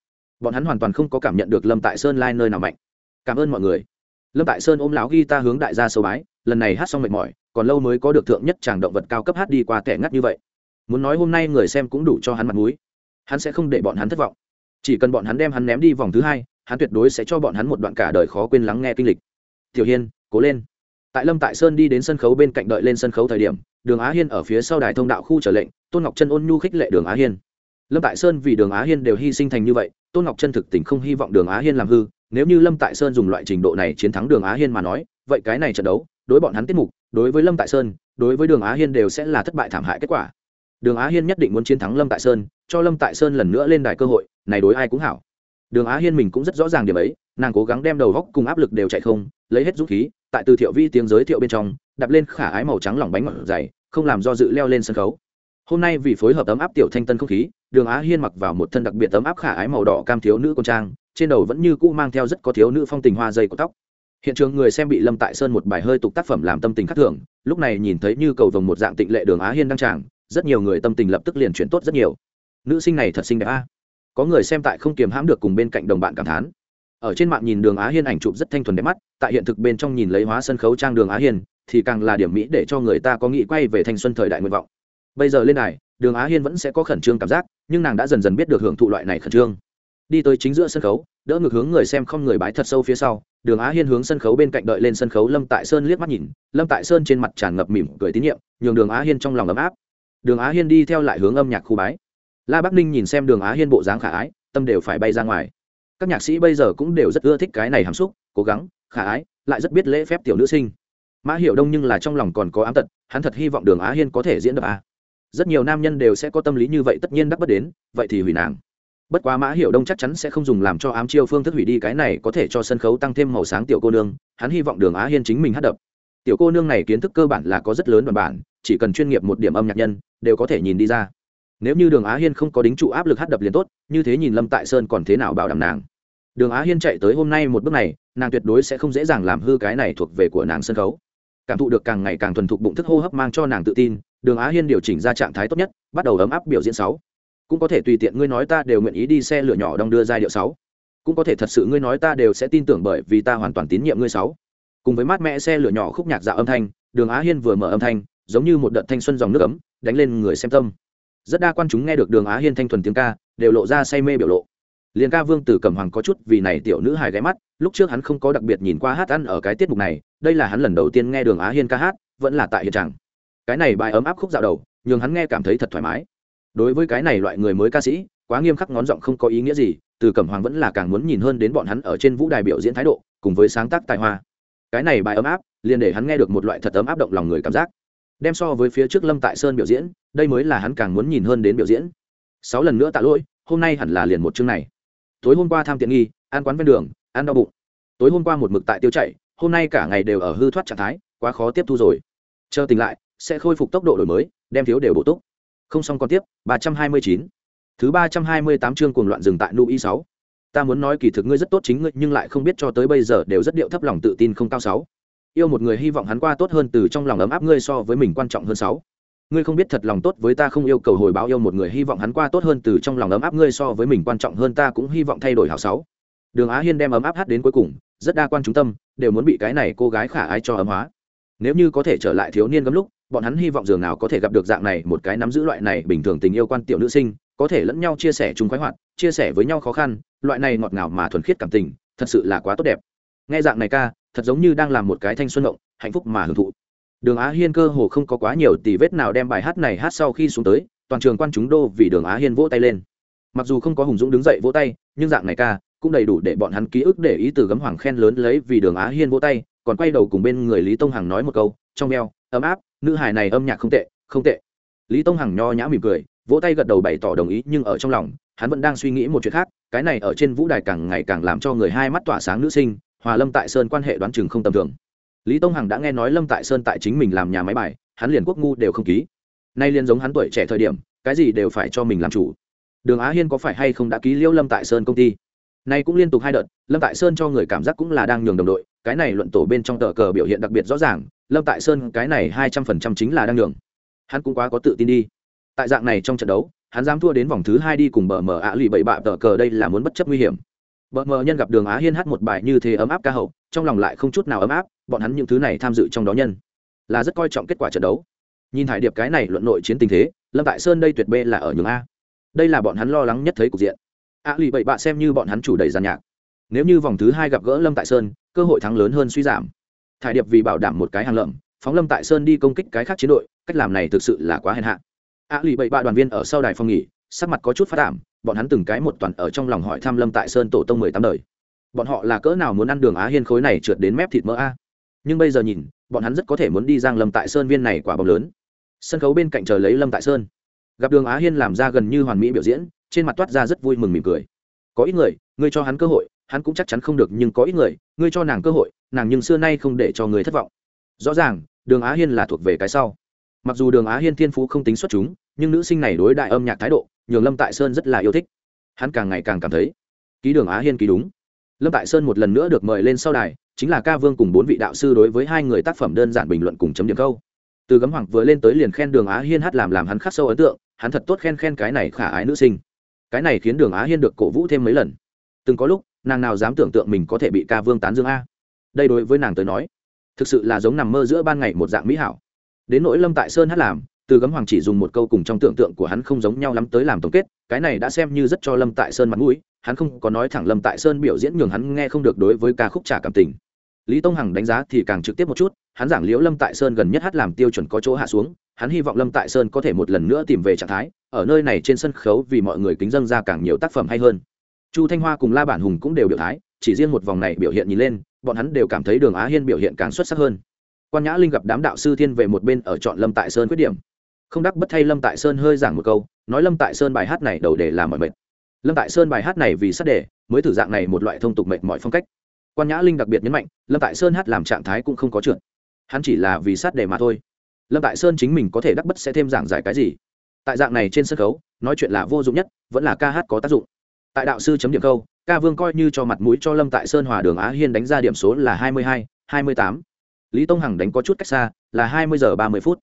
bọn hắn hoàn toàn không có cảm nhận được lâm tại sơn lai、like、nơi nào mạnh. Cảm ơn mọi người. Lâm tại sơn ôm lão ghi ta hướng đại gia sâu bái, lần này hát xong mệt mỏi, còn lâu mới có được thượng nhất tràng động vật cao cấp hát đi qua kẻ ngắt như vậy. Muốn nói hôm nay người xem cũng đủ cho hắn mặt mũi. Hắn sẽ không để bọn hắn thất vọng. Chỉ cần bọn hắn đem hắn ném đi vòng thứ hai, hắn tuyệt đối sẽ cho bọn hắn một đoạn cả đời khó quên lắng nghe kinh lịch. Tiểu hiên, cố lên. Tại lâm tại sơn đi đến sân khấu bên cạnh đợi lên sân khấu thời điểm, đường á hiên ở phía sau đài thông đạo khu trở lệnh, tôn ngọc chân ôn nhu khích lệ đường á hiên lâm tại sơn vì đường á hiên đều hy sinh thành như vậy, tôn ngọc chân thực tình không hy vọng đường á hiên làm hư. Nếu như lâm tại sơn dùng loại trình độ này chiến thắng đường á hiên mà nói, vậy cái này trận đấu, đối bọn hắn tiết mục, đối với lâm tại sơn, đối với đường á hiên đều sẽ là thất bại thảm hại kết quả. Đường á hiên nhất định muốn chiến thắng lâm tại sơn, cho lâm tại sơn lần nữa lên đài cơ hội, này đối ai cũng hảo. Đường á hiên mình cũng rất rõ ràng điểm ấy, nàng cố gắng đem đầu góc cùng áp lực đều chạy không, lấy hết dũng khí, tại từ thiệu vi tiếng giới thiệu bên trong đập lên khả ái màu trắng lỏng bánh ngọt dày, không làm do dự leo lên sân khấu. Hôm nay vì phối hợp ấm áp tiểu thanh tân không khí đường á hiên mặc vào một thân đặc biệt tấm áp khả ái màu đỏ cam thiếu nữ con trang, trên đầu vẫn như cũ mang theo rất có thiếu nữ phong tình hoa dây của tóc. Hiện trường người xem bị lâm tại sơn một bài hơi tục tác phẩm làm tâm tình khắc thường, lúc này nhìn thấy như cầu vồng một dạng tịnh lệ đường á hiên đăng tràng, rất nhiều người tâm tình lập tức liền chuyển tốt rất nhiều. Nữ sinh này thật xinh đẹp a. Có người xem tại không kiềm hãm được cùng bên cạnh đồng bạn cảm thán. Ở trên mạng nhìn đường á hiên ảnh chụp rất thanh thuần đẹp mắt, tại hiện thực bên trong nhìn lấy hóa sân khấu trang đường á hiên, thì càng là điểm mỹ để cho người ta có nghĩ quay về thanh xuân thời đại nguyện vọng. Bây giờ lên này đường á hiên vẫn sẽ có khẩn trương cảm giác, nhưng nàng đã dần dần biết được hưởng thụ loại này khẩn trương. Đi tới chính giữa sân khấu, đỡ ngược hướng người xem không người bái thật sâu phía sau, đường á hiên hướng sân khấu bên cạnh đợi lên sân khấu lâm tại sơn liếc mắt nhìn, lâm tại sơn trên mặt tràn ngập mỉm cười tín nhiệm, nhường đường á hiên trong lòng ấm áp. Đường á hiên đi theo lại hướng âm nhạc khu bái. La bắc ninh nhìn xem đường á hiên bộ dáng khả ái, tâm đều phải bay ra ngoài. Các nhạc sĩ bây giờ cũng đều rất ưa thích cái này hàm xúc, cố gắng, khả ái, lại rất biết lễ phép tiểu nữ sinh. Mã hiểu đông nhưng là trong lòng còn có ám tật, hắn thật hy vọng đường á hiên có thể diễn được a rất nhiều nam nhân đều sẽ có tâm lý như vậy, tất nhiên đắc bất đến, vậy thì hủy nàng. Bất quá mã hiểu đông chắc chắn sẽ không dùng làm cho ám chiêu phương thức hủy đi cái này có thể cho sân khấu tăng thêm màu sáng tiểu cô nương, hắn hy vọng đường á hiên chính mình hát đập. Tiểu cô nương này kiến thức cơ bản là có rất lớn đoàn bản, chỉ cần chuyên nghiệp một điểm âm nhạc nhân, đều có thể nhìn đi ra. Nếu như đường á hiên không có đính trụ áp lực hát đập liền tốt, như thế nhìn lâm tại sơn còn thế nào bảo đảm nàng? Đường á hiên chạy tới hôm nay một bước này, nàng tuyệt đối sẽ không dễ dàng làm hư cái này thuộc về của nàng sân khấu cảm thụ được càng ngày càng thuần thục bụng thức hô hấp mang cho nàng tự tin, đường á hiên điều chỉnh ra trạng thái tốt nhất, bắt đầu ấm áp biểu diễn sáu. Cũng có thể tùy tiện ngươi nói ta đều nguyện ý đi xe lửa nhỏ đong đưa giai điệu sáu. Cũng có thể thật sự ngươi nói ta đều sẽ tin tưởng bởi vì ta hoàn toàn tín nhiệm ngươi sáu. Cùng với mát mẹ xe lửa nhỏ khúc nhạc dạo âm thanh, đường á hiên vừa mở âm thanh, giống như một đợt thanh xuân dòng nước ấm, đánh lên người xem tâm. Rất đa quan chúng nghe được đường á hiên thanh thuần tiếng ca, đều lộ ra say mê biểu lộ. Liền ca vương tử cẩm hoàng có chút vì này tiểu nữ hài ghé mắt lúc trước hắn không có đặc biệt nhìn qua hát ăn ở cái tiết mục này, đây là hắn lần đầu tiên nghe đường á hiên ca hát, vẫn là tại hiện trạng. Cái này bài ấm áp khúc dạo đầu, nhường hắn nghe cảm thấy thật thoải mái. Đối với cái này loại người mới ca sĩ, quá nghiêm khắc ngón giọng không có ý nghĩa gì, từ cẩm hoàng vẫn là càng muốn nhìn hơn đến bọn hắn ở trên vũ đài biểu diễn thái độ, cùng với sáng tác tài hoa. Cái này bài ấm áp, liền để hắn nghe được một loại thật ấm áp động lòng người cảm giác. Đem so với phía trước lâm tại sơn biểu diễn, đây mới là hắn càng muốn nhìn hơn đến biểu diễn. Sáu lần nữa tạ lỗi, hôm nay hẳn là liền một chương này. Tối hôm qua tham tiện nghi, ăn quán ven đường ăn đau bụng. Tối hôm qua một mực tại tiêu chạy hôm nay cả ngày đều ở hư thoát trạng thái, quá khó tiếp thu rồi. Chờ tỉnh lại, sẽ khôi phục tốc độ đổi mới, đem thiếu đều bổ túc. Không xong còn tiếp, ba trăm hai mươi chín. Thứ ba trăm hai mươi tám chương cuồng loạn dừng tại nu y sáu. Ta muốn nói kỳ thực ngươi rất tốt chính ngươi, nhưng lại không biết cho tới bây giờ đều rất điệu thấp lòng tự tin không cao sáu. Yêu một người hy vọng hắn qua tốt hơn từ trong lòng ấm áp ngươi so với mình quan trọng hơn sáu. Ngươi không biết thật lòng tốt với ta không yêu cầu hồi báo yêu một người hy vọng hắn qua tốt hơn từ trong lòng ấm áp ngươi so với mình quan trọng hơn, ta cũng hy vọng thay đổi hảo sáu đường á hiên đem ấm áp hát đến cuối cùng, rất đa quan trung tâm, đều muốn bị cái này cô gái khả ái cho ấm hóa. Nếu như có thể trở lại thiếu niên gấm lúc, bọn hắn hy vọng dường nào có thể gặp được dạng này một cái nắm giữ loại này bình thường tình yêu quan tiểu nữ sinh, có thể lẫn nhau chia sẻ chung khoái hoạt, chia sẻ với nhau khó khăn, loại này ngọt ngào mà thuần khiết cảm tình, thật sự là quá tốt đẹp. Nghe dạng này ca, thật giống như đang làm một cái thanh xuân động, hạnh phúc mà hưởng thụ. Đường á hiên cơ hồ không có quá nhiều tỷ vết nào đem bài hát này hát sau khi xuống tới, toàn trường quan chúng đô vì đường á hiên vỗ tay lên. Mặc dù không có hùng dũng đứng dậy vỗ tay, nhưng dạng này ca cũng đầy đủ để bọn hắn ký ức để ý từ gấm hoàng khen lớn lấy vì đường á hiên vỗ tay, còn quay đầu cùng bên người lý tông hằng nói một câu, trong veo, ấm áp, nữ hài này âm nhạc không tệ không tệ. Lý tông hằng nho nhã mỉm cười, vỗ tay gật đầu bày tỏ đồng ý, nhưng ở trong lòng, hắn vẫn đang suy nghĩ một chuyện khác, cái này ở trên vũ đài càng ngày càng làm cho người hai mắt tỏa sáng nữ sinh, hòa lâm tại sơn quan hệ đoán chừng không tầm thường. Lý tông hằng đã nghe nói lâm tại sơn tại chính mình làm nhà máy bài, hắn liền quốc ngu đều không ký. Nay liền giống hắn tuổi trẻ thời điểm, cái gì đều phải cho mình làm chủ. Đường á hiên có phải hay không đã ký liêu lâm tại sơn công ty? Nay cũng liên tục hai đợt, lâm tại sơn cho người cảm giác cũng là đang nhường đồng đội, cái này luận tổ bên trong tờ cờ biểu hiện đặc biệt rõ ràng, lâm tại sơn cái này hai trăm phần trăm chính là đang nhường. Hắn cũng quá có tự tin đi. Tại dạng này trong trận đấu, hắn dám thua đến vòng thứ hai đi cùng bờ mờ ạ lì bậy bạ tờ cờ đây là muốn bất chấp nguy hiểm. Bờ mờ nhân gặp đường á hiên hát một bài như thế ấm áp ca hậu, trong lòng lại không chút nào ấm áp, bọn hắn những thứ này tham dự trong đó nhân, là rất coi trọng kết quả trận đấu. Nhìn hải điệp cái này luận nội chiến tình thế, lâm tại sơn đây tuyệt bê là ở nhường a. Đây là bọn hắn lo lắng nhất thấy cục diện ạ lì bậy bạ xem như bọn hắn chủ đầy giàn nhạc. Nếu như vòng thứ hai gặp gỡ lâm tại sơn, cơ hội thắng lớn hơn suy giảm. Thải điệp vì bảo đảm một cái hàng lợm, phóng lâm tại sơn đi công kích cái khác chiến đội, cách làm này thực sự là quá hèn hạ. Ạ lì bậy bạ đoàn viên ở sau đài phòng nghỉ, sắc mặt có chút phát đảm bọn hắn từng cái một toàn ở trong lòng hỏi thăm lâm tại sơn tổ tông mười tám đời. Bọn họ là cỡ nào muốn ăn đường á hiên khối này trượt đến mép thịt mỡ a? Nhưng bây giờ nhìn, bọn hắn rất có thể muốn đi giang lâm tại sơn viên này quả bóng lớn. Sân khấu bên cạnh chờ lấy lâm tại sơn. Gặp đường á hiên làm ra gần như hoàn mỹ biểu diễn trên mặt toát ra rất vui mừng mỉm cười. Có ít người, ngươi cho hắn cơ hội, hắn cũng chắc chắn không được, nhưng có ít người, ngươi cho nàng cơ hội, nàng nhưng xưa nay không để cho người thất vọng. Rõ ràng, đường á hiên là thuộc về cái sau. Mặc dù đường á hiên thiên phú không tính xuất chúng, nhưng nữ sinh này đối đại âm nhạc thái độ, nhường lâm tại sơn rất là yêu thích. Hắn càng ngày càng cảm thấy, ký đường á hiên ký đúng. Lâm tại sơn một lần nữa được mời lên sau đài, chính là ca vương cùng bốn vị đạo sư đối với hai người tác phẩm đơn giản bình luận cùng chấm điểm câu. Từ gấm hoàng vừa lên tới liền khen đường á hiên hát làm làm hắn khắc sâu ấn tượng, hắn thật tốt khen khen cái này khả ái nữ sinh cái này khiến đường á hiên được cổ vũ thêm mấy lần. Từng có lúc, nàng nào dám tưởng tượng mình có thể bị ca vương tán dương a. Đây đối với nàng tới nói, thực sự là giống nằm mơ giữa ban ngày một dạng mỹ hảo. Đến nỗi lâm tại sơn hát làm, từ gấm hoàng chỉ dùng một câu cùng trong tưởng tượng của hắn không giống nhau lắm tới làm tổng kết, cái này đã xem như rất cho lâm tại sơn mặt mũi, hắn không có nói thẳng lâm tại sơn biểu diễn nhường hắn nghe không được đối với ca khúc trả cảm tình. Lý tông hằng đánh giá thì càng trực tiếp một chút, hắn giảng liễu lâm tại sơn gần nhất hát làm tiêu chuẩn có chỗ hạ xuống hắn hy vọng lâm tại sơn có thể một lần nữa tìm về trạng thái, ở nơi này trên sân khấu vì mọi người kính dâng ra càng nhiều tác phẩm hay hơn. Chu thanh hoa cùng la bản hùng cũng đều biểu thái, chỉ riêng một vòng này biểu hiện nhìn lên, bọn hắn đều cảm thấy đường á hiên biểu hiện càng xuất sắc hơn. Quan nhã linh gặp đám đạo sư thiên về một bên ở chọn lâm tại sơn khuyết điểm. Không đắc bất thay lâm tại sơn hơi giảng một câu, nói lâm tại sơn bài hát này đầu để làm mọi mệt. Lâm tại sơn bài hát này vì sát đề, mới thử dạng này một loại thông tục mệt mọi phong cách. Quan nhã linh đặc biệt nhấn mạnh, lâm tại sơn hát làm trạng thái cũng không có trượt. Hắn chỉ là vì sát đề mà thôi lâm tại sơn chính mình có thể đắc bất sẽ thêm giảng giải cái gì? Tại dạng này trên sân khấu, nói chuyện là vô dụng nhất, vẫn là ca hát có tác dụng. Tại đạo sư chấm điểm câu, ca vương coi như cho mặt mũi cho lâm tại sơn hòa đường á hiên đánh ra điểm số là hai mươi hai hai mươi tám. Lý tông hằng đánh có chút cách xa, là hai mươi giờ ba mươi phút.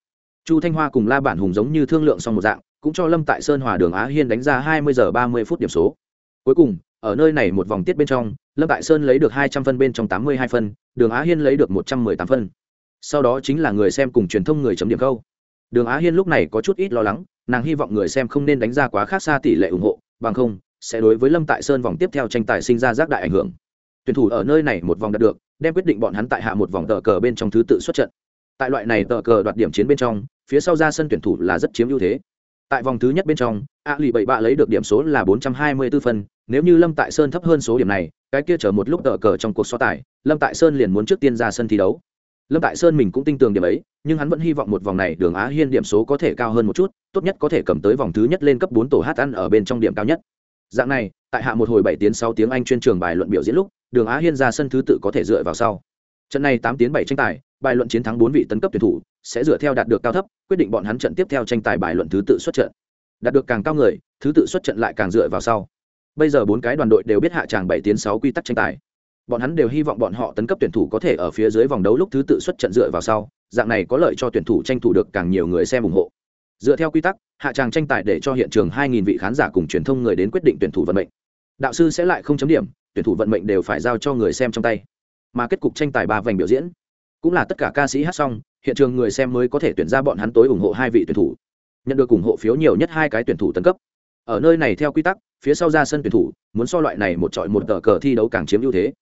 Chu thanh hoa cùng la bản hùng giống như thương lượng xong một dạng, cũng cho lâm tại sơn hòa đường á hiên đánh ra hai mươi giờ ba mươi phút điểm số. Cuối cùng, ở nơi này một vòng tiết bên trong, lâm tại sơn lấy được hai trăm phân bên trong tám mươi hai phân, đường á hiên lấy được một trăm mười tám phân sau đó chính là người xem cùng truyền thông người chấm điểm câu. Đường á hiên lúc này có chút ít lo lắng, nàng hy vọng người xem không nên đánh ra quá khác xa tỷ lệ ủng hộ, bằng không, sẽ đối với lâm tại sơn vòng tiếp theo tranh tài sinh ra rác đại ảnh hưởng. Tuyển thủ ở nơi này một vòng đạt được, đem quyết định bọn hắn tại hạ một vòng tờ cờ bên trong thứ tự xuất trận. Tại loại này tờ cờ đoạt điểm chiến bên trong, phía sau ra sân tuyển thủ là rất chiếm ưu thế. Tại vòng thứ nhất bên trong, a lì bảy bạ lấy được điểm số là bốn trăm hai mươi 424 phân, nếu như lâm tại sơn thấp hơn số điểm này, cái kia chờ một lúc tờ cờ trong cuộc so tài, lâm tại sơn liền muốn trước tiên ra sân thi đấu lâm tại sơn mình cũng tin tưởng điểm ấy, nhưng hắn vẫn hy vọng một vòng này đường á hiên điểm số có thể cao hơn một chút, tốt nhất có thể cầm tới vòng thứ nhất lên cấp bốn tổ hát ăn ở bên trong điểm cao nhất. Dạng này, tại hạ một hồi bảy tiếng sáu tiếng anh chuyên trường bài luận biểu diễn lúc, đường á hiên ra sân thứ tự có thể dựa vào sau. Trận này tám tiếng bảy tranh tài, bài luận chiến thắng bốn vị tấn cấp tuyển thủ, sẽ dựa theo đạt được cao thấp, quyết định bọn hắn trận tiếp theo tranh tài bài luận thứ tự xuất trận. Đạt được càng cao người, thứ tự xuất trận lại càng dựa vào sau. Bây giờ bốn cái đoàn đội đều biết hạ tràng bảy tiếng sáu quy tắc tranh tài bọn hắn đều hy vọng bọn họ tấn cấp tuyển thủ có thể ở phía dưới vòng đấu lúc thứ tự xuất trận dựa vào sau, dạng này có lợi cho tuyển thủ tranh thủ được càng nhiều người xem ủng hộ. Dựa theo quy tắc, hạ tràng tranh tài để cho hiện trường 2.000 vị khán giả cùng truyền thông người đến quyết định tuyển thủ vận mệnh. Đạo sư sẽ lại không chấm điểm, tuyển thủ vận mệnh đều phải giao cho người xem trong tay. Mà kết cục tranh tài ba vành biểu diễn, cũng là tất cả ca sĩ hát xong, hiện trường người xem mới có thể tuyển ra bọn hắn tối ủng hộ hai vị tuyển thủ. Nhận được ủng hộ phiếu nhiều nhất hai cái tuyển thủ tấn cấp. Ở nơi này theo quy tắc, phía sau ra sân tuyển thủ, muốn so loại này một trọi một tờ cờ thi đấu càng chiếm ưu thế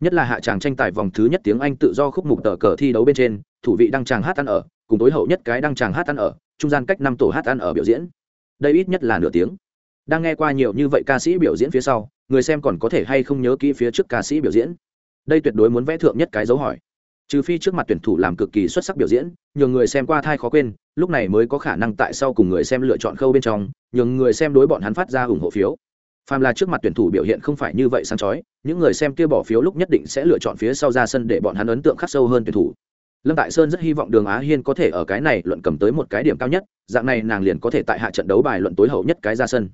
nhất là hạ tràng tranh tài vòng thứ nhất tiếng anh tự do khúc mục tờ cờ thi đấu bên trên, thủ vị đăng tràng hát ăn ở, cùng tối hậu nhất cái đăng tràng hát ăn ở, trung gian cách năm tổ hát ăn ở biểu diễn. Đây ít nhất là nửa tiếng. Đang nghe qua nhiều như vậy ca sĩ biểu diễn phía sau, người xem còn có thể hay không nhớ kỹ phía trước ca sĩ biểu diễn? Đây tuyệt đối muốn vẽ thượng nhất cái dấu hỏi. Trừ phi trước mặt tuyển thủ làm cực kỳ xuất sắc biểu diễn, nhường người xem qua thai khó quên, lúc này mới có khả năng tại sau cùng người xem lựa chọn khâu bên trong, nhường người xem đối bọn hắn phát ra ủng hộ phiếu phàm là trước mặt tuyển thủ biểu hiện không phải như vậy sáng chói, những người xem kia bỏ phiếu lúc nhất định sẽ lựa chọn phía sau ra sân để bọn hắn ấn tượng khắc sâu hơn tuyển thủ. Lâm tại sơn rất hy vọng đường á hiên có thể ở cái này luận cầm tới một cái điểm cao nhất, dạng này nàng liền có thể tại hạ trận đấu bài luận tối hậu nhất cái ra sân.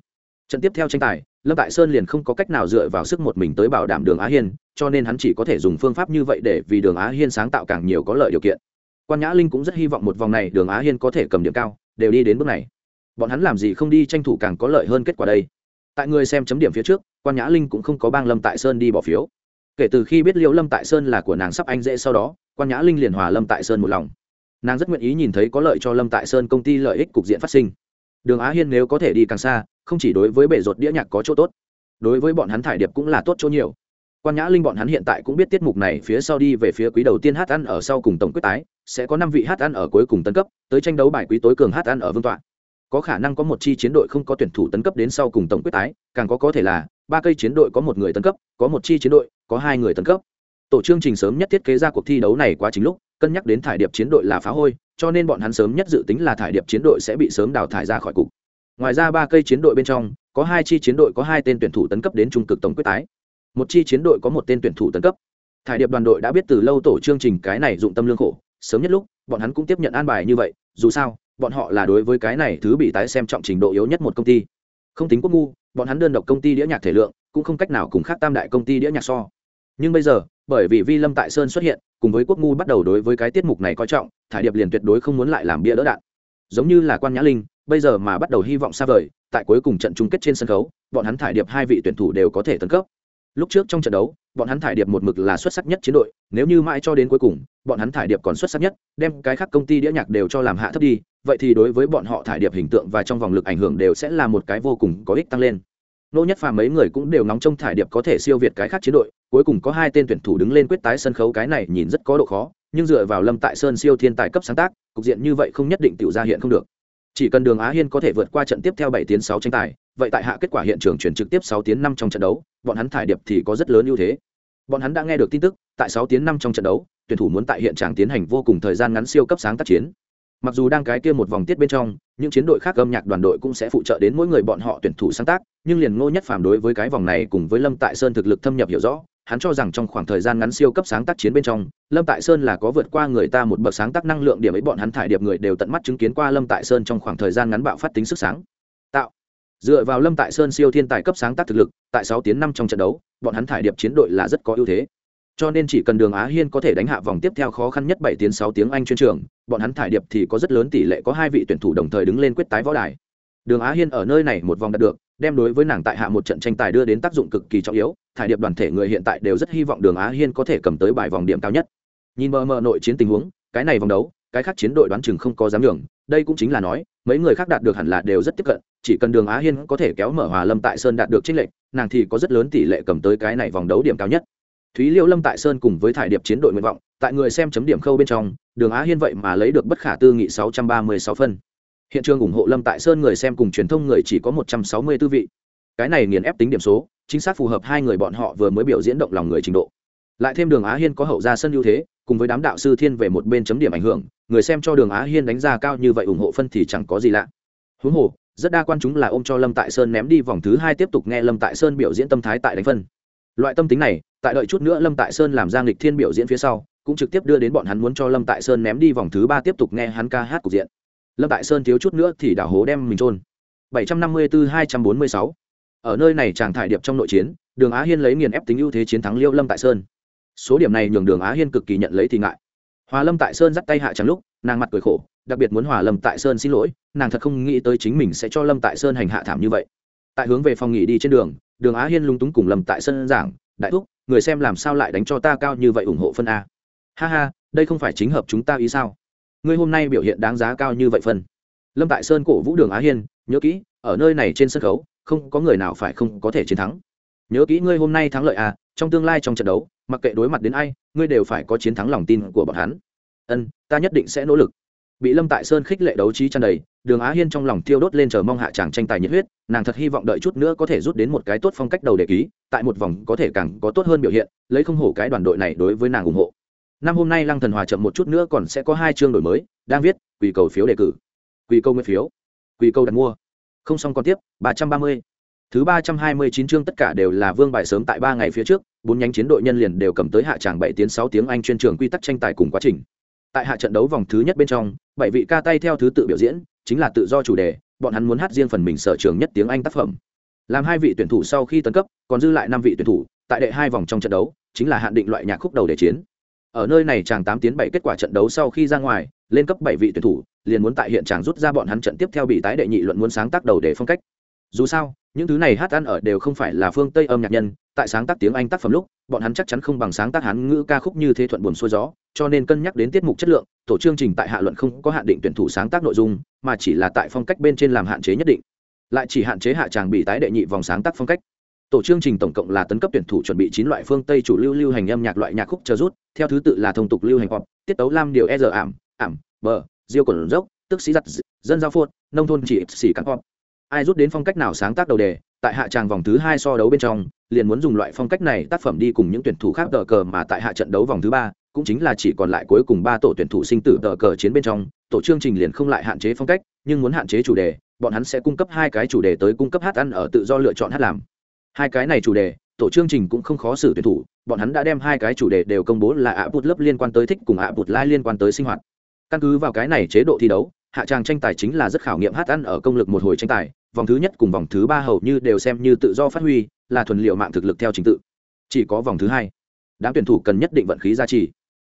Trận tiếp theo tranh tài, lâm tại sơn liền không có cách nào dựa vào sức một mình tới bảo đảm đường á hiên, cho nên hắn chỉ có thể dùng phương pháp như vậy để vì đường á hiên sáng tạo càng nhiều có lợi điều kiện. Quan nhã linh cũng rất hy vọng một vòng này đường á hiên có thể cầm điểm cao, đều đi đến bước này. Bọn hắn làm gì không đi tranh thủ càng có lợi hơn kết quả đây? Tại người xem chấm điểm phía trước, quan nhã linh cũng không có bang lâm tại sơn đi bỏ phiếu. Kể từ khi biết liệu lâm tại sơn là của nàng sắp anh dễ sau đó, quan nhã linh liền hòa lâm tại sơn một lòng. Nàng rất nguyện ý nhìn thấy có lợi cho lâm tại sơn công ty lợi ích cục diện phát sinh. Đường á hiên nếu có thể đi càng xa, không chỉ đối với bể rột đĩa nhạc có chỗ tốt, đối với bọn hắn thải điệp cũng là tốt chỗ nhiều. Quan nhã linh bọn hắn hiện tại cũng biết tiết mục này phía sau đi về phía quý đầu tiên hát ăn ở sau cùng tổng quyết tái, sẽ có năm vị hát ăn ở cuối cùng tân cấp, tới tranh đấu bài quý tối cường hát ăn ở vương tọa có khả năng có một chi chiến đội không có tuyển thủ tấn cấp đến sau cùng tổng quyết tái, càng có có thể là, ba cây chiến đội có một người tấn cấp, có một chi chiến đội, có hai người tấn cấp. Tổ chương trình sớm nhất thiết kế ra cuộc thi đấu này quá chính lúc, cân nhắc đến thải điệp chiến đội là phá hôi, cho nên bọn hắn sớm nhất dự tính là thải điệp chiến đội sẽ bị sớm đào thải ra khỏi cục. Ngoài ra ba cây chiến đội bên trong, có hai chi chiến đội có hai tên tuyển thủ tấn cấp đến trung cực tổng quyết tái. Một chi chiến đội có một tên tuyển thủ tấn cấp. Thải điệp đoàn đội đã biết từ lâu tổ chương trình cái này dụng tâm lương khổ, sớm nhất lúc, bọn hắn cũng tiếp nhận an bài như vậy, dù sao bọn họ là đối với cái này thứ bị tái xem trọng trình độ yếu nhất một công ty. Không tính quốc ngu, bọn hắn đơn độc công ty đĩa nhạc thể lượng, cũng không cách nào cùng khác tam đại công ty đĩa nhạc so. Nhưng bây giờ, bởi vì vi lâm tại sơn xuất hiện, cùng với quốc ngu bắt đầu đối với cái tiết mục này coi trọng, thải điệp liền tuyệt đối không muốn lại làm bia đỡ đạn. Giống như là quan nhã linh, bây giờ mà bắt đầu hy vọng xa vời, tại cuối cùng trận chung kết trên sân khấu, bọn hắn thải điệp hai vị tuyển thủ đều có thể tấn cấp lúc trước trong trận đấu, bọn hắn thải điệp một mực là xuất sắc nhất chiến đội, nếu như mãi cho đến cuối cùng, bọn hắn thải điệp còn xuất sắc nhất, đem cái khác công ty đĩa nhạc đều cho làm hạ thấp đi, vậy thì đối với bọn họ thải điệp hình tượng và trong vòng lực ảnh hưởng đều sẽ là một cái vô cùng có ích tăng lên. Nô nhất phàm mấy người cũng đều nóng trong thải điệp có thể siêu việt cái khác chiến đội, cuối cùng có hai tên tuyển thủ đứng lên quyết tái sân khấu cái này nhìn rất có độ khó, nhưng dựa vào lâm tại sơn siêu thiên tài cấp sáng tác, cục diện như vậy không nhất định tự ra hiện không được chỉ cần đường á hiên có thể vượt qua trận tiếp theo bảy tiến sáu tranh tài, vậy tại hạ kết quả hiện trường chuyển trực tiếp sáu tiến năm trong trận đấu, bọn hắn thải điệp thì có rất lớn ưu thế. Bọn hắn đã nghe được tin tức, tại sáu tiến năm trong trận đấu, tuyển thủ muốn tại hiện trạng tiến hành vô cùng thời gian ngắn siêu cấp sáng tác chiến. Mặc dù đang cái kia một vòng tiết bên trong, những chiến đội khác âm nhạc đoàn đội cũng sẽ phụ trợ đến mỗi người bọn họ tuyển thủ sáng tác, nhưng liền ngô nhất phàm đối với cái vòng này cùng với lâm tại sơn thực lực thâm nhập hiểu rõ hắn cho rằng trong khoảng thời gian ngắn siêu cấp sáng tác chiến bên trong, lâm tại sơn là có vượt qua người ta một bậc sáng tác năng lượng điểm ấy, bọn hắn thải điệp người đều tận mắt chứng kiến qua lâm tại sơn trong khoảng thời gian ngắn bạo phát tính sức sáng. Tạo, dựa vào lâm tại sơn siêu thiên tài cấp sáng tác thực lực, tại sáu tiếng năm trong trận đấu, bọn hắn thải điệp chiến đội là rất có ưu thế. Cho nên chỉ cần đường á hiên có thể đánh hạ vòng tiếp theo khó khăn nhất bảy tiếng sáu tiếng anh chuyên trường, bọn hắn thải điệp thì có rất lớn tỷ lệ có hai vị tuyển thủ đồng thời đứng lên quyết tái võ đài. Đường á hiên ở nơi này một vòng đạt được đem đối với nàng tại hạ một trận tranh tài đưa đến tác dụng cực kỳ trọng yếu, thải điệp đoàn thể người hiện tại đều rất hy vọng đường á hiên có thể cầm tới bài vòng điểm cao nhất. Nhìn mờ mờ nội chiến tình huống, cái này vòng đấu, cái khác chiến đội đoán chừng không có dám đường đây cũng chính là nói, mấy người khác đạt được hẳn là đều rất tiếp cận, chỉ cần đường á hiên có thể kéo mở hòa lâm tại sơn đạt được trích lệnh nàng thì có rất lớn tỷ lệ cầm tới cái này vòng đấu điểm cao nhất. Thúy liêu lâm tại sơn cùng với thải điệp chiến đội nguyện vọng, tại người xem chấm điểm khâu bên trong, đường á hiên vậy mà lấy được bất khả tư nghị sáu trăm ba mươi sáu phân hiện trường ủng hộ lâm tại sơn người xem cùng truyền thông người chỉ có một trăm sáu mươi tư vị. Cái này nghiền ép tính điểm số, chính xác phù hợp hai người bọn họ vừa mới biểu diễn động lòng người trình độ. Lại thêm đường á hiên có hậu ra sân ưu thế, cùng với đám đạo sư thiên về một bên chấm điểm ảnh hưởng, người xem cho đường á hiên đánh giá cao như vậy ủng hộ phân thì chẳng có gì lạ. Huống hồ, rất đa quan chúng là ôm cho lâm tại sơn ném đi vòng thứ hai tiếp tục nghe lâm tại sơn biểu diễn tâm thái tại đánh phân. Loại tâm tính này, tại đợi chút nữa lâm tại sơn làm giang lịch thiên biểu diễn phía sau, cũng trực tiếp đưa đến bọn hắn muốn cho lâm tại sơn ném đi vòng thứ ba tiếp tục nghe hắn ca hát cục diện lâm tại sơn thiếu chút nữa thì đảo hố đem mình trôn 754-246 ở nơi này chàng thải điệp trong nội chiến, đường á hiên lấy nghiền ép tính ưu thế chiến thắng liêu lâm tại sơn. Số điểm này nhường đường á hiên cực kỳ nhận lấy thì ngại. Hòa lâm tại sơn dắt tay hạ trắng lúc, nàng mặt cười khổ, đặc biệt muốn hòa lâm tại sơn xin lỗi, nàng thật không nghĩ tới chính mình sẽ cho lâm tại sơn hành hạ thảm như vậy. Tại hướng về phòng nghỉ đi trên đường đường á hiên lung túng cùng lâm tại sơn giảng, đại thúc, người xem làm sao lại đánh cho ta cao như vậy ủng hộ phân a? Ha ha, đây không phải chính hợp chúng ta ý sao? Ngươi hôm nay biểu hiện đáng giá cao như vậy phân. Lâm tại sơn cổ vũ đường á hiên, nhớ kỹ, ở nơi này trên sân khấu, không có người nào phải không có thể chiến thắng. Nhớ kỹ ngươi hôm nay thắng lợi à trong tương lai trong trận đấu, mặc kệ đối mặt đến ai, ngươi đều phải có chiến thắng lòng tin của bọn hắn. Ân, ta nhất định sẽ nỗ lực. Bị lâm tại sơn khích lệ đấu trí tràn đầy, đường á hiên trong lòng thiêu đốt lên chờ mong hạ tràng tranh tài nhiệt huyết, nàng thật hy vọng đợi chút nữa có thể rút đến một cái tốt phong cách đầu đề ký, tại một vòng có thể càng có tốt hơn biểu hiện, lấy không hổ cái đoàn đội này đối với nàng ủng hộ năm hôm nay lăng thần hòa chậm một chút nữa còn sẽ có hai chương đổi mới, đang viết, quỳ cầu phiếu đề cử. Quỳ câu nguyên phiếu. Quỳ câu đặt mua. Không xong còn tiếp, ba trăm ba mươi. Thứ ba trăm hai mươi chín chương tất cả đều là vương bài sớm tại ba ngày phía trước, bốn nhánh chiến đội nhân liền đều cầm tới hạ tràng bảy tiếng sáu tiếng anh chuyên trường quy tắc tranh tài cùng quá trình. Tại hạ trận đấu vòng thứ nhất bên trong, bảy vị ca tay theo thứ tự biểu diễn, chính là tự do chủ đề, bọn hắn muốn hát riêng phần mình sở trường nhất tiếng anh tác phẩm. Làm hai vị tuyển thủ sau khi tấn cấp, còn dư lại năm vị tuyển thủ, tại đệ hai vòng trong trận đấu, chính là hạn định loại nhạc khúc đầu để chiến ở nơi này chàng tám tiến bảy kết quả trận đấu sau khi ra ngoài, lên cấp bảy vị tuyển thủ, liền muốn tại hiện chàng rút ra bọn hắn trận tiếp theo bị tái đệ nhị luận muốn sáng tác đầu để phong cách. Dù sao, những thứ này hát ăn ở đều không phải là phương tây âm nhạc nhân, tại sáng tác tiếng anh tác phẩm lúc, bọn hắn chắc chắn không bằng sáng tác hán ngữ ca khúc như thế thuận buồn xuôi gió, cho nên cân nhắc đến tiết mục chất lượng, tổ chương trình tại hạ luận không có hạn định tuyển thủ sáng tác nội dung, mà chỉ là tại phong cách bên trên làm hạn chế nhất định. Lại chỉ hạn chế hạ tràng bị tái đệ nhị vòng sáng tác phong cách tổ chương trình tổng cộng là tấn cấp tuyển thủ chuẩn bị chín loại phương tây chủ lưu lưu hành âm nhạc loại nhạc khúc chờ rút, theo thứ tự là thông tục lưu hành pop, tiết tấu lam điều e giờ ảm ảm bờ diêu quần dốc, tức sĩ giặt, dân giao phốt, nông thôn chỉ, xỉ cắn pop. Ai rút đến phong cách nào sáng tác đầu đề, tại hạ tràng vòng thứ hai so đấu bên trong, liền muốn dùng loại phong cách này tác phẩm đi cùng những tuyển thủ khác tờ cờ mà tại hạ trận đấu vòng thứ ba, cũng chính là chỉ còn lại cuối cùng ba tổ tuyển thủ sinh tử tờ cờ chiến bên trong, tổ chương trình liền không lại hạn chế phong cách, nhưng muốn hạn chế chủ đề, bọn hắn sẽ cung cấp hai cái chủ đề tới cung cấp hát ăn ở tự do lựa chọn hát làm hai cái này chủ đề, tổ chương trình cũng không khó xử tuyển thủ, bọn hắn đã đem hai cái chủ đề đều công bố là ạ bụt lớp liên quan tới thích cùng ạ bụt lai liên quan tới sinh hoạt. Căn cứ vào cái này chế độ thi đấu, hạ tràng tranh tài chính là rất khảo nghiệm hát ăn ở công lực một hồi tranh tài, vòng thứ nhất cùng vòng thứ ba hầu như đều xem như tự do phát huy, là thuần liệu mạng thực lực theo trình tự. Chỉ có vòng thứ hai, đám tuyển thủ cần nhất định vận khí gia trì.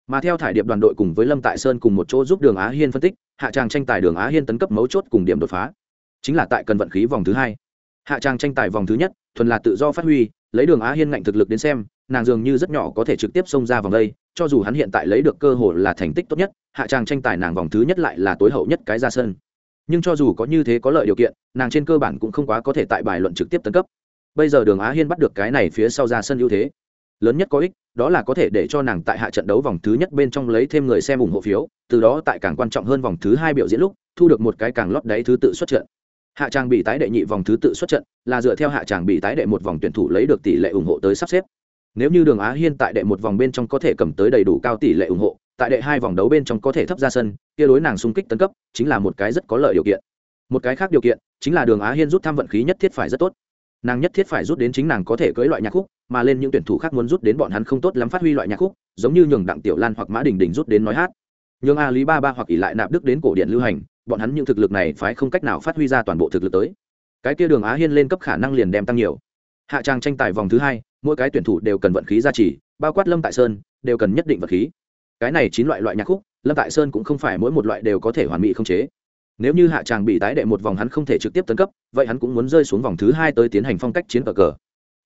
Mà theo thải điệp đoàn đội cùng với lâm tại sơn cùng một chỗ giúp đường á hiên phân tích, hạ tràng tranh tài đường á hiên tấn cấp mấu chốt cùng điểm đột phá, chính là tại cần vận khí vòng thứ hai hạ Trang tranh tài vòng thứ nhất, thuần là tự do phát huy, lấy đường á hiên ngạnh thực lực đến xem, nàng dường như rất nhỏ có thể trực tiếp xông ra vòng đây, cho dù hắn hiện tại lấy được cơ hội là thành tích tốt nhất, hạ Trang tranh tài nàng vòng thứ nhất lại là tối hậu nhất cái ra sân. Nhưng cho dù có như thế có lợi điều kiện, nàng trên cơ bản cũng không quá có thể tại bài luận trực tiếp tấn cấp. Bây giờ đường á hiên bắt được cái này phía sau ra sân ưu thế. Lớn nhất có ích, đó là có thể để cho nàng tại hạ trận đấu vòng thứ nhất bên trong lấy thêm người xem ủng hộ phiếu, từ đó tại càng quan trọng hơn vòng thứ hai biểu diễn lúc, thu được một cái càng lót đáy thứ tự xuất trận hạ trang bị tái đệ nhị vòng thứ tự xuất trận, là dựa theo hạ tràng bị tái đệ một vòng tuyển thủ lấy được tỷ lệ ủng hộ tới sắp xếp. Nếu như đường á hiên tại đệ một vòng bên trong có thể cầm tới đầy đủ cao tỷ lệ ủng hộ, tại đệ hai vòng đấu bên trong có thể thấp ra sân, kia đối nàng xung kích tấn cấp, chính là một cái rất có lợi điều kiện. Một cái khác điều kiện, chính là đường á hiên rút thăm vận khí nhất thiết phải rất tốt. Nàng nhất thiết phải rút đến chính nàng có thể cưỡi loại nhạc khúc, mà lên những tuyển thủ khác muốn rút đến bọn hắn không tốt lắm phát huy loại nhạc khúc, giống như nhường đặng tiểu lan hoặc mã đình đình rút đến nói hát. Nhường a lý ba ba hoặc ỷ lại nạp đức đến cổ điện lưu hành bọn hắn những thực lực này phải không cách nào phát huy ra toàn bộ thực lực tới. Cái kia đường á hiên lên cấp khả năng liền đem tăng nhiều. Hạ trang tranh tài vòng thứ hai, mỗi cái tuyển thủ đều cần vận khí gia trì, bao quát lâm tại sơn, đều cần nhất định vật khí. Cái này chín loại loại nhạc khúc, lâm tại sơn cũng không phải mỗi một loại đều có thể hoàn mỹ không chế. Nếu như hạ tràng bị tái đệ một vòng hắn không thể trực tiếp tấn cấp, vậy hắn cũng muốn rơi xuống vòng thứ hai tới tiến hành phong cách chiến cờ cờ.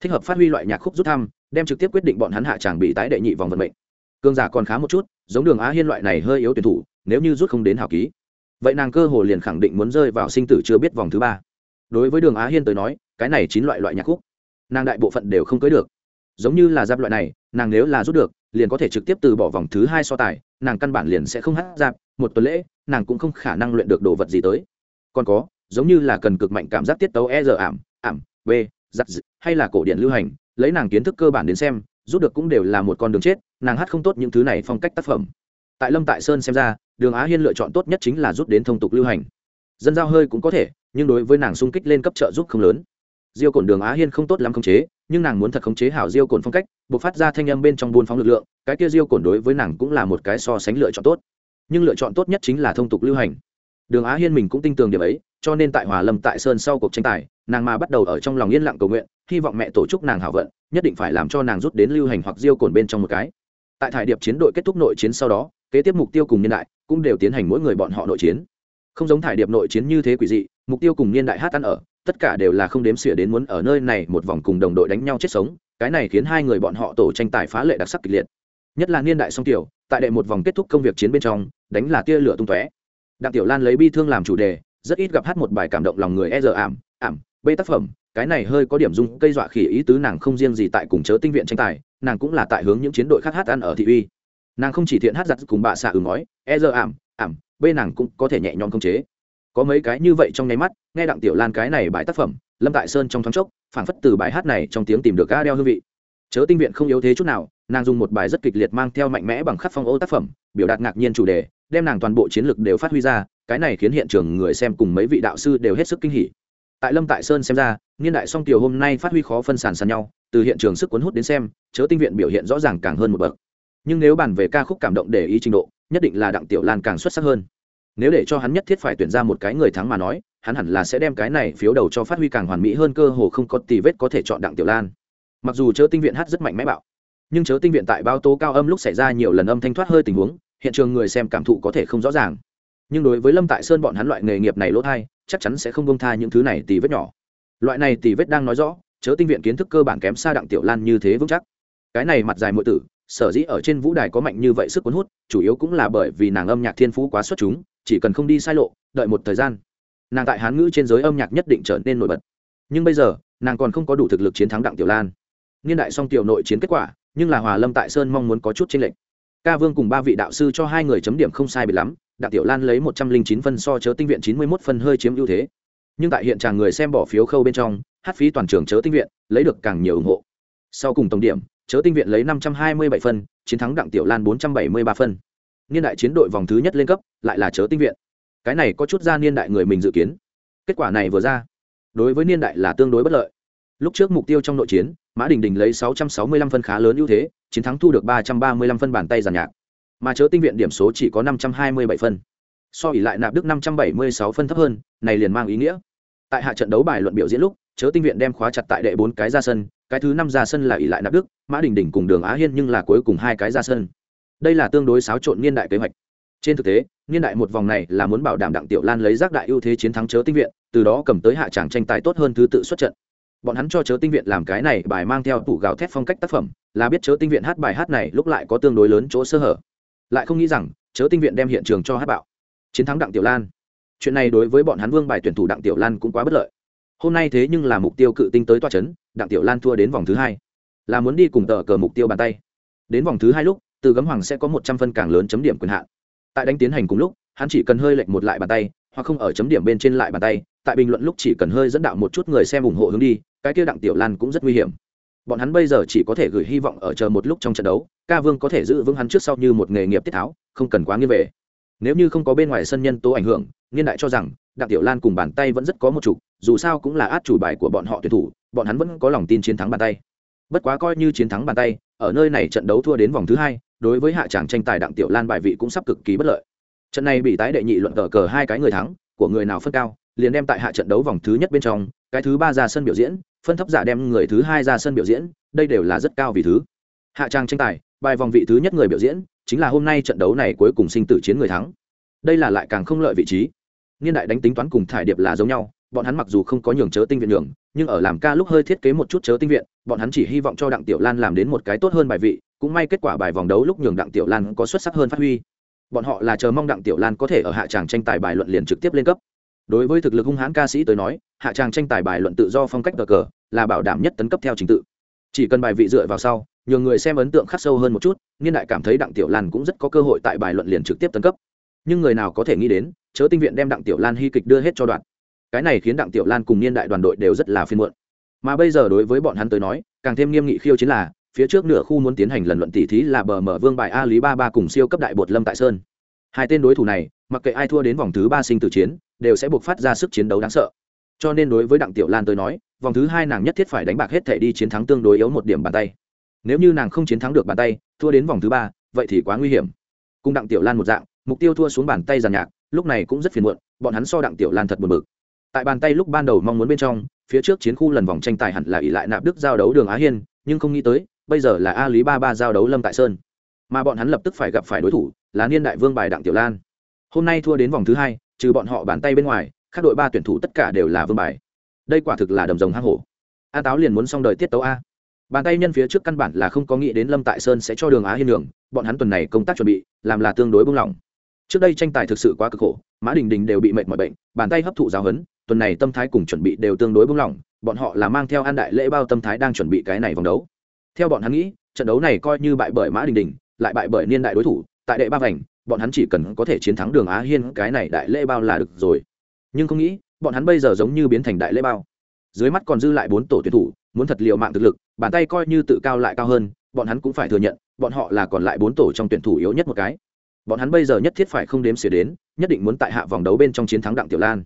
Thích hợp phát huy loại nhạc khúc rút thăm, đem trực tiếp quyết định bọn hắn hạ tràng bị tái đệ nhị vòng vận mệnh. Cương giả còn khá một chút, giống đường á hiên loại này hơi yếu tuyển thủ, nếu như rút không đến hào ký vậy nàng cơ hồ liền khẳng định muốn rơi vào sinh tử chưa biết vòng thứ ba. Đối với đường á hiên tới nói, cái này chín loại loại nhạc khúc, nàng đại bộ phận đều không cưới được. Giống như là giáp loại này, nàng nếu là rút được, liền có thể trực tiếp từ bỏ vòng thứ hai so tài, nàng căn bản liền sẽ không hát giáp, một tuần lễ, nàng cũng không khả năng luyện được đồ vật gì tới. Còn có, giống như là cần cực mạnh cảm giác tiết tấu e giờ ảm ảm b giặt hay là cổ điện lưu hành, lấy nàng kiến thức cơ bản đến xem, rút được cũng đều là một con đường chết, nàng hát không tốt những thứ này phong cách tác phẩm tại lâm tại sơn xem ra, đường á hiên lựa chọn tốt nhất chính là rút đến thông tục lưu hành. Dân giao hơi cũng có thể, nhưng đối với nàng xung kích lên cấp trợ giúp không lớn. Diêu cổn đường á hiên không tốt lắm khống chế, nhưng nàng muốn thật khống chế hảo diêu cổn phong cách buộc phát ra thanh âm bên trong buôn phóng lực lượng, cái kia diêu cổn đối với nàng cũng là một cái so sánh lựa chọn tốt. Nhưng lựa chọn tốt nhất chính là thông tục lưu hành. Đường á hiên mình cũng tin tưởng điểm ấy, cho nên tại hòa lâm tại sơn sau cuộc tranh tài, nàng mà bắt đầu ở trong lòng yên lặng cầu nguyện, hy vọng mẹ tổ chức nàng hảo vận, nhất định phải làm cho nàng rút đến lưu hành hoặc diêu cổn bên trong một cái. Tại thải điệp chiến đội kết thúc nội chiến sau đó kế tiếp mục tiêu cùng niên đại cũng đều tiến hành mỗi người bọn họ nội chiến. Không giống thải điệp nội chiến như thế quỷ dị, mục tiêu cùng niên đại hát ăn ở, tất cả đều là không đếm xỉa đến muốn ở nơi này một vòng cùng đồng đội đánh nhau chết sống, cái này khiến hai người bọn họ tổ tranh tài phá lệ đặc sắc kịch liệt. Nhất là niên đại song tiểu, tại đệ một vòng kết thúc công việc chiến bên trong, đánh là tia lửa tung tóe. Đặng tiểu lan lấy bi thương làm chủ đề, rất ít gặp hát một bài cảm động lòng người e giờ ảm ảm, bê tác phẩm, cái này hơi có điểm dung cây dọa khỉ ý tứ nàng không riêng gì tại cùng chớ tinh viện tranh tài, nàng cũng là tại hướng những chiến đội khác hát ăn ở thị uy nàng không chỉ thiện hát giặt cùng bà xạ ừ ngói e dơ ảm ảm, bê nàng cũng có thể nhẹ nhõm khống chế. Có mấy cái như vậy trong nháy mắt, nghe đặng tiểu lan cái này bài tác phẩm, lâm tại sơn trong thoáng chốc, phảng phất từ bài hát này trong tiếng tìm được ca đeo hương vị. Chớ tinh viện không yếu thế chút nào, nàng dùng một bài rất kịch liệt mang theo mạnh mẽ bằng khắc phong ô tác phẩm, biểu đạt ngạc nhiên chủ đề, đem nàng toàn bộ chiến lược đều phát huy ra, cái này khiến hiện trường người xem cùng mấy vị đạo sư đều hết sức kinh hỉ. Tại lâm tại sơn xem ra, niên đại song tiểu hôm nay phát huy khó phân sản sàn nhau, từ hiện trường sức cuốn hút đến xem, chớ tinh viện biểu hiện rõ ràng càng hơn một bậc nhưng nếu bàn về ca khúc cảm động để ý trình độ, nhất định là đặng tiểu lan càng xuất sắc hơn. Nếu để cho hắn nhất thiết phải tuyển ra một cái người thắng mà nói, hắn hẳn là sẽ đem cái này phiếu đầu cho phát huy càng hoàn mỹ hơn cơ hồ không có tì vết có thể chọn đặng tiểu lan. Mặc dù chớ tinh viện hát rất mạnh mẽ bạo, nhưng chớ tinh viện tại bao tố cao âm lúc xảy ra nhiều lần âm thanh thoát hơi tình huống, hiện trường người xem cảm thụ có thể không rõ ràng. Nhưng đối với lâm tại sơn bọn hắn loại nghề nghiệp này lỗ thai, chắc chắn sẽ không bông tha những thứ này tì vết nhỏ. Loại này tì vết đang nói rõ, chớ tinh viện kiến thức cơ bản kém xa đặng tiểu lan như thế vững chắc. Cái này mặt dài mọi tử sở dĩ ở trên vũ đài có mạnh như vậy sức cuốn hút, chủ yếu cũng là bởi vì nàng âm nhạc thiên phú quá xuất chúng, chỉ cần không đi sai lộ, đợi một thời gian, nàng tại hán ngữ trên giới âm nhạc nhất định trở nên nổi bật. Nhưng bây giờ, nàng còn không có đủ thực lực chiến thắng đặng tiểu lan. Niên đại song tiểu nội chiến kết quả, nhưng là hòa lâm tại sơn mong muốn có chút tranh lệch. Ca vương cùng ba vị đạo sư cho hai người chấm điểm không sai bị lắm, đặng tiểu lan lấy một trăm linh chín phân so chớ tinh viện chín mươi mốt phân hơi chiếm ưu thế. Nhưng tại hiện tràng người xem bỏ phiếu khâu bên trong, hát phí toàn trường chớ tinh viện, lấy được càng nhiều ủng hộ. Sau cùng tổng điểm chớ tinh viện lấy năm trăm hai mươi bảy phân, chiến thắng đặng tiểu lan bốn trăm bảy mươi ba phân. Niên đại chiến đội vòng thứ nhất lên cấp, lại là chớ tinh viện. Cái này có chút ra niên đại người mình dự kiến. Kết quả này vừa ra, đối với niên đại là tương đối bất lợi. Lúc trước mục tiêu trong nội chiến, mã đình đình lấy 665 phân khá lớn ưu thế, chiến thắng thu được 335 phân bàn tay giàn nhạc. Mà chớ tinh viện điểm số chỉ có 527 phân. So ỉ lại nạp đức 576 phân thấp hơn, này liền mang ý nghĩa tại hạ trận đấu bài luận biểu diễn lúc, chớ tinh viện đem khóa chặt tại đệ bốn cái ra sân, cái thứ năm ra sân là ỷ lại nạp đức, mã đình đình cùng đường á hiên nhưng là cuối cùng hai cái ra sân. Đây là tương đối xáo trộn niên đại kế hoạch. Trên thực tế, niên đại một vòng này là muốn bảo đảm đặng tiểu lan lấy giác đại ưu thế chiến thắng chớ tinh viện, từ đó cầm tới hạ tràng tranh tài tốt hơn thứ tự xuất trận. Bọn hắn cho chớ tinh viện làm cái này bài mang theo tủ gạo thép phong cách tác phẩm, là biết chớ tinh viện hát bài hát này lúc lại có tương đối lớn chỗ sơ hở. Lại không nghĩ rằng, chớ tinh viện đem hiện trường cho hát bạo. Chiến thắng đặng tiểu lan chuyện này đối với bọn hắn vương bài tuyển thủ đặng tiểu lan cũng quá bất lợi. Hôm nay thế nhưng là mục tiêu cự tinh tới toa c h ấ n đặng tiểu lan thua đến vòng thứ hai. Là muốn đi cùng tờ cờ mục tiêu bàn tay. Đến vòng thứ hai lúc, từ gấm hoàng sẽ có một trăm phân càng lớn chấm điểm quyền hạn. Tại đánh tiến hành cùng lúc, hắn chỉ cần hơi lệch một lại bàn tay, hoặc không ở chấm điểm bên trên lại bàn tay, tại bình luận lúc chỉ cần hơi dẫn đạo một chút người xem ủng hộ hướng đi, cái kia đặng tiểu lan cũng rất nguy hiểm. Bọn hắn bây giờ chỉ có thể gửi hy vọng ở chờ một lúc trong trận đấu, ca vương có thể giữ vững hắn trước sau như một nghề nghiệp tiết tháo, không cần quá nghiêm về. Nếu như không có bên ngoài sân nhân tố ảnh hưởng niên đại cho rằng đặng tiểu lan cùng bàn tay vẫn rất có một chủ, dù sao cũng là át chủ bài của bọn họ tuyển thủ bọn hắn vẫn có lòng tin chiến thắng bàn tay. Bất quá coi như chiến thắng bàn tay ở nơi này trận đấu thua đến vòng thứ hai đối với hạ tràng tranh tài đặng tiểu lan bài vị cũng sắp cực kỳ bất lợi. Trận này bị tái đệ nhị luận cờ cờ hai cái người thắng của người nào phân cao liền đem tại hạ trận đấu vòng thứ nhất bên trong cái thứ ba ra sân biểu diễn phân thấp giả đem người thứ hai ra sân biểu diễn đây đều là rất cao vì thứ. Hạ trang tranh tài bài vòng vị thứ nhất người biểu diễn chính là hôm nay trận đấu này cuối cùng sinh tử chiến người thắng. Đây là lại càng không lợi vị trí niên đại đánh tính toán cùng thải điệp là giống nhau, bọn hắn mặc dù không có nhường chớ tinh viện nhường, nhưng ở làm ca lúc hơi thiết kế một chút chớ tinh viện, bọn hắn chỉ hy vọng cho đặng tiểu lan làm đến một cái tốt hơn bài vị, cũng may kết quả bài vòng đấu lúc nhường đặng tiểu lan có xuất sắc hơn phát huy. Bọn họ là chờ mong đặng tiểu lan có thể ở hạ tràng tranh tài bài luận liền trực tiếp lên cấp. Đối với thực lực hung hãn ca sĩ tới nói, hạ tràng tranh tài bài luận tự do phong cách cờ cờ là bảo đảm nhất tấn cấp theo trình tự. Chỉ cần bài vị dựa vào sau nhiều người xem ấn tượng khắc sâu hơn một chút, niên đại cảm thấy đặng tiểu lan cũng rất có cơ hội tại bài luận liền trực tiếp tấn cấp. Nhưng người nào có thể nghĩ đến chớ tinh viện đem đặng tiểu lan hy kịch đưa hết cho đoạn. Cái này khiến đặng tiểu lan cùng niên đại đoàn đội đều rất là phiên muộn. Mà bây giờ đối với bọn hắn tới nói, càng thêm nghiêm nghị khiêu chiến là, phía trước nửa khu muốn tiến hành lần luận tỷ thí là bờ mở vương bài a lý ba ba cùng siêu cấp đại bột lâm tại sơn. Hai tên đối thủ này, mặc kệ ai thua đến vòng thứ ba sinh tử chiến, đều sẽ buộc phát ra sức chiến đấu đáng sợ. Cho nên đối với đặng tiểu lan tới nói, vòng thứ hai nàng nhất thiết phải đánh bạc hết thể đi chiến thắng tương đối yếu một điểm bàn tay. Nếu như nàng không chiến thắng được bàn tay, thua đến vòng thứ ba, vậy thì quá nguy hiểm. Cùng đặng tiểu lan một dạng, mục tiêu thua xuống bàn tay giàn nhạc lúc này cũng rất phiền muộn, bọn hắn so đặng tiểu lan thật buồn bực. Tại bàn tay lúc ban đầu mong muốn bên trong, phía trước chiến khu lần vòng tranh tài hẳn là ỷ lại nạp đức giao đấu đường á hiên, nhưng không nghĩ tới, bây giờ là a lý ba ba giao đấu lâm tại sơn. Mà bọn hắn lập tức phải gặp phải đối thủ, là niên đại vương bài đặng tiểu lan. Hôm nay thua đến vòng thứ hai, trừ bọn họ bàn tay bên ngoài, các đội ba tuyển thủ tất cả đều là vương bài. Đây quả thực là đầm rồng hang hổ. A táo liền muốn xong đời tiết tấu a. Bàn tay nhân phía trước căn bản là không có nghĩ đến lâm tại sơn sẽ cho đường á hiên đường bọn hắn tuần này công tác chuẩn bị, làm là tương đối bung lỏng trước đây tranh tài thực sự quá cực khổ, mã đình đình đều bị mệt mọi bệnh, bàn tay hấp thụ giáo hấn tuần này tâm thái cùng chuẩn bị đều tương đối bung lỏng bọn họ là mang theo an đại lễ bao tâm thái đang chuẩn bị cái này vòng đấu. Theo bọn hắn nghĩ, trận đấu này coi như bại bởi mã đình đình, lại bại bởi niên đại đối thủ, tại đệ ba vành, bọn hắn chỉ cần có thể chiến thắng đường á hiên, cái này đại lễ bao là được rồi. Nhưng không nghĩ, bọn hắn bây giờ giống như biến thành đại lễ bao. Dưới mắt còn dư lại bốn tổ tuyển thủ, muốn thật liệu mạng thực lực, bàn tay coi như tự cao lại cao hơn, bọn hắn cũng phải thừa nhận, bọn họ là còn lại bốn tổ trong tuyển thủ yếu nhất một cái bọn hắn bây giờ nhất thiết phải không đếm xỉa đến, nhất định muốn tại hạ vòng đấu bên trong chiến thắng đặng tiểu lan.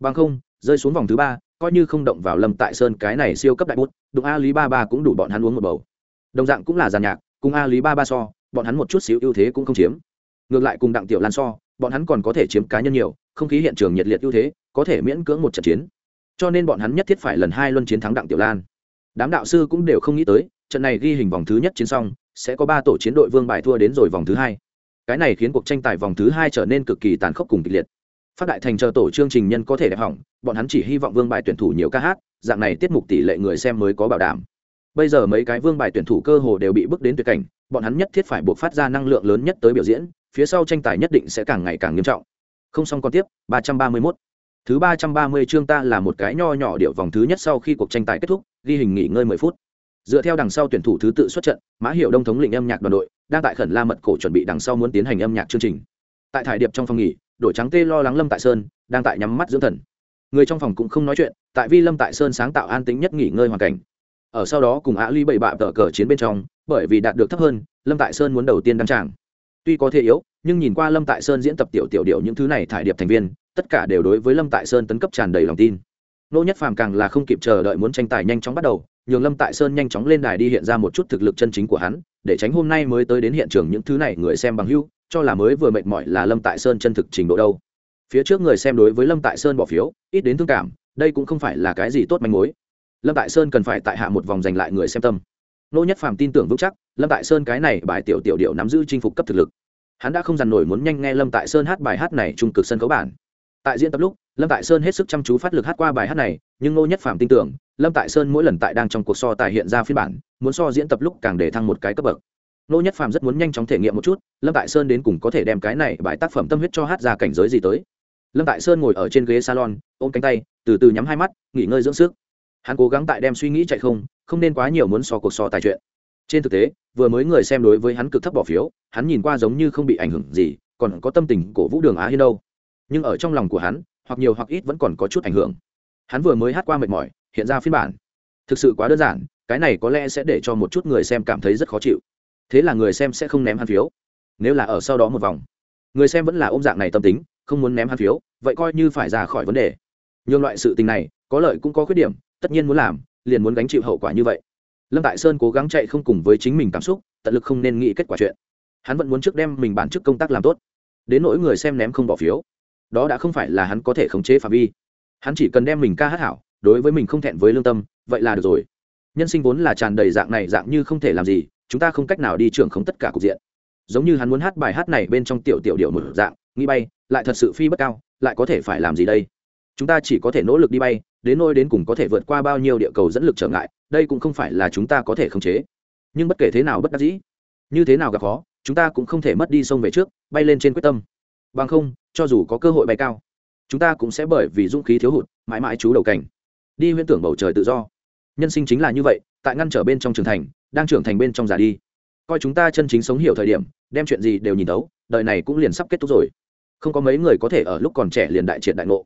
Bằng không, rơi xuống vòng thứ ba, coi như không động vào lâm tại sơn cái này siêu cấp đại bút, đụng a lý ba ba cũng đủ bọn hắn uống một bầu. Đồng dạng cũng là giàn nhạc, cùng a lý ba ba so, bọn hắn một chút xíu ưu thế cũng không chiếm. Ngược lại cùng đặng tiểu lan so, bọn hắn còn có thể chiếm cá nhân nhiều, không khí hiện trường nhiệt liệt ưu thế, có thể miễn cưỡng một trận chiến. Cho nên bọn hắn nhất thiết phải lần hai luân chiến thắng đặng tiểu lan. Đám đạo sư cũng đều không nghĩ tới, trận này ghi hình vòng thứ nhất chiến xong, sẽ có ba tổ chiến đội vương bài thua đến rồi vòng thứ hai cái này khiến cuộc tranh tài vòng thứ hai trở nên cực kỳ tàn khốc cùng kịch liệt. Phát đại thành chờ tổ chương trình nhân có thể đẹp hỏng, bọn hắn chỉ hy vọng vương bài tuyển thủ nhiều ca hát, dạng này tiết mục tỷ lệ người xem mới có bảo đảm. Bây giờ mấy cái vương bài tuyển thủ cơ hồ đều bị bước đến tuyệt cảnh, bọn hắn nhất thiết phải buộc phát ra năng lượng lớn nhất tới biểu diễn, phía sau tranh tài nhất định sẽ càng ngày càng nghiêm trọng. Không xong còn tiếp, ba trăm ba mươi 331. thứ ba trăm ba mươi chương ta là một cái nho nhỏ điệu vòng thứ nhất sau khi cuộc tranh tài kết thúc, ghi hình nghỉ ngơi mười phút. Dựa theo đằng sau tuyển thủ thứ tự xuất trận, mã hiệu đông thống lĩnh âm nhạc đoàn đội đang tại khẩn la mật cổ chuẩn bị đằng sau muốn tiến hành âm nhạc chương trình. Tại thải điệp trong phòng nghỉ, đội trắng tê lo lắng lâm tại sơn, đang tại nhắm mắt dưỡng thần. Người trong phòng cũng không nói chuyện, tại vi lâm tại sơn sáng tạo an tính nhất nghỉ ngơi hoàn cảnh. Ở sau đó cùng á ly bảy bạ tờ cờ chiến bên trong, bởi vì đạt được thấp hơn, lâm tại sơn muốn đầu tiên đăng tràng. Tuy có thể yếu, nhưng nhìn qua lâm tại sơn diễn tập tiểu tiểu điệu những thứ này thải điệp thành viên, tất cả đều đối với lâm tại sơn tấn cấp tràn đầy lòng tin. Nô nhất phàm càng là không kịp chờ đợi muốn tranh tài nhanh chóng bắt đầu nhường lâm tại sơn nhanh chóng lên đài đi hiện ra một chút thực lực chân chính của hắn, để tránh hôm nay mới tới đến hiện trường những thứ này người xem bằng hưu cho là mới vừa mệt mỏi là lâm tại sơn chân thực trình độ đâu. Phía trước người xem đối với lâm tại sơn bỏ phiếu, ít đến thương cảm, đây cũng không phải là cái gì tốt manh mối. Lâm tại sơn cần phải tại hạ một vòng giành lại người xem tâm. Nô nhất phàm tin tưởng vững chắc, lâm tại sơn cái này bài tiểu tiểu điệu nắm giữ chinh phục cấp thực lực. Hắn đã không dằn nổi muốn nhanh nghe lâm tại sơn hát bài hát này trung cực sân khấu bản. Tại diễn tập lúc lâm tại sơn hết sức chăm chú phát lực hát qua bài hát này, nhưng Ngô nhất phàm tin tưởng, lâm tại sơn mỗi lần tại đang trong cuộc so tài hiện ra phiên bản, muốn so diễn tập lúc càng để thăng một cái cấp bậc. Ngô nhất phàm rất muốn nhanh chóng thể nghiệm một chút, lâm tại sơn đến cùng có thể đem cái này bài tác phẩm tâm huyết cho hát ra cảnh giới gì tới. Lâm tại sơn ngồi ở trên ghế salon, ôm cánh tay, từ từ nhắm hai mắt, nghỉ ngơi dưỡng sức. Hắn cố gắng tại đem suy nghĩ chạy không không nên quá nhiều muốn so cuộc so tài chuyện. Trên thực tế, vừa mới người xem đối với hắn cực thấp bỏ phiếu, hắn nhìn qua giống như không bị ảnh hưởng gì, còn có tâm tình cổ vũ đường á hiên đâu. Nhưng ở trong lòng của hắn hoặc nhiều hoặc ít vẫn còn có chút ảnh hưởng. Hắn vừa mới hát qua mệt mỏi, hiện ra phiên bản. Thực sự quá đơn giản, cái này có lẽ sẽ để cho một chút người xem cảm thấy rất khó chịu. Thế là người xem sẽ không ném hắn phiếu. Nếu là ở sau đó một vòng, người xem vẫn là ôm dạng này tâm tính, không muốn ném hắn phiếu, vậy coi như phải ra khỏi vấn đề. Nhưng loại sự tình này, có lợi cũng có khuyết điểm, tất nhiên muốn làm, liền muốn gánh chịu hậu quả như vậy. Lâm tại sơn cố gắng chạy không cùng với chính mình cảm xúc, tận lực không nên nghĩ kết quả chuyện. Hắn vẫn muốn trước đem mình bản chức công tác làm tốt. Đến nỗi người xem ném không bỏ phiếu đó đã không phải là hắn có thể khống chế phạm vi. Hắn chỉ cần đem mình ca hát hảo, đối với mình không thẹn với lương tâm, vậy là được rồi. Nhân sinh vốn là tràn đầy dạng này dạng như không thể làm gì, chúng ta không cách nào đi trưởng không tất cả cục diện. Giống như hắn muốn hát bài hát này bên trong tiểu tiểu điệu một dạng, nghĩ bay, lại thật sự phi bất cao, lại có thể phải làm gì đây? Chúng ta chỉ có thể nỗ lực đi bay, đến nôi đến cùng có thể vượt qua bao nhiêu địa cầu dẫn lực trở ngại, đây cũng không phải là chúng ta có thể khống chế. Nhưng bất kể thế nào bất đắc dĩ, như thế nào gặp khó, chúng ta cũng không thể mất đi sông về trước, bay lên trên quyết tâm. Bằng không cho dù có cơ hội bay cao chúng ta cũng sẽ bởi vì dũng khí thiếu hụt mãi mãi chú đầu cảnh. Đi huyễn tưởng bầu trời tự do. Nhân sinh chính là như vậy tại ngăn trở bên trong trưởng thành đang trưởng thành bên trong già đi. Coi chúng ta chân chính sống hiểu thời điểm đem chuyện gì đều nhìn đấu, đời này cũng liền sắp kết thúc rồi. Không có mấy người có thể ở lúc còn trẻ liền đại triệt đại ngộ.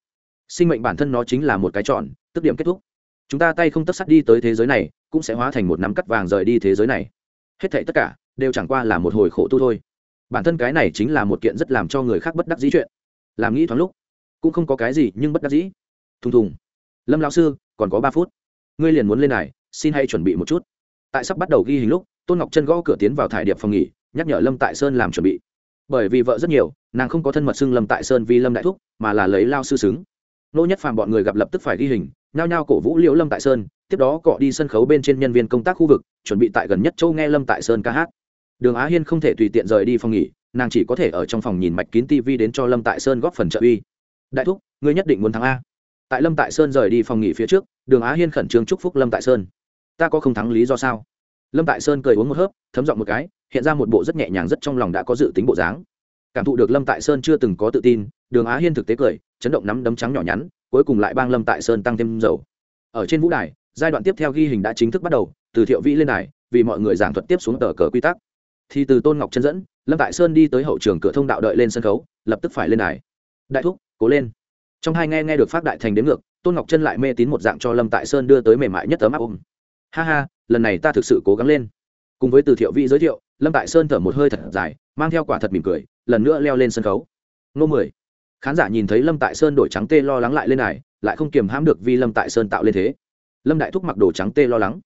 Sinh mệnh bản thân nó chính là một cái tròn tức điểm kết thúc. Chúng ta tay không tất sắt đi tới thế giới này cũng sẽ hóa thành một nắm cắt vàng rời đi thế giới này. Hết thảy tất cả đều chẳng qua là một hồi khổ tu thôi. Bản thân cái này chính là một kiện rất làm cho người khác bất đắc dĩ chuyện làm nghĩ thoáng lúc, cũng không có cái gì nhưng bất đắc dĩ. Thùng thùng. Lâm lão sư, còn có ba phút. Ngươi liền muốn lên này, xin hãy chuẩn bị một chút. Tại sắp bắt đầu ghi hình lúc, tôn ngọc chân gõ cửa tiến vào thải điệp phòng nghỉ, nhắc nhở lâm tại sơn làm chuẩn bị. Bởi vì vợ rất nhiều, nàng không có thân mật xưng lâm tại sơn vì lâm đại thúc, mà là lấy lao sư xứng. Nô nhất phàm bọn người gặp lập tức phải ghi hình, nhao nhao cổ vũ liễu lâm tại sơn, tiếp đó cọ đi sân khấu bên trên nhân viên công tác khu vực, chuẩn bị tại gần nhất châu nghe lâm tại sơn ca hát. Đường á hiên không thể tùy tiện rời đi phòng nghỉ nàng chỉ có thể ở trong phòng nhìn mạch kín tv đến cho lâm tại sơn góp phần trợ uy. Đại thúc, ngươi nhất định muốn thắng a. Tại lâm tại sơn rời đi phòng nghỉ phía trước, đường á hiên khẩn trương chúc phúc lâm tại sơn. Ta có không thắng lý do sao? Lâm tại sơn cười uống một hớp, thấm giọng một cái, hiện ra một bộ rất nhẹ nhàng rất trong lòng đã có dự tính bộ dáng. Cảm thụ được lâm tại sơn chưa từng có tự tin, đường á hiên thực tế cười, chấn động nắm đấm trắng nhỏ nhắn, cuối cùng lại bang lâm tại sơn tăng thêm dầu. Ở trên vũ đài, giai đoạn tiếp theo ghi hình đã chính thức bắt đầu, từ thiệu vĩ lên đài, vì mọi người giảng thuật tiếp xuống tờ cờ quy tắc thì từ tôn ngọc chân dẫn lâm tại sơn đi tới hậu trường cửa thông đạo đợi lên sân khấu lập tức phải lên đài đại thúc cố lên trong hai nghe nghe được phát đại thành đến ngược tôn ngọc chân lại mê tín một dạng cho lâm tại sơn đưa tới mềm mại nhất tấm áp ôm ha ha lần này ta thực sự cố gắng lên cùng với từ thiệu vị giới thiệu lâm tại sơn thở một hơi thật dài mang theo quả thật mỉm cười lần nữa leo lên sân khấu nô mười khán giả nhìn thấy lâm tại sơn đổi trắng tê lo lắng lại lên này lại không kiềm hãm được vì lâm tại sơn tạo lên thế lâm đại thúc mặc đồ trắng tê lo lắng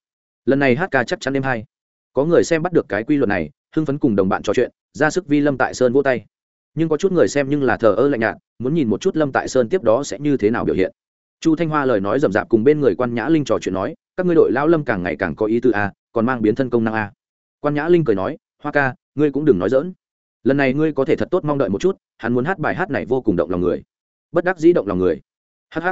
lần này hát ca chắc chắn đêm hai có người xem bắt được cái quy luật này hưng phấn cùng đồng bạn trò chuyện, ra sức vi lâm tại sơn vỗ tay. Nhưng có chút người xem nhưng là thờ ơ lạnh nhạt, muốn nhìn một chút lâm tại sơn tiếp đó sẽ như thế nào biểu hiện. Chu thanh hoa lời nói rậm rạp cùng bên người quan nhã linh trò chuyện nói, các ngươi đội lão lâm càng ngày càng có ý tư a, còn mang biến thân công năng a. Quan nhã linh cười nói, hoa ca, ngươi cũng đừng nói dỡn lần này ngươi có thể thật tốt mong đợi một chút, hắn muốn hát bài hát này vô cùng động lòng người. Bất đắc dĩ động lòng người. Hh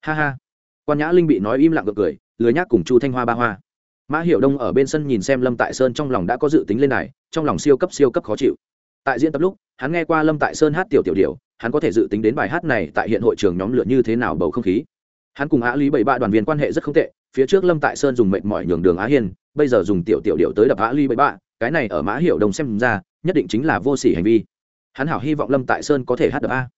ha ha. Quan nhã linh bị nói im lặng gật cười, lười nhác cùng chu thanh hoa ba hoa. Mã hiểu đông ở bên sân nhìn xem lâm tại sơn trong lòng đã có dự tính lên này trong lòng siêu cấp siêu cấp khó chịu. Tại diễn tập lúc, hắn nghe qua lâm tại sơn hát tiểu tiểu điều hắn có thể dự tính đến bài hát này tại hiện hội trường nhóm lửa như thế nào bầu không khí. Hắn cùng á lý bảy ba đoàn viên quan hệ rất không tệ, phía trước lâm tại sơn dùng mệnh mọi nhường đường á hiên, bây giờ dùng tiểu tiểu điệu tới đập á lý bảy ba, cái này ở mã hiểu đông xem ra, nhất định chính là vô sỉ hành vi. Hắn hảo hy vọng lâm tại sơn có thể hát được a.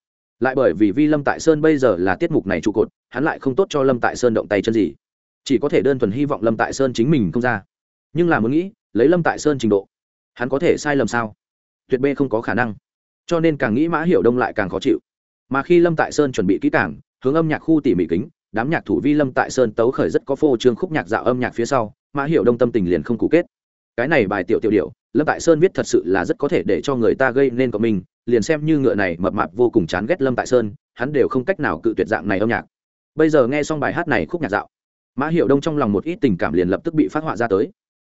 Lại bởi vì vi lâm tại sơn bây giờ là tiết mục này trụ cột, hắn lại không tốt cho lâm tại sơn động tay chân gì. Chỉ có thể đơn thuần hy vọng lâm tại sơn chính mình không ra. Nhưng là muốn nghĩ, lấy lâm tại sơn trình độ hắn có thể sai lầm sao? Tuyệt b không có khả năng. Cho nên càng nghĩ mã hiểu đông lại càng khó chịu. Mà khi lâm tại sơn chuẩn bị kỹ càng, hướng âm nhạc khu tỉ mỉ kính, đám nhạc thủ vi lâm tại sơn tấu khởi rất có phô trương khúc nhạc dạo âm nhạc phía sau, mã hiểu đông tâm tình liền không cụ kết. Cái này bài tiểu tiểu điệu, lâm tại sơn viết thật sự là rất có thể để cho người ta gây nên của mình, liền xem như ngựa này mập mạp vô cùng chán ghét lâm tại sơn, hắn đều không cách nào cự tuyệt dạng này âm nhạc. Bây giờ nghe xong bài hát này khúc nhạc dạo, mã hiệu đông trong lòng một ít tình cảm liền lập tức bị phát họa ra tới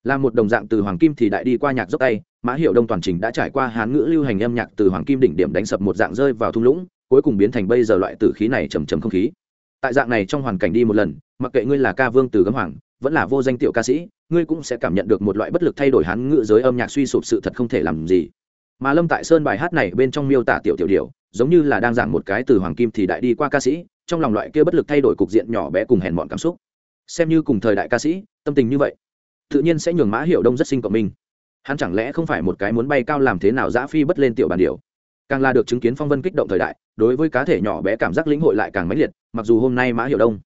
là một đồng dạng từ hoàng kim thì đại đi qua nhạc dốc tay, mã hiệu đông toàn trình đã trải qua hán ngữ lưu hành âm nhạc từ hoàng kim đỉnh điểm đánh sập một dạng rơi vào thung lũng, cuối cùng biến thành bây giờ loại tử khí này trầm trầm không khí. Tại dạng này trong hoàn cảnh đi một lần, mặc kệ ngươi là ca vương từ gấm hoàng, vẫn là vô danh tiểu ca sĩ, ngươi cũng sẽ cảm nhận được một loại bất lực thay đổi hán ngữ giới âm nhạc suy sụp sự thật không thể làm gì. Mà lâm tại sơn bài hát này bên trong miêu tả tiểu tiểu điều giống như là đang giảng một cái từ hoàng kim thì đại đi qua ca sĩ, trong lòng loại kia bất lực thay đổi cục diện nhỏ bé cùng hèn mọn cảm xúc. Xem như cùng thời đại ca sĩ, tâm tình như vậy tự nhiên sẽ nhường mã hiệu đông rất sinh cộng minh. Hắn chẳng lẽ không phải một cái muốn bay cao làm thế nào giã phi bất lên tiểu bàn điều càng là được chứng kiến phong vân kích động thời đại, đối với cá thể nhỏ bé cảm giác lĩnh hội lại càng mãnh liệt, mặc dù hôm nay mã hiệu đông,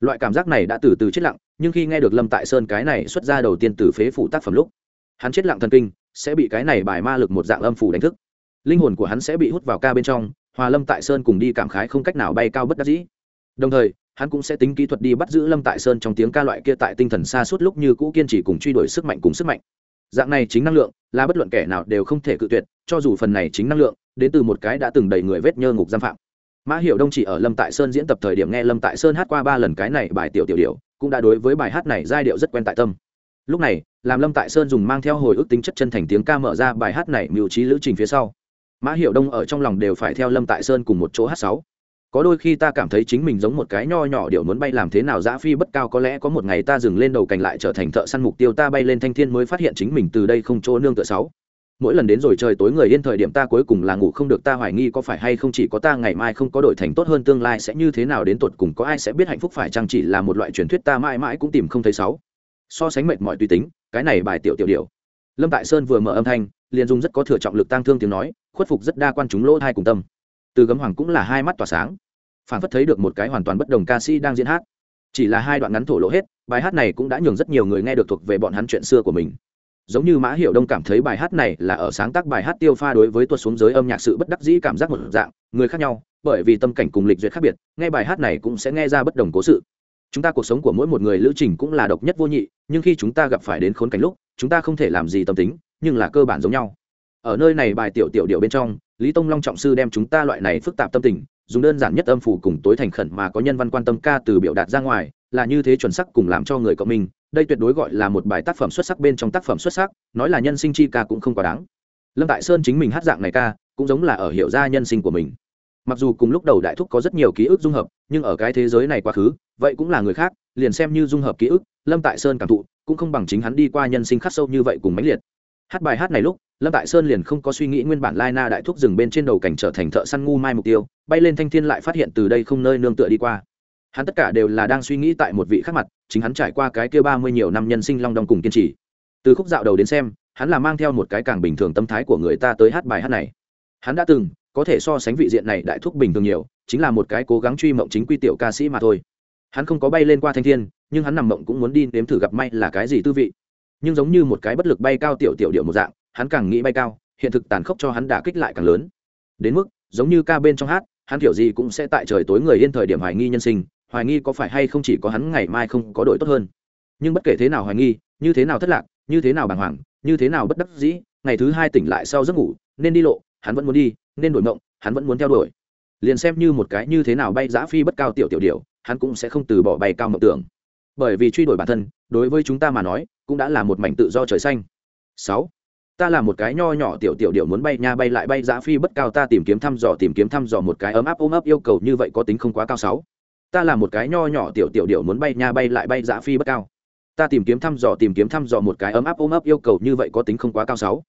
loại cảm giác này đã từ từ chết lặng, nhưng khi nghe được lâm tại sơn cái này xuất ra đầu tiên từ phế phủ tác phẩm lúc, hắn chết lặng thần kinh, sẽ bị cái này bài ma lực một dạng âm phủ đánh thức. Linh hồn của hắn sẽ bị hút vào ca bên trong, hòa lâm tại sơn cùng đi cảm khái không cách nào bay cao bất đắc dĩ. Đồng thời hắn cũng sẽ tính kỹ thuật đi bắt giữ lâm tại sơn trong tiếng ca loại kia tại tinh thần xa suốt lúc như cũ kiên trì cùng truy đuổi sức mạnh cùng sức mạnh. Dạng này chính năng lượng, là bất luận kẻ nào đều không thể cự tuyệt, cho dù phần này chính năng lượng, đến từ một cái đã từng đầy người vết nhơ ngục giam phạm. Mã hiểu đông chỉ ở lâm tại sơn diễn tập thời điểm nghe lâm tại sơn hát qua ba lần cái này bài tiểu tiểu điệu, cũng đã đối với bài hát này giai điệu rất quen tại tâm. Lúc này, làm lâm tại sơn dùng mang theo hồi ức tính chất chân thành tiếng ca mở ra bài hát này mưu trí lữ trình phía sau. Mã hiệu đông ở trong lòng đều phải theo lâm tại sơn cùng một chỗ hát sáu có đôi khi ta cảm thấy chính mình giống một cái nho nhỏ điệu muốn bay làm thế nào, giã phi bất cao, có lẽ có một ngày ta dừng lên đầu cành lại trở thành thợ săn mục tiêu, ta bay lên thanh thiên mới phát hiện chính mình từ đây không chỗ nương tựa sáu. Mỗi lần đến rồi trời tối người yên thời điểm ta cuối cùng là ngủ không được, ta hoài nghi có phải hay không chỉ có ta, ngày mai không có đổi thành tốt hơn, tương lai sẽ như thế nào, đến tột cùng có ai sẽ biết hạnh phúc phải chăng, chỉ là một loại truyền thuyết ta mãi mãi cũng tìm không thấy sáu. So sánh mệt mỏi tùy tính, cái này bài tiểu tiểu điệu lâm tại sơn vừa mở âm thanh, liền dùng rất có thừa trọng lực tăng thương tiếng nói, khuất phục rất đa quan chúng lỗ thai cùng tâm. Từ gấm hoàng cũng là hai mắt tỏa sáng phản phất thấy được một cái hoàn toàn bất đồng ca sĩ đang diễn hát. Chỉ là hai đoạn ngắn thổ lộ hết, bài hát này cũng đã nhường rất nhiều người nghe được thuộc về bọn hắn chuyện xưa của mình. Giống như mã Hiểu đông cảm thấy bài hát này là ở sáng tác bài hát tiêu pha đối với tuột xuống giới âm nhạc sự bất đắc dĩ cảm giác một dạng, người khác nhau, bởi vì tâm cảnh cùng lịch duyệt khác biệt, nghe bài hát này cũng sẽ nghe ra bất đồng cố sự. Chúng ta cuộc sống của mỗi một người lữ trình cũng là độc nhất vô nhị, nhưng khi chúng ta gặp phải đến khốn cảnh lúc, chúng ta không thể làm gì tâm tính, nhưng là cơ bản giống nhau. Ở nơi này bài tiểu tiểu điệu bên trong, lý tông long trọng sư đem chúng ta loại này phức tạp tâm tình dùng đơn giản nhất âm phủ cùng tối thành khẩn mà có nhân văn quan tâm ca từ biểu đạt ra ngoài, là như thế chuẩn sắc cùng làm cho người cộng mình đây tuyệt đối gọi là một bài tác phẩm xuất sắc bên trong tác phẩm xuất sắc, nói là nhân sinh chi ca cũng không quá đáng. Lâm tại sơn chính mình hát dạng này ca, cũng giống là ở hiểu ra nhân sinh của mình. Mặc dù cùng lúc đầu đại thúc có rất nhiều ký ức dung hợp, nhưng ở cái thế giới này quá khứ, vậy cũng là người khác, liền xem như dung hợp ký ức, lâm tại sơn cảm thụ, cũng không bằng chính hắn đi qua nhân sinh khắc sâu như vậy cùng mãnh liệt. Hát bài hát này lúc lâm tại sơn liền không có suy nghĩ nguyên bản lai na đại thúc rừng bên trên đầu cảnh trở thành thợ săn ngu mai mục tiêu, bay lên thanh thiên lại phát hiện từ đây không nơi nương tựa đi qua. Hắn tất cả đều là đang suy nghĩ tại một vị khác mặt, chính hắn trải qua cái kia ba mươi nhiều năm nhân sinh long đong cùng kiên trì. Từ khúc dạo đầu đến xem, hắn là mang theo một cái càng bình thường tâm thái của người ta tới hát bài hát này. Hắn đã từng, có thể so sánh vị diện này đại thúc bình thường nhiều, chính là một cái cố gắng truy mộng chính quy tiểu ca sĩ mà thôi. Hắn không có bay lên qua thanh thiên, nhưng hắn nằm mộng cũng muốn đi nếm thử gặp may là cái gì tư vị. Nhưng giống như một cái bất lực bay cao tiểu tiểu điệu một dạng hắn càng nghĩ bay cao, hiện thực tàn khốc cho hắn đả kích lại càng lớn. Đến mức, giống như ca bên trong hát, hắn kiểu gì cũng sẽ tại trời tối người yên thời điểm hoài nghi nhân sinh, hoài nghi có phải hay không chỉ có hắn ngày mai không có đội tốt hơn. Nhưng bất kể thế nào hoài nghi, như thế nào thất lạc, như thế nào bàng hoàng, như thế nào bất đắc dĩ, ngày thứ hai tỉnh lại sau giấc ngủ, nên đi lộ, hắn vẫn muốn đi, nên đổi mộng, hắn vẫn muốn theo đuổi. Liền xem như một cái như thế nào bay giã phi bất cao tiểu tiểu điều hắn cũng sẽ không từ bỏ bay cao mộng tưởng. Bởi vì truy đuổi bản thân, đối với chúng ta mà nói, cũng đã là một mảnh tự do trời xanh. Sáu ta là một cái nho nhỏ tiểu tiểu điệu muốn bay nha bay lại bay giã phi bất cao ta tìm kiếm thăm dò, tìm kiếm thăm dò một cái ấm áp ôm ấp yêu cầu như vậy có tính không quá cao sáu. Ta là một cái nho nhỏ tiểu tiểu điệu muốn bay nha bay lại bay giã phi bất cao. Ta tìm kiếm thăm dò, tìm kiếm thăm dò một cái ấm áp ôm ấp yêu cầu như vậy có tính không quá cao sáu.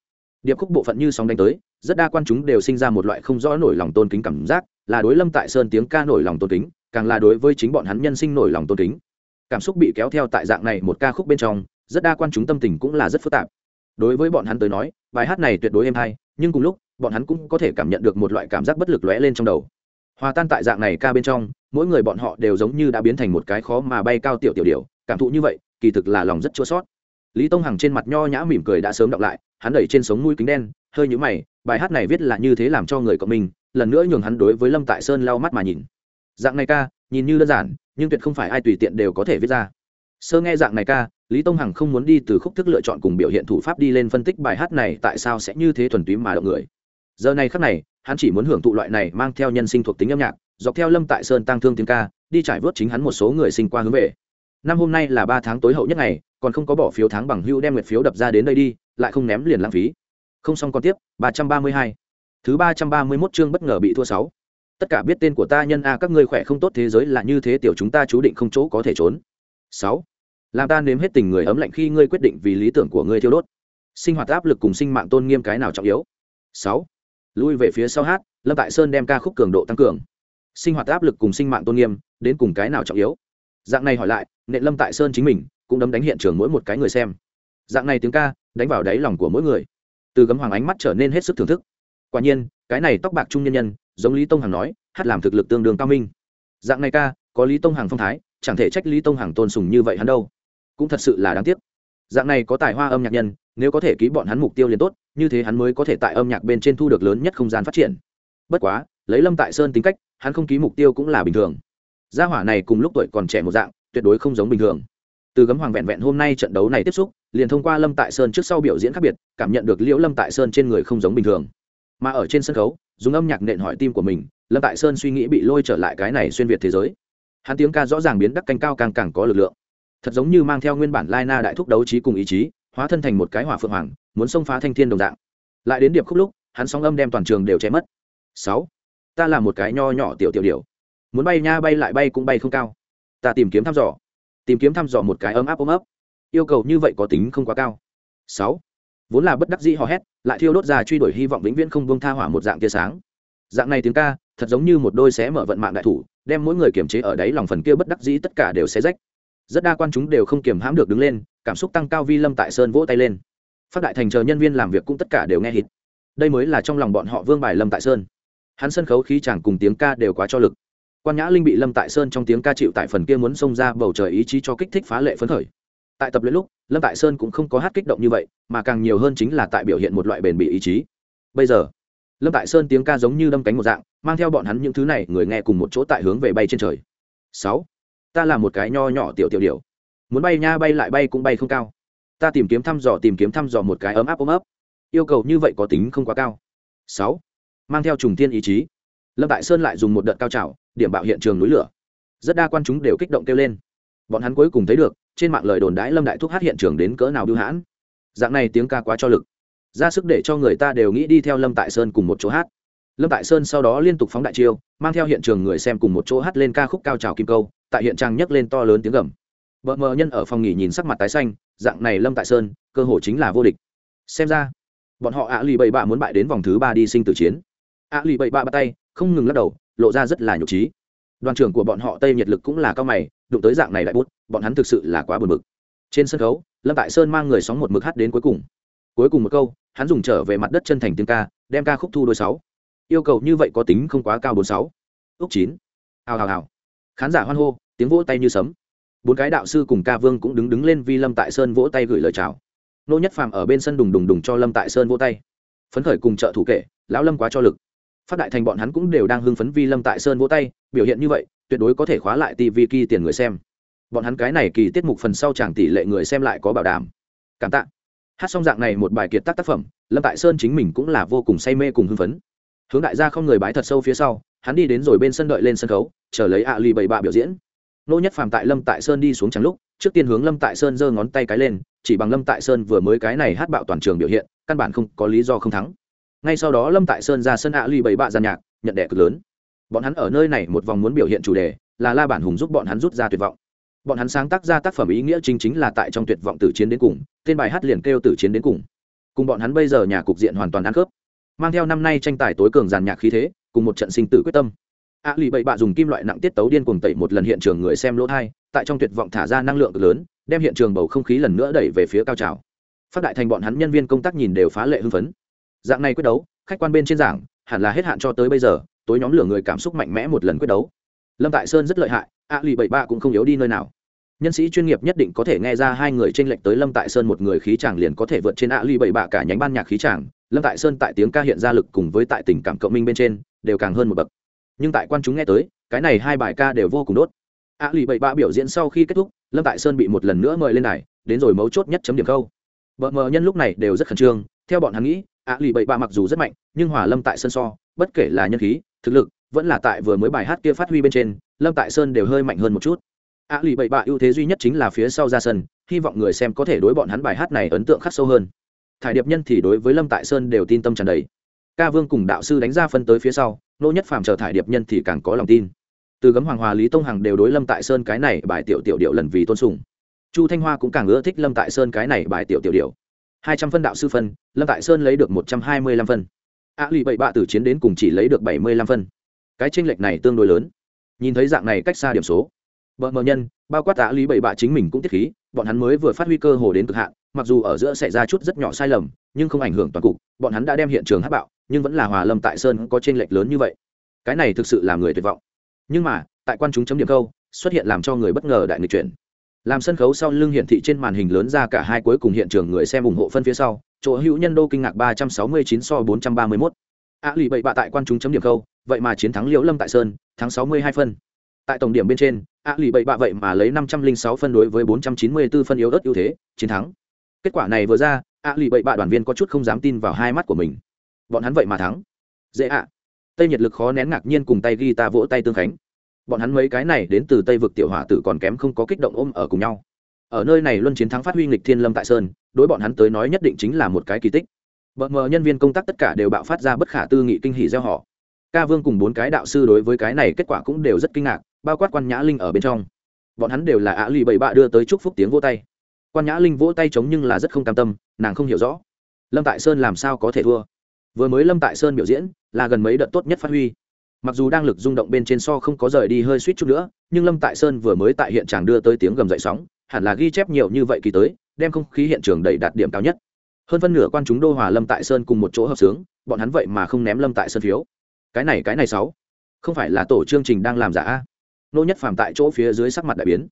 Điệp khúc bộ phận như sóng đánh tới, rất đa quan chúng đều sinh ra một loại không rõ nổi lòng tôn kính cảm giác, là đối lâm tại sơn tiếng ca nổi lòng tôn kính, càng là đối với chính bọn hắn nhân sinh nổi lòng tôn kính. Cảm xúc bị kéo theo tại dạng này một ca khúc bên trong, rất đa quan chúng tâm tình cũng là rất phức tạp đối với bọn hắn tới nói, bài hát này tuyệt đối êm hay, nhưng cùng lúc, bọn hắn cũng có thể cảm nhận được một loại cảm giác bất lực lóe lên trong đầu. Hòa tan tại dạng này ca bên trong, mỗi người bọn họ đều giống như đã biến thành một cái khó mà bay cao tiểu tiểu điều cảm thụ như vậy, kỳ thực là lòng rất chua sót lý tông hằng trên mặt nho nhã mỉm cười đã sớm đọc lại, hắn đẩy trên sống mũi kính đen, hơi nhũ mày, bài hát này viết là như thế làm cho người cộng mình, lần nữa nhường hắn đối với lâm tại sơn lau mắt mà nhìn. Dạng này ca, nhìn như đơn giản, nhưng tuyệt không phải ai tùy tiện đều có thể viết ra. Sơ nghe dạng này ca lý tông hằng không muốn đi từ khúc thức lựa chọn cùng biểu hiện thủ pháp đi lên phân tích bài hát này tại sao sẽ như thế thuần túy mà động người. Giờ này khắc này, hắn chỉ muốn hưởng thụ loại này mang theo nhân sinh thuộc tính âm nhạc, dọc theo lâm tại sơn tăng thương tiếng ca, đi trải vớt chính hắn một số người sinh qua hướng về. Năm hôm nay là ba tháng tối hậu nhất ngày, còn không có bỏ phiếu tháng bằng hưu đem nguyệt phiếu đập ra đến đây đi, lại không ném liền lãng phí. Không xong còn tiếp, ba trăm ba mươi hai. Thứ ba trăm ba mươi mốt chương bất ngờ bị thua sáu. Tất cả biết tên của ta nhân a, các ngươi khỏe không tốt thế giới là như thế, tiểu chúng ta chú định không chỗ có thể trốn. Sáu làm ta nếm hết tình người ấm lạnh khi ngươi quyết định vì lý tưởng của ngươi thiêu đốt. Sinh hoạt áp lực cùng sinh mạng tôn nghiêm cái nào trọng yếu? Sáu. Lui về phía sau hát, lâm tại sơn đem ca khúc cường độ tăng cường. Sinh hoạt áp lực cùng sinh mạng tôn nghiêm, đến cùng cái nào trọng yếu? Dạng này hỏi lại nệ lâm tại sơn chính mình, cũng đấm đánh hiện trường mỗi một cái người xem. Dạng này tiếng ca, đánh vào đáy lòng của mỗi người. Từ gấm hoàng ánh mắt trở nên hết sức thưởng thức. Quả nhiên, cái này tóc bạc trung nhân nhân, giống lý tông hằng nói, hát làm thực lực tương đương cao minh. Dạng này ca, có lý tông hằng phong thái, chẳng thể trách lý tông hằng tôn sùng như vậy hắn đâu cũng thật sự là đáng tiếc. Dạng này có tài hoa âm nhạc nhân, nếu có thể ký bọn hắn mục tiêu liền tốt, như thế hắn mới có thể tại âm nhạc bên trên thu được lớn nhất không gian phát triển. Bất quá, lấy lâm tại sơn tính cách, hắn không ký mục tiêu cũng là bình thường. Gia hỏa này cùng lúc tuổi còn trẻ một dạng, tuyệt đối không giống bình thường. Từ gấm hoàng vẹn vẹn hôm nay trận đấu này tiếp xúc, liền thông qua lâm tại sơn trước sau biểu diễn khác biệt, cảm nhận được liễu lâm tại sơn trên người không giống bình thường. Mà ở trên sân khấu, dùng âm nhạc nện hỏi tim của mình, lâm tại sơn suy nghĩ bị lôi trở lại cái này xuyên việt thế giới. Hắn tiếng ca rõ ràng biến đắc canh cao càng càng có lực lượng thật giống như mang theo nguyên bản lai na đại thúc đấu trí cùng ý chí, hóa thân thành một cái hỏa phượng hoàng, muốn xông phá thanh thiên đồng dạng. Lại đến điệp khúc lúc, hắn sóng âm đem toàn trường đều che mất. Sáu, ta là một cái nho nhỏ tiểu tiểu điều muốn bay nha bay lại bay cũng bay không cao. Ta tìm kiếm thăm dò. Tìm kiếm thăm dò một cái ấm áp ôm ấp. Yêu cầu như vậy có tính không quá cao. Sáu, vốn là bất đắc dĩ hò hét, lại thiêu đốt ra truy đuổi hy vọng vĩnh viễn không buông tha hỏa một dạng tia sáng. Dạng này tiếng ca, thật giống như một đôi xé mở vận mạng đại thủ, đem mỗi người kiềm chế ở đáy lòng phần kia bất đắc dĩ tất cả đều xé rách rất đa quan chúng đều không kiềm hãm được đứng lên, cảm xúc tăng cao vi lâm tại sơn vỗ tay lên. Phát đại thành chờ nhân viên làm việc cũng tất cả đều nghe hít đây mới là trong lòng bọn họ vương bài lâm tại sơn. Hắn sân khấu khí chàng cùng tiếng ca đều quá cho lực. Quan nhã linh bị lâm tại sơn trong tiếng ca chịu tại phần kia muốn xông ra bầu trời ý chí cho kích thích phá lệ phấn khởi. Tại tập luyện lúc, lâm tại sơn cũng không có hát kích động như vậy, mà càng nhiều hơn chính là tại biểu hiện một loại bền bỉ ý chí. Bây giờ, lâm tại sơn tiếng ca giống như đâm cánh một dạng, mang theo bọn hắn những thứ này, người nghe cùng một chỗ tại hướng về bay trên trời. Sáu ta là một cái nho nhỏ tiểu tiểu điều muốn bay nha bay lại bay cũng bay không cao. Ta tìm kiếm thăm dò, tìm kiếm thăm dò một cái ấm áp ôm ấp. Yêu cầu như vậy có tính không quá cao. Sáu. Mang theo trùng tiên ý chí. Lâm tại sơn lại dùng một đợt cao trào, điểm bạo hiện trường núi lửa. Rất đa quan chúng đều kích động kêu lên. Bọn hắn cuối cùng thấy được, trên mạng lời đồn đãi lâm đại thúc hát hiện trường đến cỡ nào bưu hãn. Dạng này tiếng ca quá cho lực. Ra sức để cho người ta đều nghĩ đi theo lâm tại sơn cùng một chỗ hát. Lâm tại sơn sau đó liên tục phóng đại chiêu, mang theo hiện trường người xem cùng một chỗ hát lên ca khúc cao trào kim câu tại hiện trang nhấc lên to lớn tiếng gầm. Vợ mờ nhân ở phòng nghỉ nhìn sắc mặt tái xanh, dạng này lâm tại sơn, cơ hội chính là vô địch. Xem ra, bọn họ ạ lì bậy bạ muốn bại đến vòng thứ ba đi sinh tử chiến. Ạ lì bậy bạ bắt tay, không ngừng lắc đầu, lộ ra rất là nhục trí. Đoàn trưởng của bọn họ tây nhiệt lực cũng là cao mày, đụng tới dạng này lại bút, bọn hắn thực sự là quá buồn bực. Trên sân khấu, lâm tại sơn mang người sóng một mực hát đến cuối cùng. Cuối cùng một câu, hắn dùng trở về mặt đất chân thành tiếng ca, đem ca khúc thu đôi sáu. Yêu cầu như vậy có tính không quá cao bốn sáu. Ước chín. Hào hào hào khán giả hoan hô, tiếng vỗ tay như sấm. Bốn cái đạo sư cùng ca vương cũng đứng đứng lên vi lâm tại sơn vỗ tay gửi lời chào. Nô nhất phàm ở bên sân đùng đùng đùng cho lâm tại sơn vỗ tay. Phấn khởi cùng trợ thủ kể, lão lâm quá cho lực. Phát đại thành bọn hắn cũng đều đang hưng phấn vi lâm tại sơn vỗ tay, biểu hiện như vậy, tuyệt đối có thể khóa lại tv kỳ tiền người xem. Bọn hắn cái này kỳ tiết mục phần sau chẳng tỷ lệ người xem lại có bảo đảm. Cảm tạ. Hát xong dạng này một bài kiệt tác tác phẩm, lâm tại sơn chính mình cũng là vô cùng say mê cùng hưng phấn. Hướng đại gia không người bái thật sâu phía sau, hắn đi đến rồi bên sân đợi lên sân khấu chờ lấy ạ à lì bảy bạ biểu diễn. Nô nhất phàm tại lâm tại sơn đi xuống trắng lúc, trước tiên hướng lâm tại sơn giơ ngón tay cái lên, chỉ bằng lâm tại sơn vừa mới cái này hát bạo toàn trường biểu hiện, căn bản không có lý do không thắng. Ngay sau đó lâm tại sơn ra sân ạ à lì bảy bạ gian nhạc, nhận đẻ cực lớn. Bọn hắn ở nơi này một vòng muốn biểu hiện chủ đề, là la bản hùng giúp bọn hắn rút ra tuyệt vọng. Bọn hắn sáng tác ra tác phẩm ý nghĩa chính chính là tại trong tuyệt vọng tử chiến đến cùng, tên bài hát liền kêu tử chiến đến cùng. Cùng bọn hắn bây giờ nhà cục diện hoàn toàn ăn khớp. Mang theo năm nay tranh tài tối cường giàn nhạc khí thế, cùng một trận sinh tử quyết tâm a lì bậy bạ dùng kim loại nặng tiết tấu điên cuồng tẩy một lần hiện trường người xem lỗ thai, tại trong tuyệt vọng thả ra năng lượng cực lớn, đem hiện trường bầu không khí lần nữa đẩy về phía cao trào. Phát đại thành bọn hắn nhân viên công tác nhìn đều phá lệ hưng phấn. Dạng này quyết đấu, khách quan bên trên giảng, hẳn là hết hạn cho tới bây giờ, tối nhóm lửa người cảm xúc mạnh mẽ một lần quyết đấu. Lâm tại sơn rất lợi hại, a lì bậy bạ cũng không yếu đi nơi nào. Nhân sĩ chuyên nghiệp nhất định có thể nghe ra hai người tranh lệch tới lâm tại sơn một người khí chàng liền có thể vượt trên a lì bảy bạ cả nhánh ban nhạc khí chàng. Lâm tại sơn tại tiếng ca hiện ra lực cùng với tại tình cảm cộng minh bên trên, đều càng hơn một bậc nhưng tại quan chúng nghe tới, cái này hai bài ca đều vô cùng đốt. A lì bảy Ba biểu diễn sau khi kết thúc, lâm tại sơn bị một lần nữa mời lên này đến rồi mấu chốt nhất chấm điểm câu. Vợ mờ nhân lúc này đều rất khẩn trương, theo bọn hắn nghĩ, a lì bảy Ba mặc dù rất mạnh, nhưng hòa lâm tại sơn so, bất kể là nhân khí, thực lực, vẫn là tại vừa mới bài hát kia phát huy bên trên, lâm tại sơn đều hơi mạnh hơn một chút. A lì Bảy Ba ưu thế duy nhất chính là phía sau ra sân, hy vọng người xem có thể đối bọn hắn bài hát này ấn tượng khắc sâu hơn. Thải điệp nhân thì đối với lâm tại sơn đều tin tâm tràn đầy ca vương cùng đạo sư đánh ra phân tới phía sau nô nhất phàm chờ thải điệp nhân thì càng có lòng tin. Từ gấm hoàng hòa lý tông hằng đều đối lâm tại sơn cái này bài tiểu tiểu điệu lần vì tôn sùng. Chu thanh hoa cũng càng ưa thích lâm tại sơn cái này bài tiểu tiểu điệu. Hai trăm phân đạo sư phân lâm tại sơn lấy được một trăm hai mươi lăm phân. A lụy bậy bạ từ chiến đến cùng chỉ lấy được bảy mươi lăm phân. Cái tranh lệch này tương đối lớn. Nhìn thấy dạng này cách xa điểm số. Vợ mờ nhân, bao quát tạ lý bảy bạ chính mình cũng tiết khí, bọn hắn mới vừa phát huy cơ hồ đến cực hạn, mặc dù ở giữa xảy ra chút rất nhỏ sai lầm, nhưng không ảnh hưởng toàn cục, bọn hắn đã đem hiện trường hắc bạo, nhưng vẫn là Hòa Lâm tại Sơn có trên lệch lớn như vậy. Cái này thực sự làm người tuyệt vọng. Nhưng mà, tại quan chúng chấm điểm câu, xuất hiện làm cho người bất ngờ đại nghịch chuyển. Làm sân khấu sau lưng hiển thị trên màn hình lớn ra cả hai cuối cùng hiện trường người xem ủng hộ phân phía sau, chỗ hữu nhân đô kinh ngạc 369 so 431. Á lì bảy bạ tại quan chúng chấm điểm câu, vậy mà chiến thắng Liễu Lâm tại Sơn, thắng 62 phân tại tổng điểm bên trên, a lì bậy bạ vậy mà lấy năm trăm linh sáu phân đối với bốn trăm chín mươi b ố phân yếu ớt ưu thế, chiến thắng. Kết quả này vừa ra, a lì bậy bạ đoàn viên có chút không dám tin vào hai mắt của mình. Bọn hắn vậy mà thắng. Dễ ạ. Tây nhiệt lực khó nén ngạc nhiên cùng tay ghi ta vỗ tay tương khánh. Bọn hắn mấy cái này đến từ tây vực tiểu hỏa tử còn kém không có kích động ôm ở cùng nhau. Ở nơi này luân chiến thắng phát huy nghịch thiên lâm tại sơn, đối bọn hắn tới nói nhất định chính là một cái kỳ tích. Bậc mờ nhân viên công tác tất cả đều bạo phát ra bất khả tư nghị kinh hỉ gieo họ ca vương cùng bốn cái đạo sư đối với cái này kết quả cũng đều rất kinh ngạc bao quát quan nhã linh ở bên trong. Bọn hắn đều là ạ lì bảy bạ đưa tới chúc phúc tiếng vỗ tay. Quan nhã linh vỗ tay chống nhưng là rất không cam tâm, nàng không hiểu rõ. Lâm tại sơn làm sao có thể thua? Vừa mới lâm tại sơn biểu diễn, là gần mấy đợt tốt nhất phát huy. Mặc dù đang lực rung động bên trên so không có rời đi hơi suýt chút nữa, nhưng lâm tại sơn vừa mới tại hiện trường đưa tới tiếng gầm dậy sóng, hẳn là ghi chép nhiều như vậy kỳ tới, đem không khí hiện trường đầy đạt điểm cao nhất. Hơn phân nửa quan chúng đô hòa lâm tại sơn cùng một chỗ hợp sướng, bọn hắn vậy mà không ném lâm tại sơn phiếu. Cái này cái này sáu. Không phải là tổ chương trình đang làm giả a? Nô nhất phàm tại chỗ phía dưới sắc mặt đại biến.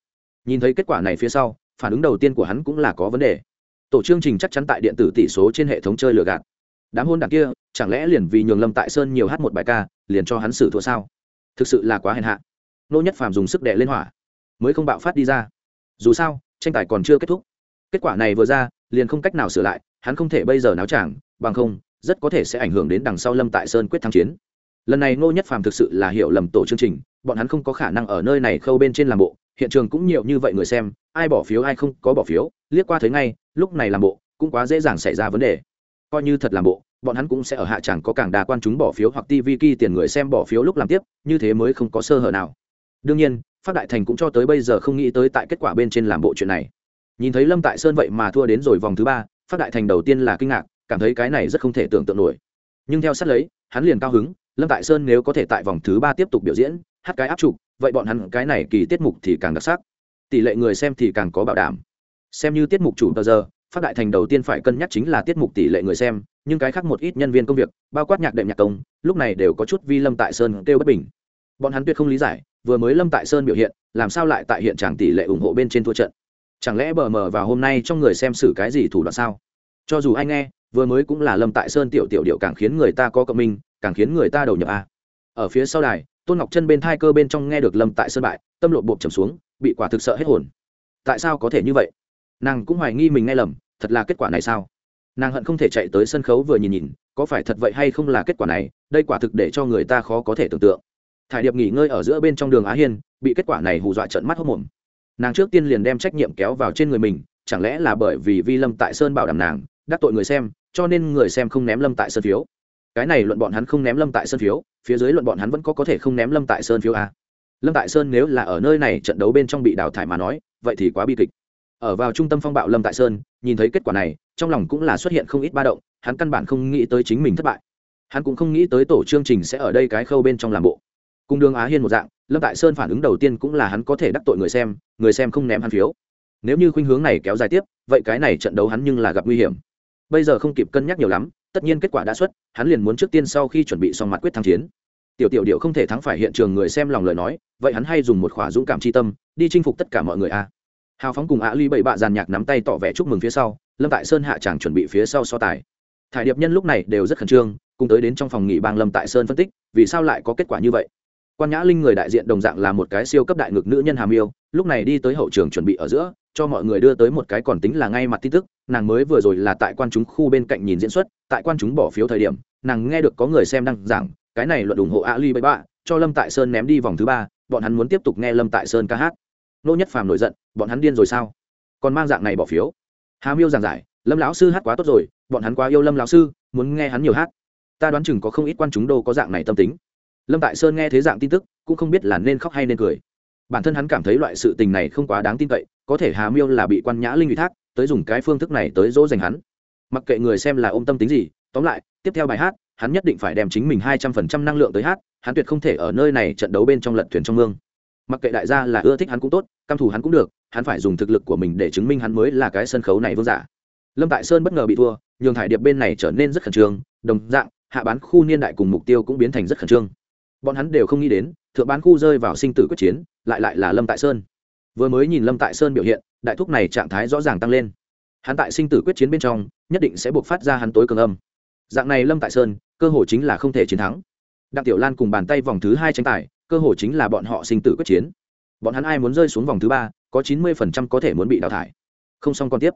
Nhìn thấy kết quả này phía sau, phản ứng đầu tiên của hắn cũng là có vấn đề. Tổ chương trình chắc chắn tại điện tử tỷ số trên hệ thống chơi lừa gạt. Đám hôn đảng kia, chẳng lẽ liền vì nhường lâm tại sơn nhiều hát một bài ca, liền cho hắn xử thua sao? Thực sự là quá hèn hạ. Nô nhất phàm dùng sức đè lên hỏa, mới không bạo phát đi ra. Dù sao, tranh tài còn chưa kết thúc. Kết quả này vừa ra, liền không cách nào sửa lại, hắn không thể bây giờ náo chàng bằng không, rất có thể sẽ ảnh hưởng đến đằng sau lâm tại sơn quyết thắng chiến lần này ngô nhất phàm thực sự là hiểu lầm tổ chương trình, bọn hắn không có khả năng ở nơi này khâu bên trên làm bộ, hiện trường cũng nhiều như vậy người xem, ai bỏ phiếu ai không có bỏ phiếu, liếc qua thấy ngay, lúc này làm bộ, cũng quá dễ dàng xảy ra vấn đề. Coi như thật làm bộ, bọn hắn cũng sẽ ở hạ chẳng có càng đa quan chúng bỏ phiếu hoặc tv kỳ tiền người xem bỏ phiếu lúc làm tiếp, như thế mới không có sơ hở nào. Đương nhiên, phát đại thành cũng cho tới bây giờ không nghĩ tới tại kết quả bên trên làm bộ chuyện này. Nhìn thấy lâm tại sơn vậy mà thua đến rồi vòng thứ ba, phát đại thành đầu tiên là kinh ngạc, cảm thấy cái này rất không thể tưởng tượng nổi. Nhưng theo sát lấy, hắn liền cao hứng lâm tại sơn nếu có thể tại vòng thứ ba tiếp tục biểu diễn, hát cái áp trục, vậy bọn hắn cái này kỳ tiết mục thì càng đặc sắc. Tỷ lệ người xem thì càng có bảo đảm. Xem như tiết mục chủ tờ giờ, phát đại thành đầu tiên phải cân nhắc chính là tiết mục tỷ lệ người xem, nhưng cái khác một ít nhân viên công việc, bao quát nhạc đệm nhạc công, lúc này đều có chút vi lâm tại sơn kêu bất bình. Bọn hắn tuyệt không lý giải, vừa mới lâm tại sơn biểu hiện, làm sao lại tại hiện tràng tỷ lệ ủng hộ bên trên thua trận? Chẳng lẽ bờ mờ vào hôm nay trong người xem xử cái gì thủ đoạn sao? Cho dù ai nghe, vừa mới cũng là lâm tại sơn tiểu tiểu điệu càng khiến người ta có cộng minh càng khiến người ta đầu nhập a. Ở phía sau đài, tôn ngọc chân bên thai cơ bên trong nghe được lâm tại sân bại, tâm lộ bộp trầm xuống, bị quả thực sợ hết hồn. Tại sao có thể như vậy? Nàng cũng hoài nghi mình nghe lầm, thật là kết quả này sao? Nàng hận không thể chạy tới sân khấu vừa nhìn nhìn, có phải thật vậy hay không là kết quả này, đây quả thực để cho người ta khó có thể tưởng tượng. Thải điệp nghỉ ngơi ở giữa bên trong đường á hiên, bị kết quả này hù dọa trận mắt hốc mồm nàng trước tiên liền đem trách nhiệm kéo vào trên người mình, chẳng lẽ là bởi vì vi lâm tại sơn bảo đảm nàng, đắc tội người xem, cho nên người xem không ném lâm tại sơn phiếu cái này luận bọn hắn không ném lâm tại sơn phiếu, phía dưới luận bọn hắn vẫn có có thể không ném lâm tại sơn phiếu a lâm tại sơn nếu là ở nơi này trận đấu bên trong bị đào thải mà nói, vậy thì quá bi kịch. Ở vào trung tâm phong bạo lâm tại sơn, nhìn thấy kết quả này, trong lòng cũng là xuất hiện không ít ba động, hắn căn bản không nghĩ tới chính mình thất bại. Hắn cũng không nghĩ tới tổ chương trình sẽ ở đây cái khâu bên trong làm bộ. Cùng đường á hiên một dạng, lâm tại sơn phản ứng đầu tiên cũng là hắn có thể đắc tội người xem người xem không ném hắn phiếu. Nếu như khuynh hướng này kéo dài tiếp, vậy cái này trận đấu hắn nhưng là gặp nguy hiểm. Bây giờ không kịp cân nhắc nhiều lắm tất nhiên kết quả đã xuất, hắn liền muốn trước tiên sau khi chuẩn bị xong mặt quyết thắng chiến. Tiểu tiểu điệu không thể thắng phải hiện trường người xem lòng lời nói, vậy hắn hay dùng một khỏa dũng cảm c h i tâm, đi chinh phục tất cả mọi người a. Hào phóng cùng ạ ly bảy bạ giàn nhạc nắm tay tỏ vẻ chúc mừng phía sau, lâm tại sơn hạ tràng chuẩn bị phía sau so tài. Thải điệp nhân lúc này đều rất khẩn trương, cùng tới đến trong phòng nghỉ bang lâm tại sơn phân tích, vì sao lại có kết quả như vậy? Quan nhã linh người đại diện đồng dạng là một cái siêu cấp đại ngực nữ nhân hàm yêu, lúc này đi tới hậu trường chuẩn bị ở giữa cho mọi người đưa tới một cái còn tính là ngay mặt tin tức, nàng mới vừa rồi là tại quan chúng khu bên cạnh nhìn diễn xuất, tại quan chúng bỏ phiếu thời điểm, nàng nghe được có người xem đăng giảng, cái này luận ủng hộ ali bậy bạ cho lâm tại sơn ném đi vòng thứ ba, bọn hắn muốn tiếp tục nghe lâm tại sơn ca hát. Nô nhất phàm nổi giận, bọn hắn điên rồi sao? Còn mang dạng này bỏ phiếu? Hà miêu giảng giải, lâm lão sư hát quá tốt rồi, bọn hắn quá yêu lâm lão sư, muốn nghe hắn nhiều hát. Ta đoán chừng có không ít quan chúng đâu có dạng này tâm tính. Lâm tại sơn nghe thế dạng tin tức, cũng không biết là nên khóc hay nên cười. Bản thân hắn cảm thấy loại sự tình này không quá đáng tin cậy có thể hà miêu là bị quan nhã linh ủy thác, tới dùng cái phương thức này tới dỗ dành hắn. Mặc kệ người xem là ôm tâm tính gì, tóm lại, tiếp theo bài hát, hắn nhất định phải đem chính mình hai trăm phần trăm năng lượng tới hát, hắn tuyệt không thể ở nơi này trận đấu bên trong lận thuyền trong mương. Mặc kệ đại gia là ưa thích hắn cũng tốt, căm thù hắn cũng được, hắn phải dùng thực lực của mình để chứng minh hắn mới là cái sân khấu này vương giả. Lâm tại sơn bất ngờ bị thua, nhường thải điệp bên này trở nên rất khẩn trương, đồng dạng, hạ bán khu niên đại cùng mục tiêu cũng biến thành rất khẩn trương. Bọn hắn đều không nghĩ đến, thượng bán khu rơi vào sinh tử quyết chiến, lại lại là lâm tại sơn vừa mới nhìn lâm tại sơn biểu hiện, đại thúc này trạng thái rõ ràng tăng lên. Hắn tại sinh tử quyết chiến bên trong, nhất định sẽ buộc phát ra hắn tối cường âm. Dạng này lâm tại sơn, cơ hội chính là không thể chiến thắng. Đặng tiểu lan cùng bàn tay vòng thứ hai tranh tài, cơ hội chính là bọn họ sinh tử quyết chiến. Bọn hắn ai muốn rơi xuống vòng thứ ba, có chín mươi phần trăm có thể muốn bị đào thải. Không xong còn tiếp.